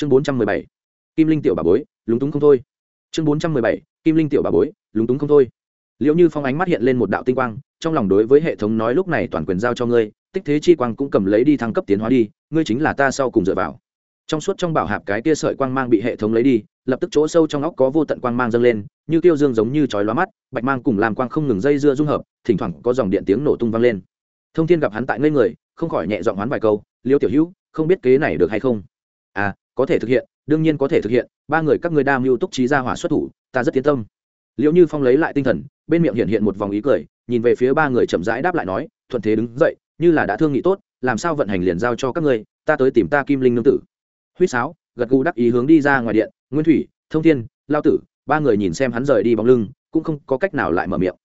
chương bốn trăm mười bảy. Kim linh tiểu bà bối, lúng túng không thôi. Chương bốn trăm mười bảy, kim linh tiểu bà bối, lúng túng không thôi. Liệu như phong ánh mắt hiện lên một đạo tinh quang, trong lòng đối với hệ thống nói lúc này toàn quyền giao cho ngươi, tích thế chi quang cũng cầm lấy đi thăng cấp tiến hóa đi, ngươi chính là ta sau cùng dựa vào. Trong suốt trong bảo hạp cái tia sợi quang mang bị hệ thống lấy đi, lập tức chỗ sâu trong óc có vô tận quang mang dâng lên, như tiêu dương giống như chói lóa mắt, bạch mang cùng làm quang không ngừng dây dưa dung hợp, thỉnh thoảng có dòng điện tiếng nổ tung vang lên. Thông thiên gặp hắn tại ngây người, không khỏi nhẹ giọng hoán vài câu liêu tiểu hữu, không biết kế này được hay không? À có thể thực hiện, đương nhiên có thể thực hiện, ba người các ngươi đam mưu túc trí ra hỏa xuất thủ, ta rất tiến tâm. Liệu như phong lấy lại tinh thần, bên miệng hiện hiện một vòng ý cười, nhìn về phía ba người chậm rãi đáp lại nói, thuận thế đứng dậy, như là đã thương nghị tốt, làm sao vận hành liền giao cho các ngươi, ta tới tìm ta kim linh nương tử. Huýt sáo, gật gù đắc ý hướng đi ra ngoài điện, nguyên thủy, thông thiên, lao tử. Ba người nhìn xem hắn rời đi bóng lưng, cũng không có cách nào lại mở miệng.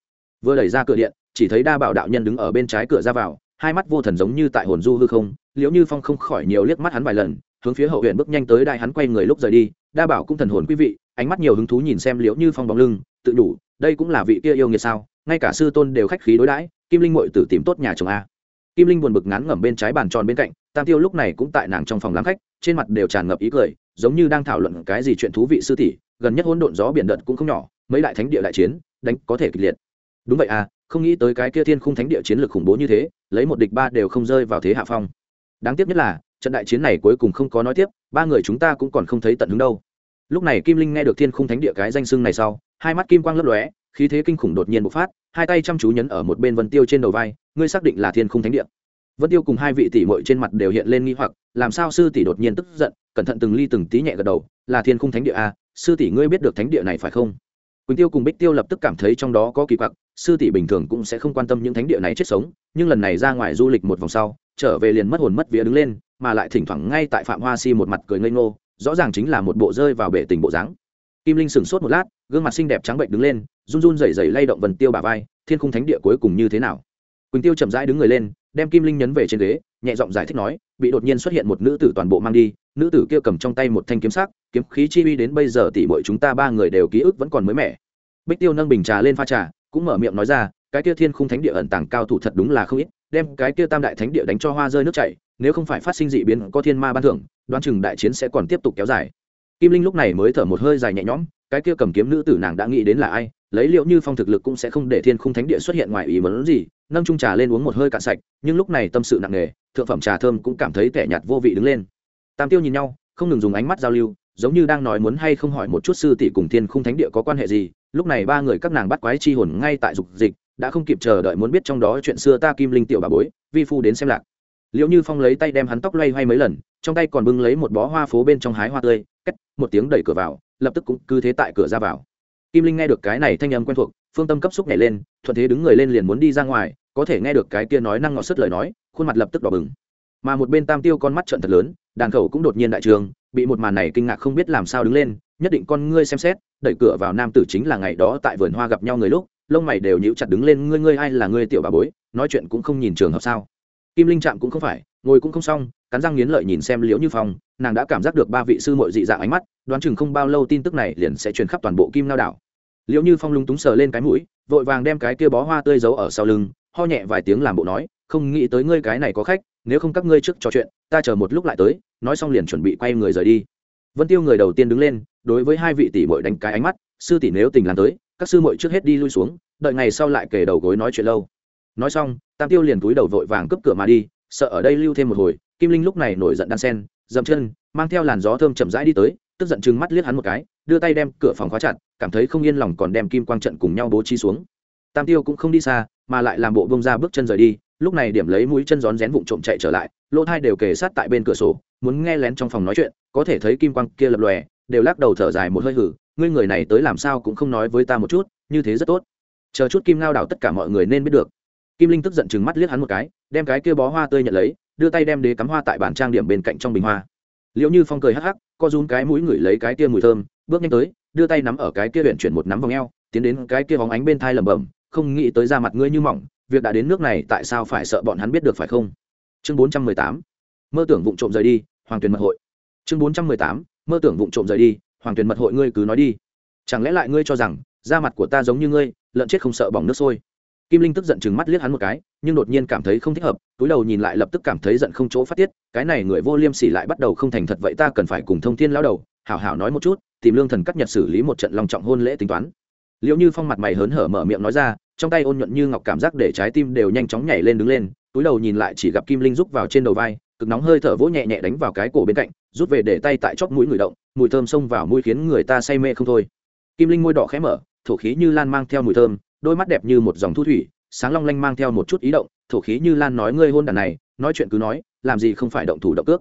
Vừa đẩy ra cửa điện, chỉ thấy đa bảo đạo nhân đứng ở bên trái cửa ra vào, hai mắt vô thần giống như tại hồn du hư không, liễu như phong không khỏi nhiều liếc mắt hắn vài lần hướng phía hậu huyện bước nhanh tới đại hắn quay người lúc rời đi, đa bảo cũng thần hồn quý vị, ánh mắt nhiều hứng thú nhìn xem liễu như phong bóng lưng, tự đủ, đây cũng là vị kia yêu nghiệt sao, ngay cả sư tôn đều khách khí đối đãi, kim linh mội tử tìm tốt nhà chồng a. Kim linh buồn bực ngắn ngẩm bên trái bàn tròn bên cạnh, tam tiêu lúc này cũng tại nàng trong phòng lắng khách, trên mặt đều tràn ngập ý cười, giống như đang thảo luận cái gì chuyện thú vị sư tỷ, gần nhất hỗn độn gió biển đợt cũng không nhỏ, mấy đại thánh địa đại chiến, đánh có thể kịch liệt. Đúng vậy à không nghĩ tới cái kia thiên khung thánh địa chiến lược khủng bố như thế, lấy một địch ba đều không rơi vào thế hạ phong. Đáng tiếc nhất là trận đại chiến này cuối cùng không có nói tiếp ba người chúng ta cũng còn không thấy tận hứng đâu. Lúc này kim linh nghe được thiên khung thánh địa cái danh xưng này sau hai mắt kim quang lấp lóe khí thế kinh khủng đột nhiên bộc phát hai tay chăm chú nhấn ở một bên vân tiêu trên đầu vai ngươi xác định là thiên khung thánh địa. Vân tiêu cùng hai vị tỷ muội trên mặt đều hiện lên nghi hoặc làm sao sư tỷ đột nhiên tức giận cẩn thận từng ly từng tí nhẹ gật đầu là thiên khung thánh địa à, sư tỷ ngươi biết được thánh địa này phải không? Quỳnh tiêu cùng bích tiêu lập tức cảm thấy trong đó có kỳ quặc sư tỷ bình thường cũng sẽ không quan tâm những thánh địa này chết sống nhưng lần này ra ngoài du lịch một vòng sau trở về liền mất hồn mất vía đứng lên mà lại thỉnh thoảng ngay tại phạm hoa si một mặt cười ngây ngô, rõ ràng chính là một bộ rơi vào bể tình bộ dáng. Kim linh sửng sốt một lát, gương mặt xinh đẹp trắng bệnh đứng lên, run run rẩy rẩy lay động vần tiêu bà vai, thiên khung thánh địa cuối cùng như thế nào? Quỳnh tiêu chậm rãi đứng người lên, đem kim linh nhấn về trên ghế, nhẹ giọng giải thích nói, bị đột nhiên xuất hiện một nữ tử toàn bộ mang đi, nữ tử kia cầm trong tay một thanh kiếm sắc, kiếm khí chi uy đến bây giờ tỷ muội chúng ta ba người đều ký ức vẫn còn mới mẻ. Bích tiêu nâng bình trà lên pha trà, cũng mở miệng nói ra, cái kia thiên khung thánh địa ẩn tàng cao thủ thật đúng là không ít, đem cái kia tam đại thánh địa đánh cho hoa rơi nước chảy nếu không phải phát sinh dị biến có thiên ma ban thưởng, đoán chừng đại chiến sẽ còn tiếp tục kéo dài. Kim linh lúc này mới thở một hơi dài nhẹ nhõm, cái kia cầm kiếm nữ tử nàng đã nghĩ đến là ai, lấy liệu như phong thực lực cũng sẽ không để thiên khung thánh địa xuất hiện ngoài ý muốn gì, nâng trung trà lên uống một hơi cạn sạch, nhưng lúc này tâm sự nặng nề, thượng phẩm trà thơm cũng cảm thấy tẻ nhạt vô vị đứng lên. Tam tiêu nhìn nhau, không ngừng dùng ánh mắt giao lưu, giống như đang nói muốn hay không hỏi một chút sư tỷ cùng thiên khung thánh địa có quan hệ gì, lúc này ba người các nàng bắt quái chi hồn ngay tại dục dịch, đã không kịp chờ đợi muốn biết trong đó chuyện xưa ta kim linh tiểu bà bối, vi phu đến xem lạc liệu như phong lấy tay đem hắn tóc loay hoay mấy lần, trong tay còn bưng lấy một bó hoa phố bên trong hái hoa tươi cách một tiếng đẩy cửa vào, lập tức cũng cứ thế tại cửa ra vào. Kim linh nghe được cái này thanh âm quen thuộc, phương tâm cấp xúc nhảy lên, thuận thế đứng người lên liền muốn đi ra ngoài, có thể nghe được cái kia nói năng ngọt sức lời nói, khuôn mặt lập tức đỏ bừng. Mà một bên tam tiêu con mắt trận thật lớn, đàn khẩu cũng đột nhiên đại trường, bị một màn này kinh ngạc không biết làm sao đứng lên, nhất định con ngươi xem xét, đẩy cửa vào nam tử chính là ngày đó tại vườn hoa gặp nhau người lúc, lông mày đều nhíu chặt đứng lên, ngươi ngươi ai là ngươi tiểu bà bối? Nói chuyện cũng không nhìn trường hợp sao? Kim linh trạm cũng không phải, ngồi cũng không xong, cắn răng nghiến lợi nhìn xem liễu như phong, nàng đã cảm giác được ba vị sư mội dị dạng ánh mắt, đoán chừng không bao lâu tin tức này liền sẽ truyền khắp toàn bộ kim lao đảo. Liễu như phong lúng túng sờ lên cái mũi, vội vàng đem cái kia bó hoa tươi giấu ở sau lưng, ho nhẹ vài tiếng làm bộ nói, không nghĩ tới ngươi cái này có khách, nếu không các ngươi trước trò chuyện, ta chờ một lúc lại tới, nói xong liền chuẩn bị quay người rời đi. Vân tiêu người đầu tiên đứng lên, đối với hai vị tỷ mội đánh cái ánh mắt, sư tỷ nếu tình làm tới, các sư muội trước hết đi lui xuống, đợi ngày sau lại kể đầu gối nói chuyện lâu nói xong, tam tiêu liền túi đầu vội vàng cướp cửa mà đi, sợ ở đây lưu thêm một hồi, kim linh lúc này nổi giận đan sen, dậm chân, mang theo làn gió thơm chậm rãi đi tới, tức giận chừng mắt liếc hắn một cái, đưa tay đem cửa phòng khóa chặt, cảm thấy không yên lòng còn đem kim quang trận cùng nhau bố trí xuống. Tam tiêu cũng không đi xa, mà lại làm bộ bông ra bước chân rời đi, lúc này điểm lấy mũi chân rón rén vụng trộm chạy trở lại, lỗ thai đều kề sát tại bên cửa sổ, muốn nghe lén trong phòng nói chuyện, có thể thấy kim quang kia lập lòe, đều lắc đầu thở dài một hơi hử, ngươi người này tới làm sao cũng không nói với ta một chút, như thế rất tốt. Chờ chút kim ngao đảo tất cả mọi người nên biết được kim linh tức giận chừng mắt liếc hắn một cái, đem cái kia bó hoa tươi nhận lấy, đưa tay đem đế cắm hoa tại bản trang điểm bên cạnh trong bình hoa. Liệu như phong cười hắc hắc, co run cái mũi ngửi lấy cái kia mùi thơm, bước nhanh tới, đưa tay nắm ở cái kia huyện chuyển một nắm vòng eo, tiến đến cái kia vòng ánh bên thai lẩm bẩm, không nghĩ tới ra mặt ngươi như mỏng, việc đã đến nước này tại sao phải sợ bọn hắn biết được phải không? Chương bốn trăm mười tám, mơ tưởng vụng trộm rời đi, hoàng tuyền mật hội. Chương bốn trăm mười tám, mơ tưởng vụng trộm rời đi, hoàng tuyền mật hội ngươi cứ nói đi. Chẳng lẽ lại ngươi cho rằng da mặt của ta giống như ngươi, lợn chết không sợ bỏng nước sôi? Kim linh tức giận chừng mắt liếc hắn một cái, nhưng đột nhiên cảm thấy không thích hợp, túi đầu nhìn lại lập tức cảm thấy giận không chỗ phát tiết, cái này người vô liêm sỉ lại bắt đầu không thành thật vậy ta cần phải cùng thông thiên lao đầu, hảo hảo nói một chút, tìm lương thần cắt nhật xử lý một trận lòng trọng hôn lễ tính toán. Liệu như phong mặt mày hớn hở mở miệng nói ra, trong tay ôn nhuận như ngọc cảm giác để trái tim đều nhanh chóng nhảy lên đứng lên, túi đầu nhìn lại chỉ gặp kim linh rúc vào trên đầu vai, cực nóng hơi thở vỗ nhẹ nhẹ đánh vào cái cổ bên cạnh, rút về để tay tại chóp mũi người động, mùi thơm xông vào mũi khiến người ta say mê không thôi. Kim linh môi đỏ khẽ mở, thổ khí như lan mang theo mùi thơm đôi mắt đẹp như một dòng thu thủy, sáng long lanh mang theo một chút ý động, thổ khí như lan nói ngươi hôn đàn này, nói chuyện cứ nói, làm gì không phải động thủ động cước.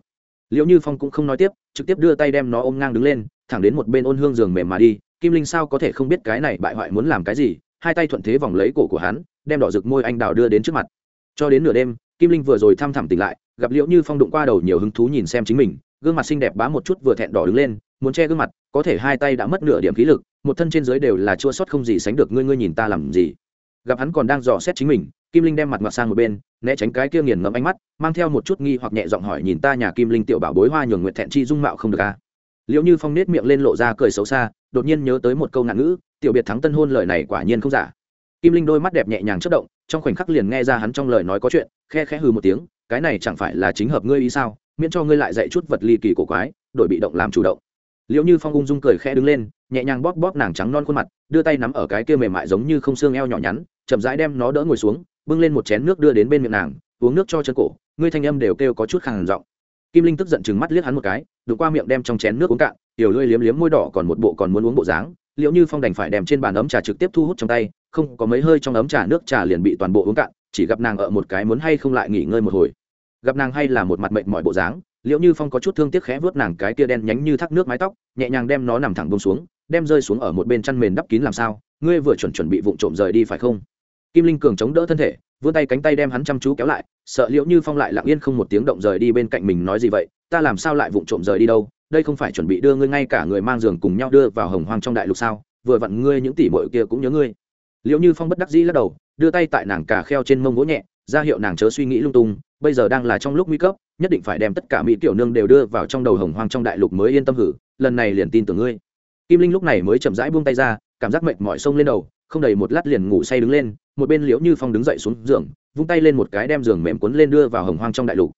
Liệu như phong cũng không nói tiếp, trực tiếp đưa tay đem nó ôm ngang đứng lên, thẳng đến một bên ôn hương giường mềm mà đi, kim linh sao có thể không biết cái này bại hoại muốn làm cái gì, hai tay thuận thế vòng lấy cổ của hắn, đem đỏ rực môi anh đào đưa đến trước mặt. Cho đến nửa đêm, kim linh vừa rồi thăm thẳm tỉnh lại, gặp liễu như phong đụng qua đầu nhiều hứng thú nhìn xem chính mình, gương mặt xinh đẹp bá một chút vừa thẹn đỏ đứng lên muốn che gương mặt, có thể hai tay đã mất nửa điểm khí lực, một thân trên dưới đều là chua sót không gì sánh được, ngươi ngươi nhìn ta làm gì? Gặp hắn còn đang dò xét chính mình, kim linh đem mặt mặt sang một bên, né tránh cái kia nghiền ngẫm ánh mắt, mang theo một chút nghi hoặc nhẹ giọng hỏi nhìn ta nhà kim linh tiểu bảo bối hoa nhường nguyện thẹn chi dung mạo không được à? Liệu như phong nết miệng lên lộ ra cười xấu xa, đột nhiên nhớ tới một câu ngạn ngữ, tiểu biệt thắng tân hôn lời này quả nhiên không giả. Kim linh đôi mắt đẹp nhẹ nhàng chất động, trong khoảnh khắc liền nghe ra hắn trong lời nói có chuyện, khe khẽ hừ một tiếng, cái này chẳng phải là chính hợp ngươi ý sao? Miễn cho ngươi lại dạy chút vật ly kỳ cổ quái, đổi bị động làm chủ động liệu như phong ung dung cười khẽ đứng lên, nhẹ nhàng bóp bóp nàng trắng non khuôn mặt, đưa tay nắm ở cái kia mềm mại giống như không xương eo nhỏ nhắn, chậm rãi đem nó đỡ ngồi xuống, bưng lên một chén nước đưa đến bên miệng nàng, uống nước cho chân cổ, ngươi thanh âm đều kêu có chút khàn giọng. Kim linh tức giận chừng mắt liếc hắn một cái, đụng qua miệng đem trong chén nước uống cạn, tiểu lưỡi liếm liếm môi đỏ còn một bộ còn muốn uống bộ dáng liệu như phong đành phải đem trên bàn ấm trà trực tiếp thu hút trong tay, không, có mấy hơi trong ấm trà nước trà liền bị toàn bộ uống cạn, chỉ gặp nàng ở một cái muốn hay không lại nghỉ ngơi một hồi. Gặp nàng hay là một mặt mệnh mọi bộ dáng liệu như phong có chút thương tiếc khẽ vớt nàng cái tia đen nhánh như thác nước mái tóc, nhẹ nhàng đem nó nằm thẳng bông xuống, đem rơi xuống ở một bên chăn mền đắp kín làm sao, ngươi vừa chuẩn chuẩn bị vụng trộm rời đi phải không? Kim linh cường chống đỡ thân thể, vươn tay cánh tay đem hắn chăm chú kéo lại, sợ liệu như phong lại lặng yên không một tiếng động rời đi bên cạnh mình nói gì vậy, ta làm sao lại vụng trộm rời đi đâu, đây không phải chuẩn bị đưa ngươi ngay cả người mang giường cùng nhau đưa vào hồng hoang trong đại lục sao, vừa vặn ngươi những tỷ muội kia cũng nhớ ngươi. Liệu như phong bất đắc dĩ lắc đầu, đưa tay tại nàng cà kheo trên mông gỗ nhẹ, ra hiệu nàng chớ suy nghĩ lung tung bây giờ đang là trong lúc nguy cấp, nhất định phải đem tất cả mỹ tiểu nương đều đưa vào trong đầu hồng hoang trong đại lục mới yên tâm hử, lần này liền tin tưởng ngươi. Kim linh lúc này mới chậm rãi buông tay ra, cảm giác mệt mỏi sông lên đầu, không đầy một lát liền ngủ say đứng lên, một bên liễu như phong đứng dậy xuống giường, vung tay lên một cái đem giường mềm cuốn lên đưa vào hồng hoang trong đại lục.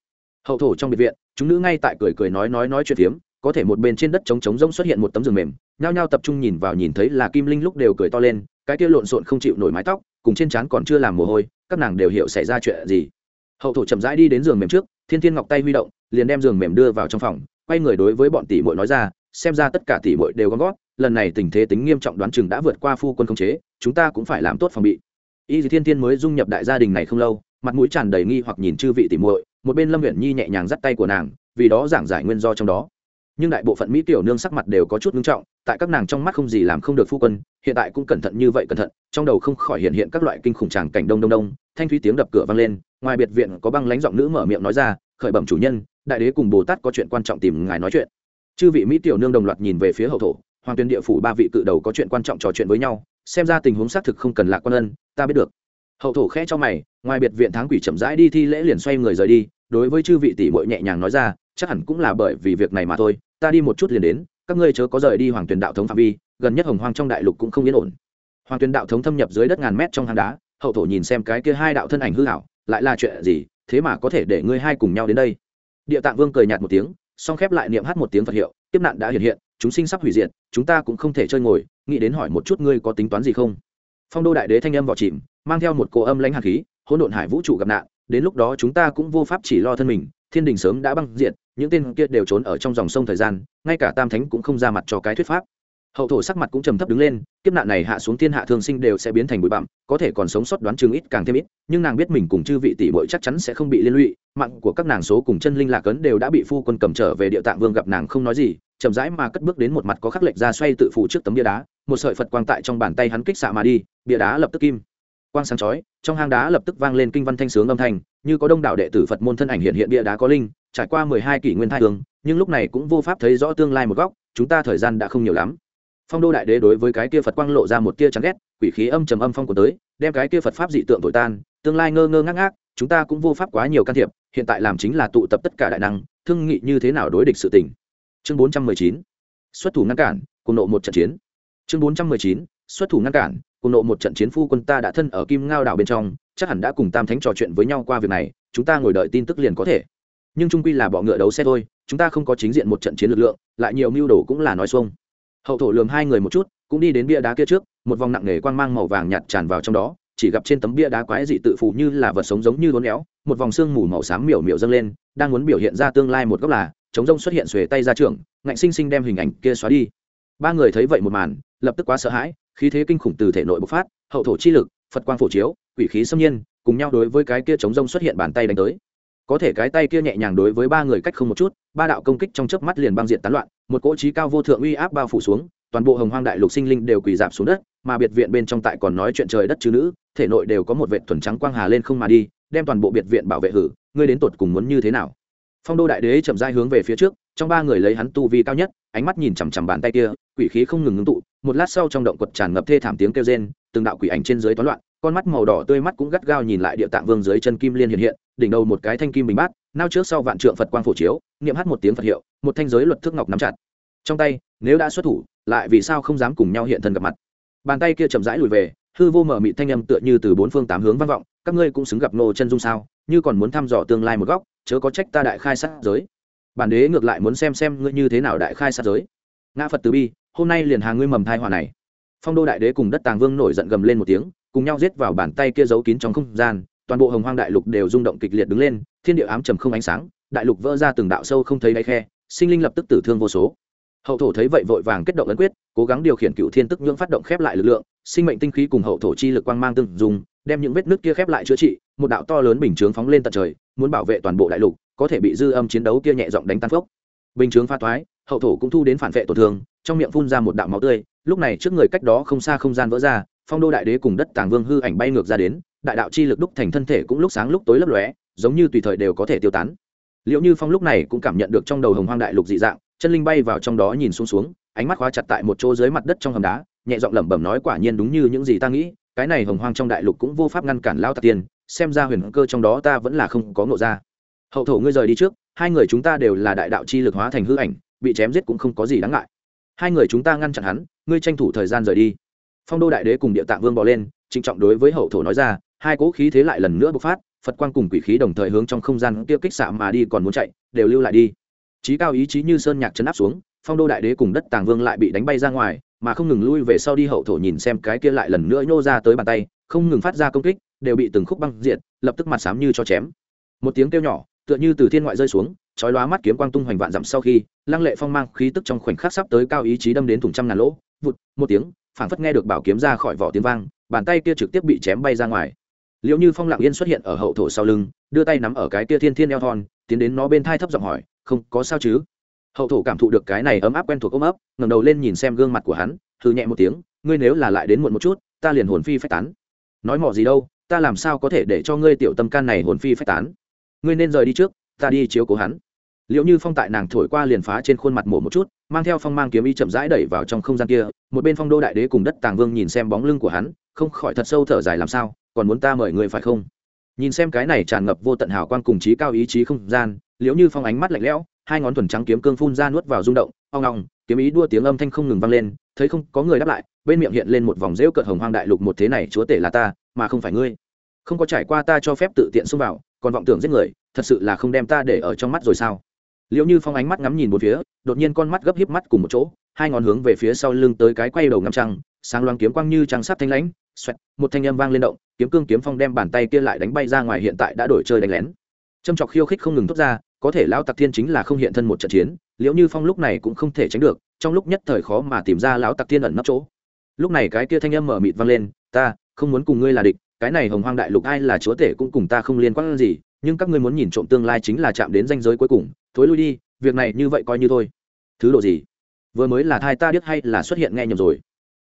Hậu thổ trong biệt viện, chúng nữ ngay tại cười cười nói nói nói chuyện phiếm, có thể một bên trên đất trống trống rỗng xuất hiện một tấm giường mềm, nhao nhao tập trung nhìn vào nhìn thấy là kim linh lúc đều cười to lên, cái kia lộn xộn không chịu nổi mái tóc, cùng trên trán còn chưa làm mồ hôi, các nàng đều hiểu xảy ra chuyện gì hậu thổ chậm rãi đi đến giường mềm trước, thiên thiên ngọc tay huy động, liền đem giường mềm đưa vào trong phòng, quay người đối với bọn tỷ muội nói ra, xem ra tất cả tỷ muội đều gom gót lần này tình thế tính nghiêm trọng đoán chừng đã vượt qua phu quân khống chế, chúng ta cũng phải làm tốt phòng bị. Y thiên thiên mới dung nhập đại gia đình này không lâu, mặt mũi tràn đầy nghi hoặc nhìn chư vị tỷ muội, một bên lâm huyện nhi nhẹ nhàng dắt tay của nàng, vì đó giảng giải nguyên do trong đó nhưng đại bộ phận mỹ tiểu nương sắc mặt đều có chút ngưng trọng, tại các nàng trong mắt không gì làm không được phu quân, hiện tại cũng cẩn thận như vậy cẩn thận, trong đầu không khỏi hiện hiện các loại kinh khủng tràng cảnh đông đông đông, thanh thúy tiếng đập cửa vang lên, ngoài biệt viện có băng lánh giọng nữ mở miệng nói ra, khởi bẩm chủ nhân, đại đế cùng bồ tát có chuyện quan trọng tìm ngài nói chuyện. Chư vị mỹ tiểu nương đồng loạt nhìn về phía hậu thổ, hoàng tuyên địa phủ ba vị cự đầu có chuyện quan trọng trò chuyện với nhau, xem ra tình huống xác thực không cần lạc quan ân, ta biết được. Hậu thổ khẽ cho mày, ngoài biệt viện tháng quỷ chậm rãi đi thi lễ liền xoay người rời đi, đối với chư vị tỷ muội nhẹ nhàng nói ra chắc hẳn cũng là bởi vì việc này mà thôi, ta đi một chút liền đến, các ngươi chớ có rời đi hoàng tuyền đạo thống phạm vi, gần nhất hồng hoang trong đại lục cũng không yên ổn. Hoàng tuyền đạo thống thâm nhập dưới đất ngàn mét trong hang đá, hậu thổ nhìn xem cái kia hai đạo thân ảnh hư hảo lại là chuyện gì, thế mà có thể để ngươi hai cùng nhau đến đây? Địa tạng vương cười nhạt một tiếng, song khép lại niệm hát một tiếng phật hiệu tiếp nạn đã hiện hiện, chúng sinh sắp hủy diệt, chúng ta cũng không thể chơi ngồi, nghĩ đến hỏi một chút ngươi có tính toán gì không? Phong đô đại đế thanh âm vào chìm, mang theo một cô âm lãnh hạt khí, hỗn độn hải vũ trụ gặp nạn, đến lúc đó chúng ta cũng vô pháp chỉ lo thân mình thiên đình sớm đã băng diệt, những tên kia đều trốn ở trong dòng sông thời gian, ngay cả tam thánh cũng không ra mặt cho cái thuyết pháp. Hậu thổ sắc mặt cũng trầm thấp đứng lên, kiếp nạn này hạ xuống thiên hạ thương sinh đều sẽ biến thành bụi bặm, có thể còn sống sót đoán chừng ít càng thêm ít, nhưng nàng biết mình cùng chư vị tỷ bội chắc chắn sẽ không bị liên lụy, mạng của các nàng số cùng chân linh lạc ấn đều đã bị phu quân cầm trở về địa tạng vương gặp nàng không nói gì, chậm rãi mà cất bước đến một mặt có khắc lệnh ra xoay tự phủ trước tấm bia đá, một sợi phật quang tại trong bàn tay hắn kích xạ mà đi, bia đá lập tức kim quang sáng chói, trong hang đá lập tức vang lên kinh văn thanh sướng âm thanh như có đông đảo đệ tử phật môn thân ảnh hiện hiện bia đá có linh, trải qua mười hai kỷ nguyên thai thường nhưng lúc này cũng vô pháp thấy rõ tương lai một góc, chúng ta thời gian đã không nhiều lắm. Phong đô đại đế đối với cái kia phật quang lộ ra một tia chán ghét, quỷ khí âm trầm âm phong của tới, đem cái kia phật pháp dị tượng tội tan, tương lai ngơ ngơ ngác ngác, chúng ta cũng vô pháp quá nhiều can thiệp, hiện tại làm chính là tụ tập tất cả đại năng, thương nghị như thế nào đối địch sự tình. Chương bốn trăm mười chín, xuất thủ ngăn cản, cùng nộ một trận chiến. Chương bốn trăm mười chín, xuất thủ ngăn cản, cùng nộ một trận chiến phu quân ta đã thân ở kim ngao đảo bên trong chắc hẳn đã cùng tam thánh trò chuyện với nhau qua việc này, chúng ta ngồi đợi tin tức liền có thể. Nhưng trung quy là bọ ngựa đấu xe thôi, chúng ta không có chính diện một trận chiến lực lượng, lại nhiều mưu đồ cũng là nói xuông. Hậu thổ lường hai người một chút, cũng đi đến bia đá kia trước, một vòng nặng nề quang mang màu vàng nhạt tràn vào trong đó, chỉ gặp trên tấm bia đá quái dị tự phụ như là vật sống giống như uốn éo, một vòng xương mù màu xám miểu miểu dâng lên, đang muốn biểu hiện ra tương lai một góc là chống rông xuất hiện xuề tay ra trường, ngạnh sinh sinh đem hình ảnh kia xóa đi. Ba người thấy vậy một màn, lập tức quá sợ hãi, khí thế kinh khủng từ thể nội bộc phát, hậu thổ chi lực, phật quang phổ chiếu quỷ khí xâm nhiên, cùng nhau đối với cái kia chống rông xuất hiện bàn tay đánh tới. Có thể cái tay kia nhẹ nhàng đối với ba người cách không một chút, ba đạo công kích trong chớp mắt liền băng diện tán loạn, một cỗ trí cao vô thượng uy áp bao phủ xuống, toàn bộ hồng hoang đại lục sinh linh đều quỳ dạp xuống đất, mà biệt viện bên trong tại còn nói chuyện trời đất chứ nữ, thể nội đều có một vệ thuần trắng quang hà lên không mà đi, đem toàn bộ biệt viện bảo vệ hử, ngươi đến tột cùng muốn như thế nào? Phong đô đại đế chậm rãi hướng về phía trước, trong ba người lấy hắn tu vi cao nhất, ánh mắt nhìn chằm chằm bàn tay kia, quỷ khí không ngừng ngưng tụ, một lát sau trong động quật tràn ngập thê thảm tiếng kêu rên, từng đạo quỷ ảnh trên dưới toán loạn con mắt màu đỏ tươi mắt cũng gắt gao nhìn lại địa tạng vương dưới chân kim liên hiện hiện, đỉnh đầu một cái thanh kim bình bát, nao trước sau vạn trượng phật quang phổ chiếu, niệm hát một tiếng phật hiệu, một thanh giới luật thước ngọc nắm chặt. Trong tay, nếu đã xuất thủ, lại vì sao không dám cùng nhau hiện thân gặp mặt? Bàn tay kia chậm rãi lùi về, hư vô mở mị thanh âm tựa như từ bốn phương tám hướng vang vọng, các ngươi cũng xứng gặp nô chân dung sao, như còn muốn thăm dò tương lai một góc, chớ có trách ta đại khai sát giới. Bản đế ngược lại muốn xem xem ngươi như thế nào đại khai sát giới. Ngã phật từ bi, hôm nay liền hàng ngươi mầm thai hòa này. Phong đô đại đế cùng đất tàng vương nổi giận gầm lên một tiếng cùng nhau giết vào bàn tay kia giấu kín trong không gian, toàn bộ hồng hoang đại lục đều rung động kịch liệt đứng lên, thiên địa ám trầm không ánh sáng, đại lục vỡ ra từng đạo sâu không thấy đáy khe, sinh linh lập tức tử thương vô số. Hậu thổ thấy vậy vội vàng kết động ấn quyết, cố gắng điều khiển cựu thiên tức nhưỡng phát động khép lại lực lượng, sinh mệnh tinh khí cùng hậu thổ chi lực quang mang tương dùng đem những vết nước kia khép lại chữa trị, một đạo to lớn bình chướng phóng lên tận trời, muốn bảo vệ toàn bộ đại lục, có thể bị dư âm chiến đấu kia nhẹ giọng đánh tan phốc. Bình chướng pha toái hậu thổ cũng thu đến phản vệ tổn thương, trong miệng phun ra một đạo máu tươi lúc này trước người cách đó không xa không gian vỡ ra, phong đô đại đế cùng đất tàng vương hư ảnh bay ngược ra đến, đại đạo chi lực đúc thành thân thể cũng lúc sáng lúc tối lấp lóe, giống như tùy thời đều có thể tiêu tán. Liệu như phong lúc này cũng cảm nhận được trong đầu hồng hoang đại lục dị dạng, chân linh bay vào trong đó nhìn xuống xuống, ánh mắt khóa chặt tại một chỗ dưới mặt đất trong hầm đá, nhẹ giọng lẩm bẩm nói quả nhiên đúng như những gì ta nghĩ, cái này hồng hoang trong đại lục cũng vô pháp ngăn cản lao tạc tiền xem ra huyền cơ trong đó ta vẫn là không có ngộ ra. Hậu thổ ngươi rời đi trước, hai người chúng ta đều là đại đạo chi lực hóa thành hư ảnh, bị chém giết cũng không có gì đáng ngại. Hai người chúng ta ngăn chặn hắn ngươi tranh thủ thời gian rời đi. Phong đô đại đế cùng địa tạng vương bỏ lên, trịnh trọng đối với hậu thổ nói ra, hai cỗ khí thế lại lần nữa bộc phát, phật quang cùng quỷ khí đồng thời hướng trong không gian kia kích xạ mà đi còn muốn chạy, đều lưu lại đi. Trí cao ý chí như sơn nhạc chấn áp xuống, phong đô đại đế cùng đất tàng vương lại bị đánh bay ra ngoài, mà không ngừng lui về sau đi hậu thổ nhìn xem cái kia lại lần nữa nhô ra tới bàn tay, không ngừng phát ra công kích, đều bị từng khúc băng diệt, lập tức mặt xám như cho chém. Một tiếng kêu nhỏ, tựa như từ thiên ngoại rơi xuống chói lóa mắt kiếm quang tung hoành vạn dặm sau khi, lăng lệ phong mang khí tức trong khoảnh khắc sắp tới cao ý chí đâm đến thủng trăm ngàn lỗ, vụt, một tiếng, phảng phất nghe được bảo kiếm ra khỏi vỏ tiếng vang, bàn tay kia trực tiếp bị chém bay ra ngoài. Liệu như phong lặng yên xuất hiện ở hậu thổ sau lưng, đưa tay nắm ở cái kia thiên thiên eo thon, tiến đến nó bên thai thấp giọng hỏi, không, có sao chứ? Hậu thổ cảm thụ được cái này ấm áp quen thuộc ôm ấp, ngẩng đầu lên nhìn xem gương mặt của hắn thư nhẹ một tiếng, ngươi nếu là lại đến muộn một chút, ta liền hồn phi phách tán. Nói mỏ gì đâu, ta làm sao có thể để cho ngươi tiểu tâm can này hồn phi phách tán? Ngươi nên rời đi trước ta đi chiếu cố hắn. Liệu như phong tại nàng thổi qua liền phá trên khuôn mặt mổ một chút, mang theo phong mang kiếm y chậm rãi đẩy vào trong không gian kia, một bên phong đô đại đế cùng đất tàng vương nhìn xem bóng lưng của hắn, không khỏi thật sâu thở dài làm sao, còn muốn ta mời người phải không? Nhìn xem cái này tràn ngập vô tận hào quang cùng trí cao ý chí không gian, liệu như phong ánh mắt lạnh lẽo, hai ngón thuần trắng kiếm cương phun ra nuốt vào rung động, ong ngong kiếm ý đua tiếng âm thanh không ngừng vang lên, thấy không có người đáp lại, bên miệng hiện lên một vòng rễu cợt hồng hoang đại lục một thế này chúa tể là ta, mà không phải ngươi. Không có trải qua ta cho phép tự tiện xông vào, còn vọng tưởng giết người thật sự là không đem ta để ở trong mắt rồi sao? Liệu như phong ánh mắt ngắm nhìn một phía, đột nhiên con mắt gấp híp mắt cùng một chỗ, hai ngón hướng về phía sau lưng tới cái quay đầu ngắm trăng, sáng loáng kiếm quang như trăng sắt thanh lãnh, xoẹt, một thanh âm vang lên động, kiếm cương kiếm phong đem bàn tay kia lại đánh bay ra ngoài hiện tại đã đổi chơi đánh lén. Châm chọc khiêu khích không ngừng thốt ra, có thể lão tặc thiên chính là không hiện thân một trận chiến liệu như phong lúc này cũng không thể tránh được, trong lúc nhất thời khó mà tìm ra lão tặc thiên ẩn nấp chỗ. Lúc này cái kia thanh âm mở mịt vang lên, ta, không muốn cùng ngươi là địch, cái này hồng hoang đại lục ai là chúa tể cũng cùng ta không liên quan gì nhưng các ngươi muốn nhìn trộm tương lai chính là chạm đến danh giới cuối cùng, thối lui đi, việc này như vậy coi như thôi. Thứ độ gì? Vừa mới là thai ta biết hay là xuất hiện nghe nhầm rồi?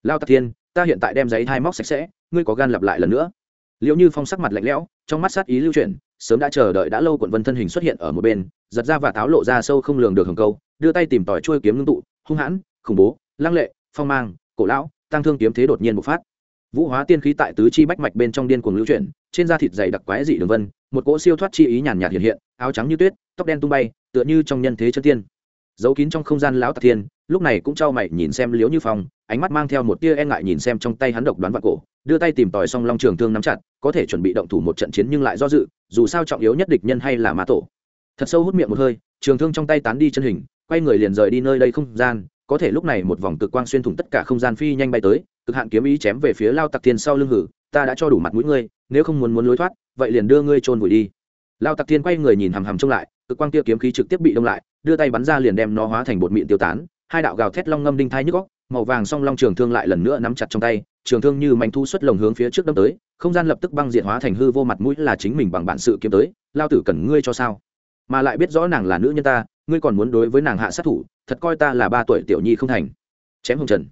Lao tạc thiên, ta hiện tại đem giấy thai móc sạch sẽ, ngươi có gan lặp lại lần nữa. Liệu như phong sắc mặt lạnh lẽo, trong mắt sát ý lưu chuyển, sớm đã chờ đợi đã lâu quận vân thân hình xuất hiện ở một bên, giật ra và tháo lộ ra sâu không lường được hồng câu, đưa tay tìm tỏi trôi kiếm ngưng tụ, hung hãn, khủng bố, lăng lệ, phong mang, cổ lão, tăng thương kiếm thế đột nhiên bộc phát. Vũ hóa tiên khí tại tứ chi bách mạch bên trong điên cuồng lưu chuyển trên da thịt dày đặc quái dị đường vân, một cỗ siêu thoát chi ý nhàn nhạt hiện hiện, áo trắng như tuyết, tóc đen tung bay, tựa như trong nhân thế chân tiên. Giấu kín trong không gian lão tạc thiên, lúc này cũng trao mày nhìn xem liếu như phong, ánh mắt mang theo một tia e ngại nhìn xem trong tay hắn độc đoán vạn cổ, đưa tay tìm tòi xong long trường thương nắm chặt, có thể chuẩn bị động thủ một trận chiến nhưng lại do dự, dù sao trọng yếu nhất địch nhân hay là ma tổ. Thật sâu hút miệng một hơi, trường thương trong tay tán đi chân hình, quay người liền rời đi nơi đây không gian, có thể lúc này một vòng cực quang xuyên thủng tất cả không gian phi nhanh bay tới, cực hạn kiếm ý chém về phía lao tặc thiên sau lưng hử, ta đã cho đủ mặt mũi ngươi nếu không muốn muốn lối thoát, vậy liền đưa ngươi trôn vùi đi. Lao tặc thiên quay người nhìn hằm hằm trông lại, cực quang kia kiếm khí trực tiếp bị đông lại, đưa tay bắn ra liền đem nó hóa thành bột mịn tiêu tán, hai đạo gào thét long ngâm đinh thai nhức góc màu vàng song long trường thương lại lần nữa nắm chặt trong tay, trường thương như mảnh thu xuất lồng hướng phía trước đâm tới, không gian lập tức băng diện hóa thành hư vô mặt mũi là chính mình bằng bản sự kiếm tới, lao tử cần ngươi cho sao? Mà lại biết rõ nàng là nữ nhân ta, ngươi còn muốn đối với nàng hạ sát thủ, thật coi ta là ba tuổi tiểu nhi không thành. Chém hồng trần.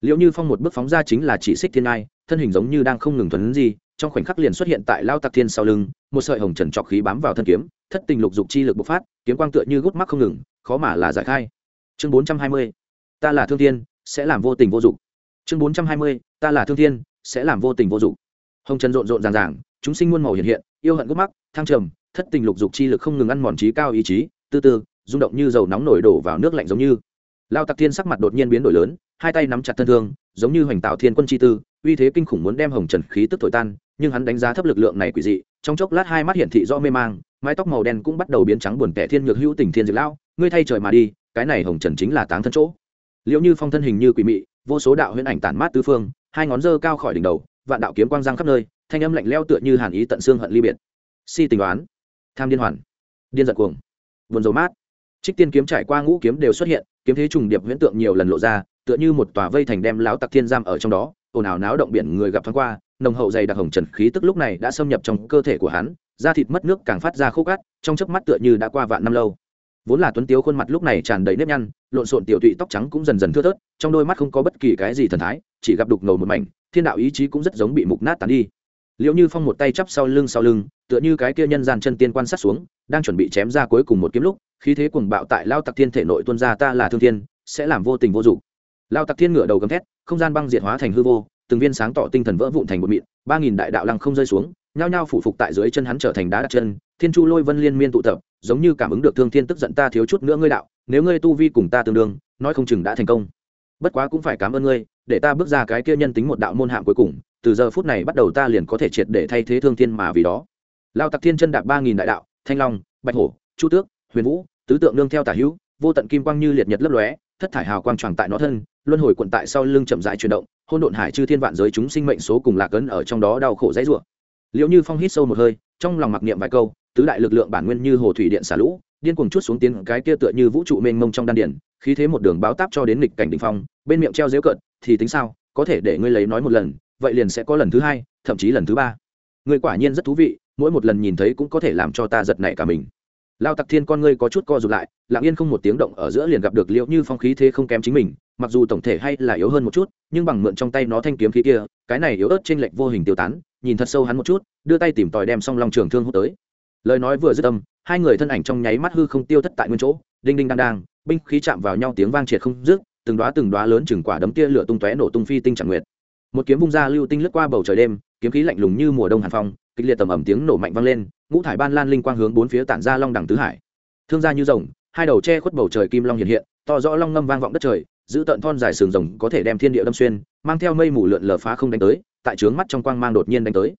Liệu như phong một bước phóng ra chính là chỉ xích thiên ai thân hình giống như đang không ngừng thuấn gì trong khoảnh khắc liền xuất hiện tại lao tặc thiên sau lưng, một sợi hồng trần trọc khí bám vào thân kiếm, thất tình lục dục chi lực bộc phát, kiếm quang tựa như gút mắt không ngừng, khó mà là giải khai. Chương bốn trăm hai mươi, ta là thương thiên, sẽ làm vô tình vô dụng. Chương bốn trăm hai mươi, ta là thương thiên, sẽ làm vô tình vô dụng. Hồng trần rộn rộn ràng ràng, chúng sinh muôn màu hiện hiện, yêu hận gút mắt, thăng trầm, thất tình lục dục chi lực không ngừng ăn mòn trí cao ý chí tư tư rung động như dầu nóng nổi đổ vào nước lạnh giống như. Lao tặc thiên sắc mặt đột nhiên biến đổi lớn, hai tay nắm chặt thân thương, giống như hoành tạo thiên quân chi tư, uy thế kinh khủng muốn đem hồng trần khí tức thổi tan nhưng hắn đánh giá thấp lực lượng này quỷ dị, trong chốc lát hai mắt hiển thị do mê mang, mái tóc màu đen cũng bắt đầu biến trắng buồn tẻ thiên nhược hữu tình thiên diệt lão, ngươi thay trời mà đi, cái này hồng trần chính là táng thân chỗ. Liệu như phong thân hình như quỷ mị, vô số đạo huyễn ảnh tản mát tứ phương, hai ngón dơ cao khỏi đỉnh đầu, vạn đạo kiếm quang giang khắp nơi, thanh âm lạnh leo tựa như hàn ý tận xương hận ly biệt. Si tình đoán tham điên hoàn, điên giật cuồng, buồn dầu mát. Trích tiên kiếm trải qua ngũ kiếm đều xuất hiện, kiếm thế trùng điệp huyễn tượng nhiều lần lộ ra, tựa như một tòa vây thành đem láo tặc thiên giam ở trong đó, ồn ào náo động biển người gặp thoáng qua nồng hậu dày đặc hồng trần khí tức lúc này đã xâm nhập trong cơ thể của hắn, da thịt mất nước càng phát ra khô cát, trong chớp mắt tựa như đã qua vạn năm lâu. Vốn là tuấn tiếu khuôn mặt lúc này tràn đầy nếp nhăn, lộn xộn tiểu tụy tóc trắng cũng dần dần thưa thớt, trong đôi mắt không có bất kỳ cái gì thần thái, chỉ gặp đục ngầu một mảnh, thiên đạo ý chí cũng rất giống bị mục nát tàn đi. Liệu như phong một tay chắp sau lưng sau lưng, tựa như cái kia nhân gian chân tiên quan sát xuống, đang chuẩn bị chém ra cuối cùng một kiếm lúc, khí thế cuồng bạo tại lao tặc thiên thể nội tuân ra ta là thương thiên, sẽ làm vô tình vô dụng. Lao tặc thiên ngựa đầu gầm thét, không gian băng diệt hóa thành hư vô từng viên sáng tỏ tinh thần vỡ vụn thành một mịn, ba nghìn đại đạo lăng không rơi xuống, nhao nhao phủ phục tại dưới chân hắn trở thành đá đặt chân, thiên chu lôi vân liên miên tụ tập, giống như cảm ứng được thương thiên tức giận ta thiếu chút nữa ngươi đạo, nếu ngươi tu vi cùng ta tương đương, nói không chừng đã thành công. Bất quá cũng phải cảm ơn ngươi, để ta bước ra cái kia nhân tính một đạo môn hạng cuối cùng, từ giờ phút này bắt đầu ta liền có thể triệt để thay thế thương thiên mà vì đó. Lao tặc thiên chân đạp ba nghìn đại đạo, thanh long, bạch hổ, chu tước, huyền vũ, tứ tượng nương theo tả hữu, vô tận kim quang như liệt nhật lấp lóe, thất thải hào quang tròn tại nó thân, luân hồi quận tại sau lưng chậm rãi chuyển động hôn độn hải chư thiên vạn giới chúng sinh mệnh số cùng lạc ấn ở trong đó đau khổ dãy rủa. Liệu như phong hít sâu một hơi trong lòng mặc niệm vài câu tứ đại lực lượng bản nguyên như hồ thủy điện xả lũ điên cuồng chút xuống tiến, cái kia tựa như vũ trụ mênh mông trong đan điển khí thế một đường báo táp cho đến nghịch cảnh đỉnh phong bên miệng treo giễu cận thì tính sao có thể để ngươi lấy nói một lần vậy liền sẽ có lần thứ hai thậm chí lần thứ ba. Ngươi quả nhiên rất thú vị mỗi một lần nhìn thấy cũng có thể làm cho ta giật nảy cả mình. Lao tặc thiên con ngươi có chút co rụt lại lặng yên không một tiếng động ở giữa liền gặp được liệu như phong khí thế không kém chính mình mặc dù tổng thể hay là yếu hơn một chút nhưng bằng mượn trong tay nó thanh kiếm khí kia cái này yếu ớt trên lệch vô hình tiêu tán nhìn thật sâu hắn một chút đưa tay tìm tòi đem xong long trường thương hút tới. Lời nói vừa dứt tâm, hai người thân ảnh trong nháy mắt hư không tiêu thất tại nguyên chỗ đinh đinh đang đang binh khí chạm vào nhau tiếng vang triệt không dứt từng đóa từng đóa lớn chừng quả đấm tia lửa tung tóe nổ tung phi tinh chẳng nguyệt. Một kiếm vung ra lưu tinh lướt qua bầu trời đêm kiếm khí lạnh lùng như mùa đông hàn phong kịch liệt tầm ẩm tiếng nổ mạnh vang lên ngũ thải ban lan linh quang hướng bốn phía tản ra long đẳng tứ hải. Thương gia như rồng hai đầu che khuất bầu trời kim long hiện hiện to rõ long ngâm vang vọng đất trời giữ tận thon dài sừng rồng có thể đem thiên địa đâm xuyên, mang theo mây mù lượn lờ phá không đánh tới, tại trướng mắt trong quang mang đột nhiên đánh tới.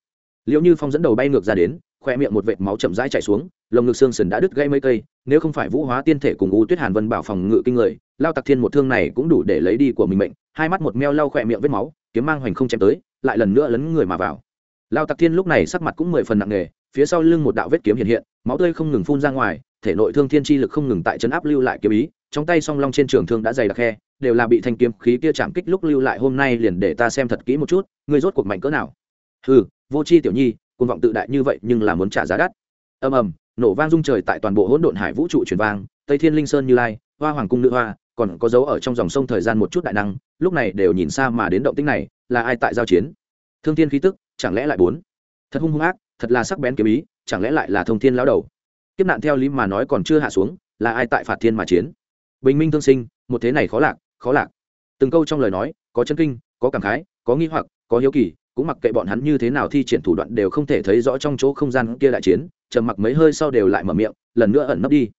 Liệu như phong dẫn đầu bay ngược ra đến, khoe miệng một vệt máu chậm rãi chảy xuống, lồng ngực xương sườn đã đứt gãy mấy cây, nếu không phải vũ hóa tiên thể cùng u tuyết hàn vân bảo phòng ngự kinh người, lao tặc thiên một thương này cũng đủ để lấy đi của mình mệnh, hai mắt một meo lau khoe miệng vết máu, kiếm mang hoành không chém tới, lại lần nữa lấn người mà vào. Lao tặc thiên lúc này sắc mặt cũng mười phần nặng nề, phía sau lưng một đạo vết kiếm hiện hiện, máu tươi không ngừng phun ra ngoài, thể nội thương thiên chi lực không ngừng tại chân áp lưu lại kiếm ý trong tay song long trên trường thương đã dày đặc khe, đều là bị thanh kiếm khí kia chạm kích lúc lưu lại, hôm nay liền để ta xem thật kỹ một chút, ngươi rốt cuộc mạnh cỡ nào? Ừ vô c h i tiểu nhi côn vọng tự đại như vậy, nhưng là muốn trả giá đắt. Ầm ầm, nổ vang rung trời tại toàn bộ hỗn độn hải vũ trụ truyền vang, tây thiên linh sơn như lai, hoa hoàng cung nữ hoa, còn có dấu ở trong dòng sông thời gian một chút đại năng, lúc này đều nhìn xa mà đến động tích này, là ai tại giao chiến? Thương thiên khí tức, chẳng lẽ lại bốn? Thật hung hung ác, thật là sắc bén kiếm ý, chẳng lẽ lại là thông thiên lão đầu? Kiếp nạn theo lý mà nói còn chưa hạ xuống, là ai tại phạt thiên mà chiến? Bình minh thương sinh, một thế này khó lạc khó lạc. Từng câu trong lời nói, có chân kinh, có cảm khái, có nghi hoặc, có hiếu kỳ, cũng mặc kệ bọn hắn như thế nào thi triển thủ đoạn đều không thể thấy rõ trong chỗ không gian kia đại chiến, trầm mặc mấy hơi sau đều lại mở miệng, lần nữa ẩn nấp đi.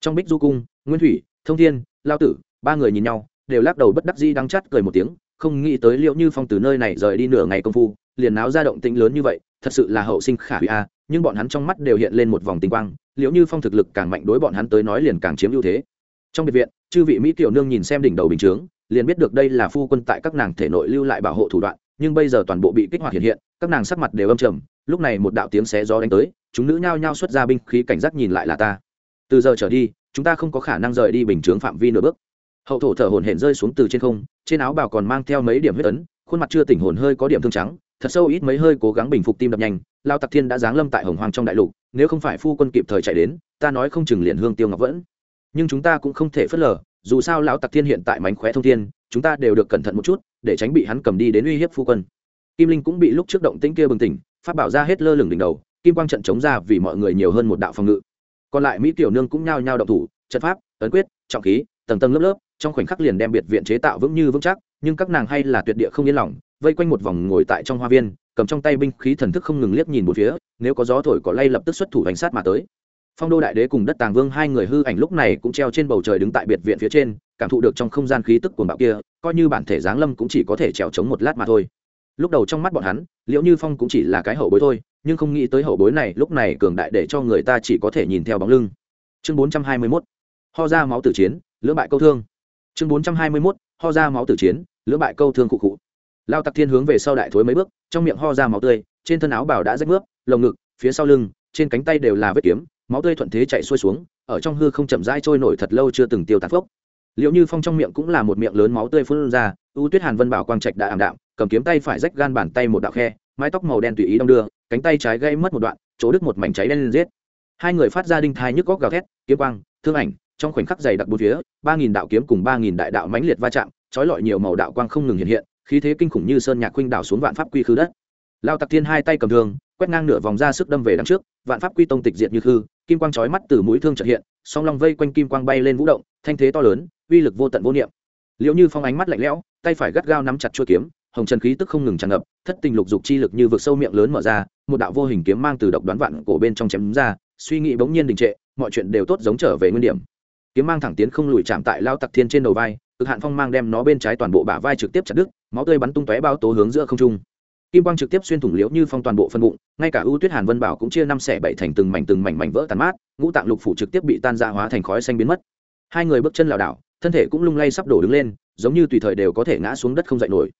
Trong bích du cung, nguyên thủy, thông thiên, lao tử, ba người nhìn nhau, đều lắc đầu bất đắc di đắng chắt cười một tiếng, không nghĩ tới liệu như phong từ nơi này rời đi nửa ngày công phu, liền náo ra động tĩnh lớn như vậy, thật sự là hậu sinh khả hủy a, nhưng bọn hắn trong mắt đều hiện lên một vòng tinh quang, liệu như phong thực lực càng mạnh đối bọn hắn tới nói liền càng chiếm ưu thế trong biệt viện, chư vị mỹ tiểu nương nhìn xem đỉnh đầu bình chướng, liền biết được đây là phu quân tại các nàng thể nội lưu lại bảo hộ thủ đoạn, nhưng bây giờ toàn bộ bị kích hoạt hiện hiện, các nàng sắc mặt đều âm trầm, lúc này một đạo tiếng xé gió đánh tới, chúng nữ nhao nhao xuất ra binh khí cảnh giác nhìn lại là ta. Từ giờ trở đi, chúng ta không có khả năng rời đi bình chướng phạm vi nửa bước. Hậu thổ thở hổn hển rơi xuống từ trên không, trên áo bào còn mang theo mấy điểm huyết ấn, khuôn mặt chưa tỉnh hồn hơi có điểm thương trắng, thật sâu ít mấy hơi cố gắng bình phục tim đập nhanh, lao tặc thiên đã giáng lâm tại hồng hoàng trong đại lục, nếu không phải phu quân kịp thời chạy đến, ta nói không chừng liền hương tiêu ngọc vẫn nhưng chúng ta cũng không thể phớt lờ, dù sao lão tặc thiên hiện tại mánh khóe thông thiên, chúng ta đều được cẩn thận một chút, để tránh bị hắn cầm đi đến uy hiếp phu quân. Kim linh cũng bị lúc trước động tĩnh kia bừng tỉnh, phát bảo ra hết lơ lửng đỉnh đầu, kim quang trận chống ra vì mọi người nhiều hơn một đạo phòng ngự. Còn lại mỹ tiểu nương cũng nhao nhao động thủ, trận pháp, ấn quyết, trọng khí, tầng tầng lớp lớp, trong khoảnh khắc liền đem biệt viện chế tạo vững như vững chắc, nhưng các nàng hay là tuyệt địa không yên lòng, vây quanh một vòng ngồi tại trong hoa viên, cầm trong tay binh khí thần thức không ngừng liếc nhìn một phía, nếu có gió thổi có lay lập tức xuất thủ hành sát mà tới phong đô đại đế cùng đất tàng vương hai người hư ảnh lúc này cũng treo trên bầu trời đứng tại biệt viện phía trên, cảm thụ được trong không gian khí tức cuồng bạo kia, coi như bản thể giáng lâm cũng chỉ có thể trèo trống một lát mà thôi. Lúc đầu trong mắt bọn hắn, liễu như phong cũng chỉ là cái hậu bối thôi, nhưng không nghĩ tới hậu bối này lúc này cường đại để cho người ta chỉ có thể nhìn theo bóng lưng. Chương bốn trăm hai mươi mốt, ho ra máu tử chiến, lưỡng bại câu thương. Chương bốn trăm hai mươi mốt, ho ra máu tử chiến, lưỡng bại câu thương cụ cụ lao tặc thiên hướng về sau đại thối mấy bước, trong miệng ho ra máu tươi, trên thân áo bảo đã rách nước lồng ngực, phía sau lưng, trên cánh tay đều là vết kiếm máu tươi thuận thế chạy xuôi xuống, ở trong hư không chậm rãi trôi nổi thật lâu chưa từng tiêu tán phốc. Liệu như phong trong miệng cũng là một miệng lớn máu tươi phun ra ưu tuyết hàn vân bảo quang trạch đã ảm đạm, cầm kiếm tay phải rách gan bàn tay một đạo khe, mái tóc màu đen tùy ý đong đưa, cánh tay trái gây mất một đoạn, chỗ đứt một mảnh cháy đen lên giết. Hai người phát ra đinh thai nhức góc gào thét, kiếm quang, thương ảnh, trong khoảnh khắc dày đặc bốn phía, ba nghìn đạo kiếm cùng ba nghìn đại đạo mãnh liệt va chạm, trói lọi nhiều màu đạo quang không ngừng hiện hiện, khí thế kinh khủng như sơn nhạc khuynh đảo xuống vạn pháp quy khứ đất. Lao tặc thiên hai tay cầm thương quét ngang nửa vòng ra sức đâm về đằng trước, vạn pháp quy tông tịch diệt như khư, kim quang trói mắt từ mũi thương trợ hiện, song long vây quanh kim quang bay lên vũ động, thanh thế to lớn, uy lực vô tận vô niệm. Liệu như phong ánh mắt lạnh lẽo, tay phải gắt gao nắm chặt chuôi kiếm, hồng trần khí tức không ngừng tràn ngập, thất tình lục dục chi lực như vực sâu miệng lớn mở ra, một đạo vô hình kiếm mang từ độc đoán vạn cổ bên trong chém ra, suy nghĩ bỗng nhiên đình trệ, mọi chuyện đều tốt giống trở về nguyên điểm. Kiếm mang thẳng tiến không lùi chạm tại lao tặc thiên trên đầu vai, cực hạn phong mang đem nó bên trái toàn bộ bả vai trực tiếp chặt đứt, máu tươi bắn tung tóe bao tố hướng giữa không trung kim quang trực tiếp xuyên thủng liễu như phong toàn bộ phân bụng, ngay cả ưu tuyết hàn vân bảo cũng chia năm xẻ bảy thành từng mảnh từng mảnh mảnh vỡ tàn mát, ngũ tạng lục phủ trực tiếp bị tan ra hóa thành khói xanh biến mất. Hai người bước chân lảo đảo, thân thể cũng lung lay sắp đổ đứng lên, giống như tùy thời đều có thể ngã xuống đất không dậy nổi.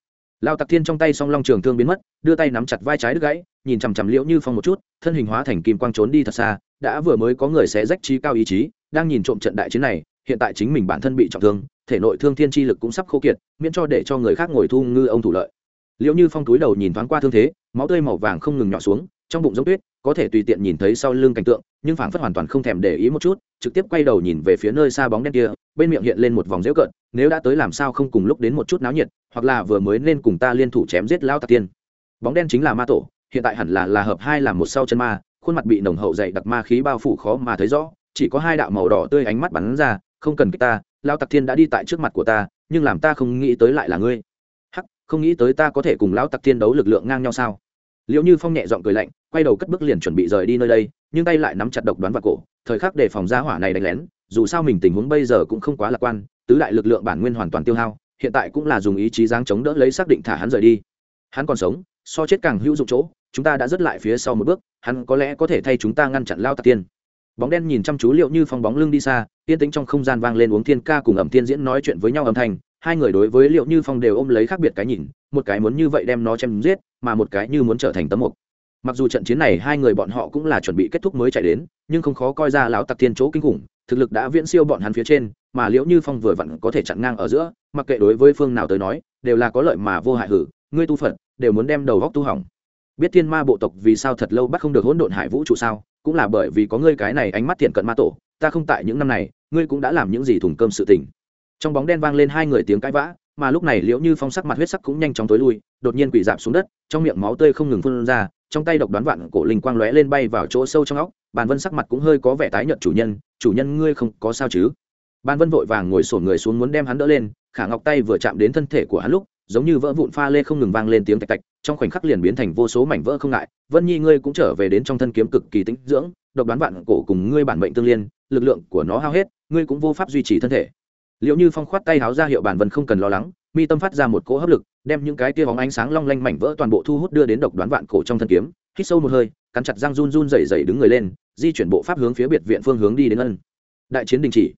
Lao tặc thiên trong tay song long trường thương biến mất, đưa tay nắm chặt vai trái đứt gãy, nhìn chằm chằm liễu như phong một chút, thân hình hóa thành kim quang trốn đi thật xa, đã vừa mới có người sẽ rách trí cao ý chí, đang nhìn trộm trận đại chiến này, hiện tại chính mình bản thân bị trọng thương, thể nội thương thiên chi lực cũng sắp khô kiệt, miễn cho để cho người khác ngồi thu ngư ông thủ lợi liệu như phong túi đầu nhìn thoáng qua thương thế, máu tươi màu vàng không ngừng nhỏ xuống, trong bụng giống tuyết, có thể tùy tiện nhìn thấy sau lưng cảnh tượng, nhưng phảng phất hoàn toàn không thèm để ý một chút, trực tiếp quay đầu nhìn về phía nơi xa bóng đen kia, bên miệng hiện lên một vòng dễu cợt, nếu đã tới làm sao không cùng lúc đến một chút náo nhiệt, hoặc là vừa mới nên cùng ta liên thủ chém giết lão tạc tiên. Bóng đen chính là ma tổ, hiện tại hẳn là là hợp hai làm một sau chân ma, khuôn mặt bị nồng hậu dày đặc ma khí bao phủ khó mà thấy rõ, chỉ có hai đạo màu đỏ tươi ánh mắt bắn ra, không cần kích ta lao tặc thiên đã đi tại trước mặt của ta, nhưng làm ta không nghĩ tới lại là ngươi không nghĩ tới ta có thể cùng lão tặc thiên đấu lực lượng ngang nhau sao? Liệu như phong nhẹ giọng cười lạnh, quay đầu cất bước liền chuẩn bị rời đi nơi đây, nhưng tay lại nắm chặt độc đoán vào cổ, thời khắc để phòng ra hỏa này đánh lén, dù sao mình tình huống bây giờ cũng không quá lạc quan, tứ đại lực lượng bản nguyên hoàn toàn tiêu hao, hiện tại cũng là dùng ý chí giáng chống đỡ lấy xác định thả hắn rời đi. Hắn còn sống, so chết càng hữu dụng chỗ, chúng ta đã dứt lại phía sau một bước, hắn có lẽ có thể thay chúng ta ngăn chặn lao tạc tiên bóng đen nhìn chăm chú liệu như phong bóng lưng đi xa, yên tĩnh trong không gian vang lên uống thiên ca cùng ẩm thiên diễn nói chuyện với nhau âm thanh hai người đối với liệu như phong đều ôm lấy khác biệt cái nhìn, một cái muốn như vậy đem nó chém giết, mà một cái như muốn trở thành tấm mục. Mặc dù trận chiến này hai người bọn họ cũng là chuẩn bị kết thúc mới chạy đến, nhưng không khó coi ra lão tặc thiên chỗ kinh khủng, thực lực đã viễn siêu bọn hắn phía trên, mà liễu như phong vừa vặn có thể chặn ngang ở giữa, mặc kệ đối với phương nào tới nói, đều là có lợi mà vô hại hử, ngươi tu phật, đều muốn đem đầu góc tu hỏng. Biết thiên ma bộ tộc vì sao thật lâu bắt không được hỗn độn hải vũ trụ sao, cũng là bởi vì có ngươi cái này ánh mắt thiện cận ma tổ, ta không tại những năm này, ngươi cũng đã làm những gì thùng cơm sự tình trong bóng đen vang lên hai người tiếng cãi vã, mà lúc này liễu như phong sắc mặt huyết sắc cũng nhanh chóng tối lui, đột nhiên quỷ dạp xuống đất, trong miệng máu tươi không ngừng phun ra, trong tay độc đoán vạn cổ linh quang lóe lên bay vào chỗ sâu trong óc, bàn vân sắc mặt cũng hơi có vẻ tái nhợt chủ nhân chủ nhân ngươi không có sao chứ? Bàn vân vội vàng ngồi sổn người xuống muốn đem hắn đỡ lên, khả ngọc tay vừa chạm đến thân thể của hắn lúc, giống như vỡ vụn pha lê không ngừng vang lên tiếng tạch tạch, trong khoảnh khắc liền biến thành vô số mảnh vỡ không ngại. Vân nhi ngươi cũng trở về đến trong thân kiếm cực kỳ tĩnh dưỡng, độc đoán vạn cổ cùng ngươi bản mệnh tương liên, lực lượng của nó hao hết, ngươi cũng vô pháp duy trì thân thể liệu như phong khoát tay háo ra hiệu bản vân không cần lo lắng, mi tâm phát ra một cỗ hấp lực, đem những cái tia bóng ánh sáng long lanh mảnh vỡ toàn bộ thu hút đưa đến độc đoán vạn cổ trong thân kiếm, hít sâu một hơi, cắn chặt răng run run rẩy rẩy đứng người lên, di chuyển bộ pháp hướng phía biệt viện phương hướng đi đến ân. Đại chiến đình chỉ.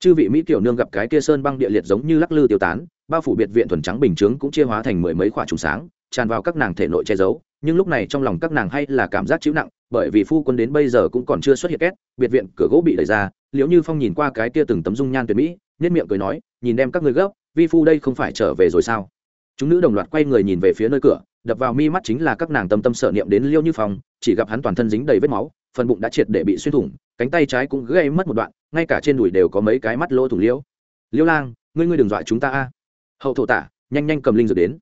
Chư vị mỹ kiểu nương gặp cái kia sơn băng địa liệt giống như lắc lư tiêu tán, bao phủ biệt viện thuần trắng bình chướng cũng chia hóa thành mười mấy quả trùng sáng, tràn vào các nàng thể nội che giấu, nhưng lúc này trong lòng các nàng hay là cảm giác chịu nặng, bởi vì phu quân đến bây giờ cũng còn chưa xuất hiện két biệt viện cửa gỗ bị đẩy ra, liễu như phong nhìn qua cái kia từng tấm dung nhan tuyệt mỹ nhất miệng cười nói, nhìn đem các người gấp, vi phu đây không phải trở về rồi sao? Chúng nữ đồng loạt quay người nhìn về phía nơi cửa, đập vào mi mắt chính là các nàng tâm tâm sợ niệm đến liêu như phong, chỉ gặp hắn toàn thân dính đầy vết máu, phần bụng đã triệt để bị xuyên thủng, cánh tay trái cũng gây mất một đoạn, ngay cả trên đùi đều có mấy cái mắt lỗ thủng liễu liêu lang, ngươi ngươi đừng dọa chúng ta a. Hậu thổ tả, nhanh nhanh cầm linh dược đến.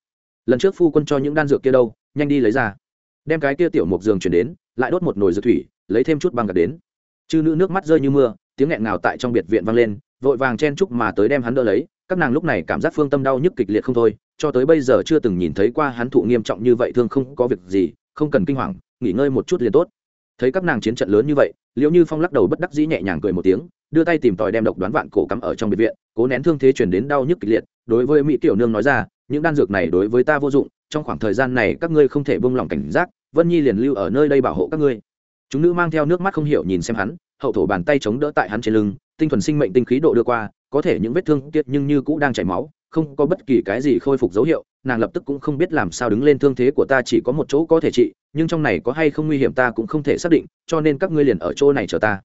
Lần trước phu quân cho những đan dược kia đâu, nhanh đi lấy ra. Đem cái kia tiểu mục giường chuyển đến, lại đốt một nồi dược thủy, lấy thêm chút băng gạt đến. Chư nữ nước mắt rơi như mưa, tiếng nghẹn ngào tại trong biệt viện vang lên vội vàng chen chúc mà tới đem hắn đỡ lấy, các nàng lúc này cảm giác phương tâm đau nhức kịch liệt không thôi, cho tới bây giờ chưa từng nhìn thấy qua hắn thụ nghiêm trọng như vậy thương không có việc gì, không cần kinh hoàng, nghỉ ngơi một chút liền tốt. Thấy các nàng chiến trận lớn như vậy liệu như phong lắc đầu bất đắc dĩ nhẹ nhàng cười một tiếng, đưa tay tìm tòi đem độc đoán vạn cổ cắm ở trong biệt viện, cố nén thương thế chuyển đến đau nhức kịch liệt, đối với mỹ tiểu nương nói ra, những đan dược này đối với ta vô dụng, trong khoảng thời gian này các ngươi không thể buông lỏng cảnh giác, vân nhi liền lưu ở nơi đây bảo hộ các ngươi. Chúng nữ mang theo nước mắt không hiểu nhìn xem hắn hậu thổ bàn tay chống đỡ tại hắn trên lưng, tinh thuần sinh mệnh tinh khí độ đưa qua, có thể những vết thương kiệt nhưng như cũ đang chảy máu, không có bất kỳ cái gì khôi phục dấu hiệu, nàng lập tức cũng không biết làm sao đứng lên thương thế của ta chỉ có một chỗ có thể trị, nhưng trong này có hay không nguy hiểm ta cũng không thể xác định, cho nên các ngươi liền ở chỗ này chờ ta.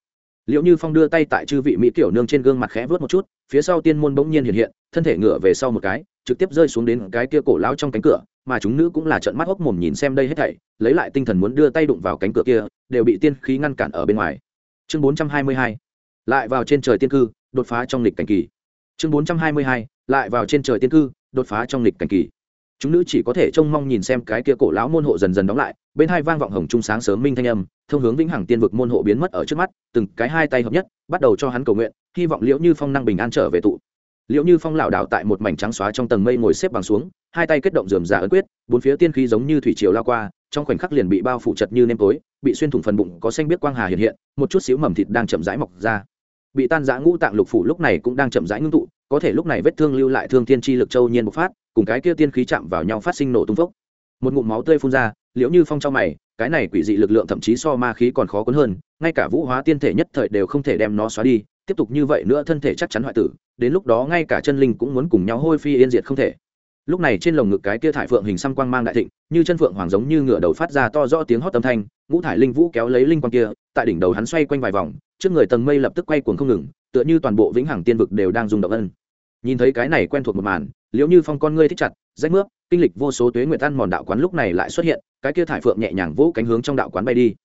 Liệu như phong đưa tay tại chư vị mỹ kiểu nương trên gương mặt khẽ vớt một chút, phía sau tiên môn bỗng nhiên hiện hiện, thân thể ngửa về sau một cái, trực tiếp rơi xuống đến cái kia cổ lao trong cánh cửa, mà chúng nữ cũng là trợn mắt hốc mồm nhìn xem đây hết thảy, lấy lại tinh thần muốn đưa tay đụng vào cánh cửa kia, đều bị tiên khí ngăn cản ở bên ngoài chương 422 lại vào trên trời tiên cư, đột phá trong lịch cảnh kỳ. Chương 422 lại vào trên trời tiên cư, đột phá trong lịch cảnh kỳ. Chúng nữ chỉ có thể trông mong nhìn xem cái kia cổ lão môn hộ dần dần đóng lại, bên hai vang vọng hồng trung sáng sớm minh thanh âm, thông hướng vĩnh hằng tiên vực môn hộ biến mất ở trước mắt, từng cái hai tay hợp nhất, bắt đầu cho hắn cầu nguyện, hy vọng liễu như phong năng bình an trở về tụ. Liễu như phong lảo đảo tại một mảnh trắng xóa trong tầng mây ngồi xếp bằng xuống, hai tay kết động dườm giả ấn quyết, bốn phía tiên khí giống như thủy triều lao qua trong khoảnh khắc liền bị bao phủ chật như nêm tối, bị xuyên thủng phần bụng có xanh biết quang hà hiện hiện, một chút xíu mầm thịt đang chậm rãi mọc ra. Bị tan giã ngũ tạng lục phủ lúc này cũng đang chậm rãi ngưng tụ, có thể lúc này vết thương lưu lại thương tiên tri lực châu nhiên bộc phát, cùng cái kia tiên khí chạm vào nhau phát sinh nổ tung phốc. Một ngụm máu tươi phun ra, liễu như phong trong mày, cái này quỷ dị lực lượng thậm chí so ma khí còn khó cuốn hơn, ngay cả vũ hóa tiên thể nhất thời đều không thể đem nó xóa đi, tiếp tục như vậy nữa thân thể chắc chắn hoại tử, đến lúc đó ngay cả chân linh cũng muốn cùng nhau hôi phi yên diệt không thể lúc này trên lồng ngực cái kia thải phượng hình xăm quang mang đại thịnh, như chân phượng hoàng giống như ngựa đầu phát ra to rõ tiếng hót âm thanh, ngũ thải linh vũ kéo lấy linh quang kia, tại đỉnh đầu hắn xoay quanh vài vòng, trước người tầng mây lập tức quay cuồng không ngừng, tựa như toàn bộ vĩnh hằng tiên vực đều đang rung động ân. Nhìn thấy cái này quen thuộc một màn, liễu như phong con ngươi thích chặt, rách mướp, kinh lịch vô số tuế nguyệt ăn mòn đạo quán lúc này lại xuất hiện, cái kia thải phượng nhẹ nhàng vỗ cánh hướng trong đạo quán bay đi.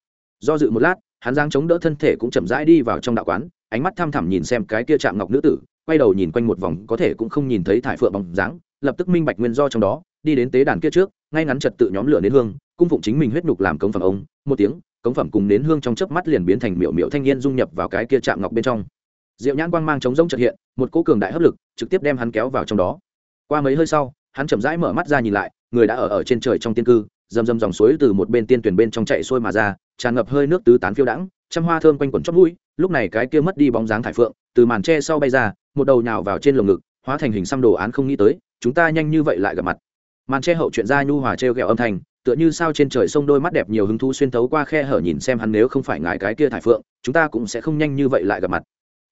Do dự một lát, hắn giang chống đỡ thân thể cũng chậm rãi đi vào trong đạo quán, ánh mắt thăm thẳm nhìn xem cái kia chạm ngọc nữ tử, quay đầu nhìn quanh một vòng, có thể cũng không nhìn thấy thải phượng bóng dáng lập tức minh bạch nguyên do trong đó, đi đến tế đàn kia trước, ngay ngắn trật tự nhóm lửa nến hương, cung phụng chính mình huyết nhục làm cống phẩm ông, một tiếng, cống phẩm cùng nến hương trong chớp mắt liền biến thành miệu miệu thanh niên dung nhập vào cái kia chạm ngọc bên trong. Diệu nhãn quang mang chống rông trật hiện, một cỗ cường đại hấp lực, trực tiếp đem hắn kéo vào trong đó. Qua mấy hơi sau, hắn chậm rãi mở mắt ra nhìn lại, người đã ở ở trên trời trong tiên cư dầm dầm dòng suối từ một bên tiên tuyển bên trong chạy xuôi mà ra, tràn ngập hơi nước tứ tán phiêu đãng, trăm hoa thơm quanh quẩn chót mũi, lúc này cái kia mất đi bóng dáng thải phượng, từ màn tre sau bay ra, một đầu nhào vào trên lồng ngực, hóa thành hình xăm đồ án không nghĩ tới chúng ta nhanh như vậy lại gặp mặt. Màn che hậu chuyện ra nhu hòa trêu ghẹo âm thanh, tựa như sao trên trời sông đôi mắt đẹp nhiều hứng thú xuyên thấu qua khe hở nhìn xem hắn nếu không phải ngài cái kia thải phượng, chúng ta cũng sẽ không nhanh như vậy lại gặp mặt.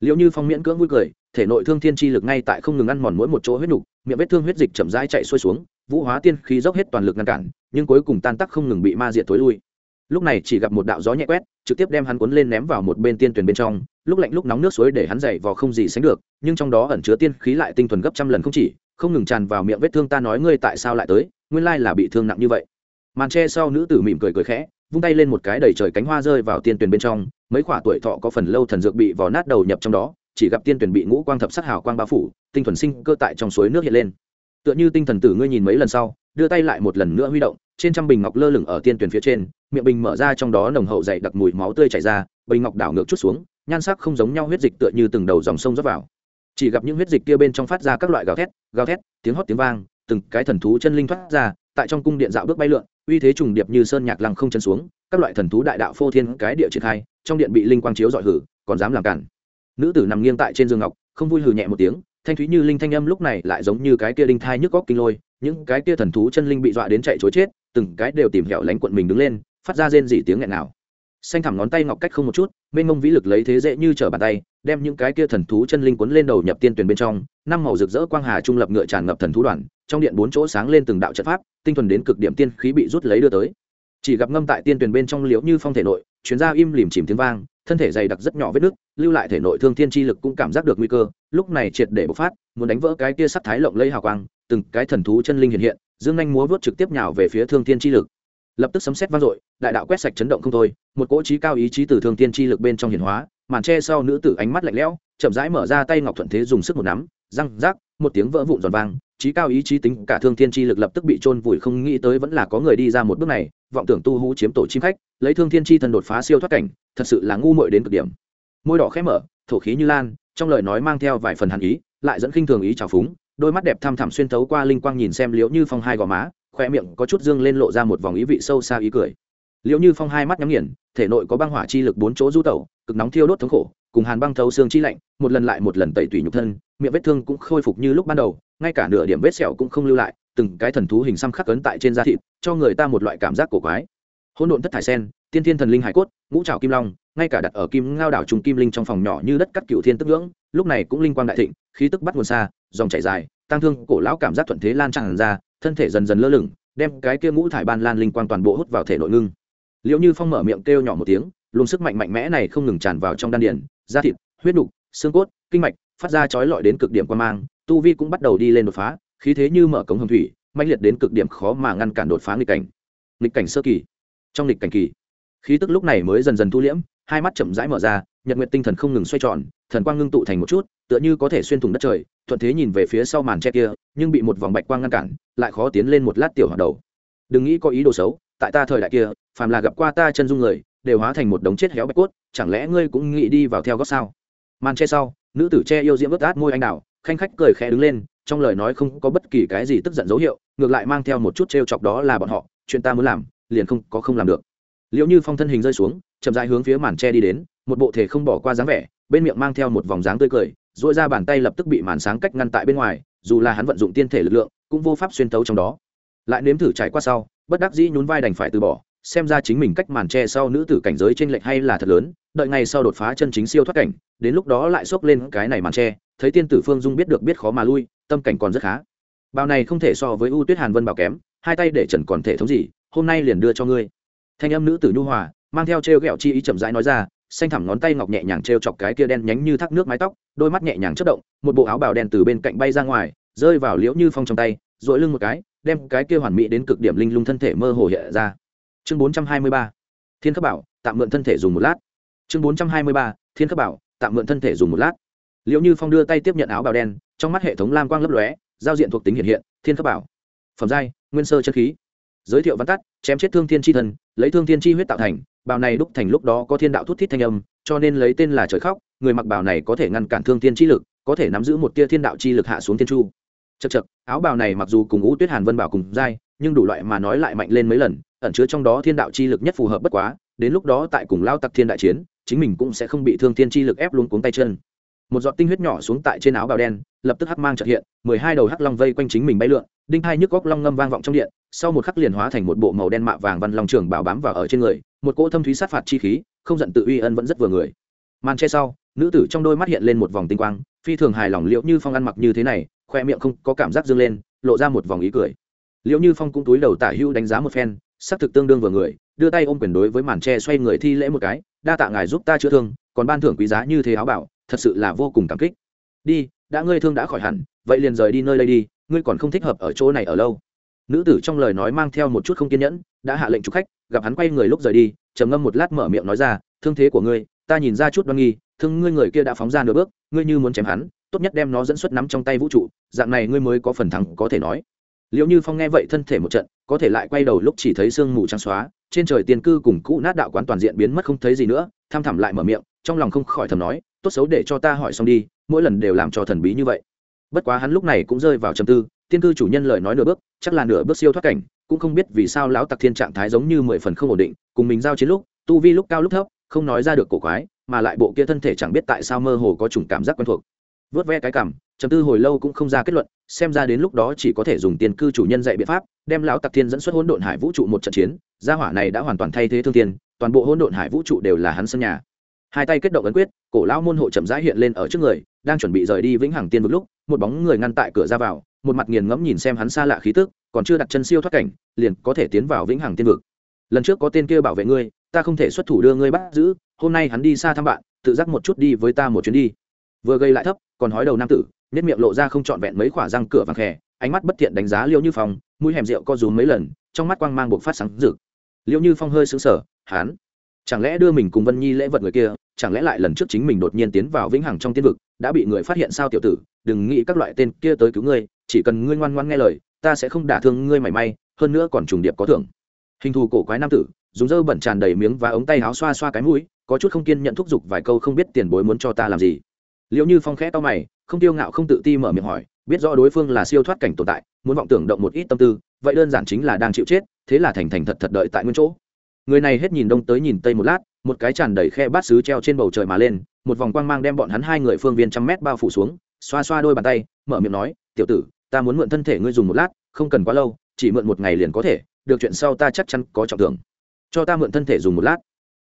Liệu như phong miễn cưỡng vui cười, thể nội thương thiên chi lực ngay tại không ngừng ăn mòn mỗi một chỗ huyết nục, miệng vết thương huyết dịch chậm rãi chạy xuôi xuống, vũ hóa tiên khí dốc hết toàn lực ngăn cản, nhưng cuối cùng tan tắc không ngừng bị ma diệt tối lui. Lúc này chỉ gặp một đạo gió nhẹ quét, trực tiếp đem hắn cuốn lên ném vào một bên tiên tuyển bên trong, lúc lạnh lúc nóng nước suối để hắn dậy vào không gì sánh được, nhưng trong đó ẩn chứa tiên khí lại tinh thuần gấp trăm lần không chỉ không ngừng tràn vào miệng vết thương ta nói ngươi tại sao lại tới, nguyên lai là bị thương nặng như vậy. Màn tre sau nữ tử mỉm cười cười khẽ, vung tay lên một cái đầy trời cánh hoa rơi vào tiên tuyển bên trong, mấy khoả tuổi thọ có phần lâu thần dược bị vò nát đầu nhập trong đó, chỉ gặp tiên tuyển bị ngũ quang thập sắc hào quang bao phủ, tinh thuần sinh cơ tại trong suối nước hiện lên. Tựa như tinh thần tử ngươi nhìn mấy lần sau, đưa tay lại một lần nữa huy động, trên trăm bình ngọc lơ lửng ở tiên tuyển phía trên, miệng bình mở ra trong đó nồng hậu dày đặc mùi máu tươi chảy ra, bình ngọc đảo ngược chút xuống, nhan sắc không giống nhau huyết dịch tựa như từng đầu dòng sông rót vào chỉ gặp những huyết dịch kia bên trong phát ra các loại gào thét gào thét, tiếng hót tiếng vang, từng cái thần thú chân linh thoát ra, tại trong cung điện dạo bước bay lượn, uy thế trùng điệp như sơn nhạc lăng không chân xuống, các loại thần thú đại đạo phô thiên cái địa triển khai, trong điện bị linh quang chiếu dọi hử, còn dám làm cản. Nữ tử nằm nghiêng tại trên giường ngọc, không vui hừ nhẹ một tiếng, thanh thúy như linh thanh âm lúc này lại giống như cái kia đinh thai nhức góc kinh lôi, những cái kia thần thú chân linh bị dọa đến chạy chối chết, từng cái đều tìm hẻo lánh quận mình đứng lên, phát ra rên dỉ tiếng nghẹn nào xanh thẳm ngón tay ngọc cách không một chút, mênh mông vĩ lực lấy thế dễ như trở bàn tay đem những cái kia thần thú chân linh cuốn lên đầu nhập tiên tuyển bên trong, năm màu rực rỡ quang hà trung lập ngựa tràn ngập thần thú đoàn, trong điện bốn chỗ sáng lên từng đạo trận pháp, tinh thuần đến cực điểm tiên khí bị rút lấy đưa tới. Chỉ gặp ngâm tại tiên tuyển bên trong liễu như phong thể nội, chuyến ra im lìm chìm tiếng vang, thân thể dày đặc rất nhỏ vết nước lưu lại thể nội thương thiên chi lực cũng cảm giác được nguy cơ, lúc này triệt để bộc phát, muốn đánh vỡ cái kia sắc thái lộng lây hào quang, từng cái thần thú chân linh hiện hiện, dương anh múa vớt trực tiếp nhào về phía thương thiên chi lực lập tức sấm xét vang dội, đại đạo quét sạch chấn động không thôi, một cỗ trí cao ý chí từ thương thiên chi lực bên trong hiển hóa, màn tre sau nữ tử ánh mắt lạnh lẽo, chậm rãi mở ra tay ngọc thuận thế dùng sức một nắm, răng rác một tiếng vỡ vụn giòn vang, trí cao ý chí tính cả thương thiên chi lực lập tức bị trôn vùi không nghĩ tới vẫn là có người đi ra một bước này, vọng tưởng tu hú chiếm tổ chim khách, lấy thương thiên chi thần đột phá siêu thoát cảnh, thật sự là ngu muội đến cực điểm. Môi đỏ khẽ mở, thổ khí như lan, trong lời nói mang theo vài phần hàn ý, lại dẫn khinh thường ý trào phúng, đôi mắt đẹp tham thẳm xuyên thấu qua linh quang nhìn xem liễu như phong hai gò má khoe miệng có chút dương lên lộ ra một vòng ý vị sâu xa ý cười. Liễu như phong hai mắt nhắm nghiền, thể nội có băng hỏa chi lực bốn chỗ du tẩu, cực nóng thiêu đốt thống khổ, cùng hàn băng thấu xương chi lạnh, một lần lại một lần tẩy tủy nhục thân, miệng vết thương cũng khôi phục như lúc ban đầu, ngay cả nửa điểm vết sẹo cũng không lưu lại, từng cái thần thú hình xăm khắc ấn tại trên da thịt, cho người ta một loại cảm giác cổ quái. Hỗn độn thất thải sen, tiên thiên thần linh hải cốt, ngũ trào kim long, ngay cả đặt ở kim ngao đảo trùng kim linh trong phòng nhỏ như đất cắt cựu thiên tức ngưỡng, lúc này cũng linh quang đại thịnh, khí tức bắt nguồn xa, dòng chảy dài tăng thương cổ lão cảm giác thuận thế lan tràn ra thân thể dần dần lơ lửng đem cái kia ngũ thải ban lan linh quang toàn bộ hút vào thể nội ngưng. Liệu như phong mở miệng kêu nhỏ một tiếng luồng sức mạnh mạnh mẽ này không ngừng tràn vào trong đan điền da thịt huyết đục, xương cốt kinh mạch phát ra chói lọi đến cực điểm quan mang tu vi cũng bắt đầu đi lên đột phá khí thế như mở cống hầm thủy mạnh liệt đến cực điểm khó mà ngăn cản đột phá nghịch cảnh. Nghịch cảnh sơ kỳ. Trong nghịch cảnh kỳ khí tức lúc này mới dần dần thu liễm hai mắt chậm rãi mở ra nhật Nguyệt tinh thần không ngừng xoay tròn, thần quang ngưng tụ thành một chút, tựa như có thể xuyên thủng đất trời, thuận thế nhìn về phía sau màn tre kia, nhưng bị một vòng bạch quang ngăn cản, lại khó tiến lên một lát tiểu hoạt đầu. Đừng nghĩ có ý đồ xấu, tại ta thời đại kia, phàm là gặp qua ta chân dung người, đều hóa thành một đống chết héo bạch cốt, chẳng lẽ ngươi cũng nghĩ đi vào theo gót sao? Màn che sau, nữ tử che yêu diễm ướt át môi anh đào, khanh khách cười khẽ đứng lên, trong lời nói không có bất kỳ cái gì tức giận dấu hiệu, ngược lại mang theo một chút t chọc đó là bọn họ, chuyện ta muốn làm, liền không có không làm được. Liệu như phong thân hình rơi xuống, chậm rãi hướng phía màn tre đi đến một bộ thể không bỏ qua dáng vẻ, bên miệng mang theo một vòng dáng tươi cười dội ra bàn tay lập tức bị màn sáng cách ngăn tại bên ngoài, dù là hắn vận dụng tiên thể lực lượng, cũng vô pháp xuyên tấu trong đó. Lại nếm thử trải qua sau, bất đắc dĩ nhún vai đành phải từ bỏ, xem ra chính mình cách màn tre sau nữ tử cảnh giới trên lệch hay là thật lớn, đợi ngày sau đột phá chân chính siêu thoát cảnh, đến lúc đó lại xốc lên cái này màn tre thấy tiên tử phương dung biết được biết khó mà lui, tâm cảnh còn rất khá. Bao này không thể so với u tuyết hàn vân bảo kém, hai tay để trần còn thể thống gì, hôm nay liền đưa cho ngươi. Thanh âm nữ tử nhu hòa, mang theo t r e o g ẹ o chi ý chậm rãi nói ra xanh thẳm ngón tay ngọc nhẹ nhàng t r e o chọc cái kia đen nhánh như thác nước mái tóc, đôi mắt nhẹ nhàng chất động, một bộ áo bào đen từ bên cạnh bay ra ngoài, rơi vào liễu như phong trong tay dội lưng một cái, đem cái kia hoàn mỹ đến cực điểm linh lung thân thể mơ hồ hiện ra. Chương bốn trăm hai mươi ba, thiên cấp bảo, tạm mượn thân thể dùng một lát. Chương bốn trăm hai mươi ba, thiên cấp bảo, tạm mượn thân thể dùng một lát. Liễu như phong đưa tay tiếp nhận áo bào đen, trong mắt hệ thống lam quang lấp lóe, giao diện thuộc tính hiện hiện, thiên cấp bảo. Phẩm giai, nguyên sơ chân khí. Giới thiệu văn tắt, chém chết thương thiên tri thần, lấy thương thiên chi huyết tạo thành bào này đúc thành lúc đó có thiên đạo thút thít thanh âm, cho nên lấy tên là trời khóc, người mặc bào này có thể ngăn cản thương thiên chi lực, có thể nắm giữ một tia thiên đạo chi lực hạ xuống thiên chu. Chật chật áo bào này mặc dù cùng ngũ tuyết hàn vân bảo cùng dai nhưng đủ loại mà nói lại mạnh lên mấy lần, ẩn chứa trong đó thiên đạo chi lực nhất phù hợp bất quá, đến lúc đó tại cùng lao tặc thiên đại chiến, chính mình cũng sẽ không bị thương thiên chi lực ép luôn cuống tay chân. Một giọt tinh huyết nhỏ xuống tại trên áo bào đen, lập tức hắc mang trật hiện, mười hai đầu hắc long vây quanh chính mình bay lượn, đinh hai nhức góc long ngâm vang vọng trong điện sau một khắc liền hóa thành một bộ màu đen mạ vàng văn long trường bảo bám vào ở trên người, một cỗ thâm thúy sát phạt chi khí, không giận tự uy ân vẫn rất vừa người. Màn che sau, nữ tử trong đôi mắt hiện lên một vòng tinh quang, phi thường hài lòng liệu như phong ăn mặc như thế này, khoe miệng không có cảm giác dâng lên, lộ ra một vòng ý cười. Liệu như phong cũng túi đầu tả hưu đánh giá một phen xác thực tương đương vừa người, đưa tay ôm quyền đối với màn tre xoay người thi lễ một cái, đa tạ ngài giúp ta chữa thương, còn ban thưởng quý giá như thế áo bảo, thật sự là vô cùng cảm kích. Đi, đã ngươi thương đã khỏi hẳn, vậy liền rời đi nơi đây đi, ngươi còn không thích hợp ở chỗ này ở lâu nữ tử trong lời nói mang theo một chút không kiên nhẫn, đã hạ lệnh chụp khách, gặp hắn quay người lúc rời đi, trầm ngâm một lát mở miệng nói ra, thương thế của ngươi, ta nhìn ra chút đoan nghi, thương ngươi người kia đã phóng ra nửa bước, ngươi như muốn chém hắn, tốt nhất đem nó dẫn xuất nắm trong tay vũ trụ, dạng này ngươi mới có phần thắng có thể nói. Liệu như phong nghe vậy thân thể một trận, có thể lại quay đầu lúc chỉ thấy sương mù trắng xóa, trên trời tiền cư cùng cũ nát đạo quán toàn diện biến mất không thấy gì nữa, tham thẳm lại mở miệng, trong lòng không khỏi thầm nói, tốt xấu để cho ta hỏi xong đi, mỗi lần đều làm cho thần bí như vậy. Bất quá hắn lúc này cũng rơi vào trầm tư tiên cư chủ nhân lời nói nửa bước, chắc là nửa bước siêu thoát cảnh, cũng không biết vì sao lão tặc thiên trạng thái giống như mười phần không ổn định, cùng mình giao chiến lúc, tu vi lúc cao lúc thấp, không nói ra được cổ quái, mà lại bộ kia thân thể chẳng biết tại sao mơ hồ có chủng cảm giác quen thuộc. Vớt ve cái cảm chấm tư hồi lâu cũng không ra kết luận, xem ra đến lúc đó chỉ có thể dùng tiền cư chủ nhân dạy biện pháp, đem lão tặc thiên dẫn xuất hỗn độn hải vũ trụ một trận chiến, gia hỏa này đã hoàn toàn thay thế thương tiền toàn bộ hỗn độn hải vũ trụ đều là hắn sân nhà. Hai tay kết động ấn quyết, cổ lão môn hộ chậm rãi hiện lên ở trước người, đang chuẩn bị rời đi vĩnh hằng tiên một lúc, một bóng người ngăn tại cửa ra vào một mặt nghiền ngẫm nhìn xem hắn xa lạ khí tức, còn chưa đặt chân siêu thoát cảnh, liền có thể tiến vào vĩnh hằng tiên vực. Lần trước có tên kia bảo vệ ngươi, ta không thể xuất thủ đưa ngươi bắt giữ, hôm nay hắn đi xa thăm bạn, tự giác một chút đi với ta một chuyến đi. Vừa gây lại thấp, còn hói đầu nam tử nét miệng lộ ra không trọn vẹn mấy khỏa răng cửa vàng khè, ánh mắt bất thiện đánh giá liêu như phong, mũi hẻm rượu co rúm mấy lần, trong mắt quang mang buộc phát sáng rực. Liêu như phong hơi sững sờ hán chẳng lẽ đưa mình cùng vân nhi lễ vật người kia, chẳng lẽ lại lần trước chính mình đột nhiên tiến vào vĩnh hằng trong tiên vực, đã bị người phát hiện sao tiểu tử, đừng nghĩ các loại tên kia tới cứu ngươi chỉ cần ngươi ngoan ngoan nghe lời, ta sẽ không đả thương ngươi mảy may, hơn nữa còn trùng điệp có thưởng. Hình thù cổ quái nam tử, dùng dơ bẩn tràn đầy miếng và ống tay áo xoa xoa cái mũi, có chút không kiên nhận thúc giục vài câu không biết tiền bối muốn cho ta làm gì. Liệu như phong khẽ to mày, không tiêu ngạo không tự ti mở miệng hỏi, biết rõ đối phương là siêu thoát cảnh tồn tại, muốn vọng tưởng động một ít tâm tư, vậy đơn giản chính là đang chịu chết, thế là thành thành thật thật đợi tại nguyên chỗ. Người này hết nhìn đông tới nhìn tây một lát, một cái tràn đầy khe bát xứ treo trên bầu trời mà lên, một vòng quang mang đem bọn hắn hai người phương viên trăm mét bao phủ xuống, xoa xoa đôi bàn tay, mở miệng nói, tiểu tử ta muốn mượn thân thể ngươi dùng một lát, không cần quá lâu, chỉ mượn một ngày liền có thể, được chuyện sau ta chắc chắn có trọng thưởng. Cho ta mượn thân thể dùng một lát.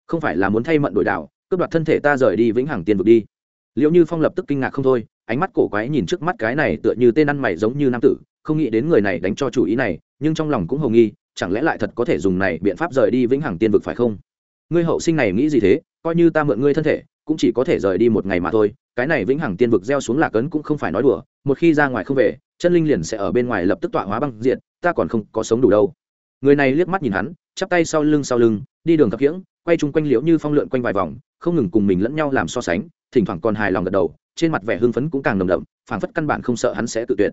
Không phải là muốn thay mận đổi đạo cướp đoạt thân thể ta rời đi vĩnh hằng tiên vực đi. Liệu như phong lập tức kinh ngạc không thôi, ánh mắt cổ quái nhìn trước mắt cái này tựa như tên ăn mày giống như nam tử, không nghĩ đến người này đánh cho chủ ý này, nhưng trong lòng cũng hầu nghi, chẳng lẽ lại thật có thể dùng này biện pháp rời đi vĩnh hằng tiên vực phải không? Ngươi hậu sinh này nghĩ gì thế, coi như ta mượn ngươi thân thể, cũng chỉ có thể rời đi một ngày mà thôi, cái này vĩnh hằng tiên vực gieo xuống lạc ấn cũng không phải nói đùa, một khi ra ngoài không về chân linh liền sẽ ở bên ngoài lập tức tọa hóa băng diện ta còn không có sống đủ đâu. Người này liếc mắt nhìn hắn, chắp tay sau lưng sau lưng, đi đường thập kiễng quay chung quanh liễu như phong lượn quanh vài vòng, không ngừng cùng mình lẫn nhau làm so sánh, thỉnh thoảng còn hài lòng gật đầu, trên mặt vẻ hưng phấn cũng càng nồng đậm, phảng phất căn bản không sợ hắn sẽ tự tuyệt.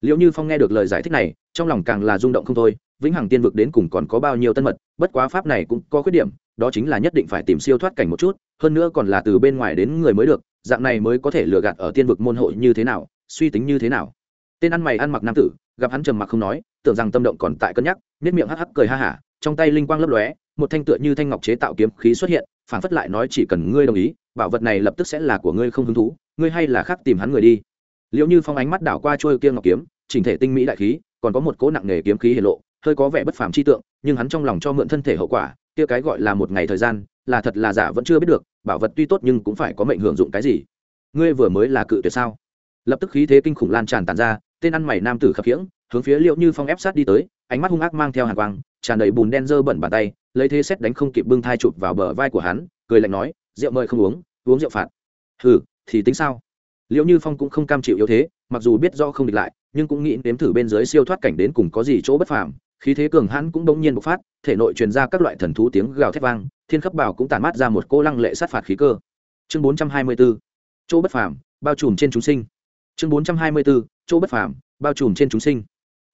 Liễu như phong nghe được lời giải thích này, trong lòng càng là rung động không thôi, vĩnh hằng tiên vực đến cùng còn có bao nhiêu tân mật, bất quá pháp này cũng có khuyết điểm, đó chính là nhất định phải tìm siêu thoát cảnh một chút, hơn nữa còn là từ bên ngoài đến người mới được, dạng này mới có thể lừa gạt ở tiên vực môn hội như thế nào, suy tính như thế nào tên ăn mày ăn mặc nam tử, gặp hắn trầm mặc không nói, tưởng rằng tâm động còn tại cân nhắc nếp miệng hắc hắc cười ha hả, trong tay linh quang lấp lóe, một thanh tựa như thanh ngọc chế tạo kiếm khí xuất hiện, phản phất lại nói chỉ cần ngươi đồng ý, bảo vật này lập tức sẽ là của ngươi không hứng thú, ngươi hay là khác tìm hắn người đi. Liệu như phong ánh mắt đảo qua trôi kia ngọc kiếm, chỉnh thể tinh mỹ đại khí, còn có một cỗ nặng nghề kiếm khí hiển lộ, hơi có vẻ bất phàm chi tượng, nhưng hắn trong lòng cho mượn thân thể hậu quả, kia cái gọi là một ngày thời gian, là thật là giả vẫn chưa biết được, bảo vật tuy tốt nhưng cũng phải có mệnh hưởng dụng cái gì. Ngươi vừa mới là cự tuyệt sao? Lập tức khí thế kinh khủng lan tràn tàn ra tên ăn mày nam tử khập khiễng, hướng phía liệu như phong ép sát đi tới, ánh mắt hung ác mang theo hàng quang, tràn đầy bùn đen dơ bẩn bàn tay, lấy thế xét đánh không kịp bưng thai chụp vào bờ vai của hắn, cười lạnh nói, rượu mời không uống uống rượu phạt. Hừ, thì tính sao? Liệu như phong cũng không cam chịu yếu thế, mặc dù biết do không địch lại, nhưng cũng nghĩ đếm thử bên dưới siêu thoát cảnh đến cùng có gì chỗ bất phàm, khí thế cường hãn cũng bỗng nhiên bộc phát, thể nội truyền ra các loại thần thú tiếng gào thét vang, thiên khắp bảo cũng tàn mát ra một cô lăng lệ sát phạt khí cơ. Chương bốn trăm hai mươi 424 chỗ bất phàm, bao trùm trên chúng sinh. Chương bốn trăm hai mươi 424 chỗ bất phàm, bao trùm trên chúng sinh.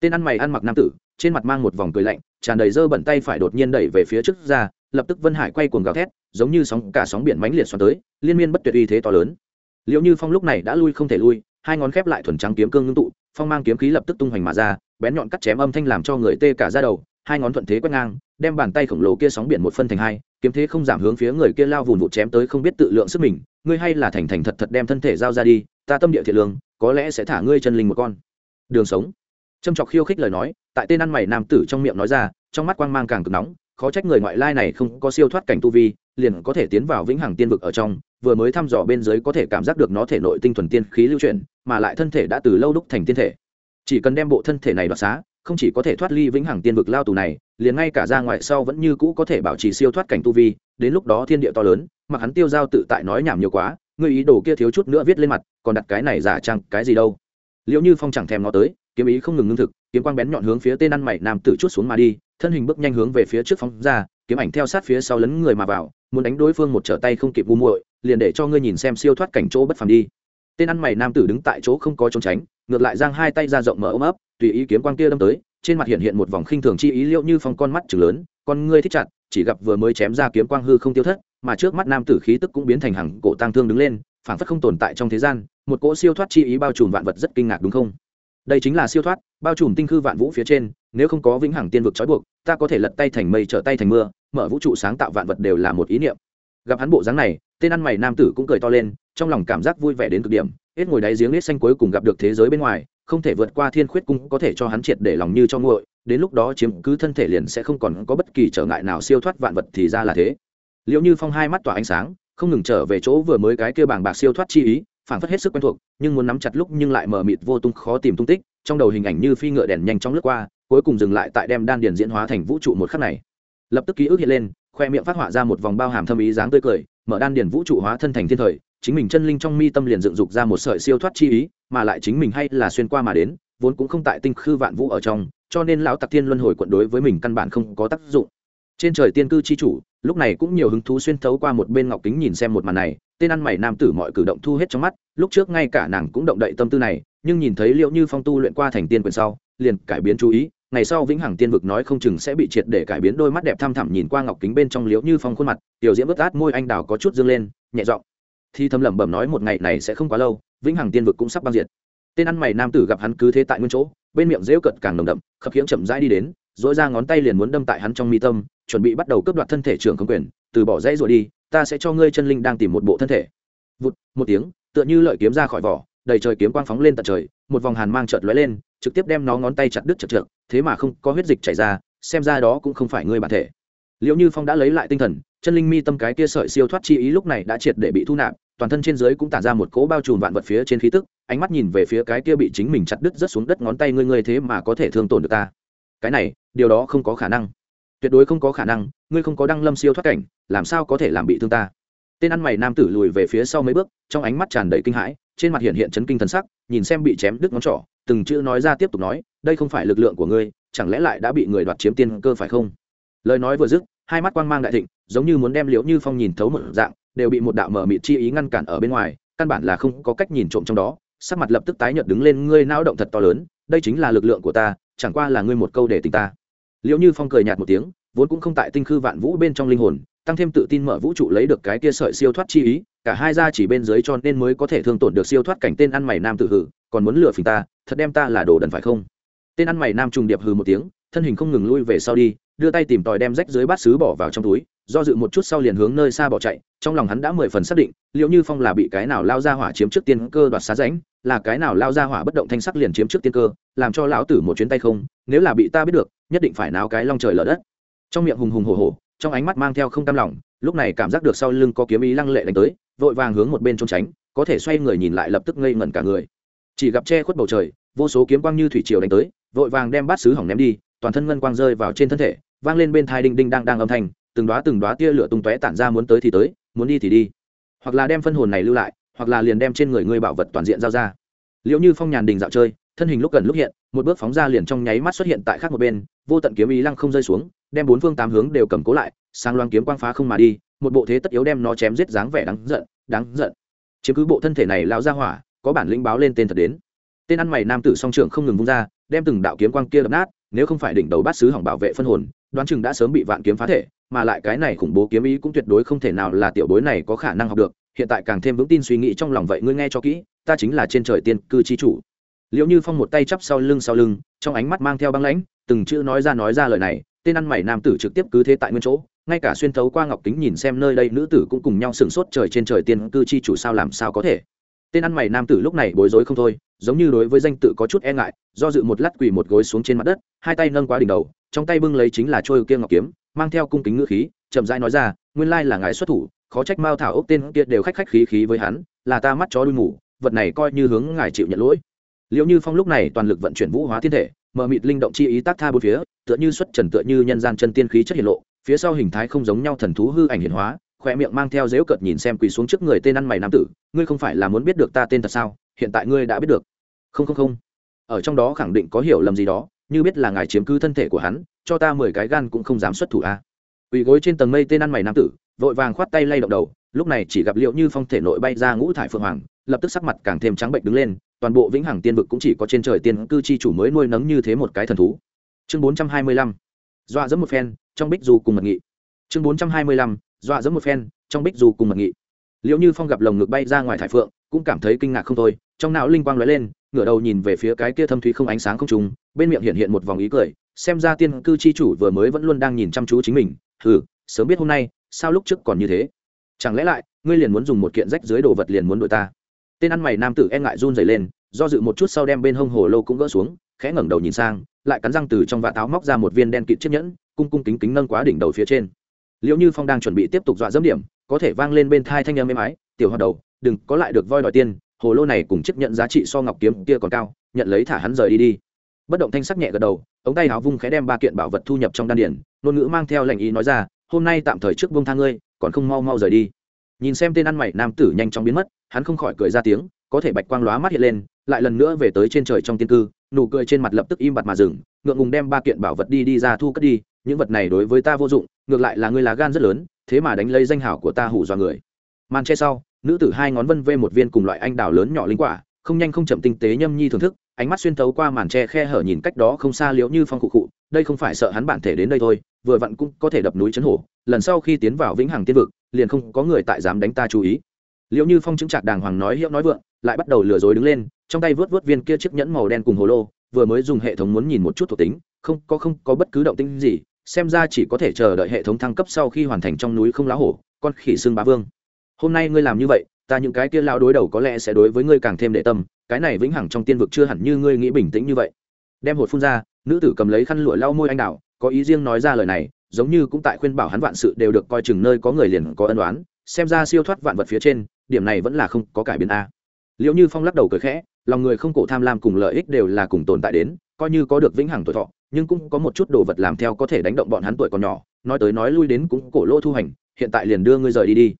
Tên ăn mày ăn mặc nam tử, trên mặt mang một vòng cười lạnh, tràn đầy dơ bẩn tay phải đột nhiên đẩy về phía trước ra, lập tức vân hải quay cuồng gào thét, giống như sóng, cả sóng biển mãnh liệt xoắn tới, liên miên bất tuyệt uy thế to lớn. Liệu như phong lúc này đã lui không thể lui, hai ngón khép lại thuần trắng kiếm cương ngưng tụ, phong mang kiếm khí lập tức tung hoành mà ra, bén nhọn cắt chém âm thanh làm cho người tê cả ra đầu, hai ngón thuận thế quét ngang, đem bàn tay khổng lồ kia sóng biển một phân thành hai, kiếm thế không giảm hướng phía người kia lao vùn vụt chém tới không biết tự lượng sức mình, ngươi hay là thành thành thật thật đem thân thể giao ra đi, ta tâm địa thiện lương có lẽ sẽ thả ngươi chân linh một con. Đường sống. Trâm trọc khiêu khích lời nói, tại tên ăn mày nam tử trong miệng nói ra, trong mắt quang mang càng cực nóng, khó trách người ngoại lai này không có siêu thoát cảnh tu vi, liền có thể tiến vào vĩnh hằng tiên vực ở trong, vừa mới thăm dò bên dưới có thể cảm giác được nó thể nội tinh thuần tiên khí lưu chuyển, mà lại thân thể đã từ lâu đúc thành tiên thể. Chỉ cần đem bộ thân thể này đoạt xá, không chỉ có thể thoát ly vĩnh hằng tiên vực lao tù này, liền ngay cả ra ngoài sau vẫn như cũ có thể bảo trì siêu thoát cảnh tu vi, đến lúc đó thiên địa to lớn, mặc hắn tiêu giao tự tại nói nhảm nhiều quá Ngươi ý đồ kia thiếu chút nữa viết lên mặt còn đặt cái này giả trang, cái gì đâu. Liệu như phong chẳng thèm nó tới kiếm ý không ngừng ngưng thực kiếm quang bén nhọn hướng phía tên ăn mày nam tử chút xuống mà đi thân hình bước nhanh hướng về phía trước phóng ra kiếm ảnh theo sát phía sau lấn người mà vào muốn đánh đối phương một trở tay không kịp bu muội liền để cho ngươi nhìn xem siêu thoát cảnh chỗ bất phàm đi. Tên ăn mày nam tử đứng tại chỗ không có trốn tránh ngược lại giang hai tay ra rộng mở ôm ấp tùy ý kiếm quang kia đâm tới trên mặt hiện hiện một vòng khinh thường chi ý liệu như phong con mắt chừng lớn con ngươi thích chặt chỉ gặp vừa mới chém ra kiếm quang hư không tiêu thất mà trước mắt nam tử khí tức cũng biến thành hằng cổ tang thương đứng lên, phảng phất không tồn tại trong thế gian, một cỗ siêu thoát chi ý bao trùm vạn vật rất kinh ngạc đúng không? Đây chính là siêu thoát, bao trùm tinh khư vạn vũ phía trên, nếu không có vĩnh hằng tiên vực trói buộc, ta có thể lật tay thành mây trở tay thành mưa, mở vũ trụ sáng tạo vạn vật đều là một ý niệm. Gặp hắn bộ dáng này, tên ăn mày nam tử cũng cười to lên, trong lòng cảm giác vui vẻ đến cực điểm, hết ngồi đáy giếng hết xanh cuối cùng gặp được thế giới bên ngoài, không thể vượt qua thiên khuyết cung có thể cho hắn triệt để lòng như cho nguội, đến lúc đó chiếm cứ thân thể liền sẽ không còn có bất kỳ trở ngại nào siêu thoát vạn vật thì ra là thế liệu như phong hai mắt tỏa ánh sáng, không ngừng trở về chỗ vừa mới cái kia bảng bạc siêu thoát chi ý phản phất hết sức quen thuộc, nhưng muốn nắm chặt lúc nhưng lại mờ mịt vô tung khó tìm tung tích, trong đầu hình ảnh như phi ngựa đèn nhanh trong lướt qua, cuối cùng dừng lại tại đem đan điền diễn hóa thành vũ trụ một khắc này. Lập tức ký ức hiện lên, khoe miệng phát họa ra một vòng bao hàm thâm ý dáng tươi cười, mở đan điền vũ trụ hóa thân thành thiên thời, chính mình chân linh trong mi tâm liền dựng dục ra một sợi siêu thoát chi ý, mà lại chính mình hay là xuyên qua mà đến, vốn cũng không tại tinh khư vạn vũ ở trong, cho nên lão tặc thiên luân hồi quận đối với mình căn bản không có tác dụng trên trời tiên cư chi chủ, lúc này cũng nhiều hứng thú xuyên thấu qua một bên ngọc kính nhìn xem một màn này, tên ăn mày nam tử mọi cử động thu hết trong mắt, lúc trước ngay cả nàng cũng động đậy tâm tư này, nhưng nhìn thấy liệu như phong tu luyện qua thành tiên quyền sau, liền cải biến chú ý, ngày sau vĩnh hằng tiên vực nói không chừng sẽ bị triệt để cải biến đôi mắt đẹp thăm thẳm nhìn qua ngọc kính bên trong liễu như phong khuôn mặt, tiểu diễm vớt át, môi anh đào có chút dương lên, nhẹ giọng. Thì thầm lẩm bẩm nói một ngày này sẽ không quá lâu, vĩnh hằng tiên vực cũng sắp băng diệt. Tên ăn mày nam tử gặp hắn cứ thế tại nguyên chỗ, bên miệng rễu cận càng nồng đậm, khập khiễng chậm rãi đi đến dỗi ra ngón tay liền muốn đâm tại hắn trong mi tâm chuẩn bị bắt đầu cướp đoạt thân thể trưởng không quyền, từ bỏ dãy rồi đi, ta sẽ cho ngươi chân linh đang tìm một bộ thân thể. Vụt, một tiếng, tựa như lợi kiếm ra khỏi vỏ, đầy trời kiếm quang phóng lên tận trời, một vòng hàn mang chợt lóe lên, trực tiếp đem nó ngón tay chặt đứt chật trượt thế mà không có huyết dịch chảy ra, xem ra đó cũng không phải ngươi bản thể. Liệu như phong đã lấy lại tinh thần, chân linh mi tâm cái kia sợi siêu thoát chi ý lúc này đã triệt để bị thu nạp, toàn thân trên dưới cũng tản ra một cỗ bao trùm vạn vật phía trên khí tức, ánh mắt nhìn về phía cái kia bị chính mình chặt đứt rất xuống đất ngón tay ngươi ngươi thế mà có thể thương tổn được ta. Cái này, điều đó không có khả năng tuyệt đối không có khả năng, ngươi không có đăng lâm siêu thoát cảnh, làm sao có thể làm bị thương ta? Tên ăn mày nam tử lùi về phía sau mấy bước, trong ánh mắt tràn đầy kinh hãi, trên mặt hiện hiện chấn kinh thần sắc, nhìn xem bị chém đứt ngón trỏ, từng chữ nói ra tiếp tục nói, đây không phải lực lượng của ngươi, chẳng lẽ lại đã bị người đoạt chiếm tiên cơ phải không? Lời nói vừa dứt, hai mắt quang mang đại thịnh, giống như muốn đem liễu như phong nhìn thấu một dạng, đều bị một đạo mở mịt chi ý ngăn cản ở bên ngoài, căn bản là không có cách nhìn trộm trong đó, sắc mặt lập tức tái nhợt đứng lên, ngươi não động thật to lớn, đây chính là lực lượng của ta, chẳng qua là ngươi một câu để tình ta liệu như phong cười nhạt một tiếng, vốn cũng không tại tinh khư vạn vũ bên trong linh hồn, tăng thêm tự tin mở vũ trụ lấy được cái kia sợi siêu thoát chi ý, cả hai ra chỉ bên dưới cho nên mới có thể thương tổn được siêu thoát cảnh tên ăn mày nam tự hử còn muốn lừa phình ta, thật đem ta là đồ đần phải không? Tên ăn mày nam trùng điệp hừ một tiếng, thân hình không ngừng lui về sau đi, đưa tay tìm tòi đem rách dưới bát xứ bỏ vào trong túi, do dự một chút sau liền hướng nơi xa bỏ chạy, trong lòng hắn đã mười phần xác định liệu như phong là bị cái nào lao ra hỏa chiếm trước tiên cơ đoạt xá ránh là cái nào lao ra hỏa bất động thanh sắc liền chiếm trước tiên cơ, làm cho lão tử một chuyến tay không, nếu là bị ta biết được nhất định phải náo cái long trời lở đất. Trong miệng hùng hùng hổ hổ, trong ánh mắt mang theo không tam lòng, lúc này cảm giác được sau lưng có kiếm ý lăng lệ đánh tới, vội vàng hướng một bên trốn tránh, có thể xoay người nhìn lại lập tức ngây ngẩn cả người. Chỉ gặp che khuất bầu trời, vô số kiếm quang như thủy triều đánh tới, vội vàng đem bát sứ hỏng ném đi, toàn thân ngân quang rơi vào trên thân thể, vang lên bên thai đinh đinh đang đang âm thanh, từng đóa từng đóa tia lửa tung tóe tản ra muốn tới thì tới, muốn đi thì đi. Hoặc là đem phân hồn này lưu lại, hoặc là liền đem trên người ngươi bảo vật toàn diện giao ra. Liệu như phong nhàn đình dạo chơi thân hình lúc gần lúc hiện, một bước phóng ra liền trong nháy mắt xuất hiện tại khác một bên, vô tận kiếm ý lăng không rơi xuống, đem bốn phương tám hướng đều cầm cố lại sang loang kiếm quang phá không mà đi, một bộ thế tất yếu đem nó chém giết dáng vẻ đáng giận đáng giận. Chiếm cứ bộ thân thể này lao ra hỏa, có bản lĩnh báo lên tên thật đến. Tên ăn mày nam tử song trưởng không ngừng vung ra, đem từng đạo kiếm quang kia đập nát, nếu không phải đỉnh đầu bát sứ hỏng bảo vệ phân hồn, đoán chừng đã sớm bị vạn kiếm phá thể, mà lại cái này khủng bố kiếm ý cũng tuyệt đối không thể nào là tiểu bối này có khả năng học được, hiện tại càng thêm vững tin suy nghĩ trong lòng vậy ngươi nghe cho kỹ, ta chính là trên trời tiên cư chi chủ liệu như phong một tay chắp sau lưng sau lưng, trong ánh mắt mang theo băng lãnh, từng chữ nói ra nói ra lời này, tên ăn mày nam tử trực tiếp cứ thế tại nguyên chỗ, ngay cả xuyên thấu qua ngọc kính nhìn xem nơi đây nữ tử cũng cùng nhau sửng sốt trời trên trời tiên cư chi chủ sao làm sao có thể. Tên ăn mày nam tử lúc này bối rối không thôi, giống như đối với danh tự có chút e ngại, do dự một lát quỳ một gối xuống trên mặt đất, hai tay nâng quá đỉnh đầu, trong tay bưng lấy chính là trôi kia ngọc kiếm, mang theo cung kính ngữ khí, chậm rãi nói ra, nguyên lai là ngài xuất thủ, khó trách mao thảo ốc tên kia đều khách khách khí khí với hắn, là ta mắt chó đuôi mù, vật này coi như hướng ngài chịu nhận lỗi liệu như phong lúc này toàn lực vận chuyển vũ hóa thiên thể, mờ mịt linh động chi ý tác tha bốn phía, tựa như xuất trần tựa như nhân gian chân tiên khí chất hiện lộ, phía sau hình thái không giống nhau thần thú hư ảnh hiển hóa khoe miệng mang theo dếu cợt nhìn xem quỳ xuống trước người tên ăn mày nam tử, ngươi không phải là muốn biết được ta tên thật sao? Hiện tại ngươi đã biết được. Không không không. Ở trong đó khẳng định có hiểu lầm gì đó, như biết là ngài chiếm cứ thân thể của hắn, cho ta mười cái gan cũng không dám xuất thủ a. À. quỳ gối trên tầng mây tên ăn mày nam tử, vội vàng khoát tay lay động đầu, lúc này chỉ gặp liệu như phong thể nội bay ra ngũ thải phượng hoàng lập tức sắc mặt càng thêm trắng bệnh đứng lên, toàn bộ vĩnh hằng tiên vực cũng chỉ có trên trời tiên cư chi chủ mới nuôi nấng như thế một cái thần thú. Chương bốn trăm hai mươi lăm, dọa dẫm một phen, trong bích du cùng mật nghị. Chương bốn trăm hai mươi lăm, dọa dẫm một phen, trong bích du cùng mật nghị. Liệu như phong gặp lồng ngực bay ra ngoài thải phượng, cũng cảm thấy kinh ngạc không thôi, trong não linh quang lóe lên, ngửa đầu nhìn về phía cái kia thâm thúy không ánh sáng không trùng, bên miệng hiện hiện một vòng ý cười, xem ra tiên cư chi chủ vừa mới vẫn luôn đang nhìn chăm chú chính mình. Ừ sớm biết hôm nay, sao lúc trước còn như thế? Chẳng lẽ lại, ngươi liền muốn dùng một kiện rách dưới đồ vật liền muốn đội ta? Tên ăn mày nam tử e ngại run dày lên, do dự một chút sau đem bên hông hồ lô cũng gỡ xuống, khẽ ngẩng đầu nhìn sang, lại cắn răng từ trong vạt áo móc ra một viên đen kịt chiếc nhẫn, cung cung kính kính nâng quá đỉnh đầu phía trên. Liệu như phong đang chuẩn bị tiếp tục dọa dẫm điểm, có thể vang lên bên thai thanh âm êm ái, tiểu hoạt đầu, đừng có lại được voi đòi tiền, hồ lô này cùng chiếc nhận giá trị so ngọc kiếm kia còn cao, nhận lấy thả hắn rời đi đi. Bất động thanh sắc nhẹ gật đầu, ống tay áo vung khẽ đem ba kiện bảo vật thu nhập trong đan điển ngôn ngữ mang theo lệnh ý nói ra, hôm nay tạm thời trước buông thang ngươi, còn không mau mau rời đi nhìn xem tên ăn mày nam tử nhanh chóng biến mất, hắn không khỏi cười ra tiếng, có thể bạch quang lóa mắt hiện lên, lại lần nữa về tới trên trời trong tiên cư, nụ cười trên mặt lập tức im bặt mà dừng, ngượng ngùng đem ba kiện bảo vật đi đi ra thu cất đi, những vật này đối với ta vô dụng, ngược lại là ngươi lá gan rất lớn, thế mà đánh lấy danh hảo của ta hủ dọa người. Màn che sau, nữ tử hai ngón vân vê một viên cùng loại anh đào lớn nhỏ linh quả, không nhanh không chậm tinh tế nhâm nhi thưởng thức, ánh mắt xuyên thấu qua màn tre khe hở nhìn cách đó không xa liễu như phong cụ cụ, đây không phải sợ hắn bản thể đến đây thôi, vừa vặn cũng có thể đập núi chấn hổ, lần sau khi tiến vào vĩnh hằng tiên vực liền không có người tại dám đánh ta chú ý. Liệu như phong chứng trạc đàng hoàng nói hiệu nói vượng, lại bắt đầu lừa dối đứng lên, trong tay vớt vớt viên kia chiếc nhẫn màu đen cùng hồ lô, vừa mới dùng hệ thống muốn nhìn một chút thuộc tính, không, có không, có bất cứ động tĩnh gì, xem ra chỉ có thể chờ đợi hệ thống thăng cấp sau khi hoàn thành trong núi không lá hổ, con khỉ xương bá vương. Hôm nay ngươi làm như vậy, ta những cái kia lao đối đầu có lẽ sẽ đối với ngươi càng thêm đệ tâm, cái này vĩnh hằng trong tiên vực chưa hẳn như ngươi nghĩ bình tĩnh như vậy. Đem hột phun ra, nữ tử cầm lấy khăn lụa lau môi anh đạo có ý riêng nói ra lời này giống như cũng tại khuyên bảo hắn vạn sự đều được coi chừng nơi có người liền có ân đoán xem ra siêu thoát vạn vật phía trên, điểm này vẫn là không có cải biến a. Liệu như phong lắc đầu cười khẽ, lòng người không cổ tham lam cùng lợi ích đều là cùng tồn tại đến, coi như có được vĩnh hằng tuổi thọ, nhưng cũng có một chút đồ vật làm theo có thể đánh động bọn hắn tuổi còn nhỏ, nói tới nói lui đến cũng cổ lỗ thu hành, hiện tại liền đưa ngươi rời đi đi.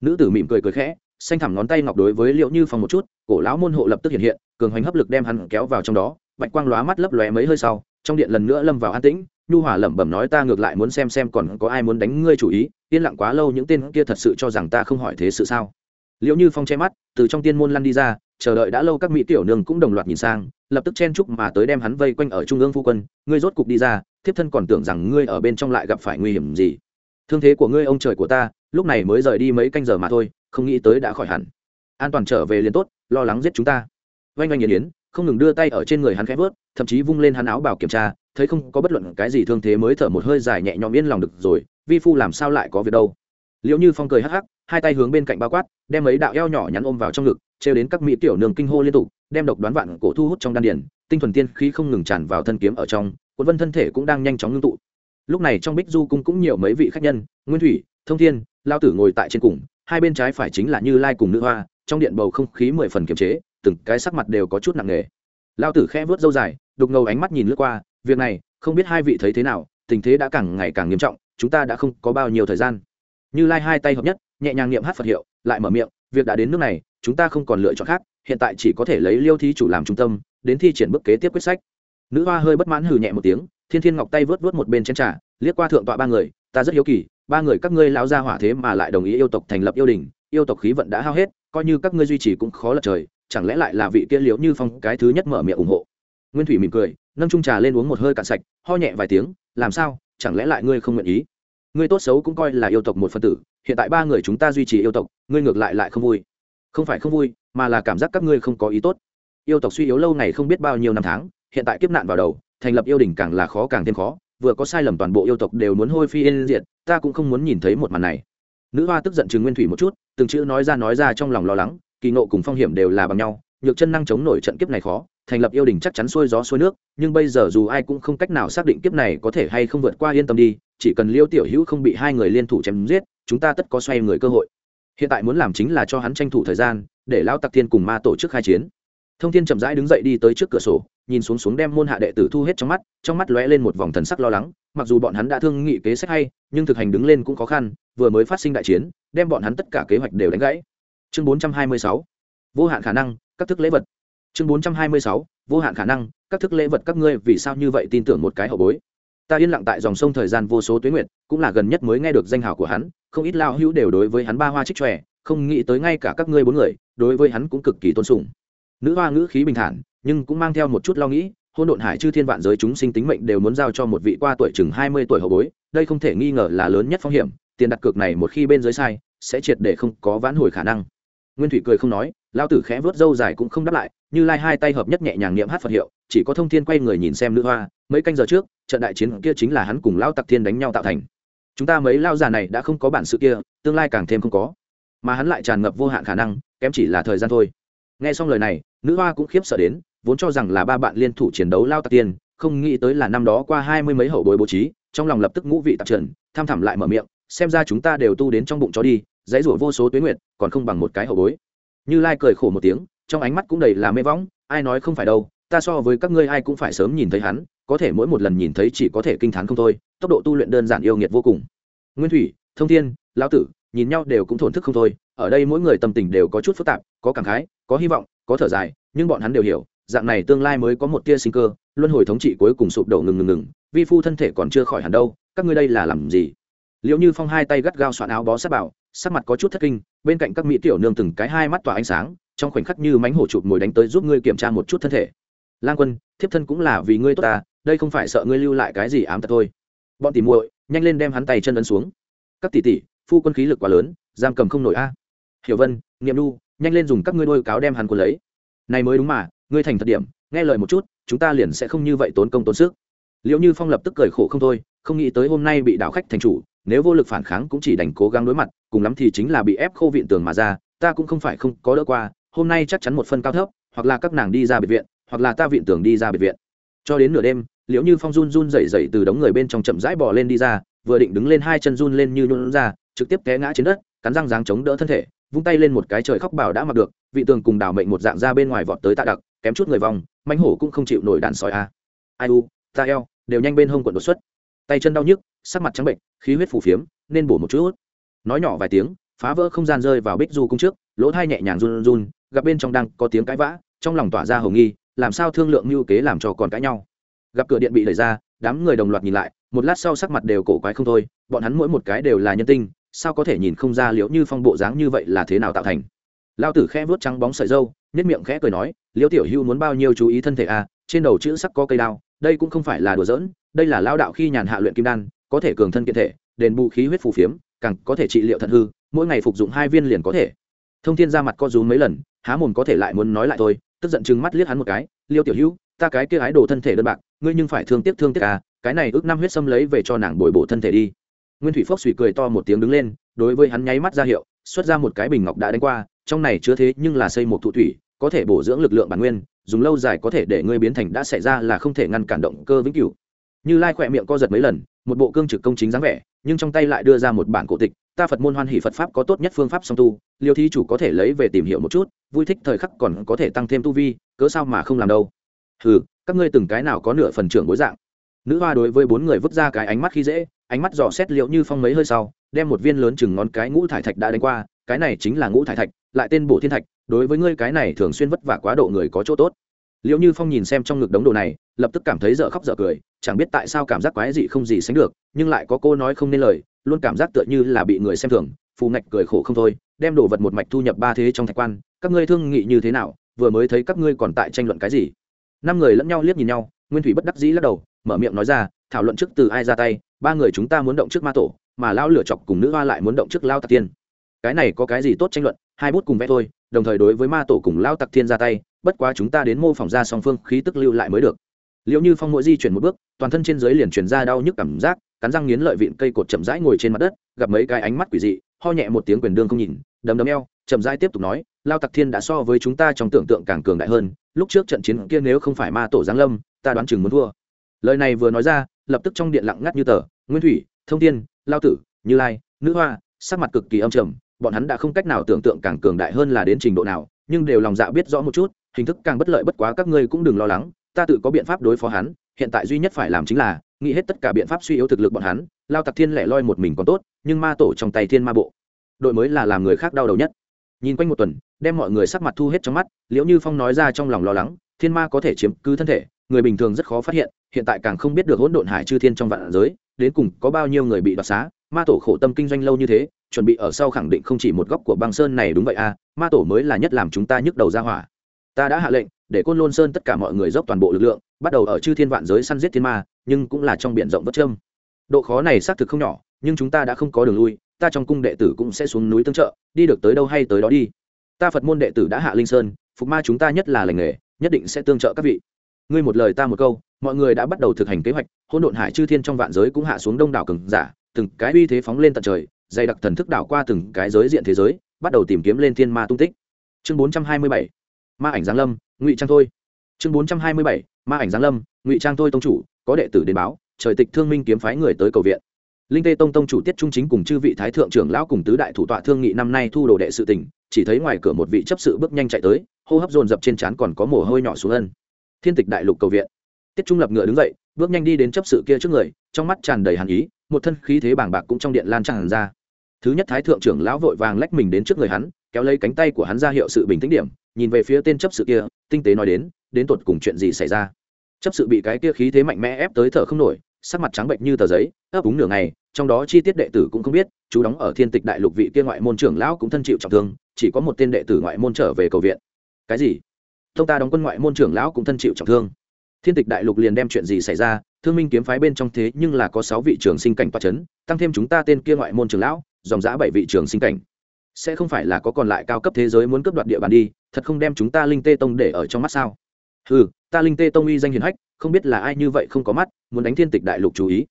Nữ tử mỉm cười cười khẽ, xanh thẳm ngón tay ngọc đối với liệu như phong một chút, cổ lão môn hộ lập tức hiện hiện, cường hoành hấp lực đem hắn kéo vào trong đó, bạch quang lóa mắt lấp lóe mấy hơi sau, trong điện lần nữa lâm vào an tĩnh nhu hỏa lẩm bẩm nói, ta ngược lại muốn xem xem còn có ai muốn đánh ngươi chủ ý, yên lặng quá lâu những tên kia thật sự cho rằng ta không hỏi thế sự sao? Liệu như phong che mắt, từ trong tiên môn lăn đi ra, chờ đợi đã lâu các mỹ tiểu nương cũng đồng loạt nhìn sang, lập tức chen chúc mà tới đem hắn vây quanh ở trung ương phu quân, ngươi rốt cục đi ra, thiếp thân còn tưởng rằng ngươi ở bên trong lại gặp phải nguy hiểm gì. Thương thế của ngươi, ông trời của ta, lúc này mới rời đi mấy canh giờ mà thôi, không nghĩ tới đã khỏi hẳn. An toàn trở về liền tốt, lo lắng giết chúng ta. Vanh oanh nghiền yến, không ngừng đưa tay ở trên người hắn khẽ vớt thậm chí vung lên hắn áo bảo kiểm tra thấy không có bất luận cái gì thương thế mới thở một hơi dài nhẹ nhõm yên lòng được rồi, vi phu làm sao lại có việc đâu. Liệu như phong cười hắc hắc, hai tay hướng bên cạnh bao quát, đem mấy đạo eo nhỏ nhắn ôm vào trong ngực, trêu đến các mỹ tiểu nương kinh hô liên tục, đem độc đoán vạn cổ thu hút trong đan điền, tinh thuần tiên khí không ngừng tràn vào thân kiếm ở trong, cuốn vân thân thể cũng đang nhanh chóng ngưng tụ. Lúc này trong bích du cung cũng nhiều mấy vị khách nhân, nguyên thủy, thông thiên, lao tử ngồi tại trên cùng, hai bên trái phải chính là như lai cùng nữ hoa, trong điện bầu không khí mười phần kiềm chế, từng cái sắc mặt đều có chút nặng nề. Lao tử khẽ vớt dâu dài, đục ngầu ánh mắt nhìn lướt qua việc này, không biết hai vị thấy thế nào, tình thế đã càng ngày càng nghiêm trọng, chúng ta đã không có bao nhiêu thời gian. Như lai hai tay hợp nhất, nhẹ nhàng niệm hát phật hiệu, lại mở miệng, việc đã đến nước này, chúng ta không còn lựa chọn khác, hiện tại chỉ có thể lấy liêu thí chủ làm trung tâm, đến thi triển bước kế tiếp quyết sách. Nữ hoa hơi bất mãn hừ nhẹ một tiếng, thiên thiên ngọc tay vớt vớt một bên chén trà, liếc qua thượng tọa ba người, ta rất hiếu kỳ, ba người các ngươi lão gia hỏa thế mà lại đồng ý yêu tộc thành lập yêu đình, yêu tộc khí vận đã hao hết, coi như các ngươi duy trì cũng khó lật trời, chẳng lẽ lại là vị kia liễu như phong cái thứ nhất mở miệng ủng hộ? Nguyên thủy mỉm cười, nâng trung trà lên uống một hơi cạn sạch, ho nhẹ vài tiếng, làm sao? Chẳng lẽ lại ngươi không nguyện ý? Ngươi tốt xấu cũng coi là yêu tộc một phân tử, hiện tại ba người chúng ta duy trì yêu tộc, ngươi ngược lại lại không vui. Không phải không vui, mà là cảm giác các ngươi không có ý tốt. Yêu tộc suy yếu lâu ngày không biết bao nhiêu năm tháng, hiện tại kiếp nạn vào đầu, thành lập yêu đình càng là khó càng thêm khó, vừa có sai lầm toàn bộ yêu tộc đều muốn hôi phi yên diệt, ta cũng không muốn nhìn thấy một màn này. Nữ hoa tức giận chừng nguyên thủy một chút, từng chữ nói ra nói ra trong lòng lo lắng, kỳ nộ cùng phong hiểm đều là bằng nhau, nhược chân năng chống nổi trận kiếp này khó thành lập yêu đình chắc chắn xuôi gió xuôi nước, nhưng bây giờ dù ai cũng không cách nào xác định kiếp này có thể hay không vượt qua yên tâm đi, chỉ cần liêu tiểu hữu không bị hai người liên thủ chém giết, chúng ta tất có xoay người cơ hội. Hiện tại muốn làm chính là cho hắn tranh thủ thời gian, để lao tặc thiên cùng ma tổ chức khai chiến. Thông thiên chậm rãi đứng dậy đi tới trước cửa sổ, nhìn xuống xuống đem môn hạ đệ tử thu hết trong mắt trong mắt lóe lên một vòng thần sắc lo lắng, mặc dù bọn hắn đã thương nghị kế sách hay, nhưng thực hành đứng lên cũng khó khăn, vừa mới phát sinh đại chiến, đem bọn hắn tất cả kế hoạch đều đánh gãy. Chương 426 vô hạn khả năng, các thức lễ vật chương 426 vô hạn khả năng, các thức lễ vật các ngươi vì sao như vậy tin tưởng một cái hậu bối? Ta yên lặng tại dòng sông thời gian vô số tuyến nguyệt, cũng là gần nhất mới nghe được danh hào của hắn, không ít lao hữu đều đối với hắn ba hoa trích tròe không nghĩ tới ngay cả các ngươi bốn người, đối với hắn cũng cực kỳ tôn sùng. Nữ hoa ngữ khí bình thản, nhưng cũng mang theo một chút lo nghĩ, hôn độn hải chư thiên vạn giới chúng sinh tính mệnh đều muốn giao cho một vị qua tuổi chừng hai mươi tuổi hậu bối, đây không thể nghi ngờ là lớn nhất phong hiểm, tiền đặt cược này một khi bên dưới sai, sẽ triệt để không có vãn hồi khả năng. Nguyên thủy cười không nói lao tử khẽ vớt râu dài cũng không đáp lại như lai hai tay hợp nhất nhẹ nhàng niệm hát phật hiệu, chỉ có thông thiên quay người nhìn xem nữ hoa, mấy canh giờ trước, trận đại chiến kia chính là hắn cùng lao tặc thiên đánh nhau tạo thành. Chúng ta mấy lao già này đã không có bản sự kia, tương lai càng thêm không có. Mà hắn lại tràn ngập vô hạn khả năng, kém chỉ là thời gian thôi. Nghe xong lời này, nữ hoa cũng khiếp sợ đến, vốn cho rằng là ba bạn liên thủ chiến đấu lao tặc tiên không nghĩ tới là năm đó qua hai mươi mấy hậu bối bố trí, trong lòng lập tức ngũ vị tạp trần, tham thẳm lại mở miệng, xem ra chúng ta đều tu đến trong bụng chó đi, dãy rủa vô số tuyến nguyệt, còn không bằng một cái hậu bối. Như lai cười khổ một tiếng trong ánh mắt cũng đầy là mê võng, ai nói không phải đâu, ta so với các ngươi ai cũng phải sớm nhìn thấy hắn, có thể mỗi một lần nhìn thấy chỉ có thể kinh t h á n không thôi, tốc độ tu luyện đơn giản yêu nghiệt vô cùng. Nguyên thủy, thông thiên, lão tử, nhìn nhau đều cũng thổn thức không thôi, ở đây mỗi người tâm tình đều có chút phức tạp, có cảm khái, có hy vọng, có thở dài, nhưng bọn hắn đều hiểu, dạng này tương lai mới có một tia sinh cơ, luân hồi thống trị cuối cùng sụp đổ ngừng ngừng ngừng, vi phu thân thể còn chưa khỏi hẳn đâu, các ngươi đây là làm gì? Liệu như phong hai tay gắt gao soạn áo bó sát bảo, sắc mặt có chút thất kinh, bên cạnh các mỹ tiểu nương từng cái hai mắt tỏa ánh sáng trong khoảnh khắc như mánh hổ chụp mồi đánh tới giúp ngươi kiểm tra một chút thân thể. Lang quân, thiếp thân cũng là vì ngươi tốt ta, đây không phải sợ ngươi lưu lại cái gì ám tật thôi. Bọn tỉ muội, nhanh lên đem hắn tay chân ấn xuống. Các tỷ tỷ, phu quân khí lực quá lớn, giam cầm không nổi a. Hiểu vân, nghiệm nu nhanh lên dùng các ngươi đôi cáo đem hắn quân lấy. Này mới đúng mà, ngươi thành thật điểm, nghe lời một chút, chúng ta liền sẽ không như vậy tốn công tốn sức. Liệu như phong lập tức cười khổ không thôi, không nghĩ tới hôm nay bị đảo khách thành chủ, nếu vô lực phản kháng cũng chỉ đành cố gắng đối mặt, cùng lắm thì chính là bị ép khô viện tường mà ra, ta cũng không phải không có đỡ qua hôm nay chắc chắn một phân cao thấp, hoặc là các nàng đi ra biệt viện, hoặc là ta viện tưởng đi ra biệt viện. Cho đến nửa đêm liệu như phong run run dậy dậy từ đống người bên trong chậm rãi bỏ lên đi ra, vừa định đứng lên hai chân run lên như nhún ra, trực tiếp té ngã trên đất, cắn răng dáng chống đỡ thân thể, vung tay lên một cái trời khóc bảo đã mặc được, vị tường cùng đảo mệnh một dạng ra bên ngoài vọt tới tạ đặc, kém chút người vòng manh hổ cũng không chịu nổi đàn sỏi a. Ai u, ta eo, đều nhanh bên hông quần đột xuất. Tay chân đau nhức, sắc mặt trắng bệnh, khí huyết phù phiếm, nên bổ một chút. Nói nhỏ vài tiếng, phá vỡ không gian rơi vào bích du cung trước, lỗ thai nhẹ nhàng run run gặp bên trong đang có tiếng cãi vã trong lòng tỏa ra hồng nghi làm sao thương lượng mưu kế làm cho còn cãi nhau. Gặp cửa điện bị đẩy ra đám người đồng loạt nhìn lại một lát sau sắc mặt đều cổ quái không thôi bọn hắn mỗi một cái đều là nhân tinh sao có thể nhìn không ra liễu như phong bộ dáng như vậy là thế nào tạo thành. Lao tử khẽ vuốt trắng bóng sợi dâu nhất miệng khẽ cười nói liễu tiểu hưu muốn bao nhiêu chú ý thân thể a à, trên đầu chữ sắc có cây đao đây cũng không phải là đùa giỡn đây là lao đạo khi nhàn hạ luyện kim đan có thể cường thân kiện thể đền bù khí huyết phù phiếm càng có thể trị liệu thận hư mỗi ngày phục dụng hai viên liền có thể. Thông thiên ra mặt co rúm mấy lần há mồm có thể lại muốn nói lại thôi, tức giận chừng mắt liếc hắn một cái, liêu tiểu hữu, ta cái kia ái đồ thân thể đơn bạc, ngươi nhưng phải thương tiếc thương tiếc à cái này ước năm huyết xâm lấy về cho nàng bồi bổ thân thể đi. Nguyên thủy phốc suy cười to một tiếng đứng lên, đối với hắn nháy mắt ra hiệu, xuất ra một cái bình ngọc đã đánh qua, trong này chứa thế nhưng là xây một thụ thủy, có thể bổ dưỡng lực lượng bản nguyên, dùng lâu dài có thể để ngươi biến thành đã xảy ra là không thể ngăn cản động cơ vĩnh cửu. Như lai khỏe miệng co giật mấy lần một bộ cương trực công chính dáng vẻ, nhưng trong tay lại đưa ra một bản cổ tịch, ta phật môn hoan hỷ phật pháp có tốt nhất phương pháp song tu, liêu thí chủ có thể lấy về tìm hiểu một chút, vui thích thời khắc còn có thể tăng thêm tu vi, cớ sao mà không làm đâu? Ừ các ngươi từng cái nào có nửa phần trưởng bối dạng? Nữ hoa đối với bốn người vứt ra cái ánh mắt khi dễ, ánh mắt dò xét liệu như phong mấy hơi sau, đem một viên lớn chừng ngón cái ngũ thải thạch đã đánh qua, cái này chính là ngũ thải thạch, lại tên bổ thiên thạch, đối với ngươi cái này thường xuyên vất vả quá độ người có chỗ tốt liệu như phong nhìn xem trong ngực đống đồ này, lập tức cảm thấy dở khóc dở cười, chẳng biết tại sao cảm giác quái dị không gì sánh được, nhưng lại có cô nói không nên lời, luôn cảm giác tựa như là bị người xem thường, phù ngạch cười khổ không thôi, đem đồ vật một mạch thu nhập ba thế trong thạch quan, các ngươi thương nghị như thế nào, vừa mới thấy các ngươi còn tại tranh luận cái gì? Năm người lẫn nhau liếc nhìn nhau, nguyên thủy bất đắc dĩ lắc đầu, mở miệng nói ra, thảo luận trước từ ai ra tay, ba người chúng ta muốn động trước ma tổ, mà lao lửa chọc cùng nữ hoa lại muốn động trước lao tạc tiên cái này có cái gì tốt tranh luận, hai bút cùng vẽ thôi, đồng thời đối với ma tổ cùng lao tặc thiên ra tay bất quá chúng ta đến mô phỏng ra song phương khí tức lưu lại mới được. Liệu như phong mỗi di chuyển một bước toàn thân trên dưới liền chuyển ra đau nhức cảm giác cắn răng nghiến lợi vịn cây cột chậm rãi ngồi trên mặt đất gặp mấy cái ánh mắt quỷ dị ho nhẹ một tiếng quyền đương không nhìn đấm đấm eo chậm rãi tiếp tục nói lao tặc thiên đã so với chúng ta trong tưởng tượng càng cường đại hơn lúc trước trận chiến kia nếu không phải ma tổ giáng lâm ta đoán chừng muốn thua. Lời này vừa nói ra lập tức trong điện lặng ngắt như tờ nguyên thủy thông tiên, lao tử như lai nữ hoa sắc mặt cực kỳ âm trầm bọn hắn đã không cách nào tưởng tượng càng cường đại hơn là đến trình độ nào nhưng đều lòng dạ biết rõ một chút, hình thức càng bất lợi bất quá các ngươi cũng đừng lo lắng, ta tự có biện pháp đối phó hắn, hiện tại duy nhất phải làm chính là, nghĩ hết tất cả biện pháp suy yếu thực lực bọn hắn, lao tặc thiên lẻ loi một mình còn tốt, nhưng ma tổ trong tay thiên ma bộ. Đội mới là làm người khác đau đầu nhất. Nhìn quanh một tuần, đem mọi người sắc mặt thu hết trong mắt, liễu như phong nói ra trong lòng lo lắng, thiên ma có thể chiếm cứ thân thể, người bình thường rất khó phát hiện hiện tại càng không biết được hỗn độn hải chư thiên trong vạn giới, đến cùng có bao nhiêu người bị đoạt xá, ma tổ khổ tâm kinh doanh lâu như thế chuẩn bị ở sau khẳng định không chỉ một góc của băng sơn này đúng vậy à ma tổ mới là nhất làm chúng ta nhức đầu ra hỏa. Ta đã hạ lệnh, để côn lôn sơn tất cả mọi người dốc toàn bộ lực lượng, bắt đầu ở chư thiên vạn giới săn giết thiên ma, nhưng cũng là trong biển rộng vất trâm độ khó này xác thực không nhỏ, nhưng chúng ta đã không có đường lui, ta trong cung đệ tử cũng sẽ xuống núi tương trợ, đi được tới đâu hay tới đó đi. Ta phật môn đệ tử đã hạ linh sơn, phục ma chúng ta nhất là lành nghề, nhất định sẽ tương trợ các vị. Ngươi một lời ta một câu, mọi người đã bắt đầu thực hành kế hoạch hôn độn hải chư thiên trong vạn giới cũng hạ xuống đông đảo cường giả, từng cái uy thế phóng lên tận trời dày đặc thần thức đảo qua từng cái giới diện thế giới, bắt đầu tìm kiếm lên thiên ma tung tích. Chương bốn trăm hai mươi bảy, ma ảnh giáng lâm, ngụy trang thôi. Chương bốn trăm hai mươi bảy, ma ảnh giáng lâm, ngụy trang thôi tông chủ, có đệ tử đến báo, trời tịch thương minh kiếm phái người tới cầu viện. Linh tê tông tông chủ tiết trung chính cùng chư vị thái thượng trưởng lão cùng tứ đại thủ tọa thương nghị năm nay thu đồ đệ sự tỉnh chỉ thấy ngoài cửa một vị chấp sự bước nhanh chạy tới, hô hấp dồn dập trên trán còn có mồ hôi nhỏ xuống ân. Thiên tịch đại lục cầu viện. Tiết trung lập ngựa đứng dậy, bước nhanh đi đến chấp sự kia trước người, trong mắt tràn đầy hàn ý, một thân khí thế bàng bạc cũng trong điện lan tràn ra thứ nhất thái thượng trưởng lão vội vàng lách mình đến trước người hắn, kéo lấy cánh tay của hắn ra hiệu sự bình tĩnh điểm, nhìn về phía tên chấp sự kia, tinh tế nói đến đến tột cùng chuyện gì xảy ra? Chấp sự bị cái kia khí thế mạnh mẽ ép tới thở không nổi, sắc mặt trắng bệnh như tờ giấy, ấp úng nửa ngày, trong đó chi tiết đệ tử cũng không biết, chú đóng ở thiên tịch đại lục vị kia ngoại môn trưởng lão cũng thân chịu trọng thương, chỉ có một tên đệ tử ngoại môn trở về cầu viện. Cái gì? Thông ta đóng quân ngoại môn trưởng lão cũng thân chịu trọng thương. Thiên tịch đại lục liền đem chuyện gì xảy ra, thương minh kiếm phái bên trong thế nhưng là có sáu vị trường sinh cảnh toa c h ấ n tăng thêm chúng ta tên kia ngoại môn trưởng lão dòng giã bảy vị trường sinh cảnh. Sẽ không phải là có còn lại cao cấp thế giới muốn cướp đoạt địa bàn đi, thật không đem chúng ta linh tê tông để ở trong mắt sao? Ừ ta linh tê tông uy danh hiền hách, không biết là ai như vậy không có mắt, muốn đánh thiên tịch đại lục chú ý.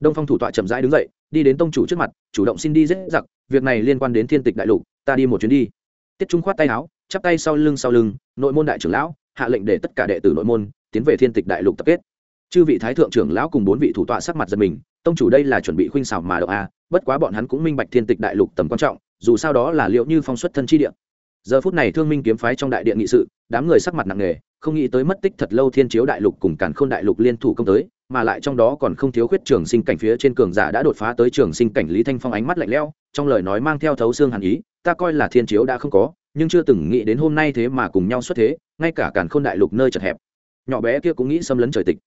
Đông phong thủ tọa chậm rãi đứng dậy, đi đến tông chủ trước mặt, chủ động xin đi dễ giặc, việc này liên quan đến thiên tịch đại lục, ta đi một chuyến đi. Tiết trung khoát tay áo, chắp tay sau lưng sau lưng, nội môn đại trưởng lão, hạ lệnh để tất cả đệ tử nội môn tiến về thiên tịch đại lục tập kết. Chư vị thái thượng trưởng lão cùng bốn vị thủ tọa sắc mặt giật mình, tông chủ đây là chuẩn bị khuynh xảo mà động a bất quá bọn hắn cũng minh bạch thiên tịch đại lục tầm quan trọng, dù sao đó là liệu như phong xuất thân chi địa. Giờ phút này thương minh kiếm phái trong đại điện nghị sự, đám người sắc mặt nặng nề, không nghĩ tới mất tích thật lâu thiên chiếu đại lục cùng càn khôn đại lục liên thủ công tới, mà lại trong đó còn không thiếu khuyết trường sinh cảnh phía trên cường giả đã đột phá tới trường sinh cảnh lý thanh phong ánh mắt lạnh lẽo, trong lời nói mang theo thấu xương hàn ý, ta coi là thiên chiếu đã không có, nhưng chưa từng nghĩ đến hôm nay thế mà cùng nhau xuất thế, ngay cả càn khôn đại lục nơi chật hẹp. Nhỏ bé kia cũng nghĩ xâm lấn trời tịch.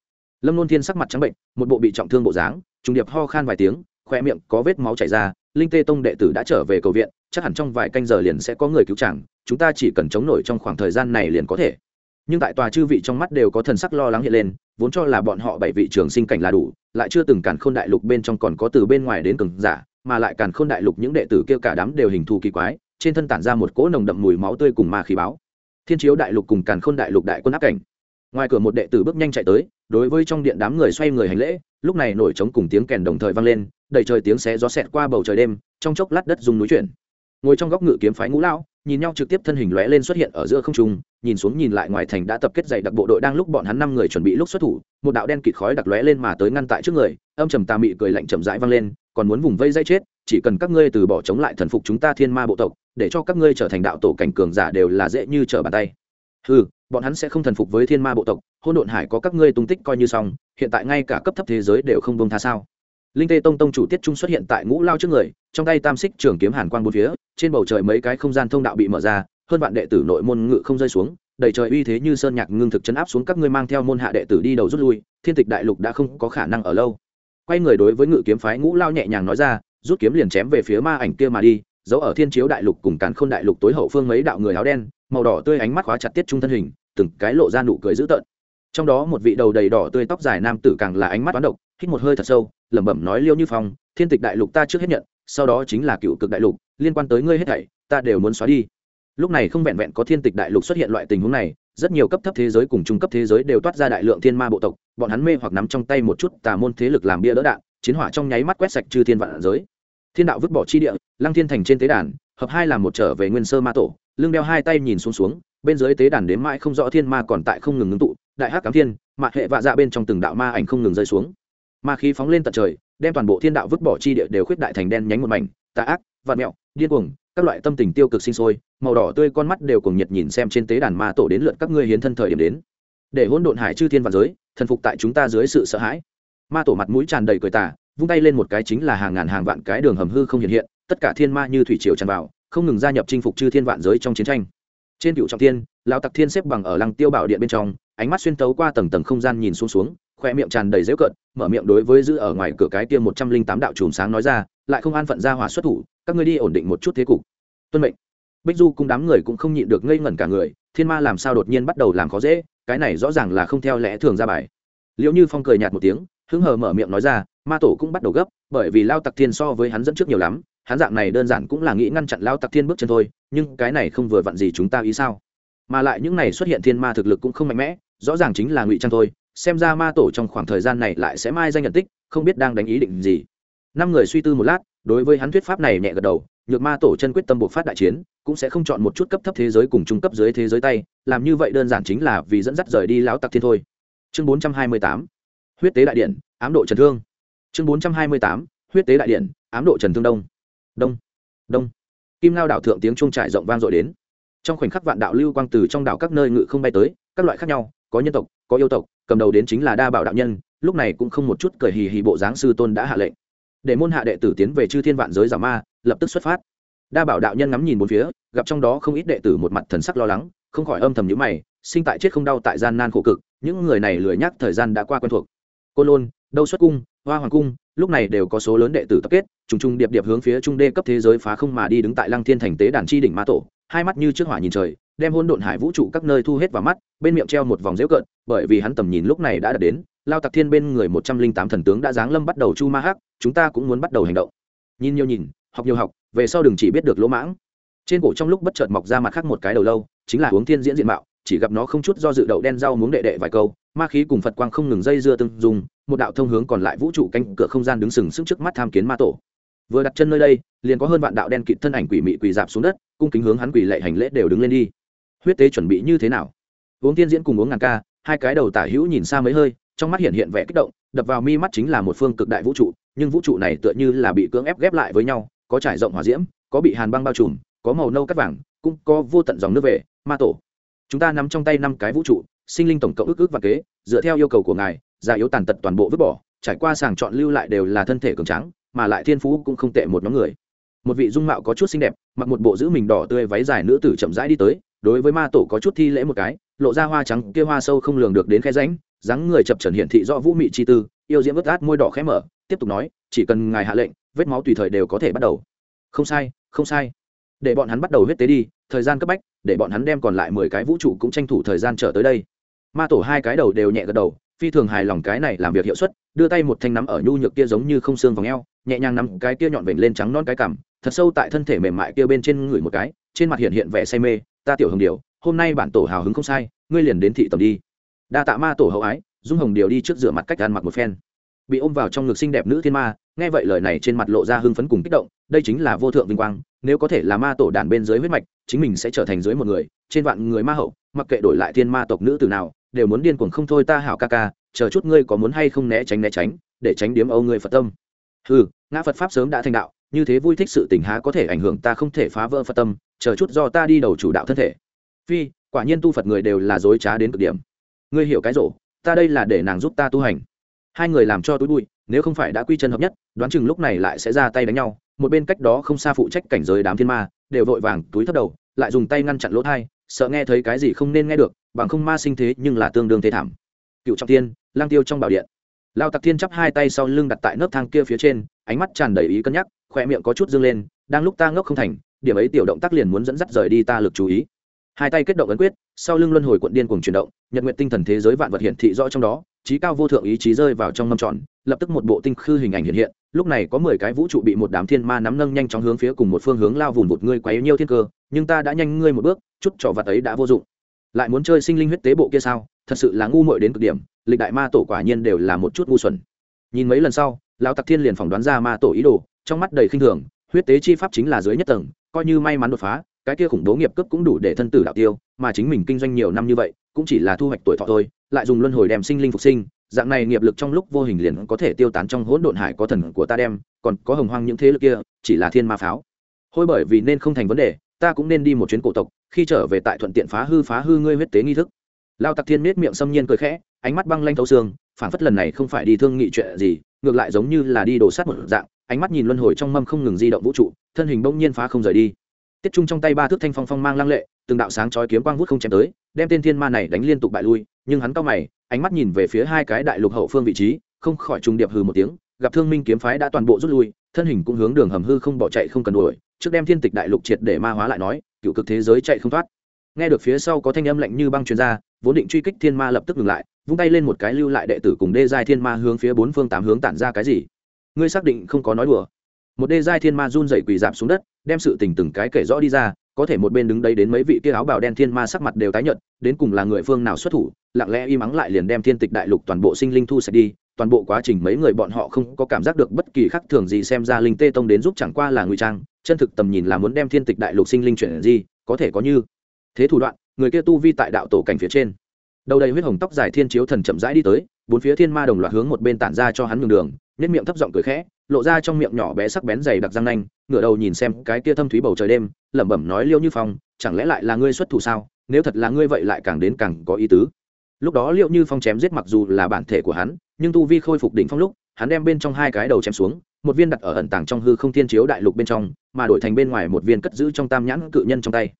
Lâm luôn thiên sắc mặt trắng bệnh, một bộ bị trọng thương bộ dáng, trùng điệp ho khan vài tiếng khoe miệng có vết máu chảy ra, linh tê tông đệ tử đã trở về cầu viện, chắc hẳn trong vài canh giờ liền sẽ có người cứu chàng, chúng ta chỉ cần chống nổi trong khoảng thời gian này liền có thể. Nhưng tại tòa chư vị trong mắt đều có thần sắc lo lắng hiện lên, vốn cho là bọn họ bảy vị trường sinh cảnh là đủ, lại chưa từng càn khôn đại lục bên trong còn có từ bên ngoài đến cường giả, mà lại càn khôn đại lục những đệ tử kia cả đám đều hình thù kỳ quái, trên thân tản ra một cỗ nồng đậm mùi máu tươi cùng ma khí báo. Thiên chiếu đại lục cùng càn khôn đại lục đại quân áp cảnh. Ngoài cửa một đệ tử bước nhanh chạy tới, đối với trong điện đám người xoay người hành lễ, lúc này nổi trống cùng tiếng kèn đồng thời vang lên đầy trời tiếng xé gió xẹt qua bầu trời đêm trong chốc lát đất dùng núi chuyển. Ngồi trong góc ngự kiếm phái ngũ lão, nhìn nhau trực tiếp thân hình lóe lên xuất hiện ở giữa không trung nhìn xuống nhìn lại ngoài thành đã tập kết dày đặc bộ đội đang lúc bọn hắn năm người chuẩn bị lúc xuất thủ một đạo đen kịt khói đặc lóe lên mà tới ngăn tại trước người âm trầm tà mị cười lạnh chậm rãi vang lên còn muốn vùng vây dây chết chỉ cần các ngươi từ bỏ chống lại thần phục chúng ta thiên ma bộ tộc để cho các ngươi trở thành đạo tổ cảnh cường giả đều là dễ như trở bàn tay. Ừ bọn hắn sẽ không thần phục với thiên ma bộ tộc hôn độn hải có các ngươi tung tích coi như xong hiện tại ngay cả cấp thấp thế giới đều không bông tha sao? Linh tê tông tông chủ tiết trung xuất hiện tại ngũ lao trước người, trong tay tam xích trường kiếm hàn quang bốn phía, trên bầu trời mấy cái không gian thông đạo bị mở ra, hơn vạn đệ tử nội môn ngự không rơi xuống, đầy trời uy thế như sơn nhạc ngưng thực chấn áp xuống các ngươi mang theo môn hạ đệ tử đi đầu rút lui, thiên tịch đại lục đã không có khả năng ở lâu. Quay người đối với ngự kiếm phái ngũ lao nhẹ nhàng nói ra, rút kiếm liền chém về phía ma ảnh kia mà đi, giấu ở thiên chiếu đại lục cùng càn khôn đại lục tối hậu phương mấy đạo người áo đen, màu đỏ tươi ánh mắt khóa chặt tiết trung thân hình, từng cái lộ ra nụ cười dữ tợn. Trong đó một vị đầu đầy đỏ tươi tóc dài nam tử càng là ánh mắt toán độc hít một hơi thật sâu, lẩm bẩm nói, liêu như phong, thiên tịch đại lục ta trước hết nhận, sau đó chính là cựu cực đại lục, liên quan tới ngươi hết thảy, ta đều muốn xóa đi. Lúc này không vẹn vẹn có thiên tịch đại lục xuất hiện loại tình huống này, rất nhiều cấp thấp thế giới cùng trung cấp thế giới đều toát ra đại lượng thiên ma bộ tộc, bọn hắn mê hoặc nắm trong tay một chút tà môn thế lực làm bia đỡ đạn, chiến hỏa trong nháy mắt quét sạch chư thiên vạn giới. Thiên đạo vứt bỏ chi địa, lăng thiên thành trên tế đàn, hợp hai làm một trở về nguyên sơ ma tổ, lưng đeo hai tay nhìn xuống xuống, bên dưới tế đàn đếm mãi không rõ thiên ma còn tại không ngừng ngưng tụ, đại hắc cám thiên mạ hệ vạ dạ bên trong từng đạo ma ảnh không ngừng rơi xuống ma khí phóng lên tận trời, đem toàn bộ thiên đạo vứt bỏ chi địa đều khuyết đại thành đen nhánh một mảnh, tà ác, vạn mẹo, điên cuồng, các loại tâm tình tiêu cực sinh sôi, màu đỏ tươi con mắt đều cùng nhiệt nhìn xem trên tế đàn ma tổ đến lượt các ngươi hiến thân thời điểm đến. Để hỗn độn hải chư thiên và giới, thần phục tại chúng ta dưới sự sợ hãi. Ma tổ mặt mũi tràn đầy cười tà, vung tay lên một cái chính là hàng ngàn hàng vạn cái đường hầm hư không hiện hiện, tất cả thiên ma như thủy triều tràn vào, không ngừng gia nhập chinh phục chư thiên vạn giới trong chiến tranh. Trên cựu trọng thiên, lão tặc thiên xếp bằng ở lăng tiêu bảo điện bên trong, ánh mắt xuyên tấu qua tầng tầng không gian nhìn xuống xuống khoe miệng tràn đầy dễu cợt, mở miệng đối với giữ ở ngoài cửa cái kia một trăm linh tám đạo chùm sáng nói ra, lại không an phận ra hỏa xuất thủ, các ngươi đi ổn định một chút thế cục. Tuân mệnh. Bích du cùng đám người cũng không nhịn được ngây ngẩn cả người, thiên ma làm sao đột nhiên bắt đầu làm khó dễ, cái này rõ ràng là không theo lẽ thường ra bài. Liệu như phong cười nhạt một tiếng, hứng hờ mở miệng nói ra, ma tổ cũng bắt đầu gấp, bởi vì lao tặc thiên so với hắn dẫn trước nhiều lắm, hắn dạng này đơn giản cũng là nghĩ ngăn chặn lao tặc thiên bước chân thôi, nhưng cái này không vừa vặn gì chúng ta ý sao? Mà lại những này xuất hiện thiên ma thực lực cũng không mạnh mẽ, rõ ràng chính là ngụy trang thôi xem ra ma tổ trong khoảng thời gian này lại sẽ mai danh nhận tích, không biết đang đánh ý định gì. Năm người suy tư một lát, đối với hắn thuyết pháp này nhẹ gật đầu, nhược ma tổ chân quyết tâm buộc phát đại chiến, cũng sẽ không chọn một chút cấp thấp thế giới cùng trung cấp dưới thế giới tay, làm như vậy đơn giản chính là vì dẫn dắt rời đi lão tặc thiên thôi. Chương bốn trăm hai mươi tám, huyết tế đại điện, ám độ trần thương. Chương bốn trăm hai mươi tám, huyết tế đại điện, ám độ trần thương đông. Đông đông. Kim lao đảo thượng tiếng trung trải rộng vang dội đến. Trong khoảnh khắc vạn đạo lưu quang từ trong đảo các nơi ngự không bay tới, các loại khác nhau, có nhân tộc có yêu tộc, cầm đầu đến chính là đa bảo đạo nhân, lúc này cũng không một chút cười hì hì bộ dáng sư tôn đã hạ lệnh. Để môn hạ đệ tử tiến về chư thiên vạn giới giả ma, lập tức xuất phát. Đa bảo đạo nhân ngắm nhìn bốn phía, gặp trong đó không ít đệ tử một mặt thần sắc lo lắng, không khỏi âm thầm nhữ mày, sinh tại chết không đau tại gian nan khổ cực, những người này lười nhắc thời gian đã qua quen thuộc. Côn lôn, đâu xuất cung, hoa hoàng cung, lúc này đều có số lớn đệ tử tập kết, trùng trùng điệp điệp hướng phía trung đê cấp thế giới phá không mà đi đứng tại lăng thiên thành tế đàn chi đỉnh ma tổ, hai mắt như trước hỏa nhìn trời đem hôn độn hải vũ trụ các nơi thu hết vào mắt, bên miệng treo một vòng dễu cợt, bởi vì hắn tầm nhìn lúc này đã đạt đến, lao tặc thiên bên người một trăm linh tám thần tướng đã giáng lâm bắt đầu chu ma hắc, chúng ta cũng muốn bắt đầu hành động. Nhìn nhiều nhìn, học nhiều học, về sau đừng chỉ biết được lỗ mãng. Trên cổ trong lúc bất chợt mọc ra mặt khác một cái đầu lâu, chính là uống thiên diễn diện mạo, chỉ gặp nó không chút do dự đậu đen rau muống đệ đệ vài câu, ma khí cùng phật quang không ngừng dây dưa tương dùng một đạo thông hướng còn lại vũ trụ canh cửa không gian đứng sừng sững trước mắt tham kiến ma tổ. Vừa đặt chân nơi đây, liền có hơn vạn đạo đen kịt thân ảnh quỷ mị quỳ dạp xuống đất, cung kính hướng hắn quỳ lệ hành lễ đều đứng lên đi huyết tế chuẩn bị như thế nào? Uống tiên diễn cùng uống ngàn ca, hai cái đầu tả hữu nhìn xa mấy hơi, trong mắt hiện hiện vẻ kích động, đập vào mi mắt chính là một phương cực đại vũ trụ, nhưng vũ trụ này tựa như là bị cưỡng ép ghép lại với nhau, có trải rộng hỏa diễm, có bị hàn băng bao trùm, có màu nâu cắt vàng, cũng có vô tận dòng nước về, ma tổ. Chúng ta nắm trong tay năm cái vũ trụ, sinh linh tổng cộng ước ước và kế, dựa theo yêu cầu của ngài, già yếu tàn tật toàn bộ vứt bỏ, trải qua sàng chọn lưu lại đều là thân thể cường trắng mà lại thiên phú cũng không tệ một nhóm người. Một vị dung mạo có chút xinh đẹp, mặc một bộ giữ mình đỏ tươi váy dài nữ tử chậm rãi đi tới đối với ma tổ có chút thi lễ một cái, lộ ra hoa trắng, kia hoa sâu không lường được đến khe ránh dáng người chập trần hiện thị do vũ mị chi tư, yêu diễm vớt át môi đỏ khẽ mở, tiếp tục nói, chỉ cần ngài hạ lệnh, vết máu tùy thời đều có thể bắt đầu. Không sai không sai. Để bọn hắn bắt đầu huyết tế đi, thời gian cấp bách, để bọn hắn đem còn lại mười cái vũ trụ cũng tranh thủ thời gian trở tới đây. Ma tổ hai cái đầu đều nhẹ gật đầu, phi thường hài lòng cái này làm việc hiệu suất, đưa tay một thanh nắm ở nhu nhược kia giống như không xương vòng eo, nhẹ nhàng nắm cái kia nhọn vểnh lên trắng non cái cằm, thật sâu tại thân thể mềm mại kia bên trên người một cái, trên mặt hiện hiện vẻ say mê ta tiểu hồng điều, hôm nay bản tổ hào hứng không sai, ngươi liền đến thị tầm đi. Đa tạ ma tổ hậu ái, dung hồng điều đi trước rửa mặt cách ăn mặc một phen. Bị ôm vào trong ngực xinh đẹp nữ thiên ma, nghe vậy lời này trên mặt lộ ra hưng phấn cùng kích động, đây chính là vô thượng vinh quang, nếu có thể là ma tổ đàn bên dưới huyết mạch, chính mình sẽ trở thành dưới một người, trên vạn người ma hậu, mặc kệ đổi lại thiên ma tộc nữ từ nào, đều muốn điên cuồng không thôi ta hảo ca ca, chờ chút ngươi có muốn hay không né tránh né tránh, để tránh điếm âu ngươi phật tâm. Ừ ngã phật pháp sớm đã thành đạo, như thế vui thích sự tình há có thể ảnh hưởng ta không thể phá vỡ phật tâm chờ chút do ta đi đầu chủ đạo thân thể. Phi, quả nhiên tu phật người đều là dối trá đến cực điểm. Ngươi hiểu cái rổ, ta đây là để nàng giúp ta tu hành. Hai người làm cho túi bụi, nếu không phải đã quy chân hợp nhất, đoán chừng lúc này lại sẽ ra tay đánh nhau. Một bên cách đó không xa phụ trách cảnh giới đám thiên ma, đều vội vàng túi thấp đầu, lại dùng tay ngăn chặn lỗ thai, sợ nghe thấy cái gì không nên nghe được, bằng không ma sinh thế nhưng là tương đương thế thảm. Cựu trọng tiên lang tiêu trong bảo điện. Lao tặc thiên chắp hai tay sau lưng đặt tại nấc thang kia phía trên, ánh mắt tràn đầy ý cân nhắc khoe miệng có chút dâng lên, đang lúc ta ngốc không thành điểm ấy tiểu động tác liền muốn dẫn dắt rời đi ta lực chú ý. Hai tay kết động ấn quyết, sau lưng luân hồi quận điên cùng chuyển động, nhật nguyện tinh thần thế giới vạn vật hiện thị rõ trong đó, trí cao vô thượng ý chí rơi vào trong mâm tròn, lập tức một bộ tinh khư hình ảnh hiện hiện, lúc này có mười cái vũ trụ bị một đám thiên ma nắm nâng nhanh chóng hướng phía cùng một phương hướng lao vụn một ngươi quấy nhiêu thiên cơ, nhưng ta đã nhanh ngươi một bước, chút trò vặt ấy đã vô dụng. Lại muốn chơi sinh linh huyết tế bộ kia sao? Thật sự là ngu muội đến cực điểm, lịch đại ma tổ quả nhiên đều là một chút ngu xuẩn. Nhìn mấy lần sau, lão tặc thiên liền phỏng đoán ra ma tổ ý đồ, trong mắt đầy khinh thường huyết tế chi pháp chính là dưới nhất tầng, coi như may mắn đột phá, cái kia khủng bố nghiệp cấp cũng đủ để thân tử đạo tiêu, mà chính mình kinh doanh nhiều năm như vậy, cũng chỉ là thu hoạch tuổi thọ thôi, lại dùng luân hồi đem sinh linh phục sinh, dạng này nghiệp lực trong lúc vô hình liền có thể tiêu tán trong hỗn độn hải có thần của ta đem, còn có hồng hoang những thế lực kia, chỉ là thiên ma pháo. Hôi bởi vì nên không thành vấn đề, ta cũng nên đi một chuyến cổ tộc, khi trở về tại thuận tiện phá hư phá hư ngươi huyết tế nghi thức. Lao tặc thiên miết miệng xâm nhiên cười khẽ, ánh mắt băng lanh thấu xương phản phất lần này không phải đi thương nghị chuyện gì, ngược lại giống như là đi đổ sát một dạng ánh mắt nhìn luân hồi trong mâm không ngừng di động vũ trụ, thân hình bỗng nhiên phá không rời đi. Tiết trung trong tay ba thước thanh phong phong mang lăng lệ, từng đạo sáng chói kiếm quang vút không chém tới, đem tên thiên ma này đánh liên tục bại lui, nhưng hắn cao mày, ánh mắt nhìn về phía hai cái đại lục hậu phương vị trí, không khỏi trùng điệp hừ một tiếng, gặp thương minh kiếm phái đã toàn bộ rút lui, thân hình cũng hướng đường hầm hư không bỏ chạy không cần đuổi, trước đem thiên tịch đại lục triệt để ma hóa lại nói, cựu cực thế giới chạy không thoát. Nghe được phía sau có thanh âm lạnh như băng truyền ra, vốn định truy kích thiên ma lập tức ngừng lại, vung tay lên một cái lưu lại đệ tử cùng đê giai thiên ma hướng phía bốn phương tám hướng tản ra cái gì? Ngươi xác định không có nói đùa. Một đê giai thiên ma run dậy quỳ dạp xuống đất, đem sự tình từng cái kể rõ đi ra, có thể một bên đứng đấy đến mấy vị kia áo bào đen thiên ma sắc mặt đều tái nhợt, đến cùng là người phương nào xuất thủ, lặng lẽ y mắng lại liền đem thiên tịch đại lục toàn bộ sinh linh thu sạch đi, toàn bộ quá trình mấy người bọn họ không có cảm giác được bất kỳ khác thường gì xem ra linh tê tông đến giúp chẳng qua là ngụy trang, chân thực tầm nhìn là muốn đem thiên tịch đại lục sinh linh chuyển gì có thể có như. Thế thủ đoạn, người kia tu vi tại đạo tổ cảnh phía trên. Đầu đầy huyết hồng tóc dài thiên chiếu thần chậm rãi đi tới, bốn phía thiên ma đồng loạt hướng một bên tản ra cho hắn nhường đường nhất miệng thấp giọng cười khẽ, lộ ra trong miệng nhỏ bé sắc bén dày đặc răng nanh, ngửa đầu nhìn xem cái kia thâm thúy bầu trời đêm, lẩm bẩm nói liêu như phong, chẳng lẽ lại là ngươi xuất thủ sao? Nếu thật là ngươi vậy lại càng đến càng có ý tứ. Lúc đó liệu như phong chém giết mặc dù là bản thể của hắn, nhưng tu vi khôi phục đỉnh phong lúc, hắn đem bên trong hai cái đầu chém xuống, một viên đặt ở ẩn tàng trong hư không thiên chiếu đại lục bên trong, mà đổi thành bên ngoài một viên cất giữ trong tam nhãn cự nhân trong tay.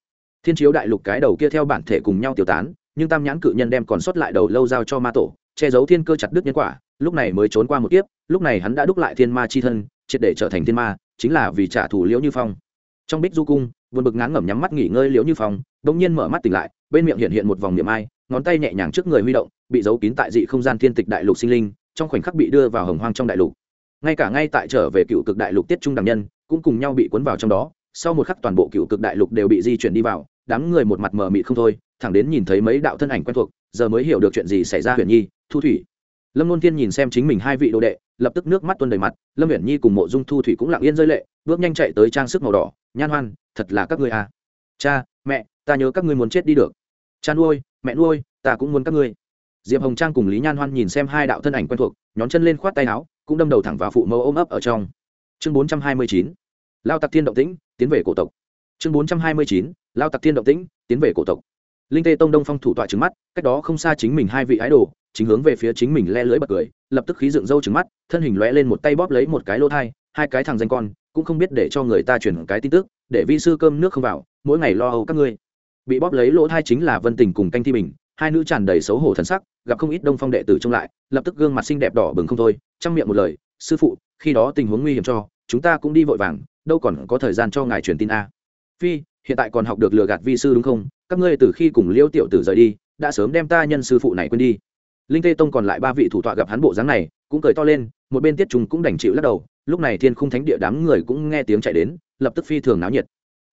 Thiên chiếu đại lục cái đầu kia theo bản thể cùng nhau tiêu tán, nhưng tam nhãn cự nhân đem còn sót lại đầu lâu giao cho ma tổ, che giấu thiên cơ chặt đứt nhân quả, lúc này mới trốn qua một kiếp lúc này hắn đã đúc lại thiên ma chi thân, triệt để trở thành thiên ma, chính là vì trả thù liễu như phong. Trong bích du cung vượt bực ngán ngẩm nhắm mắt nghỉ ngơi liễu như phong, bỗng nhiên mở mắt tỉnh lại, bên miệng hiện hiện một vòng niệm ai, ngón tay nhẹ nhàng trước người huy động, bị giấu kín tại dị không gian thiên tịch đại lục sinh linh, trong khoảnh khắc bị đưa vào hồng hoang trong đại lục. Ngay cả ngay tại trở về cựu cực đại lục tiết trung đẳng nhân, cũng cùng nhau bị cuốn vào trong đó, sau một khắc toàn bộ cựu cực đại lục đều bị di chuyển đi vào, đám người một mặt mờ mịt không thôi, thẳng đến nhìn thấy mấy đạo thân ảnh quen thuộc, giờ mới hiểu được chuyện gì xảy ra huyền nhi, thu thủy lâm luân tiên nhìn xem chính mình hai vị đồ đệ, lập tức nước mắt tuôn đầy mặt, lâm Viễn nhi cùng mộ dung thu thủy cũng lặng yên rơi lệ, bước nhanh chạy tới trang sức màu đỏ, nhan hoan, thật là các ngươi à. cha, mẹ, ta nhớ các ngươi muốn chết đi được. Cha nuôi, mẹ nuôi, ta cũng muốn các ngươi. Diệp hồng trang cùng lý nhan hoan nhìn xem hai đạo thân ảnh quen thuộc, nhón chân lên khoát tay áo, cũng đâm đầu thẳng vào phụ mẫu ôm ấp ở trong. Chương bốn trăm hai mươi chín, lao tặc thiên động tĩnh, tiến về cổ tộc. Chương bốn trăm hai mươi chín, lao tặc thiên động tĩnh, tiến về cổ tộc. Linh tê tông đông phong thủ tọa trứng mắt, cách đó không xa chính mình hai vị ái đồ chính hướng về phía chính mình le lưới bật cười lập tức khí dựng râu trứng mắt thân hình lóe lên một tay bóp lấy một cái lỗ thai hai cái thằng danh con cũng không biết để cho người ta chuyển cái tin tức để vi sư cơm nước không vào mỗi ngày lo âu các ngươi. Bị bóp lấy lỗ thai chính là vân tình cùng canh thi mình, hai nữ tràn đầy xấu hổ thần sắc gặp không ít đông phong đệ tử trông lại lập tức gương mặt xinh đẹp đỏ bừng không thôi chăm miệng một lời sư phụ khi đó tình huống nguy hiểm cho chúng ta cũng đi vội vàng đâu còn có thời gian cho ngài truyền tin a. Phi hiện tại còn học được lừa gạt vi sư đúng không? Các ngươi từ khi cùng liêu tiểu tử rời đi đã sớm đem ta nhân sư phụ này quên đi linh tê tông còn lại ba vị thủ tọa gặp hắn bộ dáng này, cũng cười to lên, một bên tiết trùng cũng đành chịu lắc đầu, lúc này thiên khung thánh địa đám người cũng nghe tiếng chạy đến, lập tức phi thường náo nhiệt.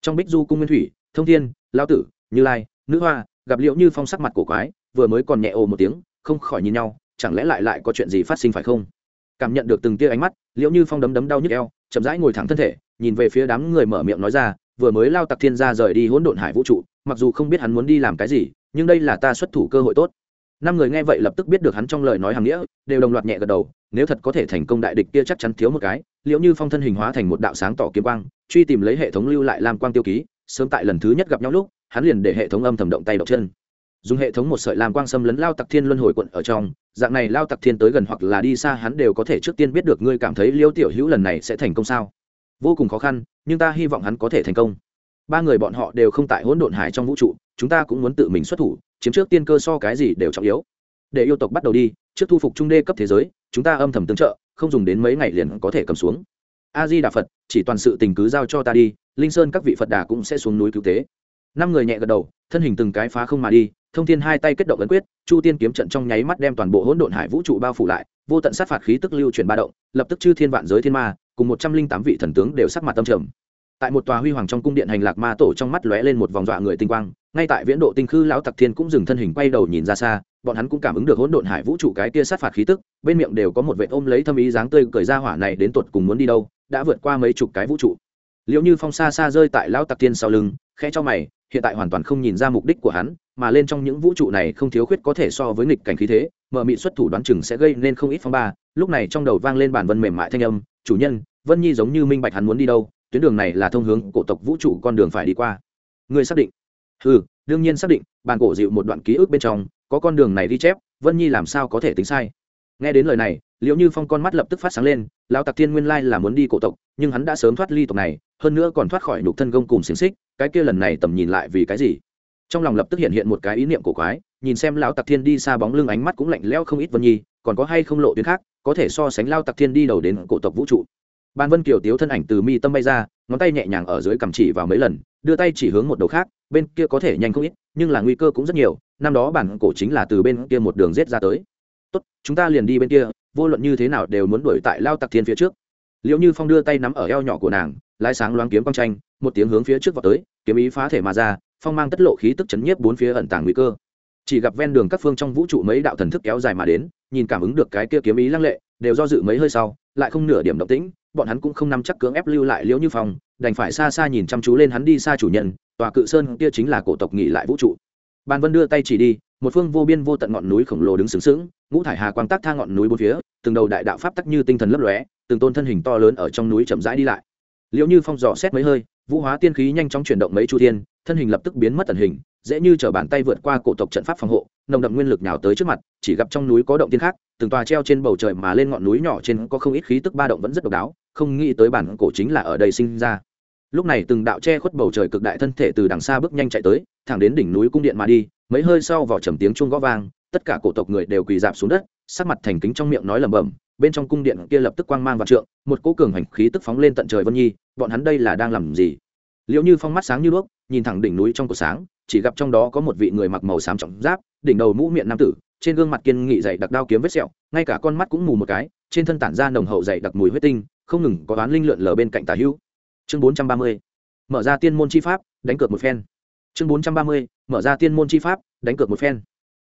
Trong bích du cung nguyên thủy, thông thiên, lao tử, như lai, nữ hoa, gặp liệu như phong sắc mặt cổ quái, vừa mới còn nhẹ ồ một tiếng, không khỏi nhìn nhau, chẳng lẽ lại lại có chuyện gì phát sinh phải không? Cảm nhận được từng tia ánh mắt liệu như phong đấm đấm đau nhức eo, chậm rãi ngồi thẳng thân thể, nhìn về phía đám người mở miệng nói ra, vừa mới lao tặc thiên ra rời đi hỗn độn hải vũ trụ, mặc dù không biết hắn muốn đi làm cái gì, nhưng đây là ta xuất thủ cơ hội tốt năm người nghe vậy lập tức biết được hắn trong lời nói hàng nghĩa, đều đồng loạt nhẹ gật đầu, nếu thật có thể thành công đại địch kia chắc chắn thiếu một cái, liệu như phong thân hình hóa thành một đạo sáng tỏ kiếm quang, truy tìm lấy hệ thống lưu lại làm quang tiêu ký, sớm tại lần thứ nhất gặp nhau lúc, hắn liền để hệ thống âm thầm động tay động chân. Dùng hệ thống một sợi làm quang xâm lấn lao tặc thiên luân hồi quận ở trong, dạng này lao tặc thiên tới gần hoặc là đi xa hắn đều có thể trước tiên biết được ngươi cảm thấy liêu tiểu hữu lần này sẽ thành công sao? Vô cùng khó khăn, nhưng ta hy vọng hắn có thể thành công. Ba người bọn họ đều không tại hỗn độn hải trong vũ trụ, chúng ta cũng muốn tự mình xuất thủ chiếm trước tiên cơ so cái gì đều trọng yếu. Để yêu tộc bắt đầu đi, trước thu phục trung đê cấp thế giới, chúng ta âm thầm tương trợ, không dùng đến mấy ngày liền có thể cầm xuống. A di đà phật, chỉ toàn sự tình cứ giao cho ta đi, linh sơn các vị phật đà cũng sẽ xuống núi cứu tế. Năm người nhẹ gật đầu, thân hình từng cái phá không mà đi, thông thiên hai tay kết động ấn quyết, chu tiên kiếm trận trong nháy mắt đem toàn bộ hỗn độn hải vũ trụ bao phủ lại, vô tận sát phạt khí tức lưu chuyển ba động, lập tức chư thiên vạn giới thiên ma, cùng một trăm linh tám vị thần tướng đều sắc mặt tâm trầm tại một tòa huy hoàng trong cung điện hành lạc ma tổ trong mắt lóe lên một vòng dọa người tinh quang, ngay tại viễn độ tinh khư lão tặc thiên cũng dừng thân hình quay đầu nhìn ra xa, bọn hắn cũng cảm ứng được hỗn độn hải vũ trụ cái kia sát phạt khí tức, bên miệng đều có một vệ ôm lấy thâm ý dáng tươi cười ra hỏa này đến tuột cùng muốn đi đâu, đã vượt qua mấy chục cái vũ trụ. Liệu như phong xa xa rơi tại lão tặc thiên sau lưng, khẽ cho mày, hiện tại hoàn toàn không nhìn ra mục đích của hắn, mà lên trong những vũ trụ này không thiếu khuyết có thể so với nghịch cảnh khí thế, mở mị xuất thủ đoán chừng sẽ gây nên không ít phong ba. Lúc này trong đầu vang lên bản vân mềm mại thanh âm, chủ nhân, vân nhi giống như minh bạch hắn muốn đi đâu tuyến đường này là thông hướng cổ tộc vũ trụ con đường phải đi qua. Người xác định? Ừ đương nhiên xác định, bàn cổ dịu một đoạn ký ức bên trong, có con đường này ghi chép, vân nhi làm sao có thể tính sai? Nghe đến lời này liệu như phong con mắt lập tức phát sáng lên, lão tặc thiên nguyên lai là muốn đi cổ tộc, nhưng hắn đã sớm thoát ly tộc này, hơn nữa còn thoát khỏi nhục thân gông cùng xiềng xích, cái kia lần này tầm nhìn lại vì cái gì? Trong lòng lập tức hiện hiện một cái ý niệm cổ quái, nhìn xem lão tặc thiên đi xa bóng lưng ánh mắt cũng lạnh lẽo không ít vân nhi, còn có hay không lộ tuyến khác, có thể so sánh lao tặc thiên đi đầu đến cổ tộc vũ trụ ban vân kiều tiếu thân ảnh từ mi tâm bay ra, ngón tay nhẹ nhàng ở dưới cầm chỉ vào mấy lần, đưa tay chỉ hướng một đầu khác, bên kia có thể nhanh không ít, nhưng là nguy cơ cũng rất nhiều, năm đó bản cổ chính là từ bên kia một đường giết ra tới. Tốt, chúng ta liền đi bên kia, vô luận như thế nào đều muốn đuổi tại lao tặc thiên phía trước. Liễu như phong đưa tay nắm ở eo nhỏ của nàng, lái sáng loáng kiếm quang tranh, một tiếng hướng phía trước vọt tới, kiếm ý phá thể mà ra, phong mang tất lộ khí tức chấn nhiếp bốn phía ẩn tàng nguy cơ. Chỉ gặp ven đường các phương trong vũ trụ mấy đạo thần thức kéo dài mà đến, nhìn cảm ứng được cái kia kiếm ý lăng lệ, đều do dự mấy hơi sau, lại không nửa điểm động tĩnh bọn hắn cũng không nắm chắc cưỡng ép lưu lại liễu như phong, đành phải xa xa nhìn chăm chú lên hắn đi xa chủ nhân, tòa cự sơn kia chính là cổ tộc nghỉ lại vũ trụ. Bàn vân đưa tay chỉ đi, một phương vô biên vô tận ngọn núi khổng lồ đứng sướng sướng ngũ thải hà quang tác tha ngọn núi bốn phía, từng đầu đại đạo pháp tắc như tinh thần lấp lóe, từng tôn thân hình to lớn ở trong núi chậm rãi đi lại. Liễu như phong dò xét mấy hơi, vũ hóa tiên khí nhanh chóng chuyển động mấy chu thiên, thân hình lập tức biến mất tần hình, dễ như chở bàn tay vượt qua cổ tộc trận pháp phòng hộ, nồng đậm nguyên lực nhào tới trước mặt, chỉ gặp trong núi có động tiên khác, từng tòa treo trên bầu trời mà lên ngọn núi nhỏ trên có không ít khí tức ba động vẫn rất độc đáo không nghĩ tới bản cổ chính là ở đây sinh ra. Lúc này từng đạo che khuất bầu trời cực đại thân thể từ đằng xa bước nhanh chạy tới, thẳng đến đỉnh núi cung điện mà đi, mấy hơi sau vào trầm tiếng chuông gõ vang, tất cả cổ tộc người đều quỳ dạp xuống đất, sắc mặt thành kính trong miệng nói lẩm bẩm, bên trong cung điện kia lập tức quang mang và trượng, một cỗ cường hành khí tức phóng lên tận trời vân nhi, bọn hắn đây là đang làm gì? Liệu như phong mắt sáng như đuốc, nhìn thẳng đỉnh núi trong cổ sáng, chỉ gặp trong đó có một vị người mặc màu xám trọng giáp, đỉnh đầu mũ miệng nam tử, trên gương mặt kiên nghị dày đặc đao kiếm vết sẹo, ngay cả con mắt cũng mù một cái, trên thân tản ra nồng hậu dày đặc mùi huyết tinh không ngừng có đoán linh lượn lờ bên cạnh tà hữu. Chương bốn trăm ba mươi, mở ra tiên môn chi pháp, đánh cược một phen. Chương bốn trăm ba mươi, mở ra tiên môn chi pháp, đánh cược một phen.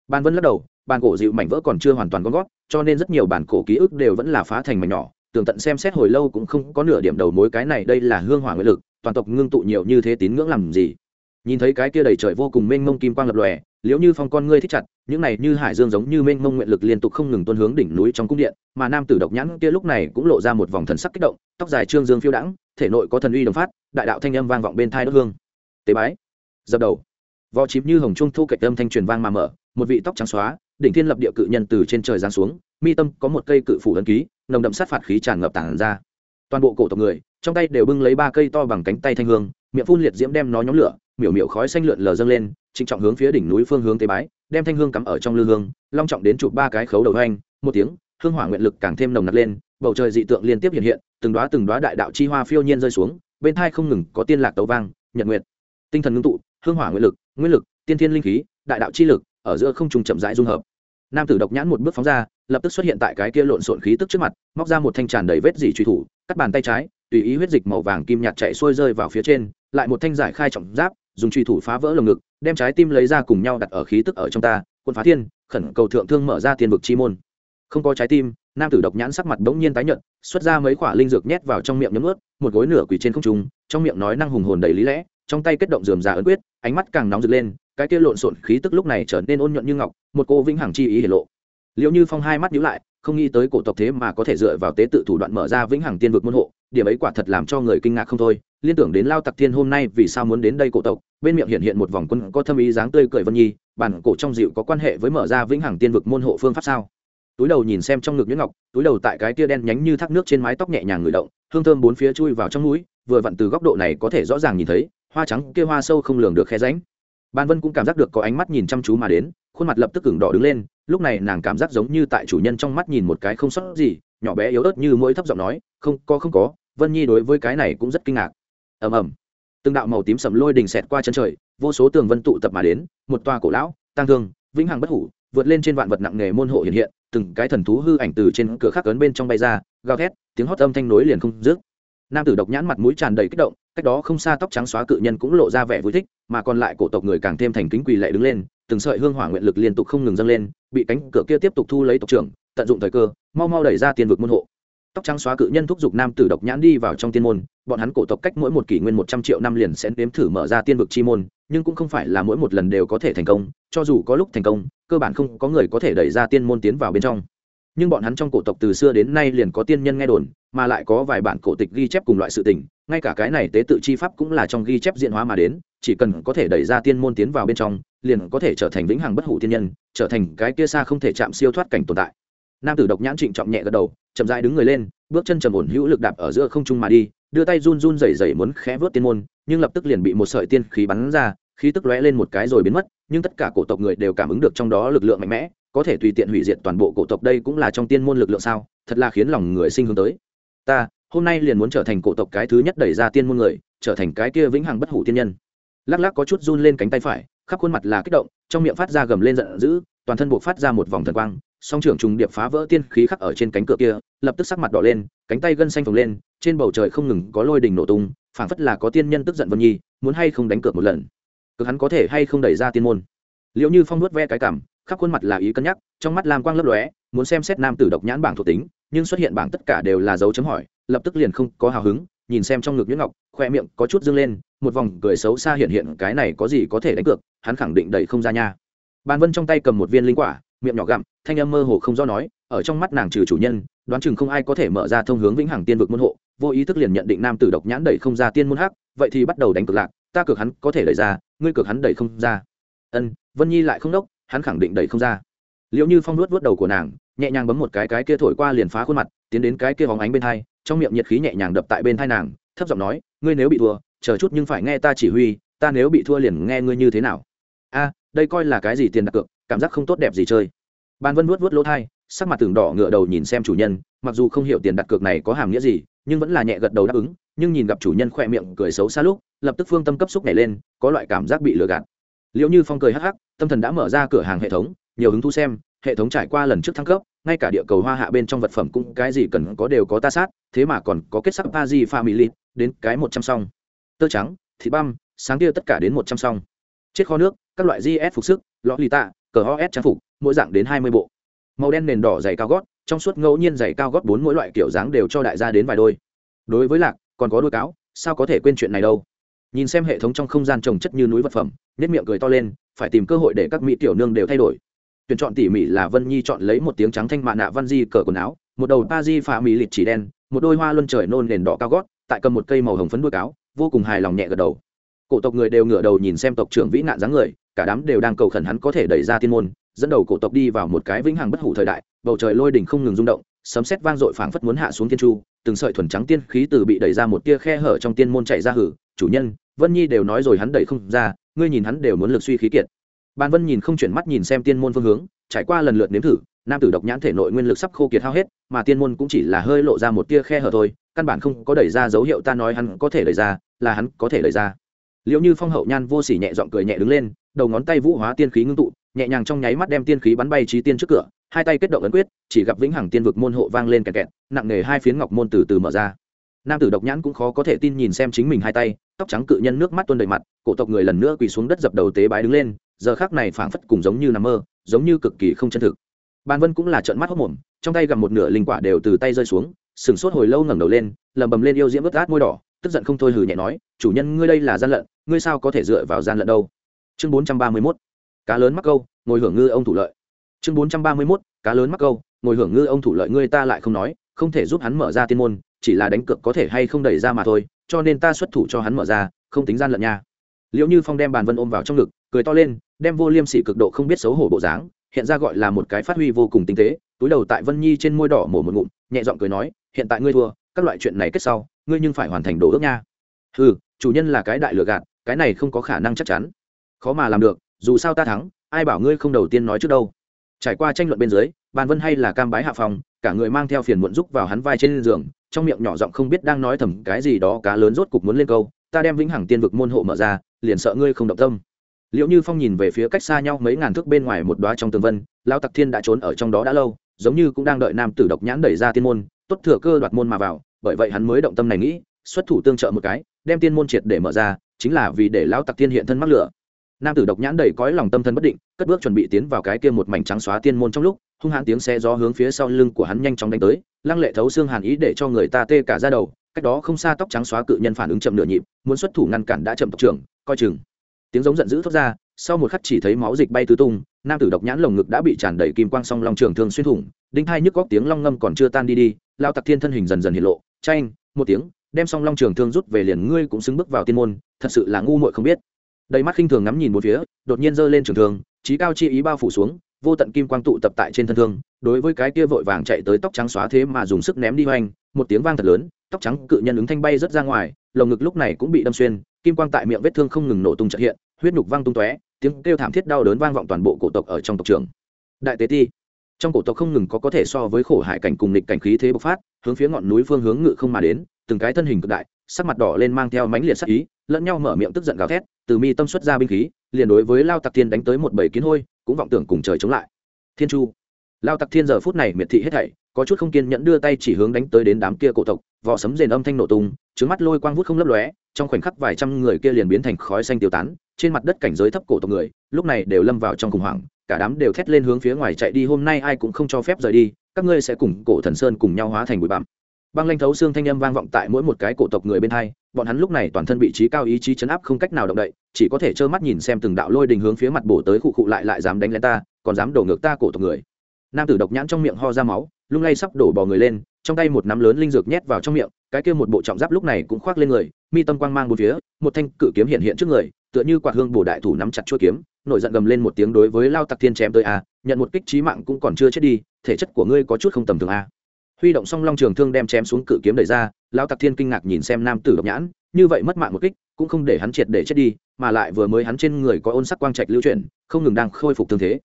Bàn vân lắc đầu, bàn cổ dịu mảnh vỡ còn chưa hoàn toàn con gót, cho nên rất nhiều bản cổ ký ức đều vẫn là phá thành mảnh nhỏ. Tường tận xem xét hồi lâu cũng không có nửa điểm đầu mối cái này, đây là hương hỏa nguyện lực, toàn tộc ngưng tụ nhiều như thế tín ngưỡng làm gì? Nhìn thấy cái kia đầy trời vô cùng mênh mông kim quang lập lòe liếu như phong con ngươi thích chặt, những này như hải dương giống như mênh mông nguyện lực liên tục không ngừng tuôn hướng đỉnh núi trong cung điện, mà nam tử độc nhãn kia lúc này cũng lộ ra một vòng thần sắc kích động, tóc dài trương dương phiêu đãng, thể nội có thần uy đồng phát, đại đạo thanh âm vang vọng bên thai đất hương. Tế bái. Dập đầu. Vò chím như hồng trung thu kệch âm thanh truyền vang mà mở, một vị tóc trắng xóa, đỉnh thiên lập địa cự nhân từ trên trời giáng xuống, mi tâm có một cây cự phủ ấn ký, nồng đậm sát phạt khí tràn ngập tản ra. Toàn bộ cổ tộc người, trong tay đều bưng lấy ba cây to bằng cánh tay thanh hương, miệng phun liệt diễm đem nó nhóm lửa miểu miểu khói xanh lượn lờ dâng lên trịnh trọng hướng phía đỉnh núi phương hướng tế bái đem thanh hương cắm ở trong lư hương long trọng đến chụp ba cái khấu đầu hoanh một tiếng hương hỏa nguyện lực càng thêm nồng nặc lên bầu trời dị tượng liên tiếp hiện hiện từng đoá từng đoá đại đạo chi hoa phiêu nhiên rơi xuống bên thai không ngừng có tiên lạc tấu vang nhật nguyện, tinh thần ngưng tụ hương hỏa nguyện lực nguyên lực tiên thiên linh khí đại đạo chi lực ở giữa không trùng chậm rãi dung hợp. Nam tử độc nhãn một bước phóng ra lập tức xuất hiện tại cái kia lộn xộn khí tức trước mặt móc ra một thanh tràn đầy vết dỉ truy thủ cắt bàn tay trái tùy ý huyết dịch màu vàng kim nhạt chạy xuôi rơi vào phía trên lại một thanh giải khai trọng giáp dùng truy thủ phá vỡ lồng ngực, đem trái tim lấy ra cùng nhau đặt ở khí tức ở trong ta, quân phá thiên, khẩn cầu thượng thương mở ra tiên vực chi môn. Không có trái tim, nam tử độc nhãn sắc mặt bỗng nhiên tái nhợt, xuất ra mấy quả linh dược nhét vào trong miệng nhấm ướt, một gối nửa quỳ trên không trung, trong miệng nói năng hùng hồn đầy lý lẽ, trong tay kết động dườm già ấn quyết, ánh mắt càng nóng rực lên, cái kia lộn xộn khí tức lúc này trở nên ôn nhuận như ngọc, một cô vĩnh hằng chi ý hiển lộ. Liệu như phong hai mắt nhíu lại, không nghĩ tới cổ tộc thế mà có thể dựa vào tế tự thủ đoạn mở ra vĩnh hằng tiên vực môn hộ, điểm ấy quả thật làm cho người kinh ngạc không thôi liên tưởng đến lao tặc thiên hôm nay vì sao muốn đến đây cổ tộc, bên miệng hiện hiện một vòng quân có thâm ý dáng tươi cười vân nhi, bản cổ trong dịu có quan hệ với mở ra vĩnh hằng tiên vực môn hộ phương pháp sao? Túi đầu nhìn xem trong ngực nhuyễn ngọc, túi đầu tại cái tia đen nhánh như thác nước trên mái tóc nhẹ nhàng ngửi động, hương thơm bốn phía chui vào trong mũi vừa vặn từ góc độ này có thể rõ ràng nhìn thấy, hoa trắng kia hoa sâu không lường được khe ránh ban vân cũng cảm giác được có ánh mắt nhìn chăm chú mà đến, khuôn mặt lập tức cứng đỏ đứng lên, lúc này nàng cảm giác giống như tại chủ nhân trong mắt nhìn một cái không sót gì, nhỏ bé yếu ớt như mỗi thấp giọng nói, không có không có. Vân nhi đối với cái này cũng rất kinh ngạc ầm ầm. Từng đạo màu tím sầm lôi đình xẹt qua chân trời, vô số tường vân tụ tập mà đến, một toa cổ lão tăng thương, vĩnh hằng bất hủ, vượt lên trên vạn vật nặng nghề môn hộ hiện hiện, từng cái thần thú hư ảnh từ trên cửa khắc ấn bên trong bay ra, gào thét, tiếng hót âm thanh nối liền không dứt. Nam tử độc nhãn mặt mũi tràn đầy kích động, cách đó không xa tóc trắng xóa cự nhân cũng lộ ra vẻ vui thích, mà còn lại cổ tộc người càng thêm thành kính quỳ lệ đứng lên, từng sợi hương hỏa nguyện lực liên tục không ngừng dâng lên, bị cánh cửa kia tiếp tục thu lấy tộc trưởng, tận dụng thời cơ, mau mau đẩy ra tiền vực môn hộ tóc trắng xóa cự nhân thúc giục nam tử độc nhãn đi vào trong tiên môn, bọn hắn cổ tộc cách mỗi một kỷ nguyên một trăm triệu năm liền sẽ nếm thử mở ra tiên vực chi môn, nhưng cũng không phải là mỗi một lần đều có thể thành công, cho dù có lúc thành công, cơ bản không có người có thể đẩy ra tiên môn tiến vào bên trong. Nhưng bọn hắn trong cổ tộc từ xưa đến nay liền có tiên nhân nghe đồn, mà lại có vài bản cổ tịch ghi chép cùng loại sự tình, ngay cả cái này tế tự chi pháp cũng là trong ghi chép diện hóa mà đến, chỉ cần có thể đẩy ra tiên môn tiến vào bên trong, liền có thể trở thành vĩnh hằng bất hủ tiên nhân, trở thành cái kia xa không thể chạm siêu thoát cảnh tồn tại. Nam tử độc nhãn trịnh trọng nhẹ gật đầu chậm dại đứng người lên, bước chân trầm ổn hữu lực đạp ở giữa không trung mà đi, đưa tay run run rẩy rẩy muốn khẽ vớt tiên môn, nhưng lập tức liền bị một sợi tiên khí bắn ra, khí tức lóe lên một cái rồi biến mất, nhưng tất cả cổ tộc người đều cảm ứng được trong đó lực lượng mạnh mẽ, có thể tùy tiện hủy diệt toàn bộ cổ tộc đây cũng là trong tiên môn lực lượng sao? Thật là khiến lòng người sinh hướng tới. Ta, hôm nay liền muốn trở thành cổ tộc cái thứ nhất đẩy ra tiên môn người, trở thành cái kia vĩnh hằng bất hủ tiên nhân. Lắc lắc có chút run lên cánh tay phải, khắp khuôn mặt là kích động, trong miệng phát ra gầm lên giận dữ, toàn thân buộc phát ra một vòng thần quang song trưởng trùng điệp phá vỡ tiên khí khắc ở trên cánh cửa kia, lập tức sắc mặt đỏ lên, cánh tay gân xanh phồng lên, trên bầu trời không ngừng có lôi đình nổ tung, phảng phất là có tiên nhân tức giận vân nhi, muốn hay không đánh cược một lần. Cực hắn có thể hay không đẩy ra tiên môn. Liệu như phong nuốt ve cái cảm, khắp khuôn mặt là ý cân nhắc, trong mắt lam quang lấp lóe, muốn xem xét nam tử độc nhãn bảng thuộc tính, nhưng xuất hiện bảng tất cả đều là dấu chấm hỏi, lập tức liền không có hào hứng, nhìn xem trong ngực nhuyễn ngọc khoe miệng có chút dâng lên, một vòng cười xấu xa hiện hiện, cái này có gì có thể đánh cược, hắn khẳng định đẩy không ra nha. Bàn vân trong tay cầm một viên linh quả miệng nhỏ gặm, thanh âm mơ hồ không do nói, ở trong mắt nàng trừ chủ nhân, đoán chừng không ai có thể mở ra thông hướng vĩnh hằng tiên vực môn hộ, vô ý thức liền nhận định nam tử độc nhãn đẩy không ra tiên môn hắc, vậy thì bắt đầu đánh cực lạc, ta cược hắn có thể đẩy ra, ngươi cược hắn đẩy không ra. Ân, vân nhi lại không đốc, hắn khẳng định đẩy không ra. Liệu như phong nuốt vớt đầu của nàng, nhẹ nhàng bấm một cái cái kia thổi qua liền phá khuôn mặt, tiến đến cái kia vòng ánh bên thai trong miệng nhiệt khí nhẹ nhàng đập tại bên thai nàng, thấp giọng nói, ngươi nếu bị thua, chờ chút nhưng phải nghe ta chỉ huy, ta nếu bị thua liền nghe ngươi như thế nào. A, đây coi là cái gì tiền đặt cược cảm giác không tốt đẹp gì chơi. Ban vân vuốt vuốt lỗ thai, sắc mặt tường đỏ ngựa đầu nhìn xem chủ nhân, mặc dù không hiểu tiền đặt cược này có hàm nghĩa gì, nhưng vẫn là nhẹ gật đầu đáp ứng, nhưng nhìn gặp chủ nhân khỏe miệng cười xấu xa lúc, lập tức phương tâm cấp xúc nhảy lên, có loại cảm giác bị lừa gạt. Liệu như phong cười hắc hắc, tâm thần đã mở ra cửa hàng hệ thống, nhiều hứng thú xem, hệ thống trải qua lần trước thăng cấp, ngay cả địa cầu hoa hạ bên trong vật phẩm cũng cái gì cần có đều có ta sát, thế mà còn có kết sắc pa di family, đến cái một trăm song tơ trắng, thịt băm, sáng kia tất cả đến một trăm song chết kho nước, các loại gs phục sức lõ lì tạ cờ os trang phục, mỗi dạng đến hai mươi bộ. Màu đen nền đỏ dày cao gót, trong suốt ngẫu nhiên dày cao gót bốn mỗi loại kiểu dáng đều cho đại gia đến vài đôi. Đối với lạc, còn có đôi cáo, sao có thể quên chuyện này đâu? Nhìn xem hệ thống trong không gian trồng chất như núi vật phẩm nếp miệng cười to lên, phải tìm cơ hội để các mỹ tiểu nương đều thay đổi. Tuyển chọn tỉ mỉ là vân nhi chọn lấy một tiếng trắng thanh mạ nạ văn di cờ quần áo, một đầu pa di phà mỹ lịt chỉ đen, một đôi hoa luân trời nôn nền đỏ cao gót, tại cầm một cây màu hồng phấn đuôi cáo, vô cùng hài lòng nhẹ gật đầu cổ tộc người đều ngửa đầu nhìn xem tộc trưởng vĩ nạn dáng người, cả đám đều đang cầu khẩn hắn có thể đẩy ra tiên môn, dẫn đầu cổ tộc đi vào một cái vĩnh hằng bất hủ thời đại, bầu trời lôi đỉnh không ngừng rung động, sấm sét vang dội phảng phất muốn hạ xuống thiên chu, từng sợi thuần trắng tiên khí từ bị đẩy ra một tia khe hở trong tiên môn chạy ra hử, chủ nhân, vân nhi đều nói rồi hắn đẩy không ra, ngươi nhìn hắn đều muốn lực suy khí kiệt. Ban vân nhìn không chuyển mắt nhìn xem tiên môn phương hướng, trải qua lần lượt nếm thử, nam tử độc nhãn thể nội nguyên lực sắp khô kiệt hao hết, mà tiên môn cũng chỉ là hơi lộ ra một tia khe hở thôi, căn bản không có đẩy ra dấu hiệu ta nói hắn có thể đẩy ra, là hắn có thể đẩy ra liệu như phong hậu nhan vô sỉ nhẹ giọng cười nhẹ đứng lên, đầu ngón tay vũ hóa tiên khí ngưng tụ, nhẹ nhàng trong nháy mắt đem tiên khí bắn bay trí tiên trước cửa, hai tay kết động ấn quyết, chỉ gặp vĩnh hằng tiên vực môn hộ vang lên kẹt kẹt, nặng nề hai phiến ngọc môn từ từ mở ra. Nam tử độc nhãn cũng khó có thể tin nhìn xem chính mình hai tay, tóc trắng cự nhân nước mắt tuôn đầy mặt, cổ tộc người lần nữa quỳ xuống đất dập đầu tế bái đứng lên, giờ khác này phảng phất cùng giống như nằm mơ, giống như cực kỳ không chân thực. Ban vân cũng là trợn mắt hốc mồm, trong tay gặp một nửa linh quả đều từ tay rơi xuống, sừng sốt hồi lâu ngẩng đầu lên lầm bầm lên yêu diễm ướt át môi đỏ tức giận không thôi hừ nhẹ nói, chủ nhân, ngươi đây là gian lận, ngươi sao có thể dựa vào gian lận đâu? Chương bốn trăm ba mươi mốt, cá lớn mắc câu, ngồi hưởng ngư ông thủ lợi. Chương bốn trăm ba mươi mốt, cá lớn mắc câu, ngồi hưởng ngư ông thủ lợi ngươi ta lại không nói, không thể giúp hắn mở ra tiên môn, chỉ là đánh cược có thể hay không đẩy ra mà thôi, cho nên ta xuất thủ cho hắn mở ra, không tính gian lận nha. Liệu như phong đem bàn vân ôm vào trong ngực, cười to lên, đem vô liêm sỉ cực độ không biết xấu hổ bộ dáng, hiện ra gọi là một cái phát huy vô cùng tinh tế, túi đầu tại vân nhi trên môi đỏ mổ một ngụm, nhẹ giọng cười nói, hiện tại ngươi thua, các loại chuyện này kết sau ngươi nhưng phải hoàn thành đồ ước nha. Ừ chủ nhân là cái đại lựa gạt, cái này không có khả năng chắc chắn. Khó mà làm được, dù sao ta thắng, ai bảo ngươi không đầu tiên nói trước đâu. Trải qua tranh luận bên dưới bàn vân hay là cam bái hạ phòng, cả người mang theo phiền muộn rúc vào hắn vai trên giường, trong miệng nhỏ giọng không biết đang nói thầm cái gì đó cá lớn rốt cục muốn lên câu, ta đem vĩnh hằng tiên vực môn hộ mở ra, liền sợ ngươi không động tâm. Liệu như phong nhìn về phía cách xa nhau mấy ngàn thước bên ngoài một đoá trong tường vân lao tặc thiên đã trốn ở trong đó đã lâu, giống như cũng đang đợi nam tử độc nhãn đẩy ra tiên môn, tốt thừa cơ đoạt môn mà vào bởi vậy hắn mới động tâm này nghĩ, xuất thủ tương trợ một cái, đem tiên môn triệt để mở ra, chính là vì để lão tặc thiên hiện thân mắc lửa. Nam tử độc nhãn đầy cõi lòng tâm thân bất định, cất bước chuẩn bị tiến vào cái kia một mảnh trắng xóa tiên môn trong lúc, hung hãn tiếng xe gió hướng phía sau lưng của hắn nhanh chóng đánh tới, lăng lệ thấu xương hàn ý để cho người ta tê cả ra đầu, cách đó không xa tóc trắng xóa cự nhân phản ứng chậm nửa nhịp, muốn xuất thủ ngăn cản đã chậm tộc trưởng, coi chừng. Tiếng giống giận dữ thoát ra, sau một khắc chỉ thấy máu dịch bay tứ tung, nam tử độc nhãn lồng ngực đã bị tràn đầy kim quang song long trường thương xuyên thủng, đinh hai nhức góc tiếng long ngâm còn chưa tan đi đi lao tặc thiên thân hình dần dần hiện lộ tranh một tiếng, đem song long trường thương rút về liền ngươi cũng xứng bước vào tiên môn, thật sự là ngu muội không biết. Đầy mắt khinh thường ngắm nhìn một phía, đột nhiên giơ lên trường thương trí cao chi ý bao phủ xuống, vô tận kim quang tụ tập tại trên thân thương, đối với cái kia vội vàng chạy tới tóc trắng xóa thế mà dùng sức ném đi hoành, một tiếng vang thật lớn, tóc trắng cự nhân ứng thanh bay rất ra ngoài, lồng ngực lúc này cũng bị đâm xuyên, kim quang tại miệng vết thương không ngừng nổ tung trợ hiện, huyết nhục văng tung tóe, tiếng kêu thảm thiết đau đớn vang vọng toàn bộ cổ tộc ở trong tộc trường đại tế ti trong cổ tộc không ngừng có có thể so với khổ hải cảnh cùng nghịch cảnh khí thế bộc phát, hướng phía ngọn núi phương hướng ngự không mà đến, từng cái thân hình cực đại, sắc mặt đỏ lên mang theo mãnh liệt sắc ý, lẫn nhau mở miệng tức giận gào thét, từ mi tâm xuất ra binh khí, liền đối với lao tặc thiên đánh tới một bầy kiến hôi, cũng vọng tưởng cùng trời chống lại. Thiên chu. Lao tặc thiên giờ phút này miệt thị hết thảy, có chút không kiên nhẫn đưa tay chỉ hướng đánh tới đến đám kia cổ tộc vỏ sấm rền âm thanh nổ tung trứng mắt lôi quang vút không lấp lóe, trong khoảnh khắc vài trăm người kia liền biến thành khói xanh tiêu tán, trên mặt đất cảnh giới thấp cổ tộc người, lúc này đều lâm vào trong khủng hoảng cả đám đều thét lên hướng phía ngoài chạy đi, hôm nay ai cũng không cho phép rời đi, các ngươi sẽ cùng cổ thần sơn cùng nhau hóa thành bụi bặm. Băng lanh thấu xương thanh âm vang vọng tại mỗi một cái cổ tộc người bên hai, bọn hắn lúc này toàn thân vị trí cao ý chí chấn áp không cách nào động đậy, chỉ có thể trơ mắt nhìn xem từng đạo lôi đình hướng phía mặt bổ tới khụ khụ lại lại dám đánh lên ta, còn dám đổ ngược ta cổ tộc người. Nam tử độc nhãn trong miệng ho ra máu, lung lay sắp đổ bò người lên, trong tay một nắm lớn linh dược nhét vào trong miệng, cái kia một bộ trọng giáp lúc này cũng khoác lên người, mi tâm quang mang một phía, một thanh cự kiếm hiện hiện trước người, tựa như quạt hương bổ đại thủ nắm chặt chuôi kiếm nổi giận gầm lên một tiếng đối với lao tặc thiên chém tới a nhận một kích trí mạng cũng còn chưa chết đi, thể chất của ngươi có chút không tầm thường a huy động xong long trường thương đem chém xuống cự kiếm đẩy ra, lao tặc thiên kinh ngạc nhìn xem nam tử độc nhãn, như vậy mất mạng một kích cũng không để hắn triệt để chết đi, mà lại vừa mới hắn trên người có ôn sắc quang trạch lưu chuyển, không ngừng đang khôi phục thương thế.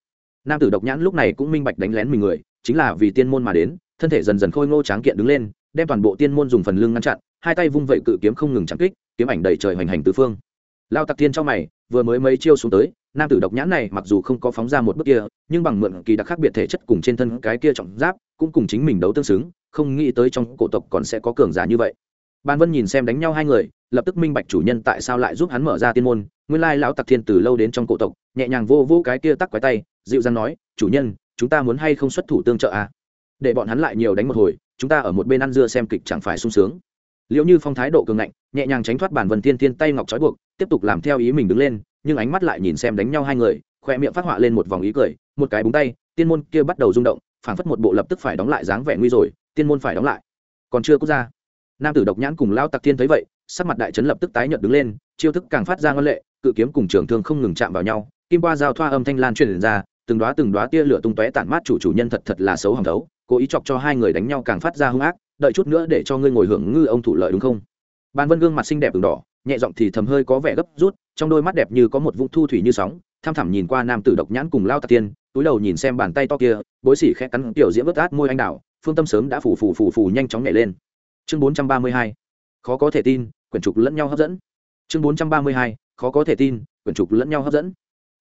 Nam tử độc nhãn lúc này cũng minh bạch đánh lén mình người, chính là vì tiên môn mà đến, thân thể dần dần khôi ngô tráng kiện đứng lên, đem toàn bộ tiên môn dùng phần lưng ngăn chặn, hai tay vung vẩy cự kiếm không ngừng trắng kích, kiếm ảnh đầy trời hoành hành tứ phương lao tặc tiên trong mày, vừa mới mấy chiêu xuống tới, nam tử độc nhãn này mặc dù không có phóng ra một bước kia, nhưng bằng mượn kỳ đặc khác biệt thể chất cùng trên thân cái kia trọng giáp, cũng cùng chính mình đấu tương xứng, không nghĩ tới trong cổ tộc còn sẽ có cường giả như vậy ban vân nhìn xem đánh nhau hai người, lập tức minh bạch chủ nhân tại sao lại giúp hắn mở ra tiên môn, nguyên lai lão tặc thiên từ lâu đến trong cổ tộc, nhẹ nhàng vô vô cái kia tắc quái tay, dịu dàng nói, chủ nhân, chúng ta muốn hay không xuất thủ tương trợ à? để bọn hắn lại nhiều đánh một hồi, chúng ta ở một bên ăn dưa xem kịch chẳng phải sung sướng liệu như phong thái độ cường ngạnh, nhẹ nhàng tránh thoát bản vân thiên thiên tay ngọc trói buộc, tiếp tục làm theo ý mình đứng lên, nhưng ánh mắt lại nhìn xem đánh nhau hai người, khoe miệng phát họa lên một vòng ý cười, một cái búng tay, tiên môn kia bắt đầu rung động, phảng phất một bộ lập tức phải đóng lại dáng vẻ nguy rồi, tiên môn phải đóng lại. Còn chưa quốc ra. Nam tử độc nhãn cùng lao tặc thiên thấy vậy, sắc mặt đại trấn lập tức tái nhợt đứng lên, chiêu thức càng phát ra ngân lệ, cự kiếm cùng trường thương không ngừng chạm vào nhau, kim qua giao thoa âm thanh lan truyền ra, từng đoá từng đoá tia lửa tung tóe tản mát chủ chủ nhân thật thật là xấu hỏng đấu cố ý chọc cho hai người đánh nhau càng phát ra hung ác đợi chút nữa để cho ngươi ngồi hưởng ngư ông thủ lợi đúng không? Bàn vân gương mặt xinh đẹp ửng đỏ, nhẹ giọng thì thầm hơi có vẻ gấp rút, trong đôi mắt đẹp như có một vũng thu thủy như sóng, tham thẳm nhìn qua nam tử độc nhãn cùng lao tạc tiên, túi đầu nhìn xem bàn tay to kia, bối xỉ khẽ cắn tiểu diễm vớt át môi anh đào, phương tâm sớm đã phủ phủ phủ phủ nhanh chóng nhảy lên. Chương bốn trăm ba mươi hai, khó có thể tin, quyển trục lẫn nhau hấp dẫn. Chương bốn trăm ba mươi hai, khó có thể tin, quyển trục lẫn nhau hấp dẫn.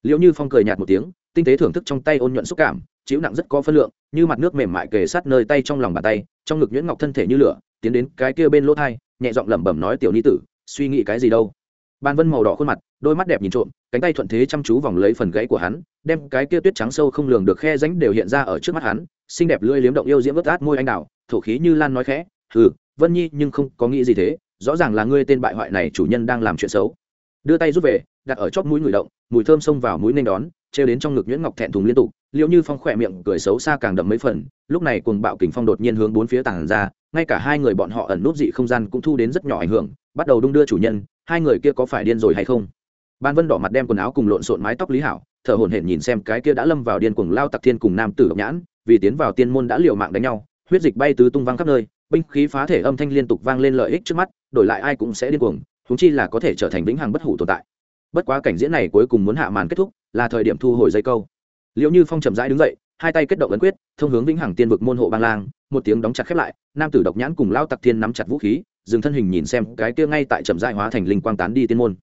Liệu như phong cười nhạt một tiếng, tinh tế thưởng thức trong tay ôn nhuận xúc cảm chịu nặng rất có phân lượng, như mặt nước mềm mại kề sát nơi tay trong lòng bàn tay, trong ngực nhuyễn ngọc thân thể như lửa, tiến đến cái kia bên lỗ thai, nhẹ giọng lẩm bẩm nói tiểu ni tử, suy nghĩ cái gì đâu. Ban vân màu đỏ khuôn mặt, đôi mắt đẹp nhìn trộm, cánh tay thuận thế chăm chú vòng lấy phần gãy của hắn, đem cái kia tuyết trắng sâu không lường được khe ránh đều hiện ra ở trước mắt hắn, xinh đẹp lưỡi liếm động yêu diễm vớt át môi anh đào, thổ khí như lan nói khẽ ừ vân nhi, nhưng không có nghĩ gì thế, rõ ràng là ngươi tên bại hoại này chủ nhân đang làm chuyện xấu. Đưa tay rút về đặt ở chóp mũi người động, mùi thơm xông vào mũi nên đón treo đến trong ngực nhuyễn ngọc thẹn thùng liên tục, liệu như phong khỏe miệng cười xấu xa càng đậm mấy phần, lúc này cuồng bạo kình phong đột nhiên hướng bốn phía tàng ra, ngay cả hai người bọn họ ẩn nút dị không gian cũng thu đến rất nhỏ ảnh hưởng, bắt đầu đung đưa chủ nhân, hai người kia có phải điên rồi hay không? Ban vân đỏ mặt đem quần áo cùng lộn xộn mái tóc lý hảo, thở hổn hển nhìn xem cái kia đã lâm vào điên cuồng lao tặc thiên cùng nam tử độc nhãn, vì tiến vào tiên môn đã liều mạng đánh nhau, huyết dịch bay tứ tung văng khắp nơi, binh khí phá thể âm thanh liên tục vang lên lợi ích trước mắt, đổi lại ai cũng sẽ điên cuồng chúng chi là có thể trở thành vĩnh hằng bất hủ tồn tại bất quá cảnh diễn này cuối cùng muốn hạ màn kết thúc, là thời điểm thu hồi dây câu. Liệu như phong trầm rãi đứng dậy, hai tay kết động ấn quyết, thông hướng vĩnh hằng tiên vực môn hộ bang lang, một tiếng đóng chặt khép lại, nam tử độc nhãn cùng lao tặc thiên nắm chặt vũ khí, dừng thân hình nhìn xem cái kia ngay tại trầm rãi hóa thành linh quang tán đi tiên môn.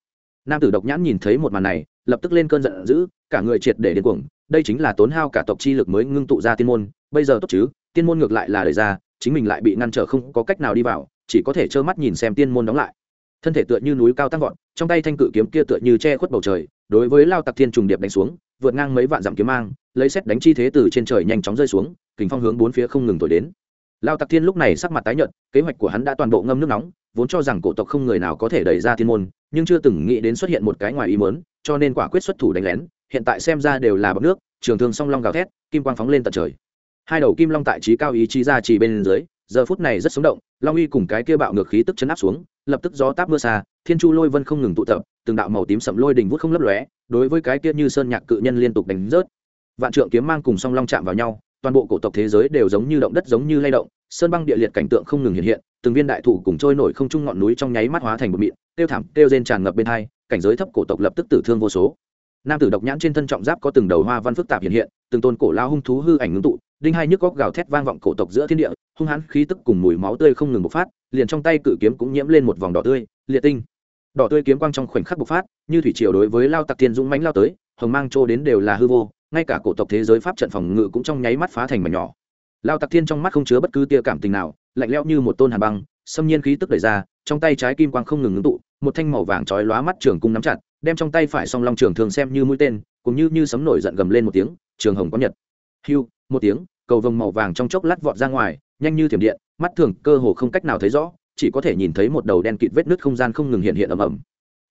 Nam tử độc nhãn nhìn thấy một màn này, lập tức lên cơn giận dữ, cả người triệt để điên cuồng, đây chính là tốn hao cả tộc chi lực mới ngưng tụ ra tiên môn, bây giờ tốt chứ, tiên môn ngược lại là đời ra, chính mình lại bị ngăn trở không có cách nào đi vào, chỉ có thể trơ mắt nhìn xem tiên môn đóng lại thân thể tựa như núi cao tăng vọt, trong tay thanh cự kiếm kia tựa như che khuất bầu trời, đối với lao tặc thiên trùng điệp đánh xuống, vượt ngang mấy vạn dặm kiếm mang, lấy xét đánh chi thế từ trên trời nhanh chóng rơi xuống kính phong hướng bốn phía không ngừng thổi đến. Lao tặc thiên lúc này sắc mặt tái nhợt, kế hoạch của hắn đã toàn bộ ngâm nước nóng, vốn cho rằng cổ tộc không người nào có thể đẩy ra thiên môn, nhưng chưa từng nghĩ đến xuất hiện một cái ngoài ý mớn cho nên quả quyết xuất thủ đánh lén, hiện tại xem ra đều là bọc nước, trường thương song long gào thét, kim quang phóng lên tận trời. Hai đầu kim long tại trí cao ý chí ra chỉ bên dưới giờ phút này rất sống động, long uy cùng cái kia bạo ngược khí tức chấn áp xuống, lập tức gió táp mưa xa, thiên chu lôi vân không ngừng tụ tập, từng đạo màu tím sậm lôi đình vút không lấp lóe, đối với cái kia như sơn nhạc cự nhân liên tục đánh rớt. Vạn trượng kiếm mang cùng song long chạm vào nhau, toàn bộ cổ tộc thế giới đều giống như động đất giống như lay động, sơn băng địa liệt cảnh tượng không ngừng hiện hiện, từng viên đại thủ cùng trôi nổi không trung ngọn núi trong nháy mắt hóa thành một mịn, tiêu thảm, tiêu rên tràn ngập bên hai, cảnh giới thấp cổ tộc lập tức tử thương vô số. Nam tử độc nhãn trên thân trọng giáp có từng đầu hoa văn phức tạp hiện hiện, từng tôn cổ lao hung thú hư ảnh ngưng tụ đinh hai nhức góc gào thét vang vọng cổ tộc giữa thiên địa, hung hãn khí tức cùng mùi máu tươi không ngừng bộc phát, liền trong tay cự kiếm cũng nhiễm lên một vòng đỏ tươi, liệt tinh. Đỏ tươi kiếm quang trong khoảnh khắc bộc phát, như thủy triều đối với lao tặc thiên dũng mãnh lao tới, hồng mang trô đến đều là hư vô, ngay cả cổ tộc thế giới pháp trận phòng ngự cũng trong nháy mắt phá thành mảnh nhỏ. Lao tặc thiên trong mắt không chứa bất cứ tia cảm tình nào, lạnh lẽo như một tôn hà băng, xâm nhiên khí tức đẩy ra, trong tay trái kim quang không ngừng ngưng tụ, một thanh màu vàng chói lóa mắt trường cung nắm chặt, đem trong tay phải song long trường thường xem như mũi tên, cũng như như sấm nổi giận gầm lên một tiếng, trường hồng có nhật. Hưu một tiếng cầu vồng màu vàng trong chốc lát vọt ra ngoài, nhanh như thiểm điện, mắt thường cơ hồ không cách nào thấy rõ, chỉ có thể nhìn thấy một đầu đen kịt vết nứt không gian không ngừng hiện hiện ầm ầm.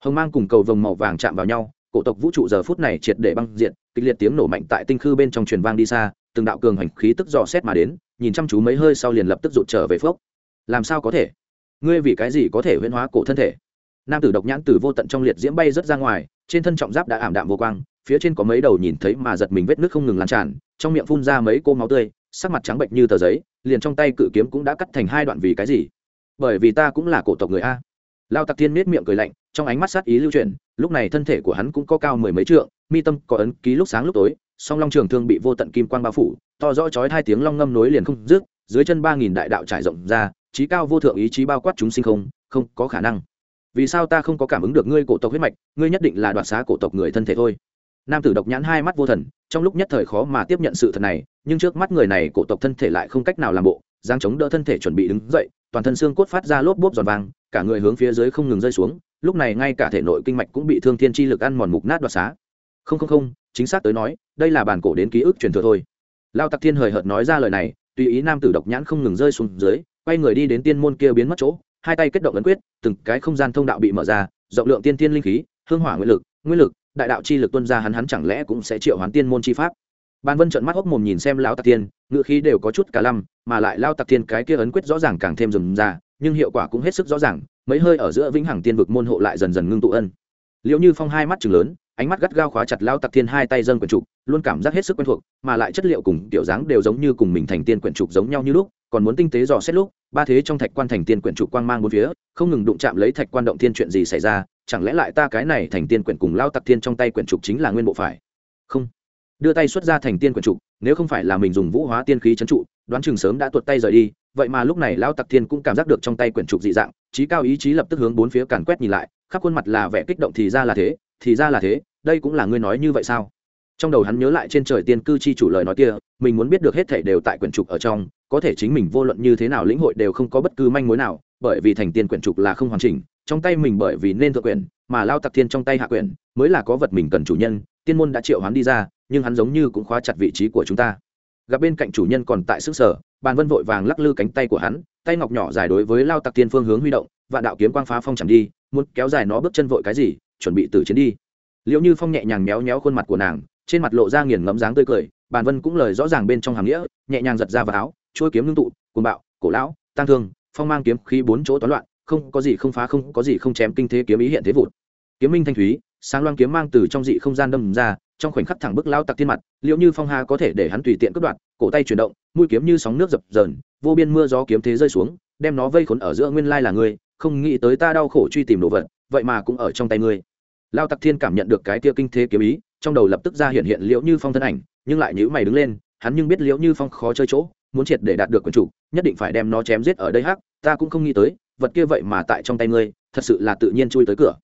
Hồng mang cùng cầu vồng màu vàng chạm vào nhau, cổ tộc vũ trụ giờ phút này triệt để băng diện kịch liệt tiếng nổ mạnh tại tinh khư bên trong truyền vang đi xa, từng đạo cường hành khí tức dò xét mà đến, nhìn chăm chú mấy hơi sau liền lập tức rụt trở về phước làm sao có thể? Ngươi vì cái gì có thể huyễn hóa cổ thân thể? Nam tử độc nhãn từ vô tận trong liệt diễm bay rất ra ngoài, trên thân trọng giáp đã ảm đạm vô quang, phía trên có mấy đầu nhìn thấy mà giật mình vết nước không ngừng lan tràn trong miệng phun ra mấy cô máu tươi, sắc mặt trắng bệnh như tờ giấy, liền trong tay cự kiếm cũng đã cắt thành hai đoạn vì cái gì? Bởi vì ta cũng là cổ tộc người a. Lao tặc thiên miết miệng cười lạnh, trong ánh mắt sát ý lưu chuyển, lúc này thân thể của hắn cũng có cao mười mấy trượng, mi tâm có ấn ký lúc sáng lúc tối, song long trường thương bị vô tận kim quan bao phủ, to rõ chói hai tiếng long ngâm nối liền không dứt, dưới chân ba nghìn đại đạo trải rộng ra, trí cao vô thượng ý chí bao quát chúng sinh không không có khả năng. Vì sao ta không có cảm ứng được ngươi cổ tộc huyết mạch, ngươi nhất định là đoạt xá cổ tộc người thân thể thôi nam tử độc nhãn hai mắt vô thần, trong lúc nhất thời khó mà tiếp nhận sự thật này, nhưng trước mắt người này cổ tộc thân thể lại không cách nào làm bộ giang chống đỡ thân thể chuẩn bị đứng dậy, toàn thân xương cốt phát ra lốp bốp giòn vàng, cả người hướng phía dưới không ngừng rơi xuống, lúc này ngay cả thể nội kinh mạch cũng bị thương thiên chi lực ăn mòn mục nát đoạt xá. Không không không, chính xác tới nói, đây là bản cổ đến ký ức truyền thừa thôi. Lao tặc thiên hời hợt nói ra lời này, tùy ý nam tử độc nhãn không ngừng rơi xuống dưới, quay người đi đến tiên môn kia biến mất chỗ, hai tay kết động ấn quyết, từng cái không gian thông đạo bị mở ra, rộng lượng tiên tiên linh khí, hương hỏa nguyên lực nguyên lực đại đạo chi lực tuân ra hắn hắn chẳng lẽ cũng sẽ triệu hoán tiên môn chi pháp? Ban vân trợn mắt hốc mồm nhìn xem lão tặc tiên ngự khí đều có chút cả lăm mà lại lao tặc tiên cái kia ấn quyết rõ ràng càng thêm rườm ra nhưng hiệu quả cũng hết sức rõ ràng, mấy hơi ở giữa vĩnh hằng tiên vực môn hộ lại dần dần ngưng tụ ân. Liệu như phong hai mắt chừng lớn, ánh mắt gắt gao khóa chặt lao tặc thiên hai tay dâng quyển trục, luôn cảm giác hết sức quen thuộc, mà lại chất liệu cùng kiểu dáng đều giống như cùng mình thành tiên quyển trục giống nhau như lúc, còn muốn tinh tế dò xét lúc, ba thế trong thạch quan thành tiên quyển trục quang mang bốn phía, không ngừng đụng chạm lấy thạch quan động thiên chuyện gì xảy ra chẳng lẽ lại ta cái này thành tiên quyển cùng lao tặc thiên trong tay quyển trục chính là nguyên bộ phải? Không. Đưa tay xuất ra thành tiên quyển trục, nếu không phải là mình dùng vũ hóa tiên khí trấn trụ, đoán chừng sớm đã tuột tay rời đi, vậy mà lúc này lao tặc thiên cũng cảm giác được trong tay quyển trục dị dạng trí cao ý chí lập tức hướng bốn phía càn quét nhìn lại, khắp khuôn mặt là vẻ kích động thì ra là thế, thì ra là thế, đây cũng là ngươi nói như vậy sao? Trong đầu hắn nhớ lại trên trời tiên cư chi chủ lời nói kia, mình muốn biết được hết thể đều tại quyển trục ở trong, có thể chính mình vô luận như thế nào lĩnh hội đều không có bất cứ manh mối nào, bởi vì thành tiên quyển trục là không hoàn chỉnh trong tay mình bởi vì nên thượng quyền, mà lao tặc thiên trong tay hạ quyền, mới là có vật mình cần chủ nhân, tiên môn đã triệu hắn đi ra, nhưng hắn giống như cũng khóa chặt vị trí của chúng ta. Gặp bên cạnh chủ nhân còn tại sức sở, bàn vân vội vàng lắc lư cánh tay của hắn, tay ngọc nhỏ dài đối với lao tặc thiên phương hướng huy động và đạo kiếm quang phá phong chẳng đi, muốn kéo dài nó bước chân vội cái gì, chuẩn bị từ chiến đi. Liệu như phong nhẹ nhàng méo méo khuôn mặt của nàng, trên mặt lộ ra nghiền ngẫm dáng tươi cười, bàn vân cũng lời rõ ràng bên trong hàm nghĩa, nhẹ nhàng giật ra vào áo trôi kiếm ngưng tụ, cuồng bạo, cổ lão tăng thương, phong mang kiếm khí bốn chỗ toán loạn không có gì không phá không có gì không chém kinh thế kiếm ý hiện thế vụt. Kiếm minh thanh thúy, sáng loang kiếm mang từ trong dị không gian đâm ra, trong khoảnh khắc thẳng bức lao tặc thiên mặt, liệu như phong hà có thể để hắn tùy tiện cất đoạn cổ tay chuyển động, mũi kiếm như sóng nước dập dờn, vô biên mưa gió kiếm thế rơi xuống, đem nó vây khốn ở giữa nguyên lai là ngươi, không nghĩ tới ta đau khổ truy tìm đồ vật, vậy mà cũng ở trong tay ngươi. Lao tặc thiên cảm nhận được cái tia kinh thế kiếm ý, trong đầu lập tức ra hiện hiện liễu như phong thân ảnh, nhưng lại nhữ mày đứng lên, hắn nhưng biết liễu như phong khó chơi chỗ, muốn triệt để đạt được quần chủ, nhất định phải đem nó chém giết ở đây hắc, ta cũng không nghĩ tới vật kia vậy mà tại trong tay ngươi, thật sự là tự nhiên chui tới cửa.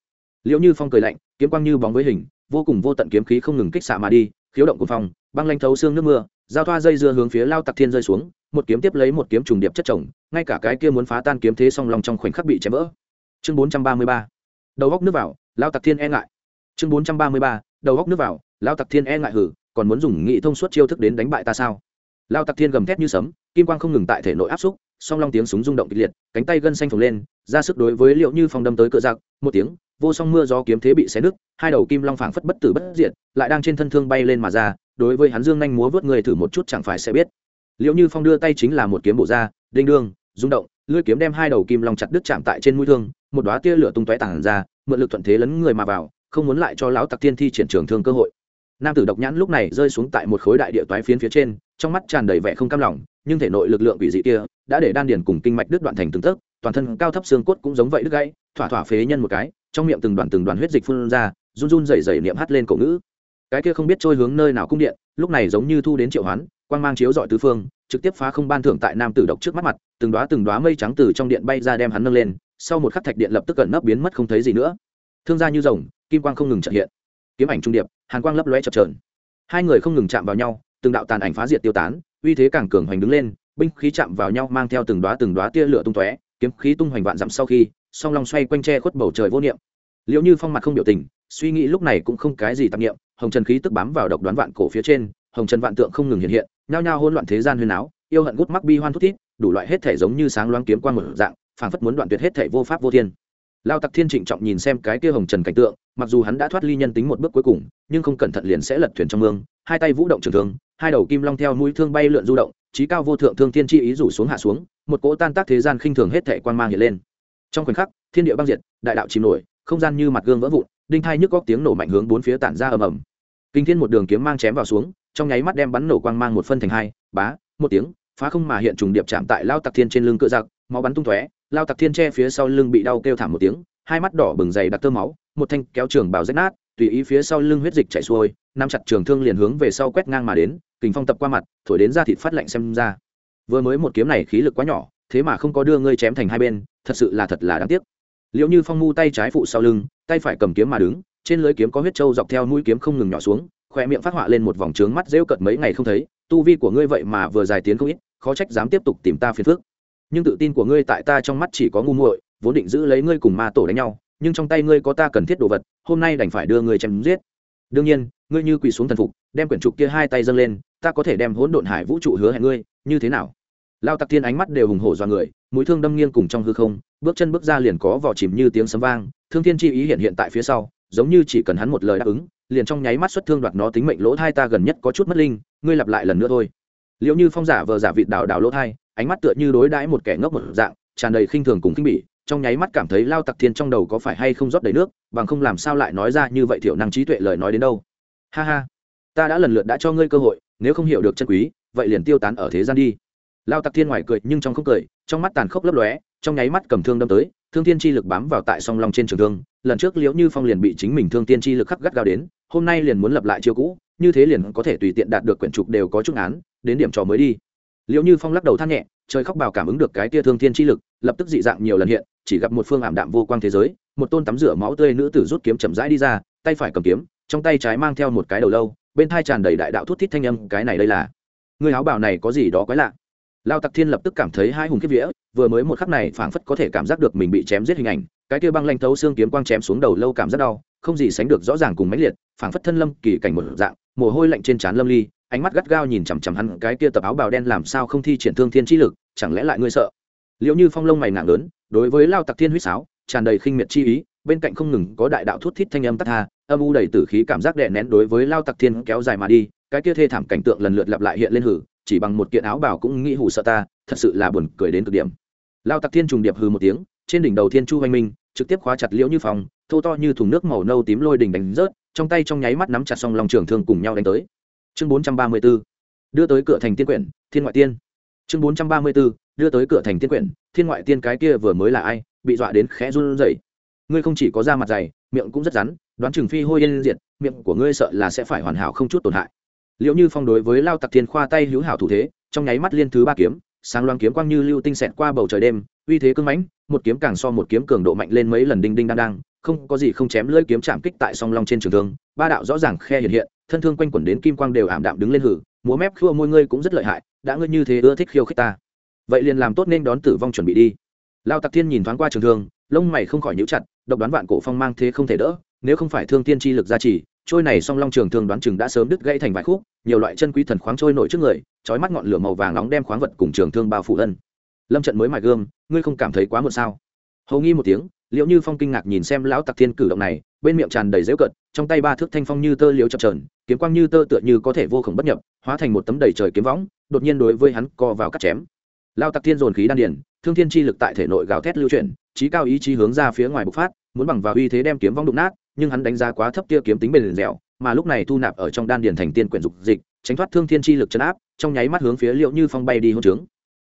Liệu như phong cười lạnh, kiếm quang như bóng với hình, vô cùng vô tận kiếm khí không ngừng kích xạ mà đi, khiếu động của phong, băng lanh thấu xương nước mưa, giao thoa dây dưa hướng phía lao tặc thiên rơi xuống, một kiếm tiếp lấy một kiếm trùng điệp chất chồng, ngay cả cái kia muốn phá tan kiếm thế song lòng trong khoảnh khắc bị chém vỡ. Chương bốn trăm ba mươi ba, đầu góc nước vào, lao tặc thiên e ngại. Chương bốn trăm ba mươi ba, đầu góc nước vào, lao tặc thiên e ngại hử, còn muốn dùng nghị thông suốt chiêu thức đến đánh bại ta sao? Lao tặc thiên gầm thét như sấm, kim quang không ngừng tại thể nội áp xúc song long tiếng súng rung động kịch liệt, cánh tay gân xanh phồng lên, ra sức đối với liệu như phong đâm tới cựa giặc một tiếng, vô song mưa gió kiếm thế bị xé nứt, hai đầu kim long phảng phất bất tử bất diệt, lại đang trên thân thương bay lên mà ra, đối với hắn dương nhanh múa vớt người thử một chút chẳng phải sẽ biết. Liệu như phong đưa tay chính là một kiếm bộ ra, đinh đương, rung động, lưỡi kiếm đem hai đầu kim long chặt đứt chạm tại trên mũi thương, một đóa tia lửa tung tóe tản ra, mượn lực thuận thế lấn người mà vào, không muốn lại cho lão tặc tiên thi triển trường thương cơ hội. Nam tử độc nhãn lúc này rơi xuống tại một khối đại địa toái phiến phía trên, trong mắt tràn đầy vẻ không cam lòng nhưng thể nội lực lượng quỷ dị kia đã để đan điền cùng kinh mạch đứt đoạn thành từng tấc, toàn thân cao thấp xương cốt cũng giống vậy đứt gãy, thỏa thỏa phế nhân một cái, trong miệng từng đoàn từng đoàn huyết dịch phun ra, run run rẩy rẩy niệm hắt lên cổ ngữ. Cái kia không biết trôi hướng nơi nào cung điện, lúc này giống như thu đến triệu hoán, quang mang chiếu dọi tứ phương, trực tiếp phá không ban thưởng tại nam tử độc trước mắt mặt, từng đóa từng đóa mây trắng từ trong điện bay ra đem hắn nâng lên, sau một khắc thạch điện lập tức cẩn nấp biến mất không thấy gì nữa. Thương gia như rồng, kim quang không ngừng trợ hiện. Kiếm ảnh trung điệp, hàn quang lấp lóe chập trờn hai người không ngừng chạm vào nhau, từng đạo tàn ảnh phá diệt tiêu tán uy thế càng cường hoành đứng lên, binh khí chạm vào nhau mang theo từng đóa từng đóa tia lửa tung tóe, kiếm khí tung hoành vạn dặm sau khi, song long xoay quanh tre khuất bầu trời vô niệm. Liệu như phong mặt không biểu tình, suy nghĩ lúc này cũng không cái gì tạp niệm, hồng trần khí tức bám vào độc đoán vạn cổ phía trên, hồng trần vạn tượng không ngừng hiện hiện, nhao nhao hỗn loạn thế gian huyền áo yêu hận gút mắc bi hoan thút thít, đủ loại hết thể giống như sáng loáng kiếm quan một dạng, phảng phất muốn đoạn tuyệt hết thể vô pháp vô thiên. Lao tặc thiên trịnh trọng nhìn xem cái kia hồng trần cảnh tượng, mặc dù hắn đã thoát ly nhân tính một bước cuối cùng, nhưng không cẩn thận liền sẽ lật thuyền trong mương, hai tay vũ động trường thương hai đầu kim long theo mũi thương bay lượn du động trí cao vô thượng thương thiên chi ý rủ xuống hạ xuống, một cỗ tan tác thế gian khinh thường hết thể quan mang hiện lên. Trong khoảnh khắc, thiên địa băng diệt, đại đạo chìm nổi, không gian như mặt gương vỡ vụn, đinh thai nhức góc tiếng nổ mạnh hướng bốn phía tản ra ầm ầm. Kinh thiên một đường kiếm mang chém vào xuống, trong nháy mắt đem bắn nổ quang mang một phân thành hai, bá, một tiếng, phá không mà hiện trùng điệp chạm tại lao tặc thiên trên lưng cựa giặc, máu bắn tung tóe, lao tặc thiên che phía sau lưng bị đau kêu thảm một tiếng, hai mắt đỏ bừng dày đặc tơ máu, một thanh kéo trường bào rách nát, tùy ý phía sau lưng huyết dịch chảy xuôi, nắm chặt trường thương liền hướng về sau quét ngang mà đến kình phong tập qua mặt, thổi đến ra thịt phát lạnh xem ra. Vừa mới một kiếm này khí lực quá nhỏ, thế mà không có đưa ngươi chém thành hai bên, thật sự là thật là đáng tiếc. Liệu như phong mu tay trái phụ sau lưng, tay phải cầm kiếm mà đứng, trên lưới kiếm có huyết trâu dọc theo mũi kiếm không ngừng nhỏ xuống khoe miệng phát họa lên một vòng trướng mắt rêu cợt mấy ngày không thấy, tu vi của ngươi vậy mà vừa dài tiến không ít, khó trách dám tiếp tục tìm ta phiền phước nhưng tự tin của ngươi tại ta trong mắt chỉ có ngu muội, vốn định giữ lấy ngươi cùng ma tổ đánh nhau, nhưng trong tay ngươi có ta cần thiết đồ vật, hôm nay đành phải đưa ngươi chém giết. Đương nhiên ngươi như quỳ xuống thần phục, đem quyển trục kia hai tay dâng lên, ta có thể đem hỗn độn hải vũ trụ hứa hẹn ngươi, như thế nào? Lao tặc thiên ánh mắt đều hùng hổ do người, mũi thương đâm nghiêng cùng trong hư không, bước chân bước ra liền có vỏ chìm như tiếng sấm vang, thương thiên chi ý hiện hiện tại phía sau, giống như chỉ cần hắn một lời đáp ứng, liền trong nháy mắt xuất thương đoạt nó tính mệnh lỗ thai ta gần nhất có chút mất linh, ngươi lặp lại lần nữa thôi. Liệu như phong giả vờ giả vịt đảo đảo lỗ thai, ánh mắt tựa như đối đãi một kẻ ngốc một dạng, tràn đầy khinh thường cùng khinh bỉ, trong nháy mắt cảm thấy lao tặc thiên trong đầu có phải hay không rót đầy nước, bằng không làm sao lại nói ra như vậy thiểu năng trí tuệ lời nói đến đâu ha ha. Ta đã lần lượt đã cho ngươi cơ hội, nếu không hiểu được chân quý, vậy liền tiêu tán ở thế gian đi. Lao tặc thiên ngoài cười nhưng trong không cười, trong mắt tàn khốc lấp lóe, trong nháy mắt cầm thương đâm tới, thương tiên chi lực bám vào tại song long trên trường thương, lần trước liễu như phong liền bị chính mình thương tiên chi lực khắc gắt gao đến, hôm nay liền muốn lập lại chiêu cũ, như thế liền có thể tùy tiện đạt được quyển trục đều có chút án, đến điểm trò mới đi. Liễu như phong lắc đầu than nhẹ, trời khóc bào cảm ứng được cái tia thương tiên chi lực, lập tức dị dạng nhiều lần hiện, chỉ gặp một phương ảm đạm vô quang thế giới, một tôn tắm rửa máu tươi nữ tử rút kiếm chậm rãi đi ra, tay phải cầm kiếm trong tay trái mang theo một cái đầu lâu, bên thai tràn đầy đại đạo thút thít thanh âm, cái này đây là. Người áo bào này có gì đó quái lạ. Lao tặc thiên lập tức cảm thấy hai hùng kiếp vĩa vừa mới một khắc này phảng phất có thể cảm giác được mình bị chém giết hình ảnh, cái kia băng lanh thấu xương kiếm quang chém xuống đầu lâu cảm rất đau, không gì sánh được rõ ràng cùng mãnh liệt, phảng phất thân lâm kỳ cảnh một dạng, mồ hôi lạnh trên trán lâm ly, ánh mắt gắt gao nhìn chằm chằm hắn, cái kia tập áo bào đen làm sao không thi triển thương thiên chi lực, chẳng lẽ lại ngươi sợ? Liệu như phong lông mày nặng lớn, đối với lao tặc thiên huýt sáo, tràn đầy khinh miệt chi ý, bên cạnh không ngừng có đại đạo thút thít thanh âm tắt tha âm u đầy tử khí cảm giác đè nén đối với lao tặc thiên kéo dài mà đi, cái kia thê thảm cảnh tượng lần lượt lặp lại hiện lên hử, chỉ bằng một kiện áo bảo cũng nghĩ hù sợ ta, thật sự là buồn cười đến cực điểm. Lao tặc thiên trùng điệp hư một tiếng, trên đỉnh đầu thiên chu hoành minh, trực tiếp khóa chặt liễu như phòng thô to như thùng nước màu nâu tím lôi đỉnh đánh rớt, trong tay trong nháy mắt nắm chặt xong lòng trường thương cùng nhau đánh tới. Chương bốn trăm ba mươi 434 đưa tới cửa thành tiên quyển, thiên ngoại tiên. Chương bốn trăm ba mươi 434 đưa tới cửa thành tiên quyển, thiên ngoại tiên cái kia vừa mới là ai, bị dọa đến khẽ run rẩy ngươi không chỉ có da mặt dày, miệng cũng rất rắn, đoán chừng phi hôi yên diệt, miệng của ngươi sợ là sẽ phải hoàn hảo không chút tổn hại. Liệu như phong đối với lao tặc thiên khoa tay hữu hảo thủ thế, trong nháy mắt liên thứ ba kiếm, sáng loáng kiếm quang như lưu tinh xẹt qua bầu trời đêm, uy thế cưng mãnh, một kiếm càng so một kiếm cường độ mạnh lên mấy lần đinh đinh đang đang, không có gì không chém lưỡi kiếm chạm kích tại song long trên trường thương, ba đạo rõ ràng khe hiện hiện, thân thương quanh quẩn đến kim quang đều ảm đạm đứng lên hử, múa mép khua môi ngươi cũng rất lợi hại, đã ngươi như thế ưa thích khiêu khích ta. Vậy liền làm tốt nên đón tử vong chuẩn bị đi. Lao tặc thiên nhìn thoáng qua trường thương, lông mày không khỏi nhíu chặt độc đoán vạn cổ phong mang thế không thể đỡ nếu không phải thương tiên chi lực gia trì trôi này song long trường thương đoán chừng đã sớm đứt gãy thành vài khúc nhiều loại chân quý thần khoáng trôi nổi trước người trói mắt ngọn lửa màu vàng nóng đem khoáng vật cùng trường thương bao phủ ân. Lâm trận mới mài gương ngươi không cảm thấy quá muộn sao? Hầu nghi một tiếng liệu như phong kinh ngạc nhìn xem lão tặc thiên cử động này bên miệng tràn đầy dễu cận trong tay ba thước thanh phong như tơ liếu chập trờn kiếm quang như tơ tựa như có thể vô khổng bất nhập hóa thành một tấm đầy trời kiếm võng đột nhiên đối với hắn co vào cắt chém. Lao tặc thiên dồn khí đan điền, thương thiên chi lực tại thể nội gào thét lưu chuyển trí cao ý chí hướng ra phía ngoài bộc phát, muốn bằng vào uy thế đem kiếm vong đụng nát, nhưng hắn đánh giá quá thấp kia kiếm tính bền dẻo, mà lúc này thu nạp ở trong đan điền thành tiên quyển dục dịch, tránh thoát thương thiên chi lực chấn áp, trong nháy mắt hướng phía liệu như phong bay đi hôn trướng.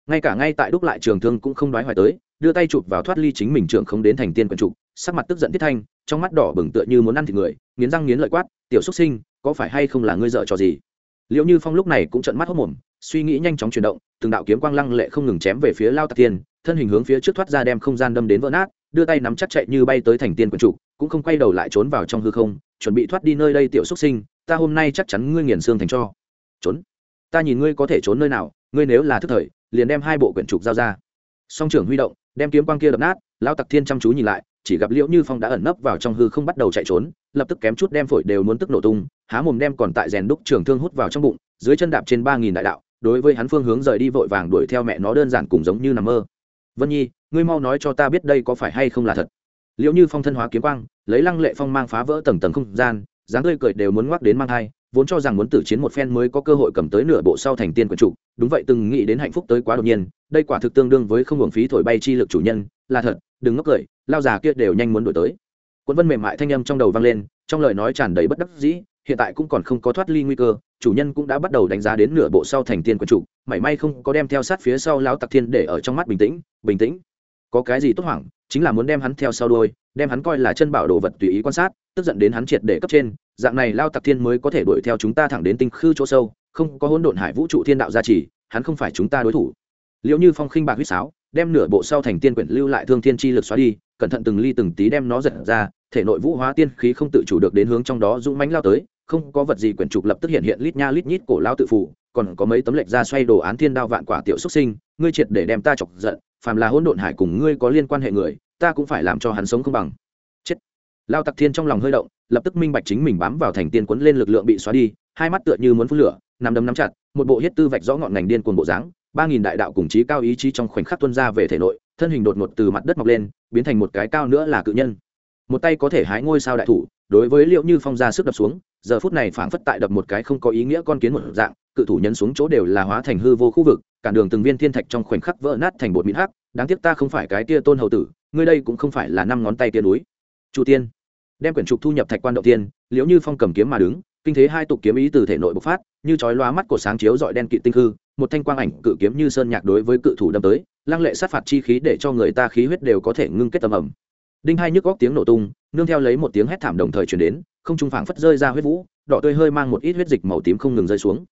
Ngay cả ngay tại đúc lại trường thương cũng không đoái hoài tới, đưa tay chụp vào thoát ly chính mình trường không đến thành tiên quyển trục, sắc mặt tức giận thiết thanh, trong mắt đỏ bừng tựa như muốn ăn thịt người, nghiến răng nghiến lợi quát, tiểu xuất sinh, có phải hay không là ngươi dợ trò gì? Liệu như phong lúc này cũng trận mắt hốc mồm, suy nghĩ nhanh chóng chuyển động, từng đạo kiếm quang lăng lệ không ngừng chém về phía lao tạc tiên thân hình hướng phía trước thoát ra đem không gian đâm đến vỡ nát, đưa tay nắm chắc chạy như bay tới thành tiên quần trụ cũng không quay đầu lại trốn vào trong hư không, chuẩn bị thoát đi nơi đây tiểu xuất sinh, ta hôm nay chắc chắn ngươi nghiền xương thành cho. Trốn. Ta nhìn ngươi có thể trốn nơi nào, ngươi nếu là thức thời, liền đem hai bộ quyển trục giao ra. Song trưởng huy động, đem kiếm quang kia đập nát lao tặc thiên chăm chú nhìn lại, chỉ gặp liễu như phong đã ẩn nấp vào trong hư không bắt đầu chạy trốn, lập tức kém chút đem phổi đều muốn tức nổ tung, há mồm đem còn tại rèn đúc trường thương hút vào trong bụng, dưới chân đạp trên ba nghìn đại đạo, đối với hắn phương hướng rời đi vội vàng đuổi theo mẹ nó đơn giản cùng giống như nằm mơ vân nhi ngươi mau nói cho ta biết đây có phải hay không là thật Liệu như phong thân hóa kiếm quang lấy lăng lệ phong mang phá vỡ tầng tầng không gian dáng tươi cười đều muốn ngoắc đến mang thai vốn cho rằng muốn tử chiến một phen mới có cơ hội cầm tới nửa bộ sau thành tiên quần chủ. đúng vậy từng nghĩ đến hạnh phúc tới quá đột nhiên đây quả thực tương đương với không hưởng phí thổi bay chi lực chủ nhân là thật đừng ngốc cười lao già kia đều nhanh muốn đổi tới quân vân mềm mại thanh âm trong đầu vang lên trong lời nói tràn đầy bất đắc dĩ hiện tại cũng còn không có thoát ly nguy cơ, chủ nhân cũng đã bắt đầu đánh giá đến nửa bộ sau thành tiên quân chủ, mảy may không có đem theo sát phía sau lão tặc thiên để ở trong mắt bình tĩnh bình tĩnh. Có cái gì tốt hoảng, chính là muốn đem hắn theo sau đôi đem hắn coi là chân bảo đồ vật tùy ý quan sát, tức giận đến hắn triệt để cấp trên, dạng này lao tặc thiên mới có thể đuổi theo chúng ta thẳng đến tinh khư chỗ sâu, không có hỗn độn hải vũ trụ thiên đạo gia trì, hắn không phải chúng ta đối thủ. Liệu như phong khinh bạc huýt sáo, đem nửa bộ sau thành tiên quyển lưu lại thương thiên chi lực xóa đi, cẩn thận từng ly từng tí đem nó giật ra, thể nội vũ hóa tiên khí không tự chủ được đến hướng trong đó dũng mánh lao tới không có vật gì quyển trục lập tức hiện hiện lít nha lít nhít cổ lao tự phụ còn có mấy tấm lệch ra xoay đồ án thiên đao vạn quả tiểu xuất sinh, ngươi triệt để đem ta chọc giận, phàm là hỗn độn hải cùng ngươi có liên quan hệ người, ta cũng phải làm cho hắn sống không bằng. Chết. Lao tặc thiên trong lòng hơi động, lập tức minh bạch chính mình bám vào thành tiên quấn lên lực lượng bị xóa đi, hai mắt tựa như muốn phun lửa nằm đấm nắm chặt, một bộ huyết tư vạch rõ ngọn ngành điên cuồng bộ dáng, ba nghìn đại đạo cùng chí cao ý chí trong khoảnh khắc tuân ra về thể nội, thân hình đột ngột từ mặt đất mọc lên, biến thành một cái cao nữa là cự nhân. Một tay có thể hái ngôi sao đại thủ, đối với liệu như phong ra sức đập xuống giờ phút này phảng phất tại đập một cái không có ý nghĩa con kiến một dạng, cự thủ nhấn xuống chỗ đều là hóa thành hư vô khu vực cản đường từng viên thiên thạch trong khoảnh khắc vỡ nát thành bột mịn hắc, đáng tiếc ta không phải cái tia tôn hầu tử, ngươi đây cũng không phải là năm ngón tay tia núi. Chu tiên, đem quyển trục thu nhập thạch quan động tiên, liễu như phong cầm kiếm mà đứng, kinh thế hai tục kiếm ý từ thể nội bộc phát, như chói loa mắt của sáng chiếu dọi đen kỵ tinh hư, một thanh quang ảnh cự kiếm như sơn nhạc đối với cự thủ đâm tới, lăng lệ sát phạt chi khí để cho người ta khí huyết đều có thể ngưng kết tầm ẩm đinh hai nhức góc tiếng nổ tung, nương theo lấy một tiếng hét thảm đồng thời chuyển đến không trung phảng phất rơi ra huyết vũ, đỏ tươi hơi mang một ít huyết dịch màu tím không ngừng rơi xuống.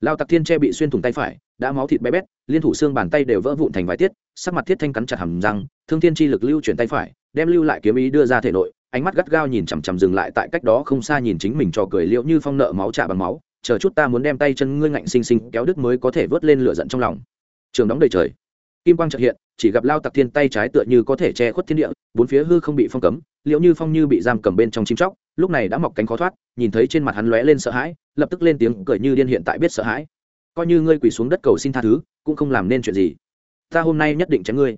Lao tặc thiên che bị xuyên thủng tay phải, đã máu thịt bé bét, liên thủ xương bàn tay đều vỡ vụn thành vài tiết, sắc mặt thiết thanh cắn chặt hầm răng, thương thiên chi lực lưu chuyển tay phải, đem lưu lại kiếm ý đưa ra thể nội, ánh mắt gắt gao nhìn chằm chằm dừng lại tại cách đó không xa nhìn chính mình trò cười liệu như phong nợ máu trả bằng máu, chờ chút ta muốn đem tay chân ngươi ngạnh xinh xinh kéo đứt mới có thể vớt lên lửa giận trong lòng. Trường đóng đầy trời. Kim quang trợ hiện, chỉ gặp lao tặc thiên tay trái tựa như có thể che khuất thiên địa, bốn phía hư không bị phong cấm liệu như phong như bị giam cầm bên trong chim chóc lúc này đã mọc cánh khó thoát, nhìn thấy trên mặt hắn lóe lên sợ hãi, lập tức lên tiếng cười như điên hiện tại biết sợ hãi. Coi như ngươi quỳ xuống đất cầu xin tha thứ, cũng không làm nên chuyện gì. Ta hôm nay nhất định chém ngươi.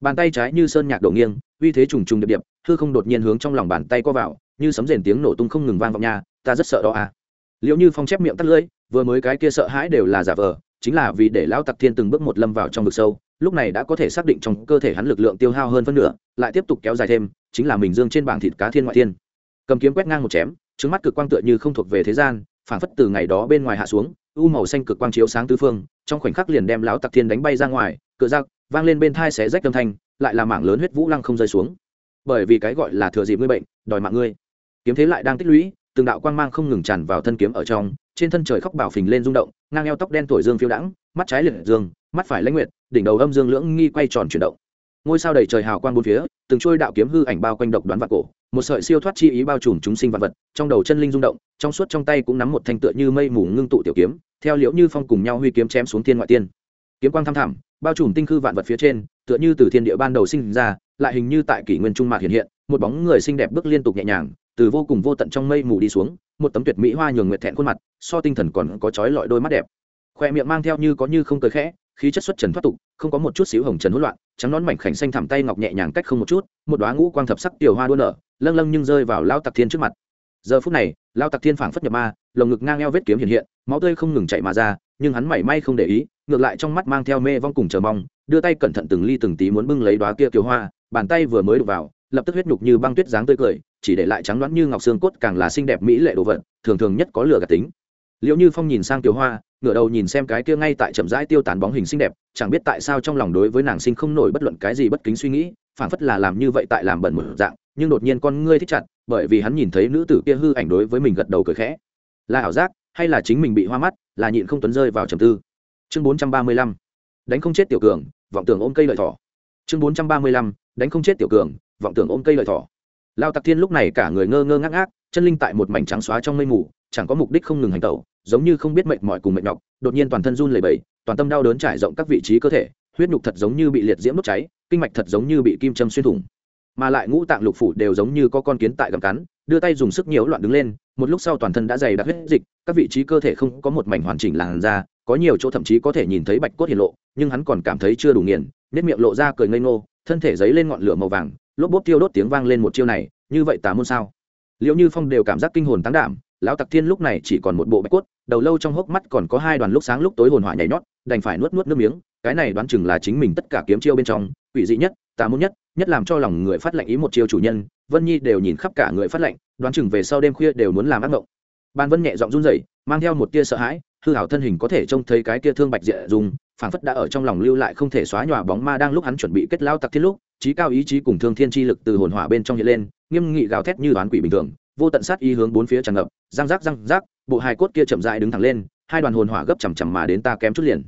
Bàn tay trái như sơn nhạc đổ nghiêng, uy thế trùng trùng điệp điệp, hư không đột nhiên hướng trong lòng bàn tay co vào, như sấm rền tiếng nổ tung không ngừng vang vọng nhà, ta rất sợ đó à. Liệu như phong chép miệng tắt lưỡi, vừa mới cái kia sợ hãi đều là giả vờ, chính là vì để lão tặc thiên từng bước một lâm vào trong vực sâu, lúc này đã có thể xác định trong cơ thể hắn lực lượng tiêu hao hơn phân nửa, lại tiếp tục kéo dài thêm, chính là mình dương trên bảng thịt cá thiên ngoại thiên cầm kiếm quét ngang một chém trứng mắt cực quang tựa như không thuộc về thế gian, phảng phất từ ngày đó bên ngoài hạ xuống, u màu xanh cực quang chiếu sáng tứ phương, trong khoảnh khắc liền đem lão tặc thiên đánh bay ra ngoài cựa giặc vang lên bên thai xé rách âm thanh, lại là mảng lớn huyết vũ lăng không rơi xuống. Bởi vì cái gọi là thừa dịp ngươi bệnh, đòi mạng ngươi. Kiếm thế lại đang tích lũy, từng đạo quang mang không ngừng tràn vào thân kiếm ở trong, trên thân trời khóc bảo phình lên rung động, ngang eo tóc đen thổi dương phiêu đãng, mắt trái liệt dương, mắt phải lãnh nguyệt, đỉnh đầu âm dương lưỡng nghi quay tròn chuyển động. Ngôi sao đầy trời hào quang bốn phía, từng trôi đạo kiếm hư ảnh bao quanh độc đoán vạn cổ một sợi siêu thoát chi ý bao trùm chúng sinh vạn vật, trong đầu chân linh rung động, trong suốt trong tay cũng nắm một thanh tựa như mây mù ngưng tụ tiểu kiếm, theo liễu như phong cùng nhau huy kiếm chém xuống thiên ngoại tiên. Kiếm quang tham thẳm, bao trùm tinh khư vạn vật phía trên, tựa như từ thiên địa ban đầu sinh ra, lại hình như tại kỷ nguyên trung mạc hiện hiện, một bóng người xinh đẹp bước liên tục nhẹ nhàng, từ vô cùng vô tận trong mây mù đi xuống, một tấm tuyệt mỹ hoa nhường nguyệt thẹn khuôn mặt, so tinh thần còn có chói lọi đôi mắt đẹp. Khoe miệng mang theo như có như không cười khẽ, khí chất xuất trần thoát tục, không có một chút xíu hồng trần hỗn loạn, trắng nón mảnh khảnh xanh thẳm tay ngọc nhẹ nhàng cách không một chút, một đoá ngũ quang thập sắc tiểu hoa đua nở lâng lâng nhưng rơi vào lao tặc thiên trước mặt. Giờ phút này lao tặc thiên phảng phất nhập ma, lồng ngực ngang eo vết kiếm hiện hiện, máu tươi không ngừng chạy mà ra, nhưng hắn mảy may không để ý, ngược lại trong mắt mang theo mê vong cùng chờ mong, đưa tay cẩn thận từng ly từng tí muốn bưng lấy đoá kia kiều hoa, bàn tay vừa mới đục vào, lập tức huyết nhục như băng tuyết dáng tươi cười, chỉ để lại trắng đoán như ngọc xương cốt càng là xinh đẹp mỹ lệ đồ vật, thường thường nhất có lửa gạt tính. Liệu như phong nhìn sang kiều hoa, ngửa đầu nhìn xem cái kia ngay tại chậm rãi tiêu tán bóng hình xinh đẹp, chẳng biết tại sao trong lòng đối với nàng sinh không nổi bất luận cái gì bất kính suy nghĩ phảng phất là làm như vậy tại làm bẩn một dạng, nhưng đột nhiên con ngươi thích chặt, bởi vì hắn nhìn thấy nữ tử kia hư ảnh đối với mình gật đầu cười khẽ. Là ảo giác, hay là chính mình bị hoa mắt, là nhịn không tuấn rơi vào trầm tư. Chương bốn trăm ba mươi lăm, đánh không chết tiểu cường, vọng tưởng ôm cây lợi thỏ. Chương bốn trăm ba mươi lăm, đánh không chết tiểu cường, vọng tưởng ôm cây lợi thỏ. Lao tặc thiên lúc này cả người ngơ ngơ ngác ngác, chân linh tại một mảnh trắng xóa trong mây mù, chẳng có mục đích không ngừng hành tẩu, giống như không biết mệnh mọi cùng mệnh nhọc, đột nhiên toàn thân run lẩy bẩy, toàn tâm đau đớn trải rộng các vị trí cơ thể huyết nhục thật giống như bị liệt diễm đốt cháy, kinh mạch thật giống như bị kim châm xuyên thủng. Mà lại ngũ tạng lục phủ đều giống như có con kiến tại gầm cắn, đưa tay dùng sức nhiễu loạn đứng lên, một lúc sau toàn thân đã dày đặc huyết dịch, các vị trí cơ thể không có một mảnh hoàn chỉnh làn da, có nhiều chỗ thậm chí có thể nhìn thấy bạch cốt hiện lộ, nhưng hắn còn cảm thấy chưa đủ nghiền nếp miệng lộ ra cười ngây ngô, thân thể giấy lên ngọn lửa màu vàng, lốp bốp tiêu đốt tiếng vang lên một chiêu này, như vậy tà môn sao? Liệu như phong đều cảm giác kinh hồn tăng đảm, lão tặc thiên lúc này chỉ còn một bộ bạch cốt, đầu lâu trong hốc mắt còn có hai đoàn lúc sáng lúc tối hồn hỏa nhảy nhót đành phải nuốt nuốt nước miếng, cái này đoán chừng là chính mình tất cả kiếm chiêu bên trong, quỷ dị nhất, tà muốn nhất nhất làm cho lòng người phát lệnh ý một chiêu chủ nhân, vân nhi đều nhìn khắp cả người phát lệnh, đoán chừng về sau đêm khuya đều muốn làm ác mộng ban vân nhẹ giọng run rẩy, mang theo một tia sợ hãi, hư hảo thân hình có thể trông thấy cái tia thương bạch diện dùng phảng phất đã ở trong lòng lưu lại không thể xóa nhòa bóng ma đang lúc hắn chuẩn bị kết lao tặc thiết lúc, trí cao ý chí cùng thương thiên chi lực từ hồn hỏa bên trong hiện lên, nghiêm nghị gào thét như đoán quỷ bình thường, vô tận sát ý hướng bốn phía tràn ngập, răng rác răng rác bộ hài cốt kia chậm dại đứng thẳng lên, hai đoàn hồn hỏa gấp chằm chằm mà đến ta kém chút liền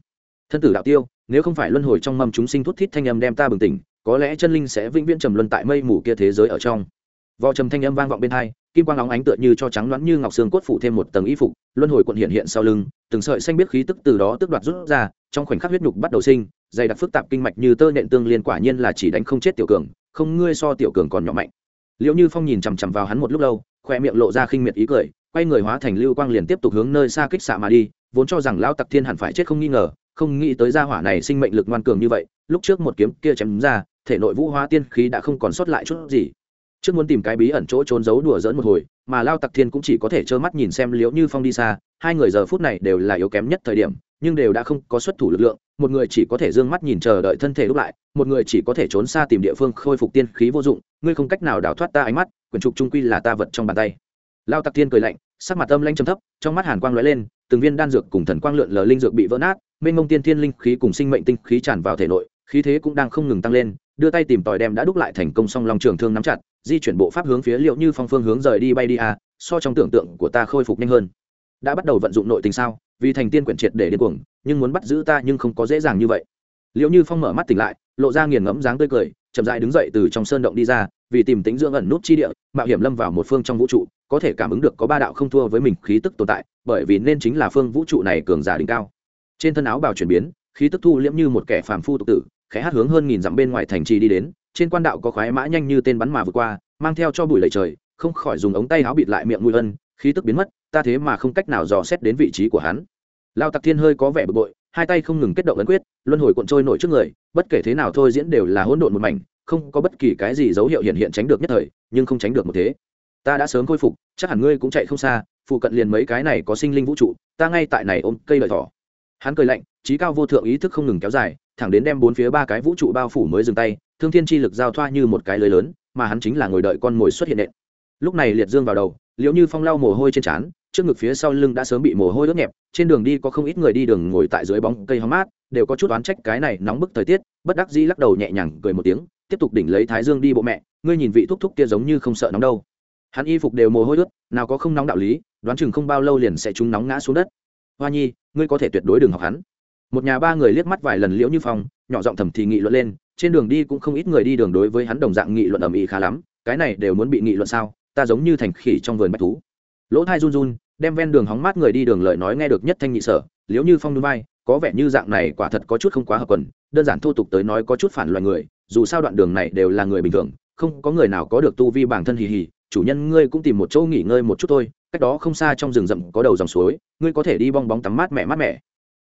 thân tử đạo tiêu, nếu không phải luân hồi trong mâm chúng sinh thút thít thanh âm đem ta bừng tỉnh, có lẽ chân linh sẽ vĩnh viễn trầm luân tại mây mù kia thế giới ở trong. Vò trầm thanh âm vang vọng bên hai, kim quang óng ánh tựa như cho trắng loãng như ngọc xương cốt phủ thêm một tầng y phục, luân hồi quận hiện hiện sau lưng, từng sợi xanh biết khí tức từ đó tức đoạt rút ra, trong khoảnh khắc huyết nhục bắt đầu sinh, dày đặc phức tạp kinh mạch như tơ nện tương liên quả nhiên là chỉ đánh không chết tiểu cường, không ngươi so tiểu cường còn nhỏ mạnh. Liệu như phong nhìn chằm chằm vào hắn một lúc lâu khoe miệng lộ ra khinh miệt ý cười, quay người hóa thành lưu quang liền tiếp tục hướng nơi xa kích xạ mà đi, vốn cho rằng lão tặc thiên hẳn phải chết không nghi ngờ không nghĩ tới gia hỏa này sinh mệnh lực ngoan cường như vậy, lúc trước một kiếm kia chém ra, thể nội vũ hóa tiên khí đã không còn sót lại chút gì. Trước muốn tìm cái bí ẩn chỗ trốn giấu đùa dỡn một hồi, mà lao tặc thiên cũng chỉ có thể trơ mắt nhìn xem liễu như phong đi xa, hai người giờ phút này đều là yếu kém nhất thời điểm, nhưng đều đã không có xuất thủ lực lượng, một người chỉ có thể d ư ơ n g mắt nhìn chờ đợi thân thể lúc lại, một người chỉ có thể trốn xa tìm địa phương khôi phục tiên khí vô dụng, ngươi không cách nào đào thoát ta ánh mắt, quyển trục trung quy là ta vật trong bàn tay. Lao tặc thiên cười lạnh, sắc mặt âm lanh trầm thấp, trong mắt hàn quang lóe lên, từng viên đan dược cùng thần quang lượn lờ linh dược bị vỡ nát mênh mông tiên thiên linh khí cùng sinh mệnh tinh khí tràn vào thể nội, khí thế cũng đang không ngừng tăng lên, đưa tay tìm tòi đem đã đúc lại thành công song long trường thương nắm chặt, di chuyển bộ pháp hướng phía liệu như phong phương hướng rời đi bay đi à so trong tưởng tượng của ta khôi phục nhanh hơn. Đã bắt đầu vận dụng nội tình sao, vì thành tiên quyển triệt để điên cuồng, nhưng muốn bắt giữ ta nhưng không có dễ dàng như vậy. Liệu như phong mở mắt tỉnh lại, lộ ra nghiền ngẫm dáng tươi cười, chậm dại đứng dậy từ trong sơn động đi ra, vì tìm tính dưỡng ẩn nút chi địa, mạo hiểm lâm vào một phương trong vũ trụ, có thể cảm ứng được có ba đạo không thua với mình khí tức tồn tại, bởi vì nên chính là phương vũ trụ này cường giả đỉnh cao trên thân áo bào chuyển biến, khí tức thu liễm như một kẻ phàm phu tục tử, khẽ hát hướng hơn nghìn dặm bên ngoài thành trì đi đến, trên quan đạo có khoái mã nhanh như tên bắn mà vượt qua, mang theo cho bụi lầy trời, không khỏi dùng ống tay áo bịt lại miệng mùi ân, khí tức biến mất, ta thế mà không cách nào dò xét đến vị trí của hắn. Lao tặc thiên hơi có vẻ bực bội, hai tay không ngừng kết động ấn quyết, luân hồi cuộn trôi nổi trước người, bất kể thế nào thôi diễn đều là hỗn độn một mảnh, không có bất kỳ cái gì dấu hiệu hiện hiện tránh được nhất thời, nhưng không tránh được một thế. Ta đã sớm khôi phục, chắc hẳn ngươi cũng chạy không xa, phụ cận liền mấy cái này có sinh linh vũ trụ, ta ngay tại này ôm cây lợi thỏ hắn cười lạnh, trí cao vô thượng ý thức không ngừng kéo dài, thẳng đến đem bốn phía ba cái vũ trụ bao phủ mới dừng tay, thương thiên chi lực giao thoa như một cái lưới lớn, mà hắn chính là ngồi đợi con mồi xuất hiện nện. Lúc này liệt dương vào đầu liệu như phong lau mồ hôi trên trán, trước ngực phía sau lưng đã sớm bị mồ hôi ướt nhẹp, trên đường đi có không ít người đi đường ngồi tại dưới bóng cây hóng mát, đều có chút oán trách cái này nóng bức thời tiết, bất đắc dĩ lắc đầu nhẹ nhàng cười một tiếng, tiếp tục đỉnh lấy thái dương đi bộ mẹ, ngươi nhìn vị thúc thúc kia giống như không sợ nóng đâu. Hắn y phục đều mồ hôi ướt, nào có không nóng đạo lý, đoán chừng không bao lâu liền sẽ chúng nóng ngã xuống đất hoa nhi, ngươi có thể tuyệt đối đừng học hắn. Một nhà ba người liếc mắt vài lần liễu như phong, nhỏ giọng thầm thì nghị luận lên, trên đường đi cũng không ít người đi đường đối với hắn đồng dạng nghị luận ầm ĩ khá lắm, cái này đều muốn bị nghị luận sao, ta giống như thành khỉ trong vườn bách thú. Lỗ thai run run, đem ven đường hóng mát người đi đường lời nói nghe được nhất thanh nhị sở, liễu như phong núi vai, có vẻ như dạng này quả thật có chút không quá hợp quần, đơn giản thô tục tới nói có chút phản loài người, dù sao đoạn đường này đều là người bình thường, không có người nào có được tu vi bản thân hì hì chủ nhân ngươi cũng tìm một chỗ nghỉ ngơi một chút thôi, cách đó không xa trong rừng rậm có đầu dòng suối, ngươi có thể đi bong bóng tắm mát mẹ mát mẹ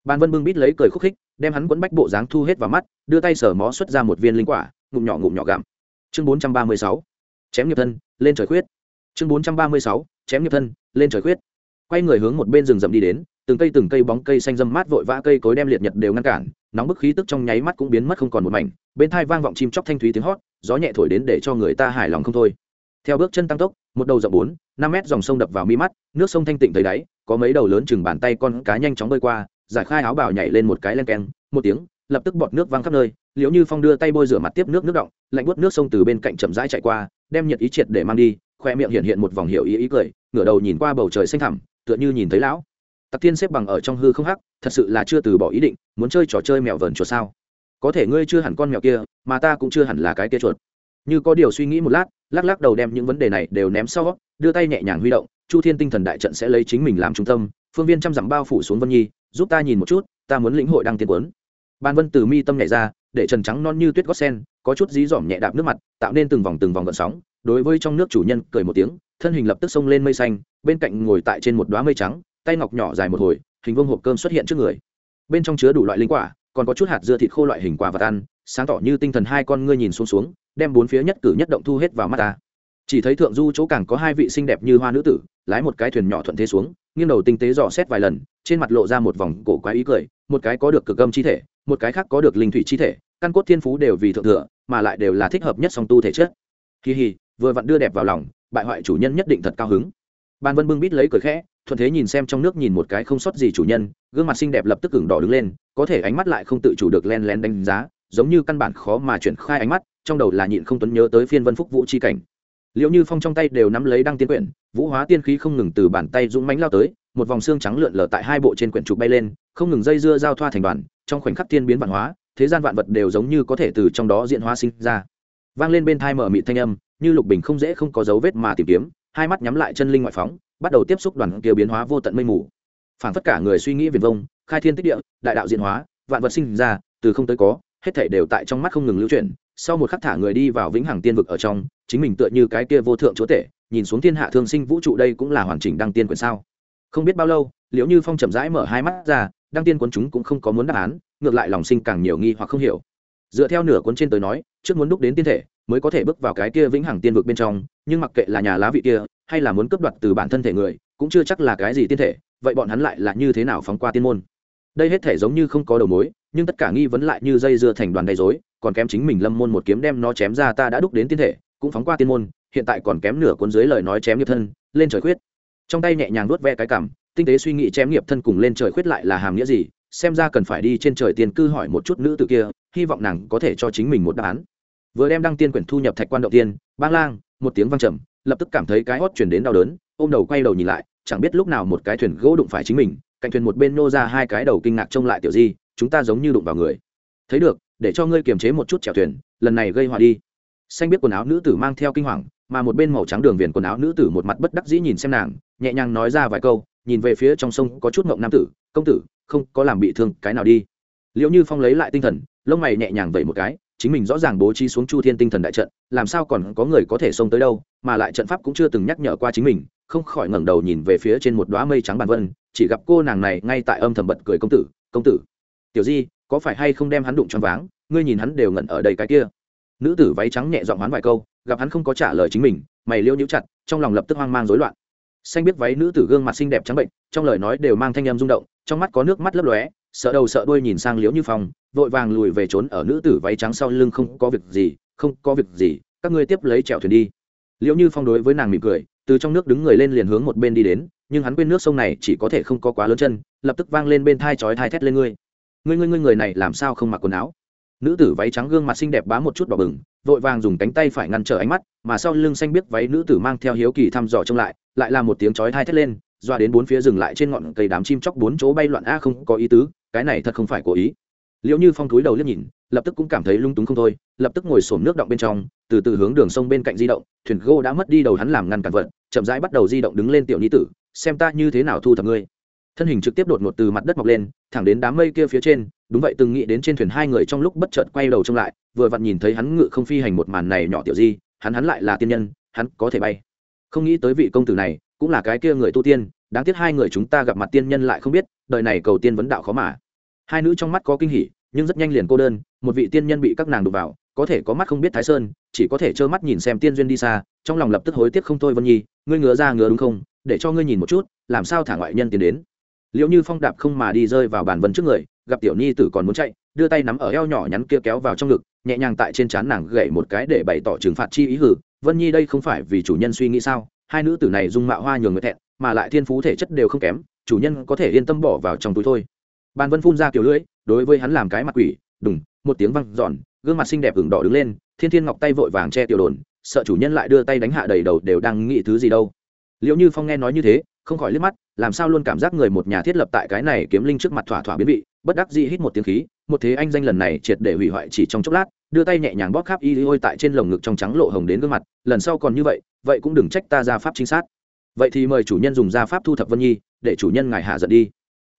Ban vân bưng bít lấy cười khúc khích, đem hắn quấn bách bộ dáng thu hết vào mắt, đưa tay sở mó xuất ra một viên linh quả, ngụm nhỏ ngụm nhỏ gặm. Chương bốn trăm ba mươi sáu, chém nghiệp thân, lên trời khuyết. Chương bốn trăm ba mươi sáu, chém nghiệp thân, lên trời khuyết. Quay người hướng một bên rừng rậm đi đến, từng cây từng cây bóng cây xanh dâm mát vội vã cây cối đem liệt nhật đều ngăn cản, nóng bức khí tức trong nháy mắt cũng biến mất không còn một mảnh, bên thai vang vọng chim chóc thanh thúy tiếng hót, gió nhẹ thổi đến để cho người ta hài lòng không thôi theo bước chân tăng tốc, một đầu rộng bốn, năm mét dòng sông đập vào mi mắt, nước sông thanh tịnh thấy đáy, có mấy đầu lớn chừng bàn tay con cá nhanh chóng bơi qua, giải khai áo bào nhảy lên một cái len keng, một tiếng, lập tức bọt nước văng khắp nơi, liễu như phong đưa tay bôi rửa mặt tiếp nước nước động lạnh bút nước sông từ bên cạnh chậm rãi chạy qua, đem nhiệt ý triệt để mang đi, khoe miệng hiện hiện một vòng hiệu ý ý cười, ngửa đầu nhìn qua bầu trời xanh thẳm, tựa như nhìn thấy lão. Tặc thiên xếp bằng ở trong hư không hắc, thật sự là chưa từ bỏ ý định, muốn chơi trò chơi mèo vờn chuột sao? Có thể ngươi chưa hẳn con mèo kia, mà ta cũng chưa hẳn là cái kia chuột như có điều suy nghĩ một lát, lắc lắc đầu đem những vấn đề này đều ném sau, đưa tay nhẹ nhàng huy động, chu thiên tinh thần đại trận sẽ lấy chính mình làm trung tâm, phương viên trăm dặm bao phủ xuống vân nhi, giúp ta nhìn một chút, ta muốn lĩnh hội đăng tiên quấn ban vân từ mi tâm nhảy ra, để trần trắng non như tuyết gót sen, có chút dí dỏm nhẹ đạp nước mặt, tạo nên từng vòng từng vòng gợn sóng, đối với trong nước chủ nhân cười một tiếng, thân hình lập tức xông lên mây xanh, bên cạnh ngồi tại trên một đoá mây trắng, tay ngọc nhỏ dài một hồi, hình vương hộp cơm xuất hiện trước người. Bên trong chứa đủ loại linh quả, còn có chút hạt dưa thịt khô loại hình quả vật ăn, sáng tỏ như tinh thần hai con ngươi nhìn xuống xuống đem bốn phía nhất cử nhất động thu hết vào mắt ta. Chỉ thấy thượng du chỗ càng có hai vị xinh đẹp như hoa nữ tử, lái một cái thuyền nhỏ thuận thế xuống, nghiêng đầu tinh tế dò xét vài lần, trên mặt lộ ra một vòng cổ quái ý cười, một cái có được cực âm chi thể, một cái khác có được linh thủy chi thể, căn cốt thiên phú đều vì thượng thừa, mà lại đều là thích hợp nhất song tu thể chất. Kỳ hì, vừa vặn đưa đẹp vào lòng, bại hoại chủ nhân nhất định thật cao hứng. Ban vân bưng bít lấy cười khẽ, thuận thế nhìn xem trong nước nhìn một cái không sót gì chủ nhân, gương mặt xinh đẹp lập tức cứng đỏ đứng lên, có thể ánh mắt lại không tự chủ được len len đánh giá, giống như căn bản khó mà chuyển khai ánh mắt trong đầu là nhịn không tuấn nhớ tới phiên vân phúc vũ chi cảnh. Liệu như phong trong tay đều nắm lấy đăng tiên quyển, vũ hóa tiên khí không ngừng từ bàn tay dũng mánh lao tới, một vòng xương trắng lượn lờ tại hai bộ trên quyển trục bay lên, không ngừng dây dưa giao thoa thành đoàn, trong khoảnh khắc tiên biến vạn hóa, thế gian vạn vật đều giống như có thể từ trong đó diễn hóa sinh ra. Vang lên bên thai mở mị thanh âm, như lục bình không dễ không có dấu vết mà tìm kiếm, hai mắt nhắm lại chân linh ngoại phóng, bắt đầu tiếp xúc đoàn kia biến hóa vô tận mây mù. Phản tất cả người suy nghĩ viền vông, khai thiên tích địa, đại đạo diễn hóa, vạn vật sinh ra, từ không tới có, hết thể đều tại trong mắt không ngừng lưu chuyển sau một khắc thả người đi vào vĩnh hằng tiên vực ở trong, chính mình tựa như cái kia vô thượng chúa tể, nhìn xuống thiên hạ thương sinh vũ trụ đây cũng là hoàn chỉnh đăng tiên quyển sao. Không biết bao lâu, liễu như phong chậm rãi mở hai mắt ra, đăng tiên cuốn chúng cũng không có muốn đáp án, ngược lại lòng sinh càng nhiều nghi hoặc không hiểu. Dựa theo nửa cuốn trên tới nói, trước muốn đúc đến tiên thể, mới có thể bước vào cái kia vĩnh hằng tiên vực bên trong, nhưng mặc kệ là nhà lá vị kia, hay là muốn cướp đoạt từ bản thân thể người, cũng chưa chắc là cái gì tiên thể, vậy bọn hắn lại là như thế nào phóng qua tiên môn? Đây hết thể giống như không có đầu mối nhưng tất cả nghi vấn lại như dây dưa thành đoàn đầy dối còn kém chính mình lâm môn một kiếm đem nó chém ra ta đã đúc đến tiên thể, cũng phóng qua tiên môn, hiện tại còn kém nửa cuốn dưới lời nói chém nghiệp thân, lên trời khuyết. Trong tay nhẹ nhàng nuốt ve cái cảm tinh tế suy nghĩ chém nghiệp thân cùng lên trời khuyết lại là hàm nghĩa gì, xem ra cần phải đi trên trời tiên cư hỏi một chút nữ tử kia, hy vọng nàng có thể cho chính mình một đáp án. Vừa đem đăng tiên quyển thu nhập thạch quan động tiên, bang lang, một tiếng vang trầm, lập tức cảm thấy cái hót chuyển đến đau đớn, ôm đầu quay đầu nhìn lại, chẳng biết lúc nào một cái thuyền gỗ đụng phải chính mình, cạnh thuyền một bên nô ra hai cái đầu kinh ngạc trông lại tiểu di chúng ta giống như đụng vào người. Thấy được, để cho ngươi kiềm chế một chút chèo thuyền, lần này gây họa đi. Xanh biết quần áo nữ tử mang theo kinh hoàng, mà một bên màu trắng đường viền quần áo nữ tử một mặt bất đắc dĩ nhìn xem nàng, nhẹ nhàng nói ra vài câu, nhìn về phía trong sông có chút mộng nam tử, công tử, không có làm bị thương cái nào đi. Liệu như phong lấy lại tinh thần, lông mày nhẹ nhàng vẩy một cái, chính mình rõ ràng bố trí xuống chu thiên tinh thần đại trận, làm sao còn có người có thể xông tới đâu, mà lại trận pháp cũng chưa từng nhắc nhở qua chính mình, không khỏi ngẩng đầu nhìn về phía trên một đoá mây trắng bàn vân, chỉ gặp cô nàng này ngay tại âm thầm bật cười, công tử công tử tiểu di, có phải hay không đem hắn đụng choáng váng? Ngươi nhìn hắn đều ngẩn ở đây cái kia. Nữ tử váy trắng nhẹ giọng hoán vài câu, gặp hắn không có trả lời chính mình, mày liêu nhũ chặt, trong lòng lập tức hoang mang rối loạn. Xanh biết váy nữ tử gương mặt xinh đẹp trắng bệnh, trong lời nói đều mang thanh âm rung động, trong mắt có nước mắt lấp lóe, sợ đầu sợ đuôi nhìn sang liễu như phong, vội vàng lùi về trốn ở nữ tử váy trắng sau lưng không có việc gì, không có việc gì, các ngươi tiếp lấy chèo thuyền đi. Liễu như phong đối với nàng mỉm cười, từ trong nước đứng người lên liền hướng một bên đi đến, nhưng hắn quên nước sông này chỉ có thể không có quá lớn chân, lập tức vang lên bên thai chói thai thét lên ngươi ngươi ngươi ngươi người này làm sao không mặc quần áo? Nữ tử váy trắng gương mặt xinh đẹp bá một chút đỏ bừng, vội vàng dùng cánh tay phải ngăn trở ánh mắt, mà sau lưng xanh biết váy nữ tử mang theo hiếu kỳ thăm dò trông lại lại là một tiếng chói thai thét lên, doa đến bốn phía dừng lại trên ngọn cây đám chim chóc bốn chỗ bay loạn, a, không có ý tứ, cái này thật không phải cố ý. Liệu như phong túi đầu liếc nhìn, lập tức cũng cảm thấy lung túng không thôi, lập tức ngồi xổm nước động bên trong, từ từ hướng đường sông bên cạnh di động, thuyền gô đã mất đi đầu hắn làm ngăn cản vận chậm rãi bắt đầu di động đứng lên tiểu nhi tử, xem ta như thế nào thu thập ngươi thân hình trực tiếp đột ngột từ mặt đất mọc lên, thẳng đến đám mây kia phía trên, đúng vậy, từng nghĩ đến trên thuyền hai người trong lúc bất chợt quay đầu trông lại, vừa vặn nhìn thấy hắn ngự không phi hành một màn này nhỏ tiểu di, hắn hắn lại là tiên nhân, hắn có thể bay. Không nghĩ tới vị công tử này, cũng là cái kia người tu tiên, đáng tiếc hai người chúng ta gặp mặt tiên nhân lại không biết, đời này cầu tiên vấn đạo khó mà. Hai nữ trong mắt có kinh hỉ, nhưng rất nhanh liền cô đơn, một vị tiên nhân bị các nàng đụng vào, có thể có mắt không biết thái sơn, chỉ có thể trơ mắt nhìn xem tiên duyên đi xa, trong lòng lập tức hối tiếc không thôi vân nhi, ngươi ngứa ra ngứa đúng không, để cho ngươi nhìn một chút, làm sao thả ngoại nhân tiến đến liệu như phong đạp không mà đi rơi vào bàn vân trước người, gặp tiểu nhi tử còn muốn chạy, đưa tay nắm ở eo nhỏ nhắn kia kéo vào trong ngực, nhẹ nhàng tại trên trán nàng gậy một cái để bày tỏ trừng phạt chi ý hử. Vân nhi đây không phải vì chủ nhân suy nghĩ sao? Hai nữ tử này dung mạo hoa nhường người thẹn, mà lại thiên phú thể chất đều không kém, chủ nhân có thể yên tâm bỏ vào trong túi thôi. Bàn vân phun ra kiểu lưỡi, đối với hắn làm cái mặt quỷ, đùng, một tiếng văng giòn gương mặt xinh đẹp ửng đỏ đứng lên, thiên thiên ngọc tay vội vàng che tiểu đồn, sợ chủ nhân lại đưa tay đánh hạ đầy đầu đều đang nghĩ thứ gì đâu. Liệu như phong nghe nói như thế không khỏi liếc mắt, làm sao luôn cảm giác người một nhà thiết lập tại cái này kiếm linh trước mặt thỏa thỏa biến vị, bất đắc dĩ hít một tiếng khí, một thế anh danh lần này triệt để hủy hoại chỉ trong chốc lát, đưa tay nhẹ nhàng bóp khắp y ôi tại trên lồng ngực trong trắng lộ hồng đến gương mặt, lần sau còn như vậy vậy cũng đừng trách ta ra pháp chính xác vậy thì mời chủ nhân dùng gia pháp thu thập vân nhi, để chủ nhân ngài hạ giận đi.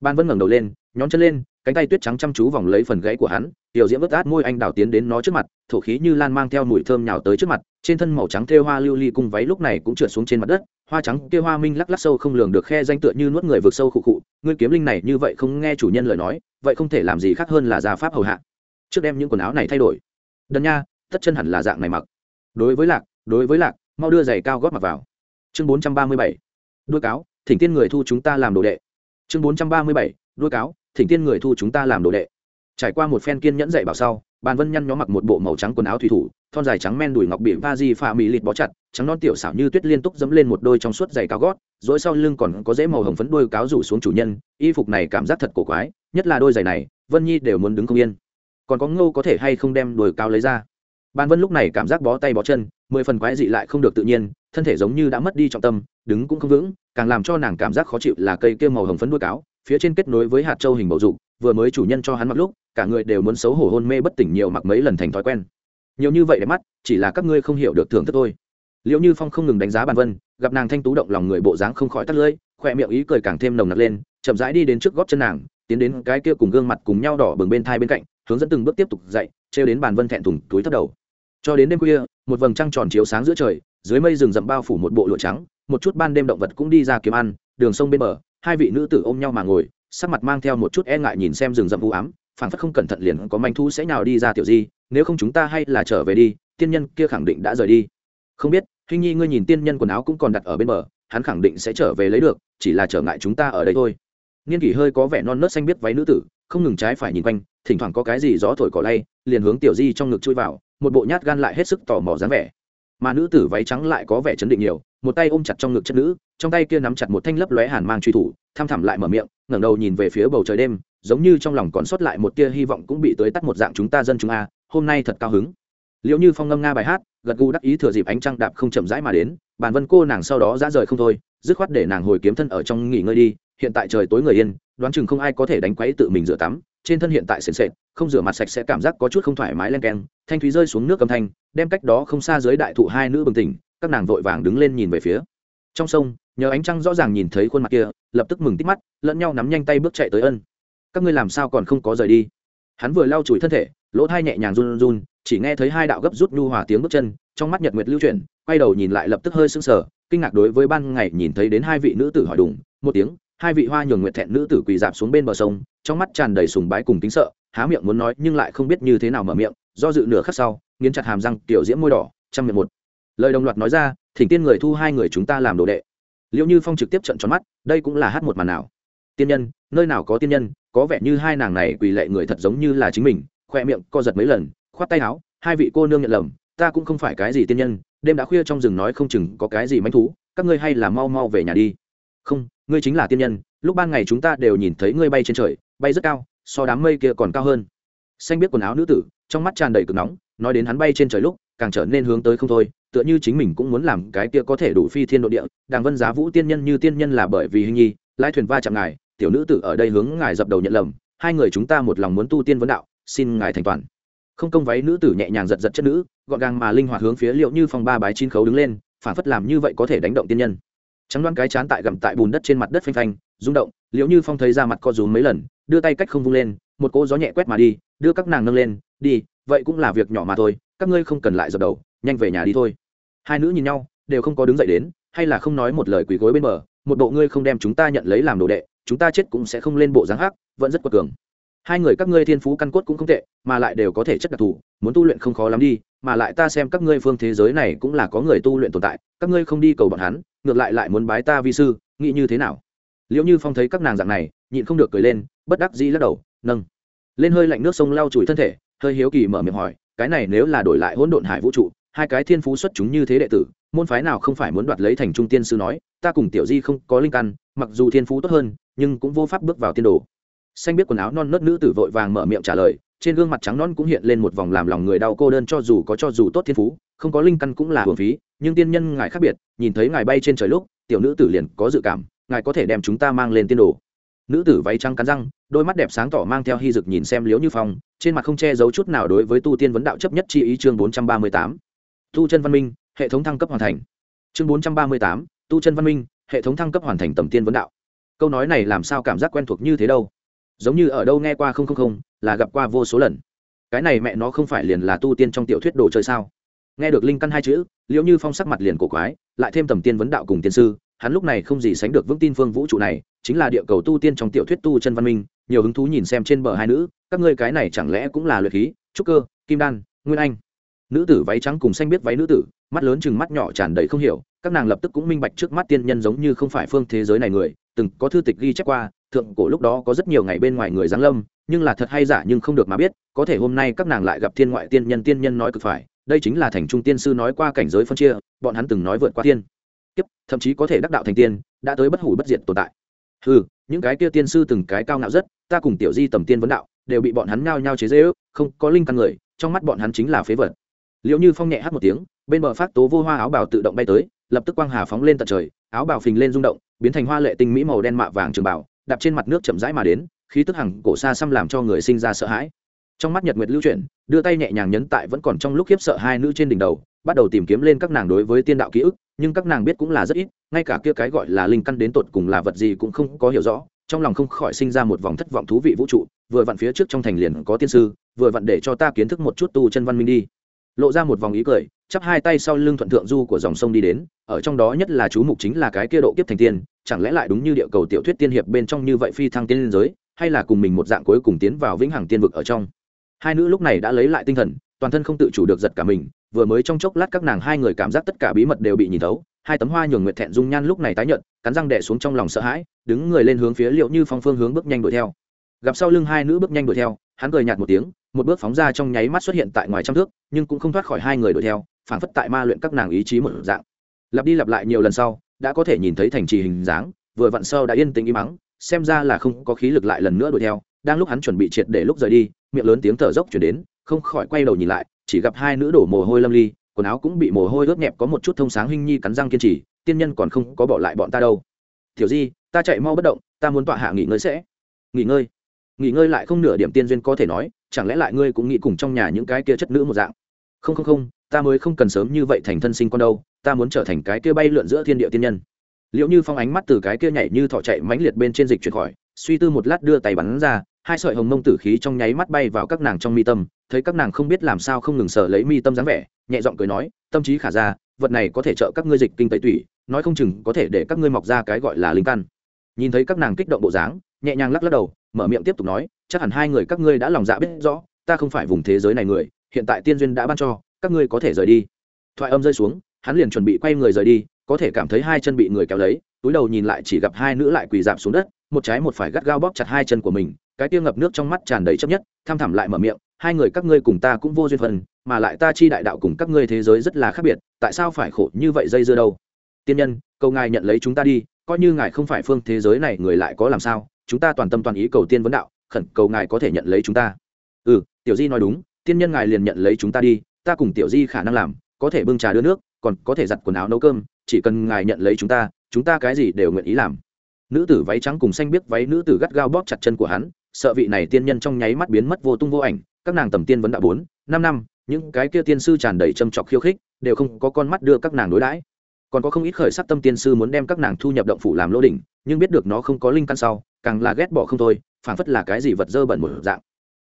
Ban vân ngẩng đầu lên, nhón chân lên, cánh tay tuyết trắng chăm chú vòng lấy phần gãy của hắn, tiểu diễm vớt át môi anh đào tiến đến nó trước mặt, thổ khí như lan mang theo mùi thơm nhào tới trước mặt, trên thân màu trắng thêu hoa lưu ly cung váy lúc này cũng trượt xuống trên mặt đất hoa trắng kia hoa minh lắc lắc sâu không lường được khe danh tựa như nuốt người vượt sâu khụ khụ, ngươi kiếm linh này như vậy không nghe chủ nhân lời nói, vậy không thể làm gì khác hơn là ra pháp hầu hạ. Trước đem những quần áo này thay đổi. Đần nha, tất chân hẳn là dạng này mặc. Đối với lạc, đối với lạc, mau đưa giày cao gót mặc vào. Chương bốn trăm ba mươi bảy. Đuôi cáo, thỉnh tiên người thu chúng ta làm đồ đệ. Chương bốn trăm ba mươi bảy. Đuôi cáo, thỉnh tiên người thu chúng ta làm đồ đệ. Trải qua một phen kiên nhẫn dạy bảo sau, bàn vân nhăn nhóm mặc một bộ màu trắng quần áo thủy thủ thon dài trắng men đùi ngọc bị va di pha mỹ lịt bó chặt, trắng non tiểu xảo như tuyết liên tục dẫm lên một đôi trong suốt giày cao gót dỗi sau lưng còn có dễ màu hồng phấn đôi cáo rủ xuống chủ nhân, y phục này cảm giác thật cổ quái, nhất là đôi giày này, vân nhi đều muốn đứng không yên. Còn có ngô có thể hay không đem đôi cao lấy ra? Ban vân lúc này cảm giác bó tay bó chân, mười phần quái dị lại không được tự nhiên, thân thể giống như đã mất đi trọng tâm, đứng cũng không vững, càng làm cho nàng cảm giác khó chịu là cây kia màu hồng phấn đuôi cáo, phía trên kết nối với hạt châu hình bầu dục, vừa mới chủ nhân cho hắn mặc lúc, cả người đều muốn xấu hổ hôn mê bất tỉnh nhiều mặc mấy lần thành thói quen nhiều như vậy đẹp mắt, chỉ là các ngươi không hiểu được thưởng thức thôi. Liệu như phong không ngừng đánh giá bàn vân, gặp nàng thanh tú động lòng người bộ dáng không khỏi tắt lưỡi khoe miệng ý cười càng thêm nồng nặc lên, chậm rãi đi đến trước góp chân nàng, tiến đến cái kia cùng gương mặt cùng nhau đỏ bừng bên thai bên cạnh, hướng dẫn từng bước tiếp tục dậy, trêu đến bàn vân thẹn thùng, túi thấp đầu. Cho đến đêm khuya, một vầng trăng tròn chiếu sáng giữa trời, dưới mây rừng rậm bao phủ một bộ lụa trắng, một chút ban đêm động vật cũng đi ra kiếm ăn, đường sông bên bờ, hai vị nữ tử ôm nhau mà ngồi, sắc mặt mang theo một chút e ngại nhìn xem rừng rậm u ám phảng phất không cẩn thận liền có manh thu sẽ nào đi ra tiểu di, nếu không chúng ta hay là trở về đi, tiên nhân kia khẳng định đã rời đi. Không biết hình nhi ngươi nhìn tiên nhân quần áo cũng còn đặt ở bên bờ, hắn khẳng định sẽ trở về lấy được, chỉ là trở ngại chúng ta ở đây thôi. Niên kỷ hơi có vẻ non nớt xanh biết váy nữ tử, không ngừng trái phải nhìn quanh, thỉnh thoảng có cái gì gió thổi cỏ lay, liền hướng tiểu di trong ngực chui vào, một bộ nhát gan lại hết sức tò mò dáng vẻ. Mà nữ tử váy trắng lại có vẻ chấn định nhiều, một tay ôm chặt trong ngực chất nữ, trong tay kia nắm chặt một thanh lấp lóe hàn mang truy thủ, tham thẳm lại mở miệng, ngẩng đầu nhìn về phía bầu trời đêm giống như trong lòng còn sót lại một tia hy vọng cũng bị tới tắt một dạng chúng ta dân chúng a, hôm nay thật cao hứng. Liệu như phong ngâm nga bài hát, gật gù đắc ý thừa dịp ánh trăng đạp không chậm rãi mà đến, bàn vân cô nàng sau đó ra rời không thôi, dứt khoát để nàng hồi kiếm thân ở trong nghỉ ngơi đi, hiện tại trời tối người yên, đoán chừng không ai có thể đánh quấy tự mình rửa tắm, trên thân hiện tại sền sệt, không rửa mặt sạch sẽ cảm giác có chút không thoải mái len keng, thanh thúy rơi xuống nước âm thanh, đem cách đó không xa dưới đại thụ hai nữ bừng tỉnh, các nàng vội vàng đứng lên nhìn về phía. Trong sông, nhờ ánh trăng rõ ràng nhìn thấy khuôn mặt kia, lập tức mừng tít mắt, lẫn nhau nắm nhanh tay bước chạy tới ân các ngươi làm sao còn không có rời đi? Hắn vừa lau chùi thân thể, lỗ thai nhẹ nhàng run run, chỉ nghe thấy hai đạo gấp rút nhu hòa tiếng bước chân, trong mắt nhật nguyệt lưu chuyển, quay đầu nhìn lại lập tức hơi sưng sờ, kinh ngạc đối với ban ngày nhìn thấy đến hai vị nữ tử hỏi đùng, một tiếng, hai vị hoa nhường nguyệt thẹn nữ tử quỳ dạp xuống bên bờ sông, trong mắt tràn đầy sùng bái cùng kính sợ, há miệng muốn nói nhưng lại không biết như thế nào mở miệng, do dự nửa khắc sau, nghiến chặt hàm răng tiểu diễm môi đỏ, trăm miệng một. Lời đồng loạt nói ra, thỉnh tiên người thu hai người chúng ta làm đồ đệ. Liệu như phong trực tiếp trận tròn mắt, đây cũng là hát một màn nào? Tiên nhân, nơi nào có tiên nhân có vẻ như hai nàng này quỳ lệ người thật giống như là chính mình, khoe miệng co giật mấy lần, khoát tay áo, hai vị cô nương nhận lầm, ta cũng không phải cái gì tiên nhân, đêm đã khuya trong rừng nói không chừng có cái gì manh thú, các ngươi hay là mau mau về nhà đi. Không, ngươi chính là tiên nhân, lúc ban ngày chúng ta đều nhìn thấy ngươi bay trên trời, bay rất cao, so đám mây kia còn cao hơn. Xanh biết quần áo nữ tử, trong mắt tràn đầy cực nóng, nói đến hắn bay trên trời lúc, càng trở nên hướng tới không thôi, tựa như chính mình cũng muốn làm cái kia có thể đủ phi thiên độ địa, đàng vân giá vũ tiên nhân như tiên nhân là bởi vì hình nhi lai thuyền va chạm ngài tiểu nữ tử ở đây hướng ngài dập đầu nhận lầm, hai người chúng ta một lòng muốn tu tiên vấn đạo, xin ngài thành toàn. Không công váy nữ tử nhẹ nhàng giật giật chất nữ, gọn gàng mà linh hoạt hướng phía liệu như phong ba bái chín khấu đứng lên, phản phất làm như vậy có thể đánh động tiên nhân. Trắng đoán cái chán tại gầm tại bùn đất trên mặt đất phanh phanh, rung động liệu như phong thấy ra mặt co rúm mấy lần, đưa tay cách không vung lên, một cỗ gió nhẹ quét mà đi, đưa các nàng nâng lên, đi, vậy cũng là việc nhỏ mà thôi, các ngươi không cần lại dập đầu, nhanh về nhà đi thôi. Hai nữ nhìn nhau, đều không có đứng dậy đến, hay là không nói một lời quỳ gối bên bờ, một bộ ngươi không đem chúng ta nhận lấy làm đồ đệ chúng ta chết cũng sẽ không lên bộ dáng hắc vẫn rất quật cường. Hai người các ngươi thiên phú căn cốt cũng không tệ, mà lại đều có thể chất đặc thù, muốn tu luyện không khó lắm đi, mà lại ta xem các ngươi phương thế giới này cũng là có người tu luyện tồn tại, các ngươi không đi cầu bọn hắn, ngược lại lại muốn bái ta vi sư, nghĩ như thế nào? Liệu như phong thấy các nàng dạng này, nhịn không được cười lên, bất đắc dĩ lắc đầu, nâng. Lên hơi lạnh nước sông lau chùi thân thể, hơi hiếu kỳ mở miệng hỏi, cái này nếu là đổi lại hỗn độn hải vũ trụ, hai cái thiên phú xuất chúng như thế đệ tử, môn phái nào không phải muốn đoạt lấy thành trung tiên sư nói, ta cùng tiểu di không có linh căn mặc dù thiên phú tốt hơn, nhưng cũng vô pháp bước vào tiên đồ. Xanh biết quần áo non nớt nữ tử vội vàng mở miệng trả lời, trên gương mặt trắng non cũng hiện lên một vòng làm lòng người đau cô đơn cho dù có cho dù tốt thiên phú, không có linh căn cũng là hưởng phí, nhưng tiên nhân ngài khác biệt, nhìn thấy ngài bay trên trời lúc, tiểu nữ tử liền có dự cảm, ngài có thể đem chúng ta mang lên tiên đồ. Nữ tử váy trắng cắn răng, đôi mắt đẹp sáng tỏ mang theo hy dực nhìn xem liếu như phong, trên mặt không che giấu chút nào đối với tu tiên vấn đạo chấp nhất chi ý chương bốn trăm ba mươi tám. Tu chân văn minh, hệ thống thăng cấp hoàn thành. Chương bốn trăm ba mươi tám, tu chân văn minh hệ thống thăng cấp hoàn thành tầm tiên vấn đạo. Câu nói này làm sao cảm giác quen thuộc như thế đâu? Giống như ở đâu nghe qua không không không, là gặp qua vô số lần. Cái này mẹ nó không phải liền là tu tiên trong tiểu thuyết đồ chơi sao? Nghe được linh căn hai chữ, liễu như phong sắc mặt liền cổ quái, lại thêm tầm tiên vấn đạo cùng tiên sư, hắn lúc này không gì sánh được vững tin phương vũ trụ này, chính là địa cầu tu tiên trong tiểu thuyết tu chân văn minh, nhiều hứng thú nhìn xem trên bờ hai nữ, các ngươi cái này chẳng lẽ cũng là luyện khí, trúc cơ, kim đan, nguyên anh nữ tử váy trắng cùng xanh biết váy nữ tử, mắt lớn chừng mắt nhỏ tràn đầy không hiểu, các nàng lập tức cũng minh bạch trước mắt tiên nhân giống như không phải phương thế giới này người, từng có thư tịch ghi chép qua, thượng cổ lúc đó có rất nhiều ngày bên ngoài người giáng lâm, nhưng là thật hay giả nhưng không được mà biết, có thể hôm nay các nàng lại gặp thiên ngoại tiên nhân tiên nhân nói cực phải, đây chính là thành trung tiên sư nói qua cảnh giới phân chia, bọn hắn từng nói vượt qua tiên. Kiếp, thậm chí có thể đắc đạo thành tiên, đã tới bất hủ bất diệt tồn tại. Ừ những cái kia tiên sư từng cái cao ngạo rất, ta cùng tiểu di tầm tiên vấn đạo, đều bị bọn hắn nhao nhao chế dễ ước không có linh căn người, trong mắt bọn hắn chính là phế vật liệu như phong nhẹ hát một tiếng, bên bờ phát tố vô hoa áo bào tự động bay tới, lập tức quang hà phóng lên tận trời, áo bào phình lên rung động, biến thành hoa lệ tinh mỹ màu đen mạ vàng trường bảo đạp trên mặt nước chậm rãi mà đến, khí tức hằng cổ xa xăm làm cho người sinh ra sợ hãi. Trong mắt nhật nguyệt lưu chuyển, đưa tay nhẹ nhàng nhấn tại vẫn còn trong lúc khiếp sợ hai nữ trên đỉnh đầu, bắt đầu tìm kiếm lên các nàng đối với tiên đạo ký ức, nhưng các nàng biết cũng là rất ít, ngay cả kia cái gọi là linh căn đến tột cùng là vật gì cũng không có hiểu rõ, trong lòng không khỏi sinh ra một vòng thất vọng thú vị vũ trụ, vừa vặn phía trước trong thành liền có tiên sư, vừa vặn để cho ta kiến thức một chút tu chân văn minh đi lộ ra một vòng ý cười, chắp hai tay sau lưng thuận thượng du của dòng sông đi đến, ở trong đó nhất là chú mục chính là cái kia độ kiếp thành tiên, chẳng lẽ lại đúng như địa cầu tiểu thuyết tiên hiệp bên trong như vậy phi thăng tiên liên giới, hay là cùng mình một dạng cuối cùng tiến vào vĩnh hằng tiên vực ở trong. Hai nữ lúc này đã lấy lại tinh thần, toàn thân không tự chủ được giật cả mình, vừa mới trong chốc lát các nàng hai người cảm giác tất cả bí mật đều bị nhìn thấu, hai tấm hoa nhường nguyệt thẹn dung nhan lúc này tái nhận cắn răng đẻ xuống trong lòng sợ hãi, đứng người lên hướng phía liệu như phong phương hướng bước nhanh đuổi theo. Gặp sau lưng hai nữ bước nhanh đuổi theo, hắn cười nhạt một tiếng một bước phóng ra trong nháy mắt xuất hiện tại ngoài trăm thước, nhưng cũng không thoát khỏi hai người đuổi theo, phảng phất tại ma luyện các nàng ý chí một dạng. Lặp đi lặp lại nhiều lần sau, đã có thể nhìn thấy thành trì hình dáng, vừa vặn sâu đã yên tĩnh im mắng xem ra là không có khí lực lại lần nữa đuổi theo. Đang lúc hắn chuẩn bị triệt để lúc rời đi, miệng lớn tiếng thở dốc chuyển đến, không khỏi quay đầu nhìn lại, chỉ gặp hai nữ đổ mồ hôi lâm ly, quần áo cũng bị mồ hôi ướt nhẹp có một chút thông sáng hinh nhi cắn răng kiên trì, tiên nhân còn không có bỏ lại bọn ta đâu. Tiểu di, ta chạy mau bất động, ta muốn tọa hạ nghỉ ngơi sẽ. Nghỉ ngơi? Nghỉ ngơi lại không nửa điểm tiên duyên có thể nói, chẳng lẽ lại ngươi cũng nghĩ cùng trong nhà những cái kia chất nữ một dạng? Không không không, ta mới không cần sớm như vậy thành thân sinh con đâu, ta muốn trở thành cái kia bay lượn giữa thiên địa tiên nhân. Liệu như phong ánh mắt từ cái kia nhảy như thọ chạy mãnh liệt bên trên dịch chuyển khỏi, suy tư một lát đưa tay bắn ra, hai sợi hồng mông tử khí trong nháy mắt bay vào các nàng trong mi tâm, thấy các nàng không biết làm sao không ngừng sở lấy mi tâm dáng vẻ, nhẹ giọng cười nói, tâm trí khả ra, vật này có thể trợ các ngươi dịch kinh tẩy tủy, nói không chừng có thể để các ngươi mọc ra cái gọi là linh căn. Nhìn thấy các nàng kích động bộ dáng, nhẹ nhàng lắc lắc đầu mở miệng tiếp tục nói, chắc hẳn hai người các ngươi đã lòng dạ biết rõ, ta không phải vùng thế giới này người, hiện tại tiên duyên đã ban cho, các ngươi có thể rời đi. Thoại âm rơi xuống, hắn liền chuẩn bị quay người rời đi, có thể cảm thấy hai chân bị người kéo lấy, túi đầu nhìn lại chỉ gặp hai nữ lại quỳ dạp xuống đất, một trái một phải gắt gao bóp chặt hai chân của mình, cái tiêu ngập nước trong mắt tràn đầy chấp nhất, tham thẳm lại mở miệng, hai người các ngươi cùng ta cũng vô duyên phần mà lại ta chi đại đạo cùng các ngươi thế giới rất là khác biệt, tại sao phải khổ như vậy dây dưa đâu? Tiên nhân, cầu ngài nhận lấy chúng ta đi coi như ngài không phải phương thế giới này, người lại có làm sao? Chúng ta toàn tâm toàn ý cầu tiên vấn đạo, khẩn cầu ngài có thể nhận lấy chúng ta. Ừ tiểu di nói đúng, tiên nhân ngài liền nhận lấy chúng ta đi, ta cùng tiểu di khả năng làm, có thể bưng trà đưa nước, còn có thể giặt quần áo nấu cơm, chỉ cần ngài nhận lấy chúng ta chúng ta cái gì đều nguyện ý làm. Nữ tử váy trắng cùng xanh biết váy nữ tử gắt gao bóp chặt chân của hắn, sợ vị này tiên nhân trong nháy mắt biến mất vô tung vô ảnh, các nàng tầm tiên vấn đạo bốn, năm năm, những cái kia tiên sư tràn đầy châm trọc khiêu khích, đều không có con mắt đưa các nàng đối đãi còn có không ít khởi sắc tâm tiên sư muốn đem các nàng thu nhập động phủ làm lô đỉnh, nhưng biết được nó không có linh căn sau, càng là ghét bỏ không thôi phản phất là cái gì vật dơ bẩn một dạng.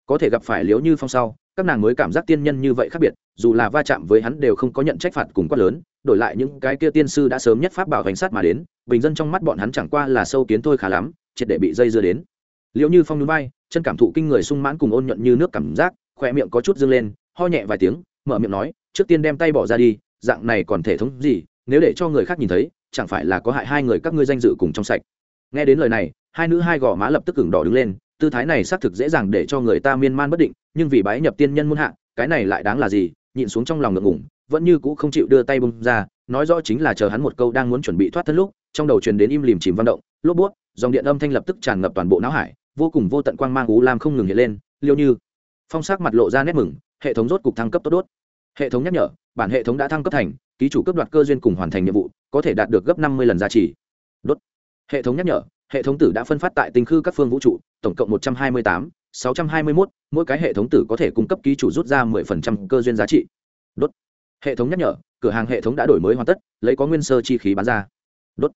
Có thể gặp phải liếu như phong sau, các nàng mới cảm giác tiên nhân như vậy khác biệt, dù là va chạm với hắn đều không có nhận trách phạt cùng quát lớn, đổi lại những cái kia tiên sư đã sớm nhất pháp bảo hành sát mà đến, bình dân trong mắt bọn hắn chẳng qua là sâu kiến thôi khá lắm, triệt để bị dây dưa đến. Liệu như phong núi bay chân cảm thụ kinh người sung mãn cùng ôn nhuận như nước cảm giác khỏe miệng có chút dâng lên, ho nhẹ vài tiếng, mở miệng nói, trước tiên đem tay bỏ ra đi, dạng này còn thể thống gì nếu để cho người khác nhìn thấy, chẳng phải là có hại hai người các ngươi danh dự cùng trong sạch. Nghe đến lời này, hai nữ hai gò má lập tức cứng đỏ đứng lên, tư thái này xác thực dễ dàng để cho người ta miên man bất định, nhưng vì bái nhập tiên nhân muôn hạ, cái này lại đáng là gì, nhịn xuống trong lòng ngượng ngủng vẫn như cũ không chịu đưa tay bông ra, nói rõ chính là chờ hắn một câu đang muốn chuẩn bị thoát thân lúc, trong đầu truyền đến im lìm chìm văn động, lốp buốt dòng điện âm thanh lập tức tràn ngập toàn bộ não hải, vô cùng vô tận quang mang ú lam không ngừng hiện lên, liêu như phong sắc mặt lộ ra nét mừng, hệ thống rốt cục thăng cấp tốt đốt. Hệ thống nhắc nhở, bản hệ thống đã thăng cấp thành ký chủ cấp đoạt cơ duyên cùng hoàn thành nhiệm vụ, có thể đạt được gấp năm mươi lần giá trị. Đốt. Hệ thống nhắc nhở, hệ thống tử đã phân phát tại tinh khư các phương vũ trụ, tổng cộng một trăm hai mươi tám, sáu trăm hai mươi mốt, mỗi cái hệ thống tử có thể cung cấp ký chủ rút ra mười phần trăm cơ duyên giá trị. Đốt. Hệ thống nhắc nhở, cửa hàng hệ thống đã đổi mới hoàn tất, lấy có nguyên sơ chi khí bán ra. Đốt.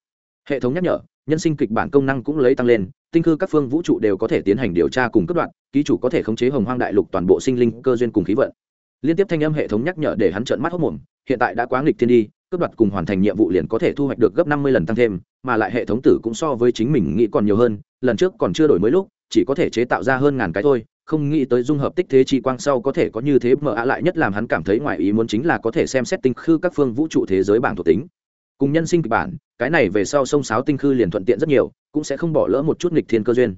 Hệ thống nhắc nhở, nhân sinh kịch bản công năng cũng lấy tăng lên, tinh cư các phương vũ trụ đều có thể tiến hành điều tra cùng cấp đoạn ký chủ có thể khống chế hồng hoang đại lục toàn bộ sinh linh, cơ duyên cùng khí vận liên tiếp thanh âm hệ thống nhắc nhở để hắn trợn mắt hốc mồm, hiện tại đã quá nghịch thiên đi, cướp đoạt cùng hoàn thành nhiệm vụ liền có thể thu hoạch được gấp năm mươi lần tăng thêm, mà lại hệ thống tử cũng so với chính mình nghĩ còn nhiều hơn, lần trước còn chưa đổi mới lúc, chỉ có thể chế tạo ra hơn ngàn cái thôi, không nghĩ tới dung hợp tích thế chi quang sau có thể có như thế mở ạ lại nhất làm hắn cảm thấy ngoài ý muốn chính là có thể xem xét tinh khư các phương vũ trụ thế giới bảng thuộc tính. Cùng nhân sinh kịch bản, cái này về sau sông sáo tinh khư liền thuận tiện rất nhiều, cũng sẽ không bỏ lỡ một chút nghịch thiên cơ duyên.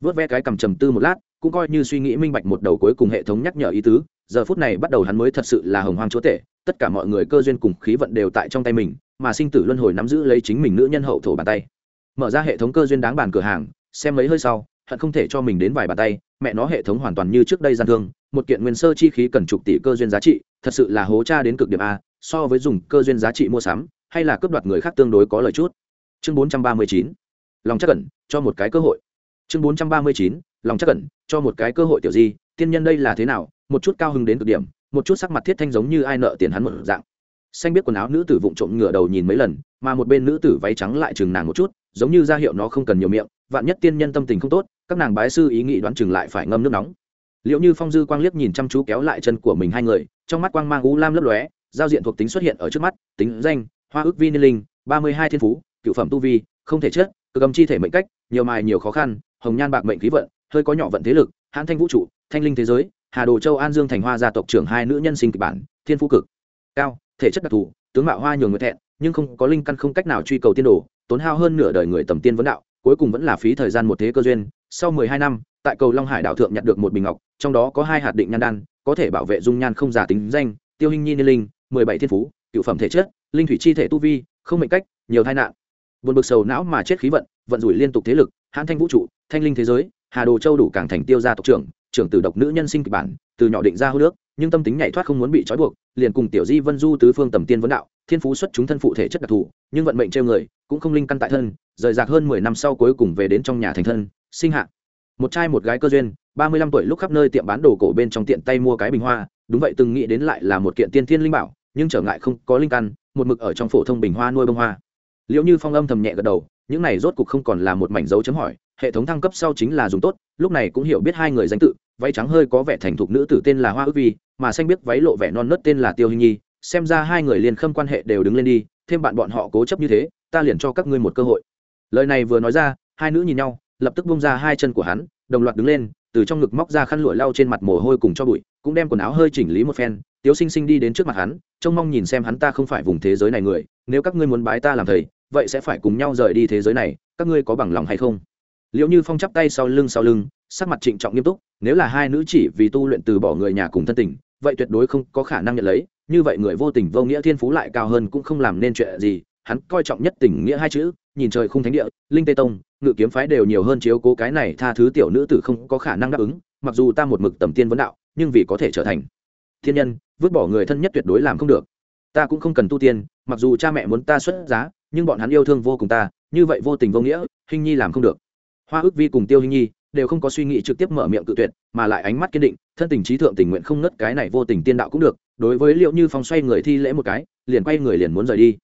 Vớt ve cái cầm trầm tư một lát cũng coi như suy nghĩ minh bạch một đầu cuối cùng hệ thống nhắc nhở ý tứ, giờ phút này bắt đầu hắn mới thật sự là hồng hoang chúa tể, tất cả mọi người cơ duyên cùng khí vận đều tại trong tay mình, mà sinh tử luân hồi nắm giữ lấy chính mình nữ nhân hậu thổ bàn tay. Mở ra hệ thống cơ duyên đáng bàn cửa hàng, xem mấy hơi sau, hận không thể cho mình đến vài bàn tay, mẹ nó hệ thống hoàn toàn như trước đây gian thương, một kiện nguyên sơ chi khí cần chục tỷ cơ duyên giá trị, thật sự là hố cha đến cực điểm a, so với dùng cơ duyên giá trị mua sắm, hay là cướp đoạt người khác tương đối có lời chút. Chương bốn trăm ba mươi chín. Lòng chắc cẩn cho một cái cơ hội. Chương bốn trăm ba mươi chín lòng chắc cẩn cho một cái cơ hội tiểu di, tiên nhân đây là thế nào, một chút cao hứng đến cực điểm, một chút sắc mặt thiết thanh giống như ai nợ tiền hắn một dạng. Xanh biết quần áo nữ tử vụng trộm ngửa đầu nhìn mấy lần, mà một bên nữ tử váy trắng lại chừng nàng một chút, giống như ra hiệu nó không cần nhiều miệng, vạn nhất tiên nhân tâm tình không tốt, các nàng bái sư ý nghĩ đoán chừng lại phải ngâm nước nóng. Liệu như phong dư quang liếc nhìn chăm chú kéo lại chân của mình hai người, trong mắt quang mang u lam lấp lóe, giao diện thuộc tính xuất hiện ở trước mắt, tính danh, hoa ước vi niên linh ba mươi hai thiên phú, cựu phẩm tu vi, không thể chết cực cầm chi thể mệnh cách, nhiều mài nhiều khó khăn, hồng nhan bạc mệnh khí vận hơi có nhỏ vận thế lực, hãn thanh vũ trụ, thanh linh thế giới, hà đồ châu an dương thành hoa gia tộc trưởng hai nữ nhân sinh kịch bản, thiên phú cực. Cao, thể chất đặc thù, tướng mạo hoa nhường người thẹn, nhưng không, có linh căn không cách nào truy cầu tiên đồ, tốn hao hơn nửa đời người tầm tiên vấn đạo, cuối cùng vẫn là phí thời gian một thế cơ duyên. Sau mười hai năm, tại cầu long hải đảo thượng nhặt được một bình ngọc, trong đó có hai hạt định nhan đan, có thể bảo vệ dung nhan không giả tính danh, tiêu hình nhi niên linh, mười bảy thiên phú, cựu phẩm thể chất, linh thủy chi thể tu vi, không mệnh cách, nhiều tai nạn. Buồn bực sầu não mà chết khí vận vận rủi liên tục thế lực, hãn thanh vũ trụ, thanh linh thế giới hà đồ châu đủ càng thành tiêu gia tộc trưởng trưởng tử độc nữ nhân sinh kịch bản, từ nhỏ định ra hô nước, nhưng tâm tính nhảy thoát không muốn bị trói buộc, liền cùng tiểu di vân du tứ phương tầm tiên vấn đạo, thiên phú xuất chúng thân phụ thể chất đặc thù, nhưng vận mệnh treo người, cũng không linh căn tại thân, rời rạc hơn mười năm sau cuối cùng về đến trong nhà thành thân, sinh hạ. Một trai một gái cơ duyên, ba mươi lăm tuổi lúc khắp nơi tiệm bán đồ cổ bên trong tiện tay mua cái bình hoa, đúng vậy từng nghĩ đến lại là một kiện tiên thiên linh bảo, nhưng trở ngại không có linh căn, một mực ở trong phổ thông bình hoa nuôi bông hoa. Liệu như phong âm thầm nhẹ gật đầu, những này rốt cục không còn là một mảnh dấu chấm hỏi hệ thống thăng cấp sau chính là dùng tốt, lúc này cũng hiểu biết hai người danh tự, váy trắng hơi có vẻ thành thục nữ tử tên là hoa ước vi, mà xanh biết váy lộ vẻ non nớt tên là tiêu hình nhi, xem ra hai người liền khâm quan hệ đều đứng lên đi, thêm bạn bọn họ cố chấp như thế, ta liền cho các ngươi một cơ hội. Lời này vừa nói ra, hai nữ nhìn nhau, lập tức bung ra hai chân của hắn, đồng loạt đứng lên, từ trong ngực móc ra khăn lụa lau trên mặt mồ hôi cùng cho bụi, cũng đem quần áo hơi chỉnh lý một phen. Tiếu sinh sinh đi đến trước mặt hắn, trông mong nhìn xem hắn ta không phải vùng thế giới này người, nếu các ngươi muốn bái ta làm thầy, vậy sẽ phải cùng nhau rời đi thế giới này, các ngươi có bằng lòng hay không? Liệu như phong chắp tay sau lưng sau lưng, sắc mặt trịnh trọng nghiêm túc, nếu là hai nữ chỉ vì tu luyện từ bỏ người nhà cùng thân tình, vậy tuyệt đối không có khả năng nhận lấy, như vậy người vô tình vô nghĩa thiên phú lại cao hơn cũng không làm nên chuyện gì, hắn coi trọng nhất tình nghĩa hai chữ, nhìn trời không thánh địa, linh tây tông, ngự kiếm phái đều nhiều hơn chiếu cố cái này tha thứ tiểu nữ tử không có khả năng đáp ứng, mặc dù ta một mực tầm tiên vấn đạo, nhưng vì có thể trở thành thiên nhân, vứt bỏ người thân nhất tuyệt đối làm không được. Ta cũng không cần tu tiên, mặc dù cha mẹ muốn ta xuất giá, nhưng bọn hắn yêu thương vô cùng ta, như vậy vô tình vô nghĩa, hình nhi làm không được hoa ước vi cùng tiêu hình nhi đều không có suy nghĩ trực tiếp mở miệng cự tuyệt, mà lại ánh mắt kiên định, thân tình trí thượng tình nguyện không ngất cái này vô tình tiên đạo cũng được, đối với liệu như phong xoay người thi lễ một cái, liền quay người liền muốn rời đi.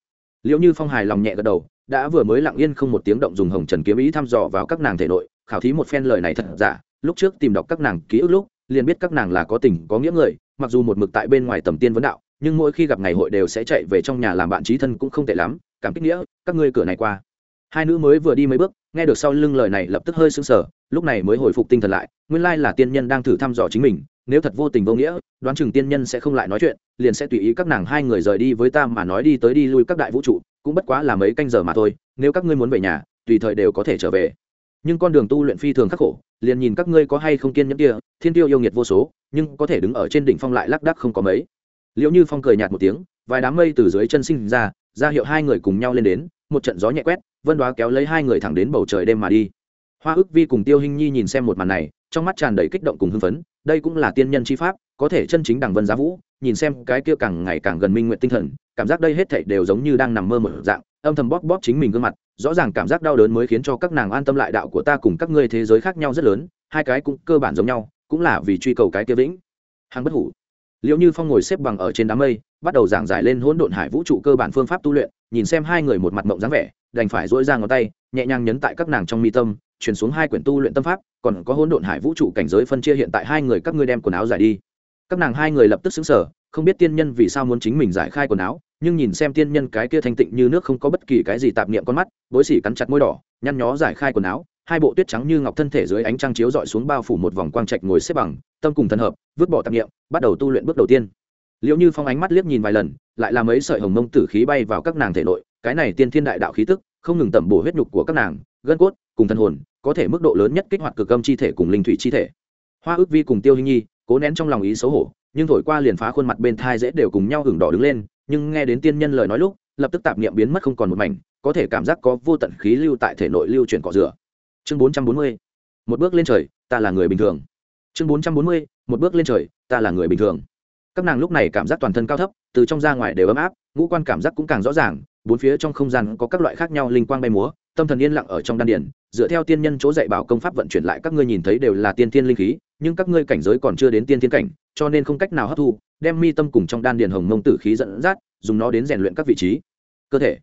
Liệu như phong hài lòng nhẹ gật đầu, đã vừa mới lặng yên không một tiếng động dùng hồng trần kiếm ý thăm dò vào các nàng thể nội, khảo thí một phen lời này thật giả, lúc trước tìm đọc các nàng ký ức lúc, liền biết các nàng là có tình, có nghĩa người, mặc dù một mực tại bên ngoài tầm tiên vấn đạo, nhưng mỗi khi gặp ngày hội đều sẽ chạy về trong nhà làm bạn trí thân cũng không tệ lắm, cảm kích nghĩa, các ngươi cửa này qua hai nữ mới vừa đi mấy bước, nghe được sau lưng lời này lập tức hơi sững sờ, lúc này mới hồi phục tinh thần lại, nguyên lai là tiên nhân đang thử thăm dò chính mình, nếu thật vô tình vô nghĩa, đoán chừng tiên nhân sẽ không lại nói chuyện, liền sẽ tùy ý các nàng hai người rời đi với ta mà nói đi tới đi lui các đại vũ trụ, cũng bất quá là mấy canh giờ mà thôi, nếu các ngươi muốn về nhà, tùy thời đều có thể trở về. Nhưng con đường tu luyện phi thường khắc khổ, liền nhìn các ngươi có hay không kiên nhẫn kia, thiên tiêu yêu nghiệt vô số, nhưng có thể đứng ở trên đỉnh phong lại lác đác không có mấy. Liệu như phong cười nhạt một tiếng, vài đám mây từ dưới chân sinh ra ra hiệu hai người cùng nhau lên đến, một trận gió nhẹ quét vân đoá kéo lấy hai người thẳng đến bầu trời đêm mà đi. Hoa ức vi cùng tiêu hinh nhi nhìn xem một màn này, trong mắt tràn đầy kích động cùng hưng phấn, đây cũng là tiên nhân chi pháp, có thể chân chính đằng vân giá vũ, nhìn xem cái kia càng ngày càng gần minh nguyện tinh thần, cảm giác đây hết thảy đều giống như đang nằm mơ một dạng, âm thầm bóp bóp chính mình gương mặt, rõ ràng cảm giác đau đớn mới khiến cho các nàng an tâm lại đạo của ta cùng các ngươi thế giới khác nhau rất lớn, hai cái cũng cơ bản giống nhau, cũng là vì truy cầu cái kia vĩnh. Hằng bất hủ. Liệu như phong ngồi xếp bằng ở trên đám mây, bắt đầu giảng giải lên hỗn độn hải vũ trụ cơ bản phương pháp tu luyện nhìn xem hai người một mặt mộng dáng vẻ, đành phải dỗi ra ngón tay, nhẹ nhàng nhấn tại các nàng trong mi tâm chuyển xuống hai quyển tu luyện tâm pháp, còn có hỗn độn hải vũ trụ cảnh giới phân chia hiện tại hai người các ngươi đem quần áo giải đi. Các nàng hai người lập tức xứng sở không biết tiên nhân vì sao muốn chính mình giải khai quần áo, nhưng nhìn xem tiên nhân cái kia thanh tịnh như nước không có bất kỳ cái gì tạp niệm con mắt, bối xỉ cắn chặt môi đỏ, nhăn nhó giải khai quần áo, hai bộ tuyết trắng như ngọc thân thể dưới ánh trăng chiếu dọi xuống bao phủ một vòng quang trạch ngồi xếp bằng, tâm cùng thân hợp, vứt bỏ tạp niệm, bắt đầu tu luyện bước đầu tiên liệu như phong ánh mắt liếc nhìn vài lần, lại làm mấy sợi hồng mông tử khí bay vào các nàng thể nội, cái này tiên thiên đại đạo khí tức, không ngừng tẩm bổ huyết nhục của các nàng, gân cốt cùng thân hồn, có thể mức độ lớn nhất kích hoạt cực âm chi thể cùng linh thủy chi thể. Hoa ước vi cùng tiêu hình nhi, cố nén trong lòng ý xấu hổ, nhưng thổi qua liền phá khuôn mặt bên thai dễ đều cùng nhau hưởng đỏ đứng lên, nhưng nghe đến tiên nhân lời nói lúc, lập tức tạp niệm biến mất không còn một mảnh, có thể cảm giác có vô tận khí lưu tại thể nội lưu chuyển cọ rửa. Chương bốn trăm bốn mươi, một bước lên trời, ta là người bình thường. Chương bốn trăm bốn mươi, một bước lên trời, ta là người bình thường các nàng lúc này cảm giác toàn thân cao thấp, từ trong ra ngoài đều ấm áp, ngũ quan cảm giác cũng càng rõ ràng, bốn phía trong không gian có các loại khác nhau linh quang bay múa, tâm thần yên lặng ở trong đan điển dựa theo tiên nhân chỗ dạy bảo công pháp vận chuyển lại các ngươi nhìn thấy đều là tiên thiên linh khí, nhưng các ngươi cảnh giới còn chưa đến tiên thiên cảnh, cho nên không cách nào hấp thu, đem mi tâm cùng trong đan điển hồng mông tử khí dẫn dắt, dùng nó đến rèn luyện các vị trí. Cơ thể.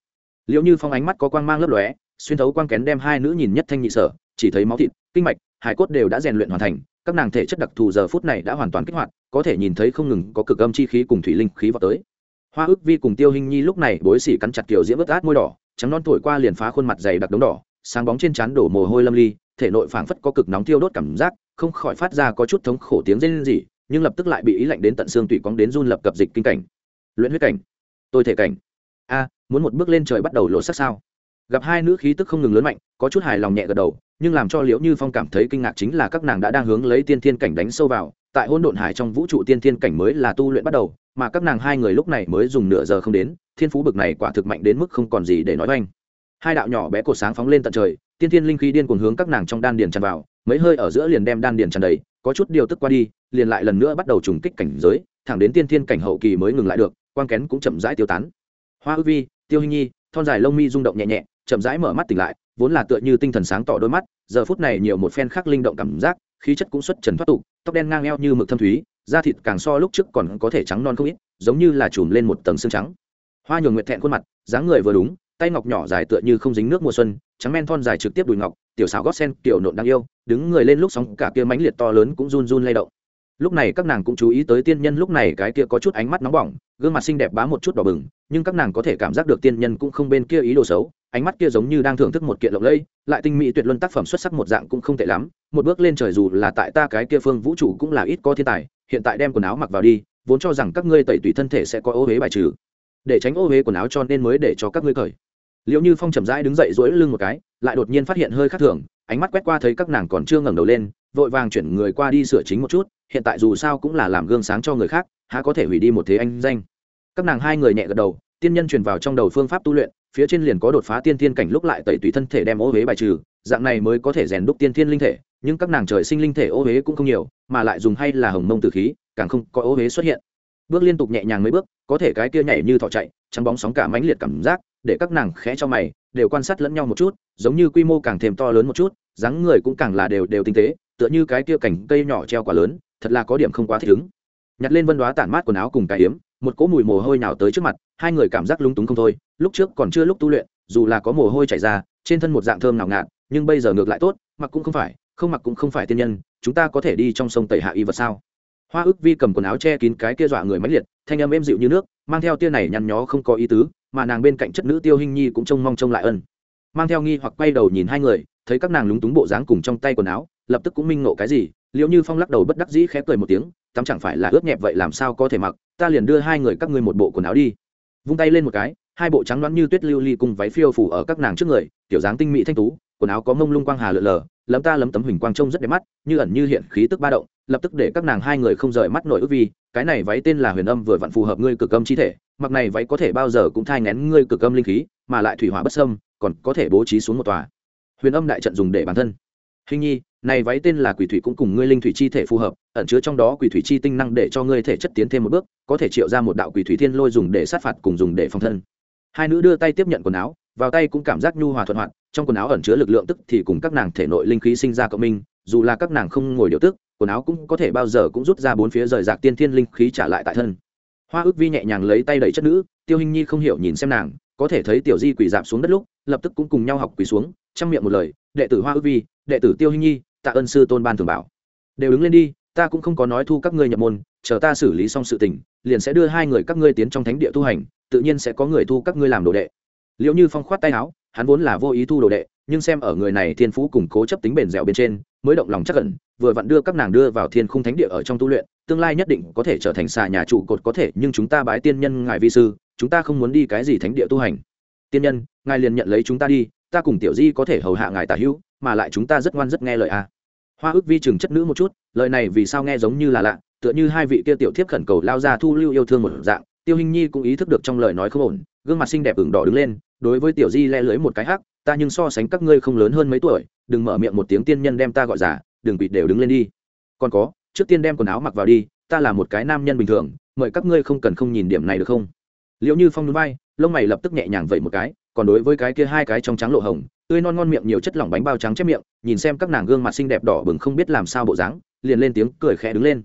Liệu như phong ánh mắt có quang mang lấp lóe, xuyên thấu quang kén đem hai nữ nhìn nhất thanh nhị sở, chỉ thấy máu thịt, kinh mạch, hải cốt đều đã rèn luyện hoàn thành các nàng thể chất đặc thù giờ phút này đã hoàn toàn kích hoạt, có thể nhìn thấy không ngừng có cực âm chi khí cùng thủy linh khí vào tới. Hoa ước vi cùng tiêu hình nhi lúc này bối xỉ cắn chặt kiểu diễm ướt át môi đỏ, trắng non thổi qua liền phá khuôn mặt dày đặc đống đỏ, sáng bóng trên trán đổ mồ hôi lâm ly, thể nội phảng phất có cực nóng thiêu đốt cảm giác, không khỏi phát ra có chút thống khổ tiếng rên rỉ, nhưng lập tức lại bị ý lạnh đến tận xương tủy cóng đến run lập cập dịch kinh cảnh. Luyện huyết cảnh, tôi thể cảnh. A, muốn một bước lên trời bắt đầu lộ sắc sao? Gặp hai nữ khí tức không ngừng lớn mạnh, có chút hài lòng nhẹ gật đầu, nhưng làm cho liễu như phong cảm thấy kinh ngạc chính là các nàng đã đang hướng lấy tiên thiên cảnh đánh sâu vào. Tại hôn độn hải trong vũ trụ tiên thiên cảnh mới là tu luyện bắt đầu, mà các nàng hai người lúc này mới dùng nửa giờ không đến, thiên phú bực này quả thực mạnh đến mức không còn gì để nói oanh. Hai đạo nhỏ bé cột sáng phóng lên tận trời, tiên thiên linh khí điên cuồng hướng các nàng trong đan điền tràn vào, mấy hơi ở giữa liền đem đan điền tràn đầy, có chút điều tức qua đi, liền lại lần nữa bắt đầu trùng kích cảnh giới, thẳng đến tiên thiên cảnh hậu kỳ mới ngừng lại được, quang kén cũng chậm rãi tiêu tán. Hoa ư vi, tiêu hình nhi, thon dài lông mi rung động nhẹ nhẹ chậm rãi mở mắt tỉnh lại, vốn là tựa như tinh thần sáng tỏ đôi mắt, giờ phút này nhiều một phen khác linh động cảm giác, khí chất cũng xuất trần thoát tục, tóc đen ngang eo như mực thâm thúy, da thịt càng so lúc trước còn có thể trắng non không ít, giống như là chùm lên một tầng xương trắng. Hoa nhường nguyệt thẹn khuôn mặt, dáng người vừa đúng, tay ngọc nhỏ dài tựa như không dính nước mùa xuân, trắng men thon dài trực tiếp đùi ngọc, tiểu xào gót sen, tiểu nộn đáng yêu, đứng người lên lúc sóng cả kia mãnh liệt to lớn cũng run run lay động lúc này các nàng cũng chú ý tới tiên nhân, lúc này cái kia có chút ánh mắt nóng bỏng, gương mặt xinh đẹp bá một chút đỏ bừng, nhưng các nàng có thể cảm giác được tiên nhân cũng không bên kia ý đồ xấu, ánh mắt kia giống như đang thưởng thức một kiện lộng lẫy, lại tinh mỹ tuyệt luân tác phẩm xuất sắc một dạng cũng không tệ lắm, một bước lên trời dù là tại ta cái kia phương vũ trụ cũng là ít có thiên tài, hiện tại đem quần áo mặc vào đi, vốn cho rằng các ngươi tẩy tủy thân thể sẽ có ô huế bài trừ. Để tránh ô huế quần áo cho nên mới để cho các ngươi cởi. Liệu như phong chậm rãi đứng dậy dỗi lưng một cái, lại đột nhiên phát hiện hơi khác thường, ánh mắt quét qua thấy các nàng còn chưa ngẩng đầu lên vội vàng chuyển người qua đi sửa chính một chút, hiện tại dù sao cũng là làm gương sáng cho người khác, há có thể hủy đi một thế anh danh. Các nàng hai người nhẹ gật đầu, tiên nhân truyền vào trong đầu phương pháp tu luyện, phía trên liền có đột phá tiên thiên cảnh lúc lại tẩy tùy thân thể đem ô huế bài trừ, dạng này mới có thể rèn đúc tiên thiên linh thể, nhưng các nàng trời sinh linh thể ô huế cũng không nhiều, mà lại dùng hay là hồng mông tử khí, càng không có ô huế xuất hiện. Bước liên tục nhẹ nhàng mấy bước, có thể cái kia nhảy như thọ chạy, trắng bóng sóng cả mãnh liệt cảm giác, để các nàng khẽ cho mày đều quan sát lẫn nhau một chút, giống như quy mô càng thêm to lớn một chút, dáng người cũng càng là đều đều tinh tế, tựa như cái kia cảnh cây nhỏ treo quả lớn, thật là có điểm không quá thích ứng. Nhặt lên vân đoá tản mát quần áo cùng cái hiếm một cỗ mùi mồ hôi nào tới trước mặt, hai người cảm giác lúng túng không thôi, lúc trước còn chưa lúc tu luyện, dù là có mồ hôi chảy ra, trên thân một dạng thơm nào ngạt, nhưng bây giờ ngược lại tốt, mặc cũng không phải, không mặc cũng không phải tiên nhân, chúng ta có thể đi trong sông tẩy hạ y vật sao? Hoa ức vi cầm quần áo che kín cái kia dọa người máy liệt, thanh âm êm dịu như nước, mang theo tia này nhăn nhó không có ý tứ, mà nàng bên cạnh chất nữ tiêu hình nhi cũng trông mong trông lại ân. Mang theo nghi hoặc quay đầu nhìn hai người, thấy các nàng lúng túng bộ dáng cùng trong tay quần áo, lập tức cũng minh ngộ cái gì liệu như phong lắc đầu bất đắc dĩ khẽ cười một tiếng, tắm chẳng phải là ướt nhẹp vậy làm sao có thể mặc, ta liền đưa hai người các ngươi một bộ quần áo đi. Vung tay lên một cái, hai bộ trắng đoán như tuyết lưu ly cùng váy phiêu phủ ở các nàng trước người, tiểu dáng tinh mỹ thanh tú quần áo có mông lung quang hà lượn lờ, lấm ta lấm tấm huỳnh quang trông rất đẹp mắt, như ẩn như hiện, khí tức ba động, lập tức để các nàng hai người không rời mắt nổi ước vi, cái này váy tên là huyền âm vừa vặn phù hợp ngươi cực âm chi thể, mặc này váy có thể bao giờ cũng thai ngén ngươi cực âm linh khí, mà lại thủy hỏa bất sâm còn có thể bố trí xuống một tòa. Huyền âm đại trận dùng để bản thân. Hình nhi, này váy tên là quỷ thủy cũng cùng ngươi linh thủy chi thể phù hợp, ẩn chứa trong đó quỷ thủy chi tinh năng để cho ngươi thể chất tiến thêm một bước, có thể triệu ra một đạo quỷ thủy thiên lôi dùng để sát phạt cùng dùng để phòng thân. Hai nữ đưa tay tiếp nhận quần áo, vào tay cũng cảm giác nhu hòa thuận hoạt trong quần áo ẩn chứa lực lượng tức thì cùng các nàng thể nội linh khí sinh ra cộng minh, dù là các nàng không ngồi điều tức, quần áo cũng có thể bao giờ cũng rút ra bốn phía rời rạc tiên thiên linh khí trả lại tại thân. Hoa ước vi nhẹ nhàng lấy tay đẩy chất nữ, tiêu hình nhi không hiểu nhìn xem nàng, có thể thấy tiểu di quỷ dạp xuống đất lúc, lập tức cũng cùng nhau học quỳ xuống, chăm miệng một lời, đệ tử hoa ước vi, đệ tử tiêu hình nhi, tạ ơn sư tôn ban thường bảo. Đều đứng lên đi, ta cũng không có nói thu các ngươi nhập môn, chờ ta xử lý xong sự tình, liền sẽ đưa hai người các ngươi tiến trong thánh địa tu hành, tự nhiên sẽ có người thu các ngươi làm đồ đệ. Liệu như phong khoát tay áo hắn vốn là vô ý thu đồ đệ, nhưng xem ở người này thiên phú củng cố chấp tính bền dẻo bên trên, mới động lòng chắc cẩn vừa vặn đưa các nàng đưa vào thiên khung thánh địa ở trong tu luyện, tương lai nhất định có thể trở thành xà nhà trụ cột có thể, nhưng chúng ta bái tiên nhân ngài vi sư, chúng ta không muốn đi cái gì thánh địa tu hành tiên nhân, ngài liền nhận lấy chúng ta đi, ta cùng tiểu di có thể hầu hạ ngài tả hữu, mà lại chúng ta rất ngoan rất nghe lời a à. hoa ước vi chừng chất nữ một chút, lời này vì sao nghe giống như là lạ, tựa như hai vị kia tiểu thiếp khẩn cầu lao ra thu lưu yêu thương một dạng, tiêu hình nhi cũng ý thức được trong lời nói không ổn gương mặt xinh đẹp ửng đỏ đứng lên, đối với tiểu di le lưới một cái hắc, ta nhưng so sánh các ngươi không lớn hơn mấy tuổi, đừng mở miệng một tiếng tiên nhân đem ta gọi giả, đừng bị đều đứng lên đi. Còn có, trước tiên đem quần áo mặc vào đi, ta là một cái nam nhân bình thường, mời các ngươi không cần không nhìn điểm này được không? Liệu như phong núi bay lông mày lập tức nhẹ nhàng vậy một cái, còn đối với cái kia hai cái trong trắng lộ hồng, tươi non ngon miệng nhiều chất lỏng bánh bao trắng chép miệng, nhìn xem các nàng gương mặt xinh đẹp đỏ bừng không biết làm sao bộ dáng, liền lên tiếng cười khẽ đứng lên.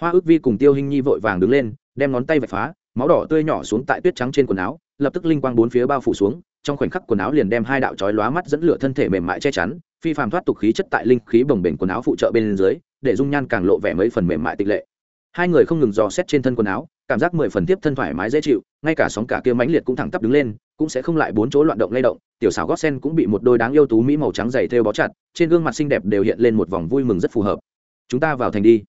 Hoa ước vi cùng tiêu hình nhi vội vàng đứng lên, đem ngón tay vạch phá, máu đỏ tươi nhỏ xuống tại tuyết trắng trên quần áo lập tức linh quang bốn phía bao phủ xuống, trong khoảnh khắc quần áo liền đem hai đạo chói lóa mắt dẫn lửa thân thể mềm mại che chắn, phi phàm thoát tục khí chất tại linh khí bồng bềnh quần áo phụ trợ bên dưới, để dung nhan càng lộ vẻ mấy phần mềm mại tịch lệ. Hai người không ngừng dò xét trên thân quần áo, cảm giác mười phần tiếp thân thoải mái dễ chịu, ngay cả sóng cả kia mãnh liệt cũng thẳng tắp đứng lên, cũng sẽ không lại bốn chỗ loạn động lay động, tiểu xảo gót sen cũng bị một đôi đáng yêu tú mỹ màu trắng dày thêu bó chặt, trên gương mặt xinh đẹp đều hiện lên một vòng vui mừng rất phù hợp. Chúng ta vào thành đi.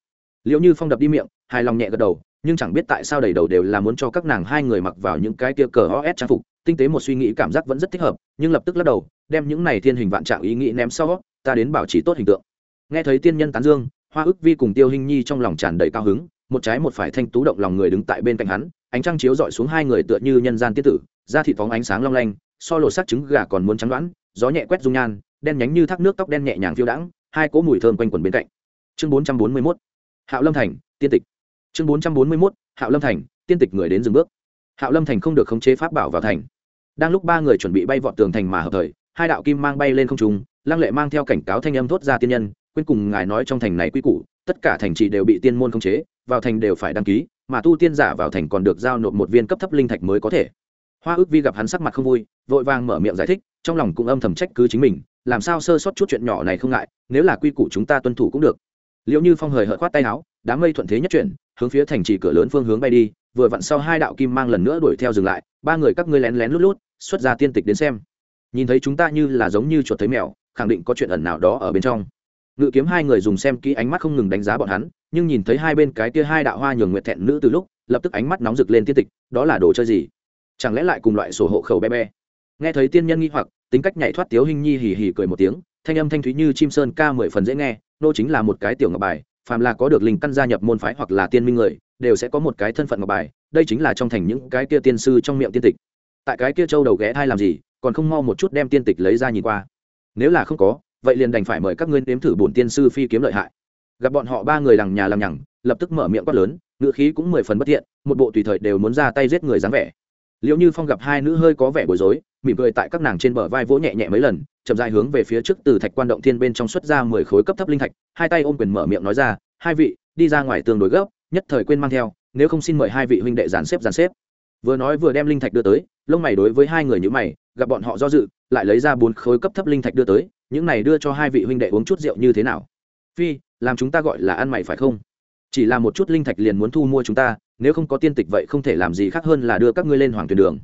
Liệu như phong đập đi miệng, hài lòng nhẹ gật đầu nhưng chẳng biết tại sao đầy đầu đều là muốn cho các nàng hai người mặc vào những cái kia cờ os trang phục. Tinh tế một suy nghĩ cảm giác vẫn rất thích hợp, nhưng lập tức lắc đầu, đem những này thiên hình vạn trạng ý nghĩ ném sau, ta đến bảo trì tốt hình tượng. Nghe thấy tiên nhân tán dương, hoa ức vi cùng tiêu hình nhi trong lòng tràn đầy cao hứng, một trái một phải thanh tú động lòng người đứng tại bên cạnh hắn, ánh trăng chiếu dọi xuống hai người tựa như nhân gian tiết tử, da thịt phóng ánh sáng long lanh, so lột sắc trứng gà còn muốn trắng đoán, gió nhẹ quét dung nhan, đen nhánh như thác nước tóc đen nhẹ nhàng phiêu đãng, hai cỗ mùi thơm quanh quần bên cạnh. Chương bốn trăm bốn mươi mốt. Hạo lâm thành, tiên tịch chương bốn trăm bốn mươi mốt, hạo lâm thành, tiên tịch người đến dừng bước. Hạo lâm thành không được khống chế pháp bảo vào thành. Đang lúc ba người chuẩn bị bay vọt tường thành mà hợp thời, hai đạo kim mang bay lên không trung, lăng lệ mang theo cảnh cáo thanh âm thốt ra tiên nhân, quên cùng ngài nói trong thành này quy củ, tất cả thành trì đều bị tiên môn khống chế, vào thành đều phải đăng ký, mà tu tiên giả vào thành còn được giao nộp một viên cấp thấp linh thạch mới có thể. Hoa ước vi gặp hắn sắc mặt không vui, vội vàng mở miệng giải thích, trong lòng cũng âm thầm trách cứ chính mình, làm sao sơ sót chút chuyện nhỏ này không ngại, nếu là quy củ chúng ta tuân thủ cũng được. Liệu như phong hời hợt khoát tay áo đám mây thuận thế nhất chuyển, hướng phía thành trì cửa lớn phương hướng bay đi, vừa vặn sau hai đạo kim mang lần nữa đuổi theo dừng lại, ba người các ngươi lén lén lút lút, xuất ra tiên tịch đến xem. Nhìn thấy chúng ta như là giống như chuột thấy mèo, khẳng định có chuyện ẩn nào đó ở bên trong. Ngự kiếm hai người dùng xem kỹ ánh mắt không ngừng đánh giá bọn hắn, nhưng nhìn thấy hai bên cái kia hai đạo hoa nhường nguyệt thẹn nữ từ lúc, lập tức ánh mắt nóng rực lên tiên tịch, đó là đồ chơi gì? Chẳng lẽ lại cùng loại sổ hộ khẩu be be? Nghe thấy tiên nhân nghi hoặc, tính cách nhảy thoát tiếu hình nhi hì hì cười một tiếng, thanh âm thanh thúy như chim sơn ca mười phần dễ nghe, nô chính là một cái tiểu ngọc bài phàm là có được linh căn gia nhập môn phái hoặc là tiên minh người, đều sẽ có một cái thân phận ngọc bài, đây chính là trong thành những cái kia tiên sư trong miệng tiên tịch. Tại cái kia châu đầu ghé thai làm gì, còn không mau một chút đem tiên tịch lấy ra nhìn qua. Nếu là không có, vậy liền đành phải mời các ngươi nếm thử bổn tiên sư phi kiếm lợi hại. Gặp bọn họ ba người lằng nhà lằng nhằng, lập tức mở miệng quát lớn ngựa khí cũng mười phần bất thiện, một bộ tùy thời đều muốn ra tay giết người dáng vẻ. Liệu như phong gặp hai nữ hơi có vẻ bối rối mỉm cười tại các nàng trên bờ vai vỗ nhẹ nhẹ mấy lần, chậm dài hướng về phía trước từ thạch quan động thiên bên trong xuất ra mười khối cấp thấp linh thạch, hai tay ôm quyền mở miệng nói ra, hai vị, đi ra ngoài tương đối gấp, nhất thời quên mang theo, nếu không xin mời hai vị huynh đệ dàn xếp dàn xếp. Vừa nói vừa đem linh thạch đưa tới, lông mày đối với hai người như mày, gặp bọn họ do dự, lại lấy ra bốn khối cấp thấp linh thạch đưa tới, những này đưa cho hai vị huynh đệ uống chút rượu như thế nào? Phi, làm chúng ta gọi là ăn mày phải không? Chỉ là một chút linh thạch liền muốn thu mua chúng ta, nếu không có tiên tịch vậy không thể làm gì khác hơn là đưa các ngươi lên hoàng tuyển đường.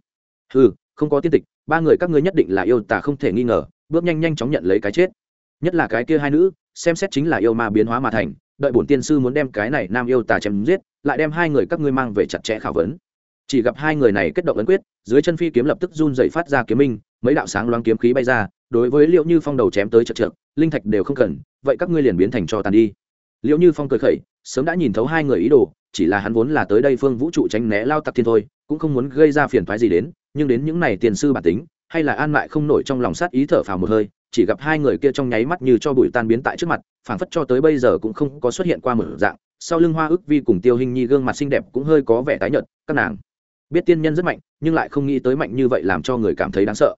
Ừ không có tiên tịch, ba người các ngươi nhất định là yêu tả không thể nghi ngờ, bước nhanh nhanh chóng nhận lấy cái chết. Nhất là cái kia hai nữ, xem xét chính là yêu ma biến hóa mà thành, đợi bổn tiên sư muốn đem cái này nam yêu tà chém giết, lại đem hai người các ngươi mang về chặt chẽ khảo vấn. Chỉ gặp hai người này kết động ấn quyết, dưới chân phi kiếm lập tức run dậy phát ra kiếm minh, mấy đạo sáng loáng kiếm khí bay ra, đối với liệu như phong đầu chém tới chật trượt, linh thạch đều không cần, vậy các ngươi liền biến thành cho tàn đi. Liệu như phong cười khẩy, sớm đã nhìn thấu hai người ý đồ, chỉ là hắn vốn là tới đây phương vũ trụ tránh né lao tặc thiên thôi cũng không muốn gây ra phiền thoái gì đến, nhưng đến những này tiền sư bản tính, hay là an mại không nổi trong lòng sát ý thở phào một hơi, chỉ gặp hai người kia trong nháy mắt như cho bụi tan biến tại trước mặt, phảng phất cho tới bây giờ cũng không có xuất hiện qua một dạng, sau lưng hoa ức vi cùng tiêu hình nhi gương mặt xinh đẹp cũng hơi có vẻ tái nhợt, các nàng. Biết tiên nhân rất mạnh, nhưng lại không nghĩ tới mạnh như vậy làm cho người cảm thấy đáng sợ.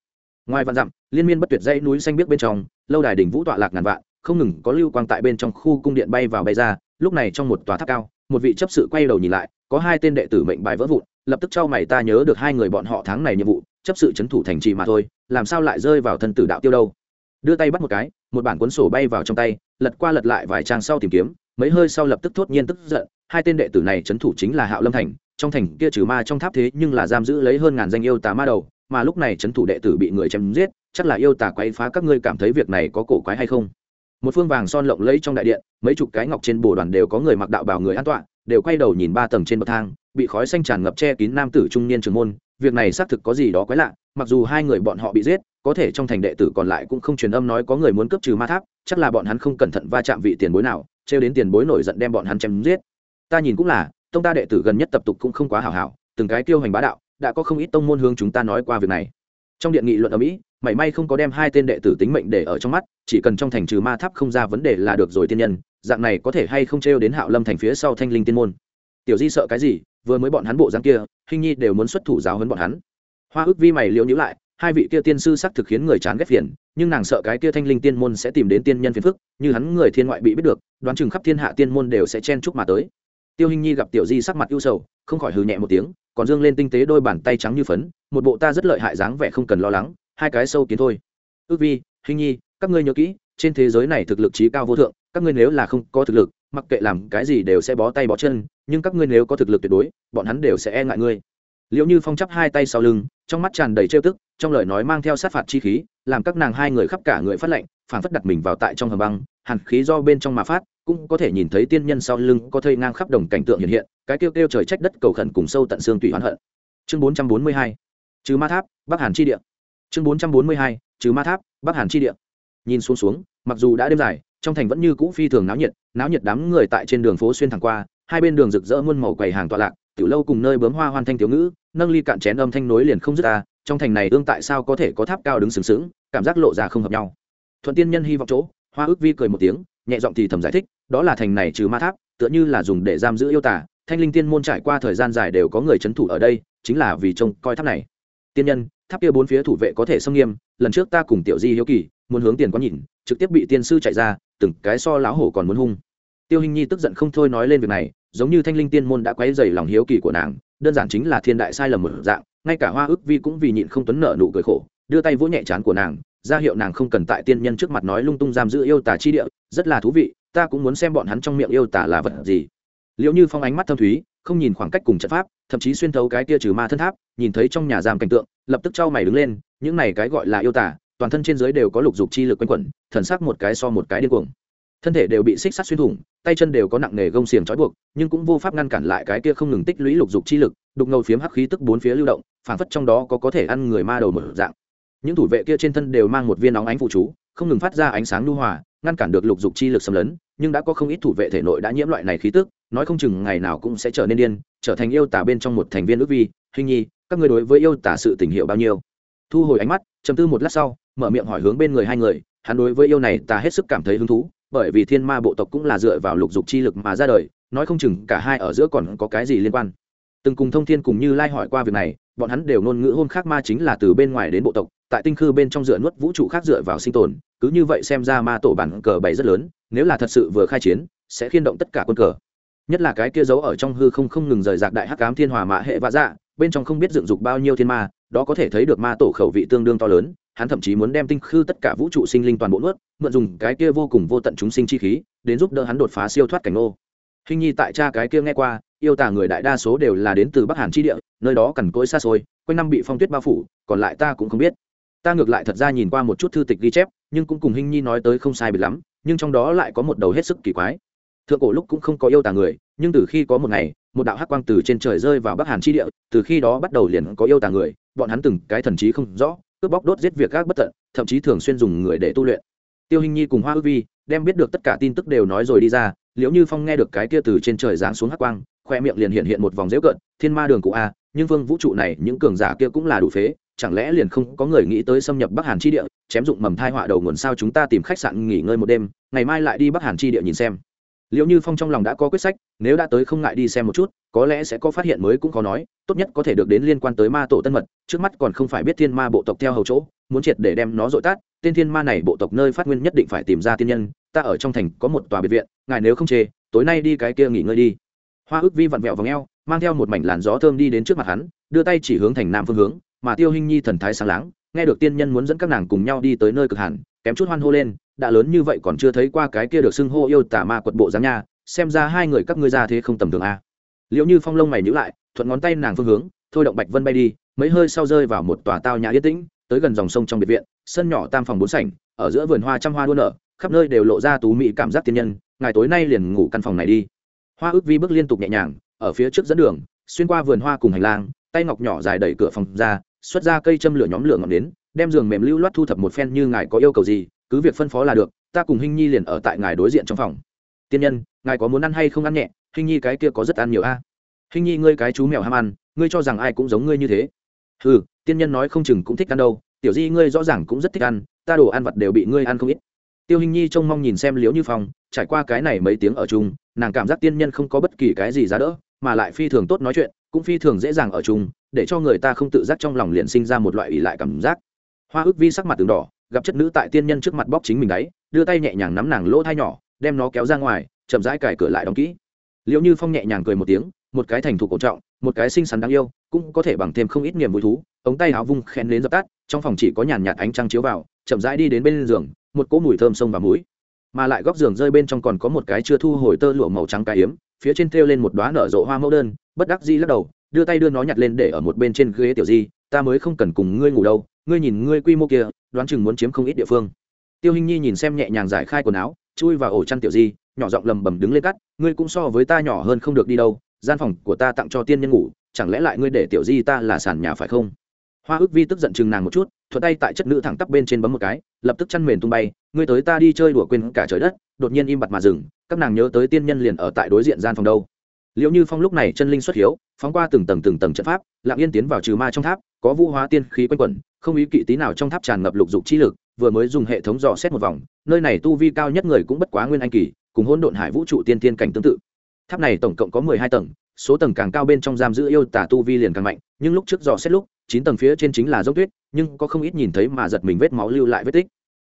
Ngoài vạn dặm, liên miên bất tuyệt dãy núi xanh biếc bên trong, lâu đài đỉnh vũ tọa lạc ngàn vạn, không ngừng có lưu quang tại bên trong khu cung điện bay vào bay ra, lúc này trong một tòa tháp cao, một vị chấp sự quay đầu nhìn lại, có hai tên đệ tử mệnh bài vỡ vụn lập tức trao mày ta nhớ được hai người bọn họ tháng này nhiệm vụ, chấp sự c thủ thành trì mà thôi, làm sao lại rơi vào thân tử đạo tiêu đâu? Đưa tay bắt một cái, một bản cuốn sổ bay vào trong tay, lật qua lật lại vài trang sau tìm kiếm, mấy hơi sau lập tức thốt nhiên tức giận, hai tên đệ tử này c thủ chính là hạo lâm thành, trong thành kia trừ ma trong tháp thế nhưng là giam giữ lấy hơn ngàn danh yêu tà ma đầu, mà lúc này c thủ đệ tử bị người chém giết, chắc là yêu tà quay phá các ngươi cảm thấy việc này có cổ quái hay không? Một phương vàng son lộng lẫy trong đại điện, mấy chục cái ngọc trên bồ đoàn đều có người mặc đạo bào người an tọa, đều quay đầu nhìn ba tầng trên bậc thang bị khói xanh tràn ngập che kín nam tử trung niên trường môn, việc này xác thực có gì đó quái lạ, mặc dù hai người bọn họ bị giết, có thể trong thành đệ tử còn lại cũng không truyền âm nói có người muốn cướp trừ ma tháp, chắc là bọn hắn không cẩn thận va chạm vị tiền bối nào, trêu đến tiền bối nổi giận đem bọn hắn chém giết. Ta nhìn cũng là, tông ta đệ tử gần nhất tập tục cũng không quá hảo hảo, từng cái tiêu hành bá đạo, đã có không ít tông môn hướng chúng ta nói qua việc này. Trong điện nghị luận ở mỹ, mảy may không có đem hai tên đệ tử tính mệnh để ở trong mắt, chỉ cần trong thành trừ ma tháp không ra vấn đề là được rồi tiên nhân, dạng này có thể hay không trêu đến hạo lâm thành phía sau thanh linh tiên môn. Tiểu di sợ cái gì? Vừa mới bọn hắn bộ dáng kia hình nhi đều muốn xuất thủ giáo hấn bọn hắn. Hoa ước vi mày liễu nhữ lại, hai vị kia tiên sư xác thực khiến người chán ghét phiền, nhưng nàng sợ cái kia thanh linh tiên môn sẽ tìm đến tiên nhân phiền phức, như hắn người thiên ngoại bị biết được, đoán chừng khắp thiên hạ tiên môn đều sẽ chen chúc mà tới. Tiêu hình nhi gặp tiểu di sắc mặt ưu sầu, không khỏi hừ nhẹ một tiếng, còn dương lên tinh tế đôi bàn tay trắng như phấn, một bộ ta rất lợi hại dáng vẻ không cần lo lắng, hai cái sâu kiến thôi. Ước vi hình nhi, các ngươi nhớ kỹ, trên thế giới này thực lực trí cao vô thượng, các ngươi nếu là không có thực lực mặc kệ làm cái gì đều sẽ bó tay bó chân, nhưng các ngươi nếu có thực lực tuyệt đối, bọn hắn đều sẽ e ngại ngươi. Liệu như phong chắp hai tay sau lưng, trong mắt tràn đầy trêu tức, trong lời nói mang theo sát phạt chi khí, làm các nàng hai người khắp cả người phát lệnh phản phất đặt mình vào tại trong hầm băng, hàn khí do bên trong mà phát, cũng có thể nhìn thấy tiên nhân sau lưng có thây ngang khắp đồng cảnh tượng hiện hiện, cái kêu kêu trời trách đất cầu khẩn cùng sâu tận xương tùy hoán hận. Chương bốn trăm bốn mươi hai, trừ ma tháp, bắc hàn chi địa. Chương bốn trăm bốn mươi hai, trừ ma tháp, bắc hàn chi địa. Nhìn xuống xuống, mặc dù đã đêm dài trong thành vẫn như cũ phi thường náo nhiệt náo nhiệt đám người tại trên đường phố xuyên thẳng qua, hai bên đường rực rỡ muôn màu quầy hàng tọa lạc, tiểu lâu cùng nơi bướm hoa hoan thanh thiếu ngữ, nâng ly cạn chén âm thanh nối liền không dứt ta trong thành này ương tại sao có thể có tháp cao đứng sừng sững, cảm giác lộ ra không hợp nhau. Thuận tiên nhân hy vọng chỗ, hoa ước vi cười một tiếng, nhẹ giọng thì thầm giải thích, đó là thành này trừ ma tháp, tựa như là dùng để giam giữ yêu tả thanh linh tiên môn trải qua thời gian dài đều có người c thủ ở đây, chính là vì trông coi tháp này. Tiên nhân, tháp kia bốn phía thủ vệ có thể xâm nghiêm, lần trước ta cùng tiểu di hiếu kỳ, muốn hướng tiền có nhìn, trực tiếp bị tiên sư chạy ra từng cái so lão hổ còn muốn hung. Tiêu hình nhi tức giận không thôi nói lên việc này, giống như thanh linh tiên môn đã quấy dày lòng hiếu kỳ của nàng, đơn giản chính là thiên đại sai lầm một dạng, ngay cả hoa ước vi cũng vì nhịn không tuấn nợ nụ cười khổ, đưa tay vỗ nhẹ chán của nàng, ra hiệu nàng không cần tại tiên nhân trước mặt nói lung tung giam giữ yêu tả chi địa, rất là thú vị, ta cũng muốn xem bọn hắn trong miệng yêu tả là vật gì. Liệu như phong ánh mắt thâm thúy, không nhìn khoảng cách cùng trận pháp, thậm chí xuyên thấu cái kia trừ ma thân tháp, nhìn thấy trong nhà giam cảnh tượng, lập tức trao mày đứng lên, những này cái gọi là yêu tả toàn thân trên dưới đều có lục dục chi lực quanh quẩn, thần sắc một cái so một cái điên cuồng. Thân thể đều bị xích sắt xuyên thủng, tay chân đều có nặng nề gông xiềng trói buộc, nhưng cũng vô pháp ngăn cản lại cái kia không ngừng tích lũy lục dục chi lực, đục ngầu phiếm hắc khí tức bốn phía lưu động, phảng phất trong đó có có thể ăn người ma đầu mở dạng. Những thủ vệ kia trên thân đều mang một viên óng ánh phụ chú, không ngừng phát ra ánh sáng lưu hòa, ngăn cản được lục dục chi lực xâm lấn, nhưng đã có không ít thủ vệ thể nội đã nhiễm loại này khí tức, nói không chừng ngày nào cũng sẽ trở nên điên, trở thành yêu tả bên trong một thành viên ước vi. Hình nhi, các người đối với yêu tả sự tình hiệu bao nhiêu? Thu hồi ánh mắt chầm tư một lát sau mở miệng hỏi hướng bên người hai người, hắn đối với yêu này ta hết sức cảm thấy hứng thú, bởi vì thiên ma bộ tộc cũng là dựa vào lục dục chi lực mà ra đời, nói không chừng cả hai ở giữa còn có cái gì liên quan. Từng cùng thông thiên cùng như lai hỏi qua việc này, bọn hắn đều ngôn ngữ hôn khác ma chính là từ bên ngoài đến bộ tộc, tại tinh khư bên trong dựa nuốt vũ trụ khác dựa vào sinh tồn, cứ như vậy xem ra ma tổ bản cờ bày rất lớn, nếu là thật sự vừa khai chiến, sẽ khiên động tất cả quân cờ. Nhất là cái kia giấu ở trong hư không không ngừng rời rạc đại hắc ám thiên hòa mạ hệ vạ dạ bên trong không biết dựng dục bao nhiêu thiên ma, đó có thể thấy được ma tổ khẩu vị tương đương to lớn hắn thậm chí muốn đem tinh khư tất cả vũ trụ sinh linh toàn bộ nuốt, mượn dùng cái kia vô cùng vô tận chúng sinh chi khí, đến giúp đỡ hắn đột phá siêu thoát cảnh ô hình nhi tại cha cái kia nghe qua, yêu tả người đại đa số đều là đến từ bắc hàn chi địa, nơi đó cằn cỗi xa xôi, quanh năm bị phong tuyết bao phủ, còn lại ta cũng không biết. Ta ngược lại thật ra nhìn qua một chút thư tịch ghi chép, nhưng cũng cùng hình nhi nói tới không sai biệt lắm, nhưng trong đó lại có một đầu hết sức kỳ quái. Thượng cổ lúc cũng không có yêu tả người, nhưng từ khi có một ngày, một đạo hắc quang từ trên trời rơi vào bắc hàn chi địa, từ khi đó bắt đầu liền có yêu tà người, bọn hắn từng cái thần trí không rõ cướp bóc đốt giết việc gác bất tận, thậm chí thường xuyên dùng người để tu luyện. Tiêu hình nhi cùng hoa ước vi đem biết được tất cả tin tức đều nói rồi đi ra liệu như phong nghe được cái kia từ trên trời giáng xuống hắc quang, khoe miệng liền hiện hiện một vòng dễu cận, thiên ma đường cụ a, nhưng vương vũ trụ này, những cường giả kia cũng là đủ phế, chẳng lẽ liền không có người nghĩ tới xâm nhập bắc hàn chi địa, chém dụng mầm thai họa đầu nguồn sao chúng ta tìm khách sạn nghỉ ngơi một đêm, ngày mai lại đi bắc hàn chi địa nhìn xem liệu như phong trong lòng đã có quyết sách, nếu đã tới không ngại đi xem một chút, có lẽ sẽ có phát hiện mới cũng khó nói, tốt nhất có thể được đến liên quan tới ma tổ tân mật, trước mắt còn không phải biết thiên ma bộ tộc theo hầu chỗ, muốn triệt để đem nó dội tát, tên thiên ma này bộ tộc nơi phát nguyên nhất định phải tìm ra tiên nhân, ta ở trong thành có một tòa biệt viện, ngài nếu không chê, tối nay đi cái kia nghỉ ngơi đi. Hoa ước vi vặn vẹo v ò mang theo một mảnh làn gió thơm đi đến trước mặt hắn, đưa tay chỉ hướng thành nam phương hướng, mà tiêu hinh nhi thần thái sáng láng, nghe được tiên nhân muốn dẫn các nàng cùng nhau đi tới nơi cực hẳn kém chút hoan hô lên, đã lớn như vậy còn chưa thấy qua cái kia được xưng hô yêu tả ma quật bộ dáng nha, xem ra hai người các ngươi ra thế không tầm thường a. Liệu như phong lông mày nhữ lại, thuận ngón tay nàng phương hướng, thôi động bạch vân bay đi, mấy hơi sau rơi vào một tòa tao nhã yên tĩnh, tới gần dòng sông trong biệt viện, sân nhỏ tam phòng bốn sảnh, ở giữa vườn hoa trăm hoa đua nở, khắp nơi đều lộ ra tú mỹ cảm giác tiên nhân ngày tối nay liền ngủ căn phòng này đi. Hoa ước vi bước liên tục nhẹ nhàng, ở phía trước dẫn đường, xuyên qua vườn hoa cùng hành lang, tay ngọc nhỏ dài đẩy cửa phòng ra, xuất ra cây châm lửa nhóm lửa ngọn đến đem giường mềm lưu loát thu thập một phen như ngài có yêu cầu gì, cứ việc phân phó là được, ta cùng hình nhi liền ở tại ngài đối diện trong phòng. Tiên nhân, ngài có muốn ăn hay không ăn nhẹ? Hình nhi cái kia có rất ăn nhiều a. À. hình nhi, ngươi cái chú mèo ham ăn, ngươi cho rằng ai cũng giống ngươi như thế. Ừ tiên nhân nói không chừng cũng thích ăn đâu, tiểu di ngươi rõ ràng cũng rất thích ăn, ta đồ ăn vật đều bị ngươi ăn không ít. Tiêu hình nhi trông mong nhìn xem liễu như phong, trải qua cái này mấy tiếng ở chung, nàng cảm giác tiên nhân không có bất kỳ cái gì giá đỡ, mà lại phi thường tốt nói chuyện, cũng phi thường dễ dàng ở chung, để cho người ta không tự giác trong lòng liền sinh ra một loại ỷ lại cảm giác hoa ước vi sắc mặt từng đỏ, gặp chất nữ tại tiên nhân trước mặt bóc chính mình đáy, đưa tay nhẹ nhàng nắm nàng lỗ thai nhỏ, đem nó kéo ra ngoài, chậm rãi cài cửa lại đóng kỹ. Liệu như phong nhẹ nhàng cười một tiếng, một cái thành thục cổ trọng, một cái xinh xắn đáng yêu, cũng có thể bằng thêm không ít niềm vui thú, ống tay áo vung khen đến dập tắt, trong phòng chỉ có nhàn nhạt ánh trăng chiếu vào, chậm rãi đi đến bên giường, một cỗ mùi thơm sông và mũi. Mà lại góc giường rơi bên trong còn có một cái chưa thu hồi tơ lụa màu trắng cái hiếm phía trên thêu lên một đoá nở rộ hoa mẫu đơn, bất đắc di lắc đầu, đưa tay đưa nó nhặt lên để ở một bên trên ghế tiểu di, ta mới không cần cùng ngươi ngủ đâu ngươi nhìn ngươi quy mô kia, đoán chừng muốn chiếm không ít địa phương. Tiêu hình nhi nhìn xem nhẹ nhàng giải khai quần áo, chui vào ổ chăn tiểu di, nhỏ giọng lầm bầm đứng lên cắt, ngươi cũng so với ta nhỏ hơn không được đi đâu, gian phòng của ta tặng cho tiên nhân ngủ, chẳng lẽ lại ngươi để tiểu di ta là sàn nhà phải không? Hoa ước vi tức giận chừng nàng một chút, thuận tay tại chất nữ thẳng tắp bên trên bấm một cái, lập tức chăn mền tung bay, ngươi tới ta đi chơi đùa quên cả trời đất, đột nhiên im bặt mà dừng, các nàng nhớ tới tiên nhân liền ở tại đối diện gian phòng đâu. Liệu như phong lúc này chân linh xuất hiếu, phóng qua từng tầng từng tầng trận pháp, lặng yên tiến vào trừ ma trong tháp, có vũ hóa tiên khí quanh quẩn không ý kỵ tí nào trong tháp tràn ngập lục dục chi lực, vừa mới dùng hệ thống dò xét một vòng, nơi này tu vi cao nhất người cũng bất quá nguyên anh kỳ, cùng hỗn độn hải vũ trụ tiên tiên cảnh tương tự. Tháp này tổng cộng có mười hai tầng, số tầng càng cao bên trong giam giữ yêu tả tu vi liền càng mạnh, nhưng lúc trước dò xét lúc, chín tầng phía trên chính là dốc tuyết, nhưng có không ít nhìn thấy mà giật mình vết máu lưu lại vết tích.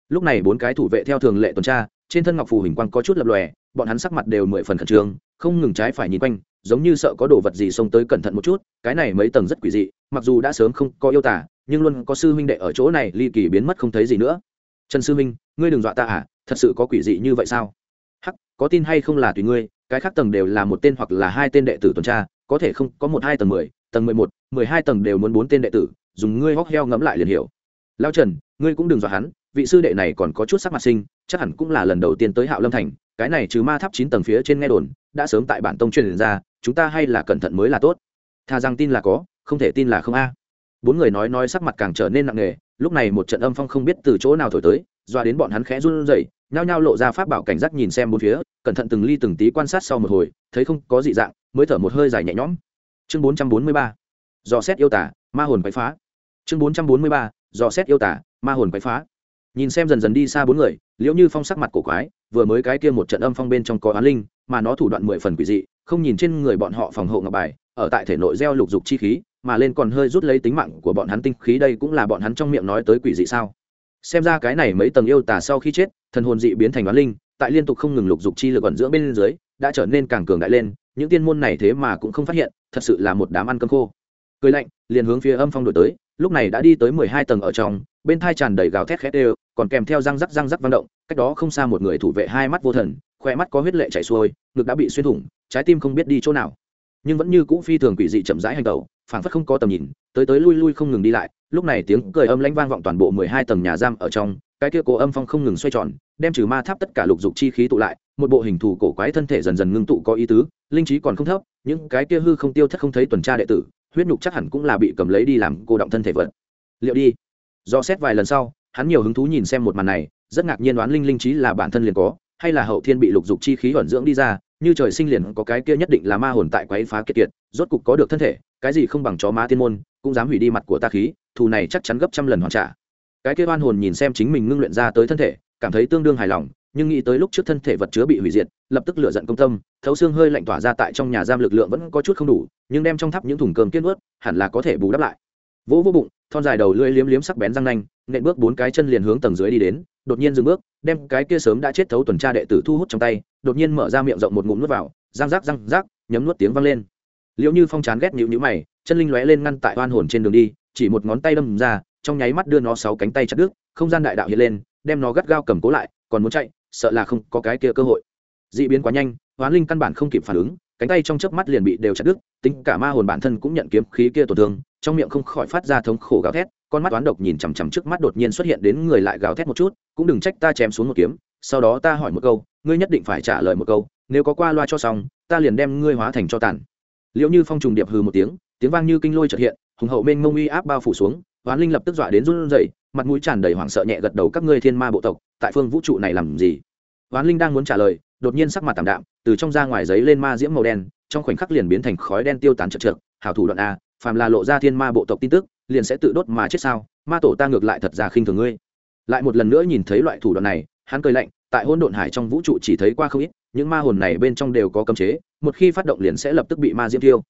Lúc này bốn cái thủ vệ theo thường lệ tuần tra, trên thân ngọc phù hình quang có chút lập lòe, bọn hắn sắc mặt đều mười phần khẩn trương, không ngừng trái phải nhìn quanh giống như sợ có đồ vật gì xông tới cẩn thận một chút, cái này mấy tầng rất quỷ dị, mặc dù đã sớm không có yêu tả nhưng luôn có sư huynh đệ ở chỗ này, ly kỳ biến mất không thấy gì nữa. Trần sư huynh, ngươi đừng dọa ta à thật sự có quỷ dị như vậy sao? Hắc, có tin hay không là tùy ngươi, cái khác tầng đều là một tên hoặc là hai tên đệ tử tuần tra, có thể không, có một hai tầng mười tầng mười một, mười hai tầng đều muốn bốn tên đệ tử, dùng ngươi hóc heo ngẫm lại liền hiểu. Lao trần, ngươi cũng đừng dọa hắn, vị sư đệ này còn có chút sắc mặt sinh chắc hẳn cũng là lần đầu tiên tới hạo lâm thành, cái này trừ ma tháp chín tầng phía trên nghe đồn đã sớm tại bản tông truyền ra, chúng ta hay là cẩn thận mới là tốt. Thà rằng tin là có, không thể tin là không a. Bốn người nói nói sắc mặt càng trở nên nặng nề, lúc này một trận âm phong không biết từ chỗ nào thổi tới, doa đến bọn hắn khẽ run rẩy, nhao nhao lộ ra pháp bảo cảnh giác nhìn xem bốn phía, cẩn thận từng ly từng tí quan sát sau một hồi, thấy không có dị dạng, mới thở một hơi dài nhẹ nhõm. Chương bốn trăm bốn mươi ba, dò xét yêu tả ma hồn quái phá. Chương bốn trăm bốn mươi ba, dò xét yêu tả ma hồn quái phá. Nhìn xem dần dần đi xa bốn người, liễu như phong sắc mặt cổ quái, vừa mới cái kia một trận âm phong bên trong có á linh mà nó thủ đoạn mười phần quỷ dị, không nhìn trên người bọn họ phòng hộ ngọc bài, ở tại thể nội gieo lục dục chi khí, mà lên còn hơi rút lấy tính mạng của bọn hắn tinh khí đây cũng là bọn hắn trong miệng nói tới quỷ dị sao. Xem ra cái này mấy tầng yêu tà sau khi chết, thần hồn dị biến thành đoán linh, tại liên tục không ngừng lục dục chi lực ẩn giữa bên dưới, đã trở nên càng cường đại lên, những tiên môn này thế mà cũng không phát hiện, thật sự là một đám ăn cơm khô. Cười lạnh, liền hướng phía âm phong đổi tới, lúc này đã đi tới mười hai tầng ở trong, bên thai tràn đầy gào thét khét đều, còn kèm theo răng rắc răng rắc vang động, cách đó không xa một người thủ vệ hai mắt vô thần khoe mắt có huyết lệ chảy xuôi, ngực đã bị xuyên thủng, trái tim không biết đi chỗ nào. Nhưng vẫn như cũ phi thường quỷ dị chậm rãi hành tẩu, phảng phất không có tầm nhìn, tới tới lui lui không ngừng đi lại, lúc này tiếng cười âm lãnh vang vọng toàn bộ mười hai tầng nhà giam ở trong, cái kia cổ âm phong không ngừng xoay tròn, đem trừ ma tháp tất cả lục dục chi khí tụ lại, một bộ hình thù cổ quái thân thể dần dần ngưng tụ có ý tứ, linh trí còn không thấp, những cái kia hư không tiêu thất không thấy tuần tra đệ tử, huyết nhục chắc hẳn cũng là bị cầm lấy đi làm cô động thân thể vật. Liệu đi. Do xét vài lần sau, hắn nhiều hứng thú nhìn xem một màn này, rất ngạc nhiên đoán linh linh trí là bản thân liền có hay là hậu thiên bị lục dục chi khí ẩn dưỡng đi ra, như trời sinh liền có cái kia nhất định là ma hồn tại quấy phá kiệt kiệt, rốt cục có được thân thể, cái gì không bằng chó má tiên môn, cũng dám hủy đi mặt của ta khí, thù này chắc chắn gấp trăm lần hoàn trả. Cái kia oan hồn nhìn xem chính mình ngưng luyện ra tới thân thể, cảm thấy tương đương hài lòng, nhưng nghĩ tới lúc trước thân thể vật chứa bị hủy diệt, lập tức lựa giận công tâm, thấu xương hơi lạnh tỏa ra tại trong nhà giam lực lượng vẫn có chút không đủ, nhưng đem trong thắp những thùng cơm kiên ướt, hẳn là có thể bù đắp lại. Vỗ vô bụng, thon dài đầu lưỡi liếm liếm sắc bén răng nanh, nện bước bốn cái chân liền hướng tầng dưới đi đến đột nhiên dừng bước, đem cái kia sớm đã chết thấu tuần tra đệ tử thu hút trong tay, đột nhiên mở ra miệng rộng một ngụm nuốt vào, răng rác răng rác nhấm nuốt tiếng vang lên. Liệu như phong chán ghét nhịu nhữ mày, chân linh lóe lên ngăn tại oan hồn trên đường đi, chỉ một ngón tay đâm ra, trong nháy mắt đưa nó sáu cánh tay chặt đứt, không gian đại đạo hiện lên, đem nó gắt gao cầm cố lại, còn muốn chạy, sợ là không có cái kia cơ hội. Dị biến quá nhanh, hoán linh căn bản không kịp phản ứng, cánh tay trong chớp mắt liền bị đều chặt đứt, tính cả ma hồn bản thân cũng nhận kiếm khí kia tổn thương, trong miệng không khỏi phát ra thống khổ gào thét, con mắt toán độc nhìn chằm chằm trước mắt đột nhiên xuất hiện đến người lại gào thét một chút cũng đừng trách ta chém xuống một kiếm, sau đó ta hỏi một câu, ngươi nhất định phải trả lời một câu, nếu có qua loa cho xong, ta liền đem ngươi hóa thành cho tàn. Liệu như phong trùng điệp hừ một tiếng tiếng vang như kinh lôi trợt hiện, hùng hậu mênh mông uy áp bao phủ xuống, hoán linh lập tức dọa đến run rẩy, mặt mũi tràn đầy hoảng sợ nhẹ gật đầu các ngươi thiên ma bộ tộc, tại phương vũ trụ này làm gì? Hoán linh đang muốn trả lời, đột nhiên sắc mặt tảm đạm, từ trong ra ngoài giấy lên ma diễm màu đen, trong khoảnh khắc liền biến thành khói đen tiêu tán chật trượt hảo thủ đoạn a, phàm là lộ ra thiên ma bộ tộc tin tức, liền sẽ tự đốt mà chết sao? Ma tổ ta ngược lại thật ra khinh thường ngươi lại một lần nữa nhìn thấy loại thủ đoạn này, hắn cười lạnh, tại hôn độn hải trong vũ trụ chỉ thấy qua không ít, những ma hồn này bên trong đều có cấm chế, một khi phát động liền sẽ lập tức bị ma diễm tiêu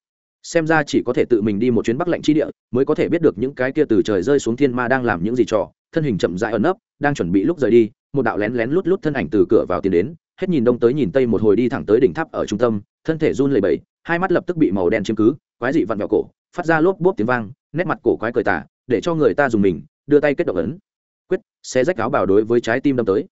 xem ra chỉ có thể tự mình đi một chuyến bắc lạnh chi địa, mới có thể biết được những cái kia từ trời rơi xuống thiên ma đang làm những gì trò. Thân hình chậm rãi ẩn nấp, đang chuẩn bị lúc rời đi, một đạo lén lén lút lút thân ảnh từ cửa vào tiến đến, hết nhìn đông tới nhìn tây một hồi đi thẳng tới đỉnh tháp ở trung tâm, thân thể run lẩy bẩy, hai mắt lập tức bị màu đen chiếm cứ, quái dị vặn vẹo cổ, phát ra lốp bốp tiếng vang, nét mặt cổ quái cười tả để cho người ta dùng mình, đưa tay kết động ấn quyết xé rách áo bảo đối với trái tim đâm tới.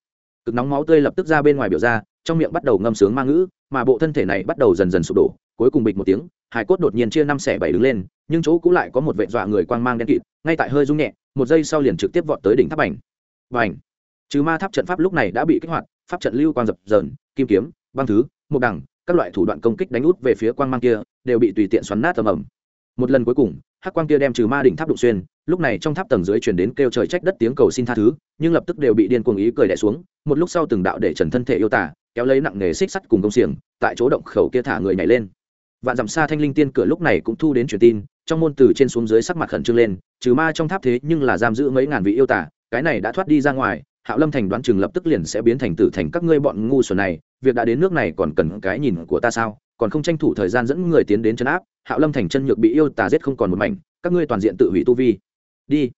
Cực nóng máu tươi lập tức ra bên ngoài biểu ra trong miệng bắt đầu ngâm sướng ma ngữ mà bộ thân thể này bắt đầu dần dần sụp đổ cuối cùng bịch một tiếng hải cốt đột nhiên chia năm xẻ bảy đứng lên nhưng chỗ cũng lại có một vệ dọa người quang mang đen kịt ngay tại hơi rung nhẹ một giây sau liền trực tiếp vọt tới đỉnh tháp ảnh và ảnh trừ ma tháp trận pháp lúc này đã bị kích hoạt pháp trận lưu quang dập dờn kim kiếm băng thứ một đẳng, các loại thủ đoạn công kích đánh út về phía quang mang kia đều bị tùy tiện xoắn nát tầm ẩm một lần cuối cùng hắc quang kia đem trừ ma đỉnh tháp đụng xuyên lúc này trong tháp tầng dưới chuyển đến kêu trời trách đất tiếng cầu xin tha thứ, nhưng lập tức đều bị điên cuồng ý cười đẻ xuống, một lúc sau từng đạo để trần thân thể yêu tả kéo lấy nặng nghề xích sắt cùng công xiềng, tại chỗ động khẩu kia thả người nhảy lên. Vạn dặm xa thanh linh tiên cửa lúc này cũng thu đến truyền tin, trong môn từ trên xuống dưới sắc mặt khẩn trương lên, trừ ma trong tháp thế nhưng là giam giữ mấy ngàn vị yêu tả cái này đã thoát đi ra ngoài, hạo lâm thành đoán chừng lập tức liền sẽ biến thành tử thành các ngươi bọn ngu xuẩn này, việc đã đến nước này còn cần cái nhìn của ta sao? Còn không tranh thủ thời gian dẫn người tiến đến chấn áp, hạo lâm thành chân nhược bị yêu tà giết không còn một mảnh, các ngươi toàn diện tự hủy tu vi đi.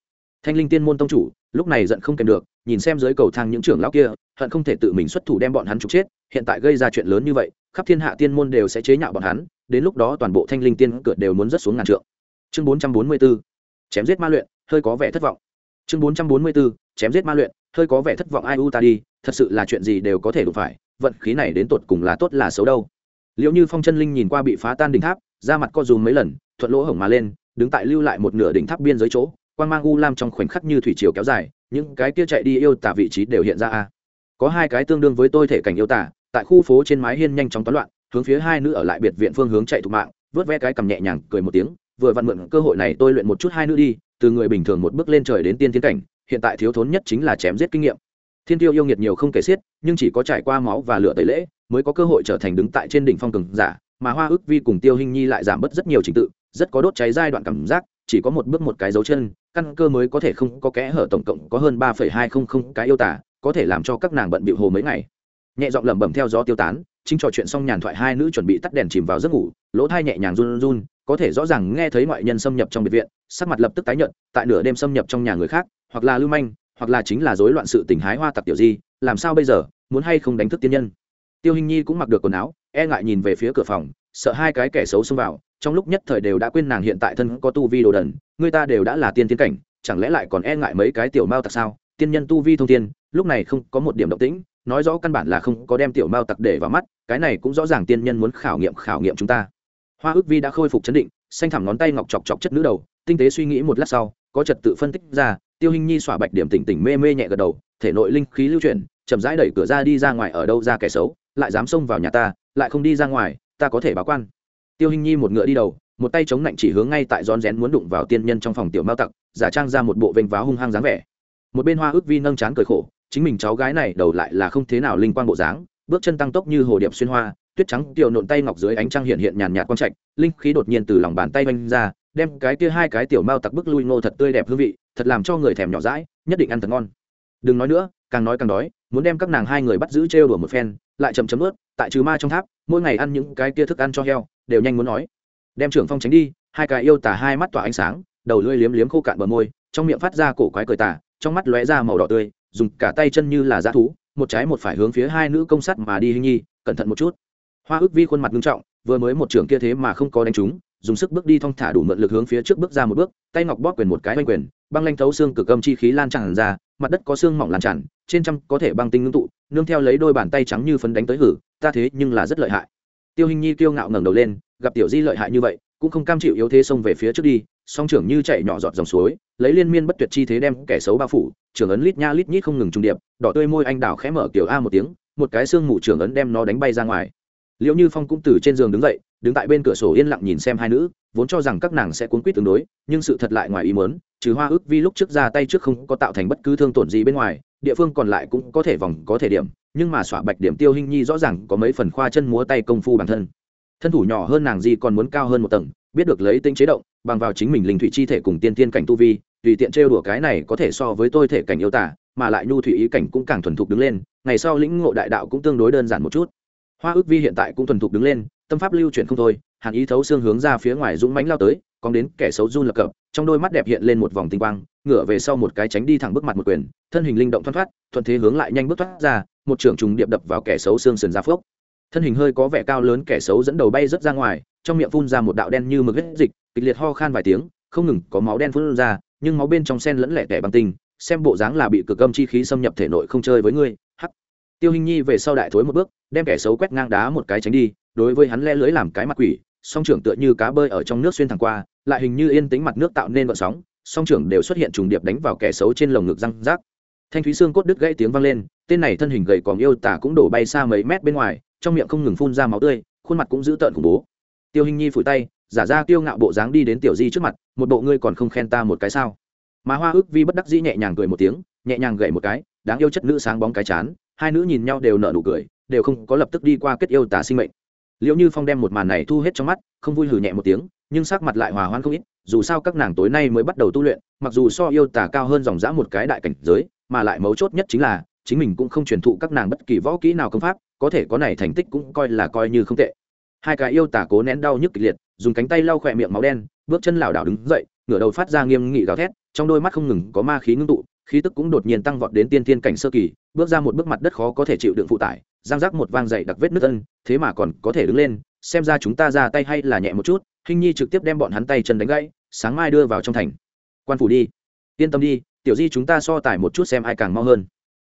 Thanh linh tiên môn tông chủ, lúc này giận không kèm được, nhìn xem dưới cầu thang những trưởng lão kia, hận không thể tự mình xuất thủ đem bọn hắn trục chết, hiện tại gây ra chuyện lớn như vậy, khắp thiên hạ tiên môn đều sẽ chế nhạo bọn hắn, đến lúc đó toàn bộ thanh linh tiên cửa đều muốn rớt xuống ngàn trượng. Chương bốn trăm bốn mươi b ố chém giết ma luyện, hơi có vẻ thất vọng. Chương bốn trăm bốn mươi b ố chém giết ma luyện, hơi có vẻ thất vọng ai u ta đi, thật sự là chuyện gì đều có thể đụng phải, vận khí này đến tột cùng là tốt là xấu đâu. Liệu như phong chân linh nhìn qua bị phá tan đỉnh tháp ra mặt co dùm mấy lần, thuận lỗ hổng mà lên, đứng tại lưu lại một nửa đỉnh tháp biên giới chỗ quan mang u lam trong khoảnh khắc như thủy chiều kéo dài, những cái kia chạy đi yêu tả vị trí đều hiện ra a. Có hai cái tương đương với tôi thể cảnh yêu tả, tại khu phố trên mái hiên nhanh chóng toán loạn, hướng phía hai nữ ở lại biệt viện phương hướng chạy thục mạng, vớt ve cái cầm nhẹ nhàng, cười một tiếng, vừa vặn mượn cơ hội này tôi luyện một chút hai nữ đi, từ người bình thường một bước lên trời đến tiên tiến cảnh, hiện tại thiếu thốn nhất chính là chém giết kinh nghiệm. Thiên tiêu yêu nghiệt nhiều không kể xiết, nhưng chỉ có trải qua máu và lửa tẩy lễ, mới có cơ hội trở thành đứng tại trên đỉnh phong cường giả, mà hoa ước vi cùng tiêu hình nhi lại giảm bớt rất nhiều trình tự, rất có đốt cháy giai đoạn cảm giác, chỉ có một bước một cái dấu chân căn cơ mới có thể không có kẽ hở tổng cộng có hơn ba hai không không cái yêu tả, có thể làm cho các nàng bận bịu hồ mấy ngày. Nhẹ giọng lẩm bẩm theo gió tiêu tán, chính trò chuyện xong nhàn thoại hai nữ chuẩn bị tắt đèn chìm vào giấc ngủ, lỗ thai nhẹ nhàng run run có thể rõ ràng nghe thấy ngoại nhân xâm nhập trong biệt viện, sắc mặt lập tức tái nhợt, tại nửa đêm xâm nhập trong nhà người khác, hoặc là lưu manh, hoặc là chính là rối loạn sự tình hái hoa tặc tiểu di, làm sao bây giờ, muốn hay không đánh thức tiên nhân. Tiêu hình nhi cũng mặc được quần áo e ngại nhìn về phía cửa phòng, sợ hai cái kẻ xấu xông vào trong lúc nhất thời đều đã quên nàng hiện tại thân có tu vi đồ đần, người ta đều đã là tiên tiến cảnh, chẳng lẽ lại còn e ngại mấy cái tiểu mao tặc sao? Tiên nhân tu vi thông tiên lúc này không có một điểm động tĩnh, nói rõ căn bản là không có đem tiểu mao tặc để vào mắt, cái này cũng rõ ràng tiên nhân muốn khảo nghiệm khảo nghiệm chúng ta. Hoa ước vi đã khôi phục chấn định, xanh thẳm ngón tay ngọc chọc chọc chất nữ đầu, tinh tế suy nghĩ một lát sau, có trật tự phân tích ra, tiêu hình nhi xỏa bạch điểm tỉnh tỉnh mê mê nhẹ gật đầu, thể nội linh khí lưu chuyển, chậm rãi đẩy cửa ra đi ra ngoài ở đâu ra kẻ xấu, lại dám xông vào nhà ta, lại không đi ra ngoài, ta có thể báo quan tiêu hình nhi một ngựa đi đầu, một tay chống lạnh chỉ hướng ngay tại rón rén muốn đụng vào tiên nhân trong phòng tiểu mao tặc, giả trang ra một bộ vênh váo hung hăng dáng vẻ. Một bên hoa ước vi nâng chán cười khổ, chính mình cháu gái này đầu lại là không thế nào linh quang bộ dáng, bước chân tăng tốc như hồ điệp xuyên hoa, tuyết trắng tiểu nộn tay ngọc dưới ánh trăng hiện hiện nhàn nhạt quang trạch, linh khí đột nhiên từ lòng bàn tay vanh ra, đem cái kia hai cái tiểu mao tặc bước lui ngô thật tươi đẹp hương vị, thật làm cho người thèm nhỏ rãi nhất định ăn thật ngon. Đừng nói nữa, càng nói càng đói, muốn đem các nàng hai người bắt giữ trêu đùa một phen, lại chậm chấm ướt, tại trừ ma trong tháp, mỗi ngày ăn những cái kia thức ăn cho heo đều nhanh muốn nói. Đem trưởng phong tránh đi, hai cái yêu tả hai mắt tỏa ánh sáng, đầu lưỡi liếm liếm khô cạn bờ môi, trong miệng phát ra cổ quái cười tả trong mắt lóe ra màu đỏ tươi, dùng cả tay chân như là dã thú, một trái một phải hướng phía hai nữ công sắt mà đi hình nhi, cẩn thận một chút. Hoa ước vi khuôn mặt nghiêm trọng, vừa mới một trưởng kia thế mà không có đánh trúng, dùng sức bước đi thong thả đủ mượn lực hướng phía trước bước ra một bước, tay ngọc bóp quyền một cái oanh quyền, băng lanh thấu xương cực âm chi khí lan tràn ra, mặt đất có xương mỏng lan tràn, trên trăm có thể băng tinh ngưng tụ, nương theo lấy đôi bàn tay trắng như phấn đánh tới hử, ta thế nhưng là rất lợi hại tiêu hình nhi kiêu ngạo ngẩng đầu lên, gặp tiểu di lợi hại như vậy, cũng không cam chịu yếu thế xông về phía trước đi, song trưởng như chạy nhỏ giọt dòng suối, lấy liên miên bất tuyệt chi thế đem kẻ xấu bao phủ, trưởng ấn lít nha lít nhít không ngừng trung điệp, đỏ tươi môi anh đào khẽ mở kiểu a một tiếng, một cái xương mù trưởng ấn đem nó đánh bay ra ngoài. Liệu như phong cũng từ trên giường đứng dậy, đứng tại bên cửa sổ yên lặng nhìn xem hai nữ, vốn cho rằng các nàng sẽ cuốn quýt tương đối, nhưng sự thật lại ngoài ý muốn, trừ hoa ước vi lúc trước ra tay trước không có tạo thành bất cứ thương tổn gì bên ngoài địa phương còn lại cũng có thể vòng, có thể điểm, nhưng mà xỏa bạch điểm tiêu hình nhi rõ ràng có mấy phần khoa chân múa tay công phu bản thân. Thân thủ nhỏ hơn nàng di còn muốn cao hơn một tầng, biết được lấy tính chế động, bằng vào chính mình linh thủy chi thể cùng tiên tiên cảnh tu vi, tùy tiện trêu đùa cái này có thể so với tôi thể cảnh yêu tả, mà lại nhu thủy ý cảnh cũng càng thuần thục đứng lên, ngày sau lĩnh ngộ đại đạo cũng tương đối đơn giản một chút. Hoa ước vi hiện tại cũng thuần thục đứng lên tâm pháp lưu chuyển không thôi, hàn ý thấu xương hướng ra phía ngoài dũng mánh lao tới còn đến kẻ xấu run lập cập, trong đôi mắt đẹp hiện lên một vòng tinh quang, ngửa về sau một cái tránh đi thẳng bước mặt một quyền, thân hình linh động thoát thoát, thuận thế hướng lại nhanh bước thoát ra, một trường trùng điệp đập vào kẻ xấu xương sườn ra phước thân hình hơi có vẻ cao lớn kẻ xấu dẫn đầu bay rớt ra ngoài, trong miệng phun ra một đạo đen như mực hết dịch, kịch liệt ho khan vài tiếng, không ngừng có máu đen phun ra, nhưng máu bên trong sen lẫn lẻ tẻ bằng tinh, xem bộ dáng là bị cực âm chi khí xâm nhập thể nội không chơi với ngươi. Hắc. Tiêu hình nhi về sau đại thối một bước, đem kẻ xấu quét ngang đá một cái tránh đi đối với hắn le lưới làm cái mặt quỷ, song trưởng tựa như cá bơi ở trong nước xuyên thẳng qua, lại hình như yên tĩnh mặt nước tạo nên vận sóng, song trưởng đều xuất hiện trùng điệp đánh vào kẻ xấu trên lồng ngực răng rác. Thanh thúy xương cốt đứt gãy tiếng vang lên, tên này thân hình gầy còm yêu tả cũng đổ bay xa mấy mét bên ngoài, trong miệng không ngừng phun ra máu tươi, khuôn mặt cũng dữ tợn khủng bố. Tiêu hình nhi phủi tay, giả ra tiêu ngạo bộ dáng đi đến tiểu di trước mặt, một bộ ngươi còn không khen ta một cái sao? Mà hoa ước vi bất đắc dĩ nhẹ nhàng cười một tiếng, nhẹ nhàng gậy một cái, đáng yêu chất nữ sáng bóng cái chán, hai nữ nhìn nhau đều nở nụ cười, đều không có lập tức đi qua kết yêu tả sinh mệnh liệu như phong đem một màn này thu hết trong mắt, không vui hử nhẹ một tiếng, nhưng sắc mặt lại hòa hoan không ít, dù sao các nàng tối nay mới bắt đầu tu luyện, mặc dù so yêu tả cao hơn dòng dã một cái đại cảnh giới, mà lại mấu chốt nhất chính là, chính mình cũng không truyền thụ các nàng bất kỳ võ kỹ nào công pháp, có thể có này thành tích cũng coi là coi như không tệ. Hai cái yêu tả cố nén đau nhức kịch liệt, dùng cánh tay lau khỏe miệng máu đen, bước chân lảo đảo đứng dậy, ngửa đầu phát ra nghiêm nghị gào thét, trong đôi mắt không ngừng có ma khí ngưng tụ, khí tức cũng đột nhiên tăng vọt đến tiên tiên cảnh sơ kỳ, bước ra một bước mặt đất khó có thể chịu đựng phụ tải giang rác một vang dậy đặc vết nước ân, thế mà còn có thể đứng lên, xem ra chúng ta ra tay hay là nhẹ một chút hình nhi trực tiếp đem bọn hắn tay chân đánh gãy, sáng mai đưa vào trong thành. Quan phủ đi. Yên tâm đi, tiểu di chúng ta so tài một chút xem ai càng mau hơn.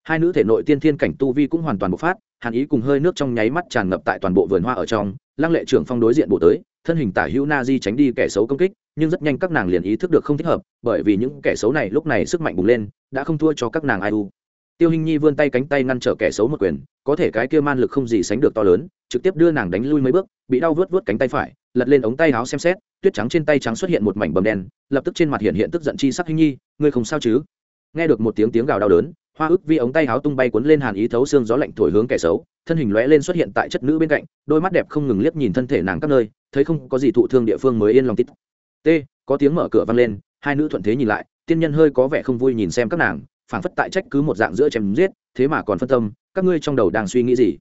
Hai nữ thể nội tiên thiên cảnh tu vi cũng hoàn toàn bộc phát, hàn ý cùng hơi nước trong nháy mắt tràn ngập tại toàn bộ vườn hoa ở trong, lăng lệ trưởng phong đối diện bộ tới, thân hình tả hữu na di tránh đi kẻ xấu công kích, nhưng rất nhanh các nàng liền ý thức được không thích hợp, bởi vì những kẻ xấu này lúc này sức mạnh bùng lên, đã không thua cho các nàng ai u tiêu hình nhi vươn tay cánh tay ngăn trở kẻ xấu một quyền, có thể cái kia man lực không gì sánh được to lớn, trực tiếp đưa nàng đánh lui mấy bước, bị đau vớt vớt cánh tay phải, lật lên ống tay áo xem xét, tuyết trắng trên tay trắng xuất hiện một mảnh bầm đen, lập tức trên mặt hiện hiện tức giận chi sắc hình nhi, ngươi không sao chứ? Nghe được một tiếng tiếng gào đau đớn, hoa ức vi ống tay áo tung bay cuốn lên hàn ý thấu xương gió lạnh thổi hướng kẻ xấu, thân hình lóe lên xuất hiện tại chất nữ bên cạnh, đôi mắt đẹp không ngừng liếc nhìn thân thể nàng các nơi, thấy không có gì thụ thương địa phương mới yên lòng tít. T, có tiếng mở cửa vang lên, hai nữ thuận thế nhìn lại, tiên nhân hơi có vẻ không vui nhìn xem các nàng phảng phất tại trách cứ một dạng giữa chém giết, thế mà còn phân tâm, các ngươi trong đầu đang suy nghĩ gì?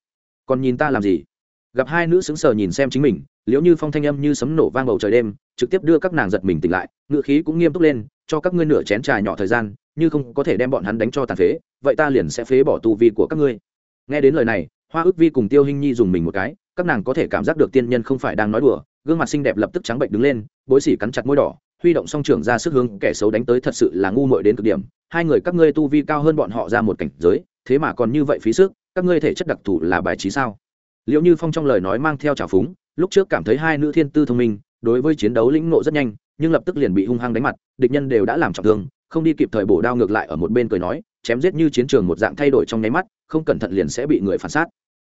Còn nhìn ta làm gì? Gặp hai nữ sững sờ nhìn xem chính mình, liễu như phong thanh âm như sấm nổ vang bầu trời đêm, trực tiếp đưa các nàng giật mình tỉnh lại, ngựa khí cũng nghiêm túc lên, cho các ngươi nửa chén trà nhỏ thời gian, như không có thể đem bọn hắn đánh cho tàn phế, vậy ta liền sẽ phế bỏ tu vi của các ngươi. Nghe đến lời này, hoa ước vi cùng tiêu hinh nhi dùng mình một cái, các nàng có thể cảm giác được tiên nhân không phải đang nói đùa, gương mặt xinh đẹp lập tức trắng bệnh đứng lên, bối xỉ cắn chặt môi đỏ huy động song trưởng ra sức hướng kẻ xấu đánh tới thật sự là ngu muội đến cực điểm. Hai người các ngươi tu vi cao hơn bọn họ ra một cảnh giới, thế mà còn như vậy phí sức, các ngươi thể chất đặc thù là bài trí sao? Liệu như phong trong lời nói mang theo trào phúng, lúc trước cảm thấy hai nữ thiên tư thông minh, đối với chiến đấu lĩnh nộ rất nhanh, nhưng lập tức liền bị hung hăng đánh mặt, địch nhân đều đã làm trọng thương, không đi kịp thời bổ đao ngược lại ở một bên cười nói, chém giết như chiến trường một dạng thay đổi trong nháy mắt, không cẩn thận liền sẽ bị người phản sát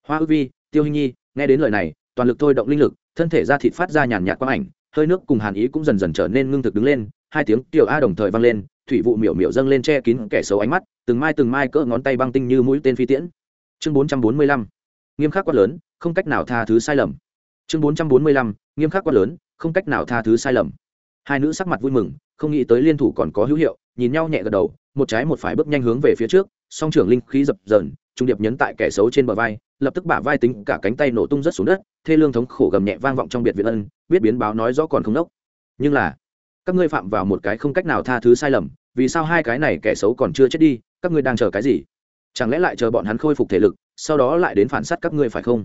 hoa ư vi, tiêu hình nhi, nghe đến lời này, toàn lực thôi động linh lực, thân thể ra thịt phát ra nhàn nhạt quang ảnh hơi nước cùng hàn ý cũng dần dần trở nên ngưng thực đứng lên, hai tiếng tiểu a đồng thời vang lên, thủy vụ miểu miểu dâng lên che kín kẻ xấu ánh mắt, từng mai từng mai cỡ ngón tay băng tinh như mũi tên phi tiễn. Chương bốn trăm bốn mươi lăm, nghiêm khắc quá lớn, không cách nào tha thứ sai lầm. Chương bốn trăm bốn mươi lăm, nghiêm khắc quá lớn, không cách nào tha thứ sai lầm. Hai nữ sắc mặt vui mừng, không nghĩ tới liên thủ còn có hữu hiệu, nhìn nhau nhẹ gật đầu, một trái một phải bước nhanh hướng về phía trước, song trưởng linh khí dập dờn trung điệp nhấn tại kẻ xấu trên bờ vai, lập tức bả vai tính cả cánh tay nổ tung rất xuống đất, thê lương thống khổ gầm nhẹ vang vọng trong biệt viện ân, biết biến báo nói rõ còn không nốc nhưng là, các ngươi phạm vào một cái không cách nào tha thứ sai lầm, vì sao hai cái này kẻ xấu còn chưa chết đi, các ngươi đang chờ cái gì? Chẳng lẽ lại chờ bọn hắn khôi phục thể lực, sau đó lại đến phản sát các ngươi phải không?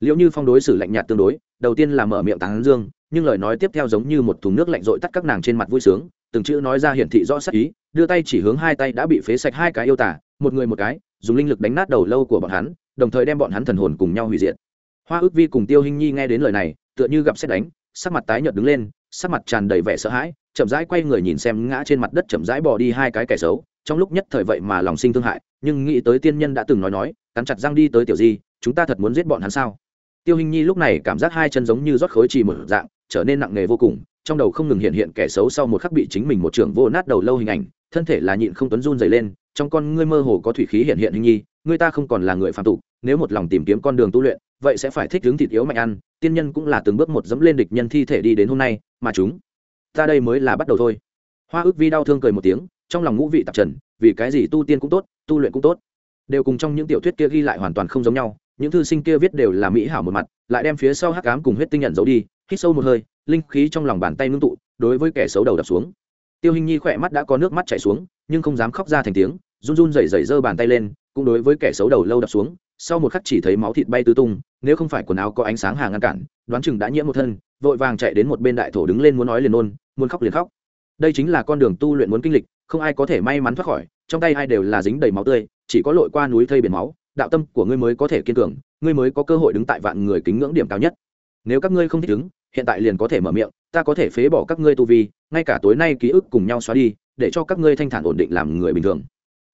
Liệu như phong đối xử lạnh nhạt tương đối, đầu tiên là mở miệng tán dương, nhưng lời nói tiếp theo giống như một thùng nước lạnh rội tắt các nàng trên mặt vui sướng, từng chữ nói ra hiển thị rõ sắc ý, đưa tay chỉ hướng hai tay đã bị phế sạch hai cái yêu tả một người một cái, dùng linh lực đánh nát đầu lâu của bọn hắn, đồng thời đem bọn hắn thần hồn cùng nhau hủy diệt. Hoa ước vi cùng tiêu hinh nhi nghe đến lời này, tựa như gặp xét đánh, sắc mặt tái nhợt đứng lên, sắc mặt tràn đầy vẻ sợ hãi, chậm rãi quay người nhìn xem ngã trên mặt đất chậm rãi bỏ đi hai cái kẻ xấu, trong lúc nhất thời vậy mà lòng sinh thương hại, nhưng nghĩ tới tiên nhân đã từng nói nói, cắn chặt răng đi tới tiểu di, chúng ta thật muốn giết bọn hắn sao? Tiêu hình nhi lúc này cảm giác hai chân giống như rót khối trì một dạng, trở nên nặng nề vô cùng, trong đầu không ngừng hiện hiện kẻ xấu sau một khắc bị chính mình một trường vô nát đầu lâu hình ảnh, thân thể là nhịn không tuấn run dày lên trong con ngươi mơ hồ có thủy khí hiện hiện hình nhi người ta không còn là người phạm tục, nếu một lòng tìm kiếm con đường tu luyện, vậy sẽ phải thích hướng thịt yếu mạnh ăn, tiên nhân cũng là từng bước một dẫm lên địch nhân thi thể đi đến hôm nay, mà chúng, ta đây mới là bắt đầu thôi. Hoa ước vi đau thương cười một tiếng, trong lòng ngũ vị tạp trần, vì cái gì tu tiên cũng tốt, tu luyện cũng tốt. Đều cùng trong những tiểu thuyết kia ghi lại hoàn toàn không giống nhau, những thư sinh kia viết đều là mỹ hảo một mặt, lại đem phía sau hắc ám cùng huyết tinh nhận giấu đi, hít sâu một hơi, linh khí trong lòng bàn tay ngưng tụ, đối với kẻ xấu đầu đập xuống. Tiêu hình nhi khỏe mắt đã có nước mắt chảy xuống, nhưng không dám khóc ra thành tiếng run run rẩy rẩy giơ bàn tay lên cũng đối với kẻ xấu đầu lâu đập xuống sau một khắc chỉ thấy máu thịt bay tứ tung nếu không phải quần áo có ánh sáng hàng ngăn cản đoán chừng đã nhiễm một thân vội vàng chạy đến một bên đại thổ đứng lên muốn nói liền ôn, muốn khóc liền khóc. Đây chính là con đường tu luyện muốn kinh lịch không ai có thể may mắn thoát khỏi trong tay ai đều là dính đầy máu tươi chỉ có lội qua núi thây biển máu đạo tâm của ngươi mới có thể kiên cường ngươi mới có cơ hội đứng tại vạn người kính ngưỡng điểm cao nhất. Nếu các ngươi không thích ứng hiện tại liền có thể mở miệng ta có thể phế bỏ các ngươi tu vi ngay cả tối nay ký ức cùng nhau xóa đi để cho các ngươi thanh thản ổn định làm người bình thường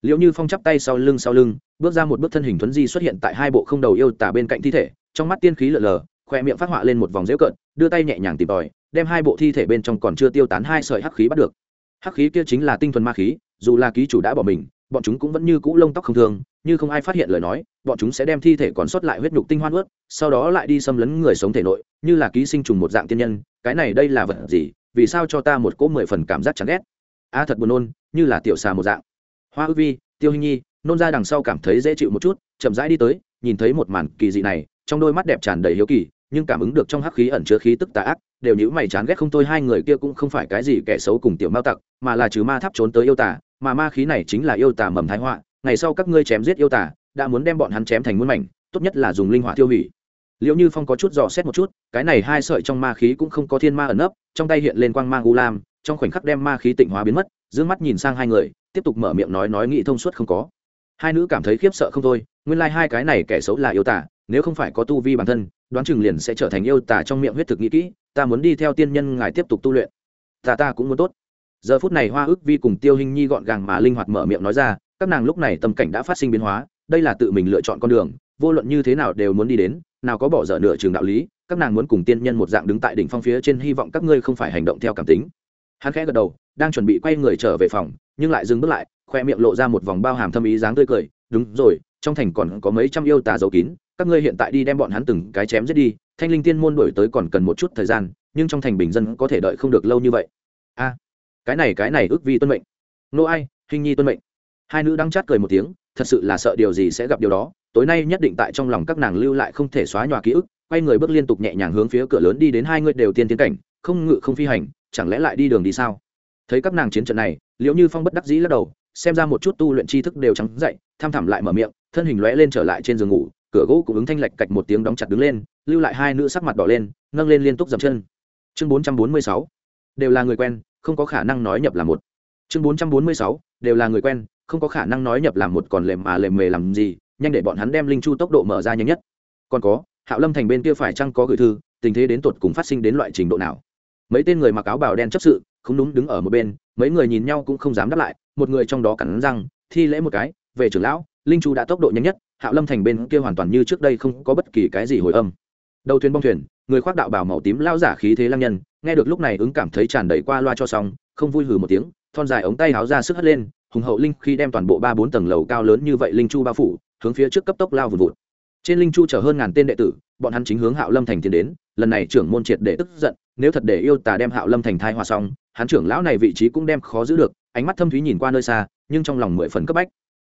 liệu như phong chắp tay sau lưng sau lưng, bước ra một bước thân hình thuấn di xuất hiện tại hai bộ không đầu yêu tả bên cạnh thi thể, trong mắt tiên khí lờ lờ, khoe miệng phát họa lên một vòng dễu cợt, đưa tay nhẹ nhàng tìm tòi, đem hai bộ thi thể bên trong còn chưa tiêu tán hai sợi hắc khí bắt được. Hắc khí kia chính là tinh thuần ma khí, dù là ký chủ đã bỏ mình, bọn chúng cũng vẫn như cũ lông tóc không thường như không ai phát hiện lời nói, bọn chúng sẽ đem thi thể còn sót lại huyết nhục tinh hoan ướt sau đó lại đi xâm lấn người sống thể nội, như là ký sinh trùng một dạng tiên nhân, cái này đây là vật gì, vì sao cho ta một cỗ mười phần cảm giác chán ghét? A, thật buồn nôn, như là tiểu xà một dạng hoa ư vi, tiêu hình nhi, nôn ra đằng sau cảm thấy dễ chịu một chút, chậm rãi đi tới, nhìn thấy một màn kỳ dị này, trong đôi mắt đẹp tràn đầy hiếu kỳ, nhưng cảm ứng được trong hắc khí ẩn chứa khí tức tà ác, đều nhữ mày chán ghét không thôi hai người kia cũng không phải cái gì kẻ xấu cùng tiểu mao tặc, mà là trừ ma tháp trốn tới yêu tà, mà ma khí này chính là yêu tà mầm thái họa, ngày sau các ngươi chém giết yêu tà, đã muốn đem bọn hắn chém thành muôn mảnh, tốt nhất là dùng linh hỏa tiêu hủy. Liệu như phong có chút dò xét một chút, cái này hai sợi trong ma khí cũng không có thiên ma ẩn nấp, trong tay hiện lên quang mang u lam, trong khoảnh khắc đem ma khí tịnh hóa biến mất d mắt nhìn sang hai người tiếp tục mở miệng nói nói nghị thông suốt không có. Hai nữ cảm thấy khiếp sợ không thôi, nguyên lai、like、hai cái này kẻ xấu là yêu tả nếu không phải có tu vi bản thân, đoán chừng liền sẽ trở thành yêu tả trong miệng huyết thực nghĩ kỹ, ta muốn đi theo tiên nhân ngài tiếp tục tu luyện. Ta ta cũng muốn tốt. Giờ phút này hoa ước vi cùng tiêu hình nhi gọn gàng mà linh hoạt mở miệng nói ra, các nàng lúc này tâm cảnh đã phát sinh biến hóa, đây là tự mình lựa chọn con đường, vô luận như thế nào đều muốn đi đến, nào có bỏ dở nửa trường đạo lý, các nàng muốn cùng tiên nhân một dạng đứng tại đỉnh phong phía trên, hy vọng các ngươi không phải hành động theo cảm tính. Hắn khẽ gật đầu đang chuẩn bị quay người trở về phòng, nhưng lại dừng bước lại, khoe miệng lộ ra một vòng bao hàm thâm ý dáng tươi cười. Đúng rồi, trong thành còn có mấy trăm yêu tà dấu kín, các ngươi hiện tại đi đem bọn hắn từng cái chém giết đi, thanh linh tiên môn đổi tới còn cần một chút thời gian, nhưng trong thành bình dân có thể đợi không được lâu như vậy. A, cái này cái này ước vi tuân mệnh. Nô ai hình nhi tuân mệnh. Hai nữ đang chát cười một tiếng, thật sự là sợ điều gì sẽ gặp điều đó, tối nay nhất định tại trong lòng các nàng lưu lại không thể xóa nhòa ký ức. Quay người bước liên tục nhẹ nhàng hướng phía cửa lớn đi đến hai người đều tiên tiến cảnh, không ngự không phi hành, chẳng lẽ lại đi đường đi sao? Thấy các nàng chiến trận này liệu như phong bất đắc dĩ lắc đầu, xem ra một chút tu luyện tri thức đều trắng dậy, tham thẳm lại mở miệng, thân hình lóe lên trở lại trên giường ngủ, cửa gỗ cũng ứng thanh lệch cạch một tiếng đóng chặt đứng lên, lưu lại hai nữ sắc mặt đỏ lên, nâng lên liên tục dậm chân. Chương bốn trăm bốn mươi sáu, đều là người quen, không có khả năng nói nhập là một. Chương bốn trăm bốn mươi sáu, đều là người quen, không có khả năng nói nhập làm một còn lềm mà lềm mề làm gì, nhanh để bọn hắn đem linh chu tốc độ mở ra nhanh nhất. Còn có, hạo lâm thành bên kia phải chăng có gửi thư, tình thế đến tột cùng phát sinh đến loại trình độ nào? Mấy tên người mặc áo bào đen chấp sự không đúng đứng ở một bên, mấy người nhìn nhau cũng không dám đáp lại, một người trong đó cắn răng, thi lễ một cái, về trưởng lão, linh chu đã tốc độ nhanh nhất, hạo lâm thành bên kia hoàn toàn như trước đây không có bất kỳ cái gì hồi âm. Đầu thuyền bong thuyền, người khoác đạo bảo màu tím lao giả khí thế lang nhân, nghe được lúc này ứng cảm thấy tràn đầy qua loa cho xong, không vui hừ một tiếng, thon dài ống tay háo ra sức hất lên, hùng hậu linh khi đem toàn bộ ba bốn tầng lầu cao lớn như vậy linh chu bao phủ, hướng phía trước cấp tốc lao vùn vụt. Trên linh chu chở hơn ngàn tên đệ tử, bọn hắn chính hướng hạo lâm thành tiến đến, lần này trưởng môn triệt để tức giận, nếu thật để yêu tà đem hạo lâm thành thai hòa xong hắn trưởng lão này vị trí cũng đem khó giữ được, ánh mắt thâm thúy nhìn qua nơi xa, nhưng trong lòng mười phần cấp bách.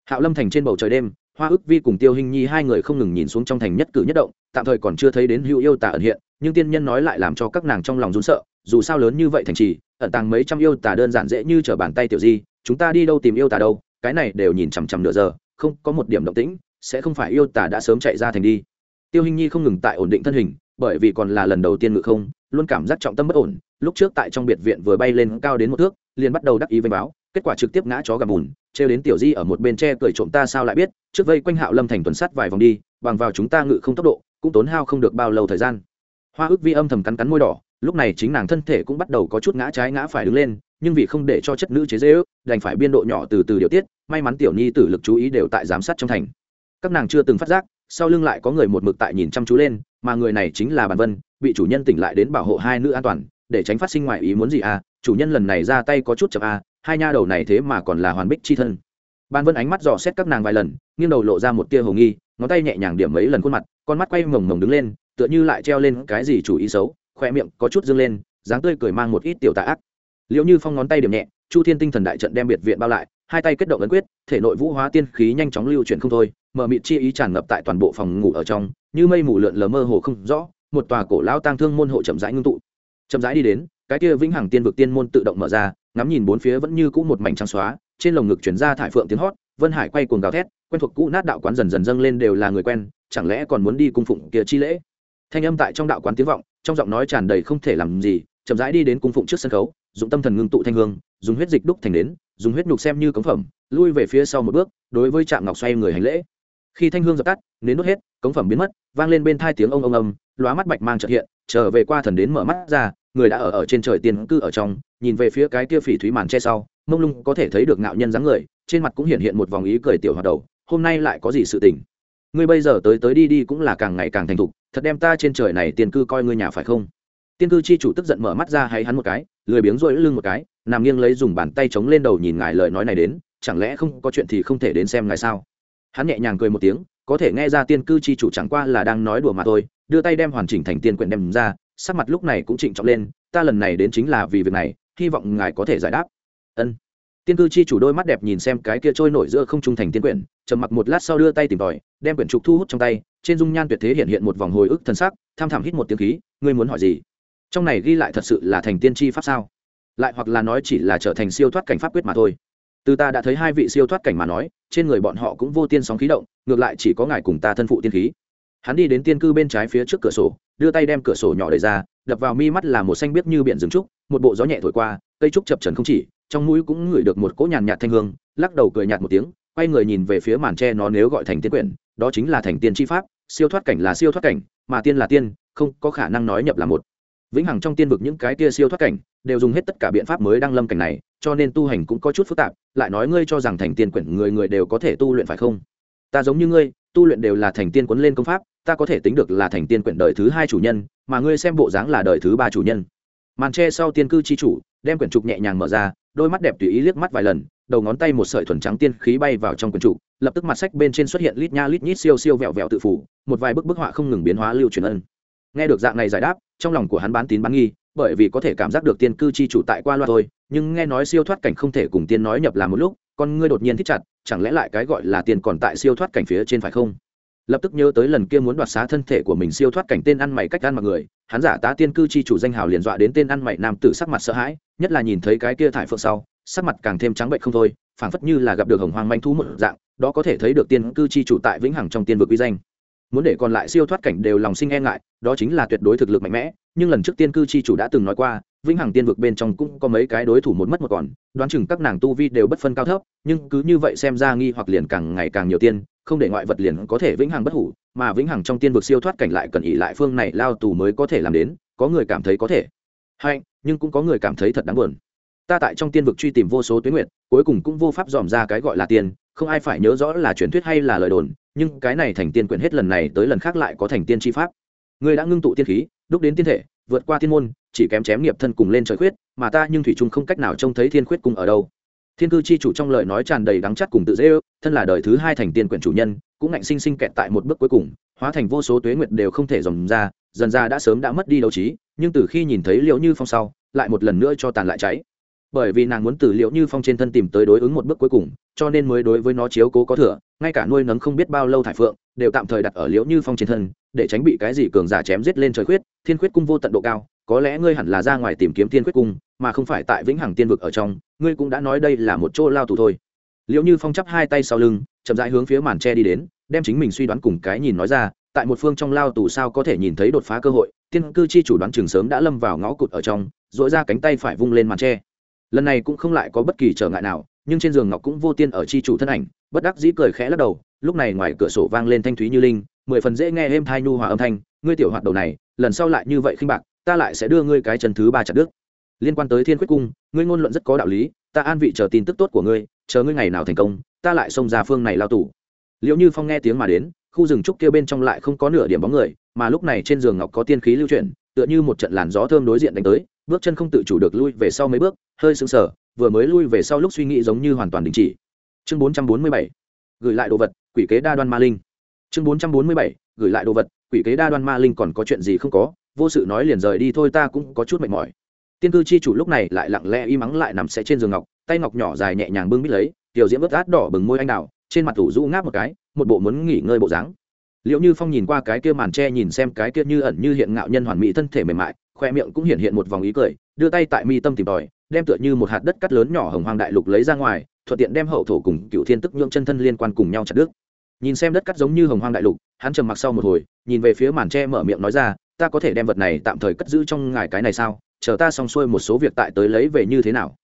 Hạo lâm thành trên bầu trời đêm, hoa ức vi cùng tiêu hình nhi hai người không ngừng nhìn xuống trong thành nhất cử nhất động, tạm thời còn chưa thấy đến hữu yêu tà ẩn hiện, nhưng tiên nhân nói lại làm cho các nàng trong lòng rún sợ, dù sao lớn như vậy thành trì, ẩn tàng mấy trăm yêu tà đơn giản dễ như t r ở bàn tay tiểu di, chúng ta đi đâu tìm yêu tà đâu, cái này đều nhìn chằm chằm nửa giờ, không có một điểm động tĩnh, sẽ không phải yêu tà đã sớm chạy ra thành đi. Tiêu hình nhi không ngừng tại ổn định thân hình, bởi vì còn là lần đầu tiên ngự không, luôn cảm giác trọng tâm bất ổn lúc trước tại trong biệt viện vừa bay lên cao đến một thước, liền bắt đầu đắc ý vênh báo, kết quả trực tiếp ngã chó gầm bùn, trêu đến tiểu di ở một bên tre cười trộm ta sao lại biết, trước vây quanh hạo lâm thành tuần sắt vài vòng đi, bằng vào chúng ta ngự không tốc độ, cũng tốn hao không được bao lâu thời gian. Hoa ước vi âm thầm cắn cắn môi đỏ, lúc này chính nàng thân thể cũng bắt đầu có chút ngã trái ngã phải đứng lên, nhưng vì không để cho chất nữ chế dễ ước, đành phải biên độ nhỏ từ từ điều tiết, may mắn tiểu nhi tử lực chú ý đều tại giám sát trong thành. Các nàng chưa từng phát giác, sau lưng lại có người một mực tại nhìn chăm chú lên, mà người này chính là bàn vân, bị chủ nhân tỉnh lại đến bảo hộ hai nữ an toàn để tránh phát sinh ngoại ý muốn gì à? Chủ nhân lần này ra tay có chút chậm à? Hai nha đầu này thế mà còn là hoàn bích chi thân. Ban vân ánh mắt dò xét các nàng vài lần, nghiêng đầu lộ ra một tia hồ nghi, ngón tay nhẹ nhàng điểm mấy lần khuôn mặt, con mắt quay mồng mồng đứng lên, tựa như lại treo lên cái gì chủ ý xấu, khoe miệng có chút dâng lên, dáng tươi cười mang một ít tiểu tạ ác. Liệu như phong ngón tay điểm nhẹ, chu thiên tinh thần đại trận đem biệt viện bao lại, hai tay kết động ấn quyết, thể nội vũ hóa tiên khí nhanh chóng lưu chuyển không thôi mở mịt chi ý tràn ngập tại toàn bộ phòng ngủ ở trong, như mây mù lượn lờ mơ hồ không rõ, một tòa cổ lao tang thương môn hộ chậm rãi ngưng tụ chậm rãi đi đến, cái kia vĩnh hằng tiên vực tiên môn tự động mở ra, ngắm nhìn bốn phía vẫn như cũ một mảnh trắng xóa, trên lồng ngực chuyển ra thải phượng tiếng hót, vân hải quay cuồng gào thét, quen thuộc cũ nát đạo quán dần dần dâng lên đều là người quen, chẳng lẽ còn muốn đi cung phụng kia chi lễ? Thanh âm tại trong đạo quán tiếng vọng, trong giọng nói tràn đầy không thể làm gì, chậm rãi đi đến cung phụng trước sân khấu, dùng tâm thần ngưng tụ thanh hương, dùng huyết dịch đúc thành đến dùng huyết nhục xem như cống phẩm, lui về phía sau một bước, đối với trạm ngọc xoay người hành lễ. Khi thanh hương dập tắt, nến đốt hết, cống phẩm biến mất, vang lên bên thai tiếng ông ông âm, lóa mắt bạch mang trợ hiện trở về qua thần đến mở mắt ra, người đã ở ở trên trời tiên cư ở trong, nhìn về phía cái kia phỉ thúy màn che sau, mông lung có thể thấy được ngạo nhân dáng người, trên mặt cũng hiện hiện một vòng ý cười tiểu hoạt đầu, hôm nay lại có gì sự tình? Ngươi bây giờ tới tới đi đi cũng là càng ngày càng thành thục, thật đem ta trên trời này tiên cư coi ngươi nhà phải không? Tiên cư chi chủ tức giận mở mắt ra hay hắn một cái, lười biếng rỗi lưng một cái, nằm nghiêng lấy dùng bàn tay chống lên đầu nhìn ngài lời nói này đến, chẳng lẽ không có chuyện thì không thể đến xem ngài sao? Hắn nhẹ nhàng cười một tiếng, có thể nghe ra tiên cư chi chủ chẳng qua là đang nói đùa mà thôi đưa tay đem hoàn chỉnh thành tiên quyển đem ra, sắc mặt lúc này cũng trịnh trọng lên, ta lần này đến chính là vì việc này, hy vọng ngài có thể giải đáp. Ân. Tiên cư chi chủ đôi mắt đẹp nhìn xem cái kia trôi nổi giữa không trung thành tiên quyển, trầm mặc một lát sau đưa tay tìm tòi, đem quyển trục thu hút trong tay, trên dung nhan tuyệt thế hiện hiện một vòng hồi ức thân sắc, tham thảm hít một tiếng khí, ngươi muốn hỏi gì? Trong này ghi lại thật sự là thành tiên tri pháp sao? Lại hoặc là nói chỉ là trở thành siêu thoát cảnh pháp quyết mà thôi. Từ ta đã thấy hai vị siêu thoát cảnh mà nói, trên người bọn họ cũng vô tiên sóng khí động, ngược lại chỉ có ngài cùng ta thân phụ tiên khí hắn đi đến tiên cư bên trái phía trước cửa sổ, đưa tay đem cửa sổ nhỏ đẩy ra, đập vào mi mắt là một xanh biếc như biển rừng trúc, một bộ gió nhẹ thổi qua, cây trúc chập trần không chỉ, trong mũi cũng ngửi được một cỗ nhàn nhạt thanh hương, lắc đầu cười nhạt một tiếng, quay người nhìn về phía màn tre nó nếu gọi thành tiên quyển, đó chính là thành tiên tri pháp, siêu thoát cảnh là siêu thoát cảnh, mà tiên là tiên, không có khả năng nói nhập là một. Vĩnh hằng trong tiên vực những cái kia siêu thoát cảnh, đều dùng hết tất cả biện pháp mới đang lâm cảnh này, cho nên tu hành cũng có chút phức tạp, lại nói ngươi cho rằng thành tiên quyển người người đều có thể tu luyện phải không? Ta giống như ngươi, tu luyện đều là thành tiên quấn lên công pháp ta có thể tính được là thành tiên quyển đời thứ hai chủ nhân, mà ngươi xem bộ dáng là đời thứ ba chủ nhân. Màn tre sau tiên cư chi chủ, đem quyển trục nhẹ nhàng mở ra, đôi mắt đẹp tùy ý liếc mắt vài lần, đầu ngón tay một sợi thuần trắng tiên khí bay vào trong quyển trục, lập tức mặt sách bên trên xuất hiện lít nha lít nhít siêu siêu vẹo vẹo tự phủ, một vài bức bức họa không ngừng biến hóa lưu truyền ân. Nghe được dạng này giải đáp, trong lòng của hắn bán tín bán nghi, bởi vì có thể cảm giác được tiên cư chi chủ tại qua loa thôi, nhưng nghe nói siêu thoát cảnh không thể cùng tiên nói nhập làm một lúc, con ngươi đột nhiên thích chặt, chẳng lẽ lại cái gọi là tiên còn tại siêu thoát cảnh phía trên phải không? Lập tức nhớ tới lần kia muốn đoạt xá thân thể của mình siêu thoát cảnh tên ăn mày cách ăn mặc người, hắn giả tá tiên cư chi chủ danh hào liền dọa đến tên ăn mày nam tử sắc mặt sợ hãi, nhất là nhìn thấy cái kia thải phượng sau, sắc mặt càng thêm trắng bệnh không thôi, phảng phất như là gặp được hồng hoang manh thú một dạng, đó có thể thấy được tiên cư chi chủ tại vĩnh hằng trong tiên vực uy danh. Muốn để còn lại siêu thoát cảnh đều lòng sinh e ngại, đó chính là tuyệt đối thực lực mạnh mẽ, nhưng lần trước tiên cư chi chủ đã từng nói qua vĩnh hằng tiên vực bên trong cũng có mấy cái đối thủ một mất một còn, đoán chừng các nàng tu vi đều bất phân cao thấp, nhưng cứ như vậy xem ra nghi hoặc liền càng ngày càng nhiều tiên, không để ngoại vật liền có thể vĩnh hằng bất hủ, mà vĩnh hằng trong tiên vực siêu thoát cảnh lại cần ỉ lại phương này lao tù mới có thể làm đến, có người cảm thấy có thể. Hay nhưng cũng có người cảm thấy thật đáng buồn. Ta tại trong tiên vực truy tìm vô số tuyến nguyện cuối cùng cũng vô pháp dòm ra cái gọi là tiên, không ai phải nhớ rõ là truyền thuyết hay là lời đồn, nhưng cái này thành tiên quyển hết lần này tới lần khác lại có thành tiên tri pháp. Người đã ngưng tụ tiên khí, đúc đến tiên thể vượt qua thiên môn, chỉ kém chém nghiệp thân cùng lên trời khuyết, mà ta nhưng thủy trung không cách nào trông thấy thiên khuyết cùng ở đâu. Thiên cư chi chủ trong lời nói tràn đầy đắng chắt cùng tự dễ ước, thân là đời thứ hai thành tiên quyển chủ nhân, cũng ngạnh sinh sinh kẹt tại một bước cuối cùng, hóa thành vô số tuế nguyệt đều không thể dòng ra, dần ra đã sớm đã mất đi đấu trí, nhưng từ khi nhìn thấy liệu như phong sau, lại một lần nữa cho tàn lại cháy bởi vì nàng muốn từ liệu như phong trên thân tìm tới đối ứng một bước cuối cùng, cho nên mới đối với nó chiếu cố có thừa, ngay cả nuôi nấng không biết bao lâu thải phượng, đều tạm thời đặt ở liễu như phong trên thân, để tránh bị cái gì cường giả chém giết lên trời khuyết, thiên khuyết cung vô tận độ cao, có lẽ ngươi hẳn là ra ngoài tìm kiếm thiên khuyết cung, mà không phải tại vĩnh hằng tiên vực ở trong, ngươi cũng đã nói đây là một chỗ lao tù thôi. Liễu như phong chắp hai tay sau lưng, chậm rãi hướng phía màn tre đi đến, đem chính mình suy đoán cùng cái nhìn nói ra, tại một phương trong lao tù sao có thể nhìn thấy đột phá cơ hội, tiên cư chi chủ đoán trường sớm đã lâm vào ngõ cụt ở trong dội ra cánh tay phải vung lên màn tre lần này cũng không lại có bất kỳ trở ngại nào, nhưng trên giường ngọc cũng vô tiên ở chi chủ thân ảnh, bất đắc dĩ cười khẽ lắc đầu, lúc này ngoài cửa sổ vang lên thanh thúy như linh, mười phần dễ nghe êm thai nhu hòa âm thanh, ngươi tiểu hoạt đầu này, lần sau lại như vậy khinh bạc, ta lại sẽ đưa ngươi cái chân thứ ba chặt đức liên quan tới thiên quyết cung, ngươi ngôn luận rất có đạo lý, ta an vị chờ tin tức tốt của ngươi, chờ ngươi ngày nào thành công, ta lại xông ra phương này lao tù. Liệu như phong nghe tiếng mà đến, khu rừng trúc kia bên trong lại không có nửa điểm bóng người, mà lúc này trên giường ngọc có tiên khí lưu chuyển, tựa như một trận làn gió thơm đối diện đánh tới, bước chân không tự chủ được lui về sau mấy bước hơi sững sờ, vừa mới lui về sau lúc suy nghĩ giống như hoàn toàn đình chỉ. Chương bốn trăm bốn mươi bảy, gửi lại đồ vật, quỷ kế đa đoan ma linh. Chương bốn trăm bốn mươi bảy, gửi lại đồ vật, quỷ kế đa đoan ma linh còn có chuyện gì không có, vô sự nói liền rời đi thôi ta cũng có chút mệt mỏi. Tiên cư chi chủ lúc này lại lặng lẽ im mắng lại nằm sẽ trên giường ngọc, tay ngọc nhỏ dài nhẹ nhàng bưng bít lấy, tiểu diễm vớt át đỏ bừng môi anh đào, trên mặt thủ rũ ngáp một cái, một bộ muốn nghỉ ngơi bộ dáng. Liệu như phong nhìn qua cái kia màn tre nhìn xem cái kia như ẩn như hiện ngạo nhân hoàn mỹ thân thể mềm mại, khoe miệng cũng hiện hiện một vòng ý cười đưa tay tại mi tâm tìm tòi, đem tựa như một hạt đất cắt lớn nhỏ hồng hoang đại lục lấy ra ngoài, thuận tiện đem hậu thổ cùng cựu thiên tức nhượng chân thân liên quan cùng nhau chặt đứt. Nhìn xem đất cắt giống như hồng hoang đại lục, hắn trầm mặc sau một hồi, nhìn về phía màn tre mở miệng nói ra, ta có thể đem vật này tạm thời cất giữ trong ngài cái này sao? Chờ ta xong xuôi một số việc tại tới lấy về như thế nào?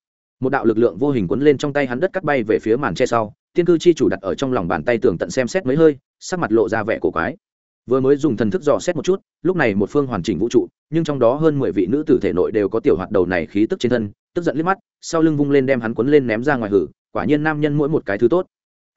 Một đạo lực lượng vô hình quấn lên trong tay hắn đất cắt bay về phía màn tre sau tiên cư chi chủ đặt ở trong lòng bàn tay tường tận xem xét mấy hơi, sắc mặt lộ ra vẻ cổ quái vừa mới dùng thần thức dò xét một chút, lúc này một phương hoàn chỉnh vũ trụ, nhưng trong đó hơn mười vị nữ tử thể nội đều có tiểu hoạt đầu này khí tức trên thân, tức giận liếc mắt, sau lưng vung lên đem hắn quấn lên ném ra ngoài hử, quả nhiên nam nhân mỗi một cái thứ tốt.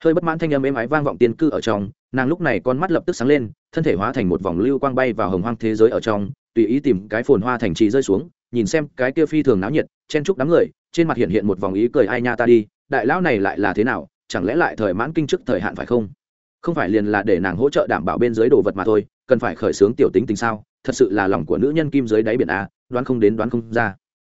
Hơi bất mãn thanh âm êm ái vang vọng tiên cư ở trong, nàng lúc này con mắt lập tức sáng lên, thân thể hóa thành một vòng lưu quang bay vào hồng hoang thế giới ở trong, tùy ý tìm cái phồn hoa thành trì rơi xuống, nhìn xem cái kia phi thường náo nhiệt, chen chúc đám người, trên mặt hiện hiện một vòng ý cười ai nha ta đi, đại lão này lại là thế nào, chẳng lẽ lại thời mãn kinh trước thời hạn phải không? Không phải liền là để nàng hỗ trợ đảm bảo bên dưới đồ vật mà thôi, cần phải khởi xướng tiểu tính tình sao? Thật sự là lòng của nữ nhân kim dưới đáy biển a, đoán không đến đoán không ra.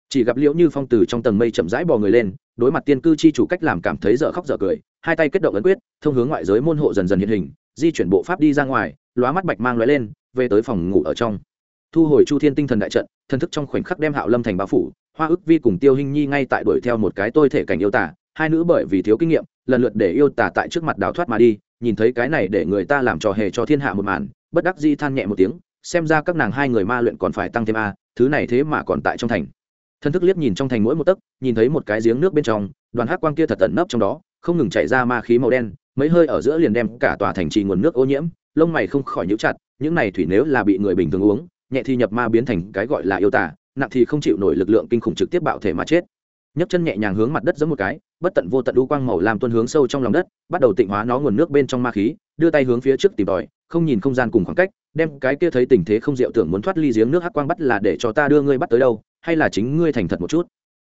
Chỉ gặp liễu như phong từ trong tầng mây chậm rãi bò người lên, đối mặt tiên cư chi chủ cách làm cảm thấy dở khóc dở cười, hai tay kết động ấn quyết, thông hướng ngoại giới môn hộ dần dần hiện hình, di chuyển bộ pháp đi ra ngoài, lóa mắt bạch mang lóe lên, về tới phòng ngủ ở trong. Thu hồi chu thiên tinh thần đại trận, thần thức trong khoảnh khắc đem hạo lâm thành bao phủ, hoa ức vi cùng tiêu hình nhi ngay tại đuổi theo một cái tôi thể cảnh yêu tả hai nữ bởi vì thiếu kinh nghiệm, lần lượt để yêu tả tại trước mặt đào thoát mà đi nhìn thấy cái này để người ta làm trò hề cho thiên hạ một màn, bất đắc di than nhẹ một tiếng, xem ra các nàng hai người ma luyện còn phải tăng thêm a, thứ này thế mà còn tại trong thành. Thân thức liếc nhìn trong thành mỗi một tấc, nhìn thấy một cái giếng nước bên trong, đoàn hát quang kia thật tận nấp trong đó, không ngừng chảy ra ma khí màu đen, mấy hơi ở giữa liền đem cả tòa thành trì nguồn nước ô nhiễm, lông mày không khỏi nhíu chặt, những này thủy nếu là bị người bình thường uống, nhẹ thì nhập ma biến thành cái gọi là yêu tả nặng thì không chịu nổi lực lượng kinh khủng trực tiếp bạo thể mà chết nhấc chân nhẹ nhàng hướng mặt đất giẫm một cái, bất tận vô tận u quang màu làm tuôn hướng sâu trong lòng đất, bắt đầu tịnh hóa nó nguồn nước bên trong ma khí, đưa tay hướng phía trước tìm tòi, không nhìn không gian cùng khoảng cách, đem cái kia thấy tình thế không diệu tưởng muốn thoát ly giếng nước hắc quang bắt là để cho ta đưa ngươi bắt tới đâu, hay là chính ngươi thành thật một chút.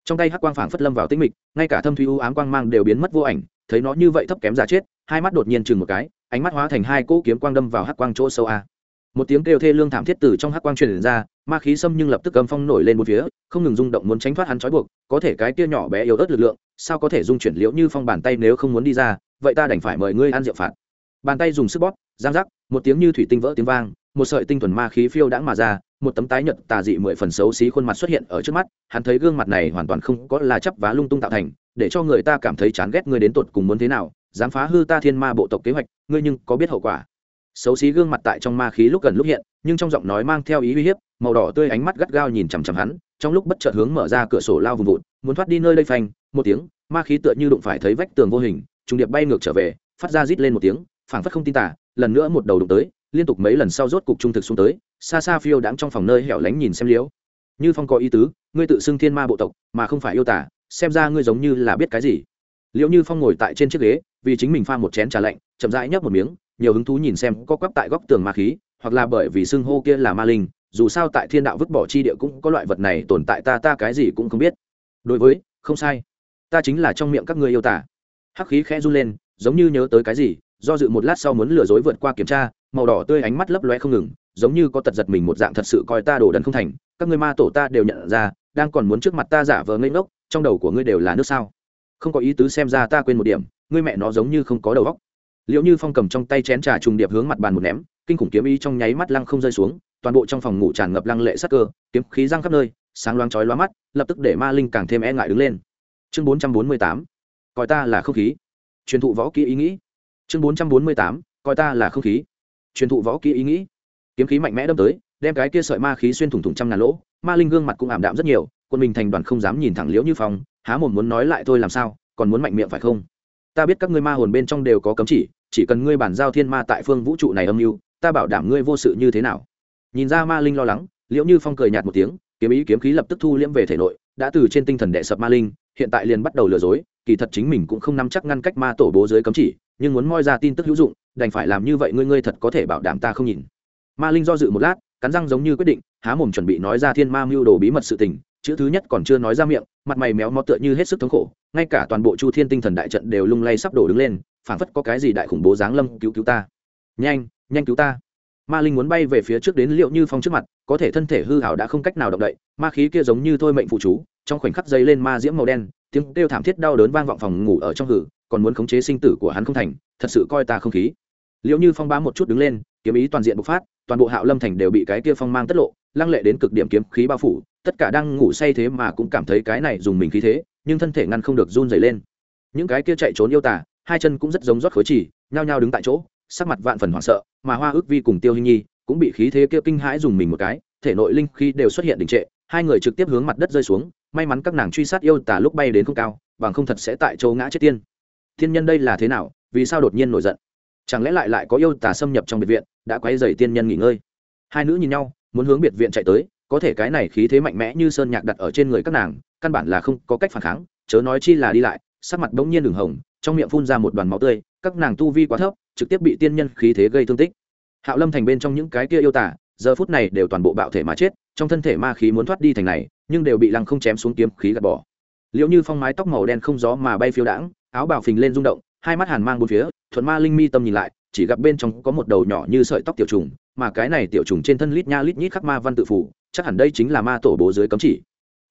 Trong tay hắc quang phảng phất lâm vào tĩnh mịch, ngay cả thâm thủy u ám quang mang đều biến mất vô ảnh, thấy nó như vậy thấp kém giả chết, hai mắt đột nhiên chừng một cái, ánh mắt hóa thành hai cỗ kiếm quang đâm vào hắc quang chỗ sâu a một tiếng kêu thê lương thảm thiết từ trong hắc quang truyền ra, ma khí xâm nhưng lập tức cầm phong nổi lên một phía, không ngừng rung động muốn tránh thoát hắn trói buộc, có thể cái kia nhỏ bé yếu ớt lực lượng, sao có thể dung chuyển liễu như phong bàn tay nếu không muốn đi ra, vậy ta đành phải mời ngươi ăn rượu phạt. Bàn tay dùng sức bóp, giang rắc một tiếng như thủy tinh vỡ tiếng vang, một sợi tinh thuần ma khí phiêu đãng mà ra, một tấm tái nhợt tà dị mười phần xấu xí khuôn mặt xuất hiện ở trước mắt, hắn thấy gương mặt này hoàn toàn không có là chấp vá lung tung tạo thành, để cho người ta cảm thấy chán ghét ngươi đến tột cùng muốn thế nào, dám phá hư ta thiên ma bộ tộc kế hoạch, ngươi nhưng có biết hậu quả? Xấu xí gương mặt tại trong ma khí lúc gần lúc hiện, nhưng trong giọng nói mang theo ý uy hiếp, màu đỏ tươi ánh mắt gắt gao nhìn chằm chằm hắn, trong lúc bất chợt hướng mở ra cửa sổ lao vùng vụt, muốn thoát đi nơi đây phanh, một tiếng, ma khí tựa như đụng phải thấy vách tường vô hình, trùng điệp bay ngược trở về, phát ra rít lên một tiếng, phảng phất không tin tả lần nữa một đầu đụng tới, liên tục mấy lần sau rốt cục trung thực xuống tới, xa xa phiêu đãng trong phòng nơi hẻo lánh nhìn xem liễu. Như phong có ý tứ, ngươi tự xưng thiên ma bộ tộc, mà không phải yêu tả xem ra ngươi giống như là biết cái gì. Liệu như phong ngồi tại trên chiếc ghế, vì chính mình pha một chén trà lạnh, chậm rãi nhấp một miếng nhiều hứng thú nhìn xem có quắp tại góc tường ma khí, hoặc là bởi vì xưng hô kia là ma linh, dù sao tại thiên đạo vứt bỏ chi địa cũng có loại vật này tồn tại ta ta cái gì cũng không biết. Đối với, không sai. Ta chính là trong miệng các ngươi yêu tả hắc khí khẽ run lên, giống như nhớ tới cái gì, do dự một lát sau muốn lừa dối vượt qua kiểm tra, màu đỏ tươi ánh mắt lấp loe không ngừng, giống như có tật giật mình một dạng thật sự coi ta đổ đần không thành. Các ngươi ma tổ ta đều nhận ra, đang còn muốn trước mặt ta giả vờ ngây ngốc, trong đầu của ngươi đều là nước sao. Không có ý tứ xem ra ta quên một điểm, ngươi mẹ nó giống như không có đầu óc liệu như phong cầm trong tay chén trà trùng điệp hướng mặt bàn một ném, kinh khủng kiếm ý trong nháy mắt lăng không rơi xuống, toàn bộ trong phòng ngủ tràn ngập lăng lệ sắc cơ, kiếm khí răng khắp nơi, sáng loáng chói lóa mắt, lập tức để ma linh càng thêm e ngại đứng lên. Chương bốn trăm bốn mươi tám, coi ta là không khí. Truyền thụ võ kỹ ý nghĩ. Chương bốn trăm bốn mươi tám, coi ta là không khí. Truyền thụ võ kỹ ý nghĩ. Kiếm khí mạnh mẽ đâm tới, đem cái kia sợi ma khí xuyên thủng thủng trăm ngàn lỗ, ma linh gương mặt cũng ảm đạm rất nhiều, quân mình thành đoàn không dám nhìn thẳng liễu như phong, há một muốn nói lại thôi làm sao, còn muốn mạnh miệng phải không? Ta biết các ngươi ma hồn bên trong đều có cấm chỉ chỉ cần ngươi bản giao thiên ma tại phương vũ trụ này âm mưu, ta bảo đảm ngươi vô sự như thế nào. Nhìn ra ma linh lo lắng, liễu như phong cười nhạt một tiếng, kiếm ý kiếm khí lập tức thu liễm về thể nội, đã từ trên tinh thần đệ sập ma linh, hiện tại liền bắt đầu lừa dối, kỳ thật chính mình cũng không nắm chắc ngăn cách ma tổ bố dưới cấm chỉ, nhưng muốn moi ra tin tức hữu dụng, đành phải làm như vậy ngươi ngươi thật có thể bảo đảm ta không nhìn. Ma linh do dự một lát, cắn răng giống như quyết định, há mồm chuẩn bị nói ra thiên ma mưu đồ bí mật sự tình chữ thứ nhất còn chưa nói ra miệng, mặt mày méo mó tựa như hết sức thống khổ, ngay cả toàn bộ chu thiên tinh thần đại trận đều lung lay sắp đổ đứng lên, phảng phất có cái gì đại khủng bố giáng lâm cứu cứu ta. Nhanh nhanh cứu ta. Ma linh muốn bay về phía trước đến liệu như phong trước mặt, có thể thân thể hư hảo đã không cách nào động đậy, ma khí kia giống như thôi mệnh phụ chú, trong khoảnh khắc dây lên ma diễm màu đen, tiếng kêu thảm thiết đau đớn vang vọng phòng ngủ ở trong hử, còn muốn khống chế sinh tử của hắn không thành, thật sự coi ta không khí. Liệu như phong bá một chút đứng lên, kiếm ý toàn diện bộc phát, toàn bộ hạo lâm thành đều bị cái kia phong mang tất lộ lăng lệ đến cực điểm kiếm khí bao phủ, tất cả đang ngủ say thế mà cũng cảm thấy cái này dùng mình khí thế, nhưng thân thể ngăn không được run dày lên. Những cái kia chạy trốn yêu tả hai chân cũng rất giống rót khối chỉ, nhao nhao đứng tại chỗ, sắc mặt vạn phần hoảng sợ, mà hoa ước vi cùng tiêu hình nhi cũng bị khí thế kia kinh hãi dùng mình một cái, thể nội linh khí đều xuất hiện đình trệ, hai người trực tiếp hướng mặt đất rơi xuống, may mắn các nàng truy sát yêu tả lúc bay đến không cao, bằng không thật sẽ tại châu ngã chết tiên. Thiên nhân đây là thế nào, vì sao đột nhiên nổi giận? Chẳng lẽ lại lại có yêu tả xâm nhập trong biệt viện, đã quay dày tiên nhân nghỉ ngơi? Hai nữ nhìn nhau muốn hướng biệt viện chạy tới, có thể cái này khí thế mạnh mẽ như sơn nhạc đặt ở trên người các nàng, căn bản là không có cách phản kháng, chớ nói chi là đi lại, sắc mặt bỗng nhiên đường hồng, trong miệng phun ra một đoàn máu tươi, các nàng tu vi quá thấp, trực tiếp bị tiên nhân khí thế gây thương tích. Hạo lâm thành bên trong những cái kia yêu tả giờ phút này đều toàn bộ bạo thể mà chết, trong thân thể ma khí muốn thoát đi thành này, nhưng đều bị lăng không chém xuống kiếm khí gạt bỏ. Liệu như phong mái tóc màu đen không gió mà bay phiêu đãng, áo bào phình lên rung động, hai mắt hàn mang bốn phía, thuận ma linh mi tâm nhìn lại, chỉ gặp bên trong có một đầu nhỏ như sợi tóc tiểu trùng mà cái này tiểu trùng trên thân lít nha lít nhít khắc ma văn tự phủ, chắc hẳn đây chính là ma tổ bố dưới cấm chỉ.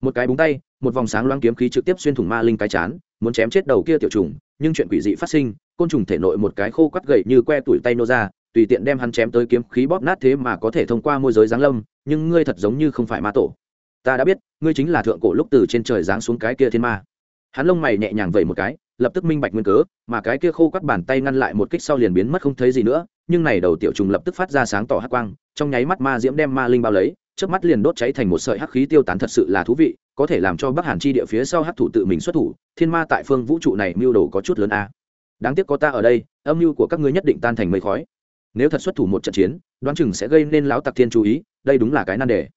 Một cái búng tay, một vòng sáng loáng kiếm khí trực tiếp xuyên thủng ma linh cái chán, muốn chém chết đầu kia tiểu trùng, nhưng chuyện quỷ dị phát sinh, côn trùng thể nội một cái khô quắt gậy như que tuổi tay nô ra, tùy tiện đem hắn chém tới kiếm khí bóp nát thế mà có thể thông qua môi giới giáng lâm, nhưng ngươi thật giống như không phải ma tổ. Ta đã biết, ngươi chính là thượng cổ lúc từ trên trời giáng xuống cái kia thiên ma. Hắn lông mày nhẹ nhàng vẩy một cái lập tức minh bạch nguyên cớ, mà cái kia khô quắt bàn tay ngăn lại một kích sau liền biến mất không thấy gì nữa, nhưng này đầu tiểu trùng lập tức phát ra sáng tỏ hắc quang, trong nháy mắt ma diễm đem ma linh bao lấy trước mắt liền đốt cháy thành một sợi hắc khí tiêu tán thật sự là thú vị, có thể làm cho bắc hàn chi địa phía sau hắc thủ tự mình xuất thủ, thiên ma tại phương vũ trụ này mưu đồ có chút lớn a. Đáng tiếc có ta ở đây, âm mưu của các ngươi nhất định tan thành mây khói. Nếu thật xuất thủ một trận chiến, đoán chừng sẽ gây nên lão tặc thiên chú ý, đây đúng là cái nan đề.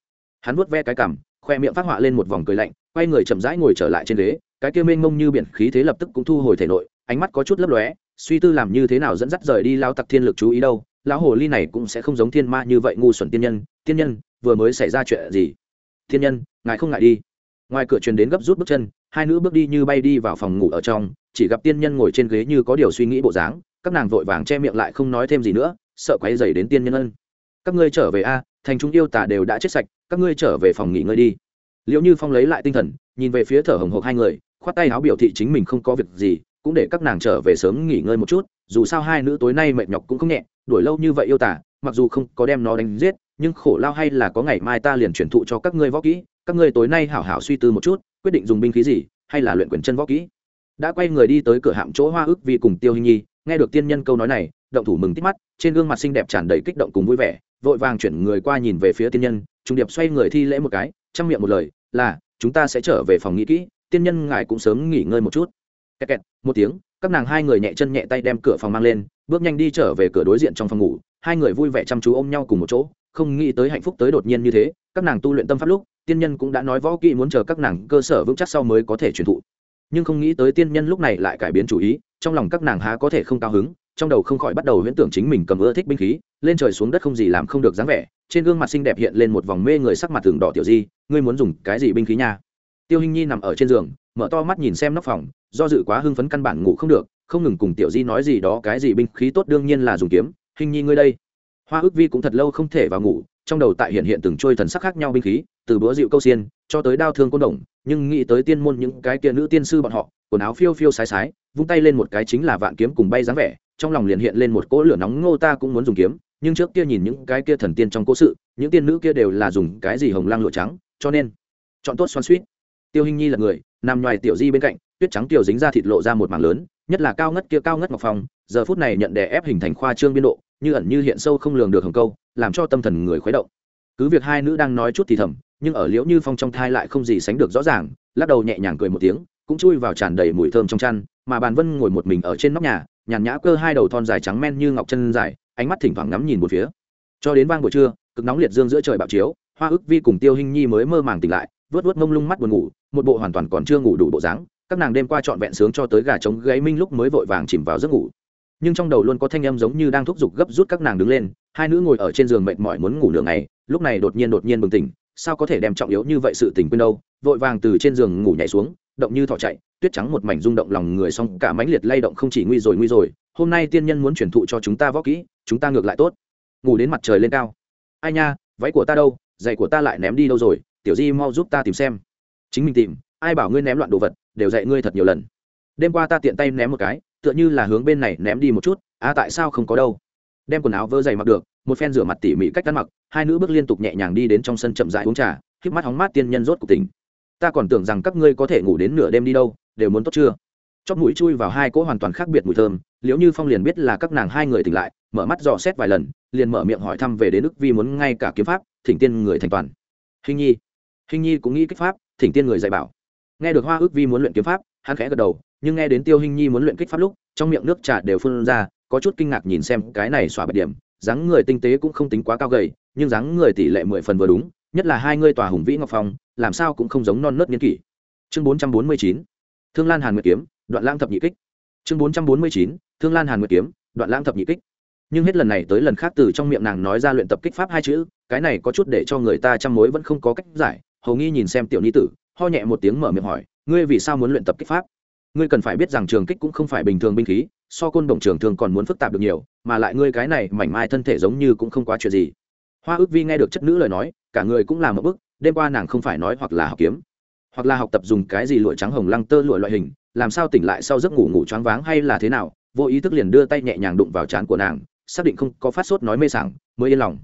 Hắn vuốt ve cái cằm, khoe miệng phát họa lên một vòng cười lạnh, quay người chậm rãi ngồi trở lại trên ghế cái kia mênh mông như biển khí thế lập tức cũng thu hồi thể nội, ánh mắt có chút lấp lóe, suy tư làm như thế nào dẫn dắt rời đi lao tặc thiên lực chú ý đâu, lão hồ ly này cũng sẽ không giống thiên ma như vậy ngu xuẩn tiên nhân tiên nhân, vừa mới xảy ra chuyện gì? Thiên nhân, ngài không ngại đi. Ngoài cửa truyền đến gấp rút bước chân, hai nữ bước đi như bay đi vào phòng ngủ ở trong, chỉ gặp tiên nhân ngồi trên ghế như có điều suy nghĩ bộ dáng, các nàng vội vàng che miệng lại không nói thêm gì nữa, sợ quay dày đến tiên nhân ân. Các ngươi trở về a, thành chúng yêu tả đều đã chết sạch, các ngươi trở về phòng nghỉ ngơi đi. Liệu như phong lấy lại tinh thần, nhìn về phía thở hồng hộc hai người khoát tay áo biểu thị chính mình không có việc gì, cũng để các nàng trở về sớm nghỉ ngơi một chút, dù sao hai nữ tối nay mệt nhọc cũng không nhẹ, đuổi lâu như vậy yêu tả, mặc dù không có đem nó đánh giết, nhưng khổ lao hay là có ngày mai ta liền chuyển thụ cho các ngươi võ kỹ, các ngươi tối nay hảo hảo suy tư một chút, quyết định dùng binh khí gì, hay là luyện quyền chân võ kỹ. Đã quay người đi tới cửa hạm chỗ hoa ước vì cùng tiêu hình nhi, nghe được tiên nhân câu nói này, động thủ mừng tít mắt, trên gương mặt xinh đẹp tràn đầy kích động cùng vui vẻ, vội vàng chuyển người qua nhìn về phía tiên nhân, trung điệp xoay người thi lễ một cái, chăm miệng một lời, là, chúng ta sẽ trở về phòng nghĩ kỹ tiên nhân ngài cũng sớm nghỉ ngơi một chút. Kẹt kẹt, một tiếng, các nàng hai người nhẹ chân nhẹ tay đem cửa phòng mang lên, bước nhanh đi trở về cửa đối diện trong phòng ngủ. Hai người vui vẻ chăm chú ôm nhau cùng một chỗ, không nghĩ tới hạnh phúc tới đột nhiên như thế, các nàng tu luyện tâm pháp lúc, tiên nhân cũng đã nói võ kỹ muốn chờ các nàng cơ sở vững chắc sau mới có thể truyền thụ. Nhưng không nghĩ tới tiên nhân lúc này lại cải biến chủ ý, trong lòng các nàng há có thể không cao hứng, trong đầu không khỏi bắt đầu huyễn tưởng chính mình cầm ưa thích binh khí, lên trời xuống đất không gì làm không được dáng vẻ, trên gương mặt xinh đẹp hiện lên một vòng mê người sắc mặt tường đỏ tiểu di, ngươi muốn dùng cái gì binh khí nha? Tiêu hình nhi nằm ở trên giường, mở to mắt nhìn xem nóc phòng, do dự quá hưng phấn căn bản ngủ không được, không ngừng cùng tiểu di nói gì đó, cái gì binh khí tốt đương nhiên là dùng kiếm. Hình nhi ngươi đây. Hoa ước vi cũng thật lâu không thể vào ngủ, trong đầu tại hiện hiện từng trôi thần sắc khác nhau binh khí, từ búa dịu câu xiên, cho tới đao thương côn đồng, nhưng nghĩ tới tiên môn những cái kia nữ tiên sư bọn họ, quần áo phiêu phiêu sái sái, vung tay lên một cái chính là vạn kiếm cùng bay dáng vẻ, trong lòng liền hiện lên một cỗ lửa nóng, ngô ta cũng muốn dùng kiếm, nhưng trước kia nhìn những cái kia thần tiên trong cố sự, những tiên nữ kia đều là dùng cái gì hồng lang lụa trắng, cho nên, chọn tốt xoan suýt tiêu hình nhi là người, nằm ngoài tiểu di bên cạnh, tuyết trắng tiểu dính ra thịt lộ ra một mảng lớn, nhất là cao ngất kia cao ngất ngọc phong, giờ phút này nhận đè ép hình thành khoa trương biên độ, như ẩn như hiện sâu không lường được hồng câu, làm cho tâm thần người khuấy động. Cứ việc hai nữ đang nói chút thì thầm, nhưng ở liễu như phong trong thai lại không gì sánh được rõ ràng, lắc đầu nhẹ nhàng cười một tiếng, cũng chui vào tràn đầy mùi thơm trong chăn, mà bàn vân ngồi một mình ở trên nóc nhà, nhàn nhã cơ hai đầu thon dài trắng men như ngọc chân dài, ánh mắt thỉnh thoảng ngắm nhìn một phía. Cho đến vang buổi trưa, cực nóng liệt dương giữa trời bạo chiếu, hoa ức vi cùng tiêu hình nhi mới mơ màng tỉnh lại, vớt vớt mông lung mắt buồn ngủ một bộ hoàn toàn còn chưa ngủ đủ bộ dáng, các nàng đêm qua trọn vẹn sướng cho tới gà trống gáy minh lúc mới vội vàng chìm vào giấc ngủ. Nhưng trong đầu luôn có thanh âm giống như đang thúc giục gấp rút các nàng đứng lên, hai nữ ngồi ở trên giường mệt mỏi muốn ngủ nửa ngày, lúc này đột nhiên đột nhiên bừng tỉnh, sao có thể đem trọng yếu như vậy sự tình quên đâu, vội vàng từ trên giường ngủ nhảy xuống, động như thỏ chạy, tuyết trắng một mảnh rung động lòng người xong cả mãnh liệt lay động không chỉ nguy rồi nguy rồi, hôm nay tiên nhân muốn truyền thụ cho chúng ta võ kỹ, chúng ta ngược lại tốt. Ngủ đến mặt trời lên cao. Ai nha, váy của ta đâu, giày của ta lại ném đi đâu rồi, tiểu di mau giúp ta tìm xem chính mình tìm, ai bảo ngươi ném loạn đồ vật, đều dạy ngươi thật nhiều lần. Đêm qua ta tiện tay ném một cái, tựa như là hướng bên này ném đi một chút à tại sao không có đâu? Đem quần áo vơ giày mặc được, một phen rửa mặt tỉ mỉ cách ăn mặc, hai nữ bước liên tục nhẹ nhàng đi đến trong sân chậm dại uống trà, híp mắt hóng mát tiên nhân rốt cuộc tỉnh. Ta còn tưởng rằng các ngươi có thể ngủ đến nửa đêm đi đâu, đều muốn tốt chưa? Chóp mũi chui vào hai cỗ hoàn toàn khác biệt mùi thơm, liễu như phong liền biết là các nàng hai người tỉnh lại, mở mắt dò xét vài lần, liền mở miệng hỏi thăm về đến ức vi muốn ngay cả kiếm pháp, thỉnh tiên người thành toàn. Hình nhi. Hình nhi cũng nghĩ kích pháp thỉnh tiên người dạy bảo. Nghe được hoa ước vi muốn luyện kiếm pháp, hắn khẽ gật đầu, nhưng nghe đến tiêu hình nhi muốn luyện kích pháp lúc, trong miệng nước trà đều phun ra, có chút kinh ngạc nhìn xem cái này xỏa bạch điểm, dáng người tinh tế cũng không tính quá cao gầy, nhưng dáng người tỷ lệ mười phần vừa đúng, nhất là hai ngươi tòa hùng vĩ ngọc phong, làm sao cũng không giống non nớt niên kỷ. Chương bốn trăm bốn mươi chín, thương lan hàn nguyệt kiếm, đoạn lãng thập nhị kích. Chương bốn trăm bốn mươi chín, thương lan hàn nguyệt kiếm, đoạn lãng thập nhị kích. Nhưng hết lần này tới lần khác từ trong miệng nàng nói ra luyện tập kích pháp hai chữ, cái này có chút để cho người ta chăm mối vẫn không có cách giải hầu nghi nhìn xem tiểu ni tử, ho nhẹ một tiếng mở miệng hỏi, ngươi vì sao muốn luyện tập kích pháp? Ngươi cần phải biết rằng trường kích cũng không phải bình thường binh khí, so côn đồng trường thường còn muốn phức tạp được nhiều, mà lại ngươi cái này mảnh mai thân thể giống như cũng không quá chuyện gì. Hoa ước vi nghe được chất nữ lời nói, cả người cũng làm một bức đêm qua nàng không phải nói hoặc là học kiếm, hoặc là học tập dùng cái gì lụa trắng hồng lăng tơ lụa loại hình, làm sao tỉnh lại sau giấc ngủ ngủ choáng váng hay là thế nào, vô ý thức liền đưa tay nhẹ nhàng đụng vào trán của nàng, xác định không có phát sốt nói mê sảng, mới yên lòng.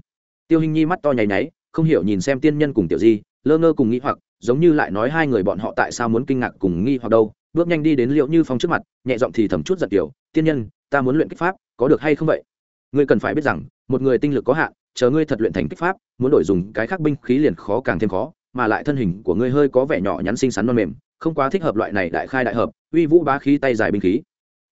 Tiêu hình nhi mắt to nháy nháy, không hiểu nhìn xem tiên nhân cùng tiểu di lơ ngơ cùng nghĩ hoặc giống như lại nói hai người bọn họ tại sao muốn kinh ngạc cùng nghi hoặc đâu. Bước nhanh đi đến liệu như phong trước mặt nhẹ giọng thì thầm chút giật tiểu, tiên nhân ta muốn luyện kích pháp có được hay không vậy? Ngươi cần phải biết rằng một người tinh lực có hạn chờ ngươi thật luyện thành kích pháp muốn đổi dùng cái khác binh khí liền khó càng thêm khó mà lại thân hình của ngươi hơi có vẻ nhỏ nhắn xinh xắn non mềm không quá thích hợp loại này đại khai đại hợp uy vũ bá khí tay dài binh khí.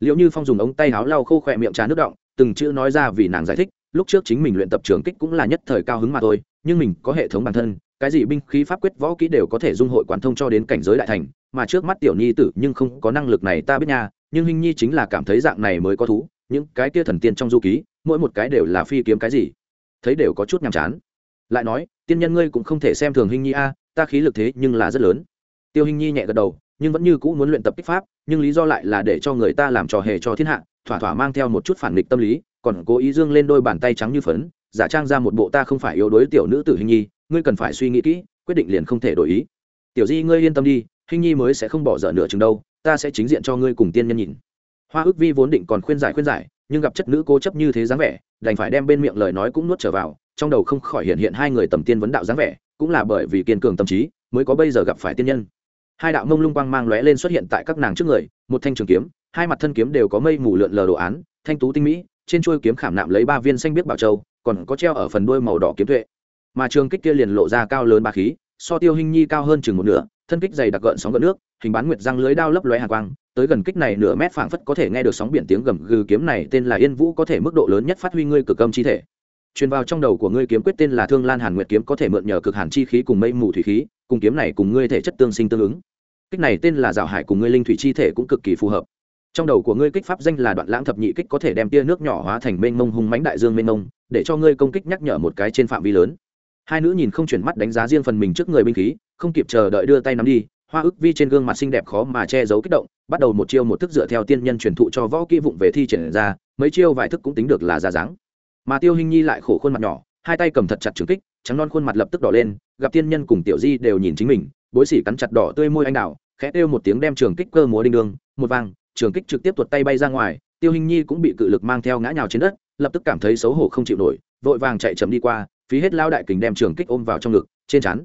Liệu như phong dùng ống tay áo lau khô khỏe miệng trà nước động từng chữ nói ra vì nàng giải thích lúc trước chính mình luyện tập trường kích cũng là nhất thời cao hứng mà thôi nhưng mình có hệ thống bản thân cái gì binh khí pháp quyết võ kỹ đều có thể dung hội quán thông cho đến cảnh giới đại thành, mà trước mắt tiểu nhi tử nhưng không có năng lực này ta biết nha, nhưng hình nhi chính là cảm thấy dạng này mới có thú, những cái kia thần tiên trong du ký, mỗi một cái đều là phi kiếm cái gì, thấy đều có chút nhàm chán. Lại nói, tiên nhân ngươi cũng không thể xem thường hình nhi a, ta khí lực thế nhưng là rất lớn. Tiêu hình nhi nhẹ gật đầu, nhưng vẫn như cũ muốn luyện tập kích pháp, nhưng lý do lại là để cho người ta làm trò hề cho thiên hạ, thỏa thỏa mang theo một chút phản nghịch tâm lý, còn cố ý dương lên đôi bàn tay trắng như phấn, giả trang ra một bộ ta không phải yếu đuối tiểu nữ tử hình nhi ngươi cần phải suy nghĩ kỹ, quyết định liền không thể đổi ý. Tiểu di, ngươi yên tâm đi hình nhi mới sẽ không bỏ dở nửa chừng đâu, ta sẽ chính diện cho ngươi cùng tiên nhân nhìn. Hoa ước vi vốn định còn khuyên giải khuyên giải, nhưng gặp chất nữ cố chấp như thế dáng vẻ, đành phải đem bên miệng lời nói cũng nuốt trở vào, trong đầu không khỏi hiện hiện hai người tầm tiên vấn đạo dáng vẻ, cũng là bởi vì kiên cường tâm trí, mới có bây giờ gặp phải tiên nhân. Hai đạo mông lung quang mang lóe lên xuất hiện tại các nàng trước người, một thanh trường kiếm, hai mặt thân kiếm đều có mây mù lượn lờ đồ án, thanh tú tinh mỹ, trên chuôi kiếm khảm nạm lấy ba viên xanh biếc bảo châu, còn có treo ở phần đuôi màu đỏ kiếm tuệ mà trường kích kia liền lộ ra cao lớn ba khí, so tiêu hình nhi cao hơn chừng một nửa, thân kích dày đặc gợn sóng gợn nước, hình bán nguyệt răng lưới đao lấp lóe hạ quang, tới gần kích này nửa mét phảng phất có thể nghe được sóng biển tiếng gầm gừ kiếm này, tên là yên vũ có thể mức độ lớn nhất phát huy ngươi cực âm chi thể. Truyền vào trong đầu của ngươi kiếm quyết tên là thương lan hàn nguyệt kiếm có thể mượn nhờ cực hàn chi khí cùng mây mù thủy khí, cùng kiếm này cùng ngươi thể chất tương sinh tương ứng. Kích này tên là dạo hải cùng ngươi linh thủy chi thể cũng cực kỳ phù hợp. Trong đầu của ngươi kích pháp danh là đoạn lãng thập nhị kích có thể đem tia nước nhỏ hóa thành mênh mông hung mãnh đại dương mênh mông, để cho ngươi công kích nhắc nhở một cái trên phạm vi lớn hai nữ nhìn không chuyển mắt đánh giá riêng phần mình trước người binh khí, không kịp chờ đợi đưa tay nắm đi, hoa ức vi trên gương mặt xinh đẹp khó mà che giấu kích động, bắt đầu một chiêu một thức dựa theo tiên nhân truyền thụ cho võ kỹ vụng về thi triển ra, mấy chiêu vài thức cũng tính được là ra dáng. Mà tiêu hình nhi lại khổ khuôn mặt nhỏ, hai tay cầm thật chặt trường kích, trắng non khuôn mặt lập tức đỏ lên, gặp tiên nhân cùng tiểu di đều nhìn chính mình, bối xỉ cắn chặt đỏ tươi môi anh đào, khẽ kêu một tiếng đem trường kích cơ múa đinh đương một vang, trường kích trực tiếp tuột tay bay ra ngoài, tiêu hình nhi cũng bị cự lực mang theo ngã nhào trên đất, lập tức cảm thấy xấu hổ không chịu nổi, vội vàng chạy chấm đi qua phí hết lao đại kình đem trường kích ôm vào trong ngực, trên chắn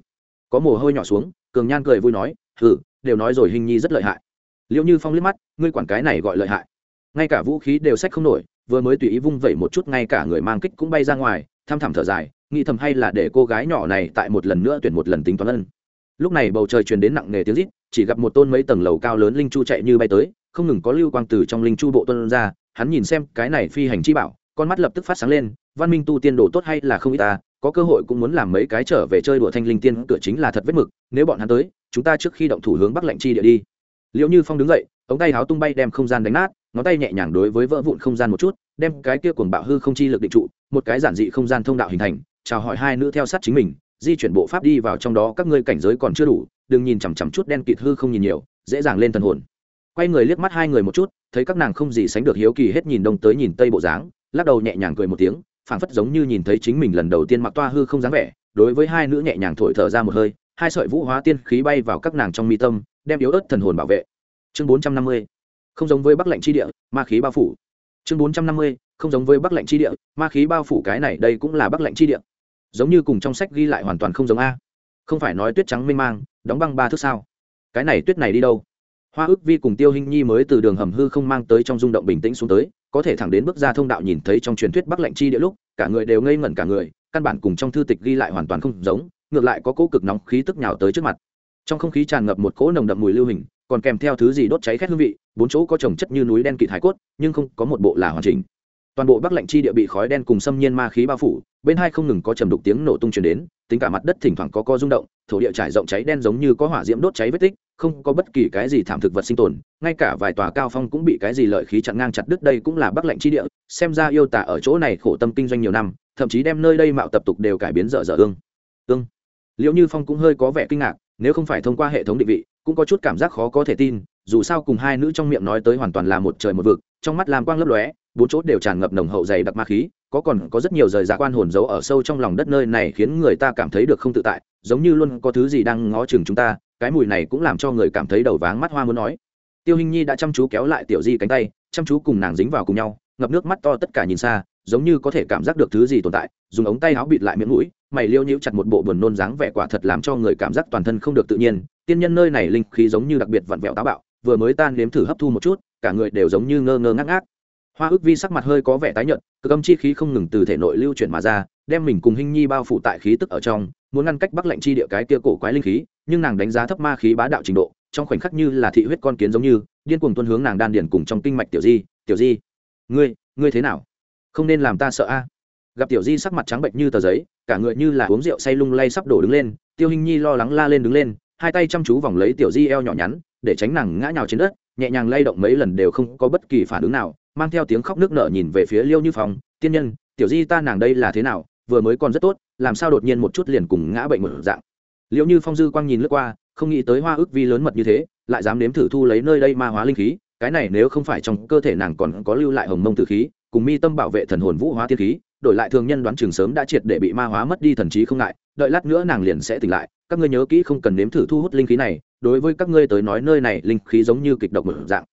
có mồ hôi nhỏ xuống, cường nhan cười vui nói, hừ, đều nói rồi hình nhi rất lợi hại. Liệu như phong liếc mắt, ngươi quản cái này gọi lợi hại. Ngay cả vũ khí đều sách không nổi, vừa mới tùy ý vung vẩy một chút ngay cả người mang kích cũng bay ra ngoài, tham thảm thở dài, nghĩ thầm hay là để cô gái nhỏ này tại một lần nữa tuyển một lần tính toán ân. Lúc này bầu trời truyền đến nặng nề tiếng rít, chỉ gặp một tôn mấy tầng lầu cao lớn linh chu chạy như bay tới, không ngừng có lưu quang từ trong linh chu bộ tuân ra, hắn nhìn xem cái này phi hành chi bảo, con mắt lập tức phát sáng lên, văn minh tu tiên đồ tốt hay là không ít ta có cơ hội cũng muốn làm mấy cái trở về chơi đùa thanh linh tiên, cửa chính là thật vết mực, nếu bọn hắn tới, chúng ta trước khi động thủ hướng bắc lạnh chi địa đi. Liệu như phong đứng dậy, ống tay háo tung bay đem không gian đánh nát, ngón tay nhẹ nhàng đối với vỡ vụn không gian một chút, đem cái kia cuồng bạo hư không chi lực định trụ, một cái giản dị không gian thông đạo hình thành, chào hỏi hai nữ theo sát chính mình, di chuyển bộ pháp đi vào trong đó, các ngươi cảnh giới còn chưa đủ, đừng nhìn chằm chằm chút đen kịt hư không nhìn nhiều, dễ dàng lên thần hồn. Quay người liếc mắt hai người một chút, thấy các nàng không gì sánh được hiếu kỳ hết nhìn đông tới nhìn tây bộ dáng, lắc đầu nhẹ nhàng cười một tiếng phảng phất giống như nhìn thấy chính mình lần đầu tiên mặc toa hư không dáng vẻ, đối với hai nữ nhẹ nhàng thổi thở ra một hơi, hai sợi vũ hóa tiên khí bay vào các nàng trong mi tâm, đem yếu ớt thần hồn bảo vệ. Chương bốn trăm năm mươi, không giống với bắc lệnh chi địa, ma khí bao phủ. Chương bốn trăm năm mươi, không giống với bắc lệnh chi địa, ma khí bao phủ cái này đây cũng là bắc lệnh chi địa. Giống như cùng trong sách ghi lại hoàn toàn không giống a. Không phải nói tuyết trắng mênh mang, đóng băng ba thước sao? Cái này tuyết này đi đâu? Hoa ước vi cùng tiêu hình nhi mới từ đường hầm hư không mang tới trong rung động bình tĩnh xuống tới, có thể thẳng đến bước ra thông đạo nhìn thấy trong truyền thuyết bắc lệnh chi địa lúc cả người đều ngây ngẩn cả người, căn bản cùng trong thư tịch ghi lại hoàn toàn không giống, ngược lại có cỗ cực nóng khí tức nhào tới trước mặt. Trong không khí tràn ngập một cỗ nồng đậm mùi lưu hình, còn kèm theo thứ gì đốt cháy khét hương vị, bốn chỗ có trồng chất như núi đen kịt hải cốt, nhưng không có một bộ là hoàn chỉnh. Toàn bộ bắc lạnh chi địa bị khói đen cùng xâm nhiên ma khí bao phủ, bên hai không ngừng có trầm đục tiếng nổ tung truyền đến, tính cả mặt đất thỉnh thoảng có co rung động, thổ địa trải rộng cháy đen giống như có hỏa diễm đốt cháy vết tích không có bất kỳ cái gì thảm thực vật sinh tồn, ngay cả vài tòa cao phong cũng bị cái gì lợi khí chặn ngang chặt đứt đây cũng là bắc lệnh chi địa, xem ra yêu tả ở chỗ này khổ tâm kinh doanh nhiều năm, thậm chí đem nơi đây mạo tập tục đều cải biến dở dở ương. Ương. Liệu như phong cũng hơi có vẻ kinh ngạc, nếu không phải thông qua hệ thống định vị, cũng có chút cảm giác khó có thể tin, dù sao cùng hai nữ trong miệng nói tới hoàn toàn là một trời một vực, trong mắt làm quang lấp lóe, bốn chốt đều tràn ngập nồng hậu dày đặc ma khí, có còn có rất nhiều rời rạc quan hồn giấu ở sâu trong lòng đất nơi này khiến người ta cảm thấy được không tự tại, giống như luôn có thứ gì đang ngó chừng chúng ta cái mùi này cũng làm cho người cảm thấy đầu váng mắt hoa muốn nói. Tiêu hình nhi đã chăm chú kéo lại tiểu di cánh tay, chăm chú cùng nàng dính vào cùng nhau, ngập nước mắt to tất cả nhìn xa, giống như có thể cảm giác được thứ gì tồn tại, dùng ống tay áo bịt lại miệng mũi, mày liêu nhiễu chặt một bộ buồn nôn dáng vẻ quả thật làm cho người cảm giác toàn thân không được tự nhiên. Tiên nhân nơi này linh khí giống như đặc biệt vặn vẹo táo bạo, vừa mới tan nếm thử hấp thu một chút, cả người đều giống như ngơ ngơ ngác ngác. Hoa ước vi sắc mặt hơi có vẻ tái nhợt, cực âm chi khí không ngừng từ thể nội lưu chuyển mà ra đem mình cùng hình nhi bao phủ tại khí tức ở trong, muốn ngăn cách bắc lạnh chi địa cái kia cổ quái linh khí, nhưng nàng đánh giá thấp ma khí bá đạo trình độ, trong khoảnh khắc như là thị huyết con kiến giống như, điên cuồng tuân hướng nàng đan điển cùng trong kinh mạch tiểu di tiểu di, ngươi ngươi thế nào? Không nên làm ta sợ a. Gặp tiểu di sắc mặt trắng bệnh như tờ giấy, cả người như là uống rượu say lung lay sắp đổ đứng lên, tiêu hình nhi lo lắng la lên đứng lên, hai tay chăm chú vòng lấy tiểu di eo nhỏ nhắn, để tránh nàng ngã nhào trên đất, nhẹ nhàng lay động mấy lần đều không có bất kỳ phản ứng nào, mang theo tiếng khóc nước nở nhìn về phía liêu như phong, tiên nhân, tiểu di ta nàng đây là thế nào? Vừa mới còn rất tốt, làm sao đột nhiên một chút liền cùng ngã bệnh một dạng. Liệu như phong dư quang nhìn lướt qua, không nghĩ tới hoa ước vi lớn mật như thế, lại dám nếm thử thu lấy nơi đây ma hóa linh khí, cái này nếu không phải trong cơ thể nàng còn có lưu lại hồng mông tử khí, cùng mi tâm bảo vệ thần hồn vũ hóa tiên khí, đổi lại thường nhân đoán trường sớm đã triệt để bị ma hóa mất đi thần trí không ngại, đợi lát nữa nàng liền sẽ tỉnh lại, các ngươi nhớ kỹ không cần nếm thử thu hút linh khí này, đối với các ngươi tới nói nơi này linh khí giống như kịch độc một dạng.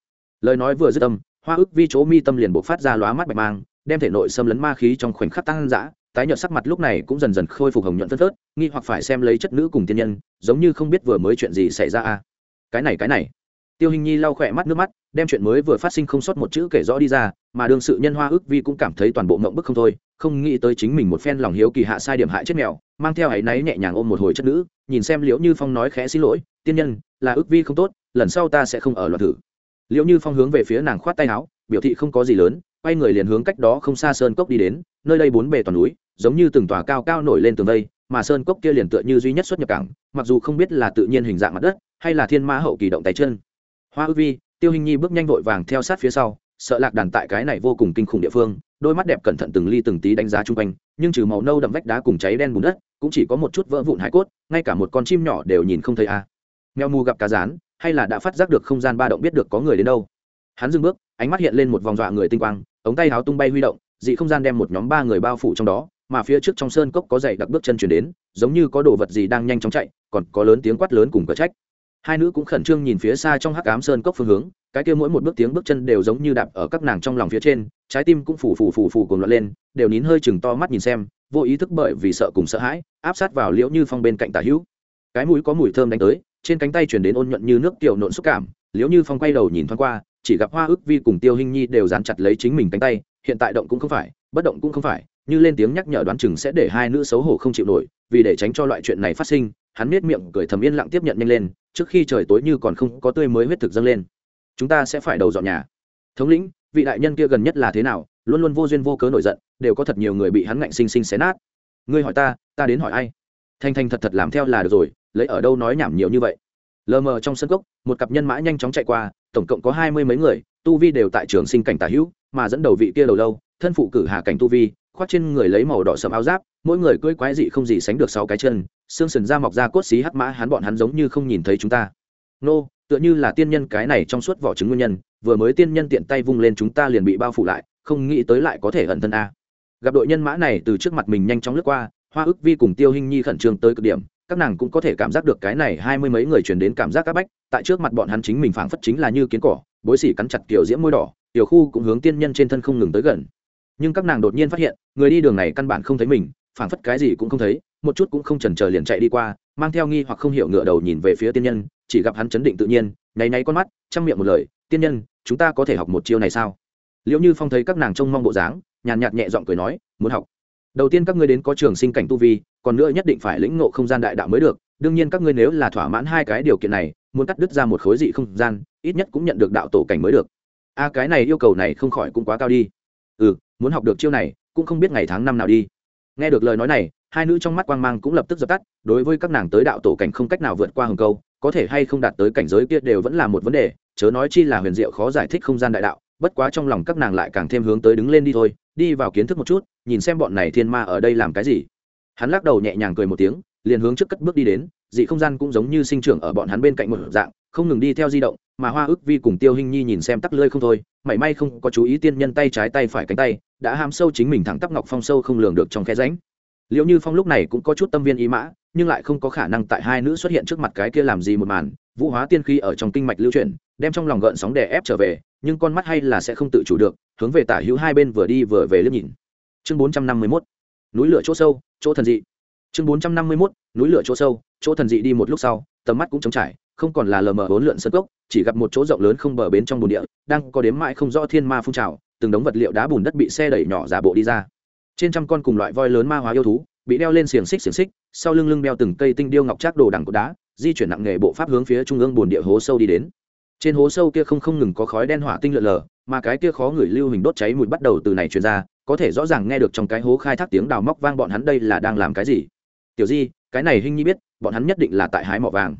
Lời nói vừa dứt tâm hoa ức vi chỗ mi tâm liền buộc phát ra lóa mắt bạch mang, đem thể nội xâm lấn ma khí trong khoảnh khắc tăng dã tái nhợt sắc mặt lúc này cũng dần dần khôi phục hồng nhuận phớt phớt, nghi hoặc phải xem lấy chất nữ cùng tiên nhân, giống như không biết vừa mới chuyện gì xảy ra a. Cái này cái này. Tiêu hình nhi lau khỏe mắt nước mắt, đem chuyện mới vừa phát sinh không sót một chữ kể rõ đi ra, mà đương sự nhân hoa ước vi cũng cảm thấy toàn bộ mộng bức không thôi, không nghĩ tới chính mình một phen lòng hiếu kỳ hạ sai điểm hại chết mèo, mang theo áy náy nhẹ nhàng ôm một hồi chất nữ, nhìn xem liễu như phong nói khẽ xin lỗi, tiên nhân, là ước vi không tốt, lần sau ta sẽ không ở loạt thử. Liễu như phong hướng về phía nàng khoát tay áo, biểu thị không có gì lớn, quay người liền hướng cách đó không xa sơn cốc đi đến, nơi đây bốn bề toàn núi giống như từng tòa cao cao nổi lên tường vây, mà sơn cốc kia liền tựa như duy nhất xuất nhập cảng, mặc dù không biết là tự nhiên hình dạng mặt đất, hay là thiên ma hậu kỳ động tay chân hoa ư vi, tiêu hình nhi bước nhanh vội vàng theo sát phía sau, sợ lạc đàn tại cái này vô cùng kinh khủng địa phương, đôi mắt đẹp cẩn thận từng ly từng tí đánh giá chung quanh, nhưng trừ màu nâu đậm vách đá cùng cháy đen bùn đất, cũng chỉ có một chút vỡ vụn hải cốt, ngay cả một con chim nhỏ đều nhìn không thấy a à. mèo mù gặp cá rán, hay là đã phát giác được không gian ba động biết được có người đến đâu hắn dừng bước, ánh mắt hiện lên một vòng dọa người tinh quang, ống tay háo tung bay huy động, dị không gian đem một nhóm ba người bao phủ trong đó mà phía trước trong sơn cốc có dày đặc bước chân chuyển đến, giống như có đồ vật gì đang nhanh chóng chạy, còn có lớn tiếng quát lớn cùng cờ trách. Hai nữ cũng khẩn trương nhìn phía xa trong hắc ám sơn cốc phương hướng, cái kia mỗi một bước tiếng bước chân đều giống như đạp ở các nàng trong lòng phía trên, trái tim cũng phủ phủ phủ phủ cùng loạn lên, đều nín hơi chừng to mắt nhìn xem, vô ý thức bởi vì sợ cùng sợ hãi, áp sát vào liễu như phong bên cạnh tả hữu. Cái mũi có mùi thơm đánh tới, trên cánh tay chuyển đến ôn nhuận như nước tiểu nộn xúc cảm, liễu như phong quay đầu nhìn thoáng qua, chỉ gặp hoa ước vi cùng tiêu hình nhi đều dán chặt lấy chính mình cánh tay, hiện tại động cũng không phải, bất động cũng không phải như lên tiếng nhắc nhở đoán chừng sẽ để hai nữ xấu hổ không chịu nổi, vì để tránh cho loại chuyện này phát sinh, hắn nết miệng cười thầm yên lặng tiếp nhận nhanh lên, trước khi trời tối như còn không có tươi mới huyết thực dâng lên. Chúng ta sẽ phải đầu dọn nhà. Thống lĩnh, vị đại nhân kia gần nhất là thế nào? Luôn luôn vô duyên vô cớ nổi giận, đều có thật nhiều người bị hắn ngạnh sinh sinh xé nát. Ngươi hỏi ta ta đến hỏi ai? Thanh thanh thật thật làm theo là được rồi, lấy ở đâu nói nhảm nhiều như vậy? Lờ mờ trong sân cốc, một cặp nhân mã nhanh chóng chạy qua, tổng cộng có hai mươi mấy người, tu vi đều tại trường sinh cảnh tả hữu, mà dẫn đầu vị kia đầu lâu, thân phụ cử hạ cảnh tu vi khoác trên người lấy màu đỏ sậm áo giáp, mỗi người cưỡi quái dị không gì sánh được sáu cái chân, xương sườn da mọc ra cốt xí hắc mã, hắn bọn hắn giống như không nhìn thấy chúng ta. Nô, tựa như là tiên nhân cái này trong suốt vỏ trứng nguyên nhân, vừa mới tiên nhân tiện tay vung lên chúng ta liền bị bao phủ lại, không nghĩ tới lại có thể ẩn thân a. Gặp đội nhân mã này từ trước mặt mình nhanh chóng lướt qua, hoa ức vi cùng tiêu Hinh nhi khẩn trương tới cực điểm, các nàng cũng có thể cảm giác được cái này hai mươi mấy người truyền đến cảm giác các bách, tại trước mặt bọn hắn chính mình phảng phất chính là như kiến cỏ, bối xỉ cắn chặt kiểu diễm môi đỏ, tiểu khu cũng hướng tiên nhân trên thân không ngừng tới gần nhưng các nàng đột nhiên phát hiện, người đi đường này căn bản không thấy mình, phảng phất cái gì cũng không thấy, một chút cũng không chần chờ liền chạy đi qua, mang theo nghi hoặc không hiểu ngựa đầu nhìn về phía tiên nhân, chỉ gặp hắn chấn định tự nhiên, nháy nháy con mắt, chăm miệng một lời, tiên nhân, chúng ta có thể học một chiêu này sao? Liệu như phong thấy các nàng trông mong bộ dáng, nhàn nhạt nhẹ giọng cười nói, muốn học. Đầu tiên các ngươi đến có trường sinh cảnh tu vi, còn nữa nhất định phải lĩnh ngộ không gian đại đạo mới được, đương nhiên các ngươi nếu là thỏa mãn hai cái điều kiện này, muốn cắt đứt ra một khối dị không gian, ít nhất cũng nhận được đạo tổ cảnh mới được. A, cái này yêu cầu này không khỏi cũng quá cao đi. Ừ muốn học được chiêu này, cũng không biết ngày tháng năm nào đi. Nghe được lời nói này, hai nữ trong mắt quang mang cũng lập tức dập tắt, đối với các nàng tới đạo tổ cảnh không cách nào vượt qua hừng câu, có thể hay không đạt tới cảnh giới kia đều vẫn là một vấn đề, chớ nói chi là huyền diệu khó giải thích không gian đại đạo, bất quá trong lòng các nàng lại càng thêm hướng tới đứng lên đi thôi, đi vào kiến thức một chút, nhìn xem bọn này thiên ma ở đây làm cái gì. Hắn lắc đầu nhẹ nhàng cười một tiếng, liền hướng trước cất bước đi đến, dị không gian cũng giống như sinh trưởng ở bọn hắn bên cạnh một dạng, không ngừng đi theo di động, mà hoa ức vi cùng tiêu hình nhi nhìn xem tắc lơi không thôi, mảy may không có chú ý tiên nhân tay trái tay phải cánh tay đã ham sâu chính mình thẳng tắp ngọc phong sâu không lường được trong khe ránh liệu như phong lúc này cũng có chút tâm viên ý mã, nhưng lại không có khả năng tại hai nữ xuất hiện trước mặt cái kia làm gì một màn, vũ hóa tiên khí ở trong kinh mạch lưu chuyển, đem trong lòng gợn sóng đè ép trở về, nhưng con mắt hay là sẽ không tự chủ được, hướng về tả hữu hai bên vừa đi vừa về liếc nhìn. Chương bốn trăm năm mươi mốt, núi lửa chỗ sâu, chỗ thần dị. Chương bốn trăm năm mươi mốt, núi lửa chỗ sâu, chỗ thần dị đi một lúc sau, tầm mắt cũng trống trải không còn là lờ mờ bốn lượn sân cốc, chỉ gặp một chỗ rộng lớn không bờ bến trong bồn địa, đang có đếm mãi không rõ thiên ma phun trào, từng đống vật liệu đá bùn đất bị xe đẩy nhỏ giả bộ đi ra. Trên trăm con cùng loại voi lớn ma hóa yêu thú, bị đeo lên xiềng xích xiềng xích, sau lưng lưng đeo từng cây tinh điêu ngọc trác đồ đằng cột đá, di chuyển nặng nghề bộ pháp hướng phía trung ương bồn địa hố sâu đi đến. Trên hố sâu kia không không ngừng có khói đen hỏa tinh lượn lờ, mà cái kia khó người lưu hình đốt cháy mùi bắt đầu từ này truyền ra, có thể rõ ràng nghe được trong cái hố khai thác tiếng đào móc vang bọn hắn đây là đang làm cái gì. Tiểu di, cái này hình nhi biết, bọn hắn nhất định là tại hái mỏ vàng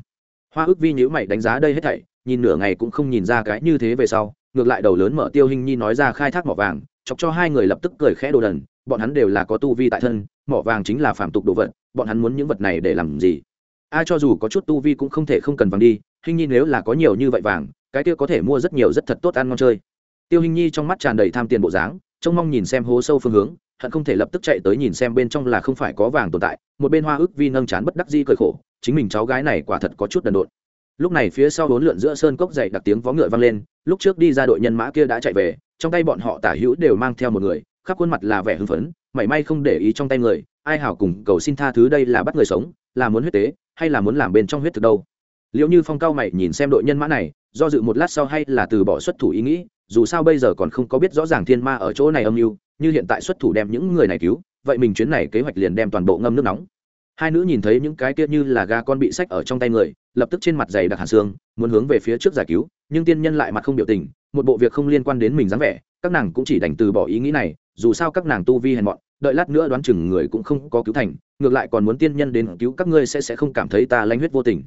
hoa ước vi nhữ mày đánh giá đây hết thảy, nhìn nửa ngày cũng không nhìn ra cái như thế về sau, ngược lại đầu lớn mở tiêu hình nhi nói ra khai thác mỏ vàng, chọc cho hai người lập tức cười khẽ đồ đần, bọn hắn đều là có tu vi tại thân, mỏ vàng chính là phạm tục đồ vật, bọn hắn muốn những vật này để làm gì? Ai cho dù có chút tu vi cũng không thể không cần vàng đi hình nhi nếu là có nhiều như vậy vàng, cái kia có thể mua rất nhiều rất thật tốt ăn ngon chơi. Tiêu hình nhi trong mắt tràn đầy tham tiền bộ dáng, trông mong nhìn xem hố sâu phương hướng hận không thể lập tức chạy tới nhìn xem bên trong là không phải có vàng tồn tại, một bên hoa ước vi nâng chán bất đắc di cười khổ, chính mình cháu gái này quả thật có chút đần độn. Lúc này phía sau bốn lượn giữa sơn cốc dậy đặc tiếng vó ngựa vang lên, lúc trước đi ra đội nhân mã kia đã chạy về, trong tay bọn họ tả hữu đều mang theo một người, khắp khuôn mặt là vẻ hưng phấn, mảy may không để ý trong tay người, ai hảo cùng cầu xin tha thứ đây là bắt người sống, là muốn huyết tế, hay là muốn làm bên trong huyết thực đâu. Liệu như phong cao mày nhìn xem đội nhân mã này, do dự một lát sau hay là từ bỏ xuất thủ ý nghĩ, dù sao bây giờ còn không có biết rõ ràng thiên ma ở chỗ này âm mưu như hiện tại xuất thủ đem những người này cứu, vậy mình chuyến này kế hoạch liền đem toàn bộ ngâm nước nóng. Hai nữ nhìn thấy những cái kia như là gà con bị sách ở trong tay người, lập tức trên mặt dày đặc hàn xương, muốn hướng về phía trước giải cứu, nhưng tiên nhân lại mặt không biểu tình, một bộ việc không liên quan đến mình dáng vẻ, các nàng cũng chỉ đành từ bỏ ý nghĩ này, dù sao các nàng tu vi hèn mọn, đợi lát nữa đoán chừng người cũng không có cứu thành, ngược lại còn muốn tiên nhân đến cứu các ngươi sẽ sẽ không cảm thấy ta lanh huyết vô tình.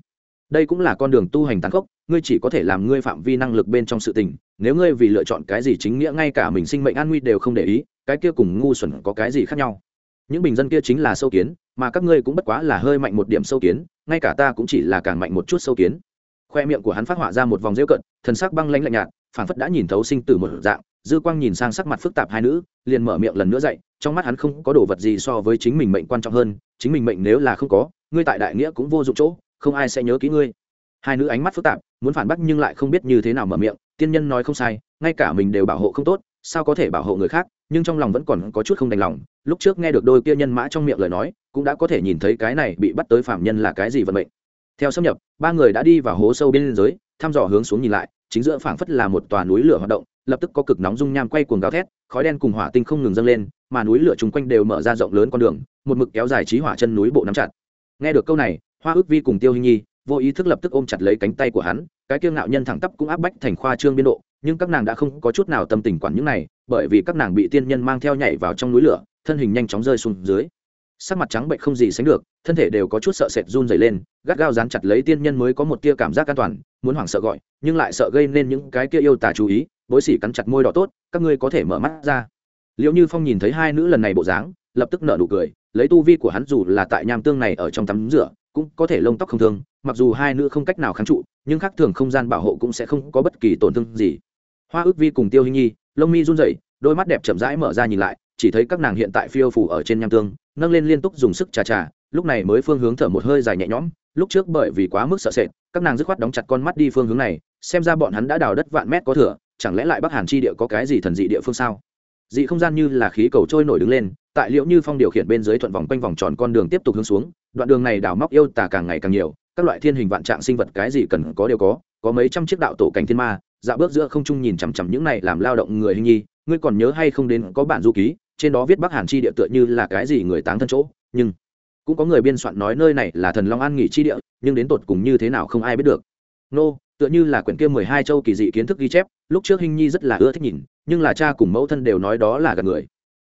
Đây cũng là con đường tu hành tàn khốc, ngươi chỉ có thể làm ngươi phạm vi năng lực bên trong sự tình, nếu ngươi vì lựa chọn cái gì chính nghĩa ngay cả mình sinh mệnh an nguy đều không để ý cái kia cùng ngu xuẩn có cái gì khác nhau? Những bình dân kia chính là sâu kiến, mà các ngươi cũng bất quá là hơi mạnh một điểm sâu kiến, ngay cả ta cũng chỉ là càng mạnh một chút sâu kiến. Khoe miệng của hắn phát họa ra một vòng rêu cận thần sắc băng lãnh lạnh nhạt, phảng phất đã nhìn thấu sinh tử một dạng, dư quang nhìn sang sắc mặt phức tạp hai nữ, liền mở miệng lần nữa dậy trong mắt hắn không có đồ vật gì so với chính mình mệnh quan trọng hơn, chính mình mệnh nếu là không có, ngươi tại đại nghĩa cũng vô dụng chỗ, không ai sẽ nhớ kỹ ngươi. Hai nữ ánh mắt phức tạp, muốn phản bác nhưng lại không biết như thế nào mở miệng, tiên nhân nói không sai, ngay cả mình đều bảo hộ không tốt, sao có thể bảo hộ người khác? Nhưng trong lòng vẫn còn có chút không đành lòng, lúc trước nghe được đôi kia nhân mã trong miệng lời nói, cũng đã có thể nhìn thấy cái này bị bắt tới phạm nhân là cái gì vận mệnh. Theo xâm nhập, ba người đã đi vào hố sâu bên dưới, thăm dò hướng xuống nhìn lại, chính giữa phảng phất là một tòa núi lửa hoạt động, lập tức có cực nóng dung nham quay cuồng gào thét, khói đen cùng hỏa tinh không ngừng dâng lên, mà núi lửa chung quanh đều mở ra rộng lớn con đường, một mực kéo dài trí hỏa chân núi bộ nắm chặt. Nghe được câu này, hoa ước vi cùng tiêu hình nhi vô ý thức lập tức ôm chặt lấy cánh tay của hắn, cái kiêu ngạo nhân thẳng tắp cũng áp bách thành khoa trương biên độ, nhưng các nàng đã không có chút nào tâm tình quản những này bởi vì các nàng bị tiên nhân mang theo nhảy vào trong núi lửa, thân hình nhanh chóng rơi xuống dưới. Sắc mặt trắng bệnh không gì sánh được, thân thể đều có chút sợ sệt run dày lên, gắt gao dán chặt lấy tiên nhân mới có một tia cảm giác an toàn, muốn hoảng sợ gọi, nhưng lại sợ gây nên những cái kia yêu tả chú ý, bối xỉ cắn chặt môi đỏ tốt, các ngươi có thể mở mắt ra. Liệu như phong nhìn thấy hai nữ lần này bộ dáng, lập tức nở nụ cười, lấy tu vi của hắn dù là tại nham tương này ở trong tắm rửa, cũng có thể lông tóc không thương, mặc dù hai nữ không cách nào kháng trụ, nhưng khác thường không gian bảo hộ cũng sẽ không có bất kỳ tổn thương gì. Hoa ước vi cùng tiêu hình nhi lông mi run rẩy, đôi mắt đẹp chậm rãi mở ra nhìn lại, chỉ thấy các nàng hiện tại phiêu phủ ở trên nham tương, nâng lên liên tục dùng sức trà trà lúc này mới phương hướng thở một hơi dài nhẹ nhõm, lúc trước bởi vì quá mức sợ sệt, các nàng dứt khoát đóng chặt con mắt đi phương hướng này, xem ra bọn hắn đã đào đất vạn mét có thừa, chẳng lẽ lại bắc hàn chi địa có cái gì thần dị địa phương sao? Dị không gian như là khí cầu trôi nổi đứng lên, tại liệu như phong điều khiển bên dưới thuận vòng quanh vòng tròn con đường tiếp tục hướng xuống, đoạn đường này đào móc yêu tà càng ngày càng nhiều, các loại thiên hình vạn trạng sinh vật cái gì cần có đều có có mấy trăm chiếc đạo tổ cảnh thiên ma dạo bước giữa không trung nhìn chằm chằm những này làm lao động người hình nhi, ngươi còn nhớ hay không đến có bản du ký, trên đó viết bắc hàn chi địa tựa như là cái gì người táng thân chỗ, nhưng cũng có người biên soạn nói nơi này là thần long an nghỉ chi địa, nhưng đến tột cùng như thế nào không ai biết được. Nô, tựa như là quyển kia mười hai châu kỳ dị kiến thức ghi chép, lúc trước hình nhi rất là ưa thích nhìn, nhưng là cha cùng mẫu thân đều nói đó là gần người.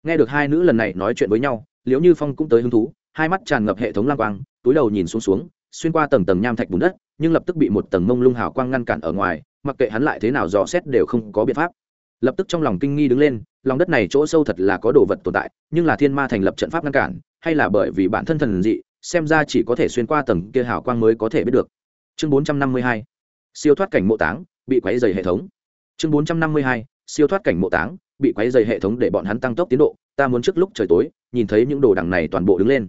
Nghe được hai nữ lần này nói chuyện với nhau liếu như phong cũng tới hứng thú, hai mắt tràn ngập hệ thống lang quang, túi đầu nhìn xuống xuống, xuyên qua tầng tầng nham thạch bùn đất, nhưng lập tức bị một tầng mông lung hào quang ngăn cản ở ngoài mặc kệ hắn lại thế nào dò xét đều không có biện pháp. Lập tức trong lòng kinh nghi đứng lên, lòng đất này chỗ sâu thật là có đồ vật tồn tại, nhưng là thiên ma thành lập trận pháp ngăn cản, hay là bởi vì bản thân thần dị, xem ra chỉ có thể xuyên qua tầng kia hào quang mới có thể biết được. Chương bốn trăm năm mươi hai, siêu thoát cảnh mộ táng, bị quấy dày hệ thống. Chương bốn trăm năm mươi hai, siêu thoát cảnh mộ táng, bị quấy dày hệ thống để bọn hắn tăng tốc tiến độ, ta muốn trước lúc trời tối, nhìn thấy những đồ đằng này toàn bộ đứng lên.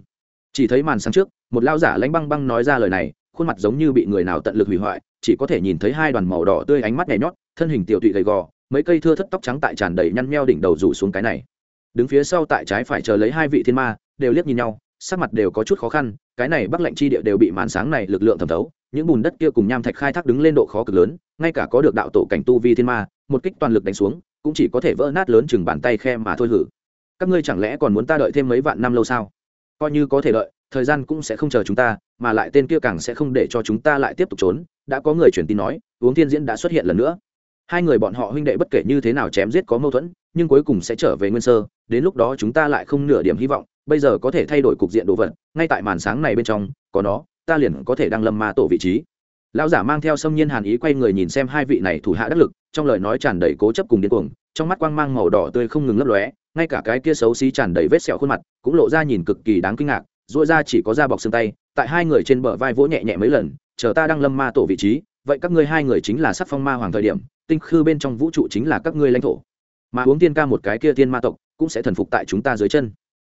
Chỉ thấy màn sáng trước, một lao giả lánh băng băng nói ra lời này khuôn mặt giống như bị người nào tận lực hủy hoại, chỉ có thể nhìn thấy hai đoàn màu đỏ tươi ánh mắt nhảy nhót, thân hình tiểu tụy gầy gò, mấy cây thưa thất tóc trắng tại tràn đầy nhăn meo đỉnh đầu rủ xuống cái này. Đứng phía sau tại trái phải chờ lấy hai vị thiên ma, đều liếc nhìn nhau, sắc mặt đều có chút khó khăn, cái này bắc lệnh chi địa đều bị màn sáng này lực lượng thẩm thấu, những bùn đất kia cùng nham thạch khai thác đứng lên độ khó cực lớn, ngay cả có được đạo tổ cảnh tu vi thiên ma, một kích toàn lực đánh xuống, cũng chỉ có thể vỡ nát lớn chừng bàn tay khe mà thôi hử. Các ngươi chẳng lẽ còn muốn ta đợi thêm mấy vạn năm lâu sao? Coi như có thể đợi thời gian cũng sẽ không chờ chúng ta, mà lại tên kia càng sẽ không để cho chúng ta lại tiếp tục trốn. Đã có người truyền tin nói, uống thiên diễn đã xuất hiện lần nữa. Hai người bọn họ huynh đệ bất kể như thế nào chém giết có mâu thuẫn, nhưng cuối cùng sẽ trở về nguyên sơ. Đến lúc đó chúng ta lại không nửa điểm hy vọng, bây giờ có thể thay đổi cục diện đồ vật. Ngay tại màn sáng này bên trong, có nó, ta liền có thể đăng lâm ma tổ vị trí. Lão giả mang theo xâm nhiên hàn ý quay người nhìn xem hai vị này thủ hạ đắc lực, trong lời nói tràn đầy cố chấp cùng điên cuồng, trong mắt quang mang màu đỏ tươi không ngừng lấp lóe, ngay cả cái kia xấu xí tràn đầy vết sẹo khuôn mặt, cũng lộ ra nhìn cực kỳ đáng kinh ngạc dội ra chỉ có da bọc xương tay, tại hai người trên bờ vai vỗ nhẹ nhẹ mấy lần, chờ ta đang lâm ma tổ vị trí, vậy các ngươi hai người chính là sắc phong ma hoàng thời điểm, tinh khư bên trong vũ trụ chính là các ngươi lãnh thổ. Mà uống tiên ca một cái kia tiên ma tộc, cũng sẽ thần phục tại chúng ta dưới chân.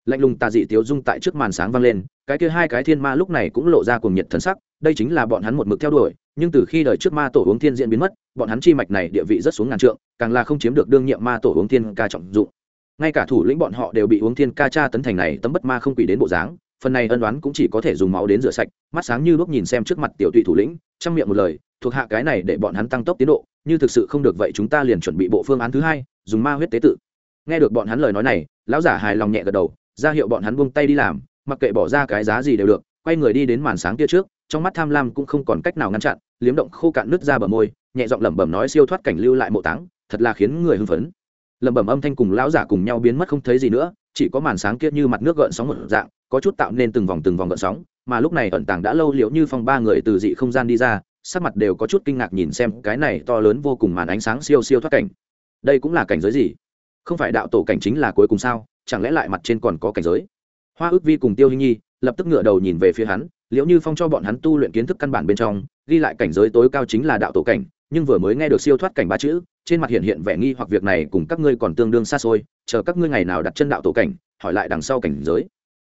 Lạnh lùng tà dị tiếu dung tại trước màn sáng vang lên, cái kia hai cái thiên ma lúc này cũng lộ ra cùng nhiệt thần sắc, đây chính là bọn hắn một mực theo đuổi, nhưng từ khi đời trước ma tổ uống thiên diễn biến mất, bọn hắn chi mạch này địa vị rất xuống ngàn trượng, càng là không chiếm được đương nhiệm ma tổ uống thiên ca trọng dụng. Ngay cả thủ lĩnh bọn họ đều bị uống thiên ca cha tấn thành này tấm bất ma không quỷ đến bộ dáng phần này ân đoán cũng chỉ có thể dùng máu đến rửa sạch, mắt sáng như lúc nhìn xem trước mặt tiểu tụy thủ lĩnh trong miệng một lời, thuộc hạ cái này để bọn hắn tăng tốc tiến độ, như thực sự không được vậy chúng ta liền chuẩn bị bộ phương án thứ hai, dùng ma huyết tế tự. Nghe được bọn hắn lời nói này, lão giả hài lòng nhẹ gật đầu, ra hiệu bọn hắn buông tay đi làm, mặc kệ bỏ ra cái giá gì đều được, quay người đi đến màn sáng kia trước, trong mắt tham lam cũng không còn cách nào ngăn chặn, liếm động khô cạn nước ra bờ môi, nhẹ giọng lẩm bẩm nói siêu thoát cảnh lưu lại mộ táng, thật là khiến người hưng phấn. Lẩm bẩm âm thanh cùng lão giả cùng nhau biến mất không thấy gì nữa, chỉ có màn sáng kia như mặt nước gợn sóng một dạng có chút tạo nên từng vòng từng vòng gợn sóng, mà lúc này ẩn tàng đã lâu liệu như phong ba người từ dị không gian đi ra, sắc mặt đều có chút kinh ngạc nhìn xem cái này to lớn vô cùng màn ánh sáng siêu siêu thoát cảnh. Đây cũng là cảnh giới gì? Không phải đạo tổ cảnh chính là cuối cùng sao? Chẳng lẽ lại mặt trên còn có cảnh giới? Hoa ước vi cùng tiêu hình nhi lập tức ngựa đầu nhìn về phía hắn, liệu như phong cho bọn hắn tu luyện kiến thức căn bản bên trong, ghi lại cảnh giới tối cao chính là đạo tổ cảnh, nhưng vừa mới nghe được siêu thoát cảnh ba chữ, trên mặt hiện hiện vẻ nghi hoặc việc này cùng các ngươi còn tương đương xa xôi, chờ các ngươi ngày nào đặt chân đạo tổ cảnh, hỏi lại đằng sau cảnh giới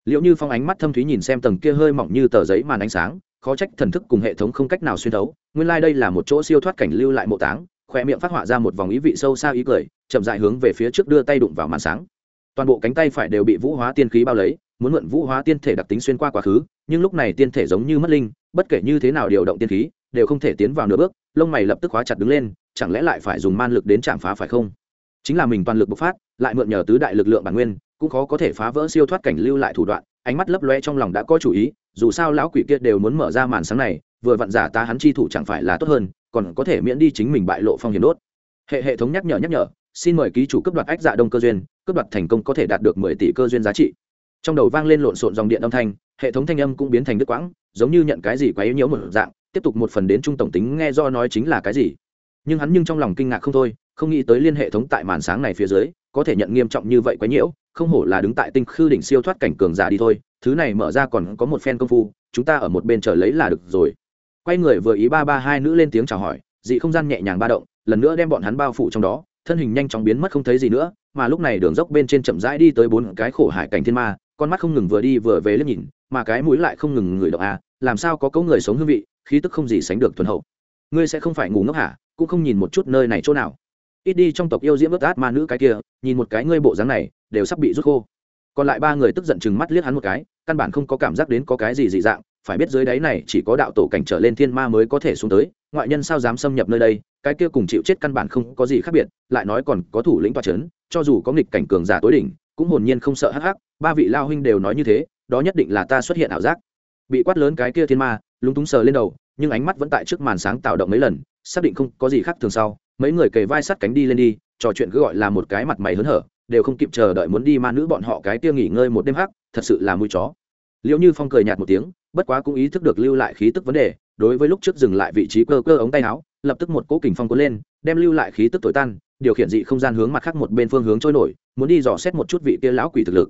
liệu như phong ánh mắt thâm thúy nhìn xem tầng kia hơi mỏng như tờ giấy màn ánh sáng, khó trách thần thức cùng hệ thống không cách nào xuyên thấu, nguyên lai、like、đây là một chỗ siêu thoát cảnh lưu lại mộ táng khoe miệng phát họa ra một vòng ý vị sâu xa ý cười, chậm dại hướng về phía trước đưa tay đụng vào màn sáng. Toàn bộ cánh tay phải đều bị vũ hóa tiên khí bao lấy, muốn mượn vũ hóa tiên thể đặc tính xuyên qua quá khứ, nhưng lúc này tiên thể giống như mất linh, bất kể như thế nào điều động tiên khí, đều không thể tiến vào nửa bước, lông mày lập tức hóa chặt đứng lên, chẳng lẽ lại phải dùng man lực đến chạm phá phải không? Chính là mình toàn lực bộc phát, lại mượn nhờ tứ đại lực lượng bản nguyên cũng khó có thể phá vỡ siêu thoát cảnh lưu lại thủ đoạn, ánh mắt lấp loe trong lòng đã có chủ ý, dù sao lão quỷ kia đều muốn mở ra màn sáng này, vừa vặn giả ta hắn chi thủ chẳng phải là tốt hơn, còn có thể miễn đi chính mình bại lộ phong hiểm đốt. Hệ hệ thống nhắc nhở nhắc nhở, xin mời ký chủ cấp đoạt ách dạ đông cơ duyên, cấp đoạt thành công có thể đạt được mười tỷ cơ duyên giá trị. Trong đầu vang lên lộn xộn dòng điện âm thanh, hệ thống thanh âm cũng biến thành đứt quãng, giống như nhận cái gì quá yếu nhiễu một dạng, tiếp tục một phần đến trung tổng tính nghe do nói chính là cái gì. Nhưng hắn nhưng trong lòng kinh ngạc không thôi, không nghĩ tới liên hệ thống tại màn sáng này phía dưới, có thể nhận nghiêm trọng như vậy quá nhiễu không hổ là đứng tại tinh khư đỉnh siêu thoát cảnh cường giả đi thôi, thứ này mở ra còn có một phen công phu, chúng ta ở một bên chờ lấy là được rồi. Quay người vừa ý ba ba hai nữ lên tiếng chào hỏi, dị không gian nhẹ nhàng ba động, lần nữa đem bọn hắn bao phủ trong đó, thân hình nhanh chóng biến mất không thấy gì nữa, mà lúc này đường dốc bên trên chậm rãi đi tới bốn cái khổ hải cảnh thiên ma, con mắt không ngừng vừa đi vừa về liếc nhìn, mà cái mũi lại không ngừng người động à làm sao có cấu người sống hương vị, khí tức không gì sánh được thuần hậu. Ngươi sẽ không phải ngủ ngốc hả? Cũng không nhìn một chút nơi này chỗ nào ít đi trong tộc yêu diễm ướt át ma nữ cái kia, nhìn một cái ngươi bộ dáng này, đều sắp bị rút khô. Còn lại ba người tức giận chừng mắt liếc hắn một cái, căn bản không có cảm giác đến có cái gì dị dạng, phải biết dưới đáy này chỉ có đạo tổ cảnh trở lên thiên ma mới có thể xuống tới, ngoại nhân sao dám xâm nhập nơi đây, cái kia cùng chịu chết căn bản không có gì khác biệt, lại nói còn có thủ lĩnh toa c h ấ n cho dù có nghịch cảnh cường giả tối đỉnh, cũng hồn nhiên không sợ hắc hắc, ba vị lao huynh đều nói như thế, đó nhất định là ta xuất hiện ảo giác. Bị quát lớn cái kia thiên ma, lúng túng sờ lên đầu, nhưng ánh mắt vẫn tại trước màn sáng tạo động mấy lần xác định không có gì khác thường sau, mấy người kề vai sắt cánh đi lên đi, trò chuyện cứ gọi là một cái mặt mày hớn hở, đều không kịp chờ đợi muốn đi ma nữ bọn họ cái kia nghỉ ngơi một đêm hắc, thật sự là mũi chó. Liệu như phong cười nhạt một tiếng, bất quá cũng ý thức được lưu lại khí tức vấn đề, đối với lúc trước dừng lại vị trí cơ cơ ống tay áo, lập tức một cỗ kình phong cuốn lên, đem lưu lại khí tức tối tan, điều khiển dị không gian hướng mặt khác một bên phương hướng trôi nổi, muốn đi dò xét một chút vị kia lão quỷ thực lực.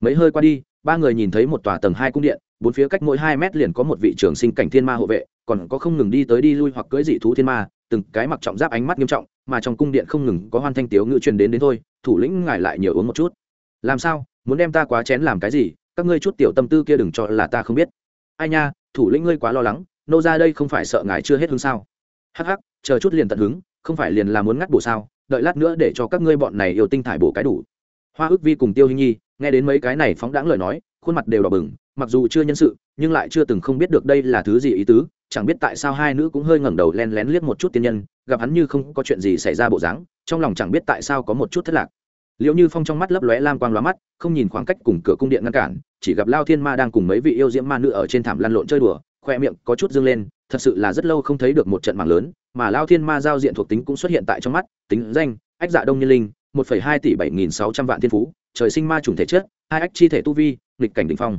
Mấy hơi qua đi, ba người nhìn thấy một tòa tầng hai cung điện bốn phía cách mỗi hai mét liền có một vị trưởng sinh cảnh thiên ma hộ vệ, còn có không ngừng đi tới đi lui hoặc cưỡi dị thú thiên ma, từng cái mặc trọng giáp ánh mắt nghiêm trọng, mà trong cung điện không ngừng có hoan thanh tiếu ngự truyền đến đến thôi, thủ lĩnh ngài lại nhiều uống một chút. Làm sao? Muốn đem ta quá chén làm cái gì? Các ngươi chút tiểu tâm tư kia đừng cho là ta không biết. Ai nha, thủ lĩnh ngươi quá lo lắng, nô ra đây không phải sợ ngài chưa hết hứng sao? Hắc hắc, chờ chút liền tận hứng, không phải liền là muốn ngắt bổ sao? Đợi lát nữa để cho các ngươi bọn này yêu tinh thải bổ cái đủ. Hoa ước vi cùng tiêu hình nhi, nghe đến mấy cái này phóng đãng lời nói khuôn mặt đều đỏ bừng, mặc dù chưa nhân sự, nhưng lại chưa từng không biết được đây là thứ gì ý tứ, chẳng biết tại sao hai nữ cũng hơi ngẩng đầu len lén liếc một chút tiên nhân, gặp hắn như không có chuyện gì xảy ra bộ dáng, trong lòng chẳng biết tại sao có một chút thất lạc. Liệu như phong trong mắt lấp lóe lam quang lóa mắt, không nhìn khoảng cách cùng cửa cung điện ngăn cản, chỉ gặp lao thiên ma đang cùng mấy vị yêu diễm ma nữ ở trên thảm lăn lộn chơi đùa, khoe miệng có chút dương lên, thật sự là rất lâu không thấy được một trận mạng lớn, mà lao thiên ma giao diện thuộc tính cũng xuất hiện tại trong mắt, tính danh, ách dạ đông nhân linh, một phẩy hai tỷ bảy nghìn sáu trăm vạn thiên phú, trời sinh ma trùng thể chất hai ách chi thể tu vi, nghịch cảnh đ phong.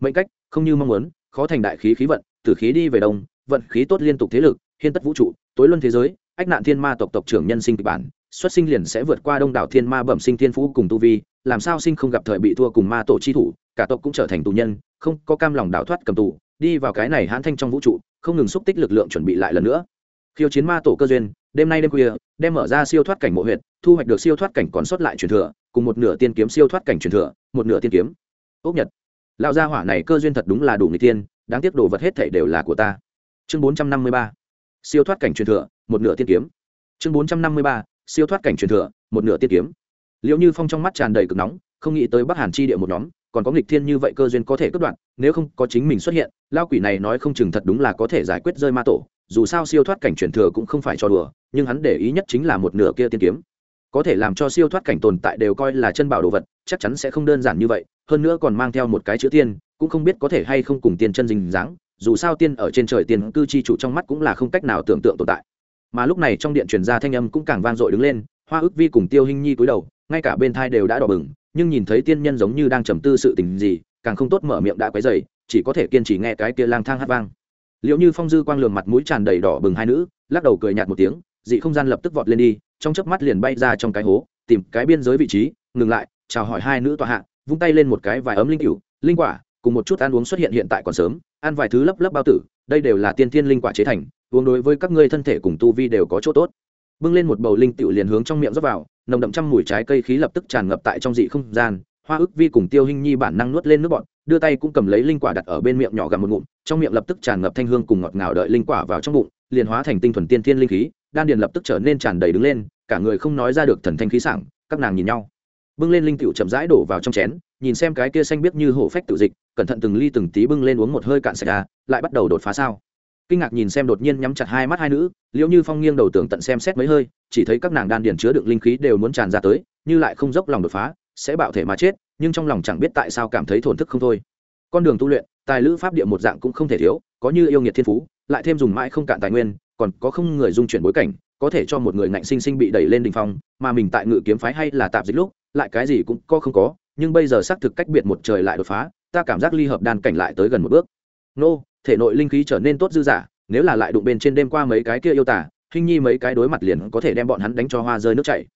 Mệnh cách, không như mong muốn, khó thành đại khí khí vận từ khí đi về đông, vận khí tốt liên tục thế lực, hiên tất vũ trụ, tối luân thế giới, ách nạn thiên ma tộc tộc trưởng nhân sinh kịch bản, xuất sinh liền sẽ vượt qua đông đảo thiên ma bẩm sinh thiên phú cùng tu vi, làm sao sinh không gặp thời bị thua cùng ma tổ chi thủ, cả tộc cũng trở thành tù nhân, không có cam lòng đảo thoát cầm tù, đi vào cái này hãn thanh trong vũ trụ, không ngừng xúc tích lực lượng chuẩn bị lại lần nữa. Khiêu chiến ma tổ cơ duyên, đêm nay đêm khuya, đem mở ra siêu thoát cảnh mộ huyệt, thu hoạch được siêu thoát cảnh còn sót lại truyền thừa cùng một nửa tiên kiếm siêu thoát cảnh truyền thừa, một nửa tiên kiếm. Ốc nhật. Lão gia hỏa này cơ duyên thật đúng là đủ người tiên, đáng tiếc đồ vật hết thảy đều là của ta. Chương bốn trăm năm mươi ba. Siêu thoát cảnh truyền thừa, một nửa tiên kiếm. Chương bốn trăm năm mươi ba. Siêu thoát cảnh truyền thừa, một nửa tiên kiếm. Liệu như phong trong mắt tràn đầy cực nóng, không nghĩ tới bắc hàn chi địa một nhóm, còn có nghịch thiên như vậy cơ duyên có thể cất đoạn, nếu không có chính mình xuất hiện lao quỷ này nói không chừng thật đúng là có thể giải quyết rơi ma tổ, dù sao siêu thoát cảnh truyền thừa cũng không phải cho đùa, nhưng hắn để ý nhất chính là một nửa kia tiên kiếm có thể làm cho siêu thoát cảnh tồn tại đều coi là chân bảo đồ vật, chắc chắn sẽ không đơn giản như vậy, hơn nữa còn mang theo một cái chữ tiên, cũng không biết có thể hay không cùng tiên chân dình dáng, dù sao tiên ở trên trời tiên cư chi chủ trong mắt cũng là không cách nào tưởng tượng tồn tại. Mà lúc này trong điện truyền ra thanh âm cũng càng vang dội đứng lên, hoa ước vi cùng tiêu hinh nhi cúi đầu, ngay cả bên thai đều đã đỏ bừng, nhưng nhìn thấy tiên nhân giống như đang trầm tư sự tình gì, càng không tốt mở miệng đã quấy dày chỉ có thể kiên trì nghe cái kia lang thang hát vang. Liệu như phong dư quang lường mặt mũi tràn đầy đỏ bừng hai nữ, lắc đầu cười nhạt một tiếng, dị không gian lập tức vọt lên đi trong chớp mắt liền bay ra trong cái hố, tìm cái biên giới vị trí, ngừng lại, chào hỏi hai nữ tọa hạ, vung tay lên một cái vài ấm linh cựu linh quả, cùng một chút ăn uống xuất hiện hiện tại còn sớm, ăn vài thứ lấp lấp bao tử, đây đều là tiên thiên linh quả chế thành, uống đối với các ngươi thân thể cùng tu vi đều có chỗ tốt. Bưng lên một bầu linh tiểu liền hướng trong miệng rót vào, nồng đậm trăm mùi trái cây khí lập tức tràn ngập tại trong dị không gian, hoa ức vi cùng tiêu hình nhi bản năng nuốt lên nước bọn đưa tay cũng cầm lấy linh quả đặt ở bên miệng nhỏ gặm một ngụm, trong miệng lập tức tràn ngập thanh hương cùng ngọt ngào đợi linh quả vào trong bụng, liền hóa thành tinh thuần tiên thiên linh khí, đan điền lập tức trở nên tràn đầy đứng lên cả người không nói ra được thần thanh khí sảng, các nàng nhìn nhau. Bưng lên linh tiểu chậm rãi đổ vào trong chén, nhìn xem cái kia xanh biết như hổ phách tự dịch, cẩn thận từng ly từng tí bưng lên uống một hơi cạn sạch ra lại bắt đầu đột phá sao. Kinh ngạc nhìn xem đột nhiên nhắm chặt hai mắt hai nữ liệu như phong nghiêng đầu tưởng tận xem xét mấy hơi, chỉ thấy các nàng đan điền chứa đựng linh khí đều muốn tràn ra tới, như lại không dốc lòng đột phá, sẽ bạo thể mà chết, nhưng trong lòng chẳng biết tại sao cảm thấy thổn thức không thôi. Con đường tu luyện, tài lữ pháp địa một dạng cũng không thể thiếu, có như yêu nghiệt thiên phú, lại thêm dùng mãi không cạn tài nguyên, còn có không người dung chuyển bối cảnh có thể cho một người ngạnh sinh sinh bị đẩy lên đỉnh phong, mà mình tại ngự kiếm phái hay là tạp dịch lúc, lại cái gì cũng có không có, nhưng bây giờ xác thực cách biệt một trời lại đột phá, ta cảm giác ly hợp đan cảnh lại tới gần một bước. Nô, thể nội linh khí trở nên tốt dư giả nếu là lại đụng bên trên đêm qua mấy cái kia yêu tả hình nhi mấy cái đối mặt liền có thể đem bọn hắn đánh cho hoa rơi nước chảy.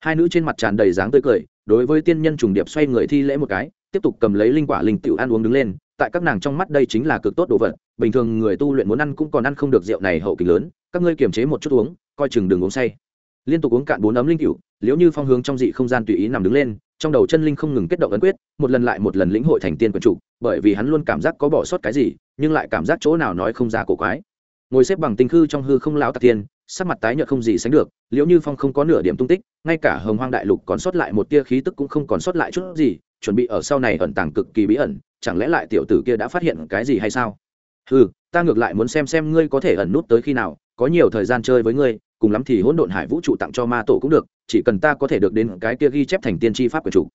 Hai nữ trên mặt tràn đầy dáng tươi cười, đối với tiên nhân trùng điệp xoay người thi lễ một cái, tiếp tục cầm lấy linh quả linh tiểu ăn uống đứng lên, tại các nàng trong mắt đây chính là cực tốt đồ vật, bình thường người tu luyện muốn ăn cũng còn ăn không được rượu này hậu kỳ lớn, các ngươi kiềm chế một chút uống coi chừng đừng uống say. Liên tục uống cạn bốn ấm linh cựu liếu như phong hướng trong dị không gian tùy ý nằm đứng lên, trong đầu chân linh không ngừng kết động ấn quyết, một lần lại một lần lĩnh hội thành tiên quần chủ bởi vì hắn luôn cảm giác có bỏ sót cái gì, nhưng lại cảm giác chỗ nào nói không ra cổ quái. Ngồi xếp bằng tinh khư trong hư không lão tạc tiên, sắc mặt tái nhợt không gì sánh được, liễu như phong không có nửa điểm tung tích, ngay cả hồng hoang đại lục còn sót lại một tia khí tức cũng không còn sót lại chút gì, chuẩn bị ở sau này ẩn tàng cực kỳ bí ẩn, chẳng lẽ lại tiểu tử kia đã phát hiện cái gì hay sao? Ừ ta ngược lại muốn xem xem ngươi có thể ẩn nút tới khi nào, có nhiều thời gian chơi với ngươi cùng lắm thì hỗn độn hải vũ trụ tặng cho ma tổ cũng được, chỉ cần ta có thể được đến cái kia ghi chép thành tiên tri pháp của chủ.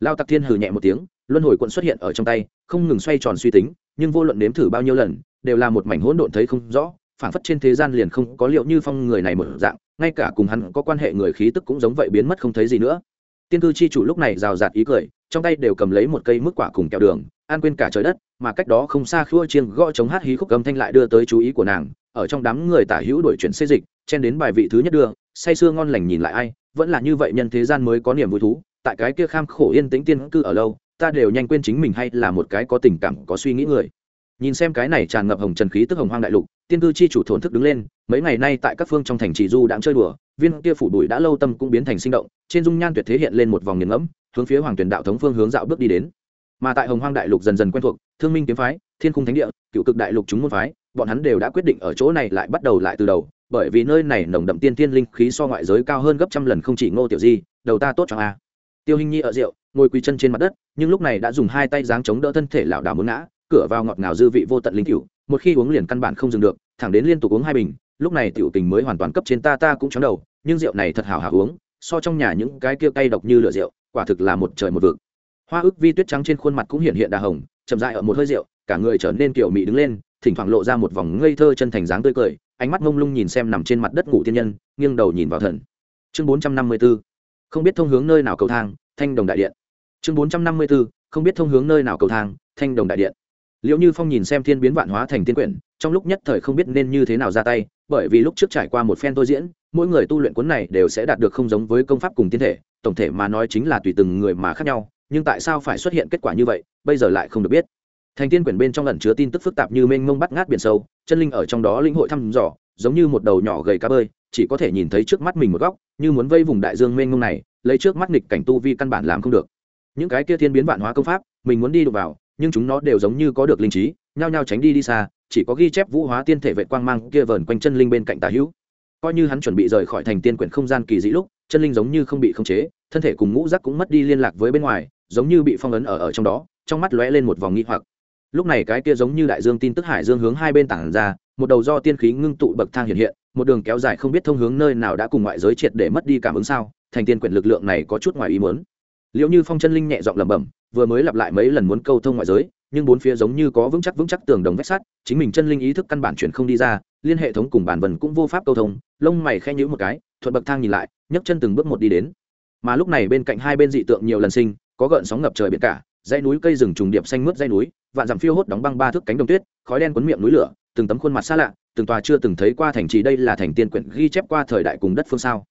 Lao tặc thiên hừ nhẹ một tiếng, luân hồi quận xuất hiện ở trong tay, không ngừng xoay tròn suy tính, nhưng vô luận nếm thử bao nhiêu lần, đều là một mảnh hỗn độn thấy không rõ phản phất trên thế gian liền không có liệu như phong người này một dạng, ngay cả cùng hắn có quan hệ người khí tức cũng giống vậy biến mất không thấy gì nữa. Tiên cư chi chủ lúc này rào rạt ý cười, trong tay đều cầm lấy một cây mức quả cùng kẹo đường, an quên cả trời đất, mà cách đó không xa khua chiêng gõ chống hát hí khúc âm thanh lại đưa tới chú ý của nàng, ở trong đám người tả hữu đổi chuyển xê dịch chen đến bài vị thứ nhất đưa, say sưa ngon lành nhìn lại ai, vẫn là như vậy nhân thế gian mới có niềm vui thú, tại cái kia kham khổ yên tĩnh tiên cư ở lâu, ta đều nhanh quên chính mình hay là một cái có tình cảm, có suy nghĩ người. Nhìn xem cái này tràn ngập hồng trần khí tức hồng hoang đại lục, tiên cư chi chủ thổn thức đứng lên, mấy ngày nay tại các phương trong thành trì du đang chơi đùa, viên kia phủ bụi đã lâu tâm cũng biến thành sinh động, trên dung nhan tuyệt thế hiện lên một vòng nghiền ngẫm, hướng phía hoàng tuyển đạo thống phương hướng dạo bước đi đến. Mà tại hồng hoang đại lục dần dần quen thuộc, thương minh kiếm phái, thiên khung thánh địa, cựu cực đại lục chúng môn phái, bọn hắn đều đã quyết định ở chỗ này lại bắt đầu lại từ đầu bởi vì nơi này nồng đậm tiên tiên linh khí so ngoại giới cao hơn gấp trăm lần không chỉ ngô tiểu di, đầu ta tốt cho a. Tiêu hình nhi ở rượu, ngồi quỳ chân trên mặt đất, nhưng lúc này đã dùng hai tay dáng chống đỡ thân thể lảo đảo muốn ngã, cửa vào ngọt ngào dư vị vô tận linh cửu, một khi uống liền căn bản không dừng được, thẳng đến liên tục uống hai bình, lúc này tiểu tình mới hoàn toàn cấp trên ta ta cũng chóng đầu, nhưng rượu này thật hảo hảo uống, so trong nhà những cái kia cay độc như lửa rượu, quả thực là một trời một vực. Hoa ức vi tuyết trắng trên khuôn mặt cũng hiện hiện đà hồng, chậm dại ở một hơi rượu, cả người trở nên kiểu mị đứng lên, thỉnh thoảng lộ ra một vòng ngây thơ chân thành dáng tươi cười ánh mắt ngông lung nhìn xem nằm trên mặt đất ngủ tiên nhân, nghiêng đầu nhìn vào thần. Chương bốn trăm năm mươi b ố không biết thông hướng nơi nào cầu thang, thanh đồng đại điện. Chương bốn trăm năm mươi b ố không biết thông hướng nơi nào cầu thang, thanh đồng đại điện. Liệu như phong nhìn xem thiên biến vạn hóa thành tiên quyển, trong lúc nhất thời không biết nên như thế nào ra tay, bởi vì lúc trước trải qua một phen tôi diễn, mỗi người tu luyện cuốn này đều sẽ đạt được không giống với công pháp cùng tiên thể, tổng thể mà nói chính là tùy từng người mà khác nhau, nhưng tại sao phải xuất hiện kết quả như vậy, bây giờ lại không được biết. Thành tiên quyển bên trong lần chứa tin tức phức tạp như mênh mông bắt ngát biển sâu chân linh ở trong đó linh hội thăm dò, giống như một đầu nhỏ gầy cá bơi, chỉ có thể nhìn thấy trước mắt mình một góc, như muốn vây vùng đại dương mênh mông này, lấy trước mắt nghịch cảnh tu vi căn bản làm không được. Những cái kia thiên biến vạn hóa công pháp, mình muốn đi đụng vào, nhưng chúng nó đều giống như có được linh trí, nhao nhao tránh đi đi xa, chỉ có ghi chép vũ hóa tiên thể vệ quang mang kia vờn quanh chân linh bên cạnh tà hữu. Coi như hắn chuẩn bị rời khỏi thành tiên quyển không gian kỳ dĩ lúc, chân linh giống như không bị khống chế, thân thể cùng ngũ giác cũng mất đi liên lạc với bên ngoài, giống như bị phong ấn ở ở trong đó, trong mắt lóe lên một vòng nghi hoặc lúc này cái kia giống như đại dương tin tức hải dương hướng hai bên tảng ra, một đầu do tiên khí ngưng tụ bậc thang hiện hiện, một đường kéo dài không biết thông hướng nơi nào đã cùng ngoại giới triệt để mất đi cảm ứng sao, thành tiên quyển lực lượng này có chút ngoài ý muốn. Liệu như phong chân linh nhẹ giọng lẩm bẩm, vừa mới lặp lại mấy lần muốn câu thông ngoại giới, nhưng bốn phía giống như có vững chắc vững chắc tường đồng vách sắt, chính mình chân linh ý thức căn bản chuyển không đi ra, liên hệ thống cùng bản vần cũng vô pháp câu thông, lông mày khen nhữ một cái, thuận bậc thang nhìn lại, nhấc chân từng bước một đi đến. Mà lúc này bên cạnh hai bên dị tượng nhiều lần sinh, có gợn sóng ngập trời biển cả, dãy núi cây rừng trùng điệp xanh mướt dãy núi vạn dặm phiêu hốt đóng băng ba thước cánh đồng tuyết, khói đen cuốn miệng núi lửa, từng tấm khuôn mặt xa lạ, từng tòa chưa từng thấy qua thành trì đây là thành tiên quyển ghi chép qua thời đại cùng đất phương sao.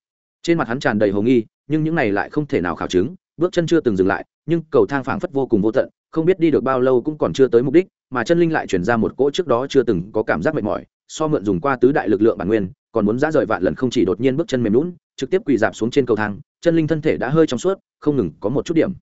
Trên mặt hắn tràn đầy hồ nghi, nhưng những này lại không thể nào khảo chứng, bước chân chưa từng dừng lại, nhưng cầu thang phảng phất vô cùng vô tận, không biết đi được bao lâu cũng còn chưa tới mục đích, mà chân linh lại chuyển ra một cỗ trước đó chưa từng có cảm giác mệt mỏi, so mượn dùng qua tứ đại lực lượng bản nguyên, còn muốn ra rời vạn lần không chỉ đột nhiên bước chân mềm lún trực tiếp quỳ dạp xuống trên cầu thang, chân linh thân thể đã hơi trong suốt, không ngừng có một chút điểm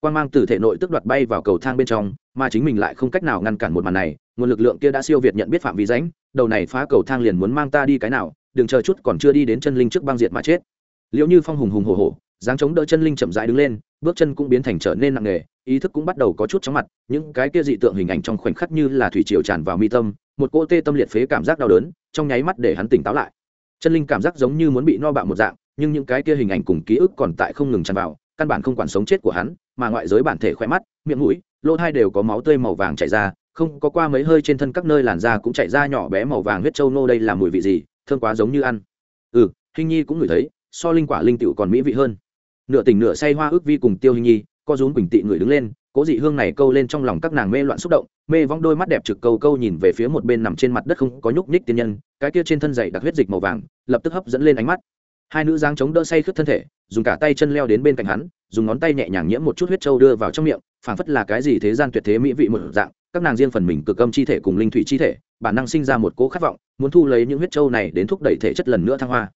quan mang từ thể nội tức đoạt bay vào cầu thang bên trong, mà chính mình lại không cách nào ngăn cản một màn này, nguồn lực lượng kia đã siêu việt nhận biết phạm vi ránh đầu này phá cầu thang liền muốn mang ta đi cái nào, đừng chờ chút còn chưa đi đến chân linh trước băng diệt mà chết. Liệu như phong hùng hùng hổ hổ, dáng chống đỡ chân linh chậm rãi đứng lên, bước chân cũng biến thành trở nên nặng nề, ý thức cũng bắt đầu có chút chóng mặt, những cái kia dị tượng hình ảnh trong khoảnh khắc như là thủy triều tràn vào mi tâm, một cô tê tâm liệt phế cảm giác đau đớn, trong nháy mắt để hắn tỉnh táo lại. Chân linh cảm giác giống như muốn bị no bạo một dạng, nhưng những cái kia hình ảnh cùng ký ức còn tại không ngừng tràn vào căn bản không quản sống chết của hắn, mà ngoại giới bản thể khỏe mắt, miệng mũi, lỗ thai đều có máu tươi màu vàng chảy ra, không có qua mấy hơi trên thân các nơi làn da cũng chảy ra nhỏ bé màu vàng huyết trâu nô đây là mùi vị gì, thương quá giống như ăn. Ừ hình nhi cũng ngửi thấy, so linh quả linh tựu còn mỹ vị hơn. Nửa tỉnh nửa say hoa ước vi cùng tiêu hình nhi, co rúm quỳnh tị người đứng lên, cố dị hương này câu lên trong lòng các nàng mê loạn xúc động, mê vong đôi mắt đẹp trực câu câu nhìn về phía một bên nằm trên mặt đất không có nhúc nhích tiên nhân, cái kia trên thân dày đặc huyết dịch màu vàng, lập tức hấp dẫn lên ánh mắt. Hai nữ giang chống đỡ say khướt thân thể dùng cả tay chân leo đến bên cạnh hắn, dùng ngón tay nhẹ nhàng nhiễm một chút huyết trâu đưa vào trong miệng, phảng phất là cái gì thế gian tuyệt thế mỹ vị một dạng, các nàng riêng phần mình cực âm chi thể cùng linh thủy chi thể, bản năng sinh ra một cố khát vọng, muốn thu lấy những huyết trâu này đến thúc đẩy thể chất lần nữa thăng hoa.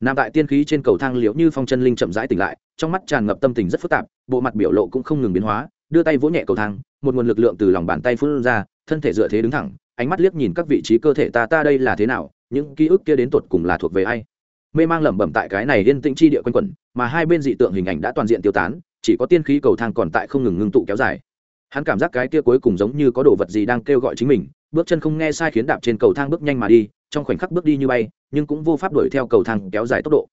Nam tại tiên khí trên cầu thang liễu như phong chân linh chậm rãi tỉnh lại, trong mắt tràn ngập tâm tình rất phức tạp, bộ mặt biểu lộ cũng không ngừng biến hóa, đưa tay vỗ nhẹ cầu thang, một nguồn lực lượng từ lòng bàn tay phun ra, thân thể dựa thế đứng thẳng, ánh mắt liếc nhìn các vị trí cơ thể ta ta đây là thế nào, những ký ức kia đến tột cùng là thuộc về ai? Mê mang lẩm bẩm tại cái này yên tĩnh chi địa quanh quẩn, mà hai bên dị tượng hình ảnh đã toàn diện tiêu tán, chỉ có tiên khí cầu thang còn tại không ngừng ngưng tụ kéo dài. Hắn cảm giác cái kia cuối cùng giống như có đồ vật gì đang kêu gọi chính mình, bước chân không nghe sai khiến đạp trên cầu thang bước nhanh mà đi, trong khoảnh khắc bước đi như bay, nhưng cũng vô pháp đuổi theo cầu thang kéo dài tốc độ.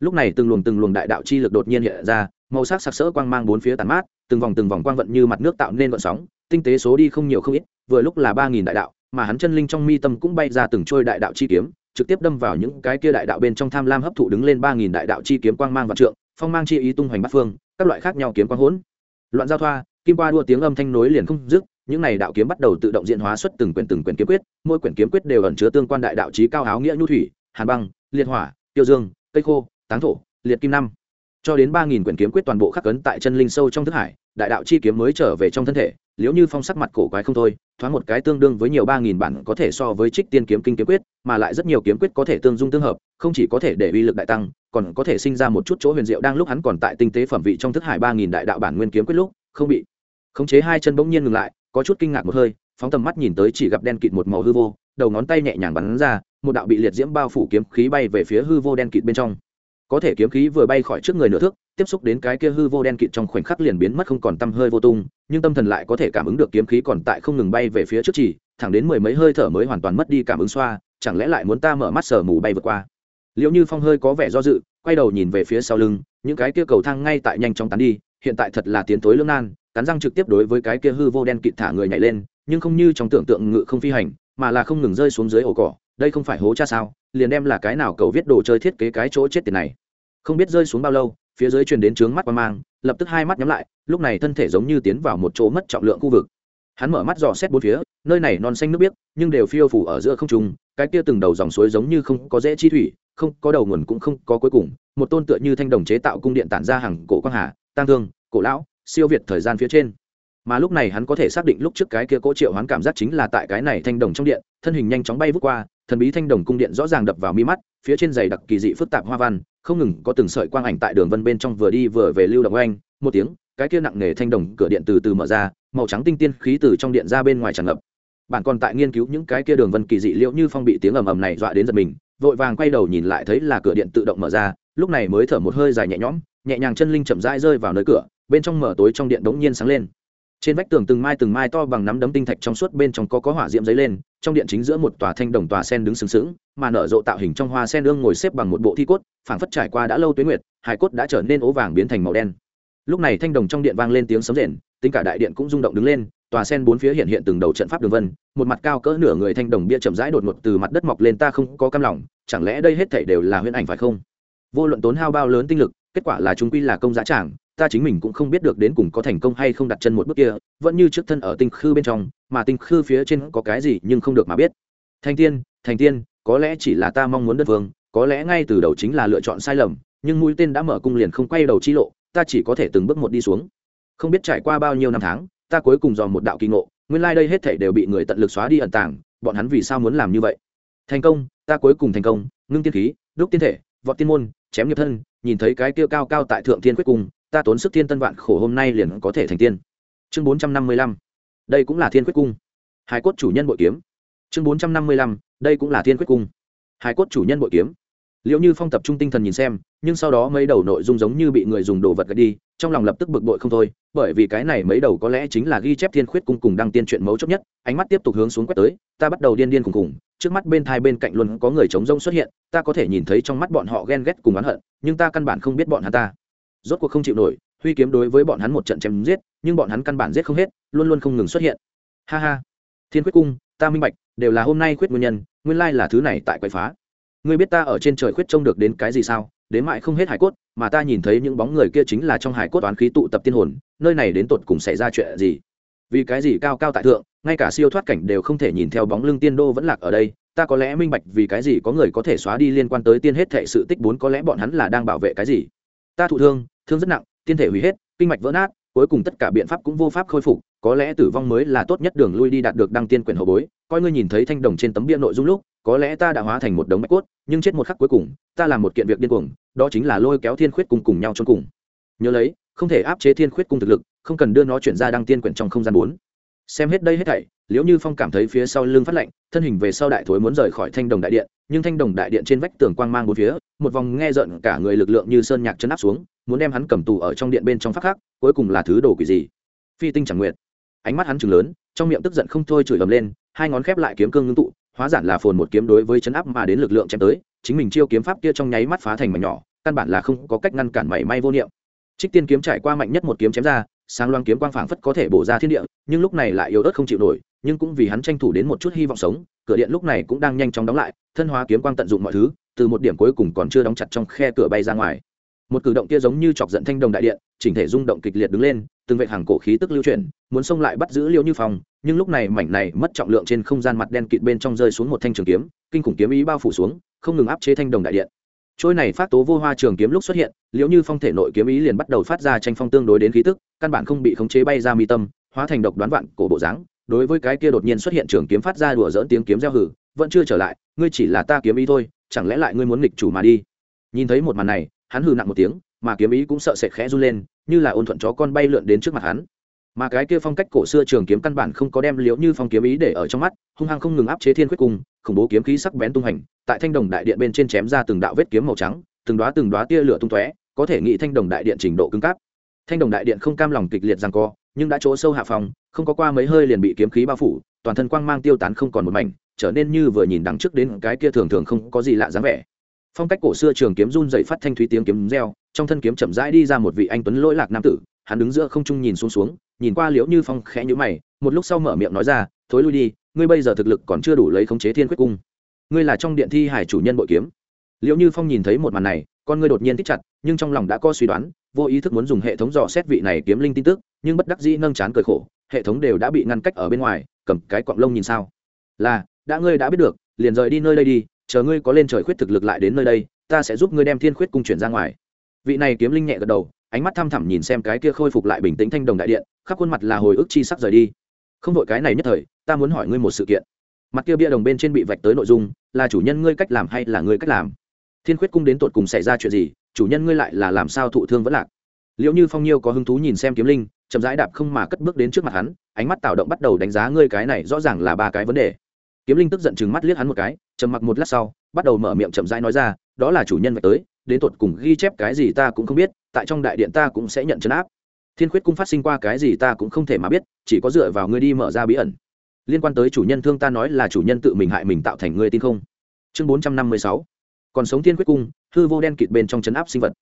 Lúc này từng luồng từng luồng đại đạo chi lực đột nhiên hiện ra, màu sắc sặc sỡ quang mang bốn phía tàn mát, từng vòng từng vòng quang vận như mặt nước tạo nên vận sóng, tinh tế số đi không nhiều không ít, vừa lúc là ba nghìn đại đạo, mà hắn chân linh trong mi tâm cũng bay ra từng trôi đại đạo chi kiếm trực tiếp đâm vào những cái kia đại đạo bên trong tham lam hấp thụ đứng lên ba nghìn đại đạo chi kiếm quang mang vạn trượng, phong mang chi ý tung hoành bát phương, các loại khác nhau kiếm quang hỗn. Loạn giao thoa, kim qua đua tiếng âm thanh nối liền không dứt, những này đạo kiếm bắt đầu tự động diễn hóa xuất từng quyển từng quyển kiếm quyết, mỗi quyển kiếm quyết đều ẩn chứa tương quan đại đạo chí cao áo nghĩa nhu thủy, hàn băng, liệt hỏa, tiêu dương, cây khô, táng thổ, liệt kim năm. Cho đến ba nghìn quyển kiếm quyết toàn bộ khắc ấn tại chân linh sâu trong thức hải, đại đạo chi kiếm mới trở về trong thân thể liếu như phong sắc mặt cổ quái không thôi, thoáng một cái tương đương với nhiều ba nghìn bản có thể so với trích tiên kiếm kinh kiếm quyết, mà lại rất nhiều kiếm quyết có thể tương dung tương hợp, không chỉ có thể để uy lực đại tăng, còn có thể sinh ra một chút chỗ huyền diệu đang lúc hắn còn tại tinh tế phẩm vị trong thức hải ba nghìn đại đạo bản nguyên kiếm quyết lúc, không bị khống chế hai chân bỗng nhiên ngừng lại, có chút kinh ngạc một hơi, phóng tầm mắt nhìn tới chỉ gặp đen kịt một màu hư vô, đầu ngón tay nhẹ nhàng bắn ra, một đạo bị liệt diễm bao phủ kiếm khí bay về phía hư vô đen kịt bên trong có thể kiếm khí vừa bay khỏi trước người nửa thước, tiếp xúc đến cái kia hư vô đen kịt trong khoảnh khắc liền biến mất không còn tăm hơi vô tung, nhưng tâm thần lại có thể cảm ứng được kiếm khí còn tại không ngừng bay về phía trước chỉ, thẳng đến mười mấy hơi thở mới hoàn toàn mất đi cảm ứng xoa, chẳng lẽ lại muốn ta mở mắt sờ mù bay vượt qua? Liệu như phong hơi có vẻ do dự, quay đầu nhìn về phía sau lưng, những cái kia cầu thang ngay tại nhanh chóng tán đi, hiện tại thật là tiến tối lương nan, cắn răng trực tiếp đối với cái kia hư vô đen kịt thả người nhảy lên, nhưng không như trong tưởng tượng ngự không phi hành, mà là không ngừng rơi xuống dưới ổ cỏ đây không phải hố cha sao, liền đem là cái nào cầu viết đồ chơi thiết kế cái chỗ chết tiền này. Không biết rơi xuống bao lâu, phía dưới truyền đến trướng mắt qua mang, lập tức hai mắt nhắm lại, lúc này thân thể giống như tiến vào một chỗ mất trọng lượng khu vực. Hắn mở mắt dò xét bốn phía, nơi này non xanh nước biếc, nhưng đều phiêu phủ ở giữa không trung, cái kia từng đầu dòng suối giống như không có dễ chi thủy, không có đầu nguồn cũng không có cuối cùng, một tôn tựa như thanh đồng chế tạo cung điện tản ra hàng cổ quang hà tăng thương, cổ lão, siêu việt thời gian phía trên. Mà lúc này hắn có thể xác định lúc trước cái kia cỗ triệu hoán cảm giác chính là tại cái này thanh đồng trong điện, thân hình nhanh chóng bay vút qua thần bí thanh đồng cung điện rõ ràng đập vào mi mắt, phía trên giày đặc kỳ dị phức tạp hoa văn, không ngừng có từng sợi quang ảnh tại đường vân bên trong vừa đi vừa về lưu động oanh, một tiếng, cái kia nặng nề thanh đồng cửa điện từ từ mở ra, màu trắng tinh tiên khí từ trong điện ra bên ngoài tràn ngập. Bạn còn tại nghiên cứu những cái kia đường vân kỳ dị liệu như phong bị tiếng ầm ầm này dọa đến giật mình, vội vàng quay đầu nhìn lại thấy là cửa điện tự động mở ra, lúc này mới thở một hơi dài nhẹ nhõm, nhẹ nhàng chân linh chậm rãi rơi vào nơi cửa, bên trong mở tối trong điện đống nhiên sáng lên trên vách tường từng mai từng mai to bằng nắm đấm tinh thạch trong suốt bên trong có có hỏa diễm giấy lên, trong điện chính giữa một tòa thanh đồng tòa sen đứng sừng sững, mà nở rộ tạo hình trong hoa sen ương ngồi xếp bằng một bộ thi cốt, phảng phất trải qua đã lâu tuyến nguyệt hải cốt đã trở nên ố vàng biến thành màu đen. Lúc này thanh đồng trong điện vang lên tiếng sấm rền, tính cả đại điện cũng rung động đứng lên, tòa sen bốn phía hiện hiện từng đầu trận pháp đường vân, một mặt cao cỡ nửa người thanh đồng bia chậm rãi đột ngột từ mặt đất mọc lên ta không có cam lòng, chẳng lẽ đây hết thảy đều là huyễn ảnh phải không? Vô luận tốn hao bao lớn tinh lực, kết quả là chúng quy là công giá trạng ta chính mình cũng không biết được đến cùng có thành công hay không đặt chân một bước kia, vẫn như trước thân ở tinh khư bên trong, mà tinh khư phía trên có cái gì nhưng không được mà biết thành tiên thành tiên, có lẽ chỉ là ta mong muốn đất vương, có lẽ ngay từ đầu chính là lựa chọn sai lầm, nhưng mũi tên đã mở cung liền không quay đầu chi lộ, ta chỉ có thể từng bước một đi xuống không biết trải qua bao nhiêu năm tháng, ta cuối cùng dò một đạo kỳ ngộ, nguyên lai、like、đây hết thể đều bị người tận lực xóa đi ẩn tàng, bọn hắn vì sao muốn làm như vậy thành công, ta cuối cùng thành công, ngưng tiên khí, đúc tiên thể, vọt tiên môn, chém nghiệp thân, nhìn thấy cái kia cao cao tại thượng thiên quyết cùng ta tốn sức thiên tân vạn khổ hôm nay liền có thể thành tiên. Chương bốn trăm năm mươi lăm, đây cũng là thiên quyết cung. Hải cốt chủ nhân bội kiếm. Chương bốn trăm năm mươi lăm, đây cũng là thiên quyết cung. Hải cốt chủ nhân bội kiếm. Liệu như phong tập trung tinh thần nhìn xem, nhưng sau đó mấy đầu nội dung giống như bị người dùng đồ vật gạch đi, trong lòng lập tức bực bội không thôi, bởi vì cái này mấy đầu có lẽ chính là ghi chép thiên khuyết cung cùng đăng tiên chuyện mấu chốt nhất, ánh mắt tiếp tục hướng xuống quét tới, ta bắt đầu điên điên cùng cùng trước mắt bên thai bên cạnh luôn có người chống rông xuất hiện, ta có thể nhìn thấy trong mắt bọn họ ghen ghét cùng oán hận, nhưng ta căn bản không biết bọn hắn ta rốt cuộc không chịu nổi, huy kiếm đối với bọn hắn một trận chém giết, nhưng bọn hắn căn bản giết không hết, luôn luôn không ngừng xuất hiện. Ha ha. Thiên khuyết cung, ta minh bạch, đều là hôm nay khuyết nguyên nhân, nguyên lai là thứ này tại quậy phá. Ngươi biết ta ở trên trời khuyết trông được đến cái gì sao? Đến mãi không hết hải cốt, mà ta nhìn thấy những bóng người kia chính là trong hải cốt toán khí tụ tập tiên hồn, nơi này đến tột cùng xảy ra chuyện gì? Vì cái gì cao cao tại thượng, ngay cả siêu thoát cảnh đều không thể nhìn theo bóng lưng tiên đô vẫn lạc ở đây? Ta có lẽ minh bạch vì cái gì có người có thể xóa đi liên quan tới tiên hết thệ sự tích bốn, có lẽ bọn hắn là đang bảo vệ cái gì? Ta thụ thương thương rất nặng, tiên thể hủy hết, kinh mạch vỡ nát, cuối cùng tất cả biện pháp cũng vô pháp khôi phục, có lẽ tử vong mới là tốt nhất đường lui đi đạt được đăng tiên quyển hậu bối. Coi ngươi nhìn thấy thanh đồng trên tấm bia nội dung lúc, có lẽ ta đã hóa thành một đống bạch cốt, nhưng chết một khắc cuối cùng, ta làm một kiện việc điên cuồng, đó chính là lôi kéo thiên khuyết cung cùng nhau cho cùng. Nhớ lấy, không thể áp chế thiên khuyết cung thực lực, không cần đưa nó chuyển ra đăng tiên quyển trong không gian bốn xem hết đây hết thảy liễu như phong cảm thấy phía sau lưng phát lạnh thân hình về sau đại thối muốn rời khỏi thanh đồng đại điện nhưng thanh đồng đại điện trên vách tường quang mang bốn phía một vòng nghe rợn cả người lực lượng như sơn nhạc chân áp xuống muốn đem hắn cầm tù ở trong điện bên trong phát khác cuối cùng là thứ đồ quỷ gì? Phi tinh chẳng nguyện, ánh mắt hắn chừng lớn trong miệng tức giận không thôi chửi ầm lên hai ngón khép lại kiếm cương ngưng tụ hóa giản là phồn một kiếm đối với chấn áp mà đến lực lượng chém tới chính mình chiêu kiếm pháp kia trong nháy mắt phá thành mảnh nhỏ căn bản là không có cách ngăn cản mảy may vô niệm. Trích tiên kiếm trải qua mạnh nhất một kiếm chém ra sáng loang kiếm quang phảng phất có thể bổ ra thiên địa nhưng lúc này lại yếu ớt không chịu nổi nhưng cũng vì hắn tranh thủ đến một chút hy vọng sống cửa điện lúc này cũng đang nhanh chóng đóng lại thân hóa kiếm quang tận dụng mọi thứ từ một điểm cuối cùng còn chưa đóng chặt trong khe cửa bay ra ngoài. Một cử động kia giống như chọc giận thanh đồng đại điện chỉnh thể rung động kịch liệt đứng lên từng vệt hàng cổ khí tức lưu chuyển muốn xông lại bắt giữ Liễu như phong, nhưng lúc này mảnh này mất trọng lượng trên không gian mặt đen kịt bên trong rơi xuống một thanh trường kiếm kinh khủng kiếm ý bao phủ xuống không ngừng áp chế thanh đồng đại điện trôi này phát tố vô hoa trường kiếm lúc xuất hiện liệu như phong thể nội kiếm ý liền bắt đầu phát ra tranh phong tương đối đến khí tức, căn bản không bị khống chế bay ra mi tâm, hóa thành độc đoán vạn cổ bộ dáng. Đối với cái kia đột nhiên xuất hiện trường kiếm phát ra đùa dỡn tiếng kiếm gieo hử, vẫn chưa trở lại, ngươi chỉ là ta kiếm ý thôi, chẳng lẽ lại ngươi muốn nghịch chủ mà đi? Nhìn thấy một màn này, hắn hừ nặng một tiếng, mà kiếm ý cũng sợ sệt khẽ run lên, như là ôn thuận chó con bay lượn đến trước mặt hắn. Mà cái kia phong cách cổ xưa trường kiếm căn bản không có đem liễu như phong kiếm ý để ở trong mắt, hung hăng không ngừng áp chế thiên quyết cung khủng bố kiếm khí sắc bén tung hành tại thanh đồng đại điện bên trên chém ra từng đạo vết kiếm màu trắng, từng đoá từng đoá tia lửa tung tóe, có thể nghĩ thanh đồng đại điện trình độ cứng cáp. Thanh đồng đại điện không cam lòng kịch liệt rằng co, nhưng đã chỗ sâu hạ phòng không có qua mấy hơi liền bị kiếm khí bao phủ, toàn thân quang mang tiêu tán không còn một mảnh, trở nên như vừa nhìn đằng trước đến cái kia thường thường không có gì lạ dáng vẻ. Phong cách cổ xưa trường kiếm run dậy phát thanh thúy tiếng kiếm reo, trong thân kiếm chậm rãi đi ra một vị anh tuấn lỗi lạc nam tử, hắn đứng giữa không trung nhìn xuống xuống, nhìn qua liễu như phong khẽ nhíu mày, một lúc sau mở miệng nói ra, thối lui đi ngươi bây giờ thực lực còn chưa đủ lấy khống chế thiên quyết cung. Ngươi là trong điện thi hải chủ nhân bội kiếm. Liệu như phong nhìn thấy một màn này, con ngươi đột nhiên thích chặt, nhưng trong lòng đã có suy đoán, vô ý thức muốn dùng hệ thống dò xét vị này kiếm linh tin tức, nhưng bất đắc dĩ nâng chán cười khổ, hệ thống đều đã bị ngăn cách ở bên ngoài, cầm cái quạng lông nhìn sao? Là, đã ngươi đã biết được, liền rời đi nơi đây đi, chờ ngươi có lên trời khuyết thực lực lại đến nơi đây, ta sẽ giúp ngươi đem thiên khuyết cung chuyển ra ngoài. Vị này kiếm linh nhẹ gật đầu, ánh mắt thăm thẳm nhìn xem cái kia khôi phục lại bình tĩnh thanh đồng đại điện, khắp khuôn mặt là hồi ức chi sắc rời đi không vội cái này nhất thời, ta muốn hỏi ngươi một sự kiện. Mặt kia bia đồng bên trên bị vạch tới nội dung, là chủ nhân ngươi cách làm hay là ngươi cách làm? Thiên khuyết cung đến tột cùng xảy ra chuyện gì, chủ nhân ngươi lại là làm sao thụ thương vẫn lạc? Liệu như phong nhiêu có hứng thú nhìn xem kiếm linh, chậm rãi đạp không mà cất bước đến trước mặt hắn, ánh mắt tạo động bắt đầu đánh giá ngươi cái này rõ ràng là ba cái vấn đề. Kiếm linh tức giận chừng mắt liếc hắn một cái, trầm mặc một lát sau, bắt đầu mở miệng chậm rãi nói ra, đó là chủ nhân vạch tới, đến tột cùng ghi chép cái gì ta cũng không biết, tại trong đại điện ta cũng sẽ nhận chấn áp thiên khuyết cung phát sinh qua cái gì ta cũng không thể mà biết, chỉ có dựa vào ngươi đi mở ra bí ẩn. Liên quan tới chủ nhân thương ta nói là chủ nhân tự mình hại mình tạo thành ngươi tin không? Chương bốn trăm năm mươi sáu. Còn sống thiên Khuyết cung, hư vô đen kịt bên trong chấn áp sinh vật.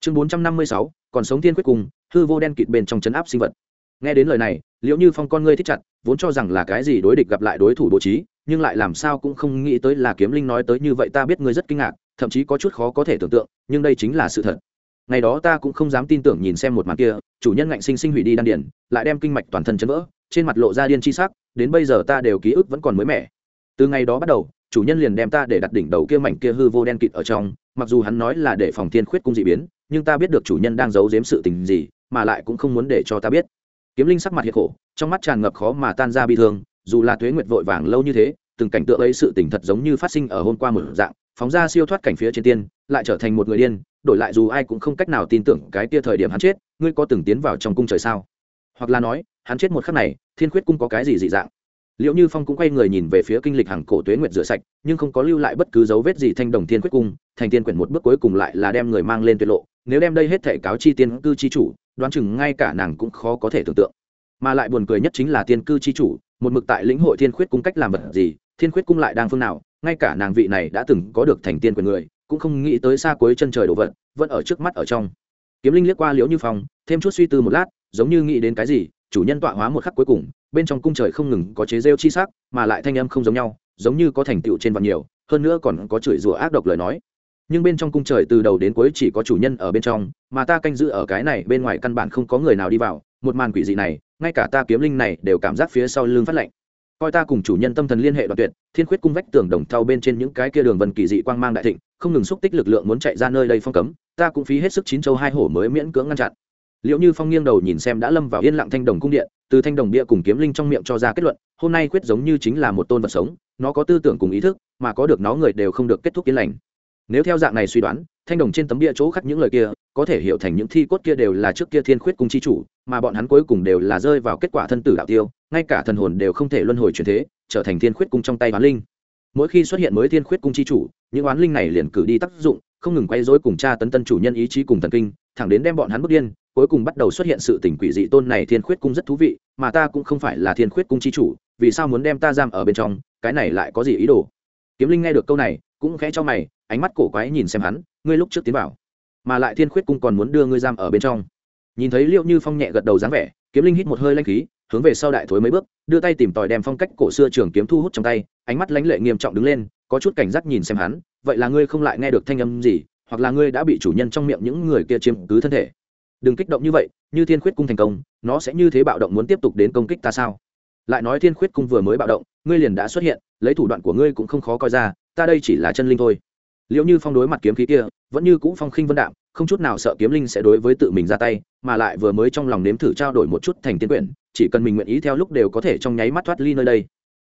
Chương bốn trăm năm mươi sáu. Còn sống thiên Khuyết cung, hư vô đen kịt bên trong chấn áp sinh vật. Nghe đến lời này liệu như phong con ngươi thích chặt, vốn cho rằng là cái gì đối địch gặp lại đối thủ bố trí, nhưng lại làm sao cũng không nghĩ tới là kiếm linh nói tới như vậy ta biết ngươi rất kinh ngạc, thậm chí có chút khó có thể tưởng tượng, nhưng đây chính là sự thật ngày đó ta cũng không dám tin tưởng nhìn xem một màn kia, chủ nhân ngạnh sinh sinh hủy đi đan điền, lại đem kinh mạch toàn thân chấn vỡ, trên mặt lộ ra điên chi sắc, đến bây giờ ta đều ký ức vẫn còn mới mẻ. Từ ngày đó bắt đầu, chủ nhân liền đem ta để đặt đỉnh đầu kia mảnh kia hư vô đen kịt ở trong, mặc dù hắn nói là để phòng thiên khuyết cung dị biến, nhưng ta biết được chủ nhân đang giấu giếm sự tình gì, mà lại cũng không muốn để cho ta biết. Kiếm linh sắc mặt hiệt khổ, trong mắt tràn ngập khó mà tan ra bi thương, dù là tuế nguyệt vội vàng lâu như thế, từng cảnh tượng ấy sự tình thật giống như phát sinh ở hôm qua một dạng phóng ra siêu thoát cảnh phía trên tiên, lại trở thành một người điên, đổi lại dù ai cũng không cách nào tin tưởng cái tia thời điểm hắn chết, ngươi có từng tiến vào trong cung trời sao? Hoặc là nói, hắn chết một khắc này, thiên khuyết cung có cái gì dị dạng? Liệu như phong cũng quay người nhìn về phía kinh lịch hàng cổ tuế nguyệt rửa sạch, nhưng không có lưu lại bất cứ dấu vết gì thanh đồng thiên khuyết cung, thành tiên quyển một bước cuối cùng lại là đem người mang lên tuyệt lộ, nếu đem đây hết thể cáo chi tiên cư chi chủ, đoán chừng ngay cả nàng cũng khó có thể tưởng tượng. Mà lại buồn cười nhất chính là tiên cư chi chủ, một mực tại lĩnh hội thiên khuyết cung cách làm vật gì, thiên khuyết cung lại đang phương nào ngay cả nàng vị này đã từng có được thành tiên quyền người, cũng không nghĩ tới xa cuối chân trời đồ vật, vẫn ở trước mắt ở trong. Kiếm linh liếc qua liễu như phong, thêm chút suy tư một lát, giống như nghĩ đến cái gì, chủ nhân tọa hóa một khắc cuối cùng, bên trong cung trời không ngừng có chế rêu chi sắc, mà lại thanh âm không giống nhau, giống như có thành tựu trên vạn nhiều, hơn nữa còn có chửi rủa ác độc lời nói. Nhưng bên trong cung trời từ đầu đến cuối chỉ có chủ nhân ở bên trong, mà ta canh giữ ở cái này bên ngoài căn bản không có người nào đi vào, một màn quỷ dị này, ngay cả ta kiếm linh này đều cảm giác phía sau lưng phát lạnh coi ta cùng chủ nhân tâm thần liên hệ đoạn tuyệt, thiên khuyết cung vách tường đồng thau bên trên những cái kia đường vân kỳ dị quang mang đại thịnh, không ngừng xúc tích lực lượng muốn chạy ra nơi đây phong cấm, ta cũng phí hết sức chín châu hai hổ mới miễn cưỡng ngăn chặn. Liệu như phong nghiêng đầu nhìn xem đã lâm vào yên lặng thanh đồng cung điện, từ thanh đồng bia cùng kiếm linh trong miệng cho ra kết luận, hôm nay quyết giống như chính là một tôn vật sống, nó có tư tưởng cùng ý thức, mà có được nó người đều không được kết thúc yên lành. Nếu theo dạng này suy đoán, thanh đồng trên tấm bia chỗ khắc những lời kia, có thể hiểu thành những thi cốt kia đều là trước kia thiên khuyết cung chi chủ mà bọn hắn cuối cùng đều là rơi vào kết quả thân tử đạo tiêu, ngay cả thần hồn đều không thể luân hồi truyền thế, trở thành thiên khuyết cung trong tay oán linh. Mỗi khi xuất hiện mới thiên khuyết cung chi chủ, những oán linh này liền cử đi tác dụng, không ngừng quay dối cùng cha tấn tân chủ nhân ý chí cùng thần kinh, thẳng đến đem bọn hắn bước điên, cuối cùng bắt đầu xuất hiện sự tình quỷ dị tôn này thiên khuyết cung rất thú vị, mà ta cũng không phải là thiên khuyết cung chi chủ, vì sao muốn đem ta giam ở bên trong, cái này lại có gì ý đồ? Kiếm linh nghe được câu này, cũng khẽ cho mày, ánh mắt cổ quái nhìn xem hắn, ngươi lúc trước tiến vào, mà lại thiên khuyết cung còn muốn đưa ngươi giam ở bên trong nhìn thấy liệu như phong nhẹ gật đầu dáng vẻ, kiếm linh hít một hơi lanh khí, hướng về sau đại thối mấy bước, đưa tay tìm tòi đem phong cách cổ xưa trường kiếm thu hút trong tay, ánh mắt lãnh lệ nghiêm trọng đứng lên, có chút cảnh giác nhìn xem hắn, vậy là ngươi không lại nghe được thanh âm gì, hoặc là ngươi đã bị chủ nhân trong miệng những người kia chiếm cứ thân thể? Đừng kích động như vậy, như thiên khuyết cung thành công, nó sẽ như thế bạo động muốn tiếp tục đến công kích ta sao? Lại nói thiên khuyết cung vừa mới bạo động, ngươi liền đã xuất hiện, lấy thủ đoạn của ngươi cũng không khó coi ra, ta đây chỉ là chân linh thôi. Liệu như phong đối mặt kiếm khí kia, vẫn như cũ phong khinh vân đạm không chút nào sợ kiếm linh sẽ đối với tự mình ra tay, mà lại vừa mới trong lòng nếm thử trao đổi một chút thành tiến quyển, chỉ cần mình nguyện ý theo lúc đều có thể trong nháy mắt thoát ly nơi đây.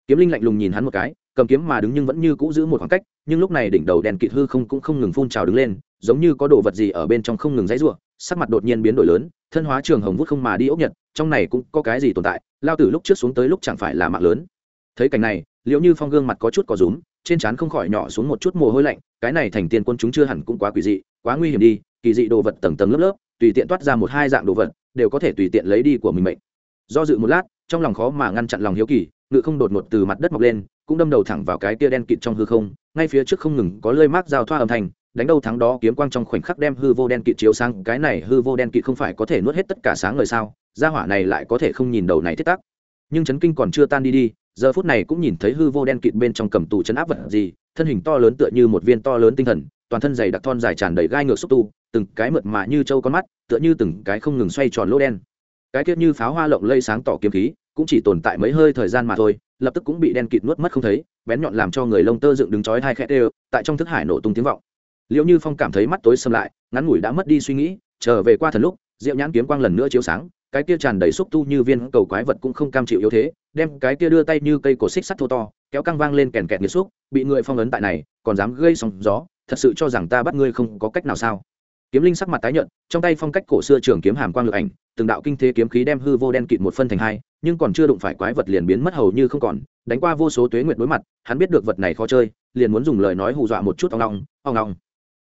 Kiếm linh lạnh lùng nhìn hắn một cái, cầm kiếm mà đứng nhưng vẫn như cũ giữ một khoảng cách, nhưng lúc này đỉnh đầu đèn kịt hư không cũng không ngừng phun trào đứng lên, giống như có đồ vật gì ở bên trong không ngừng dãy ruộng sắc mặt đột nhiên biến đổi lớn, thân hóa trường hồng vút không mà đi ốc nhật, trong này cũng có cái gì tồn tại, lao từ lúc trước xuống tới lúc chẳng phải là mạng lớn. Thấy cảnh này liệu như phong gương mặt có chút có rúm, trên trán không khỏi nhỏ xuống một chút mồ hôi lạnh, cái này thành tiên quân chúng chưa hẳn cũng quá quỷ dị, quá nguy hiểm đi kỳ dị đồ vật tầng tầng lớp lớp, tùy tiện toát ra một hai dạng đồ vật, đều có thể tùy tiện lấy đi của mình mệnh. Do dự một lát, trong lòng khó mà ngăn chặn lòng hiếu kỳ, ngự không đột ngột từ mặt đất mọc lên, cũng đâm đầu thẳng vào cái tia đen kịt trong hư không, ngay phía trước không ngừng có lơi mát giao thoa âm thanh, đánh đâu thắng đó kiếm quang trong khoảnh khắc đem hư vô đen kịt chiếu sang cái này hư vô đen kịt không phải có thể nuốt hết tất cả sáng người sao? Gia hỏa này lại có thể không nhìn đầu này thiết tắc. Nhưng chấn kinh còn chưa tan đi đi, giờ phút này cũng nhìn thấy hư vô đen kịt bên trong cầm tù chấn áp vật gì, thân hình to lớn tựa như một viên to lớn tinh thần, toàn thân dày đặc thon dài tràn đầy gai ngược xúc tu từng cái mượt mà như trâu con mắt, tựa như từng cái không ngừng xoay tròn lỗ đen. Cái tiết như pháo hoa lộng lây sáng tỏ kiếm khí, cũng chỉ tồn tại mấy hơi thời gian mà thôi, lập tức cũng bị đen kịt nuốt mất không thấy, bén nhọn làm cho người lông tơ dựng đứng chói hai khẽ đều, tại trong thức hải nổ tung tiếng vọng. Liệu như phong cảm thấy mắt tối xâm lại, ngắn ngủi đã mất đi suy nghĩ, trở về qua thần lúc diệu nhãn kiếm quang lần nữa chiếu sáng, cái kia tràn đầy xúc tu như viên cầu quái vật cũng không cam chịu yếu thế, đem cái kia đưa tay như cây cổ xích sắt thô to, kéo căng vang lên kèn kẹt nghiệt xúc, bị người phong ấn tại này, còn dám gây sóng gió, thật sự cho rằng ta bắt ngươi không có cách nào sao? Kiếm linh sắc mặt tái nhợt, trong tay phong cách cổ xưa trường kiếm hàm quang lực ảnh, từng đạo kinh thế kiếm khí đem hư vô đen kịt một phân thành hai, nhưng còn chưa đụng phải quái vật liền biến mất hầu như không còn, đánh qua vô số tuế nguyệt đối mặt, hắn biết được vật này khó chơi, liền muốn dùng lời nói hù dọa một chút ong ong ong ong.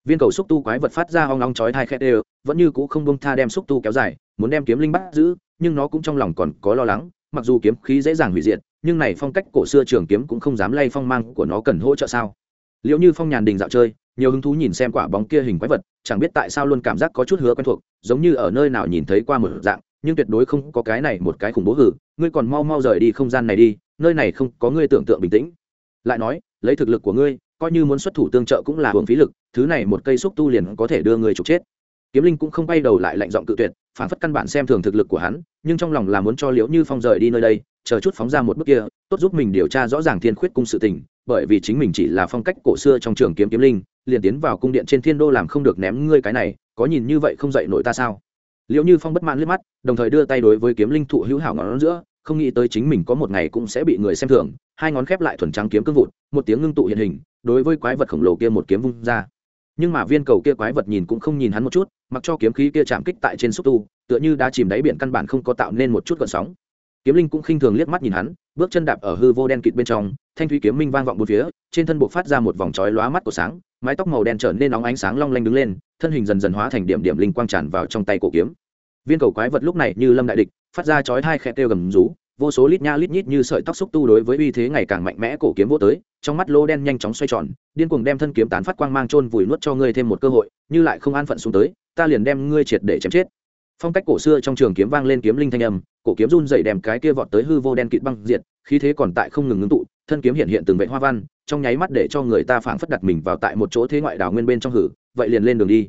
Viên cầu xúc tu quái vật phát ra ong ong chói thai khét đều, vẫn như cũ không bông tha đem xúc tu kéo dài, muốn đem kiếm linh bắt giữ, nhưng nó cũng trong lòng còn có lo lắng, mặc dù kiếm khí dễ dàng hủy diệt, nhưng này phong cách cổ xưa trường kiếm cũng không dám lay phong mang của nó cần hỗ trợ sao liệu như phong nhàn đình dạo chơi, nhiều hứng thú nhìn xem quả bóng kia hình quái vật, chẳng biết tại sao luôn cảm giác có chút hứa quen thuộc, giống như ở nơi nào nhìn thấy qua một dạng, nhưng tuyệt đối không có cái này một cái khủng bố hử, ngươi còn mau mau rời đi không gian này đi, nơi này không có ngươi tưởng tượng bình tĩnh. Lại nói, lấy thực lực của ngươi, coi như muốn xuất thủ tương trợ cũng là hưởng phí lực, thứ này một cây xúc tu liền có thể đưa ngươi trục chết. Kiếm linh cũng không bay đầu lại lạnh giọng cự tuyệt phản phất căn bản xem thường thực lực của hắn, nhưng trong lòng là muốn cho liễu như phong rời đi nơi đây, chờ chút phóng ra một bước kia, tốt giúp mình điều tra rõ ràng thiên khuyết cung sự tình, bởi vì chính mình chỉ là phong cách cổ xưa trong trường kiếm kiếm linh, liền tiến vào cung điện trên thiên đô làm không được ném ngươi cái này, có nhìn như vậy không dậy nổi ta sao? Liễu như phong bất mãn liếc mắt, đồng thời đưa tay đối với kiếm linh thụ hữu hảo ngón giữa, không nghĩ tới chính mình có một ngày cũng sẽ bị người xem thường, hai ngón khép lại thuần trắng kiếm cương vụt, một tiếng ngưng tụ hiện hình, đối với quái vật khổng lồ kia một kiếm vung ra nhưng mà viên cầu kia quái vật nhìn cũng không nhìn hắn một chút, mặc cho kiếm khí kia chạm kích tại trên xúc tu, tựa như đã chìm đáy biển căn bản không có tạo nên một chút gợn sóng. Kiếm linh cũng khinh thường liếc mắt nhìn hắn, bước chân đạp ở hư vô đen kịt bên trong, thanh thúy kiếm minh vang vọng một phía, trên thân buộc phát ra một vòng chói lóa mắt của sáng, mái tóc màu đen trở nên nóng ánh sáng long lanh đứng lên, thân hình dần dần hóa thành điểm điểm linh quang tràn vào trong tay cổ kiếm. Viên cầu quái vật lúc này như lâm đại địch, phát ra chói hai khe kêu gầm rú vô số lít nha lít nhít như sợi tóc xúc tu đối với uy thế ngày càng mạnh mẽ cổ kiếm vô tới, trong mắt lô đen nhanh chóng xoay tròn, điên cuồng đem thân kiếm tán phát quang mang trôn vùi nuốt cho ngươi thêm một cơ hội, như lại không an phận xuống tới, ta liền đem ngươi triệt để chém chết. Phong cách cổ xưa trong trường kiếm vang lên kiếm linh thanh âm, cổ kiếm run dậy đem cái kia vọt tới hư vô đen kịt băng diệt, khí thế còn tại không ngừng ngưng tụ, thân kiếm hiện hiện từng vệ hoa văn, trong nháy mắt để cho người ta phảng phất đặt mình vào tại một chỗ thế ngoại đảo nguyên bên trong hử, vậy liền lên đường đi.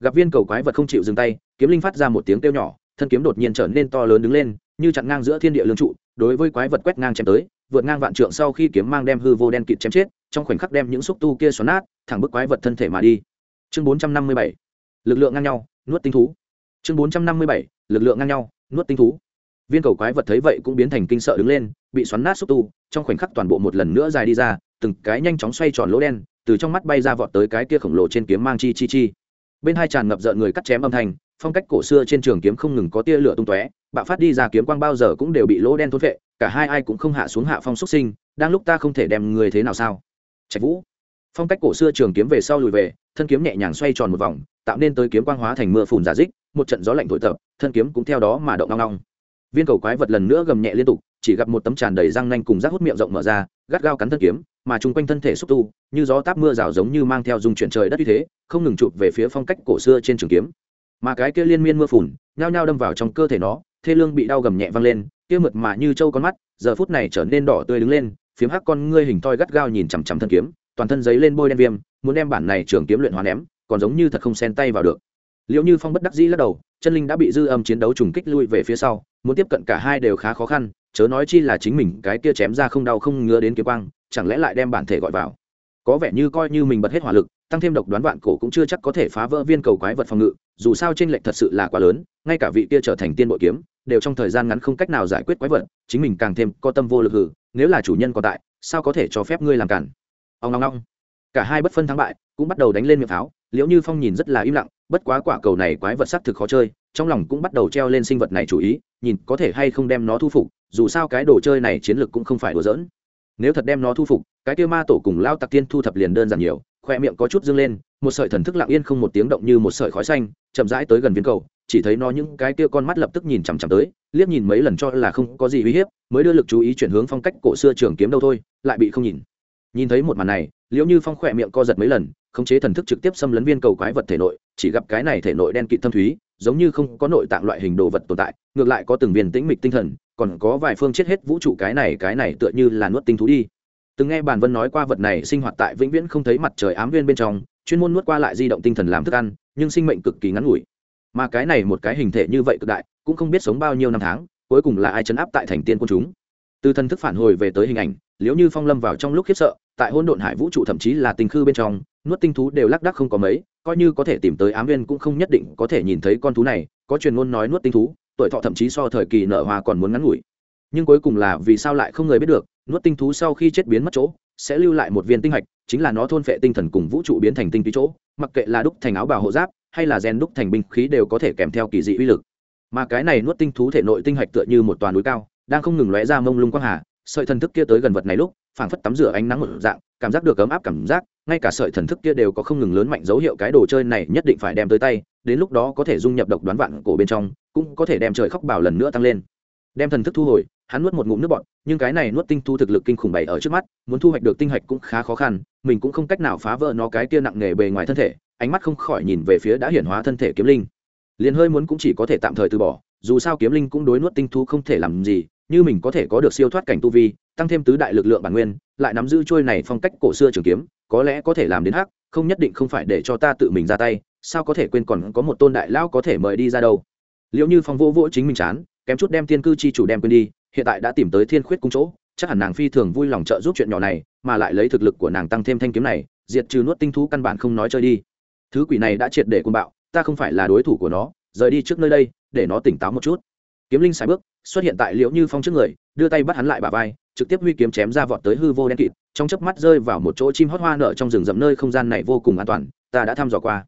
Gặp viên cầu quái vật không chịu dừng tay, kiếm linh phát ra một tiếng kêu nhỏ, thân kiếm đột nhiên trở nên to lớn đứng lên như chặn ngang giữa thiên địa lương trụ, đối với quái vật quét ngang chém tới, vượt ngang vạn trượng sau khi kiếm mang đem hư vô đen kịt chém chết, trong khoảnh khắc đem những xúc tu kia xoắn nát, thẳng bức quái vật thân thể mà đi. Chương bốn trăm năm mươi bảy, lực lượng ngang nhau, nuốt tinh thú. Chương bốn trăm năm mươi bảy, lực lượng ngang nhau, nuốt tinh thú. Viên cầu quái vật thấy vậy cũng biến thành kinh sợ đứng lên, bị xoắn nát xúc tu, trong khoảnh khắc toàn bộ một lần nữa dài đi ra, từng cái nhanh chóng xoay tròn lỗ đen, từ trong mắt bay ra vọt tới cái kia khổng lồ trên kiếm mang chi chi chi bên hai tràn ngập rợn người cắt chém âm thanh, phong cách cổ xưa trên trường kiếm không ngừng có tia lửa tung tóe, bạo phát đi ra kiếm quang bao giờ cũng đều bị lỗ đen thôn vệ cả hai ai cũng không hạ xuống hạ phong xuất sinh, đang lúc ta không thể đem người thế nào sao? Trạch vũ. Phong cách cổ xưa trường kiếm về sau lùi về, thân kiếm nhẹ nhàng xoay tròn một vòng, tạo nên tới kiếm quang hóa thành mưa phùn giả dích, một trận gió lạnh thổi tập, thân kiếm cũng theo đó mà động long long. Viên cầu quái vật lần nữa gầm nhẹ liên tục, chỉ gặp một tấm tràn đầy răng nanh cùng rác hút miệng rộng mở ra, gắt gao cắn thân kiếm mà chung quanh thân thể xúc tu, như gió táp mưa rào giống như mang theo dung chuyển trời đất như thế, không ngừng chụp về phía phong cách cổ xưa trên trường kiếm. Mà cái kia liên miên mưa phùn, nhao nhao đâm vào trong cơ thể nó, thê lương bị đau gầm nhẹ văng lên, kia mượt mà như trâu con mắt, giờ phút này trở nên đỏ tươi đứng lên, phiếm hắc con ngươi hình toi gắt gao nhìn chằm chằm thân kiếm, toàn thân giấy lên bôi đen viêm, muốn đem bản này trường kiếm luyện hóa ném, còn giống như thật không xen tay vào được. Liệu như phong bất đắc dĩ lắc đầu, chân linh đã bị dư âm chiến đấu trùng kích lui về phía sau, muốn tiếp cận cả hai đều khá khó khăn, chớ nói chi là chính mình cái kia chém ra không đau không ngứa đến kiếm quang chẳng lẽ lại đem bản thể gọi vào? Có vẻ như coi như mình bật hết hỏa lực, tăng thêm độc đoán vạn cổ cũng chưa chắc có thể phá vỡ viên cầu quái vật phòng ngự, dù sao trên lệch thật sự là quá lớn, ngay cả vị kia trở thành tiên bội kiếm, đều trong thời gian ngắn không cách nào giải quyết quái vật, chính mình càng thêm có tâm vô lực hử nếu là chủ nhân còn tại, sao có thể cho phép ngươi làm cản? Ông long long cả hai bất phân thắng bại, cũng bắt đầu đánh lên miệng pháo, liễu như phong nhìn rất là im lặng, bất quá quả cầu này quái vật sắc thực khó chơi, trong lòng cũng bắt đầu treo lên sinh vật này chủ ý, nhìn có thể hay không đem nó thu phục, dù sao cái đồ chơi này chiến lược cũng không phải đùa giỡn nếu thật đem nó thu phục, cái kia ma tổ cùng lao tặc tiên thu thập liền đơn giản nhiều, khoe miệng có chút dâng lên, một sợi thần thức lặng yên không một tiếng động như một sợi khói xanh, chậm rãi tới gần viên cầu, chỉ thấy nó những cái kia con mắt lập tức nhìn chằm chằm tới, liếc nhìn mấy lần cho là không có gì uy hiếp, mới đưa lực chú ý chuyển hướng phong cách cổ xưa trường kiếm đâu thôi, lại bị không nhìn. Nhìn thấy một màn này, liễu như phong khỏe miệng co giật mấy lần, khống chế thần thức trực tiếp xâm lấn viên cầu quái vật thể nội, chỉ gặp cái này thể nội đen kịt thâm thúy, giống như không có nội tạng loại hình đồ vật tồn tại, ngược lại có từng viên tĩnh mịch tinh thần còn có vài phương chết hết vũ trụ cái này cái này tựa như là nuốt tinh thú đi. Từng nghe bản vân nói qua vật này sinh hoạt tại vĩnh viễn không thấy mặt trời ám viên bên trong, chuyên môn nuốt qua lại di động tinh thần làm thức ăn, nhưng sinh mệnh cực kỳ ngắn ngủi. Mà cái này một cái hình thể như vậy cực đại, cũng không biết sống bao nhiêu năm tháng, cuối cùng là ai chấn áp tại thành tiên quân chúng. Từ thần thức phản hồi về tới hình ảnh, liếu như phong lâm vào trong lúc khiếp sợ, tại hôn độn hải vũ trụ thậm chí là tình khư bên trong, nuốt tinh thú đều lác đắc không có mấy, coi như có thể tìm tới ám viên cũng không nhất định có thể nhìn thấy con thú này, có truyền ngôn nói nuốt tinh thú tuổi thọ thậm chí so thời kỳ nở hoa còn muốn ngắn ngủi. Nhưng cuối cùng là vì sao lại không người biết được, nuốt tinh thú sau khi chết biến mất chỗ, sẽ lưu lại một viên tinh hạch, chính là nó thôn phệ tinh thần cùng vũ trụ biến thành tinh túy chỗ, mặc kệ là đúc thành áo bào hộ giáp, hay là gen đúc thành binh khí đều có thể kèm theo kỳ dị uy lực. Mà cái này nuốt tinh thú thể nội tinh hạch tựa như một toàn núi cao, đang không ngừng lóe ra mông lung quang hà, sợi thần thức kia tới gần vật này lúc, phảng phất tắm rửa ánh nắng một dạng, cảm giác được ấm áp cảm giác, ngay cả sợi thần thức kia đều có không ngừng lớn mạnh dấu hiệu cái đồ chơi này nhất định phải đem tới tay, đến lúc đó có thể dung nhập độc đoán vạn cổ bên trong cũng có thể đem trời khóc bảo lần nữa tăng lên. Đem thần thức thu hồi, hắn nuốt một ngụm nước bọt, nhưng cái này nuốt tinh thu thực lực kinh khủng bày ở trước mắt, muốn thu hoạch được tinh hạch cũng khá khó khăn, mình cũng không cách nào phá vỡ nó cái kia nặng nề bề ngoài thân thể, ánh mắt không khỏi nhìn về phía đã hiển hóa thân thể kiếm linh. Liền hơi muốn cũng chỉ có thể tạm thời từ bỏ, dù sao kiếm linh cũng đối nuốt tinh thu không thể làm gì, như mình có thể có được siêu thoát cảnh tu vi, tăng thêm tứ đại lực lượng bản nguyên, lại nắm giữ trôi này phong cách cổ xưa trường kiếm, có lẽ có thể làm đến hắc, không nhất định không phải để cho ta tự mình ra tay, sao có thể quên còn có một tôn đại lão có thể mời đi ra đâu liệu như phong vô vỗ chính mình chán, kém chút đem tiên cư chi chủ đem quên đi, hiện tại đã tìm tới thiên khuyết cung chỗ, chắc hẳn nàng phi thường vui lòng trợ giúp chuyện nhỏ này, mà lại lấy thực lực của nàng tăng thêm thanh kiếm này, diệt trừ nuốt tinh thú căn bản không nói chơi đi. Thứ quỷ này đã triệt để côn bạo, ta không phải là đối thủ của nó, rời đi trước nơi đây, để nó tỉnh táo một chút. Kiếm linh xài bước, xuất hiện tại liễu như phong trước người, đưa tay bắt hắn lại bà vai, trực tiếp huy kiếm chém ra vọt tới hư vô đen kịt, trong chớp mắt rơi vào một chỗ chim hót hoa nở trong rừng rậm nơi không gian này vô cùng an toàn, ta đã thăm dò qua.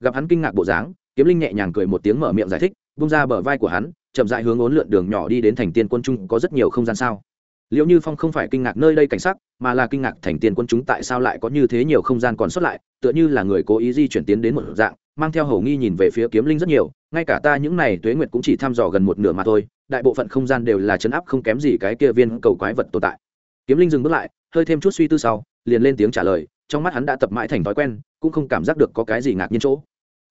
Gặp hắn kinh ngạc bộ dáng, kiếm linh nhẹ nhàng cười một tiếng mở miệng giải thích bung ra bờ vai của hắn, chậm dại hướng ốn lượn đường nhỏ đi đến thành tiên quân trung, có rất nhiều không gian sao? Liệu như phong không phải kinh ngạc nơi đây cảnh sắc, mà là kinh ngạc thành tiên quân chúng tại sao lại có như thế nhiều không gian còn sót lại, tựa như là người cố ý di chuyển tiến đến một dạng, mang theo hầu nghi nhìn về phía kiếm linh rất nhiều, ngay cả ta những này tuế nguyệt cũng chỉ thăm dò gần một nửa mà thôi, đại bộ phận không gian đều là chấn áp không kém gì cái kia viên cầu quái vật tồn tại. Kiếm linh dừng bước lại, hơi thêm chút suy tư sau, liền lên tiếng trả lời, trong mắt hắn đã tập mãi thành thói quen, cũng không cảm giác được có cái gì ngạc nhiên chỗ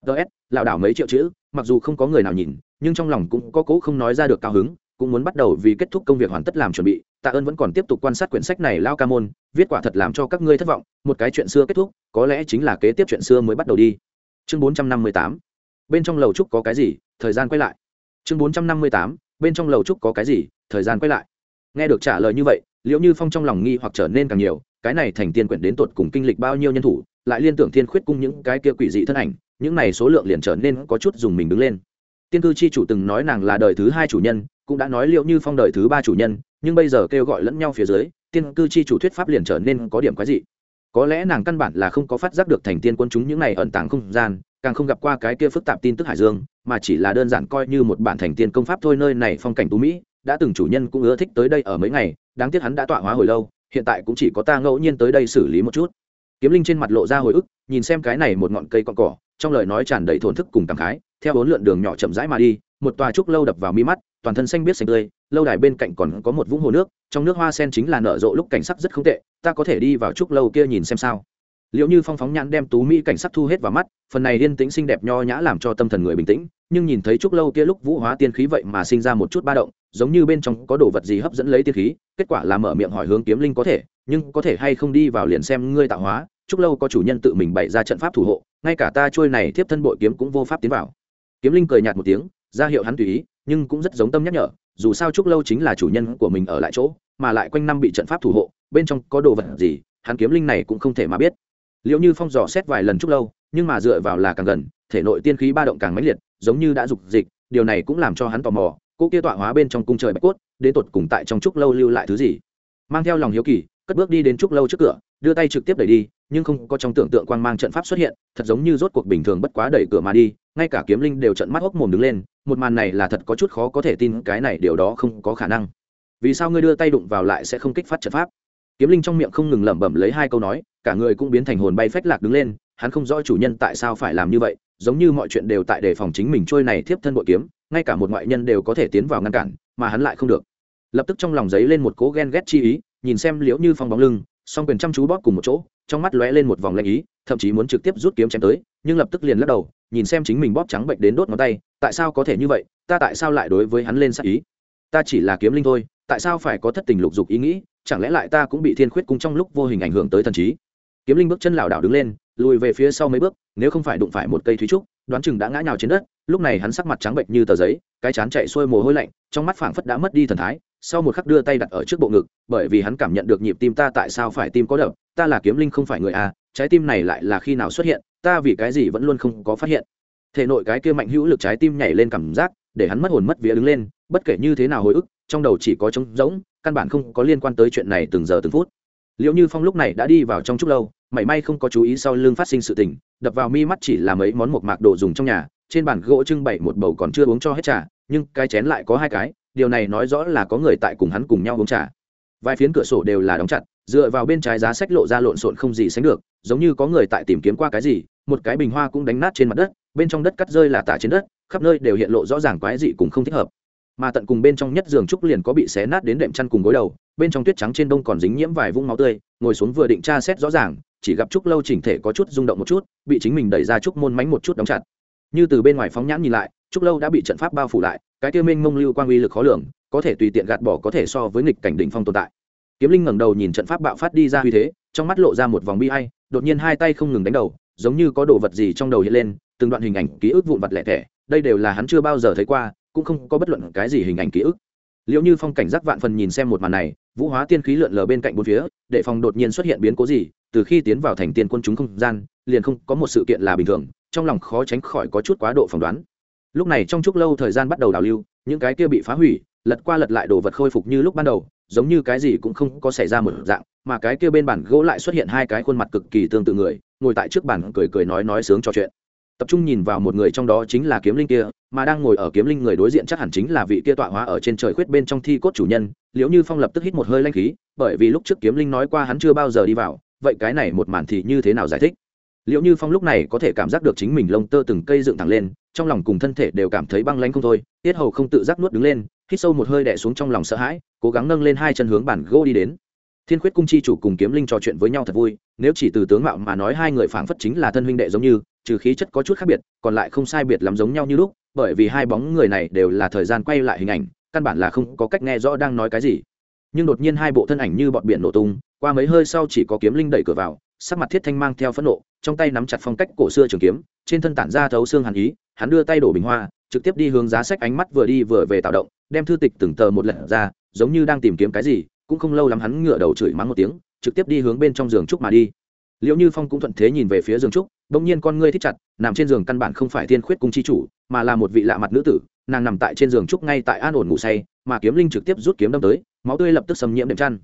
ts lảo đảo mấy triệu chữ, mặc dù không có người nào nhìn, nhưng trong lòng cũng có cố không nói ra được cao hứng, cũng muốn bắt đầu vì kết thúc công việc hoàn tất làm chuẩn bị. Tạ ơn vẫn còn tiếp tục quan sát quyển sách này lao ca môn, viết quả thật làm cho các ngươi thất vọng, một cái chuyện xưa kết thúc, có lẽ chính là kế tiếp chuyện xưa mới bắt đầu đi. Chương bốn trăm năm mươi tám, bên trong lầu trúc có cái gì, thời gian quay lại. Chương bốn trăm năm mươi tám, bên trong lầu trúc có cái gì, thời gian quay lại. Nghe được trả lời như vậy liệu như phong trong lòng nghi hoặc trở nên càng nhiều, cái này thành tiên quyển đến tột cùng kinh lịch bao nhiêu nhân thủ, lại liên tưởng thiên khuyết cung những cái kia quỷ dị thân ảnh những này số lượng liền trở nên có chút dùng mình đứng lên. Tiên cư chi chủ từng nói nàng là đời thứ hai chủ nhân, cũng đã nói liệu như phong đời thứ ba chủ nhân, nhưng bây giờ kêu gọi lẫn nhau phía dưới, tiên cư chi chủ thuyết pháp liền trở nên có điểm quái dị. Có lẽ nàng căn bản là không có phát giác được thành tiên quân chúng những này ẩn tàng không gian, càng không gặp qua cái kia phức tạp tin tức hải dương, mà chỉ là đơn giản coi như một bản thành tiên công pháp thôi nơi này phong cảnh tú mỹ, đã từng chủ nhân cũng ưa thích tới đây ở mấy ngày, đáng tiếc hắn đã tọa hóa hồi lâu, hiện tại cũng chỉ có ta ngẫu nhiên tới đây xử lý một chút. Kiếm linh trên mặt lộ ra hồi ức, nhìn xem cái này một ngọn cây con cỏ trong lời nói tràn đầy thổn thức cùng cảm khái, theo bốn lượn đường nhỏ chậm rãi mà đi, một tòa trúc lâu đập vào mi mắt, toàn thân xanh biết xanh tươi, lâu đài bên cạnh còn có một vũng hồ nước, trong nước hoa sen chính là nở rộ lúc cảnh sắc rất không tệ, ta có thể đi vào trúc lâu kia nhìn xem sao. Liệu như phong phóng nhãn đem tú mỹ cảnh sắc thu hết vào mắt, phần này yên tĩnh xinh đẹp nho nhã làm cho tâm thần người bình tĩnh, nhưng nhìn thấy trúc lâu kia lúc vũ hóa tiên khí vậy mà sinh ra một chút ba động, giống như bên trong có đồ vật gì hấp dẫn lấy tiên khí, kết quả là mở miệng hỏi hướng kiếm linh có thể, nhưng có thể hay không đi vào liền xem ngươi tạo hóa, trúc lâu có chủ nhân tự mình bày ra trận pháp thủ hộ ngay cả ta trôi này tiếp thân bội kiếm cũng vô pháp tiến vào. Kiếm linh cười nhạt một tiếng, ra hiệu hắn tùy ý, nhưng cũng rất giống tâm nhắc nhở, dù sao trúc lâu chính là chủ nhân của mình ở lại chỗ, mà lại quanh năm bị trận pháp thủ hộ, bên trong có đồ vật gì, hắn kiếm linh này cũng không thể mà biết. Liệu như phong dò xét vài lần trúc lâu, nhưng mà dựa vào là càng gần, thể nội tiên khí ba động càng mãnh liệt, giống như đã dục dịch, điều này cũng làm cho hắn tò mò, cô kia tọa hóa bên trong cung trời bạch cốt, đến tột cùng tại trong trúc lâu lưu lại thứ gì? Mang theo lòng hiếu kỳ cất bước đi đến trúc lâu trước cửa, đưa tay trực tiếp đẩy đi, nhưng không có trong tưởng tượng quang mang trận pháp xuất hiện, thật giống như rốt cuộc bình thường bất quá đẩy cửa mà đi, ngay cả kiếm linh đều trận mắt hốc mồm đứng lên, một màn này là thật có chút khó có thể tin, cái này điều đó không có khả năng. Vì sao ngươi đưa tay đụng vào lại sẽ không kích phát trận pháp? Kiếm linh trong miệng không ngừng lẩm bẩm lấy hai câu nói, cả người cũng biến thành hồn bay phách lạc đứng lên, hắn không rõ chủ nhân tại sao phải làm như vậy, giống như mọi chuyện đều tại đề phòng chính mình trôi này thiếp thân bội kiếm, ngay cả một ngoại nhân đều có thể tiến vào ngăn cản, mà hắn lại không được. Lập tức trong lòng giấy lên một cố ghen ghét chi ý nhìn xem liễu như phong bóng lưng, song quyền chăm chú bóp cùng một chỗ, trong mắt lóe lên một vòng lanh ý, thậm chí muốn trực tiếp rút kiếm chém tới, nhưng lập tức liền lắc đầu, nhìn xem chính mình bóp trắng bệnh đến đốt ngón tay, tại sao có thể như vậy, ta tại sao lại đối với hắn lên sắc ý? Ta chỉ là kiếm linh thôi, tại sao phải có thất tình lục dục ý nghĩ, chẳng lẽ lại ta cũng bị thiên khuyết cung trong lúc vô hình ảnh hưởng tới thần trí? Kiếm linh bước chân lảo đảo đứng lên, lùi về phía sau mấy bước, nếu không phải đụng phải một cây thúy trúc, đoán chừng đã ngã nhào trên đất, lúc này hắn sắc mặt trắng bệnh như tờ giấy, cái chán chạy xuôi mồ hôi lạnh, trong mắt phảng phất đã mất đi thần thái sau một khắc đưa tay đặt ở trước bộ ngực bởi vì hắn cảm nhận được nhịp tim ta tại sao phải tim có đập ta là kiếm linh không phải người a, trái tim này lại là khi nào xuất hiện ta vì cái gì vẫn luôn không có phát hiện. Thể nội cái kia mạnh hữu lực trái tim nhảy lên cảm giác để hắn mất hồn mất vía đứng lên bất kể như thế nào hồi ức trong đầu chỉ có trống rỗng căn bản không có liên quan tới chuyện này từng giờ từng phút. Liệu như phong lúc này đã đi vào trong chút lâu mảy may không có chú ý sau lưng phát sinh sự tình đập vào mi mắt chỉ là mấy món một mạc đồ dùng trong nhà trên bàn gỗ trưng bày một bầu còn chưa uống cho hết trà nhưng cái chén lại có hai cái điều này nói rõ là có người tại cùng hắn cùng nhau uống trà. Vài phiến cửa sổ đều là đóng chặt, dựa vào bên trái giá sách lộ ra lộn xộn không gì sánh được, giống như có người tại tìm kiếm qua cái gì, một cái bình hoa cũng đánh nát trên mặt đất, bên trong đất cắt rơi là tả trên đất, khắp nơi đều hiện lộ rõ ràng quái dị cùng không thích hợp. Mà tận cùng bên trong nhất giường trúc liền có bị xé nát đến đệm chăn cùng gối đầu, bên trong tuyết trắng trên đông còn dính nhiễm vài vũng máu tươi, ngồi xuống vừa định tra xét rõ ràng, chỉ gặp trúc lâu chỉnh thể có chút rung động một chút, bị chính mình đẩy ra trúc môn mánh một chút đóng chặt. Như từ bên ngoài phóng nhãn nhìn lại, trúc lâu đã bị trận pháp bao phủ lại cái tiêu minh mông lưu quang uy lực khó lường, có thể tùy tiện gạt bỏ có thể so với nghịch cảnh đỉnh phong tồn tại. Kiếm linh ngẩng đầu nhìn trận pháp bạo phát đi ra uy thế, trong mắt lộ ra một vòng bi hay đột nhiên hai tay không ngừng đánh đầu, giống như có đồ vật gì trong đầu hiện lên, từng đoạn hình ảnh ký ức vụn vặt lẻ tẻ đây đều là hắn chưa bao giờ thấy qua, cũng không có bất luận cái gì hình ảnh ký ức. Liệu như phong cảnh giác vạn phần nhìn xem một màn này, vũ hóa tiên khí lượn lờ bên cạnh bốn phía, để phòng đột nhiên xuất hiện biến cố gì, từ khi tiến vào thành tiên quân chúng không gian, liền không có một sự kiện là bình thường, trong lòng khó tránh khỏi có chút quá độ phỏng đoán lúc này trong chúc lâu thời gian bắt đầu đào lưu, những cái kia bị phá hủy, lật qua lật lại đồ vật khôi phục như lúc ban đầu, giống như cái gì cũng không có xảy ra một dạng, mà cái kia bên bản gỗ lại xuất hiện hai cái khuôn mặt cực kỳ tương tự người, ngồi tại trước bàn cười cười nói nói sướng trò chuyện. Tập trung nhìn vào một người trong đó chính là kiếm linh kia, mà đang ngồi ở kiếm linh người đối diện chắc hẳn chính là vị kia tọa hóa ở trên trời khuyết bên trong thi cốt chủ nhân liệu như phong lập tức hít một hơi lanh khí, bởi vì lúc trước kiếm linh nói qua hắn chưa bao giờ đi vào, vậy cái này một màn thì như thế nào giải thích? Liệu như phong lúc này có thể cảm giác được chính mình lông tơ từng cây dựng thẳng lên trong lòng cùng thân thể đều cảm thấy băng lanh không thôi, tiết hầu không tự giác nuốt đứng lên, hít sâu một hơi đẻ xuống trong lòng sợ hãi, cố gắng nâng lên hai chân hướng bản gỗ đi đến. Thiên khuyết cung chi chủ cùng kiếm linh trò chuyện với nhau thật vui, nếu chỉ từ tướng mạo mà nói hai người phảng phất chính là thân huynh đệ giống như, trừ khí chất có chút khác biệt, còn lại không sai biệt lắm giống nhau như lúc, bởi vì hai bóng người này đều là thời gian quay lại hình ảnh, căn bản là không có cách nghe rõ đang nói cái gì. Nhưng đột nhiên hai bộ thân ảnh như bọn biển nổ tung, qua mấy hơi sau chỉ có kiếm linh đẩy cửa vào, sắc mặt thiết thanh mang theo phẫn nộ, trong tay nắm chặt phong cách cổ xưa trường kiếm, trên thân tản ra thấu xương hàn ý hắn đưa tay đổ bình hoa, trực tiếp đi hướng giá sách ánh mắt vừa đi vừa về tạo động, đem thư tịch từng tờ một lần ra, giống như đang tìm kiếm cái gì, cũng không lâu lắm hắn ngửa đầu chửi mắng một tiếng, trực tiếp đi hướng bên trong giường trúc mà đi. Liệu như phong cũng thuận thế nhìn về phía giường trúc, bỗng nhiên con ngươi thích chặt, nằm trên giường căn bản không phải thiên khuyết cung chi chủ, mà là một vị lạ mặt nữ tử, nàng nằm tại trên giường trúc ngay tại an ổn ngủ say, mà kiếm linh trực tiếp rút kiếm đâm tới, máu tươi lập tức xâm nhiễm đệm chăn.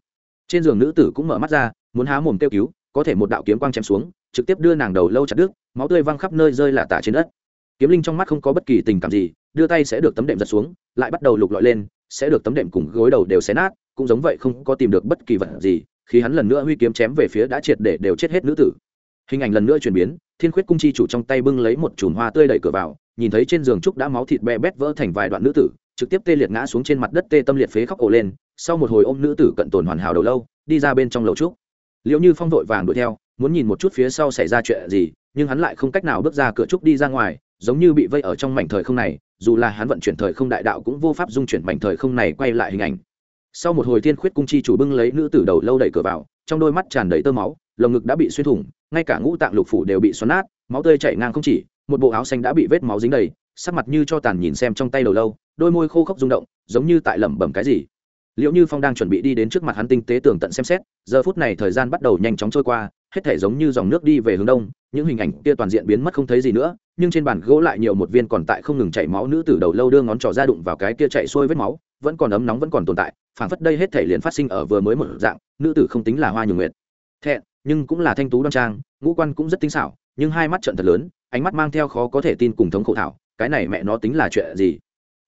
Trên giường nữ tử cũng mở mắt ra, muốn há mồm kêu cứu, có thể một đạo kiếm quang chém xuống, trực tiếp đưa nàng đầu lâu chặt đứt, máu tươi văng khắp nơi rơi lả tả trên đất kiếm linh trong mắt không có bất kỳ tình cảm gì, đưa tay sẽ được tấm đệm giật xuống, lại bắt đầu lục lọi lên, sẽ được tấm đệm cùng gối đầu đều xé nát, cũng giống vậy không có tìm được bất kỳ vật gì, khi hắn lần nữa huy kiếm chém về phía đã triệt để đều chết hết nữ tử. Hình ảnh lần nữa chuyển biến, thiên khuyết cung chi chủ trong tay bưng lấy một chùm hoa tươi đẩy cửa vào, nhìn thấy trên giường trúc đã máu thịt bè bét vỡ thành vài đoạn nữ tử, trực tiếp tê liệt ngã xuống trên mặt đất tê tâm liệt phế khóc ổ lên, sau một hồi ôm nữ tử cận tồn hoàn hảo đầu lâu, đi ra bên trong lầu trúc. Liệu như phong vội vàng đuổi theo, muốn nhìn một chút phía sau xảy ra chuyện gì, nhưng hắn lại không cách nào bước ra cửa trúc đi ra ngoài giống như bị vây ở trong mảnh thời không này, dù là hắn vận chuyển thời không đại đạo cũng vô pháp dung chuyển mảnh thời không này quay lại hình ảnh. Sau một hồi thiên khuyết cung chi chủ bưng lấy nữ tử đầu lâu đẩy cửa vào, trong đôi mắt tràn đầy tơ máu, lồng ngực đã bị xuyên thủng, ngay cả ngũ tạng lục phủ đều bị xoắn nát, máu tươi chảy ngang không chỉ, một bộ áo xanh đã bị vết máu dính đầy, sắc mặt như cho tàn nhìn xem trong tay đầu lâu, đôi môi khô khốc rung động, giống như tại lẩm bẩm cái gì. Liệu như phong đang chuẩn bị đi đến trước mặt hắn tinh tế tường tận xem xét, giờ phút này thời gian bắt đầu nhanh chóng trôi qua hết thể giống như dòng nước đi về hướng đông, những hình ảnh kia toàn diện biến mất không thấy gì nữa, nhưng trên bàn gỗ lại nhiều một viên còn tại không ngừng chảy máu nữ tử đầu lâu đưa ngón trỏ ra đụng vào cái kia chạy xuôi vết máu, vẫn còn ấm nóng vẫn còn tồn tại, phảng phất đây hết thể liền phát sinh ở vừa mới một dạng, nữ tử không tính là hoa nhường nguyệt. Thẹn, nhưng cũng là thanh tú đoan trang, ngũ quan cũng rất tinh xảo, nhưng hai mắt trận thật lớn, ánh mắt mang theo khó có thể tin cùng thống khổ thảo, cái này mẹ nó tính là chuyện gì?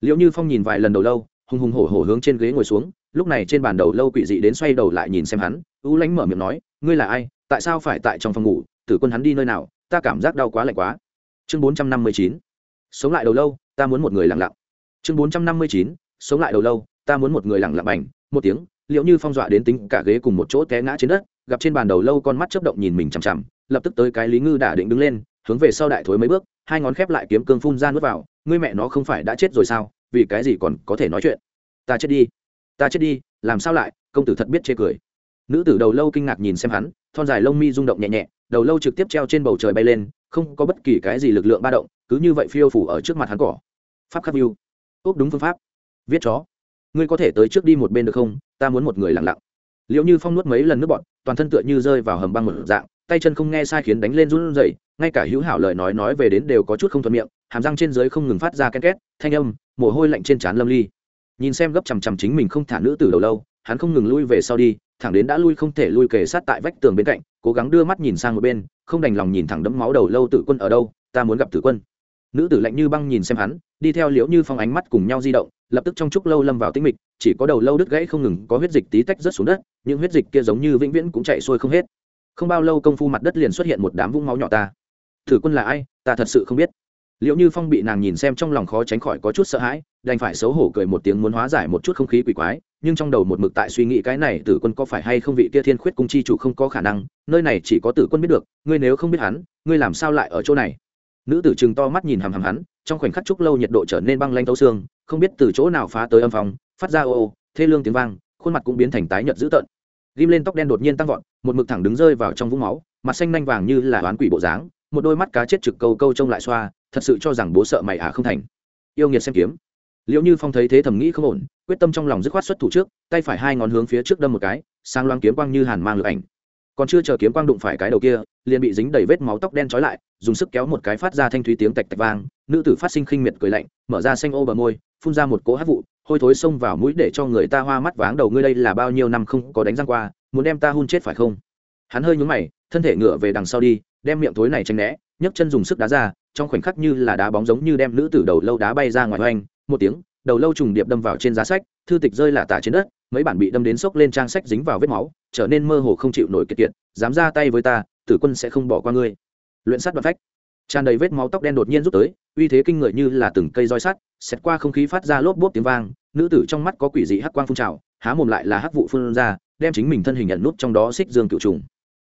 Liệu như phong nhìn vài lần đầu lâu, hùng hùng hổ hổ hướng trên ghế ngồi xuống, lúc này trên bàn đầu lâu quỷ dị đến xoay đầu lại nhìn xem hắn u lánh mở miệng nói, ngươi là ai? Tại sao phải tại trong phòng ngủ, tử quân hắn đi nơi nào, ta cảm giác đau quá lạnh quá. Chương bốn trăm năm mươi chín, sống lại đầu lâu, ta muốn một người lặng lặng. Chương bốn trăm năm mươi chín, sống lại đầu lâu, ta muốn một người lặng lặng bành, một tiếng, liệu như phong dọa đến tính cả ghế cùng một chỗ té ngã trên đất, gặp trên bàn đầu lâu con mắt chớp động nhìn mình chằm chằm, lập tức tới cái lý ngư đả định đứng lên, hướng về sau đại thối mấy bước, hai ngón khép lại kiếm cương phun ra nuốt vào, ngươi mẹ nó không phải đã chết rồi sao, vì cái gì còn có thể nói chuyện? Ta chết đi, ta chết đi, làm sao lại, công tử thật biết chê cười. Nữ tử đầu lâu kinh ngạc nhìn xem hắn thon dài lông mi rung động nhẹ nhẹ, đầu lâu trực tiếp treo trên bầu trời bay lên, không có bất kỳ cái gì lực lượng ba động, cứ như vậy phiêu phủ ở trước mặt hắn cỏ. Pháp khắc view. Úp đúng phương pháp. Viết chó. Ngươi có thể tới trước đi một bên được không? Ta muốn một người lặng lặng. Liệu như phong nuốt mấy lần nước bọn toàn thân tựa như rơi vào hầm băng một dạng, tay chân không nghe sai khiến đánh lên run rẩy, ngay cả hữu hảo lời nói nói về đến đều có chút không thuận miệng, hàm răng trên dưới không ngừng phát ra ken két, thanh âm, mồ hôi lạnh trên trán lâm ly. Nhìn xem gấp chằm chằm chính mình không thả nữ từ đầu lâu hắn không ngừng lui về sau đi, thẳng đến đã lui không thể lui kề sát tại vách tường bên cạnh, cố gắng đưa mắt nhìn sang một bên, không đành lòng nhìn thẳng đẫm máu đầu lâu tử quân ở đâu, ta muốn gặp tử quân. Nữ tử lạnh như băng nhìn xem hắn, đi theo liễu như phong ánh mắt cùng nhau di động, lập tức trong chúc lâu lâm vào tĩnh mịch, chỉ có đầu lâu đứt gãy không ngừng, có huyết dịch tí tách rớt xuống đất, những huyết dịch kia giống như vĩnh viễn cũng chạy xuôi không hết. Không bao lâu công phu mặt đất liền xuất hiện một đám vũng máu nhỏ ta. Thử quân là ai, ta thật sự không biết. Liệu như phong bị nàng nhìn xem trong lòng khó tránh khỏi có chút sợ hãi, đành phải xấu hổ cười một tiếng muốn hóa giải một chút không khí quỷ quái nhưng trong đầu một mực tại suy nghĩ cái này tử quân có phải hay không vị kia thiên khuyết cung chi chủ không có khả năng, nơi này chỉ có tử quân biết được, ngươi nếu không biết hắn, ngươi làm sao lại ở chỗ này? Nữ tử chừng to mắt nhìn hằm hằm hắn, trong khoảnh khắc chúc lâu nhiệt độ trở nên băng lanh tấu xương, không biết từ chỗ nào phá tới âm phòng phát ra ô ô, thê lương tiếng vang, khuôn mặt cũng biến thành tái nhợt dữ tợn. Ghim lên tóc đen đột nhiên tăng vọt, một mực thẳng đứng rơi vào trong vũng máu, mặt xanh nanh vàng như là oán quỷ bộ dáng, một đôi mắt cá chết trực câu câu trông lại xoa, thật sự cho rằng bố sợ mày à không thành. Yêu nghiệt xem kiếm. Liệu như phong thấy thế thầm nghĩ không ổn quyết tâm trong lòng dứt khoát xuất thủ trước tay phải hai ngón hướng phía trước đâm một cái sang loang kiếm quang như hàn mang lực ảnh. Còn chưa chờ kiếm quang đụng phải cái đầu kia liền bị dính đầy vết máu tóc đen trói lại dùng sức kéo một cái phát ra thanh thúy tiếng tạch tạch vang nữ tử phát sinh khinh miệt cười lạnh mở ra xanh ô bờ môi phun ra một cỗ hát vụ hôi thối xông vào mũi để cho người ta hoa mắt váng đầu ngươi đây là bao nhiêu năm không có đánh răng qua muốn đem ta hun chết phải không? Hắn hơi nhúng mày thân thể ngựa về đằng sau đi đem miệng thối này tranh né nhấc chân dùng sức đá ra trong khoảnh khắc như là đá bóng giống như đem nữ tử đầu lâu đá bay ra ngoài hoành, một tiếng đầu lâu trùng điệp đâm vào trên giá sách, thư tịch rơi lả tả trên đất, mấy bản bị đâm đến sốc lên trang sách dính vào vết máu, trở nên mơ hồ không chịu nổi kiệt kiệt, dám ra tay với ta, tử quân sẽ không bỏ qua ngươi. Luyện sắt đoạn phách. Tràn đầy vết máu tóc đen đột nhiên rút tới, uy thế kinh người như là từng cây roi sắt, xẹt qua không khí phát ra lốp bốp tiếng vang, nữ tử trong mắt có quỷ dị hắc quang phun trào, há mồm lại là hắc vụ phun ra, đem chính mình thân hình nhận nút trong đó xích dương cựu trùng.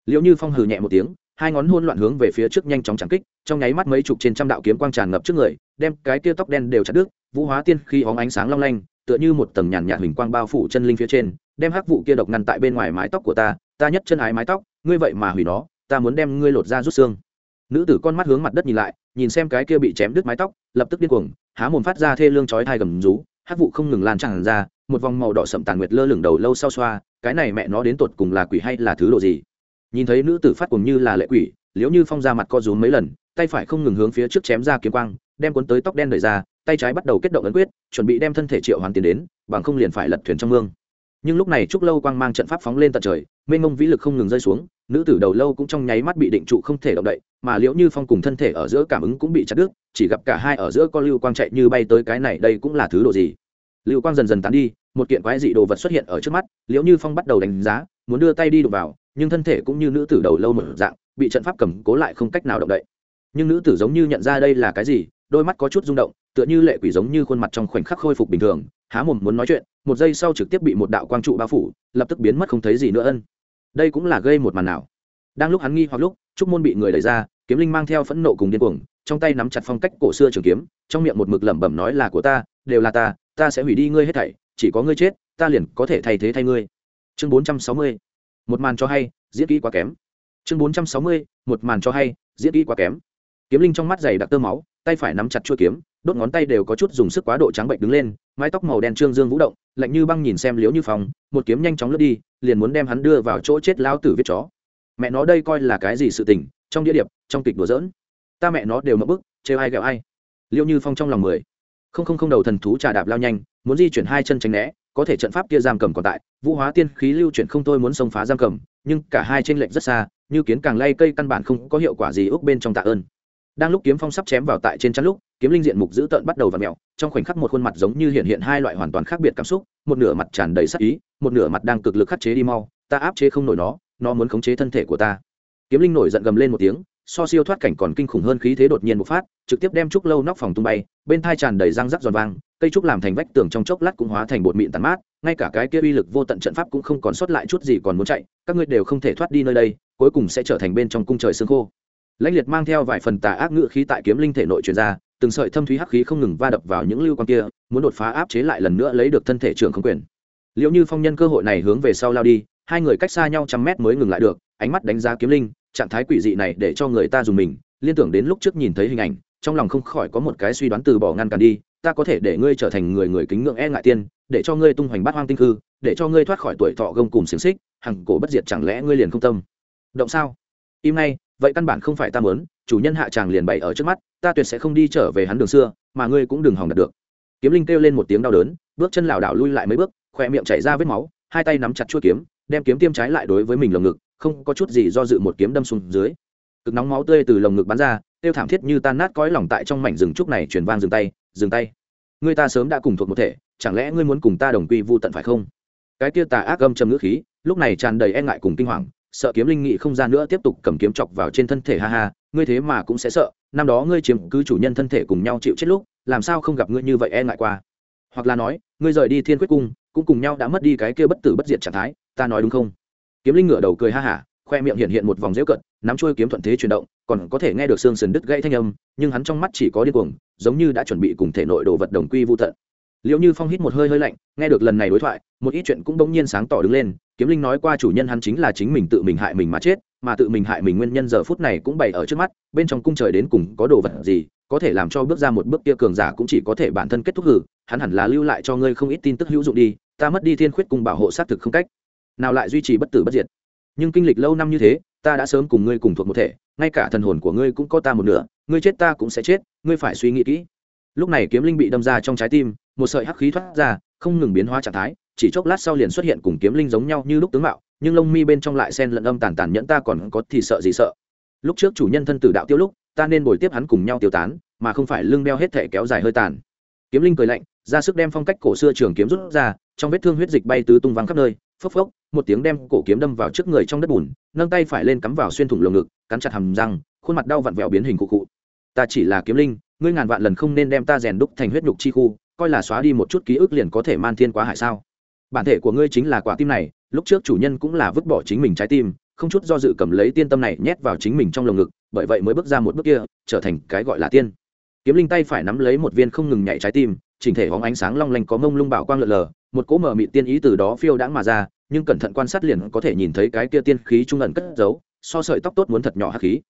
Liệu như phong hừ nhẹ một tiếng, hai ngón hôn loạn hướng về phía trước nhanh chóng chẳng kích, trong nháy mắt mấy chục trên trăm đạo kiếm quang tràn ngập trước người, đem cái kia tóc đen đều chặt đứt vũ hóa tiên khi óng ánh sáng long lanh, tựa như một tầng nhàn nhạt hình quang bao phủ chân linh phía trên, đem hắc vụ kia độc ngăn tại bên ngoài mái tóc của ta ta nhất chân ái mái tóc, ngươi vậy mà hủy nó, ta muốn đem ngươi lột ra rút xương. Nữ tử con mắt hướng mặt đất nhìn lại, nhìn xem cái kia bị chém đứt mái tóc, lập tức điên cuồng, há mồm phát ra thê lương chói thai gầm rú, hắc vụ không ngừng lan tràn ra, một vòng màu đỏ sậm tàn nguyệt lơ lửng đầu lâu sau xoa, cái này mẹ nó đến tột cùng là quỷ hay là thứ độ gì? Nhìn thấy nữ tử phát cùng như là lệ quỷ liếu như phong ra mặt co rúm mấy lần, tay phải không ngừng hướng phía trước chém ra kiếm quang, đem cuốn tới tóc đen đời ra tay trái bắt đầu kết động ấn quyết, chuẩn bị đem thân thể triệu hoàn tiền đến, bằng không liền phải lật thuyền trong mương. Nhưng lúc này trúc lâu quang mang trận pháp phóng lên tận trời, mênh mông vĩ lực không ngừng rơi xuống, nữ tử đầu lâu cũng trong nháy mắt bị định trụ không thể động đậy, mà liễu như phong cùng thân thể ở giữa cảm ứng cũng bị chặt đứt, chỉ gặp cả hai ở giữa con lưu quang chạy như bay tới cái này, đây cũng là thứ đồ gì? Lưu quang dần dần tán đi, một kiện quái dị đồ vật xuất hiện ở trước mắt, liễu như phong bắt đầu đánh giá, muốn đưa tay đi đụng vào, nhưng thân thể cũng như nữ tử đầu lâu một dạng, bị trận pháp cầm cố lại không cách nào động đậy. Nhưng nữ tử giống như nhận ra đây là cái gì, đôi mắt có chút rung động tựa như lệ quỷ giống như khuôn mặt trong khoảnh khắc khôi phục bình thường, há mồm muốn nói chuyện, một giây sau trực tiếp bị một đạo quang trụ bao phủ, lập tức biến mất không thấy gì nữa ân. Đây cũng là gây một màn nào. Đang lúc hắn nghi hoặc lúc, trúc môn bị người đẩy ra, kiếm linh mang theo phẫn nộ cùng điên cuồng, trong tay nắm chặt phong cách cổ xưa trường kiếm, trong miệng một mực lẩm bẩm nói là của ta, đều là ta ta sẽ hủy đi ngươi hết thảy, chỉ có ngươi chết, ta liền có thể thay thế thay ngươi. Chương bốn trăm sáu mươi, một màn cho hay, diễn kỹ quá kém. Chương bốn trăm sáu mươi, một màn cho hay, diễn kỹ quá kém. Kiếm linh trong mắt dày đặc tơ máu, tay phải nắm chặt chuôi kiếm đốt ngón tay đều có chút dùng sức quá độ trắng bệnh đứng lên, mái tóc màu đen trương dương vũ động, lạnh như băng nhìn xem liếu như phòng một kiếm nhanh chóng lướt đi, liền muốn đem hắn đưa vào chỗ chết lao tử viết chó. Mẹ nó đây coi là cái gì sự tình, trong địa điệp trong kịch đùa dỡn ta mẹ nó đều mất bức, trêu ai ghẹo ai. Liêu như phong trong lòng mười. Không không không đầu thần thú trà đạp lao nhanh, muốn di chuyển hai chân tránh né, có thể trận pháp kia giam cầm còn tại, vũ hóa tiên khí lưu chuyển không thôi muốn xông phá giam cầm, nhưng cả hai trên lệnh rất xa, như kiến càng lay cây căn bản không có hiệu quả gì ước bên trong tạ ơn đang lúc kiếm phong sắp chém vào tại trên chắn lúc, kiếm linh diện mục dữ tợn bắt đầu và mèo mẹo trong khoảnh khắc một khuôn mặt giống như hiện hiện hai loại hoàn toàn khác biệt cảm xúc, một nửa mặt tràn đầy sắc ý, một nửa mặt đang cực lực khắc chế đi mau, ta áp chế không nổi nó nó muốn khống chế thân thể của ta. Kiếm linh nổi giận gầm lên một tiếng, so siêu thoát cảnh còn kinh khủng hơn khí thế đột nhiên bộc phát, trực tiếp đem trúc lâu nóc phòng tung bay, bên thai tràn đầy răng rắc giòn vang, cây trúc làm thành vách tường trong chốc lát cũng hóa thành bột mịn tàn mát, ngay cả cái kia uy lực vô tận trận pháp cũng không còn sót lại chút gì còn muốn chạy, các ngươi đều không thể thoát đi nơi đây, cuối cùng sẽ trở thành bên trong cung trời xương khô lãnh liệt mang theo vài phần tà ác ngự khí tại kiếm linh thể nội truyền ra, từng sợi thâm thúy hắc khí không ngừng va đập vào những lưu quan kia, muốn đột phá áp chế lại lần nữa lấy được thân thể trưởng không quyền. Liệu như phong nhân cơ hội này hướng về sau lao đi, hai người cách xa nhau trăm mét mới ngừng lại được, ánh mắt đánh giá kiếm linh, trạng thái quỷ dị này để cho người ta dùng mình, liên tưởng đến lúc trước nhìn thấy hình ảnh, trong lòng không khỏi có một cái suy đoán từ bỏ ngăn cản đi, ta có thể để ngươi trở thành người người kính ngưỡng e ngại tiên, để cho ngươi tung hoành bát hoang tinh hư để cho ngươi thoát khỏi tuổi thọ gông cùng xiềng xích, hằng cổ bất diệt chẳng lẽ ngươi liền không tâm? Động sao? Im nay! Vậy căn bản không phải ta muốn, chủ nhân hạ tràng liền bày ở trước mắt, ta tuyệt sẽ không đi trở về hắn đường xưa, mà ngươi cũng đừng hòng đạt được. Kiếm linh kêu lên một tiếng đau đớn, bước chân lảo đảo lui lại mấy bước, khoe miệng chảy ra vết máu, hai tay nắm chặt chuôi kiếm, đem kiếm tiêm trái lại đối với mình lồng ngực, không có chút gì do dự một kiếm đâm xuống dưới. Cực nóng máu tươi từ lồng ngực bắn ra tiêu thảm thiết như tan nát cõi lòng tại trong mảnh rừng trúc này truyền vang dừng tay dừng tay. Ngươi ta sớm đã cùng thuộc một thể, chẳng lẽ ngươi muốn cùng ta đồng quy vu tận phải không? Cái kia tà ác âm trầm ngữ khí, lúc này tràn đầy e ngại cùng kinh hoàng sợ kiếm linh nghị không gian nữa tiếp tục cầm kiếm chọc vào trên thân thể, ha ha, ngươi thế mà cũng sẽ sợ, năm đó ngươi chiếm cứ chủ nhân thân thể cùng nhau chịu chết lúc, làm sao không gặp ngươi như vậy e ngại qua? Hoặc là nói, ngươi rời đi thiên quyết cung, cũng cùng nhau đã mất đi cái kia bất tử bất diệt trạng thái, ta nói đúng không? Kiếm linh ngửa đầu cười ha hả khoe miệng hiện hiện một vòng dễu cận, nắm trôi kiếm thuận thế chuyển động, còn có thể nghe được xương sườn đứt gãy thanh âm, nhưng hắn trong mắt chỉ có điên cuồng, giống như đã chuẩn bị cùng thể nội đồ vật đồng quy vô tận liệu như phong hít một hơi hơi lạnh, nghe được lần này đối thoại, một ít chuyện cũng bỗng nhiên sáng tỏ đứng lên, kiếm linh nói qua chủ nhân hắn chính là chính mình tự mình hại mình mà chết, mà tự mình hại mình nguyên nhân giờ phút này cũng bày ở trước mắt, bên trong cung trời đến cùng có đồ vật gì, có thể làm cho bước ra một bước kia cường giả cũng chỉ có thể bản thân kết thúc hử, hắn hẳn là lưu lại cho ngươi không ít tin tức hữu dụng đi, ta mất đi thiên khuyết cùng bảo hộ xác thực không cách nào lại duy trì bất tử bất diệt. Nhưng kinh lịch lâu năm như thế, ta đã sớm cùng ngươi cùng thuộc một thể, ngay cả thần hồn của ngươi cũng có ta một nửa, ngươi chết ta cũng sẽ chết, ngươi phải suy nghĩ kỹ. Lúc này kiếm linh bị đâm ra trong trái tim một sợi hắc khí thoát ra, không ngừng biến hóa trạng thái, chỉ chốc lát sau liền xuất hiện cùng kiếm linh giống nhau như lúc tướng mạo, nhưng lông mi bên trong lại sen lẫn âm tàn tàn nhẫn ta còn có thì sợ gì sợ. Lúc trước chủ nhân thân tử đạo tiêu lúc, ta nên bồi tiếp hắn cùng nhau tiêu tán, mà không phải lưng đeo hết thể kéo dài hơi tàn. Kiếm linh cười lạnh, ra sức đem phong cách cổ xưa trường kiếm rút ra, trong vết thương huyết dịch bay tứ tung văng khắp nơi, phốc phốc, một tiếng đem cổ kiếm đâm vào trước người trong đất bùn, nâng tay phải lên cắm vào xuyên thủng lồng ngực, cắn chặt hầm răng, khuôn mặt đau vặn vẹo biến hình cụ cụ ta chỉ là kiếm linh, ngươi ngàn vạn lần không nên đem ta rèn đúc thành huyết nhục chi khu coi là xóa đi một chút ký ức liền có thể man thiên quá hại sao? Bản thể của ngươi chính là quả tim này, lúc trước chủ nhân cũng là vứt bỏ chính mình trái tim, không chút do dự cầm lấy tiên tâm này nhét vào chính mình trong lồng ngực, bởi vậy mới bước ra một bước kia, trở thành cái gọi là tiên. Kiếm linh tay phải nắm lấy một viên không ngừng nhảy trái tim, chỉnh thể hóng ánh sáng long lanh có mông lung bảo quang lượn lờ, một cỗ mở mị tiên ý từ đó phiêu đãng mà ra, nhưng cẩn thận quan sát liền có thể nhìn thấy cái kia tiên khí trung ẩn cất giấu, so sợi tóc tốt muốn thật nhỏ hắc khí.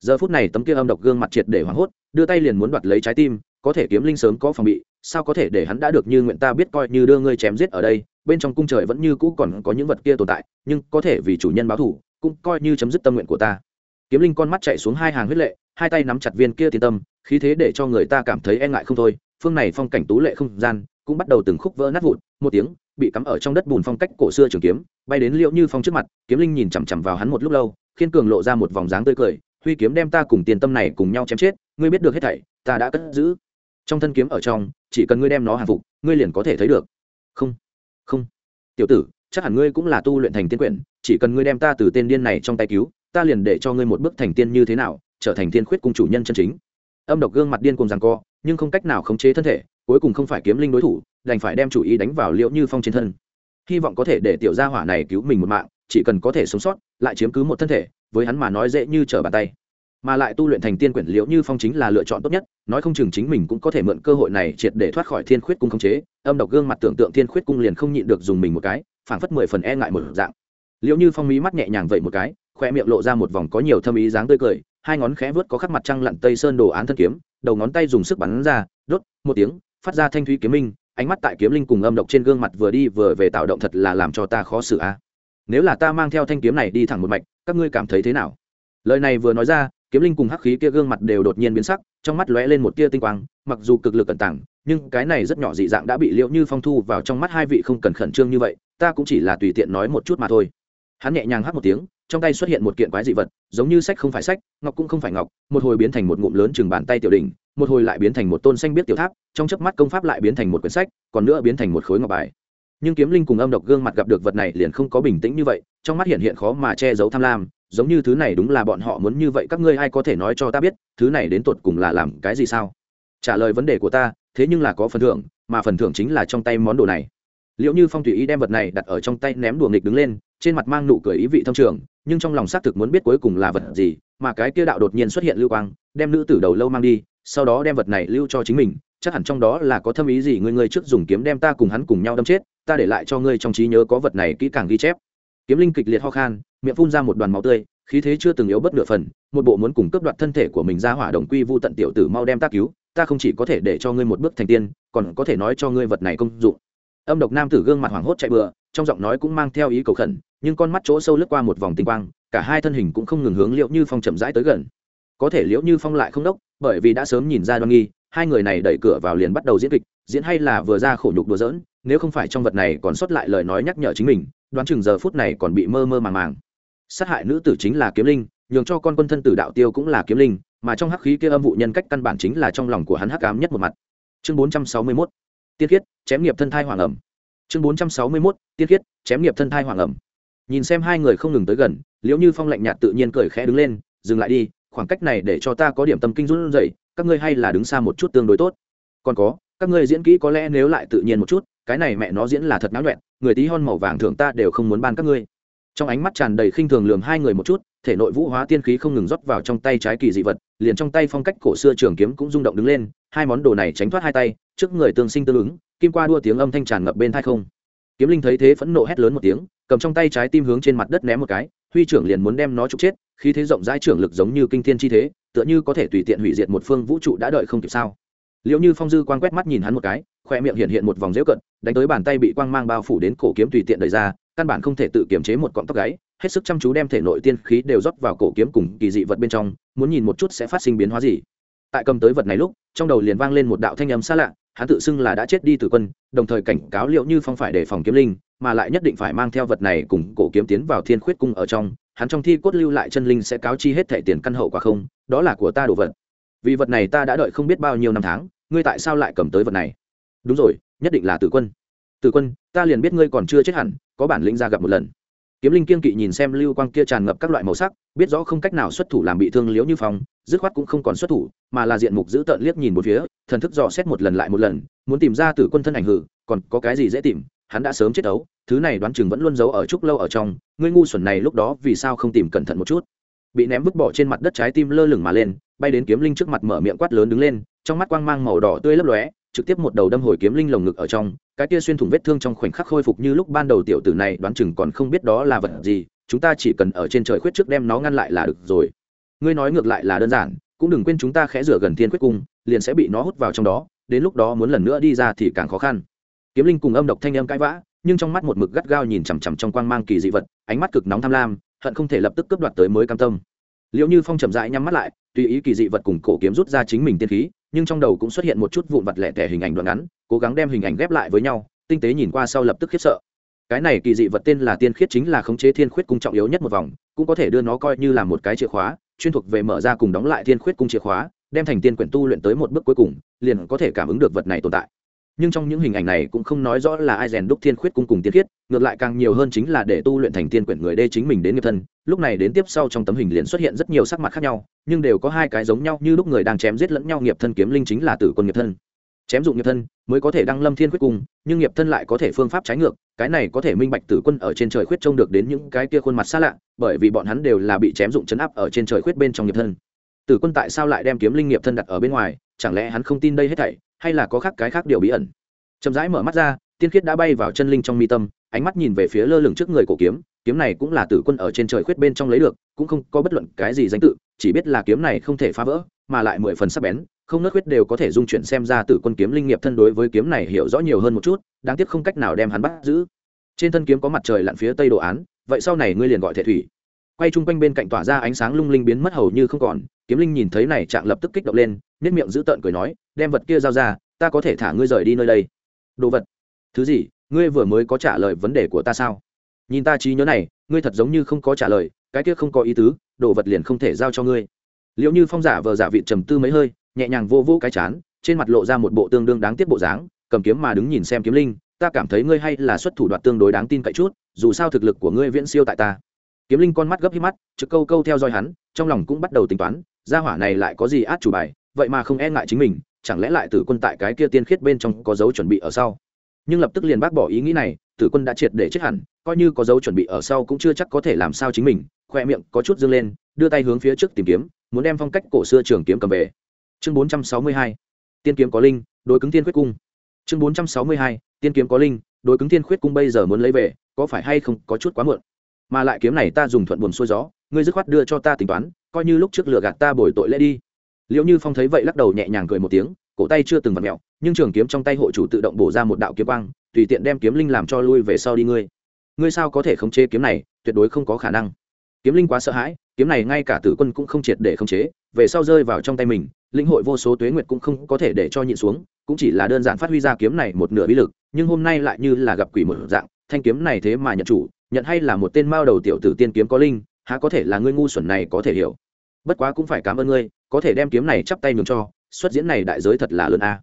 Giờ phút này tấm kia âm độc gương mặt triệt để hoảng hốt, đưa tay liền muốn đoạt lấy trái tim, có thể kiếm linh sớm có phòng bị sao có thể để hắn đã được như nguyện ta biết coi như đưa ngươi chém giết ở đây, bên trong cung trời vẫn như cũ còn có những vật kia tồn tại, nhưng có thể vì chủ nhân báo thủ cũng coi như chấm dứt tâm nguyện của ta. Kiếm linh con mắt chạy xuống hai hàng huyết lệ, hai tay nắm chặt viên kia tiên tâm, khí thế để cho người ta cảm thấy e ngại không thôi, phương này phong cảnh tú lệ không gian, cũng bắt đầu từng khúc vỡ nát vụn, một tiếng, bị cắm ở trong đất bùn phong cách cổ xưa trường kiếm, bay đến liệu như phong trước mặt, kiếm linh nhìn chằm chằm vào hắn một lúc lâu khiến cường lộ ra một vòng dáng tươi cười, huy kiếm đem ta cùng tiền tâm này cùng nhau chém chết, ngươi biết được hết thảy, ta đã cất giữ trong thân kiếm ở trong, chỉ cần ngươi đem nó hàng phục, ngươi liền có thể thấy được. Không không. Tiểu tử, chắc hẳn ngươi cũng là tu luyện thành tiên quyển, chỉ cần ngươi đem ta từ tên điên này trong tay cứu, ta liền để cho ngươi một bước thành tiên như thế nào, trở thành tiên khuyết cùng chủ nhân chân chính. Âm độc gương mặt điên cùng rằng co, nhưng không cách nào khống chế thân thể, cuối cùng không phải kiếm linh đối thủ, đành phải đem chủ ý đánh vào liễu như phong trên thân. Hy vọng có thể để tiểu gia hỏa này cứu mình một mạng, chỉ cần có thể sống sót, lại chiếm cứ một thân thể, với hắn mà nói dễ như trở bàn tay mà lại tu luyện thành tiên quyển liễu như phong chính là lựa chọn tốt nhất, nói không chừng chính mình cũng có thể mượn cơ hội này triệt để thoát khỏi thiên khuyết cung khống chế, âm độc gương mặt tưởng tượng thiên khuyết cung liền không nhịn được dùng mình một cái, phảng phất mười phần e ngại một dạng. Liễu như phong mí mắt nhẹ nhàng vậy một cái, khoe miệng lộ ra một vòng có nhiều thâm ý dáng tươi cười, hai ngón khẽ vớt có khắc mặt trăng lặn tây sơn đồ án thân kiếm, đầu ngón tay dùng sức bắn ra, đốt, một tiếng, phát ra thanh thúy kiếm minh, ánh mắt tại kiếm linh cùng âm độc trên gương mặt vừa đi vừa về tạo động thật là làm cho ta khó xử a. Nếu là ta mang theo thanh kiếm này đi thẳng một mạch, các ngươi cảm thấy thế nào? Lời này vừa nói ra kiếm linh cùng hắc khí kia gương mặt đều đột nhiên biến sắc, trong mắt lóe lên một tia tinh quang, mặc dù cực lực cẩn tảng nhưng cái này rất nhỏ dị dạng đã bị liệu như phong thu vào trong mắt hai vị không cần khẩn trương như vậy, ta cũng chỉ là tùy tiện nói một chút mà thôi. Hắn nhẹ nhàng hắt một tiếng, trong tay xuất hiện một kiện quái dị vật, giống như sách không phải sách, ngọc cũng không phải ngọc, một hồi biến thành một ngụm lớn chừng bàn tay tiểu đỉnh, một hồi lại biến thành một tôn xanh biết tiểu tháp, trong chớp mắt công pháp lại biến thành một quyển sách, còn nữa biến thành một khối ngọc bài. Nhưng kiếm linh cùng âm độc gương mặt gặp được vật này liền không có bình tĩnh như vậy, trong mắt hiện hiện khó mà che giấu tham lam giống như thứ này đúng là bọn họ muốn như vậy, các ngươi ai có thể nói cho ta biết, thứ này đến tột cùng là làm cái gì sao? Trả lời vấn đề của ta, thế nhưng là có phần thưởng, mà phần thưởng chính là trong tay món đồ này. Liệu như phong tùy ý đem vật này đặt ở trong tay ném đùa nghịch đứng lên, trên mặt mang nụ cười ý vị thông trường, nhưng trong lòng xác thực muốn biết cuối cùng là vật gì, mà cái kia đạo đột nhiên xuất hiện lưu quang, đem nữ tử đầu lâu mang đi, sau đó đem vật này lưu cho chính mình, chắc hẳn trong đó là có thâm ý gì ngươi ngươi trước dùng kiếm đem ta cùng hắn cùng nhau đâm chết, ta để lại cho ngươi trong trí nhớ có vật này kỹ càng ghi chép. Kiếm linh kịch liệt ho khan miệng phun ra một đoàn máu tươi, khí thế chưa từng yếu bất nửa phần, một bộ muốn cùng cướp đoạt thân thể của mình ra hỏa đồng quy vu tận tiểu tử mau đem ta cứu, ta không chỉ có thể để cho ngươi một bước thành tiên, còn có thể nói cho ngươi vật này công dụng. Âm độc nam tử gương mặt hoảng hốt chạy bừa, trong giọng nói cũng mang theo ý cầu khẩn, nhưng con mắt chỗ sâu lướt qua một vòng tinh quang, cả hai thân hình cũng không ngừng hướng liệu như phong chậm rãi tới gần. Có thể liễu như phong lại không đốc, bởi vì đã sớm nhìn ra đoan nghi, hai người này đẩy cửa vào liền bắt đầu diễn kịch, diễn hay là vừa ra khổ nhục đùa giỡn, nếu không phải trong vật này còn sót lại lời nói nhắc nhở chính mình, đoán chừng giờ phút này còn bị mơ mơ màng màng sát hại nữ tử chính là kiếm linh, nhường cho con quân thân tử đạo tiêu cũng là kiếm linh, mà trong hắc khí kia âm vụ nhân cách căn bản chính là trong lòng của hắn hắc ám nhất một mặt. Chương bốn trăm sáu mươi 461 tiên khiết, chém nghiệp thân thai hoàng ẩm. Chương bốn trăm sáu mươi 461 tiên khiết, chém nghiệp thân thai hoàng ẩm. Nhìn xem hai người không ngừng tới gần, liễu như phong lạnh nhạt tự nhiên cười khẽ đứng lên, dừng lại đi, khoảng cách này để cho ta có điểm tâm kinh run dậy các ngươi hay là đứng xa một chút tương đối tốt. Còn có, các ngươi diễn kỹ có lẽ nếu lại tự nhiên một chút, cái này mẹ nó diễn là thật náo nhuẹn, người tí hon màu vàng thường ta đều không muốn ban các ngươi trong ánh mắt tràn đầy khinh thường lườm hai người một chút, thể nội vũ hóa tiên khí không ngừng rót vào trong tay trái kỳ dị vật, liền trong tay phong cách cổ xưa trường kiếm cũng rung động đứng lên, hai món đồ này tránh thoát hai tay, trước người tương sinh tương ứng, kim qua đua tiếng âm thanh tràn ngập bên thai không. Kiếm linh thấy thế phẫn nộ hét lớn một tiếng, cầm trong tay trái tim hướng trên mặt đất ném một cái, huy trưởng liền muốn đem nó trục chết khi thế rộng rãi trưởng lực giống như kinh thiên chi thế, tựa như có thể tùy tiện hủy diệt một phương vũ trụ đã đợi không kịp sao. Liệu như phong dư quang quét mắt nhìn hắn một cái, khoe miệng hiện hiện một vòng rễu cận, đánh tới bàn tay bị quang mang bao phủ đến cổ kiếm tùy tiện đẩy ra căn bản không thể tự kiềm chế một cọng tóc gáy, hết sức chăm chú đem thể nội tiên khí đều rót vào cổ kiếm cùng kỳ dị vật bên trong, muốn nhìn một chút sẽ phát sinh biến hóa gì. Tại cầm tới vật này lúc, trong đầu liền vang lên một đạo thanh âm xa lạ, hắn tự xưng là đã chết đi từ quân, đồng thời cảnh cáo liệu như phong phải đề phòng kiếm linh, mà lại nhất định phải mang theo vật này cùng cổ kiếm tiến vào thiên khuyết cung ở trong, hắn trong thi cốt lưu lại chân linh sẽ cáo chi hết thẻ tiền căn hậu quả không, đó là của ta đồ vật. Vì vật này ta đã đợi không biết bao nhiêu năm tháng, ngươi tại sao lại cầm tới vật này? Đúng rồi, nhất định là tử quân tử quân, ta liền biết ngươi còn chưa chết hẳn, có bản lĩnh ra gặp một lần. Kiếm linh kiên kỵ nhìn xem lưu quang kia tràn ngập các loại màu sắc, biết rõ không cách nào xuất thủ làm bị thương liếu như phong, dứt khoát cũng không còn xuất thủ, mà là diện mục giữ tợn liếc nhìn một phía, thần thức dò xét một lần lại một lần, muốn tìm ra tử quân thân ảnh hử, còn có cái gì dễ tìm, hắn đã sớm chết ấu thứ này đoán chừng vẫn luôn giấu ở trúc lâu ở trong, ngươi ngu xuẩn này lúc đó vì sao không tìm cẩn thận một chút? Bị ném vứt bỏ trên mặt đất trái tim lơ lửng mà lên, bay đến kiếm linh trước mặt mở miệng quát lớn đứng lên, trong mắt quang mang màu đỏ tươi lấp lóe trực tiếp một đầu đâm hồi kiếm linh lồng ngực ở trong, cái kia xuyên thủng vết thương trong khoảnh khắc khôi phục như lúc ban đầu tiểu tử này đoán chừng còn không biết đó là vật gì, chúng ta chỉ cần ở trên trời khuyết trước đem nó ngăn lại là được rồi. Ngươi nói ngược lại là đơn giản, cũng đừng quên chúng ta khẽ rửa gần thiên quyết cung, liền sẽ bị nó hút vào trong đó, đến lúc đó muốn lần nữa đi ra thì càng khó khăn. Kiếm linh cùng âm độc thanh âm cãi vã, nhưng trong mắt một mực gắt gao nhìn chằm chằm trong quang mang kỳ dị vật, ánh mắt cực nóng tham lam, hận không thể lập tức cướp đoạt tới mới cam tâm. Liệu như phong chậm rãi nhắm mắt lại, tùy ý kỳ dị vật cùng cổ kiếm rút ra chính mình tiên khí nhưng trong đầu cũng xuất hiện một chút vụn vật lẻ tẻ hình ảnh đoạn ngắn, cố gắng đem hình ảnh ghép lại với nhau, tinh tế nhìn qua sau lập tức khiếp sợ. Cái này kỳ dị vật tên là tiên khiết chính là khống chế thiên khuyết cung trọng yếu nhất một vòng, cũng có thể đưa nó coi như là một cái chìa khóa, chuyên thuộc về mở ra cùng đóng lại thiên khuyết cung chìa khóa, đem thành tiên quyển tu luyện tới một bước cuối cùng, liền có thể cảm ứng được vật này tồn tại. Nhưng trong những hình ảnh này cũng không nói rõ là ai rèn đúc thiên khuyết cung cùng tiên khiết ngược lại càng nhiều hơn chính là để tu luyện thành tiên quyển người đê chính mình đến nghiệp thân, lúc này đến tiếp sau trong tấm hình liền xuất hiện rất nhiều sắc mặt khác nhau, nhưng đều có hai cái giống nhau như lúc người đang chém giết lẫn nhau nghiệp thân kiếm linh chính là tử quân nghiệp thân. Chém dụng nghiệp thân mới có thể đăng lâm thiên quyết cung nhưng nghiệp thân lại có thể phương pháp trái ngược, cái này có thể minh bạch tử quân ở trên trời khuyết trông được đến những cái kia khuôn mặt xa lạ, bởi vì bọn hắn đều là bị chém dụng chấn áp ở trên trời khuyết bên trong nghiệp thân. Tử quân tại sao lại đem kiếm linh nghiệp thân đặt ở bên ngoài, chẳng lẽ hắn không tin đây hết thảy, hay là có khác cái khác điều bí ẩn? Chậm rãi mở mắt ra tiên khiết đã bay vào chân linh trong mi tâm, ánh mắt nhìn về phía lơ lửng trước người cổ kiếm kiếm này cũng là tử quân ở trên trời khuyết bên trong lấy được, cũng không có bất luận cái gì danh tự, chỉ biết là kiếm này không thể phá vỡ, mà lại mười phần sắc bén, không nớt khuyết đều có thể dung chuyển xem ra tử quân kiếm linh nghiệp thân đối với kiếm này hiểu rõ nhiều hơn một chút, đáng tiếc không cách nào đem hắn bắt giữ. Trên thân kiếm có mặt trời lặn phía tây đồ án, vậy sau này ngươi liền gọi thể thủy. Quay chung quanh bên cạnh tỏa ra ánh sáng lung linh biến mất hầu như không còn, kiếm linh nhìn thấy này trạng lập tức kích động lên nếp miệng giữ tợn cười nói, đem vật kia giao ra, ta có thể thả ngươi rời đi nơi đây. Đồ vật thứ gì, ngươi vừa mới có trả lời vấn đề của ta sao? Nhìn ta trí nhớ này, ngươi thật giống như không có trả lời, cái kia không có ý tứ, đồ vật liền không thể giao cho ngươi. Liệu như phong giả vờ giả vị trầm tư mấy hơi, nhẹ nhàng vô vô cái chán, trên mặt lộ ra một bộ tương đương đáng tiếc bộ dáng, cầm kiếm mà đứng nhìn xem kiếm linh, ta cảm thấy ngươi hay là xuất thủ đoạt tương đối đáng tin cậy chút, dù sao thực lực của ngươi viễn siêu tại ta. Kiếm linh con mắt gấp hít mắt, trực câu câu theo dõi hắn, trong lòng cũng bắt đầu tính toán, gia hỏa này lại có gì át chủ bài, vậy mà không e ngại chính mình, chẳng lẽ lại tử quân tại cái kia tiên khiết bên trong có dấu chuẩn bị ở sau? Nhưng lập tức liền bác bỏ ý nghĩ này, tử quân đã triệt để chết hẳn, coi như có dấu chuẩn bị ở sau cũng chưa chắc có thể làm sao chính mình, khoe miệng có chút dâng lên, đưa tay hướng phía trước tìm kiếm, muốn đem phong cách cổ xưa trường kiếm cầm về. Chương bốn trăm sáu mươi hai, tiên kiếm có linh, đối cứng tiên khuyết cung. Chương bốn trăm sáu mươi hai, tiên kiếm có linh, đối cứng tiên khuyết cung bây giờ muốn lấy về, có phải hay không có chút quá muộn? Mà lại kiếm này ta dùng thuận buồn xuôi gió, ngươi dứt khoát đưa cho ta tính toán, coi như lúc trước lừa gạt ta bồi tội lễ đi. Liệu như phong thấy vậy lắc đầu nhẹ nhàng cười một tiếng, cổ tay chưa từng vặt mẹo nhưng trường kiếm trong tay hộ chủ tự động bổ ra một đạo kiếm quang, tùy tiện đem kiếm linh làm cho lui về sau đi ngươi. Ngươi sao có thể khống chế kiếm này, tuyệt đối không có khả năng. Kiếm linh quá sợ hãi, kiếm này ngay cả tử quân cũng không triệt để khống chế, về sau rơi vào trong tay mình, linh hội vô số tuế nguyệt cũng không có thể để cho nhịn xuống, cũng chỉ là đơn giản phát huy ra kiếm này một nửa bí lực, nhưng hôm nay lại như là gặp quỷ một dạng, thanh kiếm này thế mà nhận chủ, nhận hay là một tên mao đầu tiểu tử tiên kiếm có linh, há có thể là ngươi ngu xuẩn này có thể hiểu. Bất quá cũng phải cảm ơn ngươi, có thể đem kiếm này chắp tay nhường cho, xuất diễn này đại giới thật là lớn a. à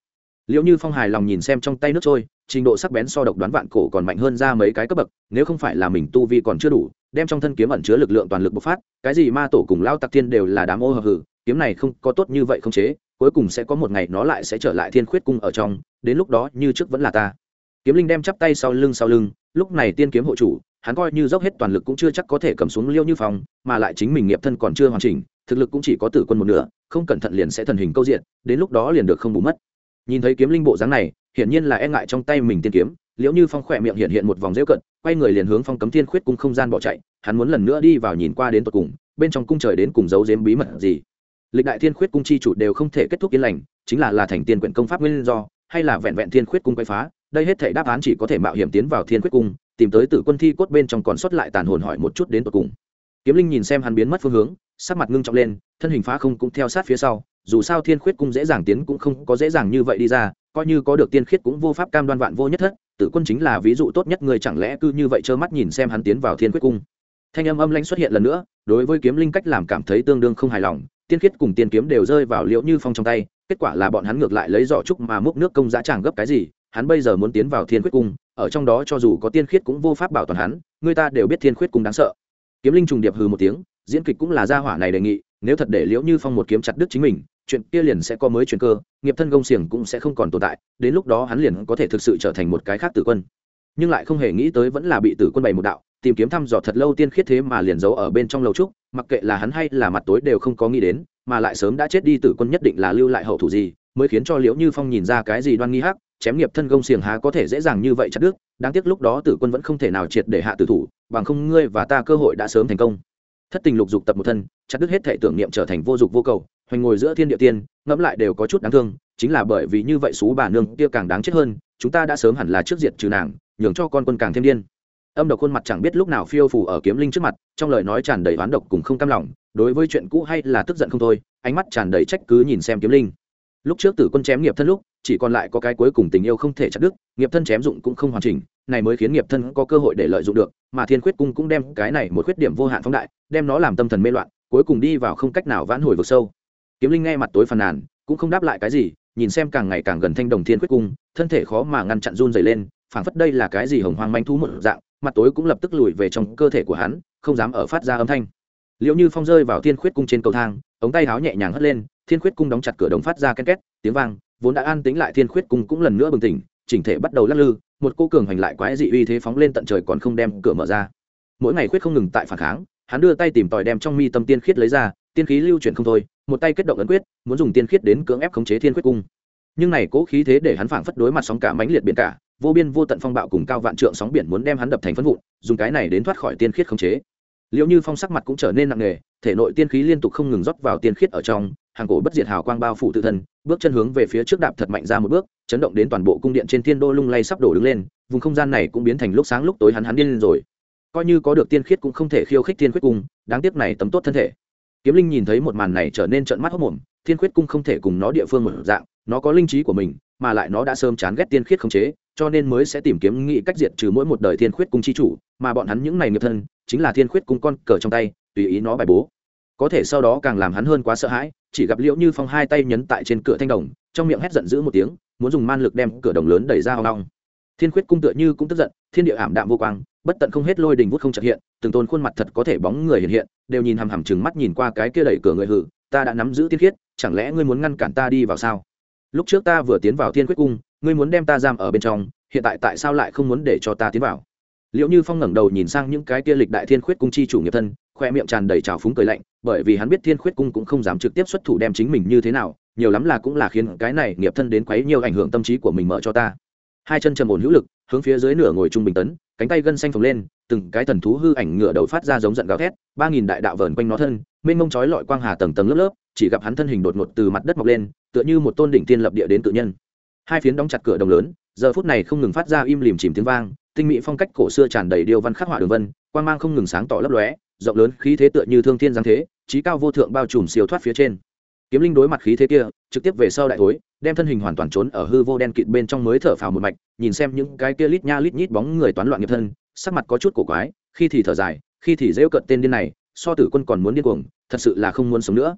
liệu như phong hài lòng nhìn xem trong tay nước trôi, trình độ sắc bén so độc đoán vạn cổ còn mạnh hơn ra mấy cái cấp bậc, nếu không phải là mình tu vi còn chưa đủ, đem trong thân kiếm ẩn chứa lực lượng toàn lực bộc phát, cái gì ma tổ cùng lao tặc thiên đều là đám ô hợp hử, kiếm này không có tốt như vậy không chế, cuối cùng sẽ có một ngày nó lại sẽ trở lại thiên khuyết cung ở trong, đến lúc đó như trước vẫn là ta. Kiếm linh đem chắp tay sau lưng sau lưng, lúc này tiên kiếm hộ chủ, hắn coi như dốc hết toàn lực cũng chưa chắc có thể cầm xuống liêu như phong, mà lại chính mình nghiệp thân còn chưa hoàn chỉnh, thực lực cũng chỉ có tử quân một nửa, không cẩn thận liền sẽ thần hình câu diện, đến lúc đó liền được không bù mất nhìn thấy kiếm linh bộ dáng này, hiển nhiên là e ngại trong tay mình tiên kiếm, liễu như phong khỏe miệng hiện hiện một vòng rêu cận quay người liền hướng phong cấm thiên khuyết cung không gian bỏ chạy, hắn muốn lần nữa đi vào nhìn qua đến tột cùng, bên trong cung trời đến cùng giấu giếm bí mật gì. Lịch đại thiên khuyết cung chi chủ đều không thể kết thúc yên lành, chính là là thành tiên quyển công pháp nguyên do, hay là vẹn vẹn thiên khuyết cung quay phá, đây hết thể đáp án chỉ có thể mạo hiểm tiến vào thiên khuyết cung, tìm tới tử quân thi cốt bên trong còn sót lại tàn hồn hỏi một chút đến tột cùng. Kiếm linh nhìn xem hắn biến mất phương hướng, sắc mặt ngưng trọng lên, thân hình phá không cũng theo sát phía sau dù sao thiên khuyết cung dễ dàng tiến cũng không có dễ dàng như vậy đi ra, coi như có được tiên khiết cũng vô pháp cam đoan vạn vô nhất thất, tử quân chính là ví dụ tốt nhất, người chẳng lẽ cứ như vậy trơ mắt nhìn xem hắn tiến vào thiên Khuyết cung. Thanh âm âm lãnh xuất hiện lần nữa, đối với kiếm linh cách làm cảm thấy tương đương không hài lòng, tiên khiết cùng tiên kiếm đều rơi vào liễu như phong trong tay, kết quả là bọn hắn ngược lại lấy giỏ trúc mà múc nước công giá tràng gấp cái gì, hắn bây giờ muốn tiến vào thiên khuyết cung, ở trong đó cho dù có tiên khiết cũng vô pháp bảo toàn hắn, người ta đều biết thiên khuyết cung đáng sợ. Kiếm linh trùng điệp hừ một tiếng diễn kịch cũng là gia hỏa này đề nghị, nếu thật để liễu như phong một kiếm chặt đứt chính mình, chuyện kia liền sẽ có mới chuyện cơ, nghiệp thân gông xiềng cũng sẽ không còn tồn tại, đến lúc đó hắn liền có thể thực sự trở thành một cái khác tử quân. Nhưng lại không hề nghĩ tới vẫn là bị tử quân bày một đạo, tìm kiếm thăm dò thật lâu tiên khiết thế mà liền giấu ở bên trong lầu trúc, mặc kệ là hắn hay là mặt tối đều không có nghĩ đến, mà lại sớm đã chết đi tử quân nhất định là lưu lại hậu thủ gì, mới khiến cho liễu như phong nhìn ra cái gì đoan nghi hắc, chém nghiệp thân gông xiềng há có thể dễ dàng như vậy chặt đứt, đáng tiếc lúc đó tử quân vẫn không thể nào triệt để hạ tử thủ, bằng không ngươi và ta cơ hội đã sớm thành công thất tình lục dục tập một thân, chặt đứt hết thể tưởng niệm trở thành vô dục vô cầu, hoành ngồi giữa thiên địa tiên, ngẫm lại đều có chút đáng thương, chính là bởi vì như vậy xú bà nương kia càng đáng chết hơn, chúng ta đã sớm hẳn là trước diệt trừ nàng, nhường cho con quân càng thêm điên. Âm độc khuôn mặt chẳng biết lúc nào phiêu phủ ở kiếm linh trước mặt, trong lời nói tràn đầy oán độc cùng không cam lòng, đối với chuyện cũ hay là tức giận không thôi, ánh mắt tràn đầy trách cứ nhìn xem kiếm linh. Lúc trước tử quân chém nghiệp thân lúc chỉ còn lại có cái cuối cùng tình yêu không thể chặt đứt, nghiệp thân chém dụng cũng không hoàn chỉnh, này mới khiến nghiệp thân có cơ hội để lợi dụng được, mà thiên khuyết cung cũng đem cái này một khuyết điểm vô hạn phóng đại, đem nó làm tâm thần mê loạn, cuối cùng đi vào không cách nào vãn hồi vực sâu. Kiếm linh nghe mặt tối phàn nàn, cũng không đáp lại cái gì, nhìn xem càng ngày càng gần thanh đồng thiên khuyết cung, thân thể khó mà ngăn chặn run dày lên, phảng phất đây là cái gì hồng hoang manh thú một dạng, mặt tối cũng lập tức lùi về trong cơ thể của hắn, không dám ở phát ra âm thanh. Liệu như phong rơi vào thiên khuyết cung trên cầu thang, ống tay áo nhẹ nhàng hất lên, thiên khuyết cung đóng chặt cửa đống phát ra ken két, tiếng vang vốn đã an tính lại thiên khuyết cung cũng lần nữa bừng tỉnh, chỉnh thể bắt đầu lắc lư, một cô cường hành lại quái dị uy thế phóng lên tận trời còn không đem cửa mở ra. Mỗi ngày khuyết không ngừng tại phản kháng, hắn đưa tay tìm tòi đem trong mi tâm tiên khiết lấy ra, tiên khí lưu chuyển không thôi, một tay kết động ấn quyết, muốn dùng tiên khiết đến cưỡng ép khống chế thiên khuyết cung. Nhưng này cố khí thế để hắn phảng phất đối mặt sóng cả mãnh liệt biển cả, vô biên vô tận phong bạo cùng cao vạn trượng sóng biển muốn đem hắn đập thành phân vụn, dùng cái này đến thoát khỏi tiên khiết khống chế. Liệu như phong sắc mặt cũng trở nên nặng nề, thể nội tiên khí liên tục không ngừng rót vào tiên khiết ở trong hàng cổ bất diệt hào quang bao phủ tự thân, bước chân hướng về phía trước đạp thật mạnh ra một bước, chấn động đến toàn bộ cung điện trên thiên đô lung lay sắp đổ đứng lên, vùng không gian này cũng biến thành lúc sáng lúc tối hắn hắn điên lên rồi. Coi như có được tiên khiết cũng không thể khiêu khích tiên khuyết cung, đáng tiếc này tấm tốt thân thể. Kiếm linh nhìn thấy một màn này trở nên trận mắt hốc mồm thiên khuyết cung không thể cùng nó địa phương một dạng, nó có linh trí của mình, mà lại nó đã sớm chán ghét tiên khiết khống chế, cho nên mới sẽ tìm kiếm nghị cách diệt trừ mỗi một đời thiên khuyết cung chi chủ, mà bọn hắn những này nghiệp thân, chính là thiên khuyết cung con cờ trong tay, tùy ý nó bài bố. Có thể sau đó càng làm hắn hơn quá sợ hãi chỉ gặp liễu như phong hai tay nhấn tại trên cửa thanh đồng, trong miệng hét giận dữ một tiếng, muốn dùng man lực đem cửa đồng lớn đẩy ra hoang long. Thiên khuyết cung tựa như cũng tức giận, thiên địa ảm đạm vô quang, bất tận không hết lôi đình vút không trật hiện, từng tôn khuôn mặt thật có thể bóng người hiện hiện, đều nhìn hằm hằm chừng mắt nhìn qua cái kia đẩy cửa người hử, ta đã nắm giữ tiên khiết, chẳng lẽ ngươi muốn ngăn cản ta đi vào sao? Lúc trước ta vừa tiến vào thiên khuyết cung, ngươi muốn đem ta giam ở bên trong, hiện tại tại sao lại không muốn để cho ta tiến vào? Liệu như phong ngẩng đầu nhìn sang những cái kia lịch đại thiên khuyết cung chi chủ nghiệp thân khoe miệng tràn đầy trào phúng cười lạnh, bởi vì hắn biết thiên khuyết cung cũng không dám trực tiếp xuất thủ đem chính mình như thế nào, nhiều lắm là cũng là khiến cái này nghiệp thân đến quấy nhiều ảnh hưởng tâm trí của mình mở cho ta. Hai chân trầm ổn hữu lực, hướng phía dưới nửa ngồi trung bình tấn, cánh tay gân xanh phồng lên, từng cái thần thú hư ảnh ngựa đầu phát ra giống giận gào thét, ba nghìn đại đạo vờn quanh nó thân, mênh mông chói lọi quang hà tầng tầng lớp lớp, chỉ gặp hắn thân hình đột ngột từ mặt đất mọc lên, tựa như một tôn đỉnh tiên lập địa đến tự nhân. Hai phiến đóng chặt cửa đồng lớn, giờ phút này không ngừng phát ra im lìm chìm tiếng vang tinh mỹ phong cách cổ xưa tràn đầy điều văn khắc họa đường vân, quang mang không ngừng sáng tỏ lấp lóe, rộng lớn khí thế tựa như thương thiên giáng thế, trí cao vô thượng bao trùm siêu thoát phía trên. Kiếm linh đối mặt khí thế kia, trực tiếp về sau đại thối, đem thân hình hoàn toàn trốn ở hư vô đen kịt bên trong mới thở phào một mạch, nhìn xem những cái kia lít nha lít nhít bóng người toán loạn nghiệp thân, sắc mặt có chút cổ quái, khi thì thở dài, khi thì dễu cận tên điên này, so tử quân còn muốn điên cuồng, thật sự là không muốn sống nữa.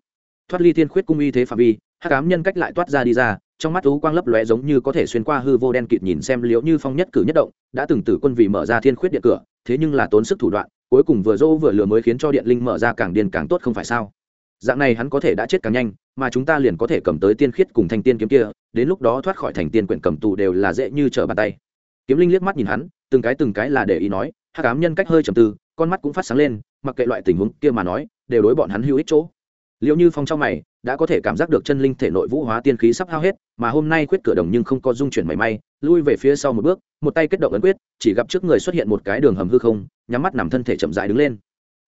Thoát ly thiên khuyết cung y thế phạm vi hát cám nhân cách lại toát ra đi ra trong mắt ú quang lấp lóe giống như có thể xuyên qua hư vô đen kịt nhìn xem liễu như phong nhất cử nhất động, đã từng tử quân vì mở ra thiên khuyết điện cửa, thế nhưng là tốn sức thủ đoạn, cuối cùng vừa dỗ vừa lừa mới khiến cho điện linh mở ra càng điên càng tốt không phải sao? Dạng này hắn có thể đã chết càng nhanh, mà chúng ta liền có thể cầm tới tiên khiết cùng thanh tiên kiếm kia, đến lúc đó thoát khỏi thành tiên quyển cầm tù đều là dễ như trở bàn tay. Kiếm linh liếc mắt nhìn hắn, từng cái từng cái là để ý nói hát cám nhân cách hơi trầm tư, con mắt cũng phát sáng lên, mặc kệ loại tình huống kia mà nói, đều đối bọn hắn hữu ích chỗ. Liệu như phong trong mày đã có thể cảm giác được chân linh thể nội vũ hóa tiên khí sắp hao hết, mà hôm nay quyết cửa đồng nhưng không có dung chuyển mảy may, lui về phía sau một bước, một tay kết động ấn quyết, chỉ gặp trước người xuất hiện một cái đường hầm hư không, nhắm mắt nằm thân thể chậm dại đứng lên.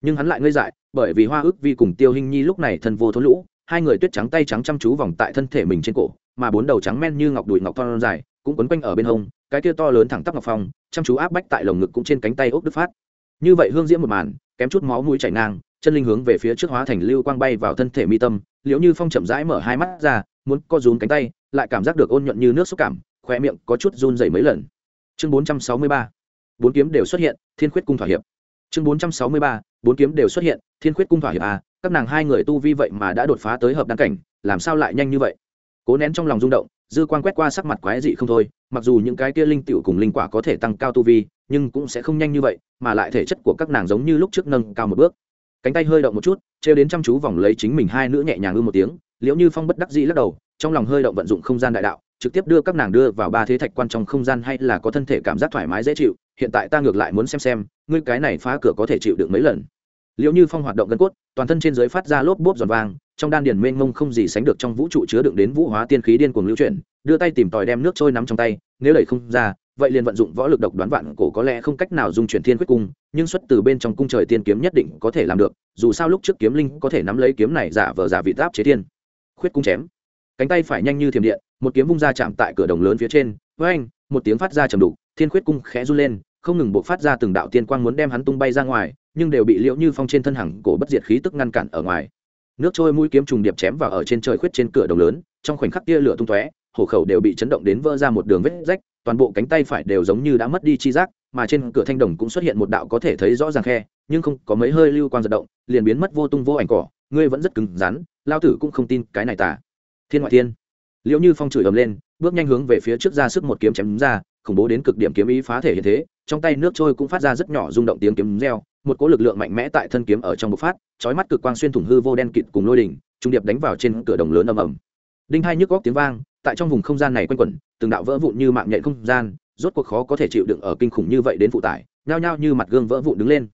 Nhưng hắn lại ngây dại, bởi vì hoa ước vi cùng tiêu hình nhi lúc này thân vô thốn lũ, hai người tuyết trắng tay trắng chăm chú vòng tại thân thể mình trên cổ, mà bốn đầu trắng men như ngọc đùi ngọc thon dài, cũng quấn quanh ở bên hông, cái kia to lớn thẳng tắp ngọc phong, chăm chú áp bách tại lồng ngực cũng trên cánh tay ốc đức phát. Như vậy hương diễm một màn, kém chút máu mũi chảy ngang chân linh hướng về phía trước hóa thành lưu quang bay vào thân thể mi tâm, liễu như phong chậm rãi mở hai mắt ra, muốn co rúm cánh tay, lại cảm giác được ôn nhuận như nước xúc cảm khoe miệng có chút run dày mấy lần. Chương bốn trăm sáu mươi ba, bốn kiếm đều xuất hiện, thiên khuyết cung thỏa hiệp. Chương bốn trăm sáu mươi ba, bốn kiếm đều xuất hiện, thiên khuyết cung thỏa hiệp à các nàng hai người tu vi vậy mà đã đột phá tới hợp đăng cảnh, làm sao lại nhanh như vậy? Cố nén trong lòng rung động, dư quan quét qua sắc mặt quái dị không thôi, mặc dù những cái kia linh tiểu cùng linh quả có thể tăng cao tu vi, nhưng cũng sẽ không nhanh như vậy, mà lại thể chất của các nàng giống như lúc trước nâng cao một bước cánh tay hơi động một chút, trêu đến chăm chú vòng lấy chính mình hai nữ nhẹ nhàng ư một tiếng, liễu như phong bất đắc dĩ lắc đầu, trong lòng hơi động vận dụng không gian đại đạo, trực tiếp đưa các nàng đưa vào ba thế thạch quan trong không gian hay là có thân thể cảm giác thoải mái dễ chịu, hiện tại ta ngược lại muốn xem xem, ngươi cái này phá cửa có thể chịu được mấy lần. Liễu như phong hoạt động gân cốt, toàn thân trên dưới phát ra lốp bốp giòn vang trong đan điền mênh mông không gì sánh được trong vũ trụ chứa đựng đến vũ hóa tiên khí điên cuồng lưu chuyển, đưa tay tìm tòi đem nước trôi nắm trong tay, nếu đẩy không ra vậy liền vận dụng võ lực độc đoán vạn cổ có lẽ không cách nào dung chuyển thiên quyết cung, nhưng xuất từ bên trong cung trời tiên kiếm nhất định có thể làm được, dù sao lúc trước kiếm linh có thể nắm lấy kiếm này giả vờ giả vị táp chế thiên. Khuyết cung chém. Cánh tay phải nhanh như thiểm điện, một kiếm vung ra chạm tại cửa đồng lớn phía trên với anh một tiếng phát ra trầm đục, thiên khuyết cung khẽ run lên, không ngừng buộc phát ra từng đạo tiên quang muốn đem hắn tung bay ra ngoài, nhưng đều bị liễu như phong trên thân hằng cổ bất diệt khí tức ngăn cản ở ngoài. Nước trôi mũi kiếm trùng điệp chém vào ở trên trời khuyết trên cửa đồng lớn, trong khoảnh khắc tia lửa tung tóe, hổ khẩu đều bị chấn động đến vỡ ra một đường vết rách toàn bộ cánh tay phải đều giống như đã mất đi chi giác, mà trên cửa thanh đồng cũng xuất hiện một đạo có thể thấy rõ ràng khe, nhưng không có mấy hơi lưu quan giật động, liền biến mất vô tung vô ảnh cỏ, ngươi vẫn rất cứng rắn, lao tử cũng không tin cái này tả thiên ngoại thiên. Liệu như phong chửi ầm lên, bước nhanh hướng về phía trước ra sức một kiếm chém ra, khủng bố đến cực điểm kiếm ý phá thể hiện thế, trong tay nước trôi cũng phát ra rất nhỏ rung động tiếng kiếm reo, một cỗ lực lượng mạnh mẽ tại thân kiếm ở trong bộc phát, chói mắt cực quang xuyên thủng hư vô đen kịt cùng lôi đỉnh, trung điệp đánh vào trên cửa đồng lớn ầm ầm. Đinh hai nhức góc tiếng vang tại trong vùng không gian này quanh quẩn, từng đạo vỡ vụn như mạng nhện không gian, rốt cuộc khó có thể chịu đựng ở kinh khủng như vậy đến phụ tải, nhao nhao như mặt gương vỡ vụn đứng lên.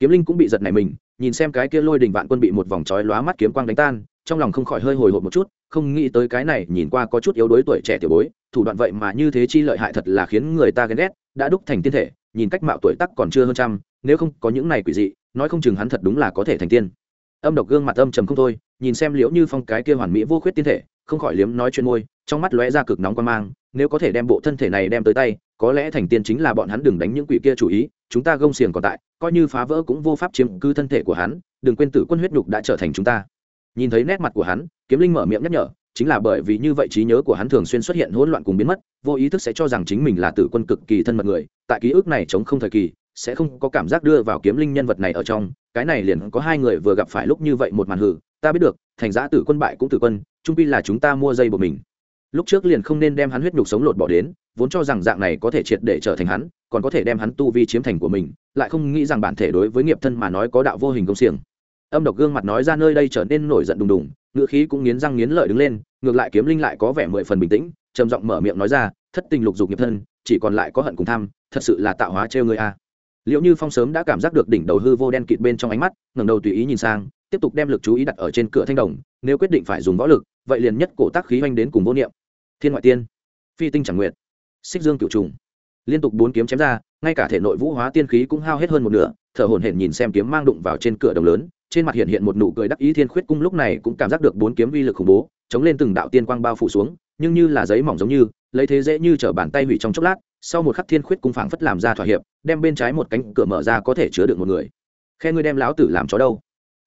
Kiếm linh cũng bị giật này mình, nhìn xem cái kia lôi đình vạn quân bị một vòng chói lóa mắt kiếm quang đánh tan, trong lòng không khỏi hơi hồi hộp một chút, không nghĩ tới cái này nhìn qua có chút yếu đuối tuổi trẻ tiểu bối, thủ đoạn vậy mà như thế chi lợi hại thật là khiến người ta ghen ghét, đã đúc thành tiên thể, nhìn cách mạo tuổi tắc còn chưa hơn trăm, nếu không có những này quỷ dị, nói không chừng hắn thật đúng là có thể thành tiên. Âm độc gương mặt âm trầm không thôi, nhìn xem liễu như phong cái kia hoàn mỹ vô khuyết tiên thể không khỏi liếm nói chuyên môi, trong mắt lóe ra cực nóng quan mang, nếu có thể đem bộ thân thể này đem tới tay, có lẽ thành tiên chính là bọn hắn đừng đánh những quỷ kia chủ ý, chúng ta gông xiềng còn tại, coi như phá vỡ cũng vô pháp chiếm cư thân thể của hắn, đừng quên tử quân huyết nhục đã trở thành chúng ta. Nhìn thấy nét mặt của hắn, kiếm linh mở miệng nhắc nhở, chính là bởi vì như vậy trí nhớ của hắn thường xuyên xuất hiện hỗn loạn cùng biến mất, vô ý thức sẽ cho rằng chính mình là tử quân cực kỳ thân mật người, tại ký ức này chống không thời kỳ, sẽ không có cảm giác đưa vào kiếm linh nhân vật này ở trong, cái này liền có hai người vừa gặp phải lúc như vậy một màn hử, ta biết được, thành giã tử quân bại cũng tử quân trung pi là chúng ta mua dây buộc mình. Lúc trước liền không nên đem hắn huyết nhục sống lột bỏ đến, vốn cho rằng dạng này có thể triệt để trở thành hắn, còn có thể đem hắn tu vi chiếm thành của mình, lại không nghĩ rằng bản thể đối với nghiệp thân mà nói có đạo vô hình công xiềng. Âm độc gương mặt nói ra nơi đây trở nên nổi giận đùng đùng ngựa khí cũng nghiến răng nghiến lợi đứng lên, ngược lại kiếm linh lại có vẻ mười phần bình tĩnh, trầm giọng mở miệng nói ra, thất tình lục dục nghiệp thân, chỉ còn lại có hận cùng tham, thật sự là tạo hóa trêu người a. Liệu như phong sớm đã cảm giác được đỉnh đầu hư vô đen kịt bên trong ánh mắt, ngẩng đầu tùy ý nhìn sang, tiếp tục đem lực chú ý đặt ở trên cửa thanh đồng, nếu quyết định phải dùng võ lực vậy liền nhất cổ tác khí oanh đến cùng vô niệm. Thiên ngoại tiên, phi tinh chẳng nguyện xích dương cựu trùng. Liên tục bốn kiếm chém ra, ngay cả thể nội vũ hóa tiên khí cũng hao hết hơn một nửa, thở hổn hển nhìn xem kiếm mang đụng vào trên cửa đồng lớn, trên mặt hiện hiện một nụ cười đắc ý thiên khuyết cung lúc này cũng cảm giác được bốn kiếm uy lực khủng bố, chống lên từng đạo tiên quang bao phủ xuống, nhưng như là giấy mỏng giống như, lấy thế dễ như t bàn tay hủy trong chốc lát, sau một khắc thiên khuyết cung phảng phất làm ra thỏa hiệp, đem bên trái một cánh cửa mở ra có thể chứa được một người. Khe ngươi đem láo tử làm chó đâu?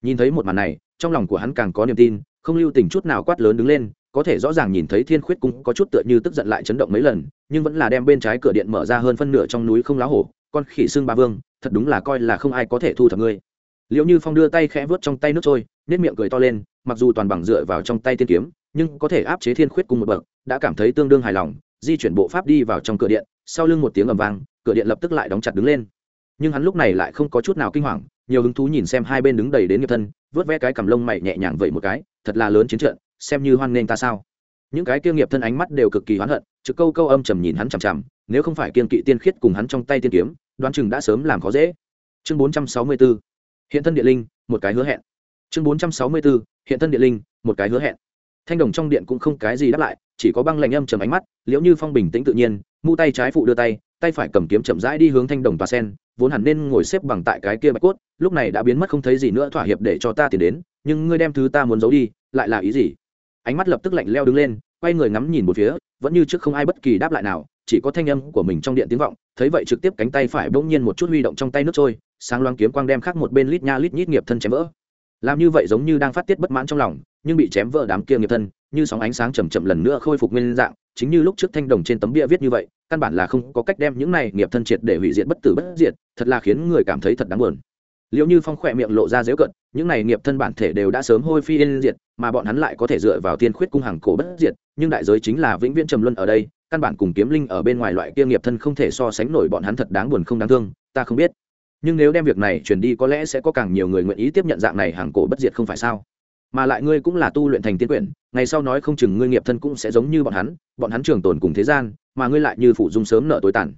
Nhìn thấy một màn này, trong lòng của hắn càng có niềm tin không lưu tình chút nào quát lớn đứng lên, có thể rõ ràng nhìn thấy thiên khuyết cung có chút tựa như tức giận lại chấn động mấy lần, nhưng vẫn là đem bên trái cửa điện mở ra hơn phân nửa trong núi không lá hổ, con khỉ xương ba vương, thật đúng là coi là không ai có thể thu thập ngươi. Liệu như phong đưa tay khẽ vớt trong tay nước trôi nếp miệng cười to lên, mặc dù toàn bằng dựa vào trong tay tiên kiếm, nhưng có thể áp chế thiên khuyết cung một bậc, đã cảm thấy tương đương hài lòng, di chuyển bộ pháp đi vào trong cửa điện, sau lưng một tiếng ầm vang, cửa điện lập tức lại đóng chặt đứng lên. Nhưng hắn lúc này lại không có chút nào kinh hoàng, nhiều hứng thú nhìn xem hai bên đứng đầy đến nghiệp thân, vớt ve cái cầm lông mày nhẹ nhàng vậy một cái thật là lớn chiến trận, xem như hoan nghênh ta sao? Những cái kia nghiệp thân ánh mắt đều cực kỳ hoán hận, trực câu câu âm trầm nhìn hắn chằm chằm, nếu không phải kiên kỵ tiên khiết cùng hắn trong tay tiên kiếm, đoán chừng đã sớm làm khó dễ. Chương bốn trăm sáu mươi 464 hiện thân địa linh, một cái hứa hẹn. Chương bốn trăm sáu mươi 464 hiện thân địa linh, một cái hứa hẹn. Thanh đồng trong điện cũng không cái gì đáp lại, chỉ có băng lạnh âm trầm ánh mắt, liễu như phong bình tĩnh tự nhiên, mu tay trái phụ đưa tay tay phải cầm kiếm chậm rãi đi hướng thanh đồng tòa sen, vốn hẳn nên ngồi xếp bằng tại cái kia bạch cốt, lúc này đã biến mất không thấy gì nữa thỏa hiệp để cho ta tiền đến, nhưng ngươi đem thứ ta muốn giấu đi lại là ý gì? Ánh mắt lập tức lạnh leo đứng lên, quay người ngắm nhìn một phía, vẫn như trước không ai bất kỳ đáp lại nào, chỉ có thanh âm của mình trong điện tiếng vọng, thấy vậy trực tiếp cánh tay phải bỗng nhiên một chút huy động trong tay nước trôi, sáng loáng kiếm quang đem khác một bên lít nha lít nhít nghiệp thân chém vỡ. Làm như vậy giống như đang phát tiết bất mãn trong lòng, nhưng bị chém vỡ đám kia nghiệp thân, như sóng ánh sáng chầm chậm lần nữa khôi phục nguyên dạng, chính như lúc trước thanh đồng trên tấm bia viết như vậy, căn bản là không có cách đem những này nghiệp thân triệt để hủy diệt bất tử bất diệt, thật là khiến người cảm thấy thật đáng buồn liệu như phong khỏe miệng lộ ra dễu cận những này nghiệp thân bản thể đều đã sớm hôi phi yên diệt, mà bọn hắn lại có thể dựa vào tiên khuyết cung hàng cổ bất diệt, nhưng đại giới chính là vĩnh viễn trầm luân ở đây, căn bản cùng kiếm linh ở bên ngoài loại kia nghiệp thân không thể so sánh nổi bọn hắn thật đáng buồn không đáng thương, ta không biết. Nhưng nếu đem việc này truyền đi có lẽ sẽ có càng nhiều người nguyện ý tiếp nhận dạng này hàng cổ bất diệt không phải sao? Mà lại ngươi cũng là tu luyện thành tiên quyển, ngày sau nói không chừng ngươi nghiệp thân cũng sẽ giống như bọn hắn bọn hắn trường tồn cùng thế gian, mà ngươi lại như phụ dung sớm nợ tối tàn.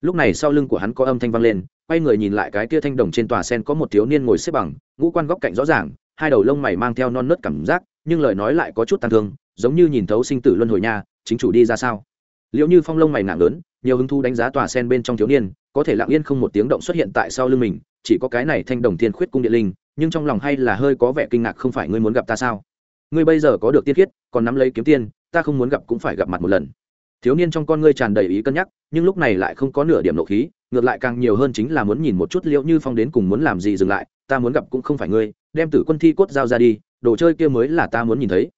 Lúc này sau lưng của hắn có âm thanh vang lên quay người nhìn lại cái kia thanh đồng trên tòa sen có một thiếu niên ngồi xếp bằng, ngũ quan góc cạnh rõ ràng, hai đầu lông mày mang theo non nớt cảm giác, nhưng lời nói lại có chút tàn thương, giống như nhìn thấu sinh tử luân hồi nha, chính chủ đi ra sao? Liệu như phong lông mày nặng lớn, nhiều hứng thu đánh giá tòa sen bên trong thiếu niên, có thể lặng yên không một tiếng động xuất hiện tại sau lưng mình, chỉ có cái này thanh đồng thiên khuyết cung địa linh, nhưng trong lòng hay là hơi có vẻ kinh ngạc không phải ngươi muốn gặp ta sao? Ngươi bây giờ có được tiên khiết, còn nắm lấy kiếm tiên, ta không muốn gặp cũng phải gặp mặt một lần. Thiếu niên trong con ngươi tràn đầy ý cân nhắc, nhưng lúc này lại không có nửa điểm nộ khí ngược lại càng nhiều hơn chính là muốn nhìn một chút liệu như phong đến cùng muốn làm gì dừng lại, ta muốn gặp cũng không phải ngươi, đem tử quân thi cốt giao ra đi, đồ chơi kia mới là ta muốn nhìn thấy.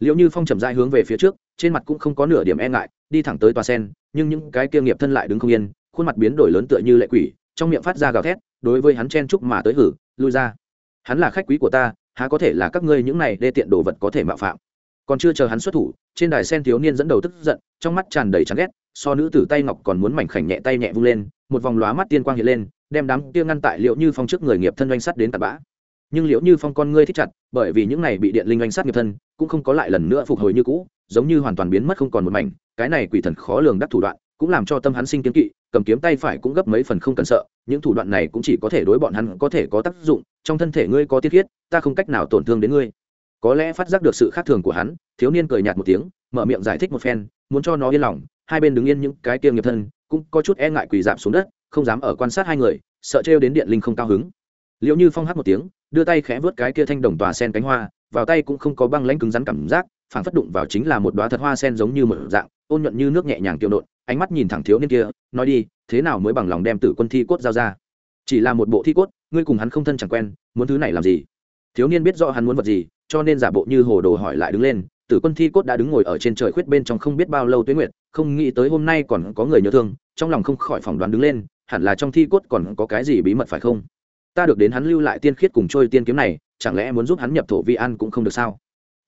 Liệu như phong chậm dại hướng về phía trước, trên mặt cũng không có nửa điểm e ngại, đi thẳng tới tòa sen, nhưng những cái kia nghiệp thân lại đứng không yên, khuôn mặt biến đổi lớn tựa như lệ quỷ, trong miệng phát ra gào thét, đối với hắn chen chúc mà tới hử, lui ra. Hắn là khách quý của ta, há có thể là các ngươi những này đê tiện đồ vật có thể mạo phạm. Còn chưa chờ hắn xuất thủ, trên đài sen thiếu niên dẫn đầu tức giận, trong mắt tràn đầy chán ghét, so nữ tử tay ngọc còn muốn mảnh khảnh nhẹ tay nhẹ vung lên một vòng lóa mắt tiên quang hiện lên, đem đám kia ngăn tại liệu như phong trước người nghiệp thân doanh sắt đến tạt bã. Nhưng liệu như phong con ngươi thích chặt, bởi vì những này bị điện linh doanh sát nghiệp thân, cũng không có lại lần nữa phục hồi như cũ, giống như hoàn toàn biến mất không còn một mảnh. Cái này quỷ thần khó lường đắc thủ đoạn, cũng làm cho tâm hắn sinh kiếm kỵ, cầm kiếm tay phải cũng gấp mấy phần không cần sợ, những thủ đoạn này cũng chỉ có thể đối bọn hắn có thể có tác dụng, trong thân thể ngươi có tiết khiết, ta không cách nào tổn thương đến ngươi. Có lẽ phát giác được sự khác thường của hắn, thiếu niên cười nhạt một tiếng, mở miệng giải thích một phen, muốn cho nó yên lòng, hai bên đứng yên những cái kia nghiệp thân cũng có chút e ngại quỳ giảm xuống đất, không dám ở quan sát hai người, sợ trêu đến điện linh không cao hứng. Liệu như phong hát một tiếng, đưa tay khẽ vớt cái kia thanh đồng tòa sen cánh hoa, vào tay cũng không có băng lãnh cứng rắn cảm giác phản phất đụng vào chính là một đoá thật hoa sen giống như một dạng, ôn nhuận như nước nhẹ nhàng tiêu nộn ánh mắt nhìn thẳng thiếu niên kia, nói đi, thế nào mới bằng lòng đem tử quân thi cốt giao ra? Chỉ là một bộ thi cốt, ngươi cùng hắn không thân chẳng quen, muốn thứ này làm gì? Thiếu niên biết rõ hắn muốn vật gì, cho nên giả bộ như hồ đồ hỏi lại đứng lên, tử quân thi cốt đã đứng ngồi ở trên trời khuyết bên trong không biết bao lâu tuyến nguyệt không nghĩ tới hôm nay còn có người nhớ thương, trong lòng không khỏi phỏng đoán đứng lên, hẳn là trong thi cốt còn có cái gì bí mật phải không? Ta được đến hắn lưu lại tiên khiết cùng trôi tiên kiếm này, chẳng lẽ muốn giúp hắn nhập thổ vi an cũng không được sao?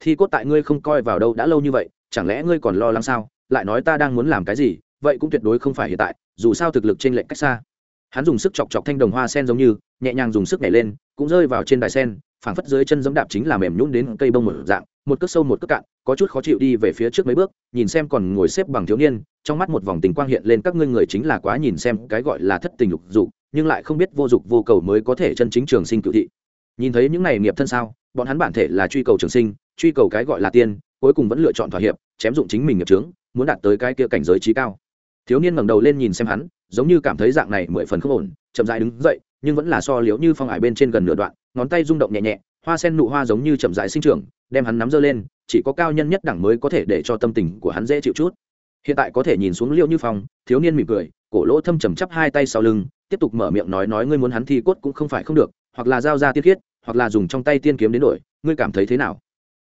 Thi cốt tại ngươi không coi vào đâu đã lâu như vậy, chẳng lẽ ngươi còn lo lắng sao? Lại nói ta đang muốn làm cái gì, vậy cũng tuyệt đối không phải hiện tại, dù sao thực lực trên lệnh cách xa. Hắn dùng sức chọc chọc thanh đồng hoa sen giống như, nhẹ nhàng dùng sức nhảy lên, cũng rơi vào trên đài sen, phảng phất dưới chân giống đạp chính là mềm nhún đến cây bông một dạng một cước sâu một cước cạn, có chút khó chịu đi về phía trước mấy bước, nhìn xem còn ngồi xếp bằng thiếu niên, trong mắt một vòng tình quang hiện lên, các ngươi người chính là quá nhìn xem cái gọi là thất tình lục dục, nhưng lại không biết vô dục vô cầu mới có thể chân chính trường sinh cựu thị. Nhìn thấy những này nghiệp thân sao, bọn hắn bản thể là truy cầu trường sinh, truy cầu cái gọi là tiên, cuối cùng vẫn lựa chọn thỏa hiệp, chém dụng chính mình nghiệp trướng muốn đạt tới cái kia cảnh giới trí cao. Thiếu niên ngẩng đầu lên nhìn xem hắn, giống như cảm thấy dạng này mười phần không ổn, chậm dại đứng dậy, nhưng vẫn là so liếu như phong ải bên trên gần nửa đoạn, ngón tay rung động nhẹ nhẹ, hoa sen nụ hoa giống như chậm dại sinh trưởng đem hắn nắm giơ lên, chỉ có cao nhân nhất đẳng mới có thể để cho tâm tình của hắn dễ chịu chút. Hiện tại có thể nhìn xuống liêu như phong, thiếu niên mỉm cười, cổ lỗ thâm trầm chắp hai tay sau lưng, tiếp tục mở miệng nói nói ngươi muốn hắn thi cốt cũng không phải không được, hoặc là giao ra tiết khiết, hoặc là dùng trong tay tiên kiếm đến đổi, ngươi cảm thấy thế nào?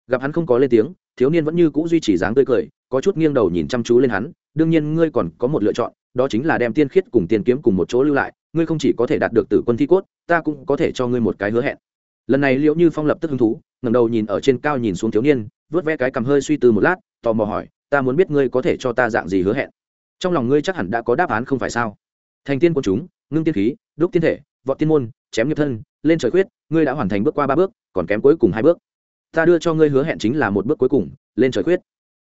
Gặp hắn không có lên tiếng, thiếu niên vẫn như cũ duy trì dáng tươi cười, có chút nghiêng đầu nhìn chăm chú lên hắn, đương nhiên ngươi còn có một lựa chọn, đó chính là đem tiên khiết cùng tiên kiếm cùng một chỗ lưu lại, ngươi không chỉ có thể đạt được tử quân thi cốt, ta cũng có thể cho ngươi một cái hứa hẹn. Lần này liệu như phong lập tức hứng thú ngẩng đầu nhìn ở trên cao nhìn xuống thiếu niên, vớt ve cái cầm hơi suy tư một lát, tò mò hỏi, ta muốn biết ngươi có thể cho ta dạng gì hứa hẹn? Trong lòng ngươi chắc hẳn đã có đáp án không phải sao? Thành tiên quân chúng, ngưng tiên khí, đúc tiên thể, vọt tiên môn, chém nghiệp thân, lên trời khuyết, ngươi đã hoàn thành bước qua ba bước, còn kém cuối cùng hai bước. Ta đưa cho ngươi hứa hẹn chính là một bước cuối cùng, lên trời khuyết.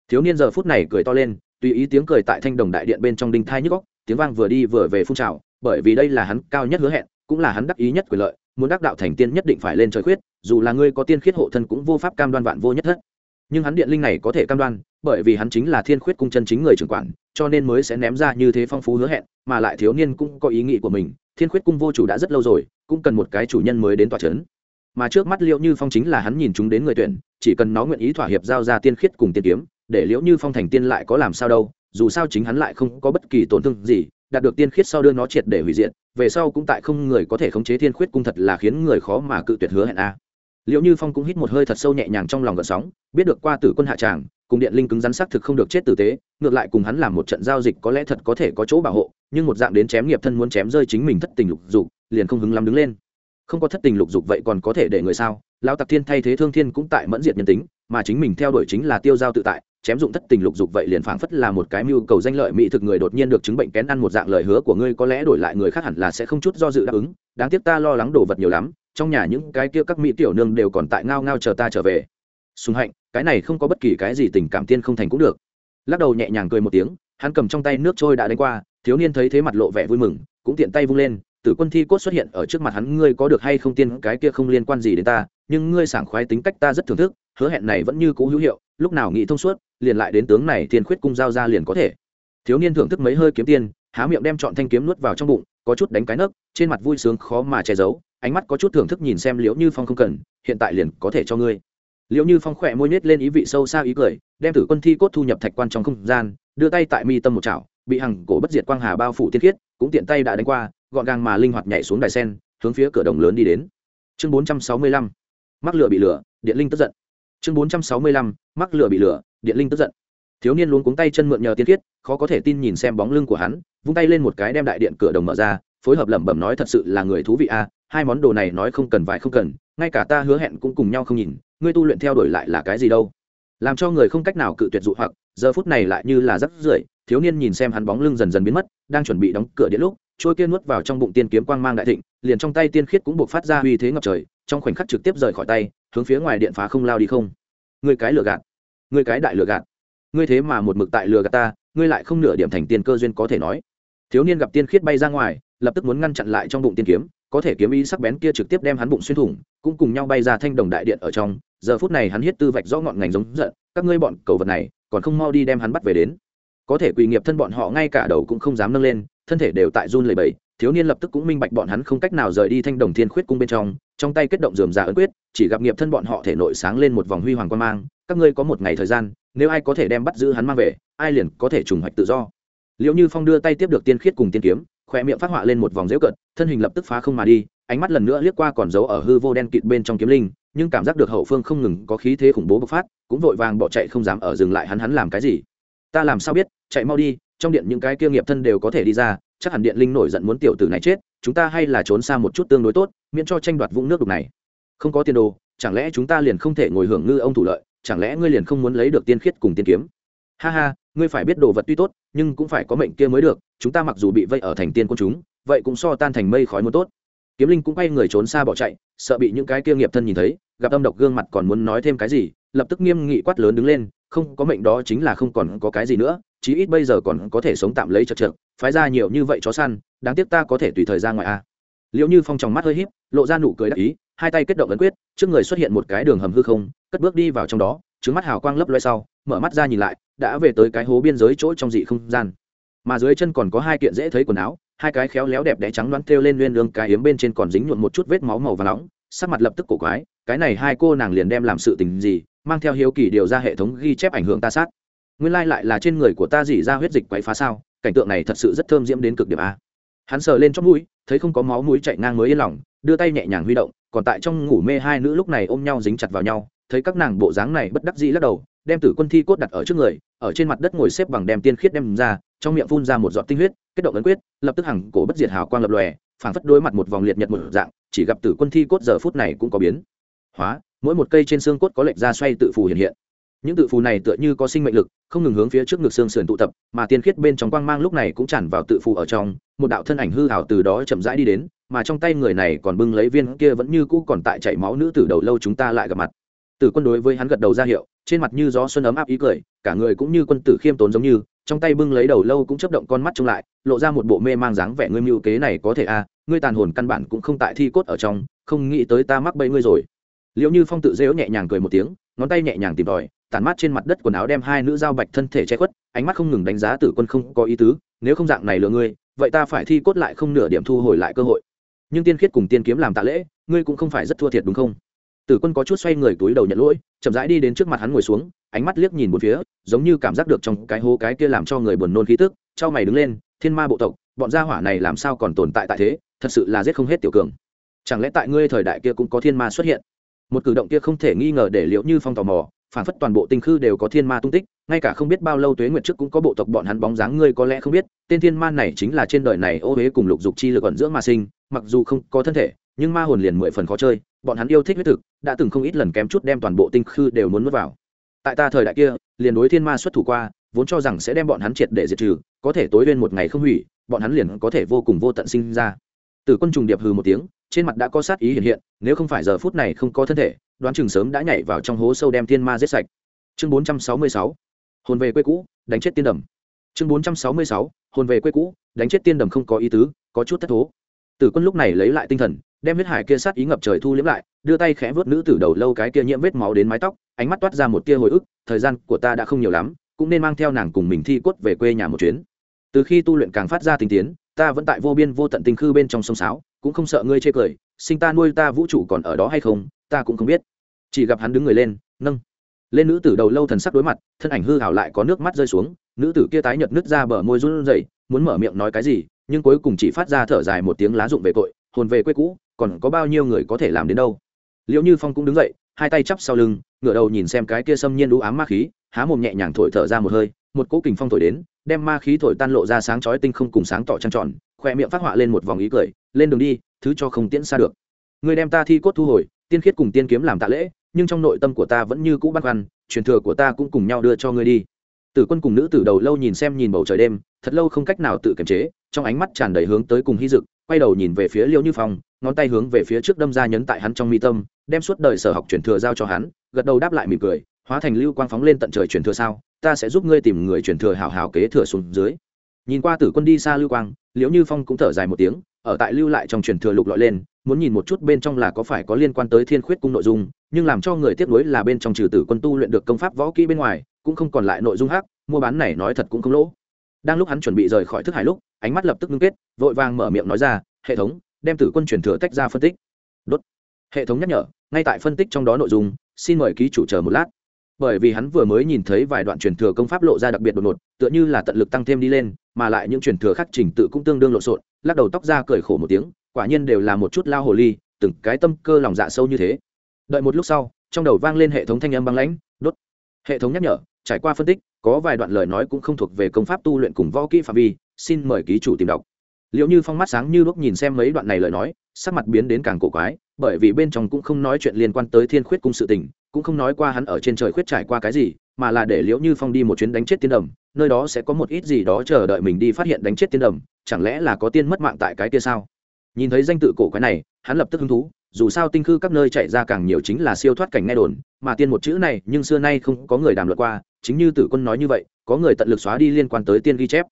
Thiếu niên giờ phút này cười to lên, tùy ý tiếng cười tại thanh đồng đại điện bên trong đinh thai nhức góc tiếng vang vừa đi vừa về phun trào, bởi vì đây là hắn cao nhất hứa hẹn, cũng là hắn đắc ý nhất quyền lợi muốn đắc đạo thành tiên nhất định phải lên trời khuyết, dù là ngươi có tiên khiết hộ thân cũng vô pháp cam đoan vạn vô nhất thất. Nhưng hắn điện linh này có thể cam đoan, bởi vì hắn chính là thiên khuyết cung chân chính người trưởng quản, cho nên mới sẽ ném ra như thế phong phú hứa hẹn, mà lại thiếu niên cũng có ý nghĩ của mình, thiên khuyết cung vô chủ đã rất lâu rồi, cũng cần một cái chủ nhân mới đến tòa c h ấ n mà trước mắt liệu như phong chính là hắn nhìn chúng đến người tuyển, chỉ cần nó nguyện ý thỏa hiệp giao ra tiên khiết cùng tiên kiếm, để liễu như phong thành tiên lại có làm sao đâu, dù sao chính hắn lại không có bất kỳ tổn thương gì đạt được tiên khiết sau đưa nó triệt để hủy diệt, về sau cũng tại không người có thể khống chế thiên khuyết cung thật là khiến người khó mà cự tuyệt hứa hẹn a. Liệu như phong cũng hít một hơi thật sâu nhẹ nhàng trong lòng gợn sóng, biết được qua tử quân hạ tràng, cùng điện linh cứng rắn xác thực không được chết tử tế, ngược lại cùng hắn làm một trận giao dịch có lẽ thật có thể có chỗ bảo hộ, nhưng một dạng đến chém nghiệp thân muốn chém rơi chính mình thất tình lục dục, liền không hứng lắm đứng lên. Không có thất tình lục dục vậy còn có thể để người sao? Lão tặc thiên thay thế thương thiên cũng tại mẫn diệt nhân tính, mà chính mình theo đuổi chính là tiêu giao tự tại chém dụng thất tình lục dục vậy liền phảng phất là một cái mưu cầu danh lợi mỹ thực người đột nhiên được chứng bệnh kén ăn một dạng lời hứa của ngươi có lẽ đổi lại người khác hẳn là sẽ không chút do dự đáp ứng, đáng tiếc ta lo lắng đồ vật nhiều lắm, trong nhà những cái kia các mỹ tiểu nương đều còn tại ngao ngao chờ ta trở về. Sùng hạnh, cái này không có bất kỳ cái gì tình cảm tiên không thành cũng được. Lắc đầu nhẹ nhàng cười một tiếng, hắn cầm trong tay nước trôi đã đánh qua, thiếu niên thấy thế mặt lộ vẻ vui mừng, cũng tiện tay vung lên, tử quân thi cốt xuất hiện ở trước mặt hắn, ngươi có được hay không tiên, cái kia không liên quan gì đến ta, nhưng ngươi sảng khoái tính cách ta rất thưởng thức, hứa hẹn này vẫn như cũ hữu hiệu, lúc nào nghĩ thông suốt liền lại đến tướng này thiên khuyết cung giao ra liền có thể. Thiếu niên thưởng thức mấy hơi kiếm tiền há miệng đem chọn thanh kiếm nuốt vào trong bụng, có chút đánh cái nấc, trên mặt vui sướng khó mà che giấu, ánh mắt có chút thưởng thức nhìn xem liễu như phong không cần, hiện tại liền có thể cho ngươi. Liễu như phong khỏe môi nhếch lên ý vị sâu xa ý cười, đem tử quân thi cốt thu nhập thạch quan trong không gian, đưa tay tại mi tâm một chảo, bị hằng cổ bất diệt quang hà bao phủ tiên khiết, cũng tiện tay đã đánh qua, gọn gàng mà linh hoạt nhảy xuống đài sen, hướng phía cửa đồng lớn đi đến. Chương bốn trăm sáu mươi lăm, mắc lửa bị lửa, điện linh tức giận. Chương bốn trăm sáu mươi lăm, mắc lửa bị lửa điện linh tức giận. Thiếu niên luôn cuống tay chân mượn nhờ tiên khiết, khó có thể tin nhìn xem bóng lưng của hắn, vung tay lên một cái đem đại điện cửa đồng mở ra, phối hợp lẩm bẩm nói thật sự là người thú vị a, hai món đồ này nói không cần vải không cần, ngay cả ta hứa hẹn cũng cùng nhau không nhìn, ngươi tu luyện theo đuổi lại là cái gì đâu. Làm cho người không cách nào cự tuyệt dụ hoặc, giờ phút này lại như là rắc rưởi, thiếu niên nhìn xem hắn bóng lưng dần dần biến mất, đang chuẩn bị đóng cửa điện lúc, trôi kia nuốt vào trong bụng tiên kiếm quang mang đại thịnh, liền trong tay tiên khiết cũng buộc phát ra uy thế ngập trời, trong khoảnh khắc trực tiếp rời khỏi tay, hướng phía ngoài điện phá không lao đi không. Người cái lừa gạt ngươi cái đại lừa gạt. Ngươi thế mà một mực tại lừa gạt ta, ngươi lại không nửa điểm thành tiền cơ duyên có thể nói. Thiếu niên gặp tiên khiết bay ra ngoài, lập tức muốn ngăn chặn lại trong bụng tiên kiếm, có thể kiếm ý sắc bén kia trực tiếp đem hắn bụng xuyên thủng, cũng cùng nhau bay ra thanh đồng đại điện ở trong. Giờ phút này hắn hiết tư vạch rõ ngọn ngành giống giận, các ngươi bọn cầu vật này, còn không mau đi đem hắn bắt về đến. Có thể quỳ nghiệp thân bọn họ ngay cả đầu cũng không dám nâng lên, thân thể đều tại run lầy bẫy thiếu niên lập tức cũng minh bạch bọn hắn không cách nào rời đi thanh đồng thiên khuyết cung bên trong trong tay kết động dườm già ấn quyết, chỉ gặp nghiệp thân bọn họ thể nội sáng lên một vòng huy hoàng quan mang các ngươi có một ngày thời gian, nếu ai có thể đem bắt giữ hắn mang về, ai liền có thể trùng hoạch tự do. Liệu như phong đưa tay tiếp được tiên khiết cùng tiên kiếm khoe miệng phát họa lên một vòng dễu cận thân hình lập tức phá không mà đi, ánh mắt lần nữa liếc qua còn giấu ở hư vô đen kịt bên trong kiếm linh, nhưng cảm giác được hậu phương không ngừng có khí thế khủng bố bộc phát, cũng vội vàng bỏ chạy không dám ở dừng lại hắn hắn làm cái gì. Ta làm sao biết, chạy mau đi, trong điện những cái kia nghiệp thân đều có thể đi ra, chắc hẳn điện linh nổi giận muốn tiểu tử này chết, chúng ta hay là trốn xa một chút tương đối tốt, miễn cho tranh đoạt vũng nước đục này. Không có tiền đồ, chẳng lẽ chúng ta liền không thể ngồi hưởng ngư ông thủ lợi? Chẳng lẽ ngươi liền không muốn lấy được tiên khiết cùng tiên kiếm? Ha ha, ngươi phải biết đồ vật tuy tốt, nhưng cũng phải có mệnh kia mới được, chúng ta mặc dù bị vây ở thành tiên quân chúng, vậy cũng so tan thành mây khói muốn tốt. Kiếm linh cũng quay người trốn xa bỏ chạy, sợ bị những cái kia nghiệp thân nhìn thấy, gặp âm độc gương mặt còn muốn nói thêm cái gì, lập tức nghiêm nghị quát lớn đứng lên, không có mệnh đó chính là không còn có cái gì nữa, chí ít bây giờ còn có thể sống tạm lấy chật chật phái ra nhiều như vậy chó săn, đáng tiếc ta có thể tùy thời ra ngoài à. a liệu như phong tròng mắt hơi híp, lộ ra nụ cười đắc ý hai tay kết động ấn quyết, trước người xuất hiện một cái đường hầm hư không, cất bước đi vào trong đó, trứng mắt hào quang lấp loe sau, mở mắt ra nhìn lại, đã về tới cái hố biên giới chỗ trong dị không gian. Mà dưới chân còn có hai kiện dễ thấy quần áo, hai cái khéo léo đẹp đẽ trắng loáng kêu lên nguyên lương cái yếm bên trên còn dính nhuộn một chút vết máu màu và nóng, sắc mặt lập tức cổ quái, cái này hai cô nàng liền đem làm sự tình gì, mang theo hiếu kỳ điều ra hệ thống ghi chép ảnh hưởng ta sát. Nguyên lai lại là trên người của ta dỉ ra huyết dịch quấy phá sao, cảnh tượng này thật sự rất thơm diễm đến cực điểm a hắn sờ lên trong mũi, thấy không có máu mũi chạy ngang mới yên lòng, đưa tay nhẹ nhàng huy động, còn tại trong ngủ mê hai nữ lúc này ôm nhau dính chặt vào nhau, thấy các nàng bộ dáng này bất đắc dĩ lắc đầu, đem tử quân thi cốt đặt ở trước người, ở trên mặt đất ngồi xếp bằng đem tiên khiết đem ra, trong miệng phun ra một giọt tinh huyết, kết động ấn quyết, lập tức hằng cổ bất diệt hào quang lập lòe, phảng phất đối mặt một vòng liệt nhật một dạng, chỉ gặp tử quân thi cốt giờ phút này cũng có biến hóa, mỗi một cây trên xương cốt có lệch ra xoay tự phù hiện hiện những tự phù này tựa như có sinh mệnh lực không ngừng hướng phía trước ngực xương sườn tụ tập mà tiên khiết bên trong quang mang lúc này cũng tràn vào tự phù ở trong một đạo thân ảnh hư hảo từ đó chậm rãi đi đến mà trong tay người này còn bưng lấy viên kia vẫn như cũ còn tại chảy máu nữ tử đầu lâu chúng ta lại gặp mặt. Tử quân đối với hắn gật đầu ra hiệu trên mặt như gió xuân ấm áp ý cười cả người cũng như quân tử khiêm tốn giống như trong tay bưng lấy đầu lâu cũng chấp động con mắt trông lại lộ ra một bộ mê mang dáng vẻ ngươi mưu kế này có thể a à, ngươi tàn hồn căn bản cũng không tại thi cốt ở trong không nghĩ tới ta mắc bẫy ngươi rồi. Liệu như phong tự dễu nhẹ nhàng cười một tiếng ngón tay nhẹ nhàng tìm tòi tàn mát trên mặt đất quần áo đem hai nữ dao bạch thân thể che khuất, ánh mắt không ngừng đánh giá tử quân không có ý tứ, nếu không dạng này lừa ngươi, vậy ta phải thi cốt lại không nửa điểm thu hồi lại cơ hội. Nhưng tiên khiết cùng tiên kiếm làm tạ lễ, ngươi cũng không phải rất thua thiệt đúng không? Tử quân có chút xoay người túi đầu nhận lỗi, chậm rãi đi đến trước mặt hắn ngồi xuống, ánh mắt liếc nhìn một phía, giống như cảm giác được trong cái hố cái kia làm cho người buồn nôn khí tức cho mày đứng lên, thiên ma bộ tộc, bọn gia hỏa này làm sao còn tồn tại tại thế, thật sự là giết không hết tiểu cường. Chẳng lẽ tại ngươi thời đại kia cũng có thiên ma xuất hiện? Một cử động kia không thể nghi ngờ để liệu như phong tò mò phản phất toàn bộ tinh khư đều có thiên ma tung tích, ngay cả không biết bao lâu tuế nguyệt trước cũng có bộ tộc bọn hắn bóng dáng, ngươi có lẽ không biết, tên thiên ma này chính là trên đời này ô huế cùng lục dục chi lực ẩn dưỡng mà sinh, mặc dù không có thân thể, nhưng ma hồn liền mười phần khó chơi, bọn hắn yêu thích huyết thực, đã từng không ít lần kém chút đem toàn bộ tinh khư đều muốn mất vào. Tại ta thời đại kia, liền đối thiên ma xuất thủ qua, vốn cho rằng sẽ đem bọn hắn triệt để diệt trừ, có thể tối lên một ngày không hủy, bọn hắn liền có thể vô cùng vô tận sinh ra. Từ quân trùng điệp hừ một tiếng, trên mặt đã có sát ý hiện hiện, nếu không phải giờ phút này không có thân thể đoán chừng sớm đã nhảy vào trong hố sâu đem thiên ma giết sạch. Chương bốn trăm sáu mươi sáu, hồn về quê cũ, đánh chết tiên đầm. Chương bốn trăm sáu mươi sáu, hồn về quê cũ, đánh chết tiên đầm không có ý tứ, có chút thất thố. Tử quân lúc này lấy lại tinh thần, đem huyết hải kia sát ý ngập trời thu liếm lại, đưa tay khẽ vớt nữ tử đầu lâu cái kia nhiễm vết máu đến mái tóc, ánh mắt toát ra một tia hồi ức, thời gian của ta đã không nhiều lắm, cũng nên mang theo nàng cùng mình thi cốt về quê nhà một chuyến. Từ khi tu luyện càng phát ra tinh tiến, ta vẫn tại vô biên vô tận tinh khư bên trong sông sáo, cũng không sợ ngươi chê cười, sinh ta nuôi ta vũ trụ còn ở đó hay không ta cũng không biết. Chỉ gặp hắn đứng người lên nâng. Lên nữ tử đầu lâu thần sắc đối mặt thân ảnh hư hảo lại có nước mắt rơi xuống nữ tử kia tái nhợt nứt ra bờ môi run rẩy muốn mở miệng nói cái gì nhưng cuối cùng chỉ phát ra thở dài một tiếng lá dụng về cội, hồn về quê cũ còn có bao nhiêu người có thể làm đến đâu. Liệu như phong cũng đứng dậy hai tay chắp sau lưng ngửa đầu nhìn xem cái kia xâm nhiên đũ ám ma khí há mồm nhẹ nhàng thổi thở ra một hơi một cỗ kình phong thổi đến đem ma khí thổi tan lộ ra sáng chói tinh không cùng sáng tỏ trăng tròn khoe miệng phát họa lên một vòng ý cười lên đường đi thứ cho không tiễn xa được. Người đem ta thi cốt thu hồi tiên khiết cùng tiên kiếm làm tạ lễ, nhưng trong nội tâm của ta vẫn như cũ băn khoăn, truyền thừa của ta cũng cùng nhau đưa cho ngươi đi. Tử quân cùng nữ tử đầu lâu nhìn xem nhìn bầu trời đêm, thật lâu không cách nào tự kiềm chế, trong ánh mắt tràn đầy hướng tới cùng hy dực, quay đầu nhìn về phía liêu như phong, ngón tay hướng về phía trước đâm ra nhấn tại hắn trong mi tâm, đem suốt đời sở học truyền thừa giao cho hắn, gật đầu đáp lại mỉm cười, hóa thành lưu quang phóng lên tận trời truyền thừa sao, ta sẽ giúp ngươi tìm người truyền thừa hào hào kế thừa xuống dưới. Nhìn qua tử quân đi xa lưu quang, liễu như phong cũng thở dài một tiếng, ở tại lưu lại trong truyền thừa lục lọi lên muốn nhìn một chút bên trong là có phải có liên quan tới thiên khuyết cung nội dung, nhưng làm cho người tiếc nuối là bên trong trừ tử quân tu luyện được công pháp võ kỹ bên ngoài, cũng không còn lại nội dung khác, mua bán này nói thật cũng không lỗ. Đang lúc hắn chuẩn bị rời khỏi thức hải lúc, ánh mắt lập tức ngưng kết, vội vàng mở miệng nói ra, hệ thống, đem tử quân truyền thừa tách ra phân tích. Đốt. Hệ thống nhắc nhở, ngay tại phân tích trong đó nội dung, xin mời ký chủ chờ một lát. Bởi vì hắn vừa mới nhìn thấy vài đoạn truyền thừa công pháp lộ ra đặc biệt đột ngột, tựa như là tận lực tăng thêm đi lên, mà lại những truyền thừa khác trình tự cũng tương đương lộn xộn, lắc đầu tóc ra cười khổ một tiếng quả nhiên đều là một chút lao hồ ly, từng cái tâm cơ lòng dạ sâu như thế. Đợi một lúc sau, trong đầu vang lên hệ thống thanh âm băng lãnh, đốt. Hệ thống nhắc nhở, trải qua phân tích, có vài đoạn lời nói cũng không thuộc về công pháp tu luyện cùng võ kỹ phạm vi, xin mời ký chủ tìm đọc. Liệu như phong mắt sáng như lúc nhìn xem mấy đoạn này lời nói, sắc mặt biến đến càng cổ quái, bởi vì bên trong cũng không nói chuyện liên quan tới thiên khuyết cung sự tình, cũng không nói qua hắn ở trên trời khuyết trải qua cái gì, mà là để liễu như phong đi một chuyến đánh chết tiên đầm, nơi đó sẽ có một ít gì đó chờ đợi mình đi phát hiện đánh chết tiên đầm, chẳng lẽ là có tiên mất mạng tại cái kia sao? Nhìn thấy danh tự cổ quái này, hắn lập tức hứng thú, dù sao tinh khư các nơi chạy ra càng nhiều chính là siêu thoát cảnh nghe đồn, mà tiên một chữ này, nhưng xưa nay không có người đàm luận qua, chính như tử quân nói như vậy, có người tận lực xóa đi liên quan tới tiên ghi chép.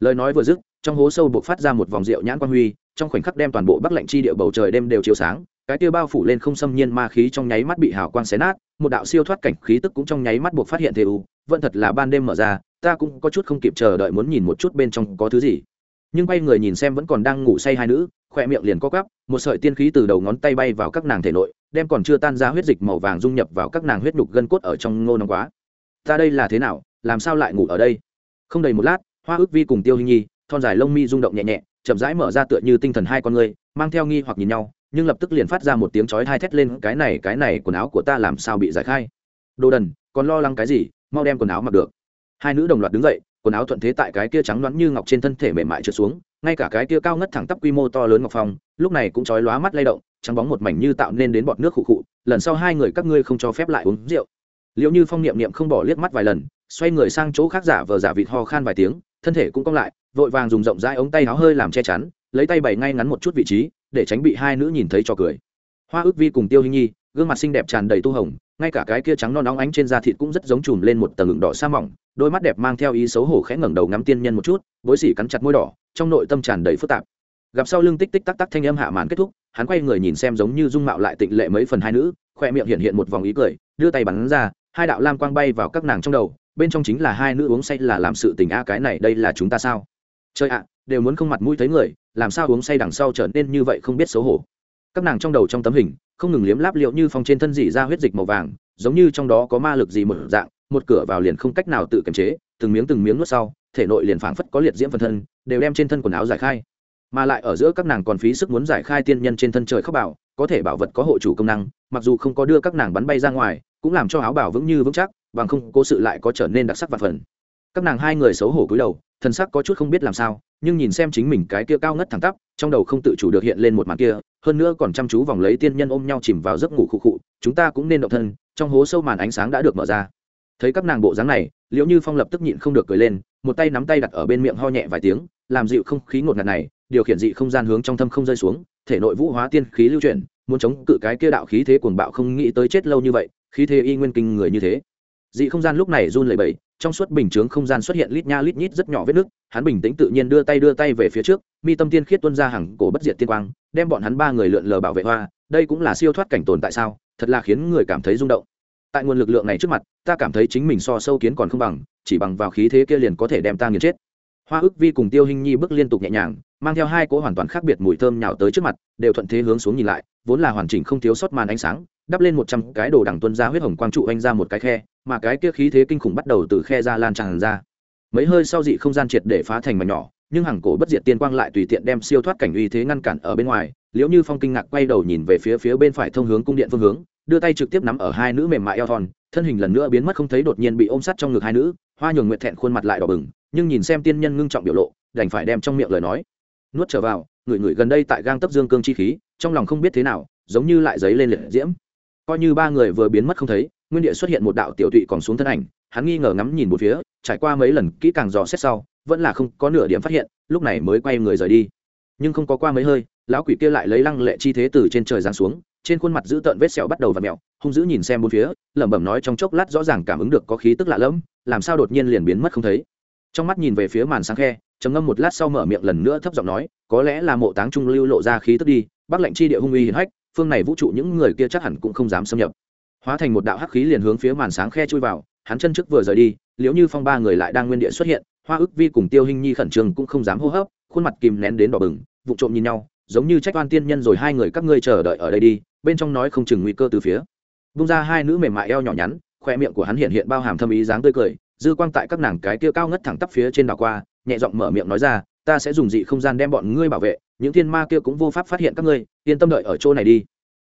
Lời nói vừa dứt, trong hố sâu buộc phát ra một vòng rượu nhãn quan huy, trong khoảnh khắc đem toàn bộ bắc lạnh chi địa bầu trời đêm đều chiếu sáng, cái tiêu bao phủ lên không xâm nhiên ma khí trong nháy mắt bị hào quang xé nát, một đạo siêu thoát cảnh khí tức cũng trong nháy mắt buộc phát hiện thế u, vẫn thật là ban đêm mở ra, ta cũng có chút không kịp chờ đợi muốn nhìn một chút bên trong có thứ gì. Nhưng bay người nhìn xem vẫn còn đang ngủ say hai nữ khoe miệng liền co cắp một sợi tiên khí từ đầu ngón tay bay vào các nàng thể nội, đem còn chưa tan ra huyết dịch màu vàng dung nhập vào các nàng huyết nhục gân cốt ở trong ngô nóng quá. Ta đây là thế nào, làm sao lại ngủ ở đây? Không đầy một lát, hoa ước vi cùng tiêu hình nhi, thon dài lông mi rung động nhẹ nhẹ, chậm rãi mở ra tựa như tinh thần hai con người, mang theo nghi hoặc nhìn nhau, nhưng lập tức liền phát ra một tiếng chói hai thét lên, cái này cái này, quần áo của ta làm sao bị giải khai? Đồ đần, còn lo lắng cái gì? Mau đem quần áo mặc được. Hai nữ đồng loạt đứng dậy quần áo thuận thế tại cái kia trắng loãng như ngọc trên thân thể mềm mại trượt xuống, ngay cả cái kia cao ngất thẳng tắp quy mô to lớn ngọc phong, lúc này cũng chói lóa mắt lay động, trắng bóng một mảnh như tạo nên đến bọt nước khụ khụ, lần sau hai người các ngươi không cho phép lại uống rượu. Liệu như phong niệm niệm không bỏ liếc mắt vài lần, xoay người sang chỗ khác giả vờ giả vịt ho khan vài tiếng, thân thể cũng cong lại, vội vàng dùng rộng rãi ống tay áo hơi làm che chắn, lấy tay bày ngay ngắn một chút vị trí, để tránh bị hai nữ nhìn thấy cho cười. Hoa ước vi cùng tiêu hình nhi, gương mặt xinh đẹp tràn đầy tu hồng ngay cả cái kia trắng non óng ánh trên da thịt cũng rất giống chùm lên một tầng ngừng đỏ sa mỏng, đôi mắt đẹp mang theo ý xấu hổ khẽ ngẩng đầu ngắm tiên nhân một chút, bối xỉ cắn chặt môi đỏ, trong nội tâm tràn đầy phức tạp. Gặp sau lưng tích tích tắc tắc thanh âm hạ màn kết thúc, hắn quay người nhìn xem giống như dung mạo lại tịnh lệ mấy phần hai nữ, khoe miệng hiện hiện một vòng ý cười, đưa tay bắn ra, hai đạo lam quang bay vào các nàng trong đầu, bên trong chính là hai nữ uống say là làm sự tình a, cái này đây là chúng ta sao? Chơi ạ, đều muốn không mặt mũi thấy người, làm sao uống say đằng sau trở nên như vậy không biết xấu hổ. Các nàng trong đầu trong tấm hình không ngừng liếm láp liệu như phong trên thân dỉ ra huyết dịch màu vàng, giống như trong đó có ma lực gì một dạng, một cửa vào liền không cách nào tự kiềm chế, từng miếng từng miếng nuốt sau, thể nội liền phảng phất có liệt diễm phần thân, đều đem trên thân quần áo giải khai. Mà lại ở giữa các nàng còn phí sức muốn giải khai tiên nhân trên thân trời khóc bảo, có thể bảo vật có hộ chủ công năng, mặc dù không có đưa các nàng bắn bay ra ngoài, cũng làm cho áo bảo vững như vững chắc, bằng không cố sự lại có trở nên đặc sắc và phần các nàng hai người xấu hổ cúi đầu, thần sắc có chút không biết làm sao, nhưng nhìn xem chính mình cái kia cao ngất thẳng tắp, trong đầu không tự chủ được hiện lên một màn kia, hơn nữa còn chăm chú vòng lấy tiên nhân ôm nhau chìm vào giấc ngủ khụ khụ, chúng ta cũng nên động thân, trong hố sâu màn ánh sáng đã được mở ra. Thấy các nàng bộ dáng này, liễu như phong lập tức nhịn không được cười lên, một tay nắm tay đặt ở bên miệng ho nhẹ vài tiếng, làm dịu không khí ngột ngạt này, điều khiển dị không gian hướng trong thâm không rơi xuống, thể nội vũ hóa tiên khí lưu chuyển, muốn chống cự cái kia đạo khí thế cuồng bạo không nghĩ tới chết lâu như vậy, khí thế y nguyên kinh người như thế. Dị không gian lúc này run lẩy bẩy trong suốt bình chướng không gian xuất hiện lít nha lít nhít rất nhỏ vết nước hắn bình tĩnh tự nhiên đưa tay đưa tay về phía trước, mi tâm tiên khiết tuân ra hàng cổ bất diệt tiên quang, đem bọn hắn ba người lượn lờ bảo vệ hoa, đây cũng là siêu thoát cảnh tồn tại sao, thật là khiến người cảm thấy rung động. Tại nguồn lực lượng này trước mặt, ta cảm thấy chính mình so sâu kiến còn không bằng, chỉ bằng vào khí thế kia liền có thể đem ta nghiền chết. Hoa ức vi cùng tiêu hình nhi bước liên tục nhẹ nhàng, mang theo hai cỗ hoàn toàn khác biệt mùi thơm nhào tới trước mặt, đều thuận thế hướng xuống nhìn lại, vốn là hoàn chỉnh không thiếu sót màn ánh sáng, đắp lên một trăm cái đồ đằng tuân ra huyết hồng quang trụ anh ra một cái khe mà cái kia khí thế kinh khủng bắt đầu từ khe ra lan tràn ra. Mấy hơi sau dị không gian triệt để phá thành mảnh nhỏ, nhưng hàng cổ bất diệt tiên quang lại tùy tiện đem siêu thoát cảnh uy thế ngăn cản ở bên ngoài, liễu như phong kinh ngạc quay đầu nhìn về phía phía bên phải thông hướng cung điện phương hướng, đưa tay trực tiếp nắm ở hai nữ mềm mại eo thon, thân hình lần nữa biến mất không thấy đột nhiên bị ôm sát trong ngực hai nữ, hoa nhường nguyệt thẹn khuôn mặt lại đỏ bừng, nhưng nhìn xem tiên nhân ngưng trọng biểu lộ, đành phải đem trong miệng lời nói. Nuốt trở vào, người người gần đây tại gang tấp dương cương chi khí, trong lòng không biết thế nào, giống như lại giấy lên liệt diễm. Coi như ba người vừa biến mất không thấy nguyên địa xuất hiện một đạo tiểu tụy còn xuống thân ảnh, hắn nghi ngờ ngắm nhìn một phía, trải qua mấy lần kỹ càng dò xét sau, vẫn là không có nửa điểm phát hiện, lúc này mới quay người rời đi. Nhưng không có qua mấy hơi, lão quỷ kia lại lấy lăng lệ chi thế từ trên trời giáng xuống, trên khuôn mặt giữ tợn vết sẹo bắt đầu và mẹo hung dữ nhìn xem bốn phía, lẩm bẩm nói trong chốc lát rõ ràng cảm ứng được có khí tức lạ lẫm, làm sao đột nhiên liền biến mất không thấy. Trong mắt nhìn về phía màn sáng khe, trầm ngâm một lát sau mở miệng lần nữa thấp giọng nói, có lẽ là mộ táng trung lưu lộ ra khí tức đi, bắc lệnh chi địa hung uy hiển hách, phương này vũ trụ những người kia chắc hẳn cũng không dám xâm nhập hóa thành một đạo hắc khí liền hướng phía màn sáng khe chui vào, hắn chân trước vừa rời đi liếu như phong ba người lại đang nguyên địa xuất hiện, hoa ức vi cùng tiêu hình nhi khẩn trương cũng không dám hô hấp, khuôn mặt kìm nén đến đỏ bừng vụ trộm nhìn nhau, giống như trách oan tiên nhân rồi hai người các ngươi chờ đợi ở đây đi, bên trong nói không chừng nguy cơ từ phía. Bung ra hai nữ mềm mại eo nhỏ nhắn, khoe miệng của hắn hiện hiện bao hàm thâm ý dáng tươi cười, dư quang tại các nàng cái kia cao ngất thẳng tắp phía trên đảo qua, nhẹ giọng mở miệng nói ra, ta sẽ dùng dị không gian đem bọn ngươi bảo vệ, những thiên ma kia cũng vô pháp phát hiện các ngươi, yên tâm đợi ở chỗ này đi.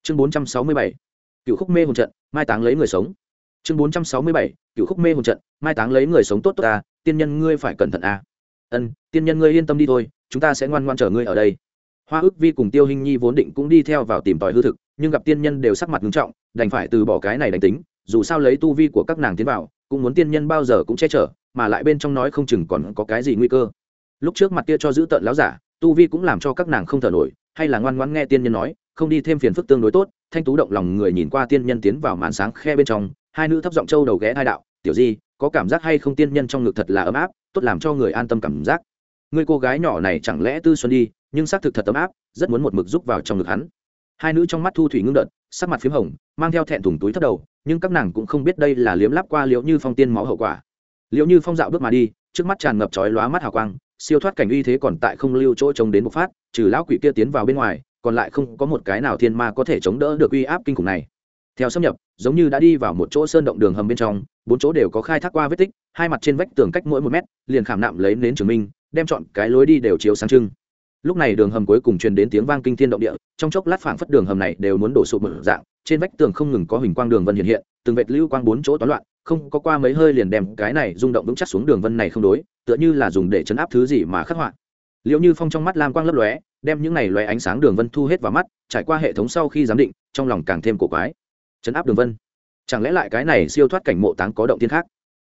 Chương bốn trăm sáu mươi bảy cựu khúc mê hồn trận mai táng lấy người sống. Chương bốn trăm sáu mươi bảy cựu khúc mê hồn trận, mai táng lấy người sống tốt tốt ta, tiên nhân ngươi phải cẩn thận a. Ân, tiên nhân ngươi yên tâm đi thôi, chúng ta sẽ ngoan ngoan chờ ngươi ở đây. Hoa ức vi cùng tiêu hình nhi vốn định cũng đi theo vào tìm tòi hư thực, nhưng gặp tiên nhân đều sắc mặt nghiêm trọng, đành phải từ bỏ cái này đánh tính, dù sao lấy tu vi của các nàng tiến vào, cũng muốn tiên nhân bao giờ cũng che chở, mà lại bên trong nói không chừng còn có cái gì nguy cơ. Lúc trước mặt kia cho giữ tợn láo giả, tu vi cũng làm cho các nàng không thở nổi, hay là ngoan ngoãn nghe tiên nhân nói, không đi thêm phiền phức tương đối tốt thanh tú động lòng người nhìn qua tiên nhân tiến vào màn sáng khe bên trong, hai nữ thấp giọng châu đầu ghé hai đạo, tiểu di, có cảm giác hay không tiên nhân trong ngực thật là ấm áp, tốt làm cho người an tâm cảm giác. Người cô gái nhỏ này chẳng lẽ tư xuân đi, nhưng xác thực thật ấm áp, rất muốn một mực rúc vào trong ngực hắn. Hai nữ trong mắt thu thủy ngưng đợt, sắc mặt p h í m hồng, mang theo thẹn thùng túi thất đầu, nhưng các nàng cũng không biết đây là liếm lắp qua liệu như phong tiên máu hậu quả. Liệu như phong dạo bước mà đi, trước mắt tràn ngập trói lóa mắt hào quang, siêu thoát cảnh uy thế còn tại không lưu chỗ trông đến bộc phát, trừ lão quỷ kia tiến vào bên ngoài còn lại không có một cái nào thiên ma có thể chống đỡ được uy áp kinh khủng này. Theo xâm nhập, giống như đã đi vào một chỗ sơn động đường hầm bên trong, bốn chỗ đều có khai thác qua vết tích, hai mặt trên vách tường cách mỗi một mét, liền khảm nạm lấy nến chứng minh, đem chọn cái lối đi đều chiếu sáng trưng. Lúc này đường hầm cuối cùng truyền đến tiếng vang kinh thiên động địa, trong chốc lát phảng phất đường hầm này đều muốn đổ sụp mở dạng, trên vách tường không ngừng có hình quang đường vân hiện hiện, từng vệt lưu quang bốn chỗ toán loạn, không có qua mấy hơi liền đem cái này rung động vững chắc xuống đường vân này không đối, tựa như là dùng để chấn áp thứ gì mà khắc họa liệu như phong trong mắt lam quang lấp lóe, đem những này lóe ánh sáng đường vân thu hết vào mắt, trải qua hệ thống sau khi giám định, trong lòng càng thêm cổ quái. Chấn áp đường vân. Chẳng lẽ lại cái này siêu thoát cảnh mộ táng có động thiên khác?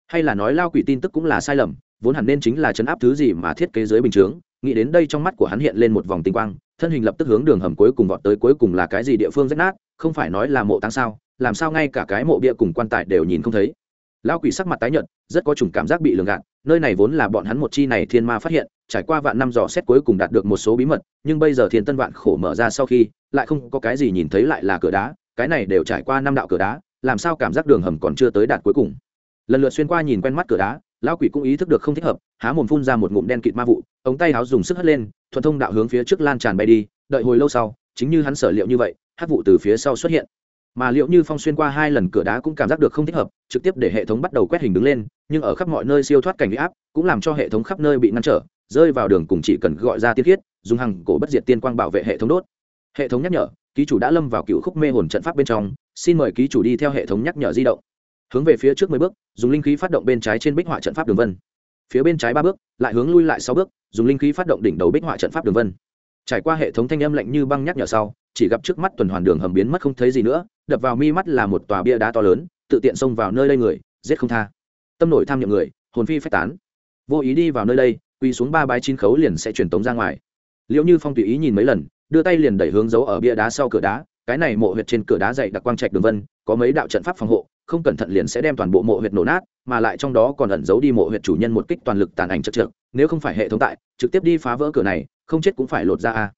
Hay là nói lao quỷ tin tức cũng là sai lầm, vốn hẳn nên chính là chấn áp thứ gì mà thiết kế dưới bình chướng, nghĩ đến đây trong mắt của hắn hiện lên một vòng tinh quang, thân hình lập tức hướng đường hầm cuối cùng vọt tới cuối cùng là cái gì địa phương rách nát, không phải nói là mộ táng sao, làm sao ngay cả cái mộ bia cùng quan tài đều nhìn không thấy. Lao quỷ sắc mặt tái nhợt, rất có chủng cảm giác bị lường gạt nơi này vốn là bọn hắn một chi này thiên ma phát hiện, trải qua vạn năm dò xét cuối cùng đạt được một số bí mật, nhưng bây giờ thiên tân vạn khổ mở ra sau khi, lại không có cái gì nhìn thấy lại là cửa đá, cái này đều trải qua năm đạo cửa đá, làm sao cảm giác đường hầm còn chưa tới đạt cuối cùng. Lần lượt xuyên qua nhìn quen mắt cửa đá, lão quỷ cũng ý thức được không thích hợp, há mồm phun ra một ngụm đen kịt ma vụ, ống tay áo dùng sức hất lên, thuận thông đạo hướng phía trước lan tràn bay đi, đợi hồi lâu sau, chính như hắn sở liệu như vậy hát vụ từ phía sau xuất hiện mà liệu như phong xuyên qua hai lần cửa đá cũng cảm giác được không thích hợp, trực tiếp để hệ thống bắt đầu quét hình đứng lên, nhưng ở khắp mọi nơi siêu thoát cảnh huy áp, cũng làm cho hệ thống khắp nơi bị ngăn trở, rơi vào đường cùng chỉ cần gọi ra tiết khiết dùng hàng cổ bất diệt tiên quang bảo vệ hệ thống đốt. Hệ thống nhắc nhở, ký chủ đã lâm vào cựu khúc mê hồn trận pháp bên trong, xin mời ký chủ đi theo hệ thống nhắc nhở di động. Hướng về phía trước mười bước, dùng linh khí phát động bên trái trên bích họa trận pháp đường vân. Phía bên trái ba bước, lại hướng lui lại sáu bước, dùng linh khí phát động đỉnh đầu bích họa trận pháp đường vân. Trải qua hệ thống thanh âm lạnh như băng nhắc nhở sau chỉ gặp trước mắt tuần hoàn đường hầm biến mất không thấy gì nữa, đập vào mi mắt là một tòa bia đá to lớn, tự tiện xông vào nơi đây người, giết không tha. Tâm nổi tham nhậm người, hồn phi phách tán. Vô ý đi vào nơi đây quy xuống ba bái chín khấu liền sẽ truyền tống ra ngoài. Liệu như phong tùy ý nhìn mấy lần, đưa tay liền đẩy hướng dấu ở bia đá sau cửa đá, cái này mộ huyệt trên cửa đá dày đặc quang trạch đường vân, có mấy đạo trận pháp phòng hộ, không cẩn thận liền sẽ đem toàn bộ mộ huyệt nổ nát, mà lại trong đó còn ẩn giấu đi mộ huyệt chủ nhân một kích toàn lực tàn ảnh chật trượt, nếu không phải hệ thống tại, trực tiếp đi phá vỡ cửa này, không chết cũng phải lột ra a.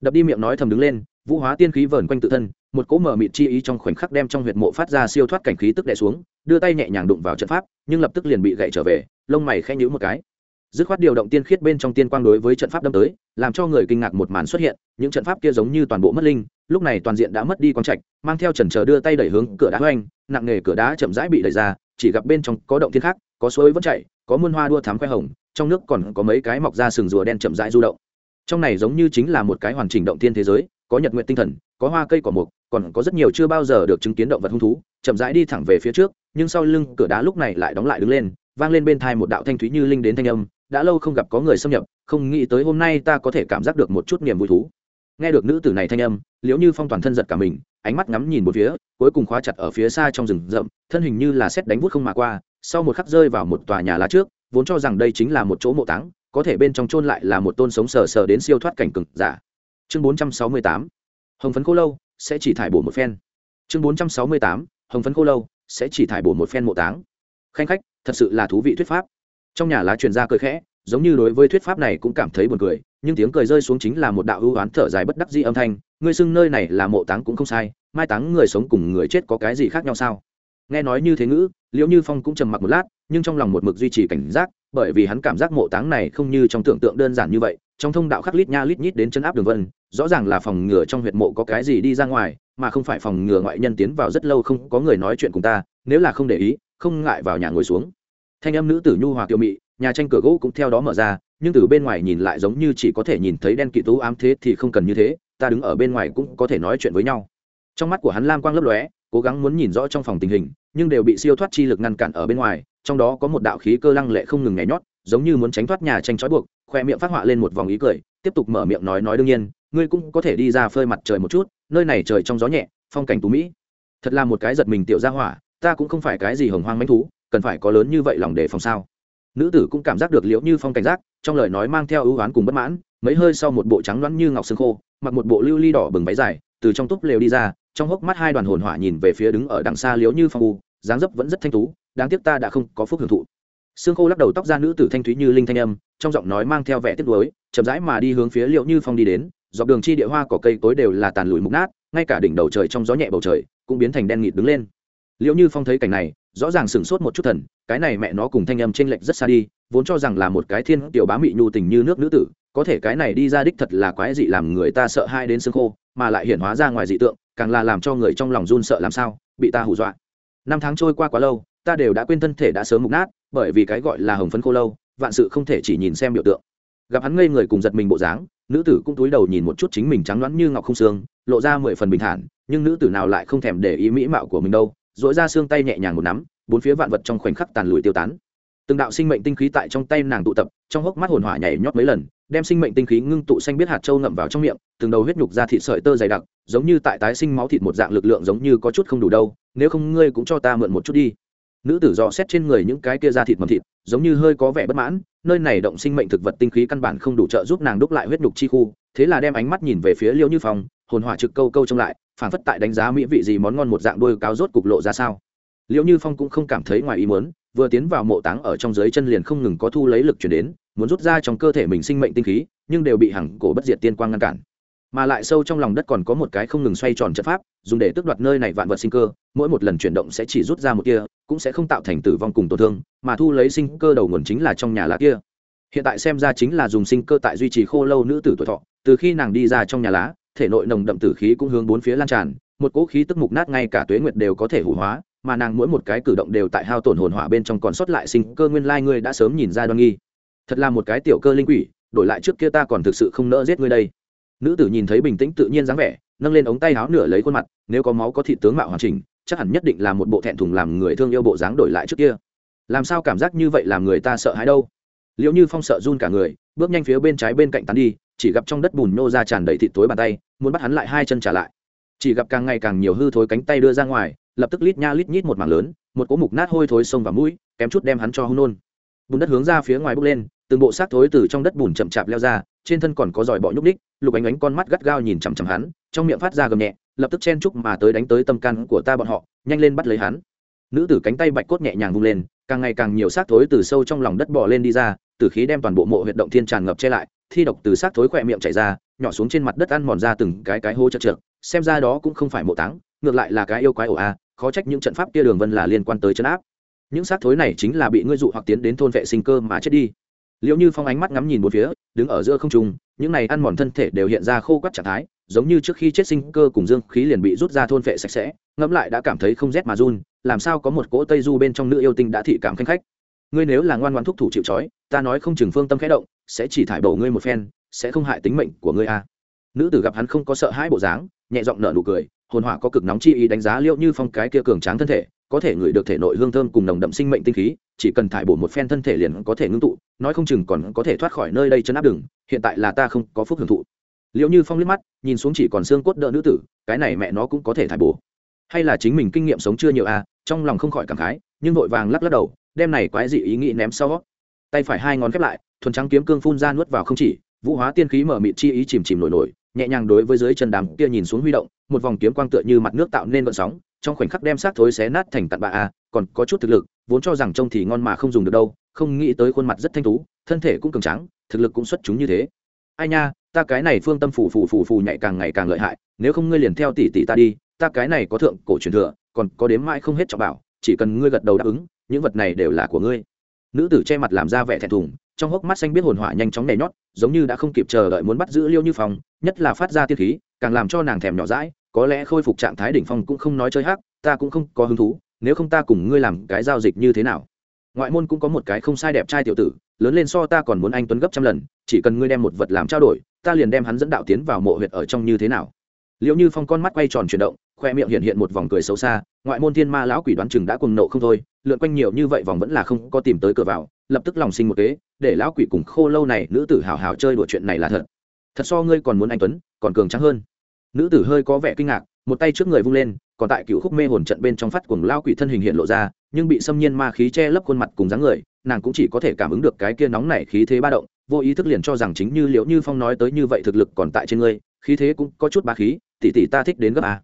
Đập đi miệng nói thầm đứng lên vũ hóa tiên khí vờn quanh tự thân, một cỗ mở mịt chi ý trong khoảnh khắc đem trong huyệt mộ phát ra siêu thoát cảnh khí tức đè xuống, đưa tay nhẹ nhàng đụng vào trận pháp, nhưng lập tức liền bị gậy trở về, lông mày khẽ nhữ một cái. Dứt khoát điều động tiên khiết bên trong tiên quang đối với trận pháp đâm tới, làm cho người kinh ngạc một màn xuất hiện, những trận pháp kia giống như toàn bộ mất linh, lúc này toàn diện đã mất đi quang trạch, mang theo trần chờ đưa tay đẩy hướng cửa đá hoành, nặng nghề cửa đá chậm rãi bị đẩy ra, chỉ gặp bên trong có động thiên khác, có suối vẫn chảy có muôn hoa đua thám khoe hồng, trong nước còn có mấy cái mọc ra sừng rùa đen chậm rãi du động. Trong này giống như chính là một cái hoàn chỉnh động thiên thế giới có nhật nguyện tinh thần, có hoa cây cỏ mục, còn có rất nhiều chưa bao giờ được chứng kiến động vật hung thú, chậm rãi đi thẳng về phía trước, nhưng sau lưng cửa đá lúc này lại đóng lại đứng lên, vang lên bên thai một đạo thanh thúy như linh đến thanh âm, đã lâu không gặp có người xâm nhập, không nghĩ tới hôm nay ta có thể cảm giác được một chút niềm vui thú. Nghe được nữ tử này thanh âm, liễu như phong toàn thân giật cả mình, ánh mắt ngắm nhìn một phía, cuối cùng khóa chặt ở phía xa trong rừng rậm, thân hình như là xét đánh vút không mà qua, sau một khắc rơi vào một tòa nhà lá trước, vốn cho rằng đây chính là một chỗ mộ táng, có thể bên trong chôn lại là một tôn sống sờ sờ đến siêu thoát cảnh cực giả chương 468 hồng phấn khô lâu sẽ chỉ thải bổ một phen. Chương 468 hồng phấn khô lâu sẽ chỉ thải bổ một phen mộ táng. Khanh khách, thật sự là thú vị thuyết pháp. Trong nhà lá truyền ra cười khẽ, giống như đối với thuyết pháp này cũng cảm thấy buồn cười, nhưng tiếng cười rơi xuống chính là một đạo ưu oán thở dài bất đắc dĩ âm thanh, ngươi xưng nơi này là mộ táng cũng không sai, mai táng người sống cùng người chết có cái gì khác nhau sao? Nghe nói như thế ngữ, liễu như phong cũng trầm mặc một lát, nhưng trong lòng một mực duy trì cảnh giác, bởi vì hắn cảm giác mộ táng này không như trong tưởng tượng đơn giản như vậy trong thông đạo khắc lít nha lít nhít đến chân áp đường vân, rõ ràng là phòng ngừa trong huyệt mộ có cái gì đi ra ngoài, mà không phải phòng ngừa ngoại nhân tiến vào rất lâu không có người nói chuyện cùng ta, nếu là không để ý, không ngại vào nhà ngồi xuống. Thanh âm nữ tử nhu hòa kiều mị, nhà tranh cửa gỗ cũng theo đó mở ra, nhưng từ bên ngoài nhìn lại giống như chỉ có thể nhìn thấy đen kỵ tú ám thế thì không cần như thế, ta đứng ở bên ngoài cũng có thể nói chuyện với nhau. Trong mắt của hắn lam quang lấp lóe, cố gắng muốn nhìn rõ trong phòng tình hình, nhưng đều bị siêu thoát chi lực ngăn cản ở bên ngoài, trong đó có một đạo khí cơ lăng lệ không ngừng nhảy nhót, giống như muốn tránh thoát nhà tranh trói buộc khoe miệng phát họa lên một vòng ý cười, tiếp tục mở miệng nói nói đương nhiên, ngươi cũng có thể đi ra phơi mặt trời một chút, nơi này trời trong gió nhẹ, phong cảnh tú mỹ. Thật là một cái giật mình tiểu ra hỏa, ta cũng không phải cái gì hồng hoang manh thú, cần phải có lớn như vậy lòng đề phòng sao? Nữ tử cũng cảm giác được liễu như phong cảnh giác, trong lời nói mang theo ưu oán cùng bất mãn, mấy hơi sau một bộ trắng loãng như ngọc xương khô, mặc một bộ lưu ly đỏ bừng váy dài, từ trong túp lều đi ra, trong hốc mắt hai đoàn hồn hỏa nhìn về phía đứng ở đằng xa liễu như phong u, dáng dấp vẫn rất thanh tú, đáng tiếc ta đã không có phúc hưởng thụ. Sương khô lắc đầu tóc ra nữ tử thanh thúy như linh thanh âm, trong giọng nói mang theo vẻ tiếc nuối, chậm rãi mà đi hướng phía liễu như phong đi đến, dọc đường chi địa hoa cỏ cây tối đều là tàn lụi mục nát, ngay cả đỉnh đầu trời trong gió nhẹ bầu trời cũng biến thành đen nghịt đứng lên. Liễu như phong thấy cảnh này, rõ ràng sửng sốt một chút thần, cái này mẹ nó cùng thanh âm trên lệch rất xa đi, vốn cho rằng là một cái thiên tiểu bá mị nhu tình như nước nữ tử, có thể cái này đi ra đích thật là quái dị làm người ta sợ hai đến xương khô, mà lại hiện hóa ra ngoài dị tượng, càng là làm cho người trong lòng run sợ làm sao, bị ta hù dọa. Năm tháng trôi qua quá lâu ta đều đã quên thân thể đã sớm mục nát, bởi vì cái gọi là hồng phấn khô lâu, vạn sự không thể chỉ nhìn xem biểu tượng. Gặp hắn ngây người cùng giật mình bộ dáng, nữ tử cũng túi đầu nhìn một chút chính mình trắng loãng như ngọc không xương, lộ ra mười phần bình thản, nhưng nữ tử nào lại không thèm để ý mỹ mạo của mình đâu dỗi ra xương tay nhẹ nhàng một nắm, bốn phía vạn vật trong khoảnh khắc tàn lùi tiêu tán. Từng đạo sinh mệnh tinh khí tại trong tay nàng tụ tập, trong hốc mắt hồn hỏa nhảy nhót mấy lần, đem sinh mệnh tinh khí ngưng tụ xanh biết hạt châu ngậm vào trong miệng, từng đầu huyết nhục ra thịt sợi tơ dày đặc, giống như tại tái sinh máu thịt một dạng lực lượng giống như có chút không đủ đâu, nếu không ngươi cũng cho ta mượn một chút đi nữ tử dò xét trên người những cái kia da thịt mầm thịt giống như hơi có vẻ bất mãn nơi này động sinh mệnh thực vật tinh khí căn bản không đủ trợ giúp nàng đúc lại huyết nhục chi khu thế là đem ánh mắt nhìn về phía liêu như phong, hồn hỏa trực câu câu trông lại phản phất tại đánh giá mỹ vị gì món ngon một dạng đôi cáo rốt cục lộ ra sao. Liêu như phong cũng không cảm thấy ngoài ý muốn vừa tiến vào mộ táng ở trong dưới chân liền không ngừng có thu lấy lực chuyển đến muốn rút ra trong cơ thể mình sinh mệnh tinh khí nhưng đều bị hằng cổ bất diệt tiên quang ngăn cản mà lại sâu trong lòng đất còn có một cái không ngừng xoay tròn trận pháp, dùng để tước đoạt nơi này vạn vật sinh cơ, mỗi một lần chuyển động sẽ chỉ rút ra một kia cũng sẽ không tạo thành tử vong cùng tổn thương, mà thu lấy sinh cơ đầu nguồn chính là trong nhà lá kia. Hiện tại xem ra chính là dùng sinh cơ tại duy trì khô lâu nữ tử tuổi thọ, từ khi nàng đi ra trong nhà lá, thể nội nồng đậm tử khí cũng hướng bốn phía lan tràn, một cỗ khí tức mục nát ngay cả tuế nguyệt đều có thể hủ hóa, mà nàng mỗi một cái cử động đều tại hao tổn hồn hỏa bên trong còn sót lại sinh cơ nguyên lai ngươi đã sớm nhìn ra đoan nghi. Thật là một cái tiểu cơ linh quỷ, đổi lại trước kia ta còn thực sự không nỡ giết ngươi đây nữ tử nhìn thấy bình tĩnh tự nhiên dáng vẻ, nâng lên ống tay áo nửa lấy khuôn mặt, nếu có máu có thị tướng mạo hoàn chỉnh, chắc hẳn nhất định là một bộ thẹn thùng làm người thương yêu bộ dáng đổi lại trước kia. Làm sao cảm giác như vậy làm người ta sợ hãi đâu? Liệu như phong sợ run cả người, bước nhanh phía bên trái bên cạnh tán đi, chỉ gặp trong đất bùn nô ra tràn đầy thịt tối bàn tay, muốn bắt hắn lại hai chân trả lại. Chỉ gặp càng ngày càng nhiều hư thối cánh tay đưa ra ngoài, lập tức lít nha lít nhít một mảng lớn, một cỗ mục nát hôi thối sông vào mũi, kém chút đem hắn cho hôn. Nôn bùn đất hướng ra phía ngoài bốc lên, từng bộ xác thối từ trong đất bùn chậm chạp leo ra trên thân còn có giỏi bọ nhúc ních, lục ánh ánh con mắt gắt gao nhìn chằm chằm hắn, trong miệng phát ra gầm nhẹ, lập tức chen chúc mà tới đánh tới tâm can của ta bọn họ, nhanh lên bắt lấy hắn. Nữ tử cánh tay bạch cốt nhẹ nhàng vung lên, càng ngày càng nhiều xác thối từ sâu trong lòng đất bò lên đi ra từ khí đem toàn bộ mộ huyệt động thiên tràn ngập che lại, thi độc từ xác thối khỏe miệng chảy ra, nhỏ xuống trên mặt đất ăn mòn ra từng cái cái hô chật trượt, xem ra đó cũng không phải mộ táng, ngược lại là cái yêu quái ổ a, khó trách những trận pháp kia đường vân là liên quan tới chấn áp. Những xác thối này chính là bị ngươi dụ hoặc tiến đến thôn vệ sinh cơ mà chết đi liệu như phong ánh mắt ngắm nhìn một phía, đứng ở giữa không trung, những này ăn mòn thân thể đều hiện ra khô quắt trạng thái, giống như trước khi chết sinh cơ cùng dương khí liền bị rút ra thôn vệ sạch sẽ, ngẫm lại đã cảm thấy không rét mà run, làm sao có một cỗ tây du bên trong nữ yêu tinh đã thị cảm khanh khách. Ngươi nếu là ngoan ngoan thúc thủ chịu trói, ta nói không chừng phương tâm khẽ động, sẽ chỉ thải bổ ngươi một phen, sẽ không hại tính mệnh của ngươi a nữ tử gặp hắn không có sợ hãi bộ dáng, nhẹ giọng nở nụ cười hồn hỏa có cực nóng chi ý đánh giá liệu như phong cái kia cường tráng thân thể, có thể ngửi được thể nội hương thơm cùng nồng đậm sinh mệnh tinh khí, chỉ cần thải bổ một phen thân thể liền có thể ngưng tụ, nói không chừng còn có thể thoát khỏi nơi đây chân áp đừng hiện tại là ta không có phúc hưởng thụ. Liệu như phong liếc mắt, nhìn xuống chỉ còn xương cốt đỡ nữ tử, cái này mẹ nó cũng có thể thải bổ. Hay là chính mình kinh nghiệm sống chưa nhiều à trong lòng không khỏi cảm khái, nhưng vội vàng lắc lắc đầu, đem này quái dị ý nghĩ ném sau. Tay phải hai ngón khép lại, thuần trắng kiếm cương phun ra nuốt vào không chỉ, vũ hóa tiên khí mở mịt chi ý chìm chìm nổi nổi nhẹ nhàng đối với dưới chân đám kia nhìn xuống huy động, một vòng kiếm quang tựa như mặt nước tạo nên vận sóng, trong khoảnh khắc đem xác thối xé nát thành tận bạ a, còn có chút thực lực, vốn cho rằng trông thì ngon mà không dùng được đâu, không nghĩ tới khuôn mặt rất thanh tú, thân thể cũng cường tráng, thực lực cũng xuất chúng như thế. Ai nha, ta cái này phương tâm phủ phủ phủ phủ nhạy càng ngày càng lợi hại, nếu không ngươi liền theo tỷ tỷ ta đi, ta cái này có thượng, cổ truyền thừa, còn có đếm mãi không hết cho bảo, chỉ cần ngươi gật đầu đáp ứng, những vật này đều là của ngươi. Nữ tử che mặt làm ra vẻ thẹn thùng trong hốc mắt xanh biết hồn hỏa nhanh chóng nhảy nhót, giống như đã không kịp chờ đợi muốn bắt giữ liêu như phong, nhất là phát ra tiên khí, càng làm cho nàng thèm nhỏ rãi có lẽ khôi phục trạng thái đỉnh phong cũng không nói chơi hắc, ta cũng không có hứng thú, nếu không ta cùng ngươi làm cái giao dịch như thế nào? Ngoại môn cũng có một cái không sai đẹp trai tiểu tử, lớn lên so ta còn muốn anh tuấn gấp trăm lần, chỉ cần ngươi đem một vật làm trao đổi, ta liền đem hắn dẫn đạo tiến vào mộ huyệt ở trong như thế nào? Liệu như phong con mắt quay tròn chuyển động, khoe miệng hiện hiện một vòng cười xấu xa, ngoại môn thiên ma lão quỷ đoán chừng đã cùng nộ không thôi lượn quanh nhiều như vậy vòng vẫn là không có tìm tới cửa vào, lập tức lòng sinh một kế, để lão quỷ cùng khô lâu này nữ tử hào hào chơi đùa chuyện này là thật. Thật so ngươi còn muốn anh tuấn, còn cường trắng hơn. Nữ tử hơi có vẻ kinh ngạc, một tay trước người vung lên, còn tại cựu khúc mê hồn trận bên trong phát cuồng lao quỷ thân hình hiện lộ ra, nhưng bị xâm nhiên ma khí che lấp khuôn mặt cùng dáng người, nàng cũng chỉ có thể cảm ứng được cái kia nóng nảy khí thế ba động, vô ý thức liền cho rằng chính như liễu như phong nói tới như vậy thực lực còn tại trên ngươi, khí thế cũng có chút ba khí, tỷ tỷ ta thích đến gấp a.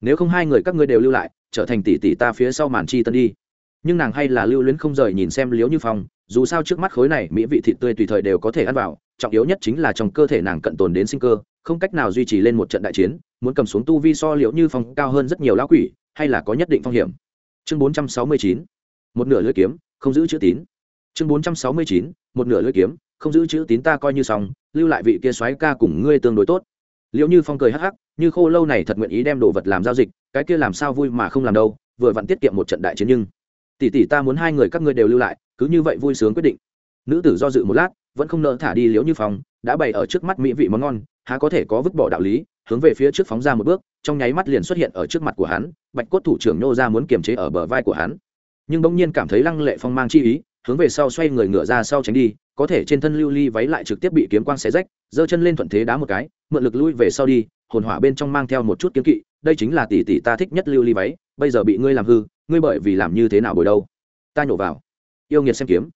Nếu không hai người các ngươi đều lưu lại, trở thành tỷ tỷ ta phía sau màn chi tân đi nhưng nàng hay là lưu luyến không rời nhìn xem liếu như phong, dù sao trước mắt khối này mỹ vị thịt tươi tùy thời đều có thể ăn vào, trọng yếu nhất chính là trong cơ thể nàng cận tồn đến sinh cơ, không cách nào duy trì lên một trận đại chiến, muốn cầm xuống tu vi so liễu như phong cao hơn rất nhiều lão quỷ, hay là có nhất định phong hiểm. Chương bốn trăm sáu mươi chín, một nửa lưỡi kiếm, không giữ chữ tín. Chương bốn trăm sáu mươi chín, một nửa lưỡi kiếm, không giữ chữ tín ta coi như xong, lưu lại vị kia soái ca cùng ngươi tương đối tốt. Liệu như phong cười hắc hắc, như khô lâu này thật nguyện ý đem đồ vật làm giao dịch, cái kia làm sao vui mà không làm đâu, vừa vặn tiết kiệm một trận đại chiến nhưng tỷ tỷ ta muốn hai người các ngươi đều lưu lại, cứ như vậy vui sướng quyết định. Nữ tử do dự một lát, vẫn không nỡ thả đi liễu như phong, đã bày ở trước mắt mỹ vị món ngon, há có thể có vứt bỏ đạo lý, hướng về phía trước phóng ra một bước, trong nháy mắt liền xuất hiện ở trước mặt của hắn, bạch cốt thủ trưởng nô ra muốn kiềm chế ở bờ vai của hắn. Nhưng bỗng nhiên cảm thấy lăng lệ phong mang chi ý, hướng về sau xoay người ngựa ra sau tránh đi, có thể trên thân lưu ly váy lại trực tiếp bị kiếm quang xé rách, giơ chân lên thuận thế đá một cái, mượn lực lui về sau đi, hồn hỏa bên trong mang theo một chút kiếm kỵ, đây chính là tỷ tỷ ta thích nhất lưu ly váy, bây giờ bị ngươi làm hư ngươi bởi vì làm như thế nào bồi đâu? Ta nhổ vào. Yêu nghiệt xem kiếm.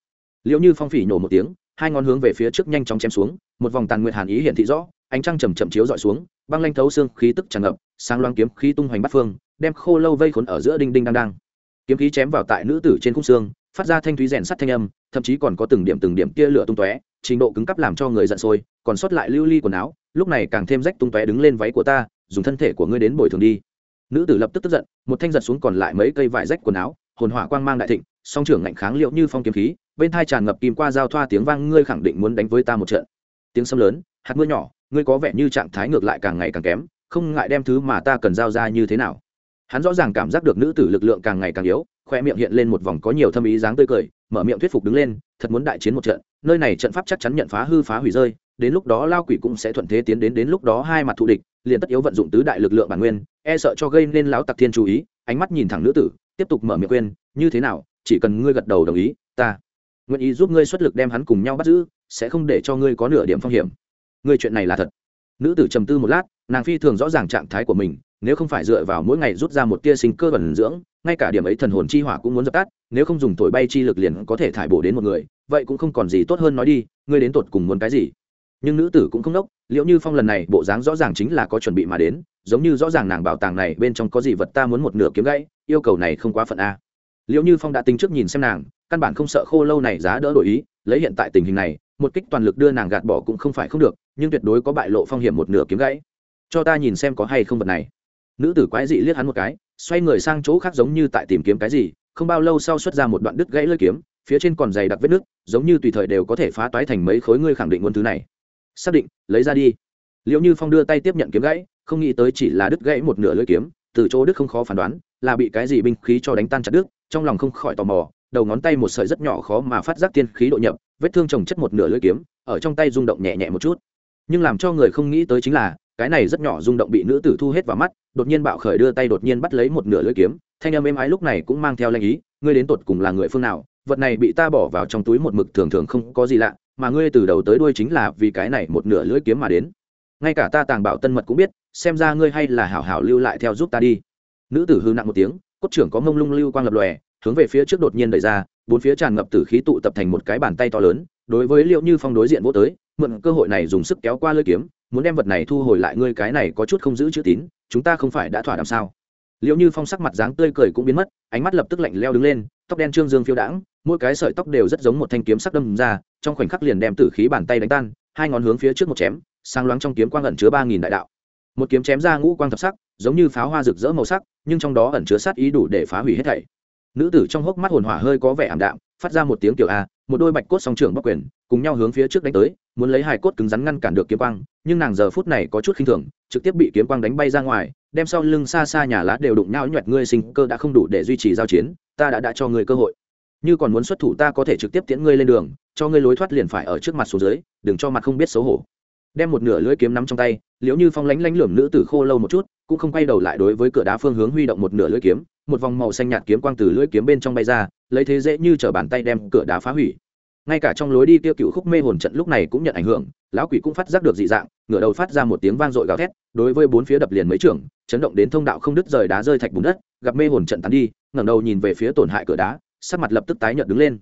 Liệu như phong phỉ nhổ một tiếng, hai ngón hướng về phía trước nhanh chóng chém xuống, một vòng tàn nguyệt hàn ý hiện thị rõ, ánh trăng chầm chậm chiếu dọi xuống, băng lanh thấu xương khí tức tràn ngập, sáng loang kiếm khí tung hoành bắt phương, đem khô lâu vây khốn ở giữa đinh đinh đang đang. Kiếm khí chém vào tại nữ tử trên khung xương, phát ra thanh thúy rèn sắt thanh âm, thậm chí còn có từng điểm từng điểm tia lửa tung tóe, trình độ cứng cắp làm cho người giận sôi, còn sót lại lưu ly quần áo, lúc này càng thêm rách tung tóe đứng lên váy của ta, dùng thân thể của ngươi đến bồi thường đi nữ tử lập tức tức giận, một thanh giật xuống còn lại mấy cây vải rách quần áo, hồn hỏa quang mang đại thịnh, song trưởng ngạnh kháng liệu như phong kiếm khí, bên thai tràn ngập kim qua giao thoa tiếng vang, ngươi khẳng định muốn đánh với ta một trận. Tiếng sấm lớn, hạt mưa nhỏ, ngươi có vẻ như trạng thái ngược lại càng ngày càng kém, không ngại đem thứ mà ta cần giao ra như thế nào. Hắn rõ ràng cảm giác được nữ tử lực lượng càng ngày càng yếu, khoe miệng hiện lên một vòng có nhiều thâm ý dáng tươi cười, mở miệng thuyết phục đứng lên, thật muốn đại chiến một trận, nơi này trận pháp chắc chắn nhận phá hư phá hủy rơi, đến lúc đó lao quỷ cũng sẽ thuận thế tiến đến đến lúc đó hai mặt thù địch liền tất yếu vận dụng tứ đại lực lượng bản nguyên e sợ cho gây nên lão tặc thiên chú ý, ánh mắt nhìn thẳng nữ tử, tiếp tục mở miệng quên như thế nào, chỉ cần ngươi gật đầu đồng ý, ta nguyện ý giúp ngươi xuất lực đem hắn cùng nhau bắt giữ, sẽ không để cho ngươi có nửa điểm phong hiểm. Ngươi chuyện này là thật. Nữ tử trầm tư một lát, nàng phi thường rõ ràng trạng thái của mình, nếu không phải dựa vào mỗi ngày rút ra một tia sinh cơ bẩn dưỡng, ngay cả điểm ấy thần hồn chi hỏa cũng muốn dập tắt, nếu không dùng thổi bay chi lực liền có thể thải bổ đến một người, vậy cũng không còn gì tốt hơn nói đi, ngươi đến tột cùng muốn cái gì? Nhưng nữ tử cũng không đốc, liệu như phong lần này bộ dáng rõ ràng chính là có chuẩn bị mà đến, giống như rõ ràng nàng bảo tàng này bên trong có gì vật ta muốn một nửa kiếm gãy, yêu cầu này không quá phận a. Liệu như phong đã tính trước nhìn xem nàng, căn bản không sợ khô lâu này giá đỡ đổi ý, lấy hiện tại tình hình này, một kích toàn lực đưa nàng gạt bỏ cũng không phải không được, nhưng tuyệt đối có bại lộ phong hiểm một nửa kiếm gãy. Cho ta nhìn xem có hay không vật này. Nữ tử quái dị liếc hắn một cái, xoay người sang chỗ khác giống như tại tìm kiếm cái gì, không bao lâu sau xuất ra một đoạn đứt gãy lưỡi kiếm, phía trên còn dày đặc vết nước giống như tùy thời đều có thể phá toái thành mấy khối ngươi khẳng định nguồn thứ này xác định, lấy ra đi liệu như phong đưa tay tiếp nhận kiếm gãy, không nghĩ tới chỉ là đứt gãy một nửa lưỡi kiếm, từ chỗ Đức không khó phán đoán, là bị cái gì binh khí cho đánh tan chặt Đức. trong lòng không khỏi tò mò, đầu ngón tay một sợi rất nhỏ khó mà phát giác tiên khí độ nhập, vết thương trồng chất một nửa lưỡi kiếm, ở trong tay rung động nhẹ nhẹ một chút nhưng làm cho người không nghĩ tới chính là, cái này rất nhỏ rung động bị nữ tử thu hết vào mắt, đột nhiên bạo khởi đưa tay đột nhiên bắt lấy một nửa lưỡi kiếm, thanh âm êm ái lúc này cũng mang theo lanh ý, ngươi đến tột cùng là người phương nào vật này bị ta bỏ vào trong túi một mực thường thường không có gì lạ mà ngươi từ đầu tới đuôi chính là vì cái này một nửa lưỡi kiếm mà đến. Ngay cả ta tàng bảo tân mật cũng biết, xem ra ngươi hay là hảo hảo lưu lại theo giúp ta đi. Nữ tử hư nặng một tiếng, cốt trưởng có mông lung lưu quang lập lòe, hướng về phía trước đột nhiên đẩy ra, bốn phía tràn ngập tử khí tụ tập thành một cái bàn tay to lớn, đối với liệu như phong đối diện vô tới, mượn cơ hội này dùng sức kéo qua lưỡi kiếm, muốn đem vật này thu hồi lại ngươi cái này có chút không giữ chữ tín, chúng ta không phải đã thỏa đàm sao? Liệu như phong sắc mặt dáng tươi cười cũng biến mất, ánh mắt lập tức lạnh leo đứng lên, tóc đen trương dương phiêu đãng, mỗi cái sợi tóc đều rất giống một thanh kiếm sắc đâm ra trong khoảnh khắc liền đem tử khí bàn tay đánh tan, hai ngón hướng phía trước một chém sang loáng trong kiếm quang ẩn chứa ba nghìn đại đạo. Một kiếm chém ra ngũ quang thập sắc, giống như pháo hoa rực rỡ màu sắc, nhưng trong đó ẩn chứa sát ý đủ để phá hủy hết thảy. Nữ tử trong hốc mắt hồn hỏa hơi có vẻ ảm đạm, phát ra một tiếng kiểu a, một đôi bạch cốt song trưởng bắc quyền, cùng nhau hướng phía trước đánh tới, muốn lấy hài cốt cứng rắn ngăn cản được kiếm quang, nhưng nàng giờ phút này có chút khinh thường, trực tiếp bị kiếm quang đánh bay ra ngoài, đem sau lưng xa xa nhà lá đều đụng nhau nhoẹt ngươi sinh cơ đã không đủ để duy trì giao chiến, ta đã đã cho người cơ hội như còn muốn xuất thủ ta có thể trực tiếp tiễn ngươi lên đường, cho ngươi lối thoát liền phải ở trước mặt xuống dưới, đừng cho mặt không biết xấu hổ. Đem một nửa lưỡi kiếm nắm trong tay, liễu như phong lánh lánh lượm nữ tử khô lâu một chút, cũng không quay đầu lại đối với cửa đá phương hướng huy động một nửa lưỡi kiếm, một vòng màu xanh nhạt kiếm quang từ lưỡi kiếm bên trong bay ra, lấy thế dễ như chở bàn tay đem cửa đá phá hủy. Ngay cả trong lối đi tiêu cựu khúc mê hồn trận lúc này cũng nhận ảnh hưởng, lão quỷ cũng phát giác được dị dạng, ngửa đầu phát ra một tiếng vang dội gào thét, đối với bốn phía đập liền mấy trưởng, chấn động đến thông đạo không đứt rời đá rơi thạch bùn đất, gặp mê hồn trận tán đi, ngẩng đầu nhìn về phía tổn hại cửa đá sắc mặt lập tức tái nhợt đứng lên.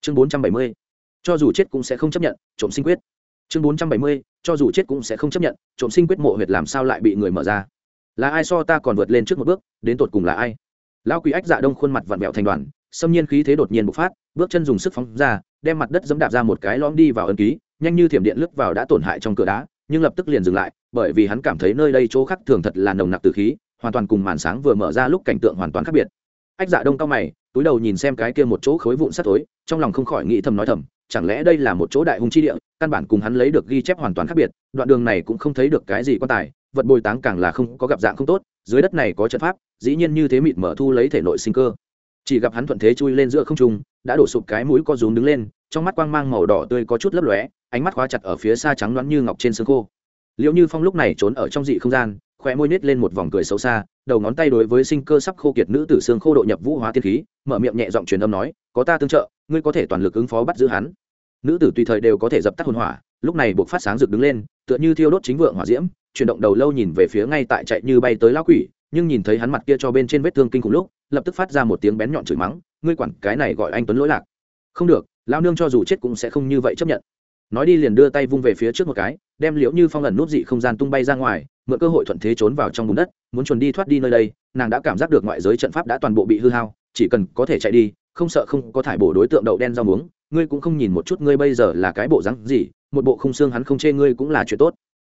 Chương bốn trăm bảy mươi, cho dù chết cũng sẽ không chấp nhận, trộm sinh quyết. Chương bốn trăm bảy mươi, cho dù chết cũng sẽ không chấp nhận, trộm sinh quyết mộ huyệt làm sao lại bị người mở ra? Là ai so ta còn vượt lên trước một bước, đến tột cùng là ai? Lão quỷ ách dạ đông khuôn mặt vặn vẹo thành đoàn, xâm nhiên khí thế đột nhiên bộc phát, bước chân dùng sức phóng ra, đem mặt đất dẫm đạp ra một cái lõm đi vào ân ký, nhanh như thiểm điện lướt vào đã tổn hại trong cửa đá, nhưng lập tức liền dừng lại, bởi vì hắn cảm thấy nơi đây chỗ khác thường thật là nồng nặc từ khí, hoàn toàn cùng màn sáng vừa mở ra lúc cảnh tượng hoàn toàn khác biệt. Ách dạ đông cao mày túi đầu nhìn xem cái kia một chỗ khối vụn sắt tối trong lòng không khỏi nghĩ thầm nói thầm, chẳng lẽ đây là một chỗ đại hung chi địa, căn bản cùng hắn lấy được ghi chép hoàn toàn khác biệt, đoạn đường này cũng không thấy được cái gì quan tài, vật bồi táng càng là không có gặp dạng không tốt, dưới đất này có trận pháp, dĩ nhiên như thế mịt mở thu lấy thể nội sinh cơ. Chỉ gặp hắn thuận thế chui lên giữa không trung, đã đổ sụp cái mũi co rúm đứng lên, trong mắt quang mang màu đỏ tươi có chút lấp lóe, ánh mắt khóa chặt ở phía xa trắng loáng như ngọc trên xương khô. Liệu như phong lúc này trốn ở trong dị không gian khóe môi nết lên một vòng cười xấu xa, đầu ngón tay đối với sinh cơ sắp khô kiệt nữ tử xương khô độ nhập vũ hóa tiên khí, mở miệng nhẹ giọng truyền âm nói, có ta tương trợ, ngươi có thể toàn lực ứng phó bắt giữ hắn. Nữ tử tùy thời đều có thể dập tắt hồn hỏa, lúc này buộc phát sáng rực đứng lên, tựa như thiêu đốt chính vượng hỏa diễm, chuyển động đầu lâu nhìn về phía ngay tại chạy như bay tới lão quỷ, nhưng nhìn thấy hắn mặt kia cho bên trên vết thương kinh khủng lúc, lập tức phát ra một tiếng bén nhọn chửi mắng, ngươi quản cái này gọi anh tuấn lỗi lạc. Không được, lão nương cho dù chết cũng sẽ không như vậy chấp nhận. Nói đi liền đưa tay vung về phía trước một cái đem liễu như phong ẩn nút dị không gian tung bay ra ngoài, mượn cơ hội thuận thế trốn vào trong bùn đất, muốn chuồn đi thoát đi nơi đây, nàng đã cảm giác được ngoại giới trận pháp đã toàn bộ bị hư hao, chỉ cần có thể chạy đi, không sợ không có thải bổ đối tượng đậu đen rau muống, ngươi cũng không nhìn một chút ngươi bây giờ là cái bộ rắn gì, một bộ không xương hắn không chê ngươi cũng là chuyện tốt.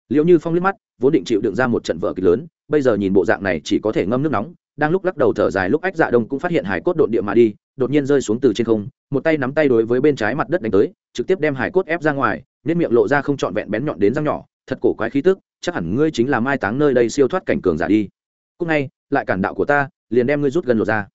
Liệu như phong liếc mắt, vốn định chịu đựng ra một trận vở kịch lớn, bây giờ nhìn bộ dạng này chỉ có thể ngâm nước nóng đang lúc lắc đầu thở dài lúc ách dạ đông cũng phát hiện hải cốt đột địa mà đi, đột nhiên rơi xuống từ trên không, một tay nắm tay đối với bên trái mặt đất đánh tới, trực tiếp đem hải cốt ép ra ngoài nên miệng lộ ra không trọn vẹn bén nhọn đến răng nhỏ, thật cổ quái khí tức, chắc hẳn ngươi chính là mai táng nơi đây siêu thoát cảnh cường giả đi. Cúc ngay, lại cản đạo của ta, liền đem ngươi rút gần lột ra.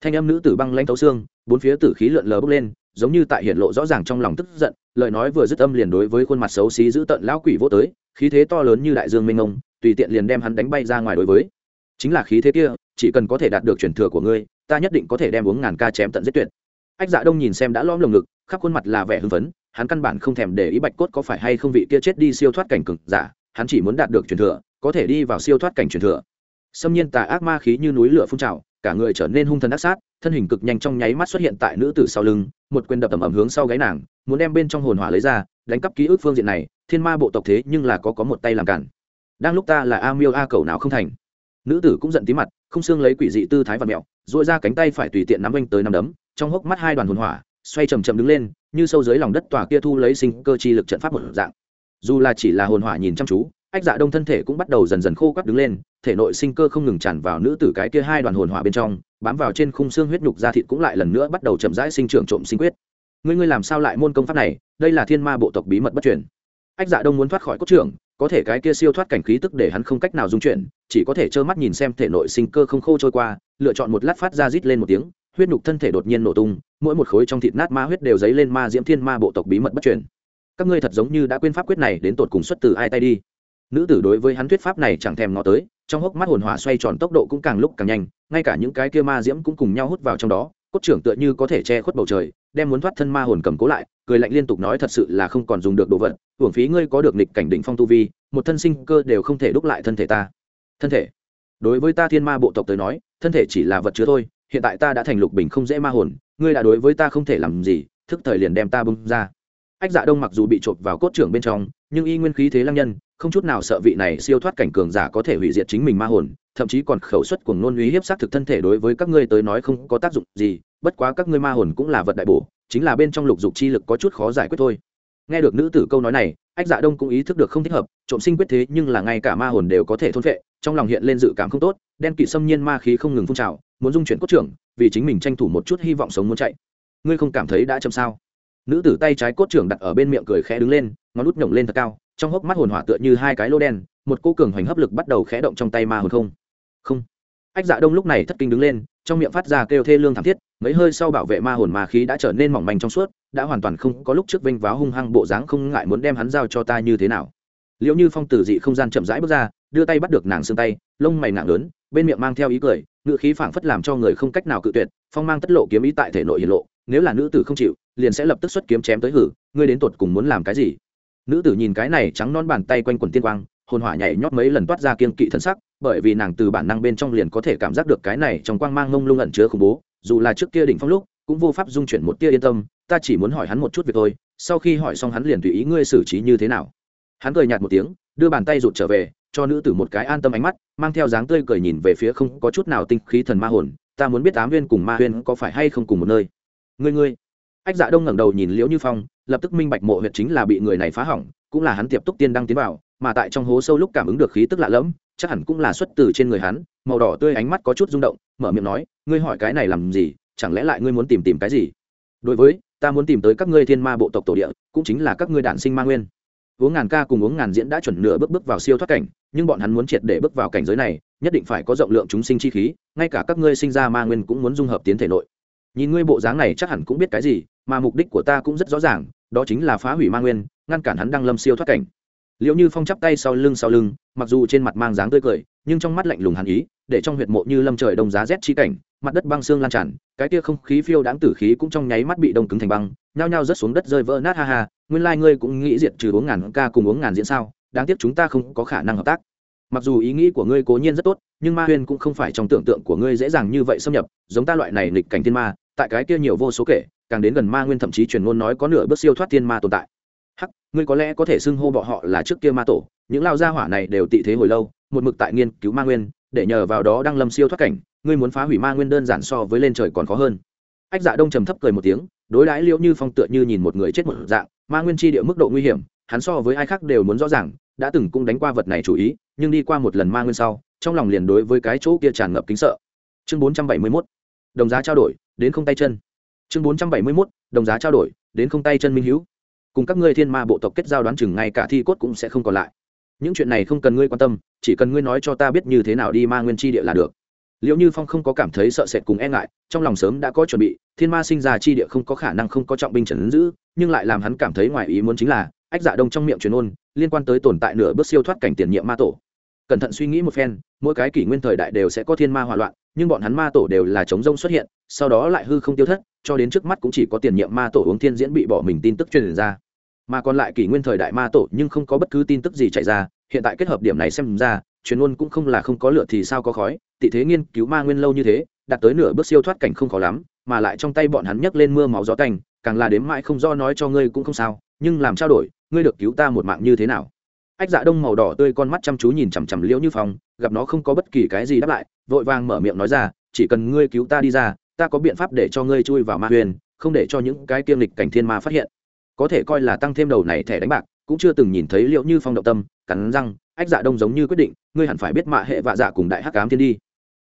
Thanh âm nữ tử băng lanh thấu xương, bốn phía tử khí lượn lờ bốc lên, giống như tại hiện lộ rõ ràng trong lòng tức giận, lời nói vừa dứt âm liền đối với khuôn mặt xấu xí giữ tận lão quỷ vô tới, khí thế to lớn như đại dương minh ông tùy tiện liền đem hắn đánh bay ra ngoài đối với. Chính là khí thế kia chỉ cần có thể đạt được truyền thừa của ngươi, ta nhất định có thể đem uống ngàn ca chém tận giết tuyệt. Ách dạ đông nhìn xem đã lõm lồng ngực, khắp khuôn mặt là vẻ hưng phấn, hắn căn bản không thèm để ý bạch cốt có phải hay không vị kia chết đi siêu thoát cảnh cực giả, hắn chỉ muốn đạt được truyền thừa, có thể đi vào siêu thoát cảnh truyền thừa. Xâm nhiên tà ác ma khí như núi lửa phun trào, cả người trở nên hung thần ác sát, thân hình cực nhanh trong nháy mắt xuất hiện tại nữ tử sau lưng, một quyền đập tầm ẩm hướng sau gáy nàng, muốn đem bên trong hồn hỏa lấy ra, đánh cắp ký ức phương diện này, thiên ma bộ tộc thế nhưng là có có một tay làm cản. Đang lúc ta là a miêu a cầu nào không thành nữ tử cũng giận tí mặt, không xương lấy quỷ dị tư thái và mẹo dội ra cánh tay phải tùy tiện nắm anh tới nắm đấm, trong hốc mắt hai đoàn hồn hỏa, xoay chầm chậm đứng lên, như sâu dưới lòng đất tòa kia thu lấy sinh cơ chi lực trận pháp một dạng. Dù là chỉ là hồn hỏa nhìn chăm chú, ách dạ đông thân thể cũng bắt đầu dần dần khô quắt đứng lên, thể nội sinh cơ không ngừng tràn vào nữ tử cái kia hai đoàn hồn hỏa bên trong, bám vào trên khung xương huyết nhục da thịt cũng lại lần nữa bắt đầu chậm rãi sinh trưởng trộm sinh quyết. Ngươi ngươi làm sao lại môn công pháp này? Đây là thiên ma bộ tộc bí mật bất truyền. Ách dạ đông muốn thoát khỏi cốt trưởng có thể cái kia siêu thoát cảnh khí tức để hắn không cách nào dung chuyển, chỉ có thể trơ mắt nhìn xem thể nội sinh cơ không khô trôi qua, lựa chọn một lát phát ra rít lên một tiếng, huyết nhục thân thể đột nhiên nổ tung, mỗi một khối trong thịt nát ma huyết đều dấy lên ma diễm thiên ma bộ tộc bí mật bất truyền. Các ngươi thật giống như đã quên pháp quyết này đến tột cùng xuất từ ai tay đi. Nữ tử đối với hắn thuyết pháp này chẳng thèm ngó tới, trong hốc mắt hồn hỏa xoay tròn tốc độ cũng càng lúc càng nhanh, ngay cả những cái kia ma diễm cũng cùng nhau hút vào trong đó cốt trưởng tựa như có thể che khuất bầu trời, đem muốn thoát thân ma hồn cầm cố lại, cười lạnh liên tục nói thật sự là không còn dùng được đồ vật, hưởng phí ngươi có được nịch cảnh định phong tu vi, một thân sinh cơ đều không thể đúc lại thân thể ta. Thân thể? Đối với ta thiên ma bộ tộc tới nói, thân thể chỉ là vật chứa thôi, hiện tại ta đã thành lục bình không dễ ma hồn, ngươi đã đối với ta không thể làm gì, thức thời liền đem ta bung ra. Ách dạ đông mặc dù bị chộp vào cốt trưởng bên trong, nhưng y nguyên khí thế lăng nhân không chút nào sợ vị này siêu thoát cảnh cường giả có thể hủy diệt chính mình ma hồn, thậm chí còn khẩu suất cùng nôn uy hiếp xác thực thân thể đối với các ngươi tới nói không có tác dụng gì, bất quá các ngươi ma hồn cũng là vật đại bổ, chính là bên trong lục dục chi lực có chút khó giải quyết thôi. Nghe được nữ tử câu nói này, ách dạ đông cũng ý thức được không thích hợp, trộm sinh quyết thế nhưng là ngay cả ma hồn đều có thể thôn vệ trong lòng hiện lên dự cảm không tốt, đen kỵ xâm nhiên ma khí không ngừng phun trào, muốn dung chuyển cốt trưởng, vì chính mình tranh thủ một chút hy vọng sống muốn chạy. Ngươi không cảm thấy đã chậm sao? Nữ tử tay trái cốt trưởng đặt ở bên miệng cười khẽ đứng lên, ngón út nhổng lên thật cao trong hốc mắt hồn hỏa tựa như hai cái lô đen, một cô cường hoành hấp lực bắt đầu khẽ động trong tay ma hồn không. Không. Ách dạ đông lúc này thất kinh đứng lên, trong miệng phát ra kêu thê lương thảm thiết, mấy hơi sau bảo vệ ma hồn ma khí đã trở nên mỏng manh trong suốt, đã hoàn toàn không có lúc trước vinh váo hung hăng bộ dáng không ngại muốn đem hắn giao cho ta như thế nào. Liệu như phong tử dị không gian chậm rãi bước ra, đưa tay bắt được nàng xương tay, lông mày nặng lớn, bên miệng mang theo ý cười ngự khí phảng phất làm cho người không cách nào cự tuyệt, phong mang tất lộ kiếm ý tại thể nội hiển lộ, nếu là nữ tử không chịu, liền sẽ lập tức xuất kiếm chém tới hử, ngươi đến tột cùng muốn làm cái gì? Nữ tử nhìn cái này trắng non bàn tay quanh quần tiên quang, hồn hỏa nhảy nhót mấy lần toát ra kiên kỵ thân sắc, bởi vì nàng từ bản năng bên trong liền có thể cảm giác được cái này trong quang mang ngông lung ẩn chứa khủng bố, dù là trước kia đỉnh phong lúc, cũng vô pháp dung chuyển một tia yên tâm, ta chỉ muốn hỏi hắn một chút việc thôi, sau khi hỏi xong hắn liền tùy ý ngươi xử trí như thế nào. Hắn cười nhạt một tiếng, đưa bàn tay rụt trở về, cho nữ tử một cái an tâm ánh mắt, mang theo dáng tươi cười nhìn về phía không có chút nào tinh khí thần ma hồn, ta muốn biết tám viên cùng ma huyên có phải hay không cùng một nơi. Ngươi ngươi. Ách dạ đông ngẩng đầu nhìn liễu như phong lập tức minh bạch mộ huyệt chính là bị người này phá hỏng, cũng là hắn tiệp túc tiên đăng tiến vào, mà tại trong hố sâu lúc cảm ứng được khí tức lạ lẫm, chắc hẳn cũng là xuất từ trên người hắn, màu đỏ tươi ánh mắt có chút rung động, mở miệng nói, ngươi hỏi cái này làm gì? Chẳng lẽ lại ngươi muốn tìm tìm cái gì? Đối với, ta muốn tìm tới các ngươi thiên ma bộ tộc tổ địa, cũng chính là các ngươi đản sinh ma nguyên. Uống ngàn ca cùng uống ngàn diễn đã chuẩn nửa bước bước vào siêu thoát cảnh, nhưng bọn hắn muốn triệt để bước vào cảnh giới này, nhất định phải có rộng lượng chúng sinh chi khí, ngay cả các ngươi sinh ra ma nguyên cũng muốn dung hợp tiến thể nội. Nhìn ngươi bộ dáng này chắc hẳn cũng biết cái gì mà mục đích của ta cũng rất rõ ràng, đó chính là phá hủy ma nguyên, ngăn cản hắn đăng lâm siêu thoát cảnh. Liệu như phong chắp tay sau lưng sau lưng, mặc dù trên mặt mang dáng tươi cười, nhưng trong mắt lạnh lùng hàn ý, để trong huyệt mộ như lâm trời đông giá rét chi cảnh, mặt đất băng xương lan tràn, cái kia không khí phiêu đáng tử khí cũng trong nháy mắt bị đông cứng thành băng, nhao nhao rớt xuống đất rơi vỡ nát ha ha, nguyên lai ngươi cũng nghĩ diệt trừ uống ngàn ca cùng uống ngàn diễn sao, đáng tiếc chúng ta không có khả năng hợp tác. Mặc dù ý nghĩ của ngươi cố nhiên rất tốt, nhưng ma huyên cũng không phải trong tưởng tượng của ngươi dễ dàng như vậy xâm nhập, giống ta loại này nghịch cảnh thiên ma, tại cái kia nhiều vô số kể càng đến gần ma nguyên thậm chí truyền ngôn nói có nửa bước siêu thoát thiên ma tồn tại. Hắc, ngươi có lẽ có thể xưng hô bọn họ là trước kia ma tổ, những lao gia hỏa này đều tị thế hồi lâu, một mực tại nghiên cứu ma nguyên, để nhờ vào đó đang lâm siêu thoát cảnh, ngươi muốn phá hủy ma nguyên đơn giản so với lên trời còn khó hơn. Ách dạ đông trầm thấp cười một tiếng, đối đãi liễu như phong tựa như nhìn một người chết một dạng, ma nguyên chi địa mức độ nguy hiểm, hắn so với ai khác đều muốn rõ ràng, đã từng cũng đánh qua vật này chủ ý, nhưng đi qua một lần ma nguyên sau, trong lòng liền đối với cái chỗ kia tràn ngập kính sợ. Chương bốn trăm bảy mươi 471 đồng giá trao đổi, đến không tay chân chương bốn trăm bảy mươi 471 đồng giá trao đổi, đến không tay chân minh hữu cùng các ngươi thiên ma bộ tộc kết giao đoán chừng ngay cả thi cốt cũng sẽ không còn lại. Những chuyện này không cần ngươi quan tâm, chỉ cần ngươi nói cho ta biết như thế nào đi ma nguyên chi địa là được. Liệu như phong không có cảm thấy sợ sệt cùng e ngại, trong lòng sớm đã có chuẩn bị, thiên ma sinh ra chi địa không có khả năng không có trọng binh trần giữ, nhưng lại làm hắn cảm thấy ngoài ý muốn chính là, ách dạ đông trong miệng truyền ôn, liên quan tới tồn tại nửa bước siêu thoát cảnh tiền nhiệm ma tổ. Cẩn thận suy nghĩ một phen, mỗi cái kỷ nguyên thời đại đều sẽ có thiên ma hỏa loạn, nhưng bọn hắn ma tổ đều là chống rông xuất hiện, sau đó lại hư không tiêu thất cho đến trước mắt cũng chỉ có tiền nhiệm ma tổ uống thiên diễn bị bỏ mình tin tức truyền ra. Mà còn lại kỷ nguyên thời đại ma tổ nhưng không có bất cứ tin tức gì chạy ra, hiện tại kết hợp điểm này xem ra, truyền ngôn cũng không là không có lửa thì sao có khói, tị thế nghiên cứu ma nguyên lâu như thế, đạt tới nửa bước siêu thoát cảnh không khó lắm, mà lại trong tay bọn hắn nhấc lên mưa máu gió tành, càng là đếm mãi không do nói cho ngươi cũng không sao, nhưng làm trao đổi, ngươi được cứu ta một mạng như thế nào? Ách dạ đông màu đỏ tươi con mắt chăm chú nhìn chằm chằm liễu như phong, gặp nó không có bất kỳ cái gì đáp lại, vội vàng mở miệng nói ra, chỉ cần ngươi cứu ta đi ra ta có biện pháp để cho ngươi chui vào ma huyền, không để cho những cái kiêm lịch cảnh thiên ma phát hiện. Có thể coi là tăng thêm đầu này thẻ đánh bạc, cũng chưa từng nhìn thấy liệu như phong động tâm, cắn răng, ách dạ đông giống như quyết định, ngươi hẳn phải biết mạ hệ vạ dạ cùng đại hắc cám thiên đi.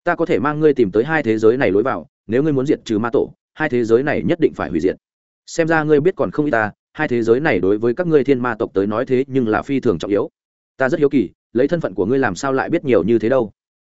Ta có thể mang ngươi tìm tới hai thế giới này lối vào, nếu ngươi muốn diệt trừ ma tổ, hai thế giới này nhất định phải hủy diệt. Xem ra ngươi biết còn không ít ta, hai thế giới này đối với các ngươi thiên ma tộc tới nói thế nhưng là phi thường trọng yếu. Ta rất hiếu kỳ, lấy thân phận của ngươi làm sao lại biết nhiều như thế đâu?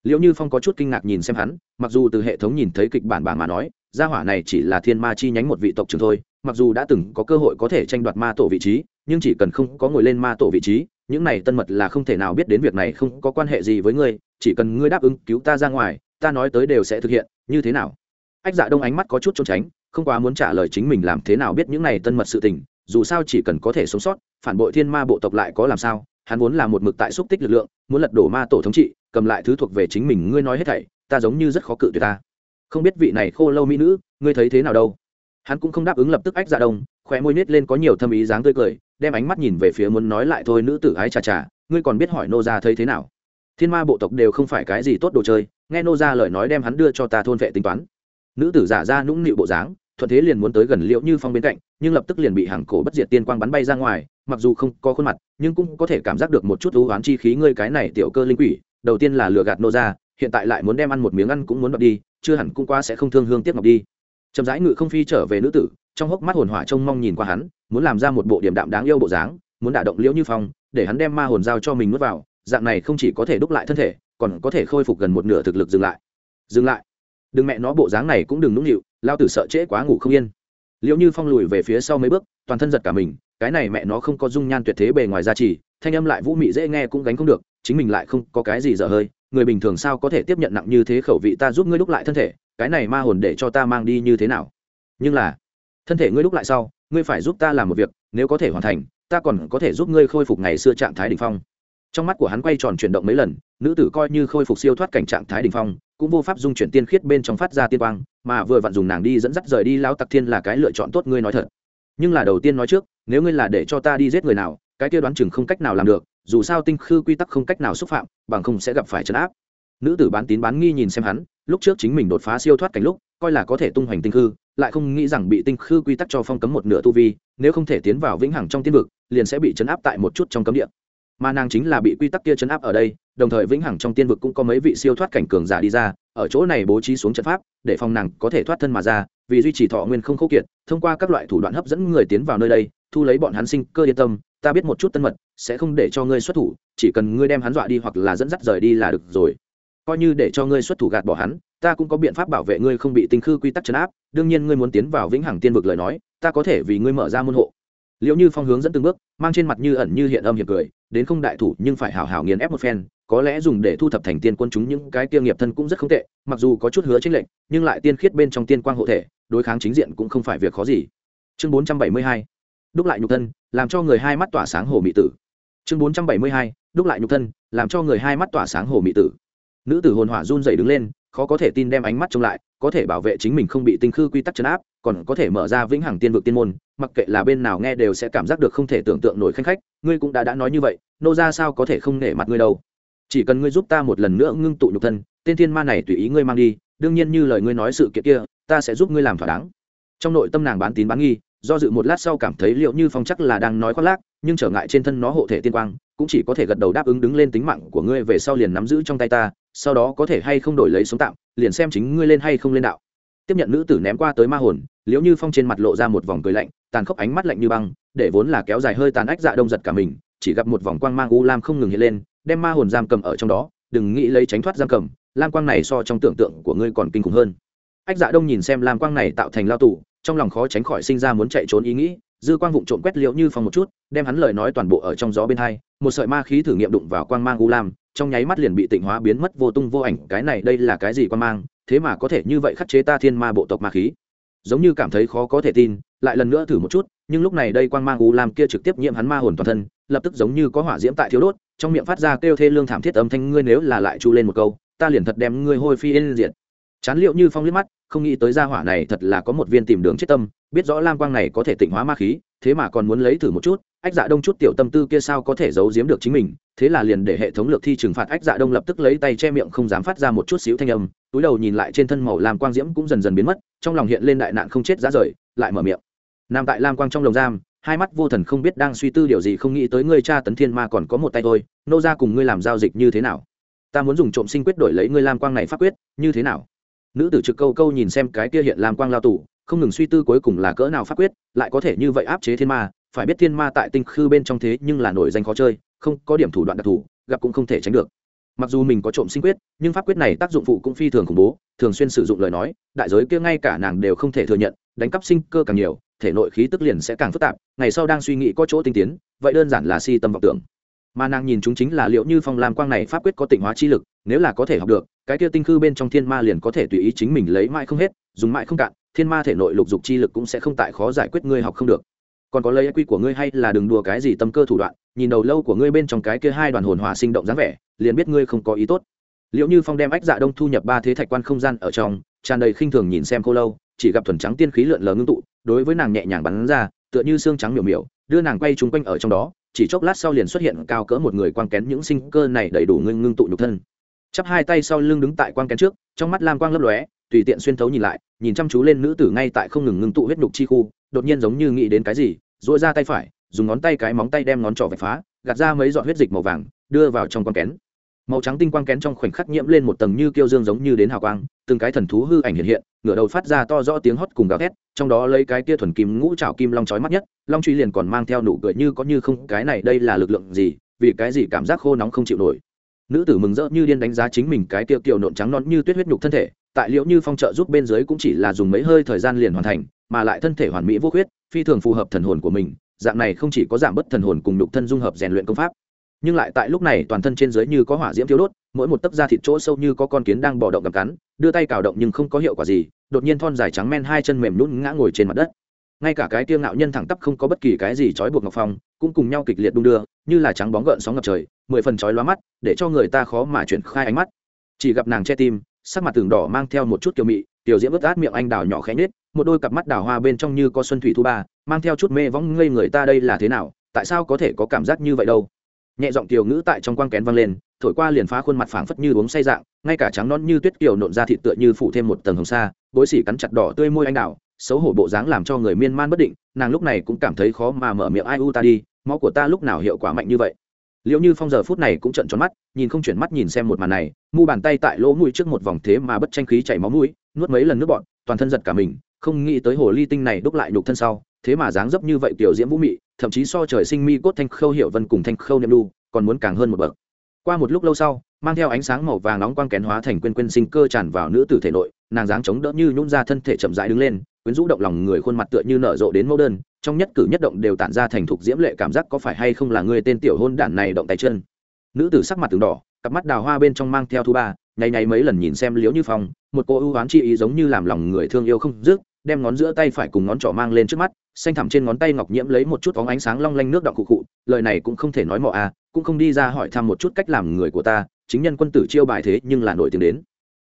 Liệu như phong có chút kinh ngạc nhìn xem hắn, mặc dù từ hệ thống nhìn thấy kịch bản bản mà nói, gia hỏa này chỉ là thiên ma chi nhánh một vị tộc trưởng thôi, mặc dù đã từng có cơ hội có thể tranh đoạt ma tổ vị trí, nhưng chỉ cần không có ngồi lên ma tổ vị trí, những này tân mật là không thể nào biết đến việc này không có quan hệ gì với ngươi, chỉ cần ngươi đáp ứng cứu ta ra ngoài, ta nói tới đều sẽ thực hiện, như thế nào? Ách dạ đông ánh mắt có chút trốn tránh, không quá muốn trả lời chính mình làm thế nào biết những này tân mật sự tình, dù sao chỉ cần có thể sống sót, phản bội thiên ma bộ tộc lại có làm sao? Hắn vốn là một mực tại xúc tích lực lượng, muốn lật đổ ma tổ thống trị cầm lại thứ thuộc về chính mình, ngươi nói hết thảy, ta giống như rất khó cự tuyệt ta. Không biết vị này khô lâu mỹ nữ, ngươi thấy thế nào đâu? Hắn cũng không đáp ứng lập tức ách dạ đông, khóe môi nết lên có nhiều thâm ý dáng tươi cười, đem ánh mắt nhìn về phía muốn nói lại thôi nữ tử ái chà chà, ngươi còn biết hỏi nô gia thấy thế nào? Thiên ma bộ tộc đều không phải cái gì tốt đồ chơi, nghe nô gia lời nói đem hắn đưa cho ta thôn vệ tính toán. Nữ tử giả ra nũng nịu bộ dáng, thuận thế liền muốn tới gần liễu như phong bên cạnh, nhưng lập tức liền bị hàng cổ bất diệt tiên quang bắn bay ra ngoài, mặc dù không có khuôn mặt, nhưng cũng có thể cảm giác được một chút thú oán chi khí, ngươi cái này tiểu cơ linh quỷ đầu tiên là lừa gạt nô ra hiện tại lại muốn đem ăn một miếng ăn cũng muốn đoạt đi, chưa hẳn cũng qua sẽ không thương hương tiếc ngọc đi. Chậm rãi ngự không phi trở về nữ tử, trong hốc mắt hồn hỏa trông mong nhìn qua hắn, muốn làm ra một bộ điểm đạm đáng yêu bộ dáng, muốn đả động liễu như phong, để hắn đem ma hồn giao cho mình nuốt vào, dạng này không chỉ có thể đúc lại thân thể, còn có thể khôi phục gần một nửa thực lực dừng lại. Dừng lại. Đừng mẹ nó, bộ dáng này cũng đừng nũng nịu, lao tử sợ trễ quá ngủ không yên. Liễu như phong lùi về phía sau mấy bước, toàn thân giật cả mình, cái này mẹ nó không có dung nhan tuyệt thế bề ngoài ra chỉ thanh âm lại vũ mị dễ nghe cũng gánh không được chính mình lại không có cái gì dở hơi, người bình thường sao có thể tiếp nhận nặng như thế khẩu vị ta giúp ngươi đúc lại thân thể, cái này ma hồn để cho ta mang đi như thế nào? Nhưng là, thân thể ngươi đúc lại sau, ngươi phải giúp ta làm một việc, nếu có thể hoàn thành, ta còn có thể giúp ngươi khôi phục ngày xưa trạng thái đ ỉ n h phong. Trong mắt của hắn quay tròn chuyển động mấy lần, nữ tử coi như khôi phục siêu thoát cảnh trạng thái đ ỉ n h phong, cũng vô pháp dung chuyển tiên khiết bên trong phát ra tiên quang, mà vừa vặn dùng nàng đi dẫn dắt rời đi lao tặc thiên là cái lựa chọn tốt ngươi nói thật. Nhưng là đầu tiên nói trước, nếu ngươi là để cho ta đi giết người nào, cái kia đoán chừng không cách nào làm được dù sao tinh khư quy tắc không cách nào xúc phạm, bằng không sẽ gặp phải trấn áp. Nữ tử bán tín bán nghi nhìn xem hắn, lúc trước chính mình đột phá siêu thoát cảnh lúc, coi là có thể tung hoành tinh khư, lại không nghĩ rằng bị tinh khư quy tắc cho phong cấm một nửa tu vi, nếu không thể tiến vào vĩnh hằng trong tiên vực, liền sẽ bị chấn áp tại một chút trong cấm địa. Mà nàng chính là bị quy tắc kia chấn áp ở đây, đồng thời vĩnh hằng trong tiên vực cũng có mấy vị siêu thoát cảnh cường giả đi ra, ở chỗ này bố trí xuống trận pháp, để phòng nàng có thể thoát thân mà ra, vì duy trì thọ nguyên không khô kiệt, thông qua các loại thủ đoạn hấp dẫn người tiến vào nơi đây, thu lấy bọn hắn sinh cơ yên tâm ta biết một chút tân mật, sẽ không để cho ngươi xuất thủ, chỉ cần ngươi đem hắn dọa đi hoặc là dẫn dắt rời đi là được rồi. Coi như để cho ngươi xuất thủ gạt bỏ hắn, ta cũng có biện pháp bảo vệ ngươi không bị tinh khư quy tắc chấn áp, đương nhiên ngươi muốn tiến vào vĩnh hằng tiên vực lời nói, ta có thể vì ngươi mở ra môn hộ. Liệu như phong hướng dẫn từng bước, mang trên mặt như ẩn như hiện âm hiệp cười, đến không đại thủ nhưng phải hào hào nghiền ép một phen, có lẽ dùng để thu thập thành tiên quân chúng những cái tiêu nghiệp thân cũng rất không tệ, mặc dù có chút hứa trích lệnh nhưng lại tiên khiết bên trong tiên quang hộ thể, đối kháng chính diện cũng không phải việc khó gì. Chương bốn trăm bảy mươi hai đúc lại nhục thân, làm cho người hai mắt tỏa sáng hồ mị tử. Chương bốn trăm bảy mươi hai, đúc lại nhục thân, làm cho người hai mắt tỏa sáng hồ mị tử. Nữ tử hồn hỏa run dày đứng lên, khó có thể tin đem ánh mắt trông lại, có thể bảo vệ chính mình không bị tinh khư quy tắc chấn áp, còn có thể mở ra vĩnh hằng tiên vực tiên môn, mặc kệ là bên nào nghe đều sẽ cảm giác được không thể tưởng tượng nổi khanh khách, ngươi cũng đã đã nói như vậy, nô ra sao có thể không nể mặt ngươi đâu. Chỉ cần ngươi giúp ta một lần nữa ngưng tụ nhục thân, tên thiên ma này tùy ý ngươi mang đi, đương nhiên như lời ngươi nói sự kiện kia, ta sẽ giúp ngươi làm thỏa đáng. Trong nội tâm nàng bán tín bán nghi do dự một lát sau cảm thấy liệu như phong chắc là đang nói khoác lác, nhưng trở ngại trên thân nó hộ thể tiên quang, cũng chỉ có thể gật đầu đáp ứng đứng lên tính mạng của ngươi về sau liền nắm giữ trong tay ta, sau đó có thể hay không đổi lấy sống tạm, liền xem chính ngươi lên hay không lên đạo. Tiếp nhận nữ tử ném qua tới ma hồn liễu như phong trên mặt lộ ra một vòng cười lạnh, tàn khốc ánh mắt lạnh như băng, để vốn là kéo dài hơi tàn ách dạ đông giật cả mình, chỉ gặp một vòng quang mang u lam không ngừng hiện lên, đem ma hồn giam cầm ở trong đó, đừng nghĩ lấy tránh thoát giam cầm, lam quang này so trong tưởng tượng của ngươi còn kinh khủng hơn. Ách dạ đông nhìn xem lam quang này tạo thành lao tù trong lòng khó tránh khỏi sinh ra muốn chạy trốn ý nghĩ, dư quang vụng trộm quét liễu như phong một chút, đem hắn lời nói toàn bộ ở trong gió bên hai, một sợi ma khí thử nghiệm đụng vào quang mang u lam, trong nháy mắt liền bị tịnh hóa biến mất vô tung vô ảnh, cái này đây là cái gì quang mang, thế mà có thể như vậy khắc chế ta thiên ma bộ tộc ma khí. Giống như cảm thấy khó có thể tin, lại lần nữa thử một chút, nhưng lúc này đây quang mang u lam kia trực tiếp nhiễm hắn ma hồn toàn thân, lập tức giống như có hỏa diễm tại thiếu đốt, trong miệng phát ra kêu thê lương thảm thiết âm thanh, ngươi nếu là lại chu lên một câu, ta liền thật đem ngươi hôi phi lên diện chán liệu như phong liếc mắt, không nghĩ tới gia hỏa này thật là có một viên tìm đường chết tâm, biết rõ lam quang này có thể tịnh hóa ma khí, thế mà còn muốn lấy thử một chút, ách dạ đông chút tiểu tâm tư kia sao có thể giấu giếm được chính mình, thế là liền để hệ thống lược thi trừng phạt ách dạ đông lập tức lấy tay che miệng không dám phát ra một chút xíu thanh âm, túi đầu nhìn lại trên thân màu lam quang diễm cũng dần dần biến mất, trong lòng hiện lên đại nạn không chết ra rời, lại mở miệng. Nằm tại lam quang trong lồng giam, hai mắt vô thần không biết đang suy tư điều gì, không nghĩ tới ngươi cha tấn thiên ma còn có một tay thôi, nô ra cùng ngươi làm giao dịch như thế nào? Ta muốn dùng trộm sinh quyết đổi lấy ngươi lam quang này pháp quyết, như thế nào? Nữ tử trực câu câu nhìn xem cái kia hiện làm quang lao tù, không ngừng suy tư cuối cùng là cỡ nào pháp quyết, lại có thể như vậy áp chế thiên ma, phải biết thiên ma tại tinh khư bên trong thế nhưng là nổi danh khó chơi, không có điểm thủ đoạn đặc thù, gặp cũng không thể tránh được. Mặc dù mình có trộm sinh quyết, nhưng pháp quyết này tác dụng phụ cũng phi thường khủng bố, thường xuyên sử dụng lời nói, đại giới kia ngay cả nàng đều không thể thừa nhận, đánh cắp sinh cơ càng nhiều, thể nội khí tức liền sẽ càng phức tạp, ngày sau đang suy nghĩ có chỗ tinh tiến, vậy đơn giản là si tâm vọng tưởng mà nàng nhìn chúng chính là liệu như phong lam quang này pháp quyết có tịnh hóa chi lực, nếu là có thể học được, cái kia tinh khư bên trong thiên ma liền có thể tùy ý chính mình lấy mãi không hết, dùng mãi không cạn, thiên ma thể nội lục dục chi lực cũng sẽ không tại khó giải quyết ngươi học không được. Còn có lấy quy của ngươi hay là đừng đùa cái gì tâm cơ thủ đoạn, nhìn đầu lâu của ngươi bên trong cái kia hai đoàn hồn hỏa sinh động dáng vẻ, liền biết ngươi không có ý tốt. Liệu như phong đem ách dạ đông thu nhập ba thế thạch quan không gian ở trong, tràn đầy khinh thường nhìn xem cô lâu, chỉ gặp thuần trắng tiên khí lượn lờ ngưng tụ, đối với nàng nhẹ nhàng bắn ra, tựa như xương trắng miểu miểu, đưa nàng quay chung quanh ở trong đó chỉ chốc lát sau liền xuất hiện cao cỡ một người quang kén những sinh cơ này đầy đủ ngưng ngưng tụ nhục thân. Chắp hai tay sau lưng đứng tại quang kén trước, trong mắt lam quang lấp lóe, tùy tiện xuyên thấu nhìn lại, nhìn chăm chú lên nữ tử ngay tại không ngừng ngưng tụ huyết nhục chi khu, đột nhiên giống như nghĩ đến cái gì dội ra tay phải, dùng ngón tay cái móng tay đem ngón trỏ vạch phá, gạt ra mấy giọt huyết dịch màu vàng, đưa vào trong quang kén. Màu trắng tinh quang kén trong khoảnh khắc nhiễm lên một tầng như kiêu dương giống như đến hào quang, từng cái thần thú hư ảnh hiện hiện ngửa đầu phát ra to rõ tiếng hót cùng gào thét, trong đó lấy cái kia thuần kim ngũ trảo kim long chói mắt nhất, long truy liền còn mang theo nụ cười như có như không, cái này đây là lực lượng gì, vì cái gì cảm giác khô nóng không chịu nổi. Nữ tử mừng rỡ như điên đánh giá chính mình cái tiêu kiều nộn trắng non như tuyết huyết nhục thân thể, tại liễu như phong trợ giúp bên dưới cũng chỉ là dùng mấy hơi thời gian liền hoàn thành, mà lại thân thể hoàn mỹ vô khuyết, phi thường phù hợp thần hồn của mình, dạng này không chỉ có giảm bớt thần hồn cùng nhục thân dung hợp rèn luyện công pháp. Nhưng lại tại lúc này toàn thân trên dưới như có hỏa diễm thiếu đốt, mỗi một tấc da thịt chỗ sâu như có con kiến đang bỏ động cầm cắn, đưa tay cào động nhưng không có hiệu quả gì đột nhiên thon dài trắng men hai chân mềm nhún ngã ngồi trên mặt đất. Ngay cả cái tiêu ngạo nhân thẳng tắp không có bất kỳ cái gì trói buộc ngọc phong, cũng cùng nhau kịch liệt đung đưa, như là trắng bóng gợn sóng ngập trời, mười phần trói lóa mắt, để cho người ta khó mà chuyển khai ánh mắt. Chỉ gặp nàng che tim, sắc mặt tường đỏ mang theo một chút kiều mị, tiểu diễm ướt át miệng anh đào nhỏ khẽ nhết một đôi cặp mắt đào hoa bên trong như có xuân thủy thu ba, mang theo chút mê võng ngây người ta đây là thế nào, tại sao có thể có cảm giác như vậy đâu? Nhẹ giọng tiểu ngữ tại trong quang kén vang lên, thổi qua liền phá khuôn mặt phảng phất như uống say dạng, ngay cả trắng non như tuyết kiều nộn ra thịt tựa như phủ thêm một tầng hồng sa bối sỉ cắn chặt đỏ tươi môi anh đào, xấu hổ bộ dáng làm cho người miên man bất định, nàng lúc này cũng cảm thấy khó mà mở miệng, ai u ta đi, máu của ta lúc nào hiệu quả mạnh như vậy? Liệu như phong giờ phút này cũng trận tròn mắt, nhìn không chuyển mắt nhìn xem một màn này, mu bàn tay tại lỗ mũi trước một vòng thế mà bất tranh khí chảy máu mũi, nuốt mấy lần nước bọn toàn thân giật cả mình, không nghĩ tới hồ ly tinh này đúc lại nhục thân sau, thế mà dáng dấp như vậy tiểu diễm vũ mị, thậm chí so trời sinh mi cốt thanh khâu hiệu vân cùng thanh khâu niệm đu, còn muốn càng hơn một bậc qua một lúc lâu sau, mang theo ánh sáng màu vàng nóng quang kén hóa thành quên quên sinh cơ tràn vào nữ tử thể nội, nàng dáng chống đỡ như nhún ra thân thể chậm rãi đứng lên, quyến rũ động lòng người khuôn mặt tựa như nở rộ đến mẫu đơn, trong nhất cử nhất động đều tản ra thành thục diễm lệ cảm giác có phải hay không là người tên tiểu hôn đản này động tay chân. Nữ tử sắc mặt từng đỏ, cặp mắt đào hoa bên trong mang theo thu ba nháy nháy mấy lần nhìn xem liễu như phong, một cô ưu oán chi ý giống như làm lòng người thương yêu không dứt đem ngón giữa tay phải cùng ngón trỏ mang lên trước mắt, xanh thẳm trên ngón tay ngọc nhiễm lấy một chút phóng ánh sáng long lanh nước đọng cụ cụ lời này cũng không thể nói mọ à cũng không đi ra hỏi thăm một chút cách làm người của ta, chính nhân quân tử chiêu bài thế nhưng là nổi tiếng đến.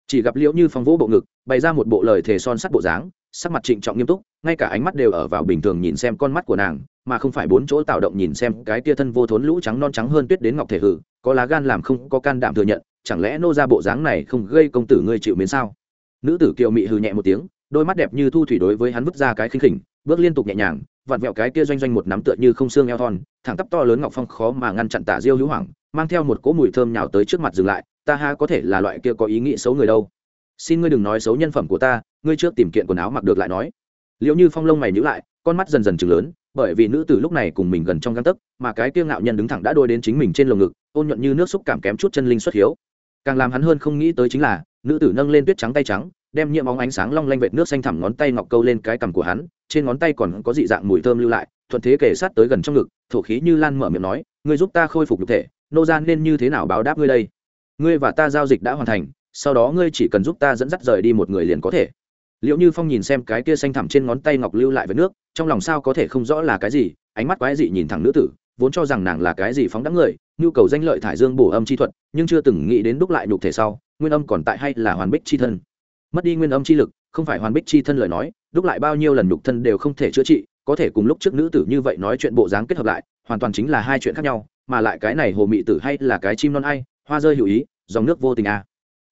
Chỉ gặp liễu như phong vỗ bộ ngực, bày ra một bộ lời thề son sắt bộ dáng, sắc mặt trịnh trọng nghiêm túc, ngay cả ánh mắt đều ở vào bình thường nhìn xem con mắt của nàng, mà không phải bốn chỗ tạo động nhìn xem cái tia thân vô thốn lũ trắng non trắng hơn tuyết đến ngọc thể hử, có lá gan làm không có can đảm thừa nhận, chẳng lẽ nô ra bộ dáng này không gây công tử ngươi chịu mến sao? Nữ tử kiều mị hừ nhẹ một tiếng đôi mắt đẹp như thu thủy đối với hắn vứt ra cái khinh khỉnh, bước liên tục nhẹ nhàng, vặn vẹo cái kia doanh doanh một nắm tựa như không xương eo thon, thẳng tắp to lớn ngọc phong khó mà ngăn chặn tả diêu hữu hoảng, mang theo một cỗ mùi thơm nhào tới trước mặt dừng lại, ta ha, có thể là loại kia có ý nghĩ xấu người đâu. Xin ngươi đừng nói xấu nhân phẩm của ta, ngươi trước tìm kiện quần áo mặc được lại nói. Liệu như phong lông mày nhữ lại, con mắt dần dần chừng lớn, bởi vì nữ tử lúc này cùng mình gần trong găng tấc, mà cái kiêng ngạo nhân đứng thẳng đã đôi đến chính mình trên lồng ngực, ôn nhuận như nước xúc cảm kém chút chân linh xuất hiếu. Càng làm hắn hơn không nghĩ tới chính là nữ tử nâng lên tuyết trắng tay trắng, đem nhiễm bóng ánh sáng long lanh vệt nước xanh thẳm ngón tay ngọc câu lên cái cằm của hắn, trên ngón tay còn có dị dạng mùi thơm lưu lại, thuận thế kể sát tới gần trong ngực, thổ khí như lan mở miệng nói, ngươi giúp ta khôi phục nhục thể, nô gian nên như thế nào báo đáp ngươi đây? Ngươi và ta giao dịch đã hoàn thành, sau đó ngươi chỉ cần giúp ta dẫn dắt rời đi một người liền có thể. Liệu như phong nhìn xem cái kia xanh thẳm trên ngón tay ngọc lưu lại với nước, trong lòng sao có thể không rõ là cái gì, ánh mắt quái dị nhìn thẳng nữ tử, vốn cho rằng nàng là cái gì phóng đẳng người, nhu cầu danh lợi thải dương bổ âm chi thuật, nhưng chưa từng nghĩ đến đúc lại nhục thể sau nguyên âm còn tại hay là hoàn bích chi thân mất đi nguyên âm chi lực, không phải hoàn bích chi thân lời nói, đúc lại bao nhiêu lần nhục thân đều không thể chữa trị, có thể cùng lúc trước nữ tử như vậy nói chuyện bộ dáng kết hợp lại, hoàn toàn chính là hai chuyện khác nhau, mà lại cái này hồ mị tử hay là cái chim non ai, hoa rơi hữu ý, dòng nước vô tình à.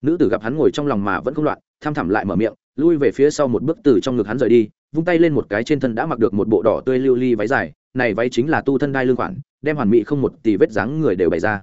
nữ tử gặp hắn ngồi trong lòng mà vẫn không loạn, tham thẳm lại mở miệng, lui về phía sau một bước từ trong ngực hắn rời đi, vung tay lên một cái trên thân đã mặc được một bộ đỏ tươi lưu ly váy dài, này váy chính là tu thân đai lương khoản, đem hoàn mỹ không một tỷ vết dáng người đều bày ra